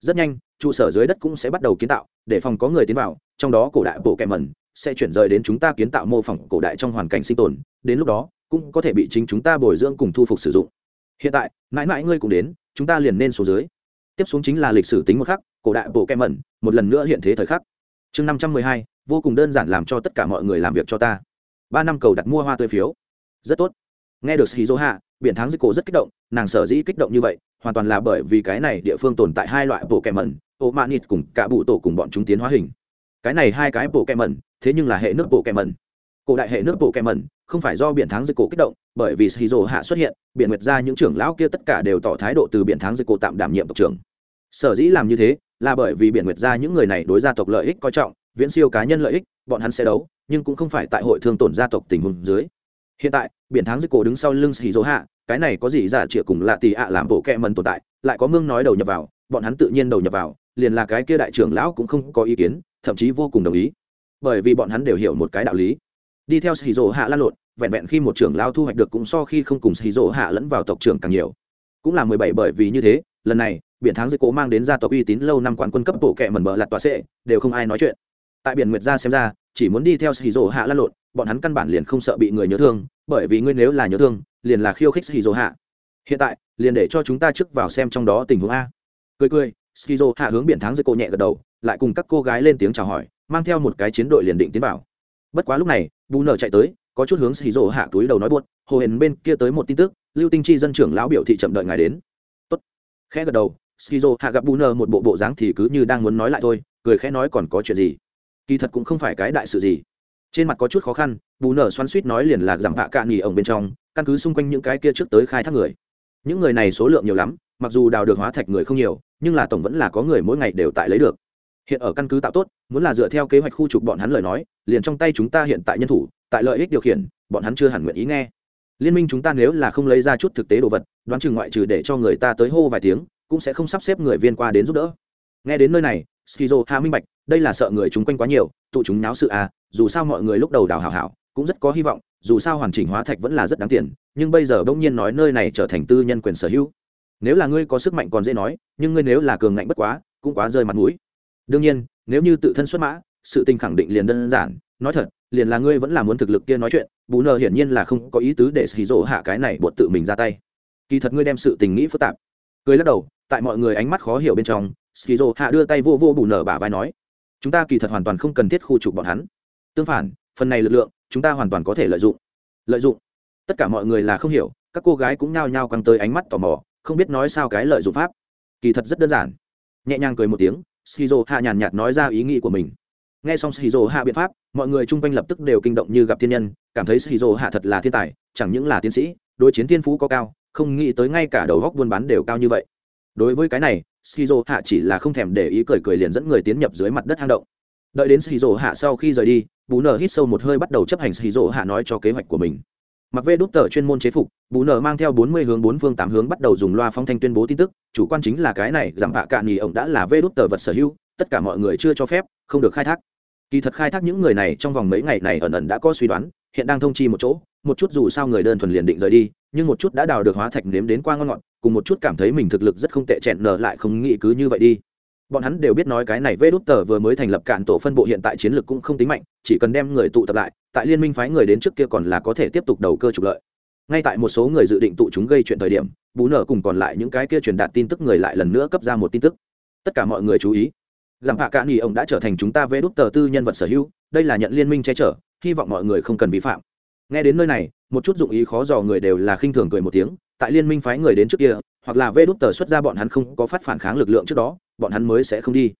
Rất nhanh, trụ sở dưới đất cũng sẽ bắt đầu kiến tạo, để phòng có người tiến vào, trong đó cổ đại bộ kẹm mẩn sẽ chuyển rời đến chúng ta kiến tạo mô phỏng cổ đại trong hoàn cảnh sinh tồn, đến lúc đó, cũng có thể bị chính chúng ta bồi dưỡng cùng thu phục sử dụng. Hiện tại, mãi mãi ngươi cũng đến, chúng ta liền nên xuống dưới. Tiếp xuống chính là lịch sử tính một khắc cổ đại bộ kem mẩn, một lần nữa hiện thế thời khắc. Chương năm trăm mười hai, vô cùng đơn giản làm cho tất cả mọi người làm việc cho ta. Ba năm cầu đặt mua hoa tươi phiếu. Rất tốt. Nghe được shizu hạ biển thắng dưới cổ rất kích động, nàng sở dĩ kích động như vậy, hoàn toàn là bởi vì cái này địa phương tồn tại hai loại bộ kẹ mẩn ô manit cùng cả bụ tổ cùng bọn chúng tiến hóa hình. Cái này hai cái bộ kẹ mẩn, thế nhưng là hệ nước bộ kẹ mẩn. Cổ đại hệ nước bộ kẹ mẩn, không phải do biển thắng dưới cổ kích động, bởi vì shizu hạ xuất hiện, biển nguyệt ra những trưởng lão kia tất cả đều tỏ thái độ từ biển thắng dưới cổ tạm đảm nhiệm tộc trưởng. Sở dĩ làm như thế là bởi vì biển nguyệt ra những người này đối gia tộc lợi ích coi trọng, viễn siêu cá nhân lợi ích, bọn hắn sẽ đấu, nhưng cũng không phải tại hội thương tổn gia tộc tình huống dưới. Hiện tại, biển thắng dưới cổ đứng sau lưng xì dỗ hạ, cái này có gì giả trịa cùng lạ tì ạ làm bộ kẹ mần tồn tại, lại có mương nói đầu nhập vào, bọn hắn tự nhiên đầu nhập vào, liền là cái kia đại trưởng lão cũng không có ý kiến, thậm chí vô cùng đồng ý. Bởi vì bọn hắn đều hiểu một cái đạo lý. Đi theo xì dỗ hạ lan lộn, vẹn vẹn khi một trưởng lão thu hoạch được cũng so khi không cùng xì dỗ hạ lẫn vào tộc trưởng càng nhiều. Cũng là mười bảy bởi vì như thế, lần này biển thắng dưới cố mang đến gia tộc uy tín lâu năm quán quân cấp bộ kệ mẩn bờ lạt tòa sệ, đều không ai nói chuyện. Tại biển nguyệt gia xem ra, chỉ muốn đi theo xì rỗ hạ lăn lộn, bọn hắn căn bản liền không sợ bị người nhớ thương, bởi vì ngươi nếu là nhớ thương, liền là khiêu khích xì rỗ hạ. Hiện tại, liền để cho chúng ta trước vào xem trong đó tình huống a. Cười cười skizo hạ hướng biển thắng dưới cô nhẹ gật đầu, lại cùng các cô gái lên tiếng chào hỏi, mang theo một cái chiến đội liền định tiến vào. Bất quá lúc này, bù nở chạy tới, có chút hướng skizo hạ túi đầu nói buốt, hồ hển bên kia tới một tin tức, lưu tinh chi dân trưởng lão biểu thị chậm đợi ngài đến. Tốt. Khẽ gật đầu skizo hạ gặp bù nở một bộ bộ dáng thì cứ như đang muốn nói lại thôi, cười khẽ nói còn có chuyện gì? Kỳ thật cũng không phải cái đại sự gì. Trên mặt có chút khó khăn bù nở xoắn suýt nói liền là giảm vạ cạn nghỉ ổng bên trong, căn cứ xung quanh những cái kia trước tới khai thác người. Những người này số lượng nhiều lắm, mặc dù đào được hóa thạch người không nhiều, nhưng là tổng vẫn là có người mỗi ngày đều tại lấy được. Hiện ở căn cứ tạo tốt, muốn là dựa theo kế hoạch khu trục bọn hắn lời nói, liền trong tay chúng ta hiện tại nhân thủ, tại lợi ích điều khiển, bọn hắn chưa hẳn nguyện ý nghe. Liên minh chúng ta nếu là không lấy ra chút thực tế đồ vật, đoán chừng ngoại trừ để cho người ta tới hô vài tiếng cũng sẽ không sắp xếp người viên qua đến giúp đỡ. Nghe đến nơi này, skizo hạ minh bạch, đây là sợ người chúng quanh quá nhiều, tụ chúng náo sự à dù sao mọi người lúc đầu đào hảo hảo, cũng rất có hy vọng, dù sao hoàn chỉnh hóa thạch vẫn là rất đáng tiền, nhưng bây giờ bỗng nhiên nói nơi này trở thành tư nhân quyền sở hữu. Nếu là ngươi có sức mạnh còn dễ nói, nhưng ngươi nếu là cường ngạnh bất quá, cũng quá rơi mặt mũi. Đương nhiên, nếu như tự thân xuất mã, sự tình khẳng định liền đơn giản, nói thật, liền là ngươi vẫn là muốn thực lực kia nói chuyện, bù nờ hiển nhiên là không có ý tứ để xì rỗ hạ cái này buộc tự mình ra tay. Kỳ thật ngươi đem sự tình nghĩ phức tạp. Cười lắc đầu tại mọi người ánh mắt khó hiểu bên trong, skizo hạ đưa tay vô vô bù nở bả vai nói, chúng ta kỳ thật hoàn toàn không cần thiết khu trục bọn hắn. Tương phản, phần này lực lượng, chúng ta hoàn toàn có thể lợi dụng. Lợi dụng? Tất cả mọi người là không hiểu, các cô gái cũng nhao nhao căng tới ánh mắt tò mò, không biết nói sao cái lợi dụng pháp. Kỳ thật rất đơn giản. Nhẹ nhàng cười một tiếng, skizo hạ nhàn nhạt nói ra ý nghĩ của mình. Nghe xong skizo hạ biện pháp, mọi người chung quanh lập tức đều kinh động như gặp thiên nhân, cảm thấy skizo hạ thật là thiên tài, chẳng những là tiến sĩ, đối chiến thiên phú có cao, không nghĩ tới ngay cả đầu góc buôn bán đều cao như vậy đối với cái này shizu hạ chỉ là không thèm để ý cười cười liền dẫn người tiến nhập dưới mặt đất hang động. Đợi đến shizu hạ sau khi rời đi bú nở hít sâu một hơi bắt đầu chấp hành shizu hạ nói cho kế hoạch của mình. Mặc vê đút tờ chuyên môn chế phục bú nở mang theo bốn mươi hướng, bốn phương tám hướng bắt đầu dùng loa phong thanh tuyên bố tin tức. Chủ quan chính là cái này, giảm hạ cạn nghỉ ổng đã là vê đút tờ vật sở hữu, tất cả mọi người chưa cho phép, không được khai thác. Kỳ thật khai thác những người này trong vòng mấy ngày này ẩn ẩn đã có suy đoán, hiện đang thông chi một chỗ, một chút dù sao người đơn thuần liền định rời đi, nhưng một chút đã đào được hóa thạch nếm đến qua ngon ngọt cùng một chút cảm thấy mình thực lực rất không tệ chẹn nở lại không nghĩ cứ như vậy đi. Bọn hắn đều biết nói cái này vê đút tờ vừa mới thành lập cạn tổ phân bộ hiện tại chiến lược cũng không tính mạnh, chỉ cần đem người tụ tập lại, tại liên minh phái người đến trước kia còn là có thể tiếp tục đầu cơ trục lợi. Ngay tại một số người dự định tụ chúng gây chuyện thời điểm, bú nở cùng còn lại những cái kia truyền đạt tin tức người lại lần nữa cấp ra một tin tức. Tất cả mọi người chú ý. Rằng hạ cạn nghỉ ông đã trở thành chúng ta vê đút tờ tư nhân vật sở hữu, đây là nhận liên minh che chở, hy vọng mọi người không cần vi phạm. Nghe đến nơi này, một chút dụng ý khó dò người đều là khinh thường cười một tiếng tại liên minh phái người đến trước kia, hoặc là vê đút tờ xuất ra bọn hắn không có phát phản kháng lực lượng trước đó, bọn hắn mới sẽ không đi.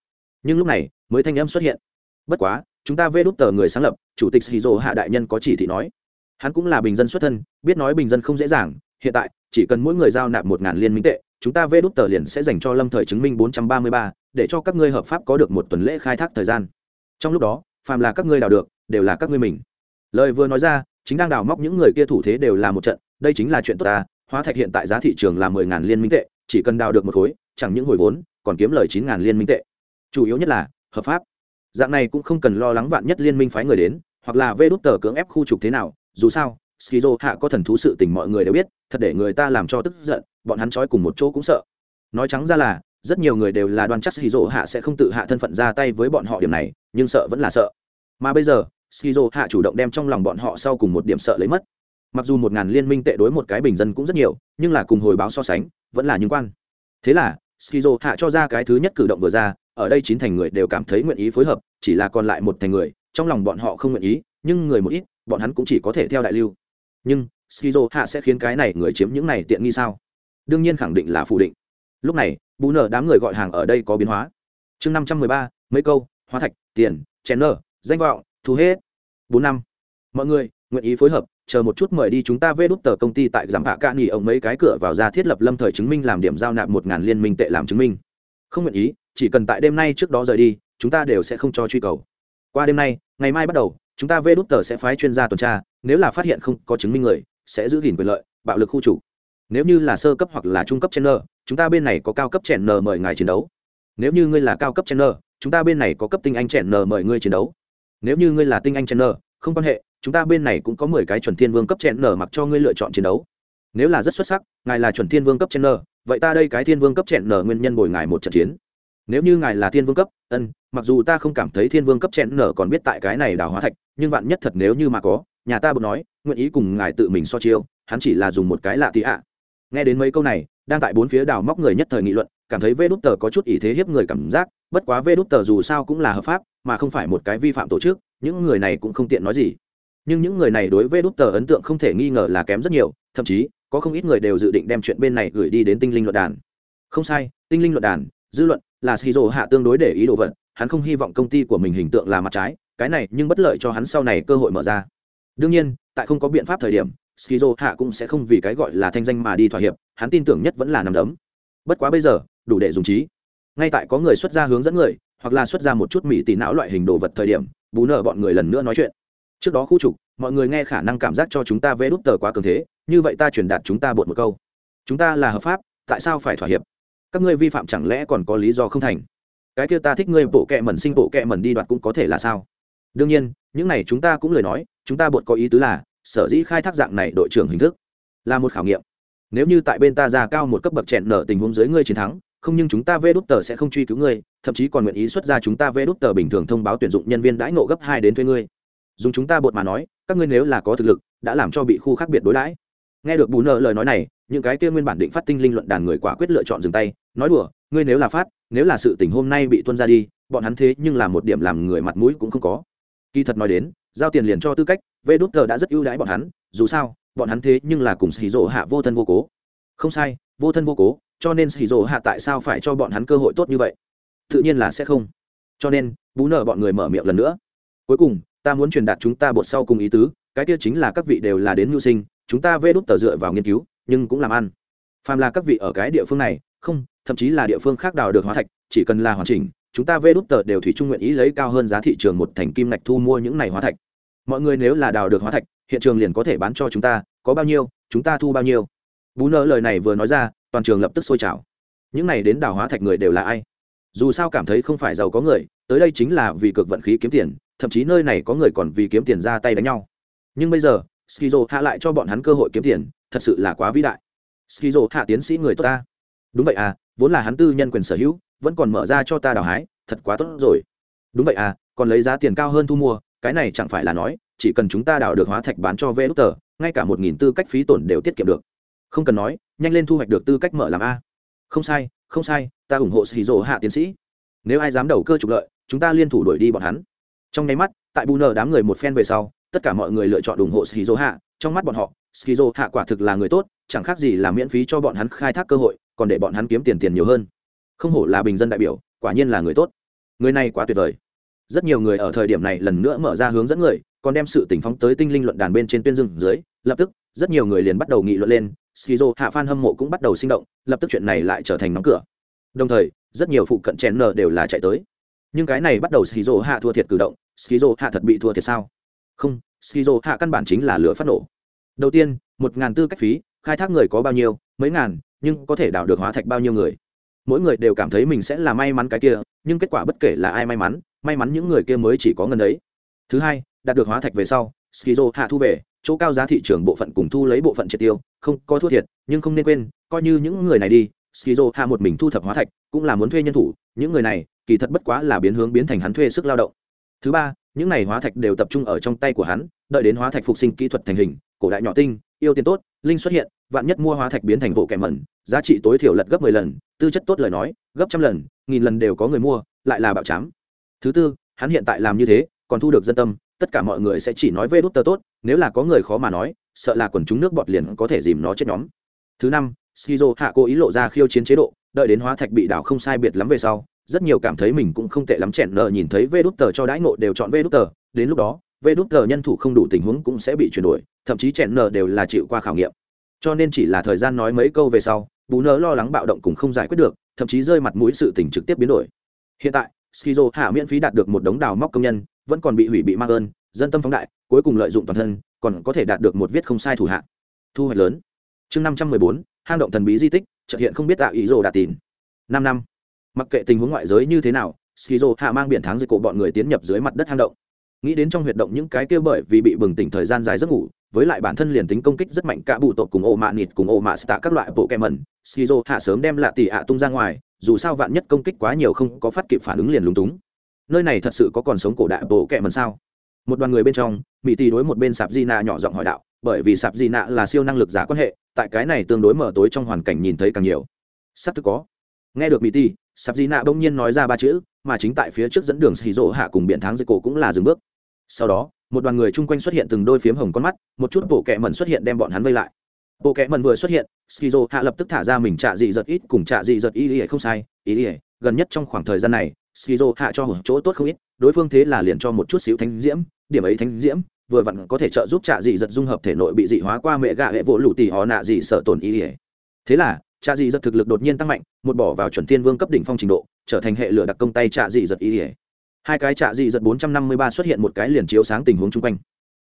Nhưng lúc này, mới thanh âm xuất hiện. Bất quá, chúng ta vê đút tờ người sáng lập, chủ tịch hizo hạ đại nhân có chỉ thị nói. Hắn cũng là bình dân xuất thân, biết nói bình dân không dễ dàng, hiện tại, chỉ cần mỗi người giao nạp một ngàn liên minh tệ, chúng ta vê đút tờ liền sẽ dành cho lâm thời chứng minh bốn trăm ba mươi ba, để cho các ngươi hợp pháp có được một tuần lễ khai thác thời gian. Trong lúc đó, phàm là các ngươi đào được, đều là các ngươi mình. Lời vừa nói ra, chính đang đào móc những người kia thủ thế đều là một trận, đây chính là chuyện tốt ta hóa thạch hiện tại giá thị trường là mười ngàn liên minh tệ, chỉ cần đào được một khối, chẳng những hồi vốn, còn kiếm lời chín ngàn liên minh tệ. Chủ yếu nhất là, hợp pháp. Dạng này cũng không cần lo lắng vạn nhất liên minh phái người đến, hoặc là vê đút tờ cưỡng ép khu trục thế nào. Dù sao, skizo hạ có thần thú sự tình mọi người đều biết, thật để người ta làm cho tức giận, bọn hắn trói cùng một chỗ cũng sợ. Nói trắng ra là, rất nhiều người đều là đoan chắc skizo hạ sẽ không tự hạ thân phận ra tay với bọn họ điểm này, nhưng sợ vẫn là sợ. Mà bây giờ, skizo hạ chủ động đem trong lòng bọn họ sau cùng một điểm sợ lấy mất mặc dù một ngàn liên minh tệ đối một cái bình dân cũng rất nhiều, nhưng là cùng hồi báo so sánh, vẫn là những quan. Thế là, skizo hạ cho ra cái thứ nhất cử động vừa ra, ở đây chín thành người đều cảm thấy nguyện ý phối hợp, chỉ là còn lại một thành người, trong lòng bọn họ không nguyện ý, nhưng người một ít, bọn hắn cũng chỉ có thể theo đại lưu. Nhưng, skizo hạ sẽ khiến cái này người chiếm những này tiện nghi sao? Đương nhiên khẳng định là phủ định. Lúc này bù nở đám người gọi hàng ở đây có biến hóa. Chương năm trăm mười ba, mấy câu, hóa thạch, tiền chèn nở danh vọng, thu hết. Bốn năm. Mọi người, nguyện ý phối hợp chờ một chút mời đi chúng ta vê đút tờ công ty tại giảm hạ ca nghỉ ông mấy cái cửa vào ra thiết lập lâm thời chứng minh làm điểm giao nạp một ngàn liên minh tệ làm chứng minh. Không nguyện ý, chỉ cần tại đêm nay trước đó rời đi, chúng ta đều sẽ không cho truy cầu. Qua đêm nay, ngày mai bắt đầu, chúng ta vê đút tờ sẽ phái chuyên gia tuần tra, nếu là phát hiện không có chứng minh người, sẽ giữ gìn quyền lợi, bạo lực khu chủ. Nếu như là sơ cấp hoặc là trung cấp chen nơ chúng ta bên này có cao cấp chèn nờ mời ngài chiến đấu. Nếu như ngươi là cao cấp chen nơ chúng ta bên này có cấp tinh anh chèn nờ mời ngươi chiến đấu. Nếu như ngươi là tinh anh chen nơ không quan hệ chúng ta bên này cũng có mười cái chuẩn thiên vương cấp chen nở mặc cho ngươi lựa chọn chiến đấu. Nếu là rất xuất sắc, ngài là chuẩn thiên vương cấp chen nở, vậy ta đây cái thiên vương cấp chen nở nguyên nhân bồi ngài một trận chiến. Nếu như ngài là thiên vương cấp, ân, mặc dù ta không cảm thấy thiên vương cấp chen nở còn biết tại cái này đào hóa thạch, nhưng vạn nhất thật nếu như mà có, nhà ta bật nói, nguyện ý cùng ngài tự mình so chiêu, hắn chỉ là dùng một cái lạ tị ạ. Nghe đến mấy câu này, đang tại bốn phía đào móc người nhất thời nghị luận, cảm thấy vê đút tờ có chút ý thế hiếp người cảm giác, bất quá vê đút tờ dù sao cũng là hợp pháp, mà không phải một cái vi phạm tổ chức, những người này cũng không tiện nói gì nhưng những người này đối với đút tờ ấn tượng không thể nghi ngờ là kém rất nhiều, thậm chí, có không ít người đều dự định đem chuyện bên này gửi đi đến tinh linh luận đàn. Không sai, tinh linh luận đàn, dư luận, là shizu hạ tương đối để ý đồ vật, hắn không hy vọng công ty của mình hình tượng là mặt trái, cái này nhưng bất lợi cho hắn sau này cơ hội mở ra. Đương nhiên, tại không có biện pháp thời điểm skizo hạ cũng sẽ không vì cái gọi là thanh danh mà đi thỏa hiệp, hắn tin tưởng nhất vẫn là nằm đấm. Bất quá bây giờ, đủ để dùng trí. Ngay tại có người xuất ra hướng dẫn người, hoặc là xuất ra một chút mỹ tỉ não loại hình đồ vật thời điểm, bú nợ bọn người lần nữa nói chuyện trước đó khu trục, mọi người nghe khả năng cảm giác cho chúng ta vẽ đút tờ quá cường thế, như vậy ta truyền đạt chúng ta bột một câu. Chúng ta là hợp pháp, tại sao phải thỏa hiệp? Các ngươi vi phạm chẳng lẽ còn có lý do không thành? Cái kia ta thích ngươi bộ kệ mẩn sinh bộ kệ mẩn đi đoạt cũng có thể là sao? Đương nhiên, những này chúng ta cũng lời nói, chúng ta bột có ý tứ là, sở dĩ khai thác dạng này đội trưởng hình thức, là một khảo nghiệm. Nếu như tại bên ta ra cao một cấp bậc chèn nở tình huống dưới ngươi chiến thắng, không nhưng chúng ta vê đút tờ sẽ không truy cứu ngươi, thậm chí còn nguyện ý xuất ra chúng ta vê đút tờ bình thường thông báo tuyển dụng nhân viên đãi ngộ gấp hai đến thuê ngươi dùng chúng ta bột mà nói, các ngươi nếu là có thực lực, đã làm cho bị khu khác biệt đối đãi. Nghe được bù nợ lời nói này, những cái kia nguyên bản định phát tinh linh luận đàn người quả quyết lựa chọn dừng tay, nói đùa, ngươi nếu là phát, nếu là sự tình hôm nay bị tuân ra đi, bọn hắn thế nhưng là một điểm làm người mặt mũi cũng không có. Kỳ thật nói đến, giao tiền liền cho tư cách, vê đút tờ đã rất ưu đãi bọn hắn, dù sao, bọn hắn thế nhưng là cùng xì rỗ hạ vô thân vô cố. Không sai, vô thân vô cố, cho nên xì rỗ hạ tại sao phải cho bọn hắn cơ hội tốt như vậy? Tự nhiên là sẽ không. Cho nên bú nợ bọn người mở miệng lần nữa. Cuối cùng ta muốn truyền đạt chúng ta bột sau cùng ý tứ, cái kia chính là các vị đều là đến mưu sinh, chúng ta vê đút tờ dựa vào nghiên cứu, nhưng cũng làm ăn. Phàm là các vị ở cái địa phương này, không, thậm chí là địa phương khác đào được hóa thạch, chỉ cần là hoàn chỉnh, chúng ta vê đút tờ đều thủy chung nguyện ý lấy cao hơn giá thị trường một thành kim ngạch thu mua những này hóa thạch. Mọi người nếu là đào được hóa thạch, hiện trường liền có thể bán cho chúng ta, có bao nhiêu, chúng ta thu bao nhiêu. Bú nợ lời này vừa nói ra, toàn trường lập tức sôi trào. Những này đến đào hóa thạch người đều là ai? Dù sao cảm thấy không phải giàu có người, tới đây chính là vì cực vận khí kiếm tiền thậm chí nơi này có người còn vì kiếm tiền ra tay đánh nhau. Nhưng bây giờ, skizo hạ lại cho bọn hắn cơ hội kiếm tiền, thật sự là quá vĩ đại. Skizo hạ tiến sĩ người tốt ta. Đúng vậy à vốn là hắn tư nhân quyền sở hữu, vẫn còn mở ra cho ta đào hái, thật quá tốt rồi. Đúng vậy à còn lấy giá tiền cao hơn thu mua, cái này chẳng phải là nói, chỉ cần chúng ta đào được hóa thạch bán cho vê đúc tờ ngay cả một nghìn tư cách phí tổn đều tiết kiệm được. Không cần nói, nhanh lên thu hoạch được tư cách mở làm a. Không sai không sai, ta ủng hộ Skizo hạ tiến sĩ. Nếu ai dám đầu cơ trục lợi, chúng ta liên thủ đuổi đi bọn hắn trong nháy mắt, tại bù nở đám người một phen về sau, tất cả mọi người lựa chọn ủng hộ skizo hạ trong mắt bọn họ skizo hạ quả thực là người tốt, chẳng khác gì là miễn phí cho bọn hắn khai thác cơ hội, còn để bọn hắn kiếm tiền tiền nhiều hơn. Không hổ là bình dân đại biểu, quả nhiên là người tốt. Người này quá tuyệt vời. Rất nhiều người ở thời điểm này lần nữa mở ra hướng dẫn người, còn đem sự tình phóng tới tinh linh luận đàn bên trên tuyên dương dưới, lập tức, rất nhiều người liền bắt đầu nghị luận lên skizo hạ fan hâm mộ cũng bắt đầu sinh động, lập tức chuyện này lại trở thành nóng cửa. Đồng thời, rất nhiều phụ cận chèn Nờ đều là chạy tới. Nhưng cái này bắt đầu skizo hạ thua thiệt cử động skizo hạ thật bị thua thiệt sao? Không, skizo hạ căn bản chính là lửa phát nổ. Đầu tiên, một ngàn tư cách phí, khai thác người có bao nhiêu, mấy ngàn, nhưng có thể đào được hóa thạch bao nhiêu người. Mỗi người đều cảm thấy mình sẽ là may mắn cái kia, nhưng kết quả bất kể là ai may mắn may mắn những người kia mới chỉ có ngân đấy thứ hai, đạt được hóa thạch về sau, skizo hạ thu về, chỗ cao giá thị trường bộ phận cùng thu lấy bộ phận triệt tiêu, không có thua thiệt, nhưng không nên quên, coi như những người này đi, skizo hạ một mình thu thập hóa thạch, cũng là muốn thuê nhân thủ, những người này, kỳ thật bất quá là biến hướng biến thành hắn thuê sức lao động thứ ba, những này hóa thạch đều tập trung ở trong tay của hắn, đợi đến hóa thạch phục sinh kỹ thuật thành hình, cổ đại nhỏ tinh, yêu tiền tốt, linh xuất hiện, vạn nhất mua hóa thạch biến thành bộ kẻ mẩn, giá trị tối thiểu lật gấp mười lần, tư chất tốt lời nói, gấp trăm lần, nghìn lần đều có người mua, lại là bạo chám. Thứ tư, hắn hiện tại làm như thế, còn thu được dân tâm, tất cả mọi người sẽ chỉ nói vê đút tờ tốt, nếu là có người khó mà nói, sợ là quần chúng nước bọt liền có thể dìm nó chết nhóm. Thứ năm shizu hạ cố ý lộ ra khiêu chiến chế độ, đợi đến hóa thạch bị đảo không sai biệt lắm về sau rất nhiều cảm thấy mình cũng không tệ lắm chèn nợ nhìn thấy vê đút tờ cho đãi ngộ đều chọn vê đút tờ, đến lúc đó, vê đút tờ nhân thủ không đủ tình huống cũng sẽ bị chuyển đổi, thậm chí chèn nợ đều là chịu qua khảo nghiệm. Cho nên chỉ là thời gian nói mấy câu về sau bù nợ lo lắng bạo động cũng không giải quyết được, thậm chí rơi mặt mũi sự tình trực tiếp biến đổi. Hiện tại, skizo hạ miễn phí đạt được một đống đào móc công nhân, vẫn còn bị hủy bị mang ơn, dân tâm phóng đại, cuối cùng lợi dụng toàn thân, còn có thể đạt được một viết không sai thủ hạ. Thu hoạch lớn. Chương năm trăm mười bốn, hang động thần bí di tích trợ hiện không biết tạo ý rồ đạt tìm năm năm mặc kệ tình huống ngoại giới như thế nào, skizo hạ mang biển tháng dưới cổ bọn người tiến nhập dưới mặt đất hang động. Nghĩ đến trong huyệt động những cái kia bởi vì bị bừng tỉnh thời gian dài giấc ngủ, với lại bản thân liền tính công kích rất mạnh cả bụ tộc cùng ô mạ nịt cùng ô mạ stạ các loại bộ kem mẩn skizo hạ sớm đem lạ tỉ ạ tung ra ngoài, dù sao vạn nhất công kích quá nhiều không có phát kịp phản ứng liền lúng túng. Nơi này thật sự có còn sống cổ đại bộ kẹ mẩn sao? Một đoàn người bên trong mỹ tỷ đối một bên sạp di nạ nhỏ giọng hỏi đạo, bởi vì sạp di nạ là siêu năng lực giả quan hệ, tại cái này tương đối mở tối trong hoàn cảnh nhìn thấy càng nhiều. Sắp thực có. Nghe được mỹ tỷ sạp di nạ bỗng nhiên nói ra ba chữ, mà chính tại phía trước dẫn đường xì rỗ hạ cùng biển tháng dưới cổ cũng là dừng bước. Sau đó, một đoàn người chung quanh xuất hiện từng đôi phiếm hồng con mắt, một chút bộ kẹ mẩn xuất hiện đem bọn hắn vây lại. Bộ kẹ mẩn vừa xuất hiện skizo hạ lập tức thả ra mình trạ dị giật ít cùng trạ dị giật ý ỉa không sai ý ỉa gần nhất trong khoảng thời gian này skizo hạ cho hưởng chỗ tốt không ít, đối phương thế là liền cho một chút xíu thánh diễm, điểm ấy thánh diễm, vừa vặn có thể trợ giúp trạ dị giật dung hợp thể nội bị dị hóa qua mẹ gạ hệ vỗ lụ tỉ họ nạ dị sợ tổn ý ỉa thế là trạ dị giật thực lực đột nhiên tăng mạnh, một bỏ vào chuẩn tiên vương cấp đỉnh phong trình độ, trở thành hệ lửa đặc công tay trạ dị giật ý ỉa hai cái trạ dị giật bốn trăm năm mươi ba xuất hiện một cái liền chiếu sáng tình huống chung quanh.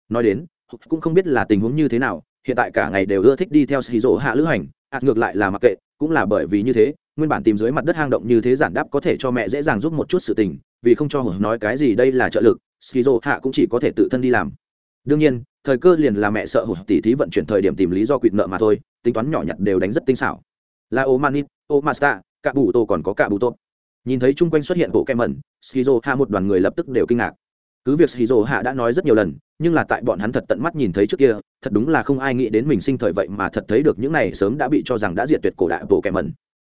Nói đến, cũng không biết là tình huống như thế nào, hiện tại cả ngày đều ưa thích đi theo xì rỗ hạ lữ hành, ạt ngược lại là mặc kệ, cũng là bởi vì như thế, nguyên bản tìm dưới mặt đất hang động như thế giản đáp có thể cho mẹ dễ dàng giúp một chút sự tình, vì không cho hưởng nói cái gì đây là trợ lực skizo hạ cũng chỉ có thể tự thân đi làm. Đương nhiên, thời cơ liền là mẹ sợ hụt tỉ thí vận chuyển thời điểm tìm lý do quỵt nợ mà thôi, tính toán nhỏ nhặt đều đánh rất tinh xảo là ô manit ô masta, cả bù tô còn có cả bù tô. Nhìn thấy chung quanh xuất hiện bộ kem mẩn, skizo hạ một đoàn người lập tức đều kinh ngạc. Cứ việc skizo hạ đã nói rất nhiều lần, nhưng là tại bọn hắn thật tận mắt nhìn thấy trước kia, thật đúng là không ai nghĩ đến mình sinh thời vậy mà thật thấy được những này sớm đã bị cho rằng đã diệt tuyệt cổ đại bộ kem mẩn.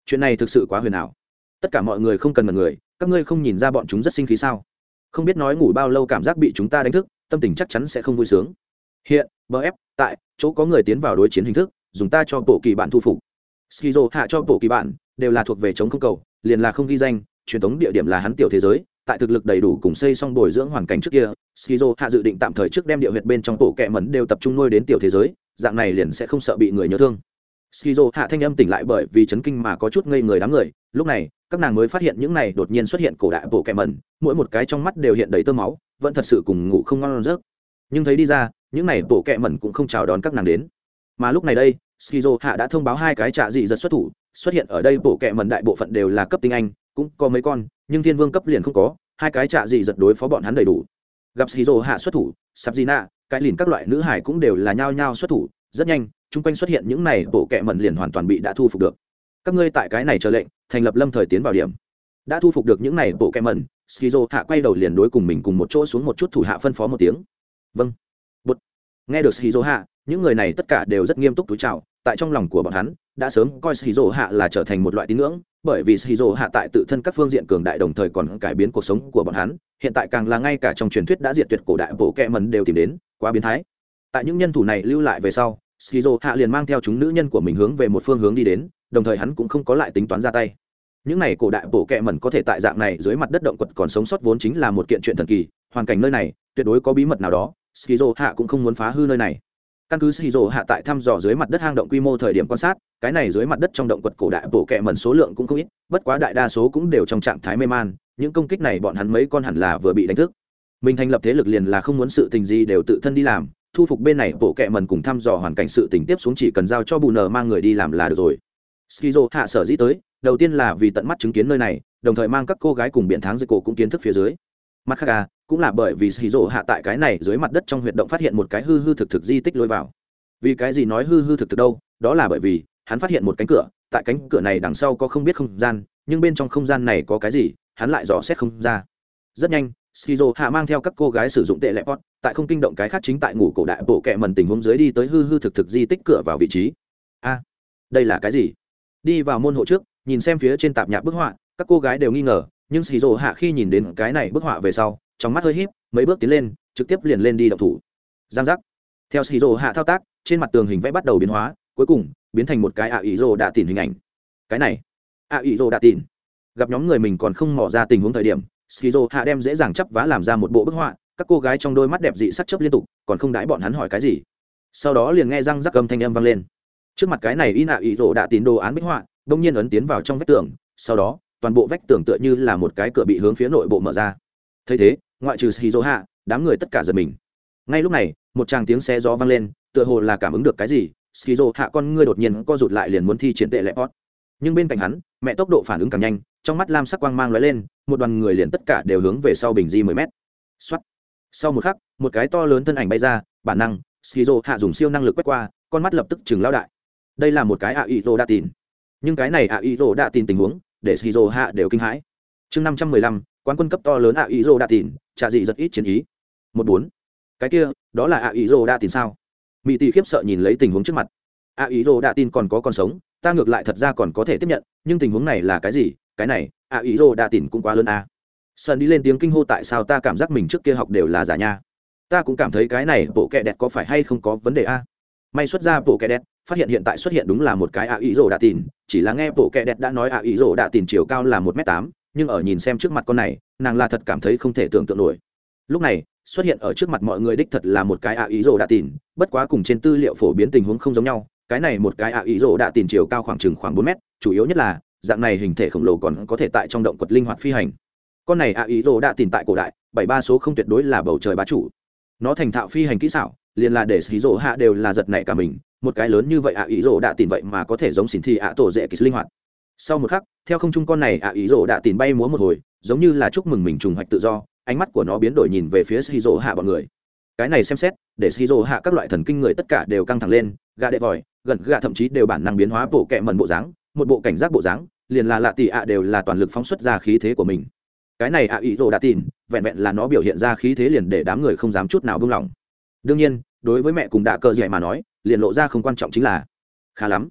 Chuyện này thực sự quá huyền ảo. Tất cả mọi người không cần mật người, các ngươi không nhìn ra bọn chúng rất sinh khí sao? Không biết nói ngủ bao lâu cảm giác bị chúng ta đánh thức, tâm tình chắc chắn sẽ không vui sướng. Hiện bf tại, chỗ có người tiến vào đối chiến hình thức, dùng ta cho bộ kỳ bạn thu phục skizo hạ cho bộ kỳ bạn, đều là thuộc về chống không cầu, liền là không ghi danh, truyền thống địa điểm là hắn tiểu thế giới, tại thực lực đầy đủ cùng xây xong bồi dưỡng hoàn cảnh trước kia, skizo hạ dự định tạm thời trước đem địa huyệt bên trong bộ kẹ mẩn đều tập trung nuôi đến tiểu thế giới, dạng này liền sẽ không sợ bị người nhớ thương. Skizo hạ thanh âm tỉnh lại bởi vì chấn kinh mà có chút ngây người đám người, lúc này, các nàng mới phát hiện những này đột nhiên xuất hiện cổ đại bộ kẹ mẩn mỗi một cái trong mắt đều hiện đầy tơ máu, vẫn thật sự cùng ngủ không ngon giấc. Nhưng thấy đi ra, những này bộ kẹ mẩn cũng không chào đón các nàng đến. Mà lúc này đây skizo hạ đã thông báo hai cái trạ dị giật xuất thủ, xuất hiện ở đây bộ kệ mẩn đại bộ phận đều là cấp tinh anh, cũng có mấy con, nhưng thiên vương cấp liền không có, hai cái trạ dị giật đối phó bọn hắn đầy đủ. Gặp skizo hạ xuất thủ sắp gì nạ cái lìn các loại nữ hải cũng đều là nhao nhao xuất thủ, rất nhanh, chung quanh xuất hiện những này, bộ kệ mẩn liền hoàn toàn bị đã thu phục được. Các ngươi tại cái này chờ lệnh, thành lập lâm thời tiến vào điểm. Đã thu phục được những này, bộ kệ mẩn skizo hạ quay đầu liền đối cùng mình cùng một chỗ xuống một chút thủ hạ phân phó một tiếng. Vâng. Bút nghe được skizo hạ những người này tất cả đều rất nghiêm túc túi chào, tại trong lòng của bọn hắn, đã sớm coi skizo hạ là trở thành một loại tín ngưỡng, bởi vì skizo hạ tại tự thân các phương diện cường đại đồng thời còn cải biến cuộc sống của bọn hắn, hiện tại càng là ngay cả trong truyền thuyết đã diệt tuyệt cổ đại bộ kẹ mần đều tìm đến, quá biến thái. Tại những nhân thủ này lưu lại về sau skizo hạ liền mang theo chúng nữ nhân của mình hướng về một phương hướng đi đến, đồng thời hắn cũng không có lại tính toán ra tay. Những này cổ đại bộ kẹ mẩn có thể tại dạng này dưới mặt đất động quật còn sống sót vốn chính là một kiện chuyện thần kỳ, hoàn cảnh nơi này, tuyệt đối có bí mật nào đó skizo hạ cũng không muốn phá hư nơi này căn cứ skizo hạ tại thăm dò dưới mặt đất hang động quy mô thời điểm quan sát, cái này dưới mặt đất trong động quật cổ đại bộ kẹ mẩn số lượng cũng không ít, bất quá đại đa số cũng đều trong trạng thái mê man, những công kích này bọn hắn mấy con hẳn là vừa bị đánh thức. Mình thành lập thế lực liền là không muốn sự tình gì đều tự thân đi làm, thu phục bên này bộ kệ mẩn cùng thăm dò hoàn cảnh sự tình tiếp xuống chỉ cần giao cho bù nờ mang người đi làm là được rồi. Skizo hạ sở dĩ tới, đầu tiên là vì tận mắt chứng kiến nơi này, đồng thời mang các cô gái cùng biển tháng dưới cổ cũng kiến thức phía dưới. Mặt khác à cũng là bởi vì skizo hạ tại cái này dưới mặt đất trong huyệt động phát hiện một cái hư hư thực thực di tích lôi vào. Vì cái gì nói hư hư thực thực đâu? Đó là bởi vì, hắn phát hiện một cánh cửa, tại cánh cửa này đằng sau có không biết không gian, nhưng bên trong không gian này có cái gì, hắn lại dò xét không ra. Rất nhanh skizo hạ mang theo các cô gái sử dụng tệ lệ pot tại không kinh động cái khác chính tại ngủ cổ đại bộ kẹ mần tình huống dưới đi tới hư hư thực thực di tích cửa vào vị trí. A, đây là cái gì? Đi vào môn hộ trước, nhìn xem phía trên tạp nhạc bức họa, các cô gái đều nghi ngờ, nhưng xì hạ khi nhìn đến cái này bức họa về sau trong mắt hơi híp, mấy bước tiến lên, trực tiếp liền lên đi động thủ. Giang giác. Theo Shiro hạ thao tác, trên mặt tường hình vẽ bắt đầu biến hóa, cuối cùng biến thành một cái ạ ý rồ đạ tìm hình ảnh. Cái này ạ ý rồ đạ tìm gặp nhóm người mình còn không mò ra tình huống thời điểm Shiro hạ đem dễ dàng chấp vá làm ra một bộ bức họa, các cô gái trong đôi mắt đẹp dị sắc chấp liên tục, còn không đãi bọn hắn hỏi cái gì. Sau đó liền nghe răng rắc âm thanh âm vang lên. Trước mặt cái này in ạ ý rồ đạ tín đồ án bích họa, đông nhiên ấn tiến vào trong vách tường, sau đó, toàn bộ vách tường tựa như là một cái cửa bị hướng phía nội bộ mở ra. Thấy thế ngoại trừ skizo hạ đám người tất cả giật mình. Ngay lúc này, một tràng tiếng xe gió vang lên, tựa hồ là cảm ứng được cái gì skizo hạ con ngươi đột nhiên co rụt lại liền muốn thi triển tệ lệ pot. Nhưng bên cạnh hắn, mẹ tốc độ phản ứng càng nhanh, trong mắt lam sắc quang mang lóe lên, một đoàn người liền tất cả đều hướng về sau bình di mười mét. Xuất sau một khắc, một cái to lớn thân ảnh bay ra, bản năng skizo hạ dùng siêu năng lực quét qua, con mắt lập tức chừng lao đại. Đây là một cái ạ ý rô đã tin nhưng cái này ạ ý rô đã tin tình huống, để skizo hạ đều kinh hãi. Chương năm trăm mười lăm quán quân cấp to lớn ạ ý rô đa tìn trả gì rất ít chiến ý. Một bốn. Cái kia, đó là ạ ý rô đa tìn sao? Mỹ tỷ khiếp sợ nhìn lấy tình huống trước mặt. Ạ ý rô đa tin còn có còn sống, ta ngược lại thật ra còn có thể tiếp nhận, nhưng tình huống này là cái gì? Cái này ạ ý rô đa tìn cũng quá lớn a. À. sơn đi lên tiếng kinh hô tại sao ta cảm giác mình trước kia học đều là giả nha? Ta cũng cảm thấy cái này bộ kẹ đẹp có phải hay không có vấn đề a? May xuất ra bộ kẹ đẹp, phát hiện hiện tại xuất hiện đúng là một cái ạ ý rô đa tìn, chỉ là nghe bộ kẹ đẹp đã nói ạ ý rô đa tìn chiều cao là một m tám nhưng ở nhìn xem trước mặt con này, nàng là thật cảm thấy không thể tưởng tượng nổi. Lúc này, xuất hiện ở trước mặt mọi người đích thật là một cái ạ ý rồ đạ tìn, bất quá cùng trên tư liệu phổ biến tình huống không giống nhau, cái này một cái ạ ý rồ đạ tìn chiều cao khoảng chừng khoảng bốn mét, chủ yếu nhất là, dạng này hình thể khổng lồ còn có thể tại trong động quật linh hoạt phi hành. Con này ạ ý rồ đạ tìn tại cổ đại, bảy ba số không tuyệt đối là bầu trời bá chủ. Nó thành thạo phi hành kỹ xảo, liền là để xí rồ hạ đều là giật nảy cả mình, một cái lớn như vậy ạ ý rồ đạ tìn vậy mà có thể giống xỉn thi ạ tổ dễ kỳ linh hoạt sau một khắc, theo không trung con này ạ, ý rổ đã tìm bay múa một hồi, giống như là chúc mừng mình trùng hoạch tự do, ánh mắt của nó biến đổi nhìn về phía shizu hạ bọn người. Cái này xem xét, để shizu hạ các loại thần kinh người tất cả đều căng thẳng lên gà đệ vòi, gần gà thậm chí đều bản năng biến hóa bộ kẹ mần bộ dáng, một bộ cảnh giác bộ dáng, liền là lạ tỷ ạ đều là toàn lực phóng xuất ra khí thế của mình. Cái này ạ, ý rồ đã tin vẹn vẹn là nó biểu hiện ra khí thế liền để đám người không dám chút nào buông lỏng. Đương nhiên, đối với mẹ cùng đạ cơ dạy mà nói, liền lộ ra không quan trọng chính là, khá lắm.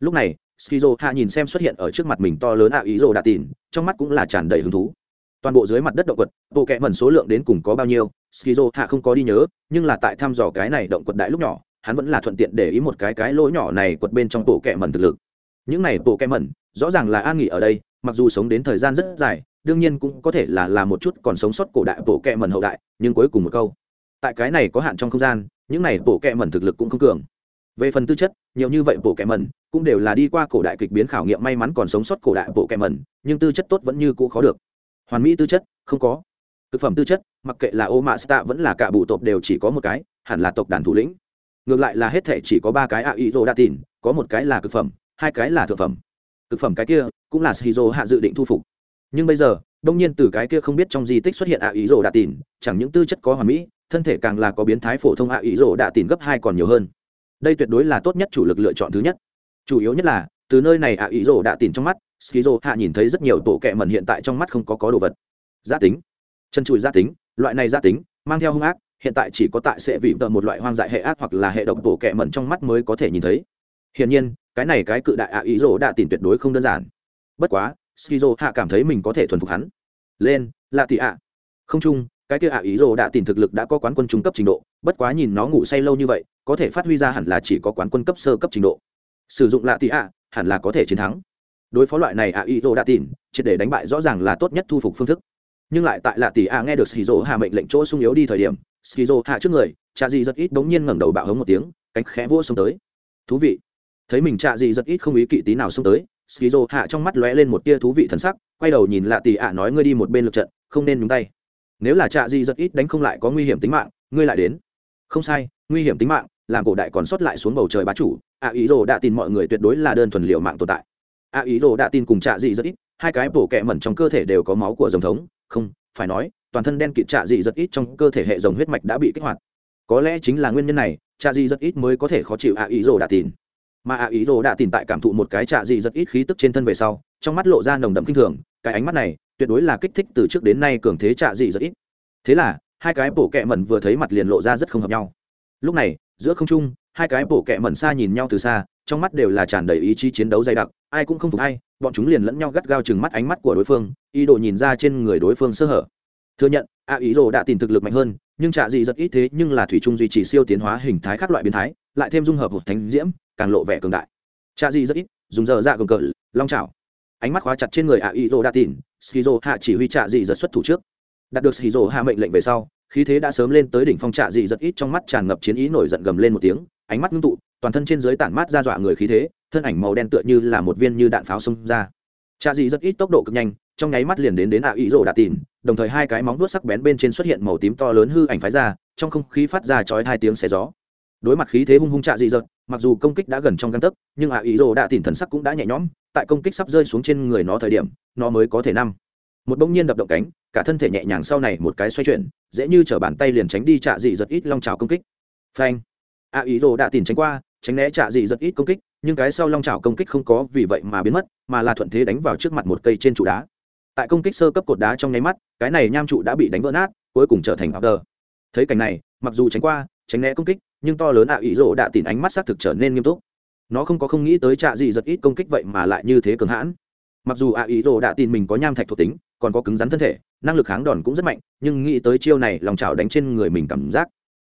Lúc này skizo hạ nhìn xem xuất hiện ở trước mặt mình to lớn ạ ý rồ đã tìn, trong mắt cũng là tràn đầy hứng thú. Toàn bộ dưới mặt đất động quật, bộ kẹ mẩn số lượng đến cùng có bao nhiêu, skizo hạ không có đi nhớ, nhưng là tại thăm dò cái này động quật đại lúc nhỏ, hắn vẫn là thuận tiện để ý một cái cái lỗ nhỏ này quật bên trong bộ kẹ mẩn thực lực. Những này bộ kẹ mẩn, rõ ràng là an nghỉ ở đây, mặc dù sống đến thời gian rất dài, đương nhiên cũng có thể là là một chút còn sống sót cổ đại bộ kẹ mẩn hậu đại, nhưng cuối cùng một câu, tại cái này có hạn trong không gian, những này bộ kẹ mẩn thực lực cũng không cường. Về phần tư chất, nhiều như vậy bộ kẹ mẩn cũng đều là đi qua cổ đại kịch biến khảo nghiệm may mắn còn sống sót cổ đại bộ kẹm mẩn, nhưng tư chất tốt vẫn như cũ khó được. Hoàn mỹ tư chất, không có. Thực phẩm tư chất, mặc kệ là ô mạ stạ vẫn là cả bụ tộc đều chỉ có một cái, hẳn là tộc đàn thủ lĩnh. Ngược lại là hết thể chỉ có ba cái a ý rô đa tìn có một cái là thực phẩm, hai cái là thực phẩm. Thực phẩm cái kia, cũng là shizu hạ dự định thu phục. Nhưng bây giờ, đông nhiên từ cái kia không biết trong di tích xuất hiện a ý rô đa tìn chẳng những tư chất có hoàn mỹ, thân thể càng là có biến thái phổ thông a ý rô đa tìn gấp hai còn nhiều hơn. Đây tuyệt đối là tốt nhất chủ lực lựa chọn thứ nhất chủ yếu nhất là, từ nơi này a ý rồ đã tìm trong mắt skizo hạ nhìn thấy rất nhiều tổ kẹ mẩn hiện tại trong mắt không có có đồ vật. Gia tính. Chân chùi gia tính, loại này gia tính, mang theo hung ác, hiện tại chỉ có tại sẽ vị tợ một loại hoang dại hệ ác hoặc là hệ độc tổ kẹ mẩn trong mắt mới có thể nhìn thấy. Hiển nhiên, cái này cái cự đại ạ, ý rồ đã tìm tuyệt đối không đơn giản. Bất quá skizo hạ cảm thấy mình có thể thuần phục hắn. Lên lạ tị ạ. Không chung, cái kia ạ, ý rồ đã tìm thực lực đã có quán quân trung cấp trình độ, bất quá nhìn nó ngủ say lâu như vậy, có thể phát huy ra hẳn là chỉ có quán quân cấp sơ cấp trình độ sử dụng lạ tị ạ, hẳn là có thể chiến thắng. Đối phó loại này ạ, ý rô đã tìm triệt để đánh bại rõ ràng là tốt nhất thu phục phương thức. Nhưng lại tại lạ tỷ ạ nghe được skizo hạ mệnh lệnh chỗ sung yếu đi thời điểm skizo hạ trước người cha gì rất ít bỗng nhiên ngẩng đầu bạo hống một tiếng, cánh khẽ vỗ xông tới. Thú vị. Thấy mình cha gì rất ít không ý kỵ tí nào xông tới skizo hạ trong mắt lóe lên một tia thú vị thần sắc, quay đầu nhìn lạ tỷ ạ nói, ngươi đi một bên lượt trận, không nên nhúng tay. Nếu là cha gì rất ít đánh không lại có nguy hiểm tính mạng, ngươi lại đến. Không sai, nguy hiểm tính mạng làm cổ đại còn sót lại xuống bầu trời bá chủ, A ý rồ đã tin mọi người tuyệt đối là đơn thuần liệu mạng tồn tại. A ý rồ đã tin cùng trạ dị rất ít, hai cái bổ kẹ mẩn trong cơ thể đều có máu của dòng thống. Không, phải nói, toàn thân đen kịt trạ dị rất ít trong cơ thể hệ dòng huyết mạch đã bị kích hoạt. Có lẽ chính là nguyên nhân này, trạ dị rất ít mới có thể khó chịu a ý rồ đã tin. Mà a ý rồ đã tin tại cảm thụ một cái trạ dị rất ít khí tức trên thân về sau, trong mắt lộ ra nồng đậm kinh thường, cái ánh mắt này tuyệt đối là kích thích từ trước đến nay cường thế trạ dị rất ít. Thế là, hai cái bổ kẹ mẩn vừa thấy mặt liền lộ ra rất không hợp nhau. Lúc này giữa không trung hai cái bổ kẹ mẩn xa nhìn nhau từ xa trong mắt đều là tràn đầy ý chí chiến đấu dày đặc ai cũng không phục hay bọn chúng liền lẫn nhau gắt gao chừng mắt ánh mắt của đối phương ý đồ nhìn ra trên người đối phương sơ hở. Thừa nhận a ý đồ đã tìm thực lực mạnh hơn nhưng trạ dị rất ít thế nhưng là thủy trung duy trì siêu tiến hóa hình thái các loại biến thái lại thêm dung hợp hột thánh diễm càng lộ vẻ cường đại. Trạ dị rất ít dùng giờ dạ cường cỡ, long trào ánh mắt khóa chặt trên người a ý đồ đã tìm skizo hạ chỉ huy trạ dị giật xuất thủ trước. Đạt được skizo hạ mệnh lệnh về sau khí thế đã sớm lên tới đỉnh phong trạ dị rất ít trong mắt tràn ngập chiến ý nổi giận gầm lên một tiếng, ánh mắt ngưng tụ, toàn thân trên dưới tản mát ra dọa người khí thế, thân ảnh màu đen tựa như là một viên như đạn pháo xông ra. Trạ dị rất ít tốc độ cực nhanh, trong nháy mắt liền đến đến ạ ý rồ đạ tìn, đồng thời hai cái móng vuốt sắc bén bên trên xuất hiện màu tím to lớn hư ảnh phái ra, trong không khí phát ra chói hai tiếng xé gió. Đối mặt khí thế hung hung trạ dị dật mặc dù công kích đã gần trong găng tấc, nhưng ạ ý rồ đạ tìn thần sắc cũng đã nhẹ nhõm, tại công kích sắp rơi xuống trên người nó thời điểm, nó mới có thể năm một bỗng nhiên đập động cánh, cả thân thể nhẹ nhàng sau này một cái xoay chuyển, dễ như chở bàn tay liền tránh đi trạ dị giật ít long trào công kích. Phanh! A ý đồ đã tìm tránh qua, tránh né trạ dị giật ít công kích, nhưng cái sau long trào công kích không có vì vậy mà biến mất, mà là thuận thế đánh vào trước mặt một cây trên trụ đá. Tại công kích sơ cấp cột đá trong nháy mắt, cái này nham trụ đã bị đánh vỡ nát, cuối cùng trở thành powder thấy cảnh này, mặc dù tránh qua, tránh né công kích, nhưng to lớn ạ ý rỗ đã tìm ánh mắt xác thực trở nên nghiêm túc. Nó không có không nghĩ tới trạ dị giật ít công kích vậy mà lại như thế cường hãn. Mặc dù ạ ý rỗ đã tin mình có nham thạch thuộc tính còn có cứng rắn thân thể, năng lực kháng đòn cũng rất mạnh, nhưng nghĩ tới chiêu này, lòng chảo đánh trên người mình cảm giác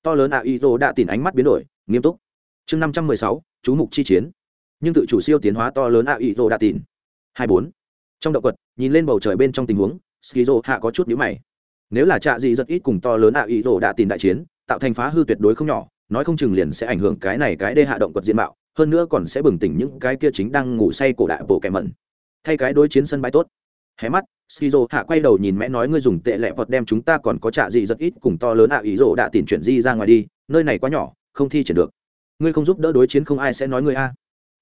to lớn ạ ý rỗ đã tìm ánh mắt biến đổi, nghiêm túc. Chương năm trăm mười sáu, chú mục chi chiến. Nhưng tự chủ siêu tiến hóa to lớn ạ ý rỗ đã tìm hai bốn. Trong động quật, nhìn lên bầu trời bên trong tình huống, skizo hạ có chút nhíu mày. Nếu là trạ gì rất ít cùng to lớn ạ ý rồ đã tìm đại chiến, tạo thành phá hư tuyệt đối không nhỏ, nói không chừng liền sẽ ảnh hưởng cái này cái đê hạ động quật diện mạo, hơn nữa còn sẽ bừng tỉnh những cái kia chính đang ngủ say cổ đại bộ kẻ mẩn. Thay cái đối chiến sân bãi tốt. Hé mắt skizo hạ quay đầu nhìn mẹ nói ngươi dùng tệ lệ vật đem chúng ta còn có trả gì rất ít cùng to lớn ạ, ý rồ đã tìm chuyển di ra ngoài đi, nơi này quá nhỏ, không thi triển được. Ngươi không giúp đỡ đối chiến không ai sẽ nói ngươi a.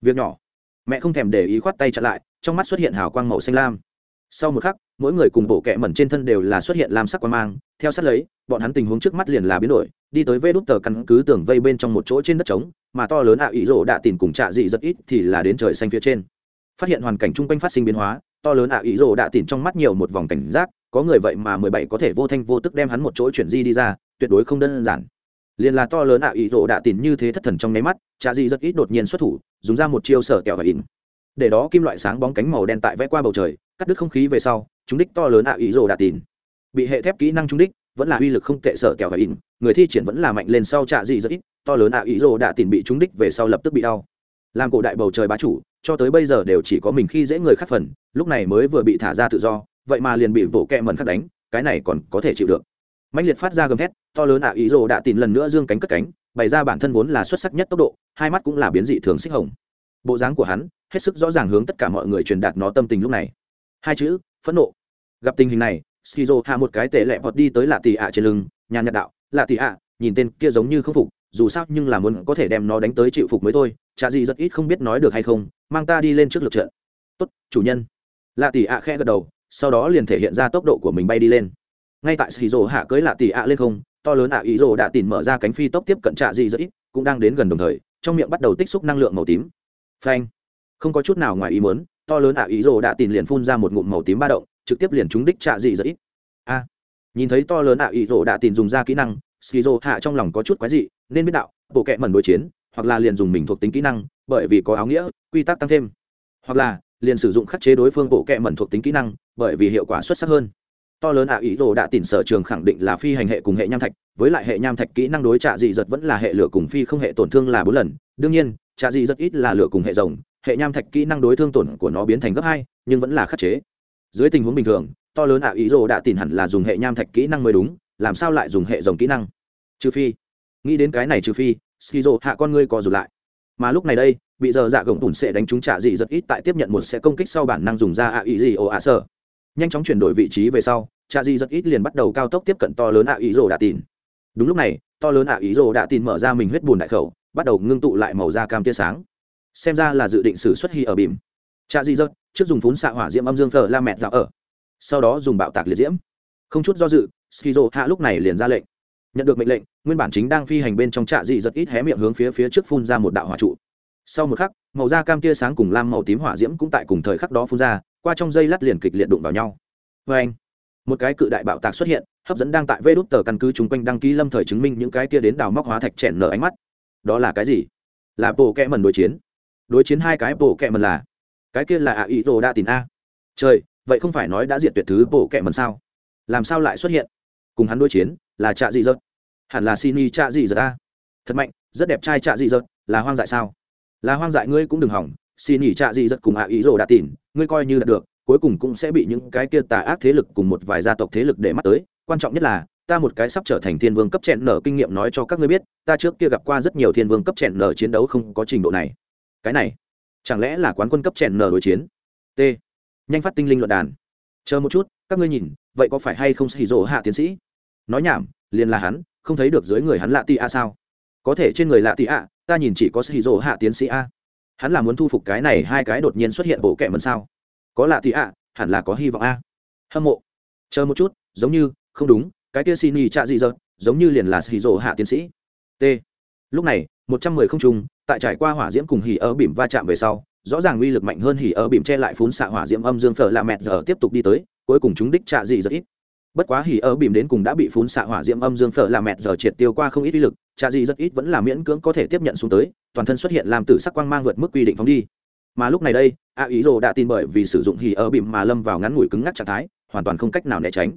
Việc nhỏ. Mẹ không thèm để ý khoát tay chặn lại, trong mắt xuất hiện hào quang màu xanh lam. Sau một khắc, mỗi người cùng bộ kệ mẩn trên thân đều là xuất hiện lam sắc quang mang, theo sát lấy, bọn hắn tình huống trước mắt liền là biến đổi, đi tới vê đút tờ căn cứ tường vây bên trong một chỗ trên đất trống, mà to lớn ạ à ý rồ đã tìm cùng trả gì rất ít thì là đến trời xanh phía trên. Phát hiện hoàn cảnh chung quanh phát sinh biến hóa to lớn ạ à ý rồ đã tìm trong mắt nhiều một vòng cảnh giác, có người vậy mà mười bảy có thể vô thanh vô tức đem hắn một chỗ chuyển di đi ra, tuyệt đối không đơn giản. Liền là to lớn ạ à ý rồ đã tìm như thế thất thần trong nháy mắt trà dị rất ít đột nhiên xuất thủ, dùng ra một chiêu sở kẹo và in để đó kim loại sáng bóng cánh màu đen tại vẽ qua bầu trời, cắt đứt không khí về sau chúng đích to lớn ạ, ý rồ đã tìm bị hệ thép kỹ năng chúng đích, vẫn là uy lực không tệ sở kẹo và in người thi triển vẫn là mạnh lên sau trà dị rất ít, to lớn ạ, ý rồ đã tìm bị trúng đích về sau lập tức bị đau. Làm cổ đại bầu trời bá chủ cho tới bây giờ đều chỉ có mình khi dễ người khác phần, lúc này mới vừa bị thả ra tự do, vậy mà liền bị vỗ kẹ mần khắc đánh, cái này còn có thể chịu được. Mạnh liệt phát ra gầm thét, to lớn ạ, ý rồ đã tìm lần nữa dương cánh cất cánh, bày ra bản thân vốn là xuất sắc nhất tốc độ, hai mắt cũng là biến dị thường xích hồng. Bộ dáng của hắn, hết sức rõ ràng hướng tất cả mọi người truyền đạt nó tâm tình lúc này. Hai chữ, phẫn nộ. Gặp tình hình này, skizo hạ một cái tệ lẹ bọt đi tới lạ tì ạ trên lưng nhà nhật đạo, lạ tì ạ, nhìn tên kia giống như không phục, dù sao nhưng là muốn có thể đem nó đánh tới chịu phục mới thôi trà gì rất ít không biết nói được hay không, mang ta đi lên trước lượt trận. Tốt, chủ nhân. Lạ tỷ ạ khẽ gật đầu, sau đó liền thể hiện ra tốc độ của mình bay đi lên. Ngay tại skizo hạ cưới lạ tỷ ạ lên không, to lớn ạ ý rồ đã tìm mở ra cánh phi tốc tiếp cận trạ gì rất ít, cũng đang đến gần đồng thời, trong miệng bắt đầu tích xúc năng lượng màu tím. Phanh. Không có chút nào ngoài ý muốn, to lớn ạ ý rồ đã tìm liền phun ra một ngụm màu tím ba động, trực tiếp liền trúng đích trạ dị rất ít. A. Nhìn thấy to lớn ạ ý rồ đã tìm dùng ra kỹ năng skizo hạ trong lòng có chút quái dị, nên biết đạo, bộ kệ mẩn đối chiến hoặc là liền dùng mình thuộc tính kỹ năng, bởi vì có áo nghĩa, quy tắc tăng thêm. Hoặc là, liền sử dụng khắc chế đối phương bộ kệ mẩn thuộc tính kỹ năng, bởi vì hiệu quả xuất sắc hơn. To lớn ạ, ý đồ đã tìm sở trường khẳng định là phi hành hệ cùng hệ nham thạch, với lại hệ nham thạch kỹ năng đối trạ dị giật vẫn là hệ lửa cùng phi không hệ tổn thương là bốn lần. Đương nhiên, trạ dị rất ít là lửa cùng hệ rồng, hệ nham thạch kỹ năng đối thương tổn của nó biến thành gấp hai, nhưng vẫn là khắc chế. Dưới tình huống bình thường, to lớn ạ, ý đồ đã tìm hẳn là dùng hệ nham thạch kỹ năng mới đúng, làm sao lại dùng hệ rồng kỹ năng? Trừ phi. Nghĩ đến cái này trừ phi skizo, hạ con ngươi co rụt lại. Mà lúc này đây, bị giờ dạ gồng tủn sẽ đánh trúng trả dị rất ít tại tiếp nhận một sẽ công kích sau bản năng dùng ra ạ ý gì ồ ạ sợ nhanh chóng chuyển đổi vị trí về sau, trả dị rất ít liền bắt đầu cao tốc tiếp cận to lớn ạ ý rồ đã tìn. đúng lúc này, to lớn ạ ý rồ đã tìn mở ra mình huyết bùn đại khẩu, bắt đầu ngưng tụ lại màu da cam tia sáng. Xem ra là dự định xử xuất hy ở bìm. Trả di dật trước dùng phún xạ hỏa diễm âm dương phở la mẹt dạo ở. Sau đó dùng bạo tạc liệt diễm. Không chút do dự, skizo hạ lúc này liền ra lệnh nhận được mệnh lệnh, nguyên bản chính đang phi hành bên trong trạ dị giật ít hé miệng hướng phía phía trước phun ra một đạo hỏa trụ. Sau một khắc, màu da cam tia sáng cùng lam màu tím hỏa diễm cũng tại cùng thời khắc đó phun ra, qua trong dây lát liền kịch liệt đụng vào nhau. Vê anh một cái cự đại bạo tạc xuất hiện, hấp dẫn đang tại vê đút tờ căn cứ chung quanh đăng ký lâm thời chứng minh những cái kia đến đào móc hóa thạch chèn nở ánh mắt. Đó là cái gì? Là bộ kẽ mần đối chiến. Đối chiến hai cái bộ kẹ mần là? Cái kia là ạ ý đồ đa tín a. Trời, vậy không phải nói đã diệt tuyệt thứ bộ kệ mần sao? Làm sao lại xuất hiện? Cùng hắn đối chiến, là trạ dị dợt hẳn là xin y trạ dị dật a thật mạnh rất đẹp trai trạ dị dật, là hoang dại sao? Là hoang dại ngươi cũng đừng hỏng xin y trạ dị dật cùng hạ ý rồ đã tìm ngươi coi như đạt được cuối cùng cũng sẽ bị những cái kia tà ác thế lực cùng một vài gia tộc thế lực để mắt tới. Quan trọng nhất là ta một cái sắp trở thành thiên vương cấp chẹn nở kinh nghiệm nói cho các ngươi biết ta trước kia gặp qua rất nhiều thiên vương cấp chẹn nở chiến đấu không có trình độ này. Cái này chẳng lẽ là quán quân cấp chẹn nở đối chiến? T. Nhanh phát tinh linh luận đàn. Chờ một chút các ngươi nhìn vậy có phải hay không xì rỗ hạ tiến sĩ? Nói nhảm liền là hắn không thấy được dưới người hắn lạ tị a sao? Có thể trên người lạ tị a ta nhìn chỉ có xì hạ tiến sĩ a. Hắn là muốn thu phục cái này hai cái đột nhiên xuất hiện bộ kệ mần sao? Có lạ tị a hẳn là có hy vọng a. Hâm mộ. Chờ một chút, giống như, không đúng, cái kia xin y trạ dị dợt, giống như liền là xì hạ tiến sĩ. T. Lúc này, một trăm mười không trung tại trải qua hỏa diễm cùng hỉ ở bìm va chạm về sau, rõ ràng uy lực mạnh hơn hỉ ở bìm che lại phun xạ hỏa diễm âm dương phở lạ mẹt giờ tiếp tục đi tới, cuối cùng chúng đích trạ dị rất ít bất quá hỉ ở bìm đến cùng đã bị phun xạ hỏa diễm âm dương phở làm mẹt giờ triệt tiêu qua không ít uy lực trà gì rất ít vẫn là miễn cưỡng có thể tiếp nhận xuống tới, toàn thân xuất hiện làm tử sắc quang mang vượt mức quy định phóng đi. Mà lúc này đây, a ý rồ đã tin bởi vì sử dụng hỉ ở bìm mà lâm vào ngắn ngủi cứng ngắc trạng thái, hoàn toàn không cách nào né tránh.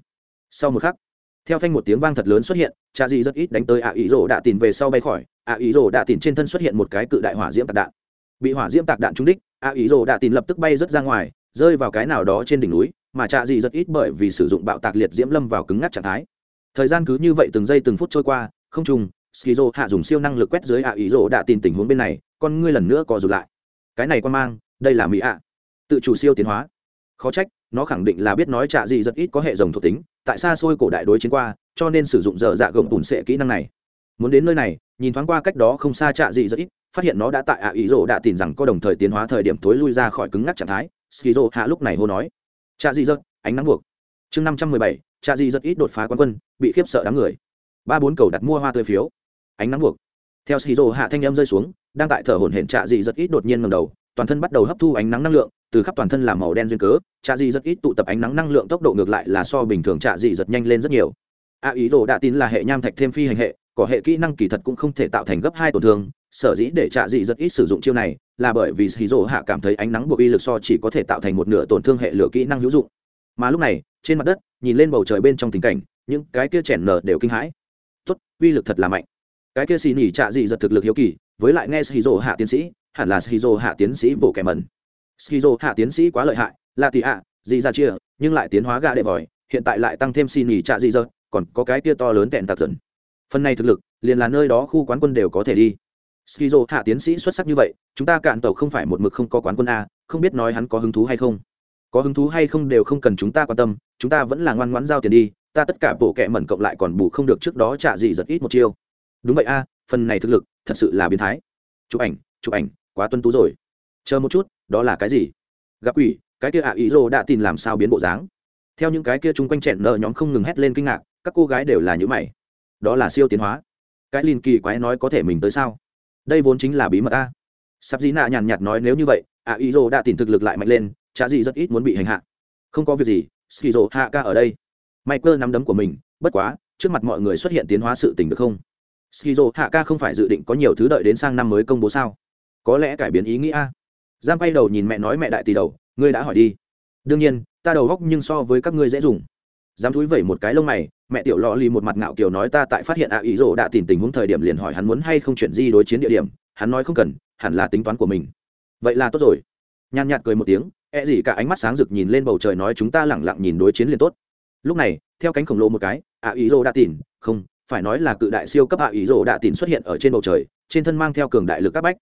Sau một khắc, theo phanh một tiếng vang thật lớn xuất hiện trà gì rất ít đánh tới ạ ý rồ đã tin về sau bay khỏi ạ ý rồ đã tin trên thân xuất hiện một cái cự đại hỏa diễm tạc đạn. Bị hỏa diễm tạc đạn trúng đích ạ ý rồ đã tin lập tức bay rất ra ngoài, rơi vào cái nào đó trên đỉnh núi mà trạ dị rất ít bởi vì sử dụng bạo tạc liệt diễm lâm vào cứng ngắc trạng thái. Thời gian cứ như vậy từng giây từng phút trôi qua, không trùng, skizo hạ dùng siêu năng lực quét dưới ạ ý rồ đã tìm tình huống bên này, con ngươi lần nữa co rụt lại. Cái này quan mang, đây là mỹ ạ. Tự chủ siêu tiến hóa. Khó trách, nó khẳng định là biết nói trạ gì rất ít có hệ dòng thuộc tính, tại xa xôi cổ đại đối chiến qua, cho nên sử dụng dở dạ gồng tùn sệ kỹ năng này. Muốn đến nơi này, nhìn thoáng qua cách đó không xa trạ gì rất ít, phát hiện nó đã tại ạ ý rỗ đã tìm rằng có đồng thời tiến hóa thời điểm tối lui ra khỏi cứng ngắc trạng thái, skizo hạ lúc này hô nói trạ gì dật, ánh nắng buộc. Chương năm trăm mười bảy, trạ gì rất ít đột phá quán quân, bị khiếp sợ đám người. Ba bốn cầu đặt mua hoa tươi phiếu. Ánh nắng buộc. Theo skizo hạ thanh em rơi xuống, đang tại thở hổn hển, trạ gì rất ít đột nhiên ngầm đầu, toàn thân bắt đầu hấp thu ánh nắng năng lượng, từ khắp toàn thân làm màu đen duyên cớ, trạ dị rất ít tụ tập ánh nắng năng lượng tốc độ ngược lại là so bình thường trạ dị dật nhanh lên rất nhiều. A ý đồ đã tin là hệ nham thạch thêm phi hành hệ, có hệ kỹ năng kỳ thật cũng không thể tạo thành gấp hai tổn thương sở dĩ để trạ dị rất ít sử dụng chiêu này là bởi vì hí rỗ hạ cảm thấy ánh nắng buộc y lực so chỉ có thể tạo thành một nửa tổn thương hệ lửa kỹ năng hữu dụng. Mà lúc này trên mặt đất nhìn lên bầu trời bên trong tình cảnh những cái kia chèn nở đều kinh hãi. Tốt uy lực thật là mạnh. Cái kia xì nỉ trạ dị giật thực lực hiếu kỳ với lại nghe hí rỗ hạ tiến sĩ hẳn là hí rỗ hạ tiến sĩ bộ kẻ mẩn. Skizo hạ tiến sĩ quá lợi hại là tỷ ạ dị ra chia nhưng lại tiến hóa gà đệ vòi hiện tại lại tăng thêm xì nỉ trạ dị Giật, còn có cái kia to lớn kẹn tạc dần. Phần này thực lực liền là nơi đó khu quán quân đều có thể đi skizo hạ tiến sĩ xuất sắc như vậy, chúng ta cạn tàu không phải một mực không có quán quân a, không biết nói hắn có hứng thú hay không. Có hứng thú hay không đều không cần chúng ta quan tâm, chúng ta vẫn là ngoan ngoãn giao tiền đi, ta tất cả bộ kệ mẩn cộng lại còn bù không được trước đó trả gì giật ít một chiêu. Đúng vậy a, phần này thực lực thật sự là biến thái. Chụp ảnh chụp ảnh, quá tuân tú rồi. Chờ một chút, đó là cái gì? Gặp quỷ, cái kia ạ, ý rô đã tin làm sao biến bộ dáng? Theo những cái kia chung quanh chẹn nợ nhóm không ngừng hét lên kinh ngạc, các cô gái đều là những mày. Đó là siêu tiến hóa. Cái linh kỳ quái nói có thể mình tới sao? Đây vốn chính là bí mật a. Sắp dĩ nạ nhàn nhạt nói nếu như vậy ạ ý rô đã tìm thực lực lại mạnh lên chả gì rất ít muốn bị hành hạ. Không có việc gì skizo hạ ca ở đây. May cơ nắm đấm của mình, bất quá, trước mặt mọi người xuất hiện tiến hóa sự tình được không? Skizo hạ ca không phải dự định có nhiều thứ đợi đến sang năm mới công bố sao? Có lẽ cải biến ý nghĩa giang quay đầu nhìn mẹ nói mẹ đại tỷ đầu, ngươi đã hỏi đi. Đương nhiên, ta đầu góc nhưng so với các ngươi dễ dùng dám thúi vẩy một cái lông mày, mẹ tiểu lò lì một mặt ngạo kiều nói ta tại phát hiện ạ ý rỗ đã tìm tình huống thời điểm liền hỏi hắn muốn hay không chuyển di đối chiến địa điểm, hắn nói không cần, hẳn là tính toán của mình. Vậy là tốt rồi. Nhàn nhạt cười một tiếng e gì cả ánh mắt sáng rực nhìn lên bầu trời nói chúng ta lẳng lặng nhìn đối chiến liền tốt. Lúc này, theo cánh khổng lồ một cái ạ ý rỗ đã tìm, không, phải nói là cự đại siêu cấp ạ ý rỗ đã tìm xuất hiện ở trên bầu trời, trên thân mang theo cường đại lực các bách.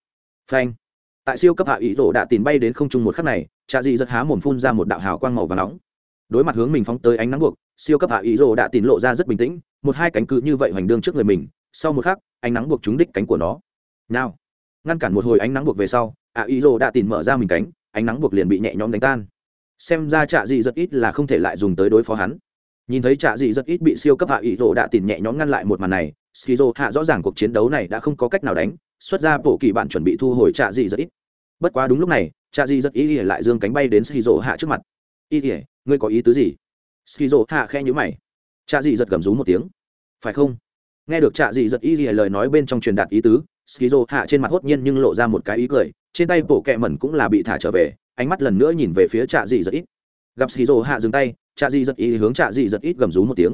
Phanh. Tại siêu cấp hạ ý rổ đã tìm bay đến không trung một khắc này trà dị giật há mồm phun ra một đạo hào quang màu và nóng đối mặt hướng mình phóng tới ánh nắng buộc, siêu cấp hạ ý rồ đã tín lộ ra rất bình tĩnh, một hai cánh cự như vậy hoành đương trước người mình, sau một khắc, ánh nắng buộc trúng đích cánh của nó. Nào, ngăn cản một hồi ánh nắng buộc về sau, hạ ý rồ đã tín mở ra mình cánh, ánh nắng buộc liền bị nhẹ nhõm đánh tan. Xem ra trạ dị rất ít là không thể lại dùng tới đối phó hắn. Nhìn thấy trạ dị rất ít bị siêu cấp hạ ý rồ đã tín nhẹ nhõm ngăn lại một màn này, skizo hạ rõ ràng cuộc chiến đấu này đã không có cách nào đánh, xuất ra bộ kỳ bạn chuẩn bị thu hồi trạ dị rất ít. Bất quá đúng lúc này, trạ dị rất ý lại dương cánh bay đến skizo hạ trước mặt. Ý ngươi có ý tứ gì? Skizo hạ khe nhữ mày. Cha dị giật gầm rú một tiếng. Phải không? Nghe được cha dị giật ý ỉa lời nói bên trong truyền đạt ý tứ, skizo hạ trên mặt hốt nhiên nhưng lộ ra một cái ý cười, trên tay bộ kẹ mẩn cũng là bị thả trở về, ánh mắt lần nữa nhìn về phía cha dị giật ít. Gặp ski dô hạ dừng tay cha dị giật ý hướng cha dị giật ít gầm rú một tiếng.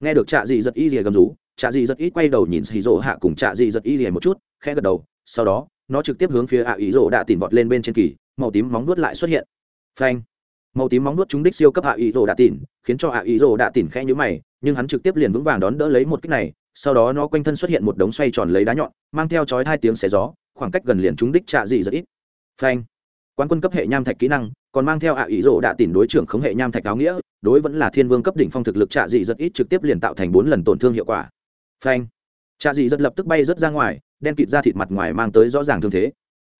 Nghe được cha dị giật ý rìa gầm rú, trạ dị giật ít quay đầu nhìn xì rồ hạ cùng trạ dị giật ít rìa một chút, khẽ gật đầu, sau đó, nó trực tiếp hướng phía ạ ý rỗ đã tìm vọt lên bên trên kỳ, màu tím móng nuốt lại xuất hiện. Phanh! Màu tím móng nuốt trúng đích siêu cấp hạ ý rồ đã tỉn, khiến cho hạ ý rồ đã tỉn khẽ nhữ mày, nhưng hắn trực tiếp liền vững vàng đón đỡ lấy một kích này, sau đó nó quanh thân xuất hiện một đống xoay tròn lấy đá nhọn, mang theo chói hai tiếng xé gió, khoảng cách gần liền trúng đích trạ dị rất ít. Phanh! Quán quân cấp hệ nham thạch kỹ năng, còn mang theo ạ ý rồ đạ tìm đối trưởng khống hệ nham thạch áo nghĩa, đối vẫn là thiên vương cấp đỉnh phong thực lực trạ dị rất ít trực tiếp liền tạo thành bốn lần tổn thương hiệu quả. Phanh! Trạ dị rất lập tức bay rớt ra ngoài, đen kịt ra thịt mặt ngoài mang tới rõ ràng thương thế.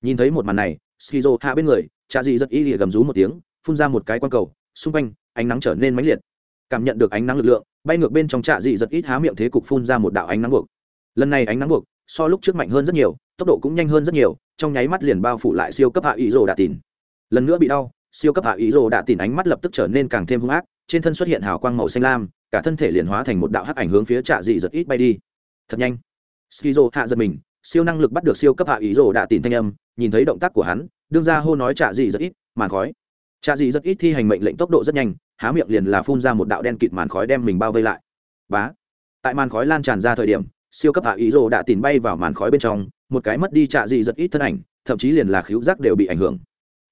Nhìn thấy một màn này, skizo hạ bên người, trạ dị rất y lìa gầm rú một tiếng phun ra một cái quang cầu, xung quanh, ánh nắng trở nên mãnh liệt. Cảm nhận được ánh nắng lực lượng, bay ngược bên trong trạ dị giật ít há miệng thế cục phun ra một đạo ánh nắng buộc. Lần này ánh nắng buộc, so lúc trước mạnh hơn rất nhiều, tốc độ cũng nhanh hơn rất nhiều, trong nháy mắt liền bao phủ lại siêu cấp hạ ý rồ đạ tìn lần nữa bị đau, siêu cấp hạ ý rồ đạ tìn ánh mắt lập tức trở nên càng thêm hung ác, trên thân xuất hiện hào quang màu xanh lam, cả thân thể liền hóa thành một đạo hắc ảnh hướng phía trạ dị giật ít bay đi. Thật nhanh. Skizo hạ giật mình, siêu năng lực bắt được siêu cấp hạ ý rồ đạ tìn thanh âm, nhìn thấy động tác của hắn, đương ra hô nói trạ dị giật ít, màn khói cha dị rất ít thi hành mệnh lệnh tốc độ rất nhanh, há miệng liền là phun ra một đạo đen kịt màn khói đem mình bao vây lại. Bá! Tại màn khói lan tràn ra thời điểm, siêu cấp hạ ý rồ đã tìm bay vào màn khói bên trong, một cái mất đi trạ dị rất ít thân ảnh, thậm chí liền là khíu giác đều bị ảnh hưởng.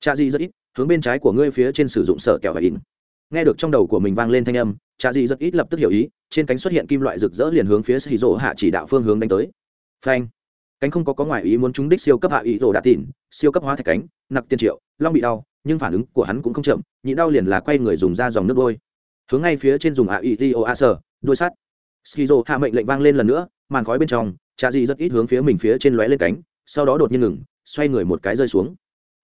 Trạ dị rất ít, hướng bên trái của ngươi phía trên sử dụng sợ kẹo và in nghe được trong đầu của mình vang lên thanh âm, trạ dị rất ít lập tức hiểu ý, trên cánh xuất hiện kim loại rực rỡ liền hướng phía sĩ rỗ hạ chỉ đạo phương hướng đánh tới. Phanh! Cánh không có có ngoại ý muốn trúng đích siêu cấp hạ ý rồ đã tìm, siêu cấp hóa thạch cánh, nặc tiên triệu, long bị đau nhưng phản ứng của hắn cũng không chậm, nhị đau liền là quay người dùng ra dòng nước đôi. Hướng ngay phía trên dùng hạ ý ti ô a sờ đôi sắt. Skizo hạ mệnh lệnh vang lên lần nữa, màn khói bên trong trà dị rất ít hướng phía mình phía trên lóe lên cánh, sau đó đột nhiên ngừng, xoay người một cái rơi xuống.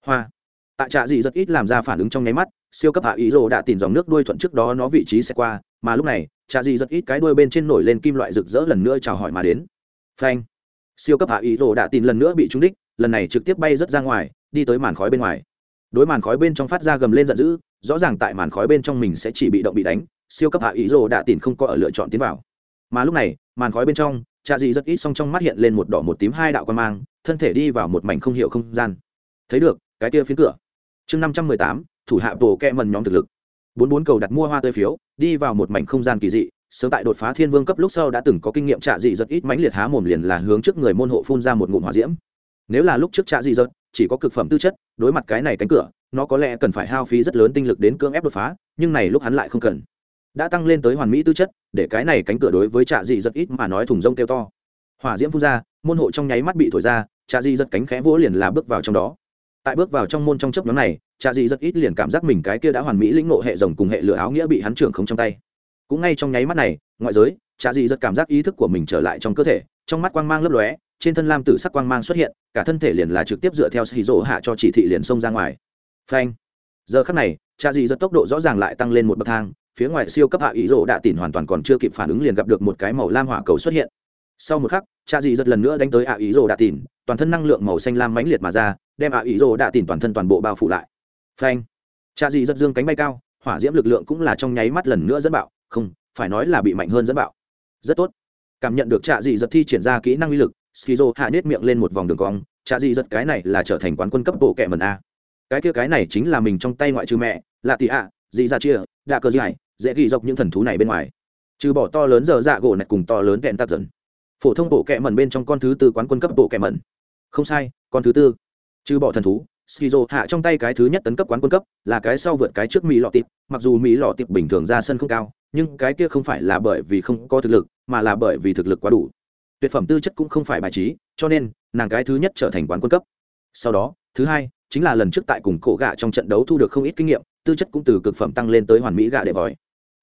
Hoa. Tại trà dị rất ít làm ra phản ứng trong nháy mắt, siêu cấp hạ ý rồ đã tìm dòng nước đuôi thuận trước đó nó vị trí sẽ qua, mà lúc này trà dị rất ít cái đuôi bên trên nổi lên kim loại rực rỡ lần nữa chào hỏi mà đến. Phanh. Siêu cấp hạ ý rồ đã tìm lần nữa bị trúng đích, lần này trực tiếp bay rất ra ngoài, đi tới màn khói bên ngoài đối màn khói bên trong phát ra gầm lên giận dữ, rõ ràng tại màn khói bên trong mình sẽ chỉ bị động bị đánh, siêu cấp hạ ý rồ đã tìm không có ở lựa chọn tiến vào. Mà lúc này, màn khói bên trong trà dị rất ít song trong mắt hiện lên một đỏ một tím hai đạo quan mang, thân thể đi vào một mảnh không hiểu không gian. Thấy được, cái kia phiến cửa. Chương năm trăm mười tám, thủ hạ bồ kẹ mần nhóm thực lực. Bốn bốn cầu đặt mua hoa tươi phiếu, đi vào một mảnh không gian kỳ dị, sớm tại đột phá thiên vương cấp lúc sau đã từng có kinh nghiệm trạ dị rất ít mãnh liệt há mồm liền là hướng trước người môn hộ phun ra một ngụm hỏa diễm. Nếu là lúc trước trạ dị rất chỉ có cực phẩm tư chất, đối mặt cái này cánh cửa, nó có lẽ cần phải hao phí rất lớn tinh lực đến cưỡng ép đột phá, nhưng này lúc hắn lại không cần. Đã tăng lên tới hoàn mỹ tư chất, để cái này cánh cửa đối với trạ dị rất ít mà nói thùng rông kêu to. Hỏa diễm phun ra, môn hộ trong nháy mắt bị thổi ra, trạ dị rất cánh khẽ vỗ liền là bước vào trong đó. Tại bước vào trong môn trong chấp nhóm này, trạ dị rất ít liền cảm giác mình cái kia đã hoàn mỹ lĩnh ngộ hệ rồng cùng hệ lửa áo nghĩa bị hắn trưởng không trong tay. Cũng ngay trong nháy mắt này, ngoại giới, trạ dị rất cảm giác ý thức của mình trở lại trong cơ thể, trong mắt quang mang lấp lóe trên thân lam tử sắc quang mang xuất hiện, cả thân thể liền là trực tiếp dựa theo xì rỗ hạ cho chỉ thị liền xông ra ngoài. Phanh. Giờ khắc này, cha dị rất tốc độ rõ ràng lại tăng lên một bậc thang, phía ngoài siêu cấp hạ ý rỗ đạ tỉn hoàn toàn còn chưa kịp phản ứng liền gặp được một cái màu lam hỏa cầu xuất hiện. Sau một khắc, cha dị giật lần nữa đánh tới hạ ý rỗ đạ tỉn, toàn thân năng lượng màu xanh lam mãnh liệt mà ra, đem hạ ý rỗ đạ tỉn toàn thân toàn bộ bao phủ lại. Phanh. Cha dị giật dương cánh bay cao, hỏa diễm lực lượng cũng là trong nháy mắt lần nữa dẫn bạo, không, phải nói là bị mạnh hơn dẫn bạo. Rất tốt. Cảm nhận được trạ dị giật thi triển ra kỹ năng uy lực skizo hạ nết miệng lên một vòng đường cong, Chả dị giật cái này là trở thành quán quân cấp bộ kẹ mần a. Cái kia cái này chính là mình trong tay ngoại trừ mẹ, là tị ạ dị ra dạ chia, đạ cơ dài dễ ghi dọc những thần thú này bên ngoài. Trừ bỏ to lớn giờ dạ gỗ này cùng to lớn kẹn tạc dần. Phổ thông bộ kẹ mần bên trong con thứ tư quán quân cấp bộ kẹ mần. không sai, con thứ tư. Trừ bỏ thần thú, skizo hạ trong tay cái thứ nhất tấn cấp quán quân cấp, là cái sau vượt cái trước mỹ lọ tiệp mặc dù mỹ lọ tiệp bình thường ra sân không cao, nhưng cái kia không phải là bởi vì không có thực lực, mà là bởi vì thực lực quá đủ tuyệt phẩm tư chất cũng không phải bài trí, cho nên, nàng cái thứ nhất trở thành quán quân cấp. Sau đó, thứ hai, chính là lần trước tại cùng cổ gạ trong trận đấu thu được không ít kinh nghiệm, tư chất cũng từ cực phẩm tăng lên tới hoàn mỹ gạ để vòi.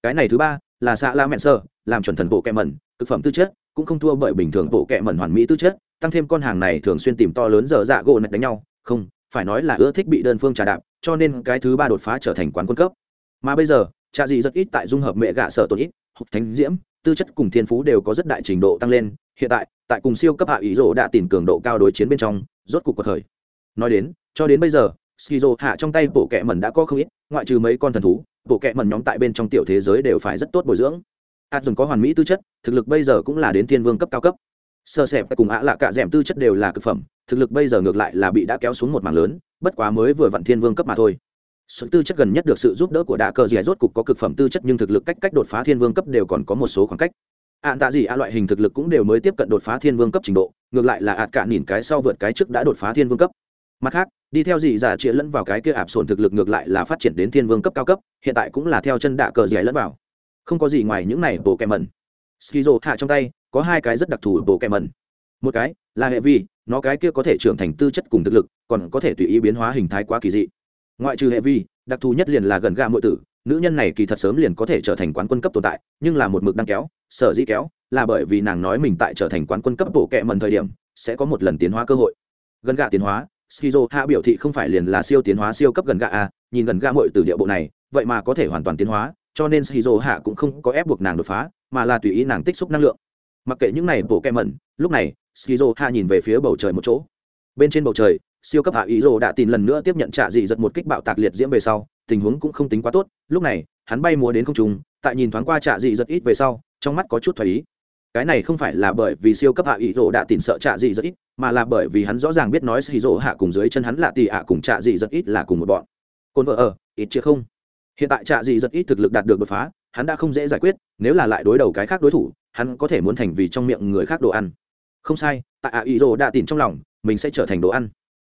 Cái này thứ ba, là xạ la mẹn sơ, làm chuẩn thần bộ kẹ mẩn, cực phẩm tư chất, cũng không thua bởi bình thường bộ kẹ mẩn hoàn mỹ tư chất, tăng thêm con hàng này thường xuyên tìm to lớn dở dạ gỗ nạch đánh nhau. Không, phải nói là ưa thích bị đơn phương trà đạp, cho nên cái thứ ba đột phá trở thành quán quân cấp. Mà bây giờ trà gì rất ít tại dung hợp mẹ gạ sở tổn ít thánh diễm, tư chất cùng thiên phú đều có rất đại trình độ tăng lên hiện tại tại cùng siêu cấp hạ ý rỗ đã tìm cường độ cao đối chiến bên trong, rốt cục cuộc khởi nói đến, cho đến bây giờ, skizo hạ trong tay bộ kẹ mẩn đã có không ít, ngoại trừ mấy con thần thú, bộ kẹ mẩn nhóm tại bên trong tiểu thế giới đều phải rất tốt bồi dưỡng. Hạt dùng có hoàn mỹ tư chất, thực lực bây giờ cũng là đến thiên vương cấp cao cấp. Sơ sẹp cùng ạ lạ cả d tư chất đều là cực phẩm, thực lực bây giờ ngược lại là bị đã kéo xuống một mảng lớn, bất quá mới vừa vặn thiên vương cấp mà thôi. Sự tư chất gần nhất được sự giúp đỡ của đạ cờ dẻ rốt cục có cực phẩm tư chất nhưng thực lực cách cách đột phá thiên vương cấp đều còn có một số khoảng cách ạn tạ gì a loại hình thực lực cũng đều mới tiếp cận đột phá thiên vương cấp trình độ, ngược lại là ạt cả nhìn cái sau vượt cái trước đã đột phá thiên vương cấp. Mặt khác, đi theo dị giả dạ chĩa lẫn vào cái kia ạp sồn thực lực ngược lại là phát triển đến thiên vương cấp cao cấp, hiện tại cũng là theo chân đạ cờ dẻ lẫn vào. Không có gì ngoài những này, bộ kẹm mẩn. Skizo hạ trong tay, có hai cái rất đặc thù bộ kẹm mẩn. Một cái là hệ vi, nó cái kia có thể trưởng thành tư chất cùng thực lực, còn có thể tùy ý biến hóa hình thái quá kỳ dị. Ngoại trừ hệ vi, đặc thù nhất liền là gần ga mọi tử nữ nhân này kỳ thật sớm liền có thể trở thành quán quân cấp tồn tại, nhưng là một mực đang kéo, sở dĩ kéo, là bởi vì nàng nói mình tại trở thành quán quân cấp bộ kệ mần thời điểm, sẽ có một lần tiến hóa cơ hội. Gần gạ tiến hóa, skizo hạ biểu thị không phải liền là siêu tiến hóa siêu cấp gần gạ a, nhìn gần gạ mội từ địa bộ này, vậy mà có thể hoàn toàn tiến hóa, cho nên skizo hạ cũng không có ép buộc nàng đột phá, mà là tùy ý nàng tích xúc năng lượng. Mặc kệ những này bộ kệ mẩn, lúc này, skizo hạ nhìn về phía bầu trời một chỗ. Bên trên bầu trời siêu cấp hạ ý rồ đã tìm lần nữa tiếp nhận trả dị giật một kích bạo tạc liệt diễm về sau, tình huống cũng không tính quá tốt. Lúc này, hắn bay múa đến không trung, tại nhìn thoáng qua trả dị giật ít về sau, trong mắt có chút thoải ý. Cái này không phải là bởi vì siêu cấp hạ ý rồ đã tìm sợ trả dị giật ít, mà là bởi vì hắn rõ ràng biết nói xì rồ hạ cùng dưới chân hắn là tì ạ cùng trả dị giật ít là cùng một bọn. Cồn vợ ở, ít chứ không? Hiện tại trả dị giật ít thực lực đạt được đột phá, hắn đã không dễ giải quyết, nếu là lại đối đầu cái khác đối thủ, hắn có thể muốn thành vì trong miệng người khác đồ ăn. Không sai, tại ạ ý rồ đã tìm trong lòng, mình sẽ trở thành đồ ăn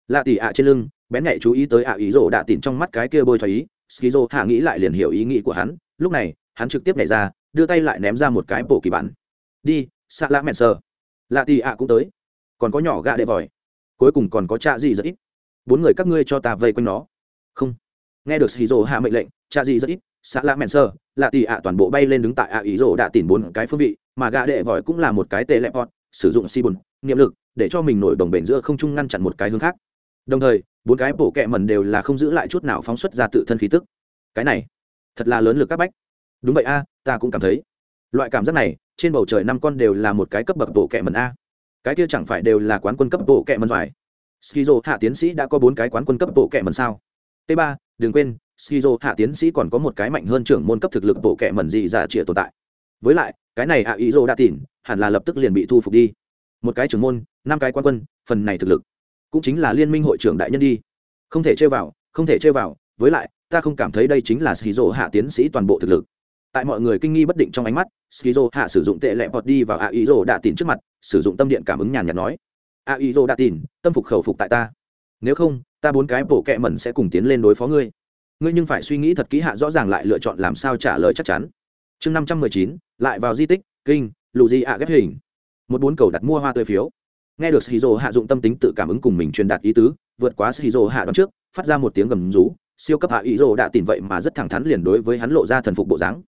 lạ tỉ ạ trên lưng, bén nhạy chú ý tới ạ ý rổ đã tìm trong mắt cái kia bôi thoái ý, skizo hạ nghĩ lại liền hiểu ý nghĩ của hắn, lúc này, hắn trực tiếp nhảy ra, đưa tay lại ném ra một cái bộ kỳ bản. Đi xạ lạ mẹn sờ. Lạ tỉ ạ cũng tới. Còn có nhỏ gạ đệ vòi. Cuối cùng còn có cha gì rất ít. Bốn người các ngươi cho ta vây quanh nó. Không. Nghe được skizo hạ mệnh lệnh, cha gì rất ít xạ lạ mẹn sờ, lạ tỉ ạ toàn bộ bay lên đứng tại ạ ý rổ đã tìm bốn cái phương vị, mà gạ đệ vòi cũng là một cái tê lẹp sử dụng si bùn niệm lực, để cho mình nổi đồng bền giữa không trung ngăn chặn một cái hướng khác đồng thời, bốn cái bổ kẹ mần đều là không giữ lại chút nào phóng xuất ra tự thân khí tức. Cái này, thật là lớn lực các bách. Đúng vậy a, ta cũng cảm thấy. Loại cảm giác này, trên bầu trời năm con đều là một cái cấp bậc bộ kẹ mần a. Cái kia chẳng phải đều là quán quân cấp bộ kẹ mần phải? Skizo, hạ tiến sĩ đã có bốn cái quán quân cấp bộ kẹ mần sao? T ba, đừng quên, skizo, hạ tiến sĩ còn có một cái mạnh hơn trưởng môn cấp thực lực bộ kẹ mần gì giả trịa tồn tại. Với lại, cái này ạ ý dô đã tìm, hẳn là lập tức liền bị thu phục đi. Một cái trưởng môn, năm cái quan quân, phần này thực lực cũng chính là liên minh hội trưởng đại nhân đi. Không thể chơi vào, không thể chơi vào, với lại, ta không cảm thấy đây chính là skizo hạ tiến sĩ toàn bộ thực lực. Tại mọi người kinh nghi bất định trong ánh mắt, skizo hạ sử dụng tệ lẹ bọt đi vào a ý rô đạ tìn trước mặt, sử dụng tâm điện cảm ứng nhàn nhạt nói. A ý rô đạ tìn tâm phục khẩu phục tại ta. Nếu không, ta bốn cái bổ kẹ mẩn sẽ cùng tiến lên đối phó ngươi. Ngươi nhưng phải suy nghĩ thật kỹ hạ rõ ràng lại lựa chọn làm sao trả lời chắc chắn. Chương năm trăm mười chín, lại vào di tích, kinh lù di ạ ghép hình. Một bốn cầu đặt mua hoa tươi phiếu nghe được shizu hạ dụng tâm tính tự cảm ứng cùng mình truyền đạt ý tứ, vượt quá shizu hạ đón trước, phát ra một tiếng gầm rú, siêu cấp hạ ý rồ đã tìm vậy mà rất thẳng thắn liền đối với hắn lộ ra thần phục bộ dáng.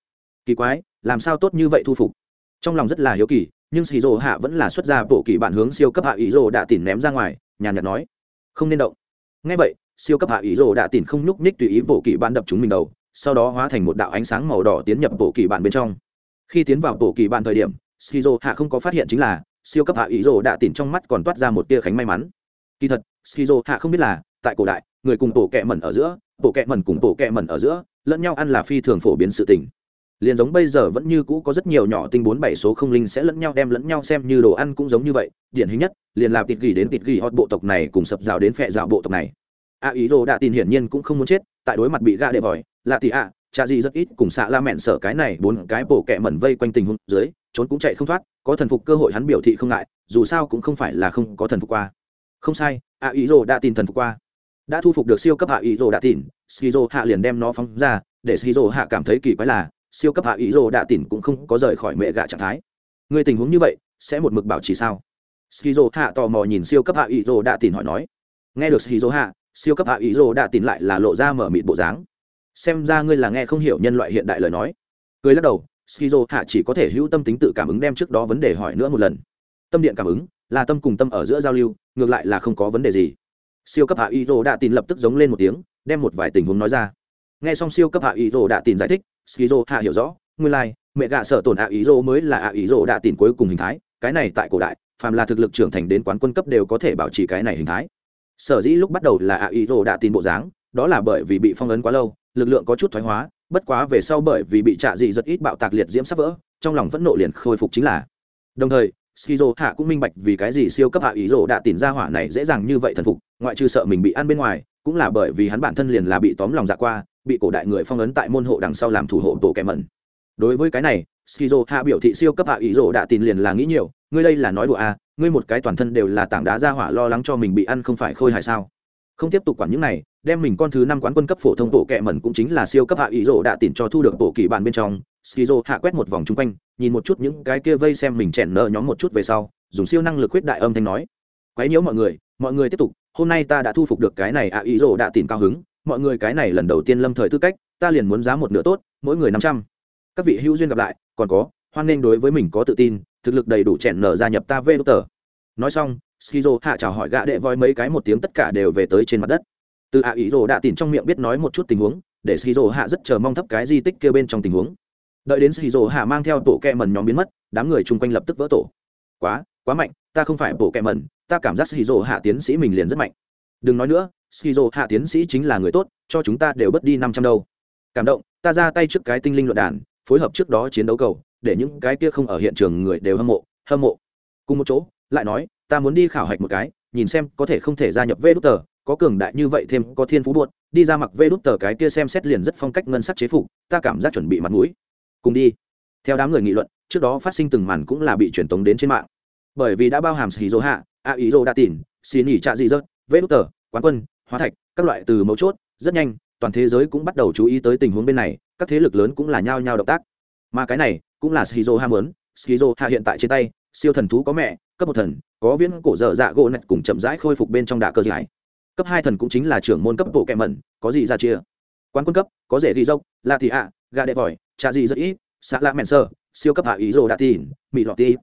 Kỳ quái, làm sao tốt như vậy thu phục? Trong lòng rất là hiếu kỳ, nhưng shizu hạ vẫn là xuất ra bộ kỳ bản hướng siêu cấp hạ ý rồ đã tìm ném ra ngoài, nhàn nhạt nói. Không nên động. Nghe vậy, siêu cấp hạ ý rồ đã tìm không nhúc ních tùy ý bộ kỳ bản đập chúng mình đầu, sau đó hóa thành một đạo ánh sáng màu đỏ tiến nhập bộ kỳ bản bên trong. Khi tiến vào bộ kỳ bản thời điểm, shizu hạ không có phát hiện chính là siêu cấp hạ ý rồ đã tìm trong mắt còn toát ra một tia khánh may mắn. Kỳ thật, skizo hạ không biết là, tại cổ đại, người cùng tổ kẹ mẩn ở giữa, tổ kẹ mẩn cùng tổ kẹ mẩn ở giữa, lẫn nhau ăn là phi thường phổ biến sự tình. Liền giống bây giờ vẫn như cũ có rất nhiều nhỏ tinh bốn bảy số không linh sẽ lẫn nhau đem lẫn nhau xem như đồ ăn cũng giống như vậy, điển hình nhất, liền làm tịt gỉ đến tịt gỉ hot bộ tộc này cùng sập rào đến phẹ rào bộ tộc này. A ý rồ đã tin hiển nhiên cũng không muốn chết, tại đối mặt bị gạ đệ vòi, là tị ạ trạ gì rất ít cùng xạ la mẹn sợ cái này bốn cái bổ kẹ mẩn vây quanh tình huống dưới, trốn cũng chạy không thoát, có thần phục cơ hội hắn biểu thị không ngại, dù sao cũng không phải là không có thần phục qua. Không sai ạ ý rồ đã tin thần phục qua. Đã thu phục được siêu cấp hạ ý rồ đã tin skizo hạ liền đem nó phóng ra, để skizo hạ cảm thấy kỳ quái là, siêu cấp hạ ý rồ đã tin cũng không có rời khỏi mẹ gạ trạng thái. Người tình huống như vậy, sẽ một mực bảo trì sao? Skizo hạ tò mò nhìn siêu cấp hạ ý rồ đã tin hỏi nói. Nghe được skizo hạ, siêu cấp hạ ý rồ đã tin lại là lộ ra mở mịt bộ dáng xem ra ngươi là nghe không hiểu nhân loại hiện đại lời nói. Cười lắc đầu skizo hạ chỉ có thể hữu tâm tính tự cảm ứng đem trước đó vấn đề hỏi nữa một lần. Tâm điện cảm ứng là tâm cùng tâm ở giữa giao lưu ngược lại là không có vấn đề gì. Siêu cấp hạ y rô đã tin lập tức giống lên một tiếng đem một vài tình huống nói ra. Nghe xong siêu cấp hạ y rô đã tin giải thích skizo hạ hiểu rõ nguyên lai、like, mẹ gạ sợ tổn hạ y rô mới là hạ y rô đã tin cuối cùng hình thái cái này tại cổ đại phàm là thực lực trưởng thành đến quán quân cấp đều có thể bảo trì cái này hình thái. Sở dĩ lúc bắt đầu là hạ ý rô đã tin bộ dáng đó là bởi vì bị phong ấn quá lâu lực lượng có chút thoái hóa, bất quá về sau bởi vì bị trạ dị rất ít bạo tạc liệt diễm sắp vỡ, trong lòng vẫn nộ liền khôi phục chính là. Đồng thời, skizo hạ cũng minh bạch vì cái gì siêu cấp hạ ý rồ đã tìm ra hỏa này dễ dàng như vậy thần phục, ngoại trừ sợ mình bị ăn bên ngoài, cũng là bởi vì hắn bản thân liền là bị tóm lòng dạ qua, bị cổ đại người phong ấn tại môn hộ đằng sau làm thủ hộ tổ kẻ mẩn. Đối với cái này, skizo hạ biểu thị siêu cấp hạ ý rồ đã tìm liền là nghĩ nhiều, ngươi đây là nói đùa à ngươi một cái toàn thân đều là tảng đá ra hỏa lo lắng cho mình bị ăn không phải khôi hài sao? Không tiếp tục quản những này đem mình con thứ năm quán quân cấp phổ thông bộ kệ mẩn cũng chính là siêu cấp hạ ý rộ đã tìm cho thu được bộ kỳ bản bên trong. Skizo hạ quét một vòng chung quanh, nhìn một chút những cái kia vây xem mình chèn nợ nhóm một chút về sau, dùng siêu năng lực huyết đại âm thanh nói. Quấy nhiễu mọi người mọi người tiếp tục, hôm nay ta đã thu phục được cái này ạ ý rộ đã tìm cao hứng. Mọi người cái này lần đầu tiên lâm thời tư cách, ta liền muốn giá một nửa tốt, mỗi người năm trăm. Các vị hữu duyên gặp lại, còn có, hoan nghênh đối với mình có tự tin, thực lực đầy đủ chèn nở gia nhập ta vê đô tờ nói xong, skizo hạ chào hỏi gã đệ voi mấy cái một tiếng tất cả đều về tới trên mặt đất từ ạ ý rồ đã tìm trong miệng biết nói một chút tình huống, để skizo hạ rất chờ mong thấp cái di tích kia bên trong tình huống. Đợi đến skizo hạ mang theo tổ kẹ mần nhóm biến mất, đám người chung quanh lập tức vỡ tổ. Quá quá mạnh, ta không phải bộ kẹ mần ta cảm giác skizo hạ tiến sĩ mình liền rất mạnh. Đừng nói nữa skizo hạ tiến sĩ chính là người tốt, cho chúng ta đều bớt đi năm trăm đâu. Cảm động, ta ra tay trước cái tinh linh luận đàn, phối hợp trước đó chiến đấu cầu, để những cái kia không ở hiện trường người đều hâm mộ hâm mộ. Cùng một chỗ, lại nói, ta muốn đi khảo hạch một cái, nhìn xem có thể không thể gia nhập vê đút tờ có cường đại như vậy thêm có thiên phú buột đi ra mặc vê đút tờ cái kia xem xét liền rất phong cách ngân sắc chế phục, ta cảm giác chuẩn bị mặt mũi. Cùng đi. Theo đám người nghị luận, trước đó phát sinh từng màn cũng là bị truyền tống đến trên mạng. Bởi vì đã bao hàm sĩ dỗ hạ, a ý dỗ đa tỉn, xì nỉ trạ dị dớt vê đút tờ, quán quân, hóa thạch, các loại từ mấu chốt, rất nhanh, toàn thế giới cũng bắt đầu chú ý tới tình huống bên này, các thế lực lớn cũng là nhao nhao động tác. Mà cái này cũng là shizu ham muốn shizu hạ hiện tại trên tay, siêu thần thú có mẹ, cấp một thần, có viễn cổ dở dạ gỗ nạch cùng chậm rãi khôi phục bên trong đả cơ giải cấp hai thần cũng chính là trưởng môn cấp bộ kẹ mẩn, có gì ra chia? Quan quân cấp, có rể ghi dốc, là thị ạ, gà đệ vòi trà gì rất ít, xạ lạ mẹn sơ, siêu cấp hạ ý rồ đã tin mỹ lọt ti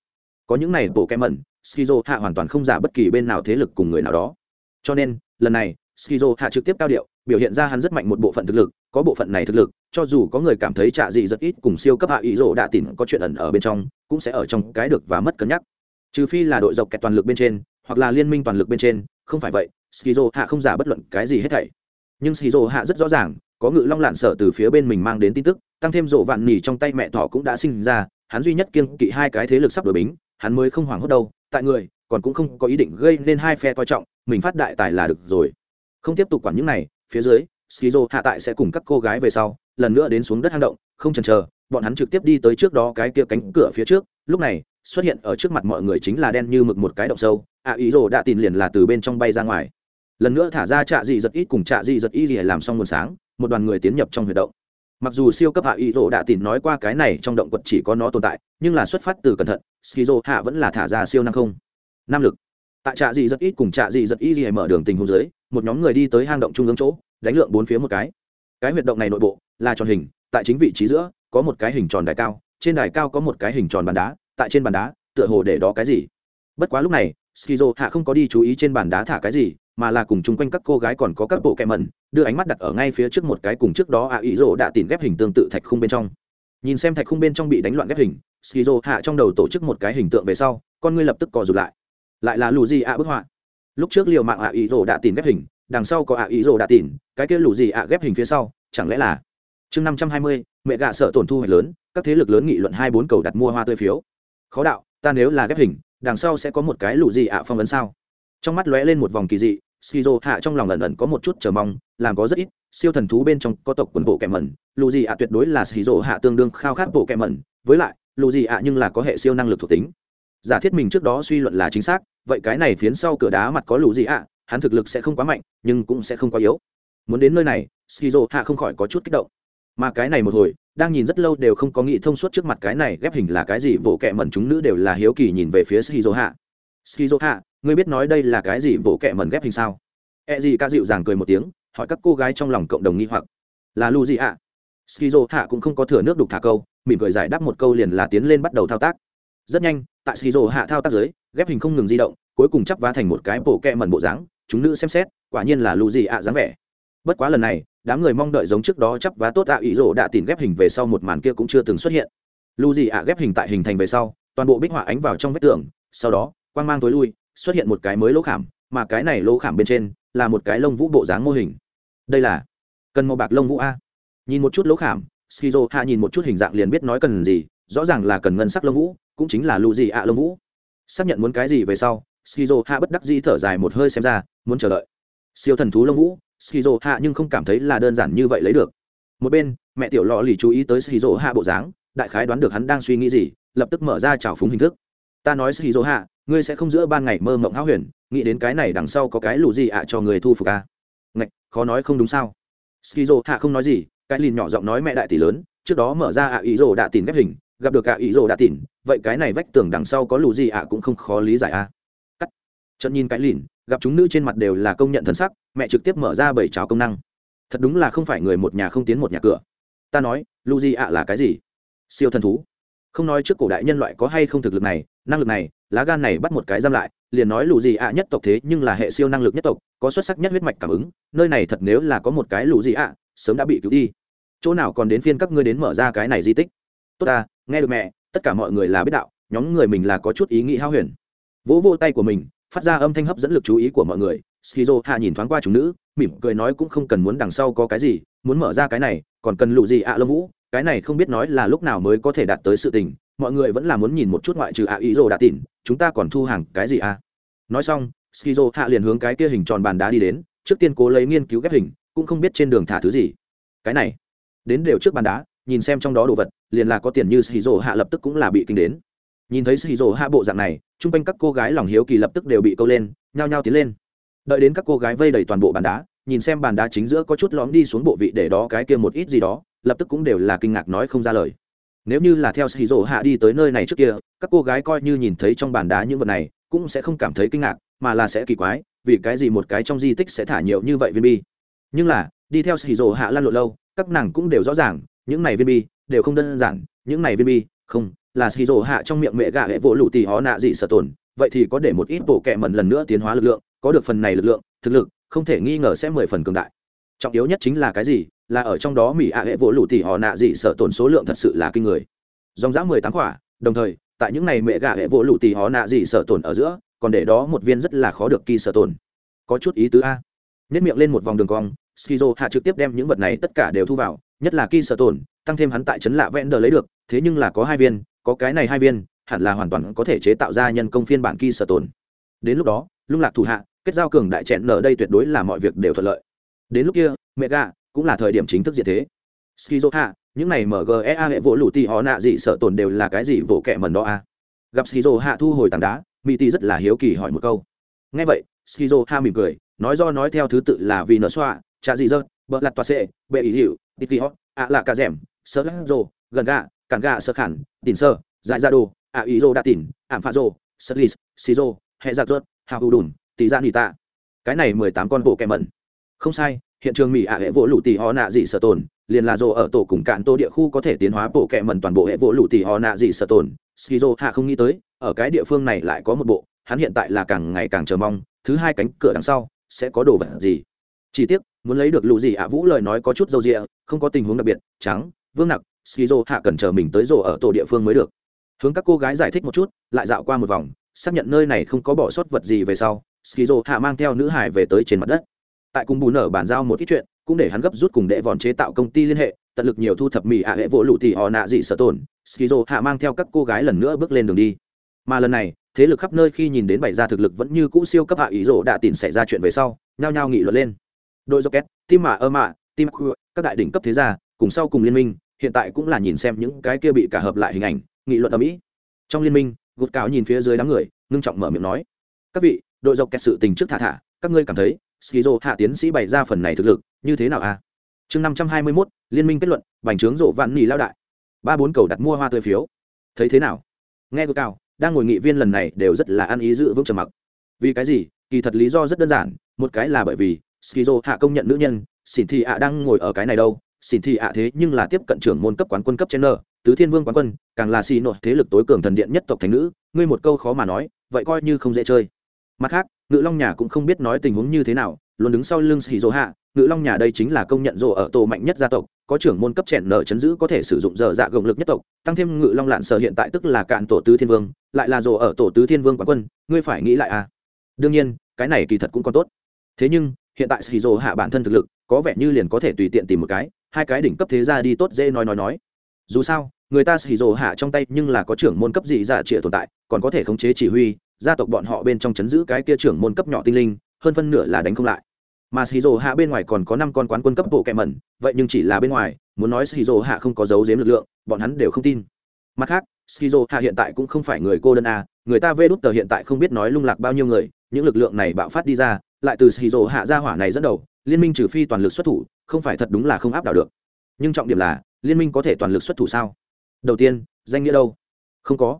có những này bộ kẹ mẩn, skizo hạ hoàn toàn không giả bất kỳ bên nào thế lực cùng người nào đó. Cho nên, lần này, skizo hạ trực tiếp cao điệu, biểu hiện ra hắn rất mạnh một bộ phận thực lực, có bộ phận này thực lực, cho dù có người cảm thấy trạ gì rất ít cùng siêu cấp hạ ý rồ đạ tỉn có chuyện ẩn ở bên trong, cũng sẽ ở trong cái được và mất cân nhắc. Trừ phi là đội dọc kẹt toàn lực bên trên, hoặc là liên minh toàn lực bên trên, không phải vậy skizo hạ không giả bất luận cái gì hết thảy. Nhưng skizo hạ rất rõ ràng, có ngự long lạn sở từ phía bên mình mang đến tin tức, tăng thêm rộ vạn nỉ trong tay mẹ thỏ cũng đã sinh ra, hắn duy nhất kiêng kỵ hai cái thế lực sắp đổi bính, hắn mới không hoảng hốt đâu, tại người, còn cũng không có ý định gây nên hai phe coi trọng, mình phát đại tài là được rồi. Không tiếp tục quản những này, phía dưới, skizo hạ tại sẽ cùng các cô gái về sau, lần nữa đến xuống đất hang động, không chần chờ, bọn hắn trực tiếp đi tới trước đó cái kia cánh cửa phía trước, lúc này, xuất hiện ở trước mặt mọi người chính là đen như mực một cái động sâu ạ ý rồ đã tìm liền là từ bên trong bay ra ngoài lần nữa thả ra trạ dị giật ít cùng trạ dị giật y để làm xong nguồn sáng, một đoàn người tiến nhập trong huyệt động. Mặc dù siêu cấp hạ y rỗ đã tìm nói qua cái này trong động quật chỉ có nó tồn tại, nhưng là xuất phát từ cẩn thận, skizo hạ vẫn là thả ra siêu năng không. Năng lực. Tại trạ dị giật ít cùng trạ dị giật y gì mở đường tình hồ dưới, một nhóm người đi tới hang động trung ương chỗ, đánh lượng bốn phía một cái. Cái huyệt động này nội bộ là tròn hình, tại chính vị trí giữa có một cái hình tròn đài cao, trên đài cao có một cái hình tròn bàn đá, tại trên bàn đá, tựa hồ để đó cái gì? Bất quá lúc này skizo hạ không có đi chú ý trên bàn đá thả cái gì, mà là cùng chung quanh các cô gái còn có các bộ kẹ mẩn, đưa ánh mắt đặt ở ngay phía trước một cái cùng trước đó ạ ý rỗ đã tìm ghép hình tương tự thạch khung bên trong. Nhìn xem thạch khung bên trong bị đánh loạn ghép hình, skizo hạ trong đầu tổ chức một cái hình tượng về sau, con ngươi lập tức co rụt lại. Lại là lù gì ạ bức họa? Lúc trước liều mạng ạ ý rỗ đã tìm ghép hình, đằng sau có ạ ý rỗ đã tìm, cái kia lù gì ạ ghép hình phía sau, chẳng lẽ là chương năm trăm hai mươi, mẹ gạ sợ tổn thu hoạch lớn, các thế lực lớn nghị luận hai bốn cầu đặt mua hoa tươi phiếu. Khó đạo, ta nếu là ghép hình đằng sau sẽ có một cái lù gì ạ phong vấn sao? Trong mắt lóe lên một vòng kỳ dị, skizo hạ trong lòng ẩn ẩn có một chút chờ mong, làm có rất ít, siêu thần thú bên trong có tộc quần bộ kẹm mẩn lù gì ạ tuyệt đối là skizo hạ tương đương khao khát bộ kẹm mẩn, với lại lù gì ạ nhưng là có hệ siêu năng lực thuộc tính. Giả thiết mình trước đó suy luận là chính xác, vậy cái này phiến sau cửa đá mặt có lù gì ạ, hắn thực lực sẽ không quá mạnh, nhưng cũng sẽ không quá yếu. Muốn đến nơi này, skizo hạ không khỏi có chút kích động. Mà cái này một hồi đang nhìn rất lâu đều không có nghĩ thông suốt trước mặt cái này ghép hình là cái gì, bộ kệ mẩn chúng nữ đều là hiếu kỳ nhìn về phía skizo hạ skizo hạ ngươi biết nói đây là cái gì, bộ kệ mẩn ghép hình sao? E gì ca dịu dàng cười một tiếng, hỏi các cô gái trong lòng cộng đồng nghi hoặc. Là lu gì ạ skizo hạ cũng không có thừa nước đục thả câu, mỉm cười giải đáp một câu liền là tiến lên bắt đầu thao tác. Rất nhanh, tại skizo hạ thao tác dưới, ghép hình không ngừng di động, cuối cùng chắp vá thành một cái bộ kệ mẩn bộ dáng, chúng nữ xem xét, quả nhiên là lu gì ạ dáng vẻ. Bất quá lần này đám người mong đợi giống trước đó chắp vá tốt ạ ý rỗ đã tìm ghép hình về sau một màn kia cũng chưa từng xuất hiện. Lu gì ạ ghép hình tại hình thành về sau, toàn bộ bích họa ánh vào trong vách tường, sau đó, quang mang tối lui, xuất hiện một cái mới lỗ khảm, mà cái này lỗ khảm bên trên là một cái lông vũ bộ dáng mô hình. Đây là cần màu bạc lông vũ a. Nhìn một chút lỗ khảm, skizo hạ nhìn một chút hình dạng liền biết nói cần gì, rõ ràng là cần ngân sắc lông vũ, cũng chính là lu gì ạ lông vũ. Xác nhận muốn cái gì về sau, skizo hạ bất đắc dĩ thở dài một hơi xem ra, muốn chờ đợi. Siêu thần thú lông vũ skizo hạ nhưng không cảm thấy là đơn giản như vậy lấy được một bên, mẹ tiểu lò lì chú ý tới skizo hạ bộ dáng, đại khái đoán được hắn đang suy nghĩ gì, lập tức mở ra trào phúng hình thức ta nói skizo hạ, ngươi sẽ không giữa ban ngày mơ mộng háo huyền, nghĩ đến cái này đằng sau có cái lù gì ạ cho người thu phục à? ngạch, khó nói không đúng sao skizo hạ không nói gì, cái lìn nhỏ giọng nói mẹ đại tỷ lớn, trước đó mở ra ạ ý rồ đã tìm ghép hình, gặp được ạ ý rồ đã tìm vậy cái này vách tường đằng sau có lù gì ạ cũng không khó lý giải à? cắt trận nhìn cái lìn gặp chúng nữ trên mặt đều là công nhận thân sắc, mẹ trực tiếp mở ra bảy cháo công năng. Thật đúng là không phải người một nhà không tiến một nhà cửa. Ta nói lu gì ạ là cái gì? Siêu thần thú. Không nói trước cổ đại nhân loại có hay không thực lực này, năng lực này, lá gan này bắt một cái giam lại, liền nói lù gì ạ nhất tộc thế nhưng là hệ siêu năng lực nhất tộc, có xuất sắc nhất huyết mạch cảm ứng, nơi này thật nếu là có một cái lù gì ạ, sớm đã bị cứu đi. Chỗ nào còn đến phiên các ngươi đến mở ra cái này di tích? Tốt ta, nghe được mẹ, tất cả mọi người là biết đạo, nhóm người mình là có chút ý nghĩ hao huyền. Vỗ vô tay của mình phát ra âm thanh hấp dẫn lực chú ý của mọi người. Shizu hạ nhìn thoáng qua chúng nữ, mỉm cười nói cũng không cần muốn đằng sau có cái gì, muốn mở ra cái này, còn cần lụ gì ạ à lâm vũ? Cái này không biết nói là lúc nào mới có thể đạt tới sự tình, mọi người vẫn là muốn nhìn một chút ngoại trừ ạ ý rồ đã tỉn chúng ta còn thu hàng cái gì à nói xong shizu hạ liền hướng cái kia hình tròn bàn đá đi đến, trước tiên cố lấy nghiên cứu ghép hình, cũng không biết trên đường thả thứ gì. Cái này, đến đều trước bàn đá, nhìn xem trong đó đồ vật, liền là có tiền như shizu hạ lập tức cũng là bị kinh đến nhìn thấy skizo hạ bộ dạng này, chung quanh các cô gái lòng hiếu kỳ lập tức đều bị câu lên, nhao nhao tiến lên. Đợi đến các cô gái vây đầy toàn bộ bàn đá, nhìn xem bàn đá chính giữa có chút lõm đi xuống bộ vị để đó cái kia một ít gì đó, lập tức cũng đều là kinh ngạc nói không ra lời. Nếu như là theo sĩ hạ đi tới nơi này trước kia, các cô gái coi như nhìn thấy trong bàn đá những vật này, cũng sẽ không cảm thấy kinh ngạc, mà là sẽ kỳ quái, vì cái gì một cái trong di tích sẽ thả nhiều như vậy viên bi? Nhưng là, đi theo sĩ hạ lan lộ lâu, các nàng cũng đều rõ ràng, những này viên bi đều không đơn giản, những này viên bi, không là sĩ hạ trong miệng mẹ gạ hệ vỗ lụ tì họ nạ dị sở tồn. Vậy thì có để một ít bộ kẹ mẩn lần nữa tiến hóa lực lượng, có được phần này lực lượng, thực lực, không thể nghi ngờ sẽ mười phần cường đại. Trọng yếu nhất chính là cái gì? Là ở trong đó mỹ ạ hệ vỗ lụ tì họ nạ dị sở tổn số lượng thật sự là kinh người. Dòng dã mười tám quả, đồng thời, tại những ngày mẹ gà hệ vỗ lụ tì họ nạ dị sở tổn ở giữa, còn để đó một viên rất là khó được kỳ sở tổn có chút ý tứ a. Nhất miệng lên một vòng đường cong skizo hạ trực tiếp đem những vật này tất cả đều thu vào, nhất là kỳ sở tổn tăng thêm hắn tại trấn lạ vẽn đờ lấy được, thế nhưng là có hai viên có cái này hai viên, hẳn là hoàn toàn có thể chế tạo ra nhân công phiên bản kỳ sở tồn. đến lúc đó, lung lạc thủ hạ, kết giao cường đại chẹn nở đây tuyệt đối là mọi việc đều thuận lợi. Đến lúc kia mẹ gà cũng là thời điểm chính thức diện thế. Skizo hạ những này mgea hệ vỗ lũ ti họ nạ gì sợ tồn đều là cái gì vỗ kẹ mần đó à gặp skizo hạ thu hồi tảng đá mỹ ti rất là hiếu kỳ hỏi một câu. Ngay vậy skizo hạ mỉm cười, nói do nói theo thứ tự là vì nở xoa trà gì dơ, bợ lặt toa xệ bệ ý hiệu tiki kỳ hót ạ lạ cà rèm sơ lắc rồ, gần gà cản gà sơ khản, tỉn sơ, dại ra đồ, ạ ý rô đa tỉn, ảm pha rô sơ lis xì rô hệ giặc dạ rớt, hào hù đùn tí ra nỉ tạ. Cái này mười tám con bộ kèm mẩn. Không sai, hiện trường mỹ ạ hệ vỗ lụ tỷ họ nạ dị sở tồn, liền là rô ở tổ cùng cạn tô địa khu có thể tiến hóa bộ kẹm mẩn toàn bộ hệ vỗ lụ tỷ họ nạ dị sở tồn. Skizo hạ không nghĩ tới, ở cái địa phương này lại có một bộ, hắn hiện tại là càng ngày càng chờ mong, thứ hai cánh cửa đằng sau sẽ có đồ vật gì. Chỉ tiếc, muốn lấy được lụ gì ạ vũ lời nói có chút dâu rịa không có tình huống đặc biệt, trắng, vương nặc skizo hạ cần chờ mình tới rồ ở tổ địa phương mới được. Hướng các cô gái giải thích một chút, lại dạo qua một vòng, xác nhận nơi này không có bỏ sót vật gì về sau, skizo hạ mang theo nữ hải về tới trên mặt đất. Tại cùng bù nở bàn giao một ít chuyện, cũng để hắn gấp rút cùng đệ vòn chế tạo công ty liên hệ, tận lực nhiều thu thập mỹ hạ hệ vỗ lụ thì họ nạ dị sở tổn, skizo hạ mang theo các cô gái lần nữa bước lên đường đi. Mà lần này, thế lực khắp nơi khi nhìn đến bày ra thực lực vẫn như cũ siêu cấp hạ ý rộ đã tìm xảy ra chuyện về sau, nhao nhao nghị luận lên. Đội rocket, tim mạ ơ mạ, tim các đại đỉnh cấp thế gia, cùng sau cùng liên minh hiện tại cũng là nhìn xem những cái kia bị cả hợp lại hình ảnh, nghị luận ở mỹ. Trong liên minh, gột cáo nhìn phía dưới đám người, ngưng trọng mở miệng nói, các vị, đội dọc kẹt sự tình trước thả thả, các ngươi cảm thấy skizo hạ tiến sĩ bày ra phần này thực lực như thế nào a à? chương năm trăm hai mươi mốt, liên minh kết luận, bành trướng rộ vạn nỉ lao đại. Ba bốn cầu đặt mua hoa tươi phiếu. Thấy thế nào? Nghe gột cao đang ngồi nghị viên lần này đều rất là ăn ý giữ vững trầm mặc. Vì cái gì? Kỳ thật lý do rất đơn giản, một cái là bởi vì skizo hạ công nhận nữ nhân xỉn thị ạ đang ngồi ở cái này đâu xỉn thị ạ thế nhưng là tiếp cận trưởng môn cấp quán quân cấp trên n tứ thiên vương quán quân, càng là xì nội thế lực tối cường thần điện nhất tộc thành nữ, ngươi một câu khó mà nói, vậy coi như không dễ chơi. Mặt khác, ngự long nhà cũng không biết nói tình huống như thế nào, luôn đứng sau lưng xì dỗ hạ, ngự long nhà đây chính là công nhận rộ ở tổ mạnh nhất gia tộc, có trưởng môn cấp chèn nở chấn giữ có thể sử dụng dở dạ gồng lực nhất tộc, tăng thêm ngự long lạn sở hiện tại tức là cạn tổ tứ thiên vương, lại là rộ ở tổ tứ thiên vương quán quân, ngươi phải nghĩ lại à. Đương nhiên, cái này kỳ thật cũng còn tốt. Thế nhưng, hiện tại xì dỗ hạ bản thân thực lực, có vẻ như liền có thể tùy tiện tìm một cái hai cái đỉnh cấp thế ra đi tốt dễ nói nói nói. Dù sao, người ta xì rồ hạ trong tay nhưng là có trưởng môn cấp dị dạ trịa tồn tại, còn có thể khống chế chỉ huy, gia tộc bọn họ bên trong chấn giữ cái kia trưởng môn cấp nhỏ tinh linh, hơn phân nửa là đánh không lại. Mà xì rồ hạ bên ngoài còn có năm con quán quân cấp bộ kẹ mẩn, vậy nhưng chỉ là bên ngoài, muốn nói xì rồ hạ không có dấu giếm lực lượng, bọn hắn đều không tin. Mặt khác skizo hạ hiện tại cũng không phải người cô đơn a, người ta vê đút tờ hiện tại không biết nói lung lạc bao nhiêu người, những lực lượng này bạo phát đi ra, lại từ skizo hạ ra hỏa này dẫn đầu, liên minh trừ phi toàn lực xuất thủ không phải thật đúng là không áp đảo được. Nhưng trọng điểm là, liên minh có thể toàn lực xuất thủ sao? Đầu tiên, danh nghĩa đâu? Không có.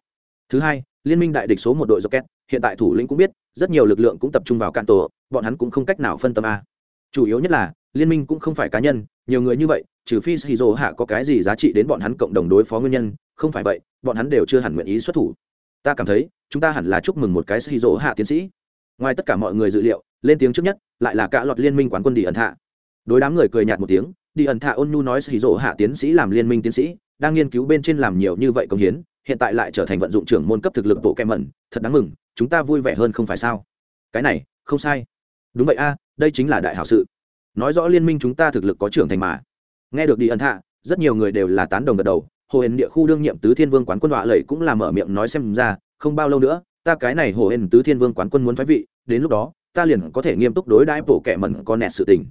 Thứ hai, liên minh đại địch số một đội rocket, hiện tại thủ lĩnh cũng biết, rất nhiều lực lượng cũng tập trung vào cạn tổ bọn hắn cũng không cách nào phân tâm a. Chủ yếu nhất là, liên minh cũng không phải cá nhân, nhiều người như vậy, trừ phi shizu hạ có cái gì giá trị đến bọn hắn cộng đồng đối phó nguyên nhân, không phải vậy, bọn hắn đều chưa hẳn nguyện ý xuất thủ. Ta cảm thấy, chúng ta hẳn là chúc mừng một cái shizu hạ tiến sĩ. Ngoài tất cả mọi người dự liệu, lên tiếng trước nhất, lại là cả loạt liên minh quán quân đi ẩn hạ đối đám người cười nhạt một tiếng đi ẩn thạ ôn nhu nói shizu hạ tiến sĩ làm liên minh tiến sĩ đang nghiên cứu bên trên làm nhiều như vậy công hiến hiện tại lại trở thành vận dụng trưởng môn cấp thực lực bộ kem mẩn thật đáng mừng chúng ta vui vẻ hơn không phải sao? Cái này không sai. Đúng vậy a đây chính là đại hảo sự. Nói rõ liên minh chúng ta thực lực có trưởng thành mà. Nghe được đi ẩn Thạ, rất nhiều người đều là tán đồng gật đầu. Hồ hển địa khu đương nhiệm tứ thiên vương quán quân đọa lầy cũng là mở miệng nói xem ra không bao lâu nữa ta cái này hồ hển tứ thiên vương quán quân muốn thoái vị đến lúc đó ta liền có thể nghiêm túc đối đãi bộ kẻ mẩn con nẹt sự tình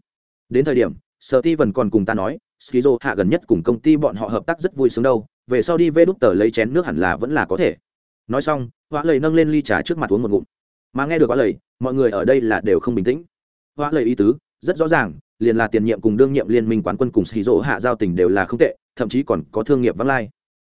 đến thời điểm, sở ti vẫn còn cùng ta nói, skizo hạ gần nhất cùng công ty bọn họ hợp tác rất vui sướng đâu, về sau đi vê đút tờ lấy chén nước hẳn là vẫn là có thể. Nói xong họa lầy nâng lên ly trà trước mặt uống một ngụm. Mà nghe được họa lầy mọi người ở đây là đều không bình tĩnh. Họa lầy ý tứ, rất rõ ràng, liền là tiền nhiệm cùng đương nhiệm liên minh quán quân cùng xì hạ giao tình đều là không tệ, thậm chí còn có thương nghiệp vắng lai.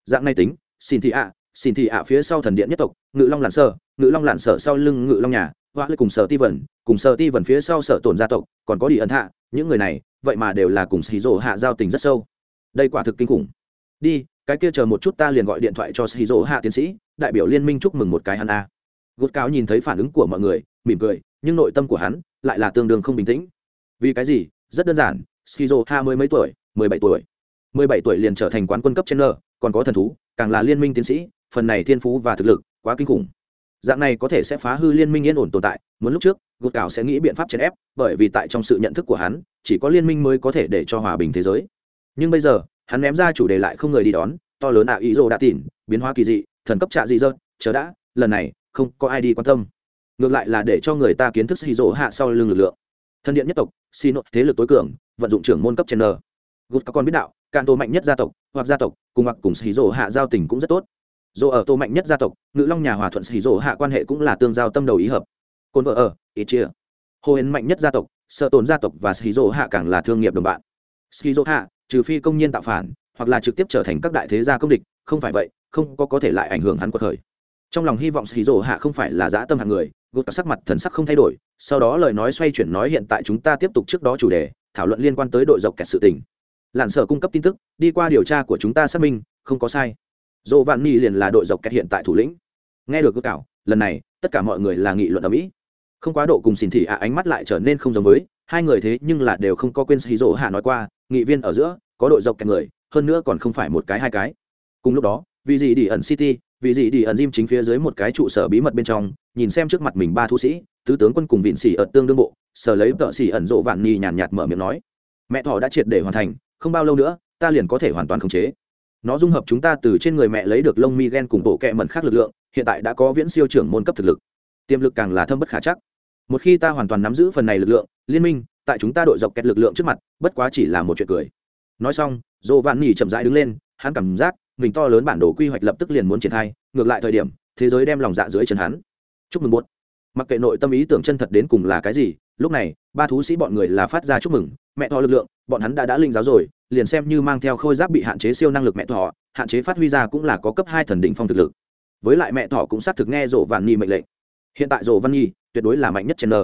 Dạng này tính, xin thị ạ, xin thị ạ phía sau thần điện nhất tộc, ngự long lặn sở, ngự long lặn sở sau lưng ngự long nhà, hoa lầy cùng sở ti vần cùng sở ti vần phía sau sở tổn gia tộc, còn có đi ẩn hạ những người này, vậy mà đều là cùng xì rỗ hạ giao tình rất sâu. Đây quả thực kinh khủng. Đi, cái kia chờ một chút ta liền gọi điện thoại cho xì rỗ hạ tiến sĩ, đại biểu liên minh chúc mừng một cái hắn a. Gút cáo nhìn thấy phản ứng của mọi người, mỉm cười, nhưng nội tâm của hắn lại là tương đương không bình tĩnh. Vì cái gì? Rất đơn giản skizo ha mới mấy tuổi? Mười bảy tuổi. Mười bảy tuổi liền trở thành quán quân cấp trên nơ còn có thần thú, càng là liên minh tiến sĩ, phần này thiên phú và thực lực quá kinh khủng dạng này có thể sẽ phá hư liên minh yên ổn tồn tại, muốn lúc trước, gột cào sẽ nghĩ biện pháp chèn ép, bởi vì tại trong sự nhận thức của hắn, chỉ có liên minh mới có thể để cho hòa bình thế giới. Nhưng bây giờ, hắn ném ra chủ đề lại không người đi đón, to lớn ạ, ý rồ đã tỉn, biến hóa kỳ dị, thần cấp trạ dị dơ chờ đã, lần này, không có ai đi quan tâm. Ngược lại là để cho người ta kiến thức xì rỗ hạ sau lưng lực lượng. Thân điện nhất tộc xin nội thế lực tối cường, vận dụng trưởng môn cấp trên n. Gút các con biết đạo cạn tô mạnh nhất gia tộc, hoặc gia tộc, cùng hoặc cùng xì rỗ hạ giao tình cũng rất tốt dỗ ở tô mạnh nhất gia tộc, ngự long nhà hòa thuận xì rỗ hạ quan hệ cũng là tương giao tâm đầu ý hợp. Cồn vợ ở ít chia. Hồ hến mạnh nhất gia tộc, sợ tồn gia tộc và xì rỗ hạ càng là thương nghiệp đồng bạn. Xì rỗ hạ, trừ phi công nhiên tạo phản, hoặc là trực tiếp trở thành các đại thế gia công địch, không phải vậy, không có có thể lại ảnh hưởng hắn cuộc khởi. Trong lòng hy vọng xì rỗ hạ không phải là dã tâm hạng người, gột sắc mặt thần sắc không thay đổi, sau đó lời nói xoay chuyển nói hiện tại chúng ta tiếp tục trước đó chủ đề, thảo luận liên quan tới đội dọc kẹt sự tình. Lặn sở cung cấp tin tức, đi qua điều tra của chúng ta xác minh, không có sai dỗ vạn ni liền là đội dọc kẹt hiện tại thủ lĩnh. Nghe được cơ cảo lần này, tất cả mọi người là nghị luận ở mỹ. Không quá độ cùng xin thị ạ ánh mắt lại trở nên không giống với, hai người thế nhưng là đều không có quên xì rỗ hạ nói qua, nghị viên ở giữa, có đội dọc kẹt người, hơn nữa còn không phải một cái hai cái. Cùng lúc đó, vì gì đi ẩn city, vì gì đi ẩn diêm chính phía dưới một cái trụ sở bí mật bên trong, nhìn xem trước mặt mình ba thu sĩ, tứ tướng quân cùng vịn xỉ ở tương đương bộ, sở lấy tợ xỉ ẩn rộ vạn nhì nhàn nhạt mở miệng nói, mẹ thỏ đã triệt để hoàn thành, không bao lâu nữa, ta liền có thể hoàn toàn khống chế nó dung hợp chúng ta từ trên người mẹ lấy được lông mi gen cùng bộ kẹ mẩn khác lực lượng, hiện tại đã có viễn siêu trưởng môn cấp thực lực. Tiềm lực càng là thâm bất khả chắc. Một khi ta hoàn toàn nắm giữ phần này lực lượng, liên minh, tại chúng ta đội dọc kẹt lực lượng trước mặt, bất quá chỉ là một chuyện cười. Nói xong dồ vạn nỉ chậm rãi đứng lên, hắn cảm giác, mình to lớn bản đồ quy hoạch lập tức liền muốn triển khai, ngược lại thời điểm, thế giới đem lòng dạ dưới chân hắn. Chúc mừng buốt mặc kệ nội tâm ý tưởng chân thật đến cùng là cái gì, lúc này, ba thú sĩ bọn người là phát ra chúc mừng, mẹ thọ lực lượng, bọn hắn đã đã linh giáo rồi liền xem như mang theo khôi giáp bị hạn chế siêu năng lực mẹ thọ hạn chế phát huy ra cũng là có cấp hai thần đỉnh phong thực lực. Với lại mẹ thọ cũng xác thực nghe rộ vạn nhi mệnh lệnh. Hiện tại rộ văn nhi tuyệt đối là mạnh nhất trên n.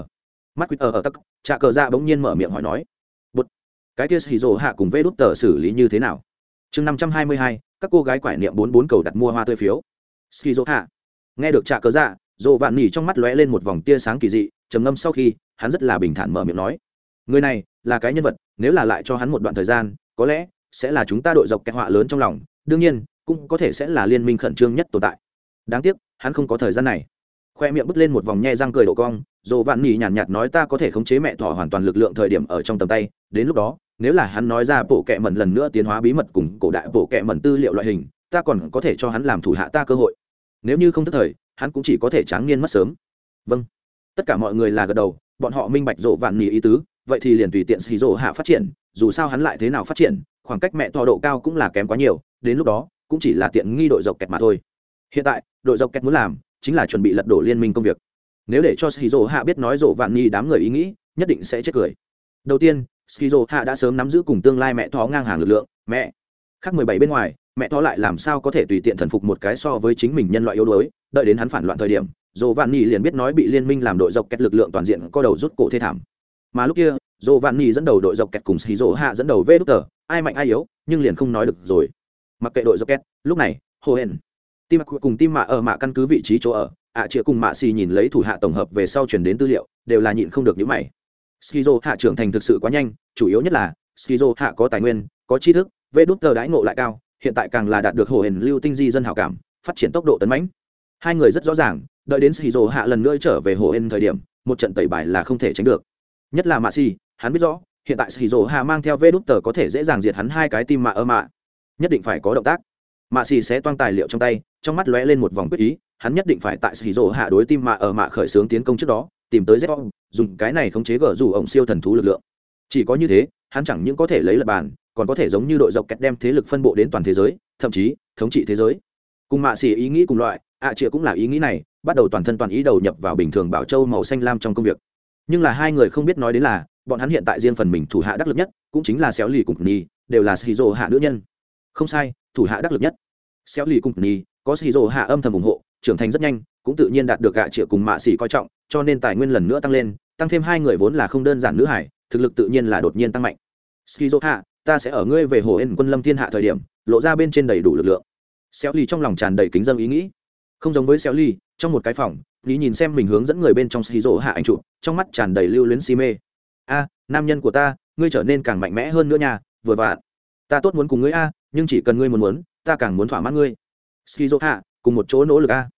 Mắt quýt ở ở tắc trà cờ ra bỗng nhiên mở miệng hỏi nói bút cái kia xì rộ hạ cùng vê đút tờ xử lý như thế nào? Chương năm trăm hai mươi hai, các cô gái quải niệm bốn bốn cầu đặt mua hoa tươi phiếu. Xì dỗ hạ, nghe được trà cờ dạ dỗ vạn nhi trong mắt lóe lên một vòng tia sáng kỳ dị, trầm ngâm sau khi, hắn rất là bình thản mở miệng nói, người này là cái nhân vật, nếu là lại cho hắn một đoạn thời gian có lẽ sẽ là chúng ta đội dọc kẹt họa lớn trong lòng đương nhiên cũng có thể sẽ là liên minh khẩn trương nhất tồn tại. Đáng tiếc hắn không có thời gian này. Khoe miệng bứt lên một vòng nhe răng cười độ cong dồ vạn nỉ nhàn nhạt, nhạt nói ta có thể khống chế mẹ thỏ hoàn toàn lực lượng thời điểm ở trong tầm tay đến lúc đó nếu là hắn nói ra bộ kệ mẩn lần nữa tiến hóa bí mật cùng cổ đại bộ kệ mẩn tư liệu loại hình ta còn có thể cho hắn làm thủ hạ ta cơ hội. Nếu như không thức thời hắn cũng chỉ có thể tráng niên mất sớm. Vâng. Tất cả mọi người là gật đầu bọn họ minh bạch rộ vạn nỉ ý tứ vậy thì liền tùy tiện xì rộ hạ phát triển dù sao hắn lại thế nào phát triển, khoảng cách mẹ to độ cao cũng là kém quá nhiều, đến lúc đó, cũng chỉ là tiện nghi đội dọc kẹt mà thôi. Hiện tại, đội dọc kẹt muốn làm chính là chuẩn bị lật đổ liên minh công việc. Nếu để cho shizu hạ biết nói rộ vạn nghi đám người ý nghĩ, nhất định sẽ chết cười. Đầu tiên, shizu hạ đã sớm nắm giữ cùng tương lai mẹ thó ngang hàng lực lượng, mẹ. Khác mười bảy bên ngoài, mẹ thó lại làm sao có thể tùy tiện thần phục một cái so với chính mình nhân loại yếu đuối, đợi đến hắn phản loạn thời điểm dồ vạn Nhi liền biết nói bị liên minh làm đội dọc kẹt lực lượng toàn diện co đầu rút cổ thê thảm. Mà lúc kia dồ vạn nhì dẫn đầu đội dọc kẹt cùng xì dỗ hạ dẫn đầu vê đúc tờ. Ai mạnh ai yếu nhưng liền không nói được rồi. Mặc kệ đội dọc kẹt lúc này hồ hển tim cùng tim mạ ở mạ căn cứ vị trí chỗ ở. Ạ à, chĩa cùng mạ xì nhìn lấy thủ hạ tổng hợp về sau chuyển đến tư liệu đều là nhịn không được những mày. Skizo hạ trưởng thành thực sự quá nhanh chủ yếu nhất là skizo hạ có tài nguyên có tri thức vê đút tờ đãi ngộ lại cao hiện tại càng là đạt được hồ hển lưu tinh di dân hảo cảm phát triển tốc độ tấn mãnh. Hai người rất rõ ràng đợi đến skizo hạ lần nữa trở về hồ hển thời điểm một trận tẩy bài là không thể tránh được. Nhất là mạ xì hắn biết rõ, hiện tại skizo hạ mang theo vê đút tờ có thể dễ dàng diệt hắn hai cái tim mạ ơ mạ nhất định phải có động tác. Mạ xì sẽ toang tài liệu trong tay, trong mắt lóe lên một vòng quyết ý, hắn nhất định phải tại sĩ dỗ hạ đối tim mạ ở mạ khởi xướng tiến công trước đó, tìm tới z dùng cái này khống chế gỡ rủ ổng siêu thần thú lực lượng. Chỉ có như thế, hắn chẳng những có thể lấy lập bàn, còn có thể giống như đội dọc kẹt đem thế lực phân bộ đến toàn thế giới, thậm chí thống trị thế giới. Cùng mạ xì ý nghĩ cùng loại, ạ à cũng là ý nghĩ này, bắt đầu toàn thân toàn ý đầu nhập vào bình thường bảo châu màu xanh lam trong công việc. Nhưng là hai người không biết nói đến là bọn hắn hiện tại riêng phần mình thủ hạ đắc lực nhất, cũng chính là xéo lì cùng ni đều là xì rổ hạ nữ nhân. Không sai, thủ hạ đắc lực nhất. Xéo lì cùng ni có xì rổ hạ âm thầm ủng hộ, trưởng thành rất nhanh, cũng tự nhiên đạt được gạ triệu cùng mạ xỉ coi trọng, cho nên tài nguyên lần nữa tăng lên, tăng thêm hai người vốn là không đơn giản nữ hải, thực lực tự nhiên là đột nhiên tăng mạnh. Skizo hạ, ta sẽ ở ngươi về hồ ên quân lâm thiên hạ thời điểm, lộ ra bên trên đầy đủ lực lượng. Xéo ly trong lòng tràn đầy kính dân ý nghĩ. Không giống với xéo ly trong một cái phòng lý nhìn xem mình hướng dẫn người bên trong skizo hạ anh trụ trong mắt tràn đầy lưu luyến si mê a, nam nhân của ta, ngươi trở nên càng mạnh mẽ hơn nữa nha, vừa vặn. Ta tốt muốn cùng ngươi a, nhưng chỉ cần ngươi muốn muốn, ta càng muốn thỏa mãn ngươi. Skizo hạ cùng một chỗ nỗ lực a.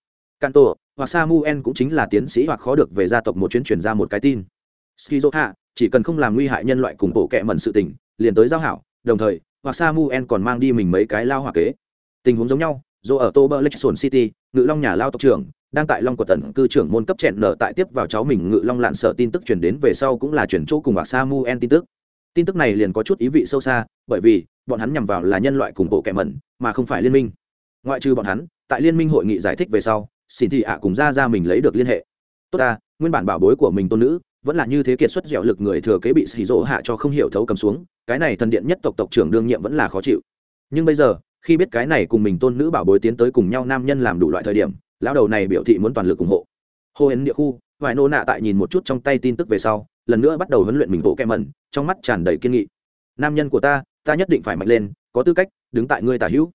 Kanto, hoặc samuel cũng chính là tiến sĩ hoặc khó được về gia tộc một chuyến truyền ra một cái tin. Skizo hạ chỉ cần không làm nguy hại nhân loại cùng bộ kệ mẩn sự tình, liền tới giao hảo, đồng thời, hoặc samuel còn mang đi mình mấy cái lao hòa kế. Tình huống giống nhau, dù ở tober lexon city, ngự long nhà lao tộc trưởng đang tại long của tần cư trưởng môn cấp chẹn nở tại tiếp vào cháu mình ngự long lạn sợ tin tức chuyển đến về sau cũng là chuyển chỗ cùng hoặc samuel tin tức. Tin tức này liền có chút ý vị sâu xa, bởi vì bọn hắn nhằm vào là nhân loại cùng bộ kẻ mẩn, mà không phải liên minh. Ngoại trừ bọn hắn, tại liên minh hội nghị giải thích về sau xin thị ạ cùng ra ra mình lấy được liên hệ. Tốt ta, nguyên bản bảo bối của mình tôn nữ, vẫn là như thế kiệt xuất dẻo lực người thừa kế bị xì rỗ hạ cho không hiểu thấu cầm xuống, cái này thần điện nhất tộc tộc trưởng đương nhiệm vẫn là khó chịu. Nhưng bây giờ, khi biết cái này cùng mình tôn nữ bảo bối tiến tới cùng nhau nam nhân làm đủ loại thời điểm lão đầu này biểu thị muốn toàn lực ủng hộ. Hô hến địa khu vài nô nạ tại nhìn một chút trong tay tin tức về sau, lần nữa bắt đầu huấn luyện mình bộ kem mẩn, trong mắt tràn đầy kiên nghị. Nam nhân của ta ta nhất định phải mạnh lên, có tư cách, đứng tại ngươi tả hữu.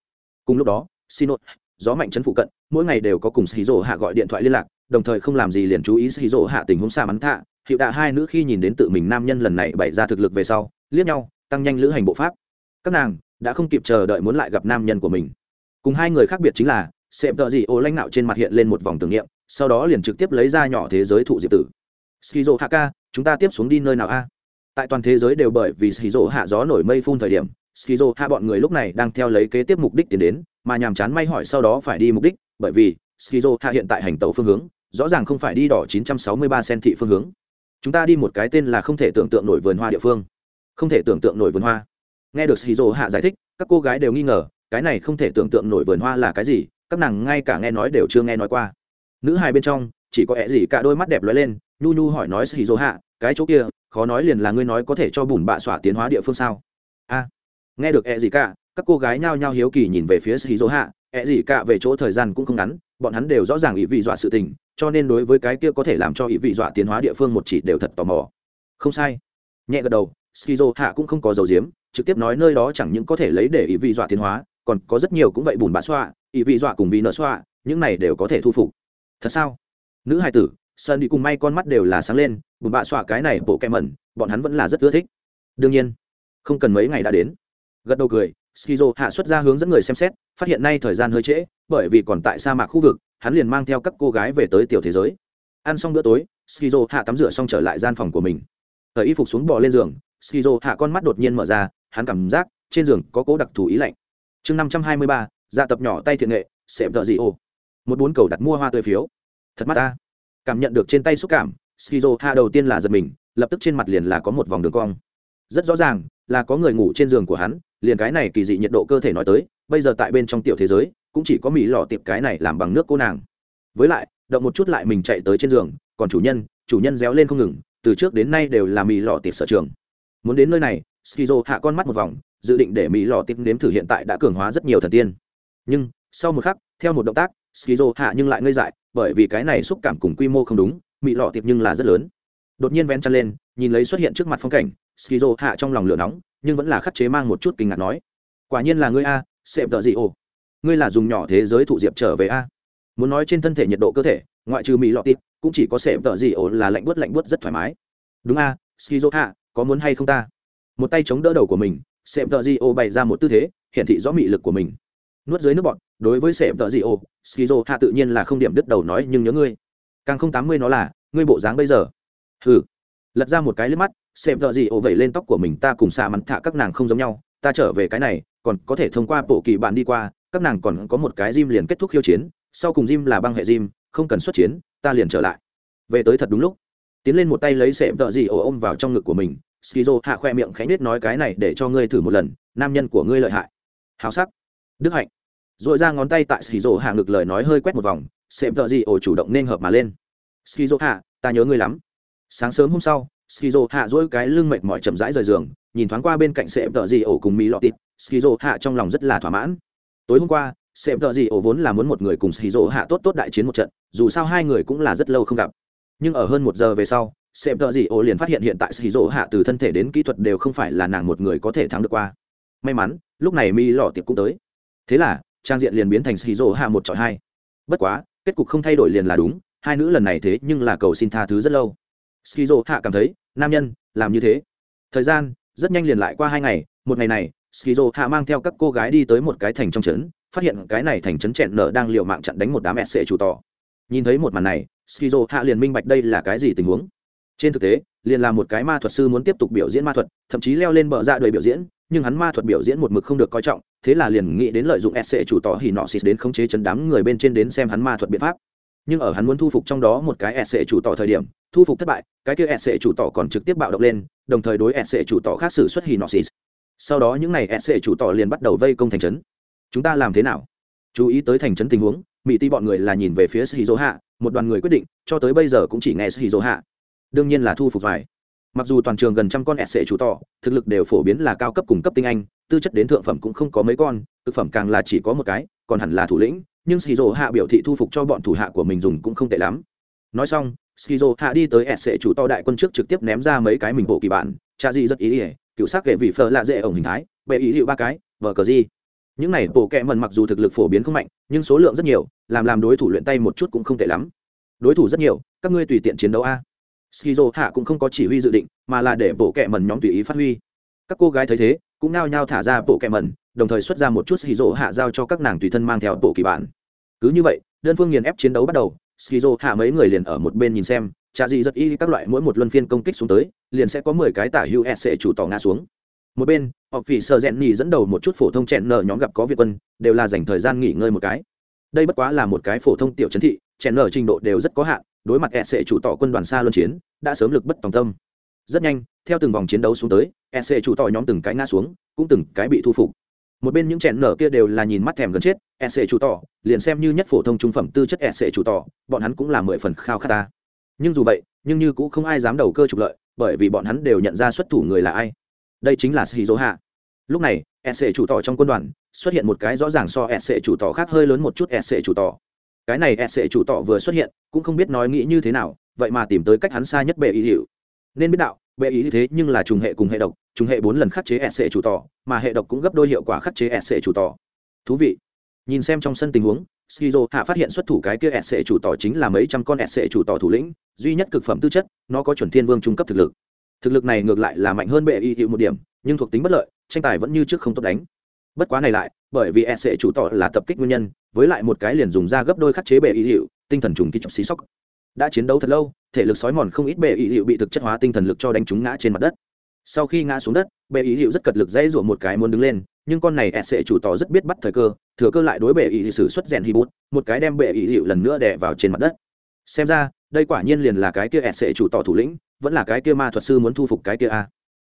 Cùng lúc đó xin lỗi gió mạnh chấn phụ cận, mỗi ngày đều có cùng xì rỗ hạ gọi điện thoại liên lạc, đồng thời không làm gì liền chú ý xì rỗ hạ tình huống xa mắn thạ. Hiệu đạ hai nữ khi nhìn đến tự mình nam nhân lần này bày ra thực lực về sau, liếc nhau, tăng nhanh lữ hành bộ pháp. Các nàng đã không kịp chờ đợi muốn lại gặp nam nhân của mình. Cùng hai người khác biệt chính là sệm tợ gì ô lãnh nạo trên mặt hiện lên một vòng tưởng niệm, sau đó liền trực tiếp lấy ra nhỏ thế giới thụ diệp tử. Skizo hạ ca chúng ta tiếp xuống đi nơi nào a? Tại toàn thế giới đều bởi vì skizo hạ gió nổi mây phun thời điểm skizo hạ bọn người lúc này đang theo lấy kế tiếp mục đích tiến đến, mà nhàm chán may hỏi sau đó phải đi mục đích, bởi vì skizo hạ hiện tại hành tàu phương hướng, rõ ràng không phải đi đỏ 963 sen thị phương hướng. Chúng ta đi một cái tên là không thể tưởng tượng nổi vườn hoa địa phương. Không thể tưởng tượng nổi vườn hoa. Nghe được skizo hạ giải thích, các cô gái đều nghi ngờ, cái này không thể tưởng tượng nổi vườn hoa là cái gì các nàng ngay cả nghe nói đều chưa nghe nói qua. Nữ hai bên trong, chỉ có ẹ gì cả đôi mắt đẹp lóe lên, nhu nhu hỏi nói skizo hạ, cái chỗ kia, khó nói liền là ngươi nói có thể cho bùn bạ xỏa tiến hóa địa phương sao? A, nghe được ẹ gì cả, các cô gái nhao nhao hiếu kỳ nhìn về phía sĩ dỗ hạ ẹ gì cả về chỗ thời gian cũng không ngắn, bọn hắn đều rõ ràng ý vị dọa sự tình, cho nên đối với cái kia có thể làm cho ý vị dọa tiến hóa địa phương một chỉ đều thật tò mò. Không sai. Nhẹ gật đầu skizo hạ cũng không có dầu diếm, trực tiếp nói nơi đó chẳng những có thể lấy để ý vị dọa tiến hóa, còn có rất nhiều cũng vậy bùn bã xoa ý vị dọa cùng vị nợ xoa, những này đều có thể thu phục. Thật sao? Nữ hai tử, sơn đi cùng may con mắt đều là sáng lên, bùn bã xoa cái này bộ kem mẩn, bọn hắn vẫn là rất ưa thích. Đương nhiên, không cần mấy ngày đã đến. Gật đầu cười, skizo hạ xuất ra hướng dẫn người xem xét, phát hiện nay thời gian hơi trễ, bởi vì còn tại sa mạc khu vực, hắn liền mang theo các cô gái về tới tiểu thế giới. Ăn xong bữa tối, skizo hạ tắm rửa xong trở lại gian phòng của mình. Thời y phục xuống bò lên giường, skizo hạ con mắt đột nhiên mở ra, hắn cảm giác trên giường có cố đặc thù ý lạnh. Chương năm trăm hai mươi ba dạ tập nhỏ tay thiện nghệ, xẹp vợ gì ô. Một bốn cầu đặt mua hoa tươi phiếu. Thật mắt ta. Cảm nhận được trên tay xúc cảm, skizo hạ đầu tiên là giật mình, lập tức trên mặt liền là có một vòng đường cong. Rất rõ ràng, là có người ngủ trên giường của hắn, liền cái này kỳ dị nhiệt độ cơ thể nói tới, bây giờ tại bên trong tiểu thế giới, cũng chỉ có mỹ lò tiệp cái này làm bằng nước cô nàng. Với lại, động một chút lại mình chạy tới trên giường, còn chủ nhân chủ nhân réo lên không ngừng, từ trước đến nay đều là mỹ lò tiệp sở trường. Muốn đến nơi này, skizo hạ con mắt một vòng, dự định để mỹ lò tiệp nếm thử hiện tại đã cường hóa rất nhiều thần tiên nhưng, sau một khắc, theo một động tác, skizo hạ nhưng lại ngây dại, bởi vì cái này xúc cảm cùng quy mô không đúng, mị lọ tiệp nhưng là rất lớn. Đột nhiên vén chăn lên, nhìn lấy xuất hiện trước mặt phong cảnh, skizo hạ trong lòng lửa nóng, nhưng vẫn là khắc chế mang một chút kinh ngạc nói, quả nhiên là ngươi a sệm tợ gì ồ? Ngươi là dùng nhỏ thế giới thụ diệp trở về a? Muốn nói trên thân thể nhiệt độ cơ thể, ngoại trừ mỹ lọ tiệp, cũng chỉ có sệm tợ gì ồ là lạnh bớt lạnh bớt rất thoải mái. Đúng a, skizo hạ, có muốn hay không ta? Một tay chống đỡ đầu của mình sệm tợ gì ồ bày ra một tư thế, hiển thị rõ mị lực của mình nuốt dưới nước bọn, đối với sệm tợ dị ô skizo hạ tự nhiên là không điểm đứt đầu nói nhưng nhớ ngươi. Càng không tám mươi nó là, ngươi bộ dáng bây giờ. Hừ. Lật ra một cái liếc mắt xem tợ dị ô vẩy lên tóc của mình ta cùng xạ mắn thả các nàng không giống nhau, ta trở về cái này, còn có thể thông qua bộ kỳ bạn đi qua, các nàng còn có một cái gym liền kết thúc khiêu chiến, sau cùng gym là băng hệ gym, không cần xuất chiến, ta liền trở lại. Về tới thật đúng lúc. Tiến lên một tay lấy sệm tợ dị ô ôm vào trong ngực của mình skizo hạ khoe miệng khẽ nết nói cái này để cho ngươi thử một lần, nam nhân của ngươi lợi hại. Hào sắc đức hạnh. Dội ra ngón tay tại skizo hạ ngực lời nói hơi quét một vòng sệm thợ gì ổ chủ động nên hợp mà lên. Skizo hạ, ta nhớ ngươi lắm. Sáng sớm hôm sau skizo hạ dỗi cái lưng mệt mỏi chậm rãi rời giường, nhìn thoáng qua bên cạnh sệm tợ gì ổ cùng mỹ lọt tịt. Skizo hạ trong lòng rất là thỏa mãn. Tối hôm qua sệm tợ gì ổ vốn là muốn một người cùng skizo hạ tốt tốt đại chiến một trận, dù sao hai người cũng là rất lâu không gặp. Nhưng ở hơn một giờ về sau sệm tợ gì ổ liền phát hiện hiện tại skizo hạ từ thân thể đến kỹ thuật đều không phải là nàng một người có thể thắng được qua. May mắn, lúc này mỹ lọt tiệp cũng tới thế là, trang diện liền biến thành skizo hạ một trọi hai. Bất quá, kết cục không thay đổi liền là đúng, hai nữ lần này thế nhưng là cầu xin tha thứ rất lâu. Skizo hạ cảm thấy, nam nhân, làm như thế. Thời gian, rất nhanh liền lại qua hai ngày, một ngày này skizo hạ mang theo các cô gái đi tới một cái thành trong trấn, phát hiện cái này thành trấn chẹn nở đang liều mạng chặn đánh một đám sệ chủ tỏ. Nhìn thấy một màn này skizo hạ liền minh bạch đây là cái gì tình huống. Trên thực tế, liền là một cái ma thuật sư muốn tiếp tục biểu diễn ma thuật, thậm chí leo lên bờ ra dạ đời biểu diễn nhưng hắn ma thuật biểu diễn một mực không được coi trọng, thế là liền nghĩ đến lợi dụng sc chủ tỏ hỉ nọ xịt đến khống chế chấn đám người bên trên đến xem hắn ma thuật biện pháp. Nhưng ở hắn muốn thu phục trong đó một cái sc chủ tỏ thời điểm, thu phục thất bại, cái kia sc chủ tỏ còn trực tiếp bạo động lên, đồng thời đối sc chủ tỏ khác xử xuất hỉ nọ xịt. Sau đó những ngày sc chủ tỏ liền bắt đầu vây công thành trấn. Chúng ta làm thế nào? Chú ý tới thành trấn tình huống mỹ ti bọn người là nhìn về phía shizu hạ một đoàn người quyết định, cho tới bây giờ cũng chỉ nghe shizu hạ đương nhiên là thu phục vài mặc dù toàn trường gần trăm con sệ chủ tỏ thực lực đều phổ biến là cao cấp cùng cấp tinh anh, tư chất đến thượng phẩm cũng không có mấy con, thực phẩm càng là chỉ có một cái, còn hẳn là thủ lĩnh, nhưng shizu hạ biểu thị thu phục cho bọn thủ hạ của mình dùng cũng không tệ lắm. Nói xong shizu hạ đi tới sệ chủ to đại quân trước trực tiếp ném ra mấy cái mình bộ kỳ bản, cha gì rất ý ỉa cựu sắc kệ vị phở lạ dễ ổng hình thái, bệ ý hiệu ba cái vờ cờ gì. Những này bộ kệ mần mặc dù thực lực phổ biến không mạnh, nhưng số lượng rất nhiều, làm làm đối thủ luyện tay một chút cũng không tệ lắm. Đối thủ rất nhiều, các ngươi tùy tiện chiến đấu a skizo hạ cũng không có chỉ huy dự định, mà là để bộ kệ mần nhóm tùy ý phát huy. Các cô gái thấy thế, cũng nao nhao thả ra bộ kệ mần đồng thời xuất ra một chút skizo hạ giao cho các nàng tùy thân mang theo bộ kỳ bản. Cứ như vậy, đơn phương nghiền ép chiến đấu bắt đầu skizo hạ mấy người liền ở một bên nhìn xem trà gì rất y các loại mỗi một luân phiên công kích xuống tới, liền sẽ có mười cái tả hữu e sẽ chủ tỏ ngã xuống. Một bên họ phỉ sợ rẽn nhì dẫn đầu một chút phổ thông chẹn nở nhóm gặp có việt quân, đều là dành thời gian nghỉ ngơi một cái. Đây bất quá là một cái phổ thông tiểu trấn thị, chẹn nở trình độ đều rất có hạn đối mặt e chủ tỏ quân đoàn xa luân chiến, đã sớm lực bất tòng tâm. Rất nhanh, theo từng vòng chiến đấu xuống tới e chủ tỏ nhóm từng cái ngã xuống, cũng từng cái bị thu phục. Một bên những chèn nở kia đều là nhìn mắt thèm gần chết e chủ tỏ, liền xem như nhất phổ thông trung phẩm tư chất e chủ tỏ, bọn hắn cũng là mười phần khao khát ta. Nhưng dù vậy, nhưng như cũng không ai dám đầu cơ trục lợi, bởi vì bọn hắn đều nhận ra xuất thủ người là ai. Đây chính là shizu hạ lúc này e chủ tỏ trong quân đoàn, xuất hiện một cái rõ ràng so e chủ tỏ khác hơi lớn một chút e chủ tỏ cái này e sệ chủ tọ vừa xuất hiện cũng không biết nói nghĩ như thế nào vậy mà tìm tới cách hắn xa nhất bệ ý hiệu nên biết đạo bệ ý thế nhưng là trùng hệ cùng hệ độc trùng hệ bốn lần khắc chế e sệ chủ tọ, mà hệ độc cũng gấp đôi hiệu quả khắc chế e sệ chủ tọ. thú vị. Nhìn xem trong sân tình huống skizo hạ phát hiện xuất thủ cái kia e sẽ chủ tỏ chính là mấy trăm con e sẽ chủ tỏ thủ lĩnh duy nhất cực phẩm tư chất nó có chuẩn thiên vương trung cấp thực lực. Thực lực này ngược lại là mạnh hơn bệ y hiệu một điểm nhưng thuộc tính bất lợi tranh tài vẫn như trước không tốt đánh bất quá này lại, bởi vì e sẽ chủ tỏ là tập kích nguyên nhân, với lại một cái liền dùng ra gấp đôi khắc chế bệ y hiệu tinh thần trùng kích chọc xí sóc. Đã chiến đấu thật lâu, thể lực sói mòn không ít bệ y hiệu bị thực chất hóa tinh thần lực cho đánh trúng ngã trên mặt đất. Sau khi ngã xuống đất bệ y hiệu rất cật lực dãy rủa một cái muốn đứng lên, nhưng con này sẽ chủ tỏ rất biết bắt thời cơ, thừa cơ lại đối bệ ý sử xuất rèn hi bút một cái đem bệ ý hiệu lần nữa đè vào trên mặt đất. Xem ra, đây quả nhiên liền là cái kia sẽ chủ tỏ thủ lĩnh, vẫn là cái kia ma thuật sư muốn thu phục cái kia a.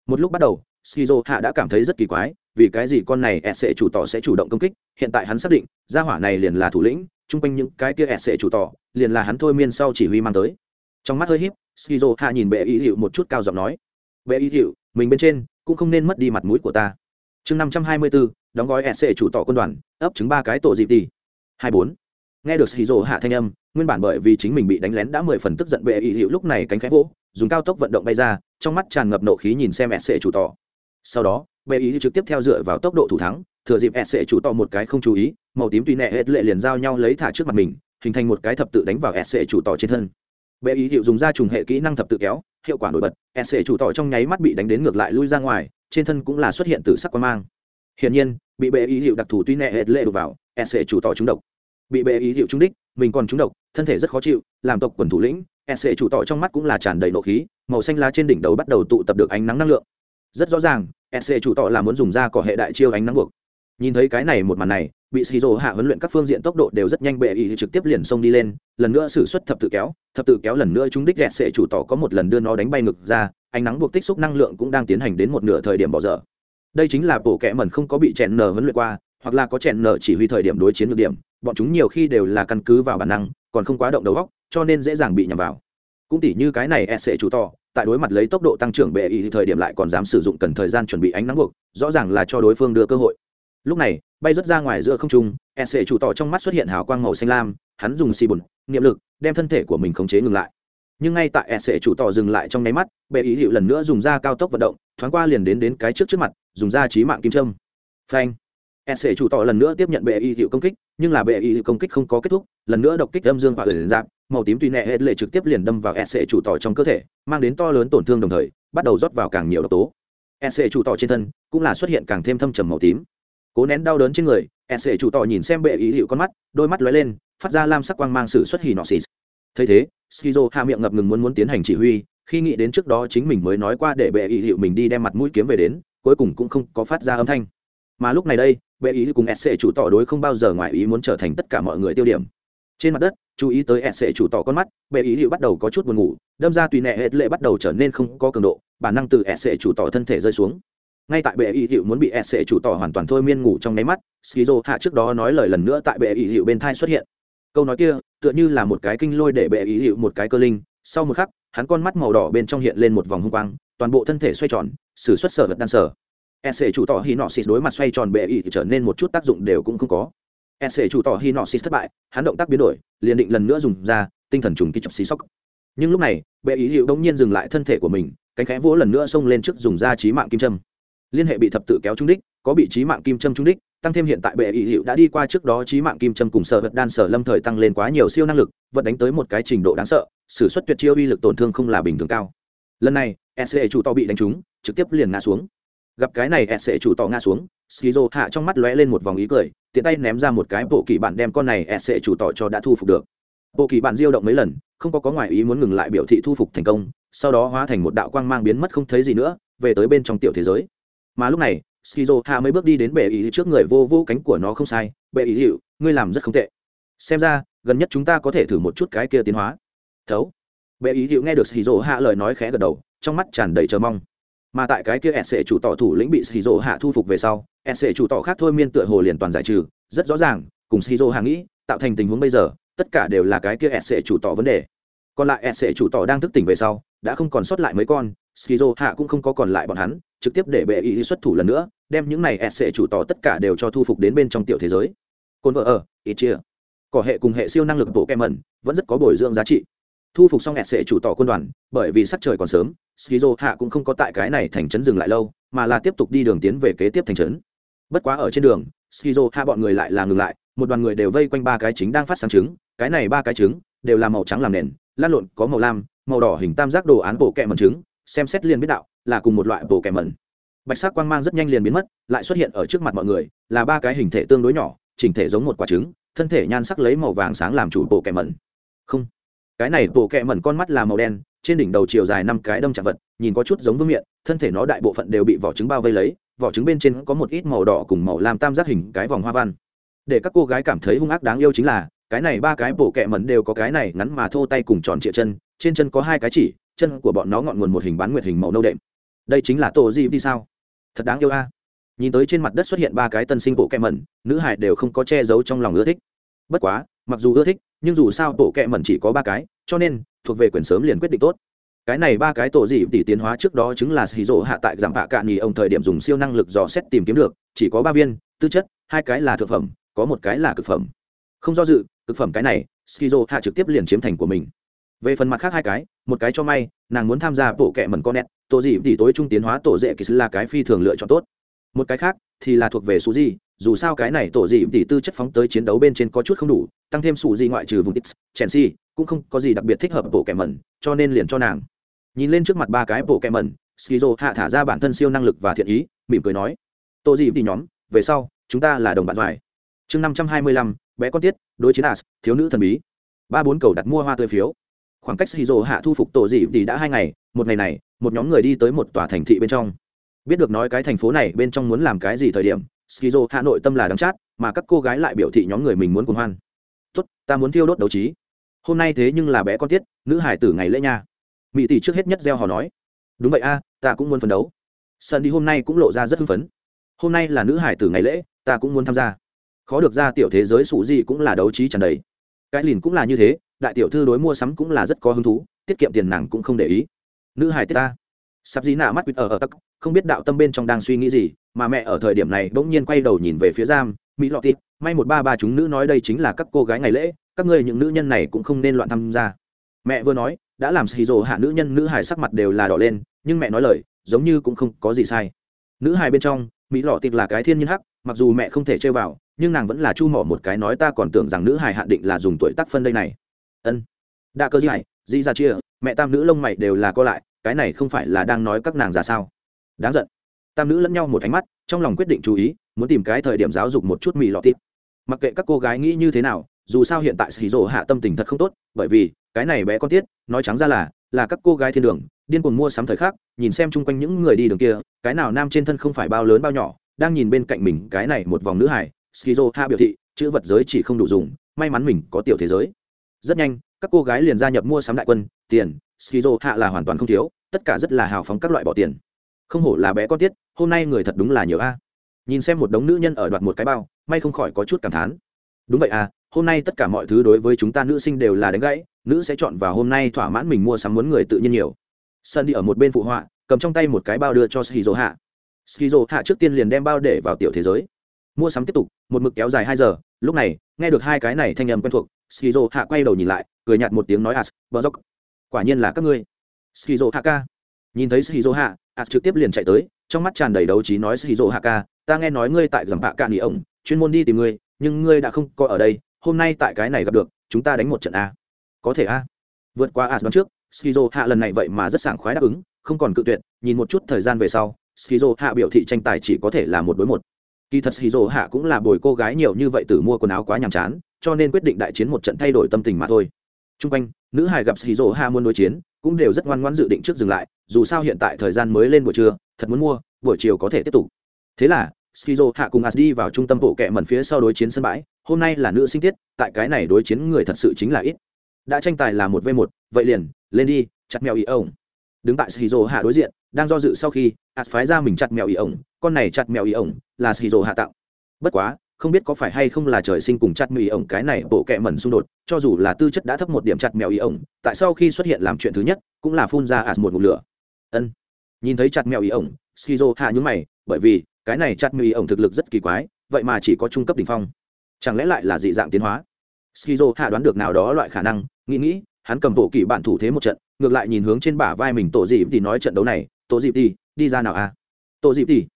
Một lúc bắt đầu shizu hạ đã cảm thấy rất kỳ quái vì cái gì con này sẽ chủ tỏ sẽ chủ động công kích, hiện tại hắn xác định, gia hỏa này liền là thủ lĩnh, chung quanh những cái kia sẽ chủ tỏ, liền là hắn thôi miên sau chỉ huy mang tới. Trong mắt hơi híp, skizo hạ nhìn bệ ý hiệu một chút cao giọng nói, bệ ý hiệu, mình bên trên cũng không nên mất đi mặt mũi của ta. Chương năm trăm hai mươi bốn đóng gói sc chủ tỏ quân đoàn, ấp chứng ba cái tổ dịp đi. hai bốn. Nghe được skizo hạ thanh âm, nguyên bản bởi vì chính mình bị đánh lén đã mười phần tức giận bệ ý hiệu lúc này cánh khẽ vỗ, dùng cao tốc vận động bay ra, trong mắt tràn ngập nộ khí nhìn xem sc chủ tỏ. Sau đó bệ ý trực tiếp theo dựa vào tốc độ thủ thắng, thừa dịp sc chủ tọ một cái không chú ý, màu tím tùy nẹ hết lệ liền giao nhau lấy thả trước mặt mình, hình thành một cái thập tự đánh vào sc chủ tỏ trên thân. Bệ ý hiệu dùng ra trùng hệ kỹ năng thập tự kéo, hiệu quả nổi bật sc chủ tỏ trong nháy mắt bị đánh đến ngược lại lui ra ngoài, trên thân cũng là xuất hiện từ sắc quan mang. Hiển nhiên, bị bệ ý hiệu đặc thù tuy nẹ hết lệ đục vào sc chủ tỏ trúng độc. Bị bệ ý hiệu trúng đích, mình còn trúng độc, thân thể rất khó chịu, làm tộc quần thủ lĩnh sc chủ tỏ trong mắt cũng là tràn đầy nộ khí, màu xanh lá trên đỉnh đầu bắt đầu tụ tập được ánh nắng năng lượng. Rất rõ ràng sc chủ tọ là muốn dùng ra cỏ hệ đại chiêu ánh nắng buộc. Nhìn thấy cái này một màn này, bị shizu hạ huấn luyện các phương diện tốc độ đều rất nhanh bệ ý trực tiếp liền xông đi lên, lần nữa xử suất thập tự kéo, thập tự kéo lần nữa chúng đích sc sẽ chủ tọ có một lần đưa nó đánh bay ngực ra, ánh nắng buộc tích xúc năng lượng cũng đang tiến hành đến một nửa thời điểm bỏ dở. Đây chính là bộ kẽ mẩn không có bị chèn nở huấn luyện qua, hoặc là có chèn nở chỉ huy thời điểm đối chiến được điểm, bọn chúng nhiều khi đều là căn cứ vào bản năng, còn không quá động đầu góc cho nên dễ dàng bị nhầm vào. Cũng tỉ như cái này e chủ tỏ tại đối mặt lấy tốc độ tăng trưởng bệ ý thời điểm lại còn dám sử dụng cần thời gian chuẩn bị ánh nắng buộc, rõ ràng là cho đối phương đưa cơ hội. Lúc này, bay rớt ra ngoài giữa không trung e chủ tỏ trong mắt xuất hiện hào quang màu xanh lam, hắn dùng xì bùn, niệm lực, đem thân thể của mình khống chế ngừng lại. Nhưng ngay tại e chủ tỏ dừng lại trong nháy mắt, bệ ý hiệu lần nữa dùng da cao tốc vận động, thoáng qua liền đến đến cái trước trước mặt, dùng da trí mạng kim trâm phanh. E chủ tỏ lần nữa tiếp nhận bệ ý hiệu công kích, nhưng là bệ ý hiệu công kích không có kết thúc, lần nữa độc kích âm dương và ẩn dạng màu tím tùy nẹ hết lệ trực tiếp liền đâm vào EC chủ tỏ trong cơ thể, mang đến to lớn tổn thương đồng thời, bắt đầu rót vào càng nhiều độc tố. EC chủ tỏ trên thân cũng là xuất hiện càng thêm thâm trầm màu tím. Cố nén đau đớn trên người EC chủ tỏ nhìn xem bệ ý hiệu con mắt, đôi mắt lóe lên, phát ra lam sắc quang mang sự xuất hì nọ xì thấy thế, skizo hạ miệng ngập ngừng muốn muốn tiến hành chỉ huy, khi nghĩ đến trước đó chính mình mới nói qua để bệ ý hiệu mình đi đem mặt mũi kiếm về đến, cuối cùng cũng không có phát ra âm thanh. Mà lúc này đây, bệ ý cùng sc chủ tỏ đối không bao giờ ngoài ý muốn trở thành tất cả mọi người tiêu điểm. Trên mặt đất chú ý tới sc chủ tỏ con mắt, bệ ý hiệu bắt đầu có chút buồn ngủ, đâm ra tùy nẹ hết lệ bắt đầu trở nên không có cường độ, bản năng từ sc chủ tỏ thân thể rơi xuống. Ngay tại bệ ý hiệu muốn bị sc chủ tỏ hoàn toàn thôi miên ngủ trong nháy mắt, skizo hạ trước đó nói lời lần nữa tại bệ ý hiệu bên thai xuất hiện. Câu nói kia, tựa như là một cái kinh lôi để bệ ý hiệu một cái cơ linh, sau một khắc, hắn con mắt màu đỏ bên trong hiện lên một vòng hung quang, toàn bộ thân thể xoay tròn, sử xuất sở vật đan sở. Sc chủ tỏ hy nọ xịt đối mặt xoay tròn bệ ý trở nên một chút tác dụng đều cũng không có sc chủ tỏ hy nọ xịt thất bại, hắn động tác biến đổi, liền định lần nữa dùng ra tinh thần trùng kích chọc xì sóc nhưng lúc này, bệ ý hiệu đông nhiên dừng lại thân thể của mình, cánh khẽ vỗ lần nữa xông lên trước dùng ra trí mạng kim châm. Liên hệ bị thập tự kéo trung đích, có bị trí mạng kim châm trung đích, tăng thêm hiện tại bệ ý hiệu đã đi qua trước đó trí mạng kim châm cùng sở vật đan sở lâm thời tăng lên quá nhiều siêu năng lực, vẫn đánh tới một cái trình độ đáng sợ s ử suất tuyệt chiêu uy lực tổn thương không là bình thường cao. Lần này sc chủ tỏ bị đánh trúng, trực tiếp liền ngã xuống. Gặp cái này sc chủ tỏ ngã xuống, skizo hạ trong mắt lóe lên một vòng ý cười tiện tay ném ra một cái bộ kỳ bản đem con này e sc chủ tỏ cho đã thu phục được. Bộ kỳ bản diêu động mấy lần, không có có ngoài ý muốn ngừng lại biểu thị thu phục thành công, sau đó hóa thành một đạo quang mang biến mất không thấy gì nữa, về tới bên trong tiểu thế giới. Mà lúc này, skizo hạ mới bước đi đến bệ ý trước người vô vô cánh của nó không sai, bệ ý hiệu ngươi làm rất không tệ. Xem ra, gần nhất chúng ta có thể thử một chút cái kia tiến hóa. Thấu. Bệ ý hiệu nghe được skizo hạ lời nói khẽ gật đầu, trong mắt tràn đầy chờ mong mà tại cái kia sc chủ tỏ thủ lĩnh bị skizo hạ thu phục về sau sc chủ tỏ khác thôi miên tựa hồ liền toàn giải trừ, rất rõ ràng, cùng skizo hạ nghĩ, tạo thành tình huống bây giờ, tất cả đều là cái kia sc chủ tỏ vấn đề. Còn lại sc chủ tỏ đang thức tỉnh về sau, đã không còn sót lại mấy con skizo hạ cũng không có còn lại bọn hắn, trực tiếp để bệ Y xuất thủ lần nữa, đem những này sc chủ tỏ tất cả đều cho thu phục đến bên trong tiểu thế giới. Cồn vợ ở ít chia cỏ hệ cùng hệ siêu năng lực bộ kem mẩn, vẫn rất có bồi dưỡng giá trị thu phục xong sc chủ tỏ quân đoàn, bởi vì sắc trời còn sớm, skizo hạ cũng không có tại cái này thành trấn dừng lại lâu, mà là tiếp tục đi đường tiến về kế tiếp thành trấn. Bất quá ở trên đường, skizo hạ bọn người lại là ngừng lại, một đoàn người đều vây quanh ba cái chính đang phát sáng trứng, cái này ba cái trứng đều là màu trắng làm nền, lan lộn, có màu lam, màu đỏ hình tam giác đồ án bộ kẹ mẩn trứng, xem xét liền biết đạo, là cùng một loại bộ kẹ mẩn. Bạch sắc quang mang rất nhanh liền biến mất, lại xuất hiện ở trước mặt mọi người, là ba cái hình thể tương đối nhỏ, chỉnh thể giống một quả trứng, thân thể nhan sắc lấy màu vàng sáng làm chủ bộ kẹ mẩn. Không cái này bộ kẹ mẩn con mắt là màu đen, trên đỉnh đầu chiều dài năm cái đâm chạm vật, nhìn có chút giống vương miệng thân thể nó đại bộ phận đều bị vỏ trứng bao vây lấy, vỏ trứng bên trên có một ít màu đỏ cùng màu lam tam giác hình cái vòng hoa văn. Để các cô gái cảm thấy hung ác đáng yêu chính là, cái này ba cái bộ kẹ mẩn đều có cái này ngắn mà thô tay cùng tròn trịa chân, trên chân có hai cái chỉ, chân của bọn nó ngọn nguồn một hình bán nguyệt hình màu nâu đệm. Đây chính là tổ gì đi sao? Thật đáng yêu a. Nhìn tới trên mặt đất xuất hiện ba cái tân sinh bộ kẹ mẩn, nữ hải đều không có che giấu trong lòng ưa thích. Bất quá mặc dù ưa thích, nhưng dù sao tổ kẹ mẩn chỉ có ba cái, cho nên thuộc về quyền sớm liền quyết định tốt. Cái này ba cái tổ dị tỷ tiến hóa trước đó chứng là hì rỗ hạ tại giảm bạ cạn nghỉ ông thời điểm dùng siêu năng lực dò xét tìm kiếm được, chỉ có ba viên, tư chất, hai cái là thực phẩm, có một cái là cực phẩm. Không do dự, cực phẩm cái này skizo hạ trực tiếp liền chiếm thành của mình. Về phần mặt khác hai cái, một cái cho may, nàng muốn tham gia bộ kẹ mẩn con nét tổ dị tỷ tối trung tiến hóa tổ dễ kỳ là cái phi thường lựa chọn tốt. Một cái khác thì là thuộc về số gì dù sao cái này tổ dị tỷ tư chất phóng tới chiến đấu bên trên có chút không đủ, tăng thêm sủ gì ngoại trừ vùng x chelsea cũng không có gì đặc biệt thích hợp bộ kẻ mẩn, cho nên liền cho nàng. Nhìn lên trước mặt ba cái bộ kẻ mẩn, skizo hạ thả ra bản thân siêu năng lực và thiện ý, mỉm cười nói, tổ gì tỷ nhóm, về sau, chúng ta là đồng bạn vải chương năm trăm hai mươi lăm, bé con tiết, đối chiến as, thiếu nữ thần bí. Ba bốn cầu đặt mua hoa tươi phiếu. Khoảng cách skizo hạ thu phục tổ dị tỷ đã hai ngày, một ngày này, một nhóm người đi tới một tòa thành thị bên trong. Biết được nói cái thành phố này bên trong muốn làm cái gì thời điểm skizo hạ nội tâm là đắng chát, mà các cô gái lại biểu thị nhóm người mình muốn cùng hoan. Tốt, ta muốn thiêu đốt đấu trí. Hôm nay thế nhưng là bé con tiết, nữ hải tử ngày lễ nha. Mỹ tỷ trước hết nhất gieo họ nói. Đúng vậy a, ta cũng muốn phấn đấu. Sơn đi hôm nay cũng lộ ra rất hưng phấn. Hôm nay là nữ hải tử ngày lễ, ta cũng muốn tham gia. Khó được ra tiểu thế giới sủ gì cũng là đấu trí tràn đầy. Cái lìn cũng là như thế, đại tiểu thư đối mua sắm cũng là rất có hứng thú, tiết kiệm tiền nàng cũng không để ý. Nữ hải tiết ta. Sắp dí nạ mắt quýt ở ở tắc, không biết đạo tâm bên trong đang suy nghĩ gì mà mẹ ở thời điểm này bỗng nhiên quay đầu nhìn về phía giam, mỹ lọt tít, may một ba ba chúng nữ nói đây chính là các cô gái ngày lễ, các ngươi những nữ nhân này cũng không nên loạn tham gia. Mẹ vừa nói, đã làm xì rồ hạ nữ nhân, nữ hài sắc mặt đều là đỏ lên, nhưng mẹ nói lời, giống như cũng không có gì sai. Nữ hài bên trong, mỹ lọ tiệc là cái thiên nhiên hắc, mặc dù mẹ không thể chơi vào, nhưng nàng vẫn là chu mỏ một cái nói ta còn tưởng rằng nữ hài hạn định là dùng tuổi tác phân đây này. Ân. Đa cơ gì này dĩ ra chia, mẹ tam nữ lông mày đều là co lại, cái này không phải là đang nói các nàng ra sao. Đáng giận tam nữ lẫn nhau một ánh mắt, trong lòng quyết định chú ý, muốn tìm cái thời điểm giáo dục một chút mì lọt tít mặc kệ các cô gái nghĩ như thế nào, dù sao hiện tại xì rổ hạ tâm tình thật không tốt, bởi vì, cái này bé con tiết, nói trắng ra là là các cô gái thiên đường, điên cuồng mua sắm thời khắc, nhìn xem chung quanh những người đi đường kia, cái nào nam trên thân không phải bao lớn bao nhỏ, đang nhìn bên cạnh mình cái này một vòng nữ hải skizo ha biểu thị, chữ vật giới chỉ không đủ dùng, may mắn mình có tiểu thế giới. Rất nhanh, các cô gái liền gia nhập mua sắm đại quân, tiền skizo hạ là hoàn toàn không thiếu, tất cả rất là hào phóng các loại bỏ tiền không hổ là bé con tiết, hôm nay người thật đúng là nhiều a. Nhìn xem một đống nữ nhân ở đoạt một cái bao, may không khỏi có chút cảm thán. Đúng vậy à hôm nay tất cả mọi thứ đối với chúng ta nữ sinh đều là đánh gãy, nữ sẽ chọn vào hôm nay thỏa mãn mình mua sắm muốn người tự nhiên nhiều. Sân đi ở một bên phụ họa, cầm trong tay một cái bao đưa cho skizo hạ skizo hạ trước tiên liền đem bao để vào tiểu thế giới. Mua sắm tiếp tục, một mực kéo dài hai giờ, lúc này, nghe được hai cái này thanh âm quen thuộc skizo hạ quay đầu nhìn lại, cười nhạt một tiếng nói, as bờ dốc quả nhiên là các ngươi. Skizo hạ ca. Nhìn thấy skizo hạ as trực tiếp liền chạy tới, trong mắt tràn đầy đấu trí nói shizu hạ ca ta nghe nói ngươi tại gầm hạ ca nghỉ ổng, chuyên môn đi tìm ngươi, nhưng ngươi đã không có ở đây, hôm nay tại cái này gặp được, chúng ta đánh một trận a. Có thể a. Vượt qua ạt đoán trước, shizu hạ lần này vậy mà rất sảng khoái đáp ứng, không còn cự tuyệt, nhìn một chút thời gian về sau, shizu hạ biểu thị tranh tài chỉ có thể là một đối một. Kỳ thật shizu hạ cũng là bồi cô gái nhiều như vậy từ mua quần áo quá nhàm chán, cho nên quyết định đại chiến một trận thay đổi tâm tình mà thôi. T r u n g quanh, nữ hài gặp shizu hạ muốn đối chiến cũng đều rất ngoan ngoãn dự định trước dừng lại, dù sao hiện tại thời gian mới lên buổi trưa, thật muốn mua, buổi chiều có thể tiếp tục. Thế là, skizo hạ cùng as đi vào trung tâm bộ kệ mẩn phía sau đối chiến sân bãi, hôm nay là nữ sinh tiết, tại cái này đối chiến người thật sự chính là ít. Đã tranh tài là một v một, vậy liền, lên đi, chặt mèo ý ổng. Đứng tại Skizo hạ đối diện, đang do dự sau khi as phái ra mình chặt mèo ý ổng, con này chặt mèo ý ổng là Skizo hạ tặng bất quá không biết có phải hay không là trời sinh cùng chặt mì ổng cái này bộ kẹ mẩn xung đột, cho dù là tư chất đã thấp một điểm chặt mèo ý ổng, tại sau khi xuất hiện làm chuyện thứ nhất, cũng là phun ra ạt một ngụm lửa. Ân. Nhìn thấy chặt mèo ý ổng shizu hạ nhúng mày, bởi vì, cái này chặt mèo ý ổng thực lực rất kỳ quái, vậy mà chỉ có trung cấp đỉnh phong. Chẳng lẽ lại là dị dạng tiến hóa? Shizu hạ đoán được nào đó loại khả năng, nghĩ nghĩ, hắn cầm bộ kỳ bạn thủ thế một trận, ngược lại nhìn hướng trên bả vai mình tổ dịp thì nói trận đấu này, tổ dịp thì, đi ra nào à? tổ dịp thì.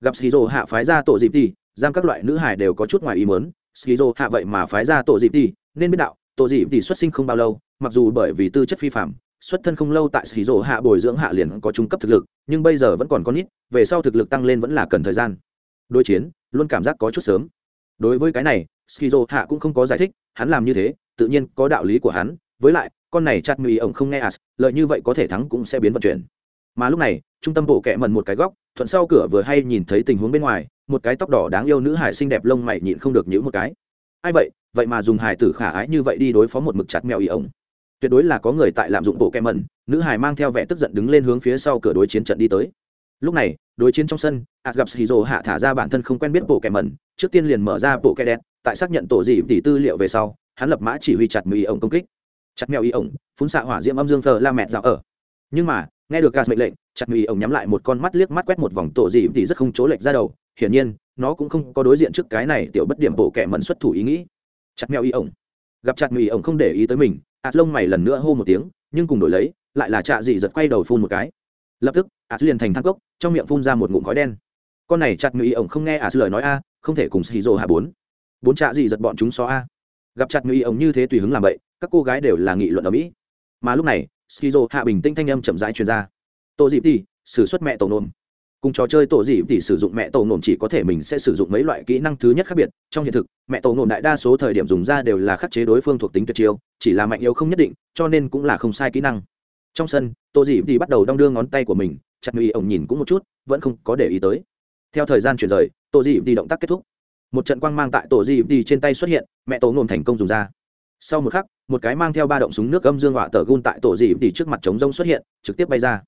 Gặp shizu hạ phái ra tổ dịp thì giam các loại nữ hải đều có chút ngoài ý mớn skizo hạ vậy mà phái ra tổ dịp thì nên biết đạo tổ dịp thì xuất sinh không bao lâu, mặc dù bởi vì tư chất phi phạm xuất thân không lâu tại skizo hạ bồi dưỡng hạ liền có trung cấp thực lực, nhưng bây giờ vẫn còn con ít về sau thực lực tăng lên vẫn là cần thời gian. Đối chiến, luôn cảm giác có chút sớm. Đối với cái này, skizo hạ cũng không có giải thích, hắn làm như thế, tự nhiên có đạo lý của hắn, với lại, con này chặt mì ổng không nghe as lợi như vậy có thể thắng cũng sẽ biến vận chuyển. Mà lúc này, trung tâm bộ kẹ mần một cái góc, thuận sau cửa vừa hay nhìn thấy tình huống bên ngoài một cái tóc đỏ đáng yêu nữ hải xinh đẹp lông mày nhịn không được nhữ một cái. Ai vậy? Vậy mà dùng hải tử khả ái như vậy đi đối phó một mực chặt mèo ý ổng. Tuyệt đối là có người tại lạm dụng bộ kem mẩn, nữ hải mang theo vẻ tức giận đứng lên hướng phía sau cửa đối chiến trận đi tới. Lúc này, đối chiến trong sân ạt gặp shizu hạ thả ra bản thân không quen biết bộ kẻ mẩn, trước tiên liền mở ra bộ kẻ đen, tại xác nhận tổ dị tỷ tư liệu về sau, hắn lập mã chỉ huy chặt mèo ý ổng công kích. Chặt mèo ý ổng, phun xạ hỏa diễm âm dương thờ la mẹt dạo ở. Nhưng mà, nghe được gas mệnh lệnh, chặt mèo ý ổng nhắm lại một con mắt liếc mắt quét một vòng tổ dị tỷ rất không chỗ lệch ra đầu hiển nhiên, nó cũng không có đối diện trước cái này tiểu bất điểm bộ kẻ mẫn xuất thủ ý nghĩ. Chặt mèo y ổng. Gặp chặt mèo ổng không để ý tới mình ạt lông mày lần nữa hô một tiếng, nhưng cùng đổi lấy, lại là trạ dị giật quay đầu phun một cái. Lập tức ạt liền thành thang cốc, trong miệng phun ra một ngụm khói đen. Con này chặt mì ổng không nghe ạt lời nói a, không thể cùng xì rồ hạ bốn. Bốn trạ dị giật bọn chúng xó a. Gặp chặt mì ổng như thế tùy hứng làm vậy các cô gái đều là nghị luận ở mỹ. Mà lúc này skizo hạ bình tĩnh thanh âm chậm rãi truyền ra. Tô dịp thì xử suất mẹ tổ nôm cùng trò chơi tổ dị thì sử dụng mẹ tổ nôm chỉ có thể mình sẽ sử dụng mấy loại kỹ năng thứ nhất khác biệt. Trong hiện thực, mẹ tổ nôm đại đa số thời điểm dùng ra đều là khắc chế đối phương thuộc tính tuyệt chiêu, chỉ là mạnh yếu không nhất định, cho nên cũng là không sai kỹ năng. Trong sân, tổ dị thì bắt đầu đong đưa ngón tay của mình, chặt người ổng nhìn cũng một chút, vẫn không có để ý tới. Theo thời gian chuyển rời, tổ dị thì động tác kết thúc. Một trận quang mang tại tổ dị thì trên tay xuất hiện, mẹ tổ nôm thành công dùng ra. Sau một khắc, một cái mang theo ba động súng nước âm dương họa tờ gun tại tổ dị thì trước mặt trống rông xuất hiện, trực tiếp bay ra.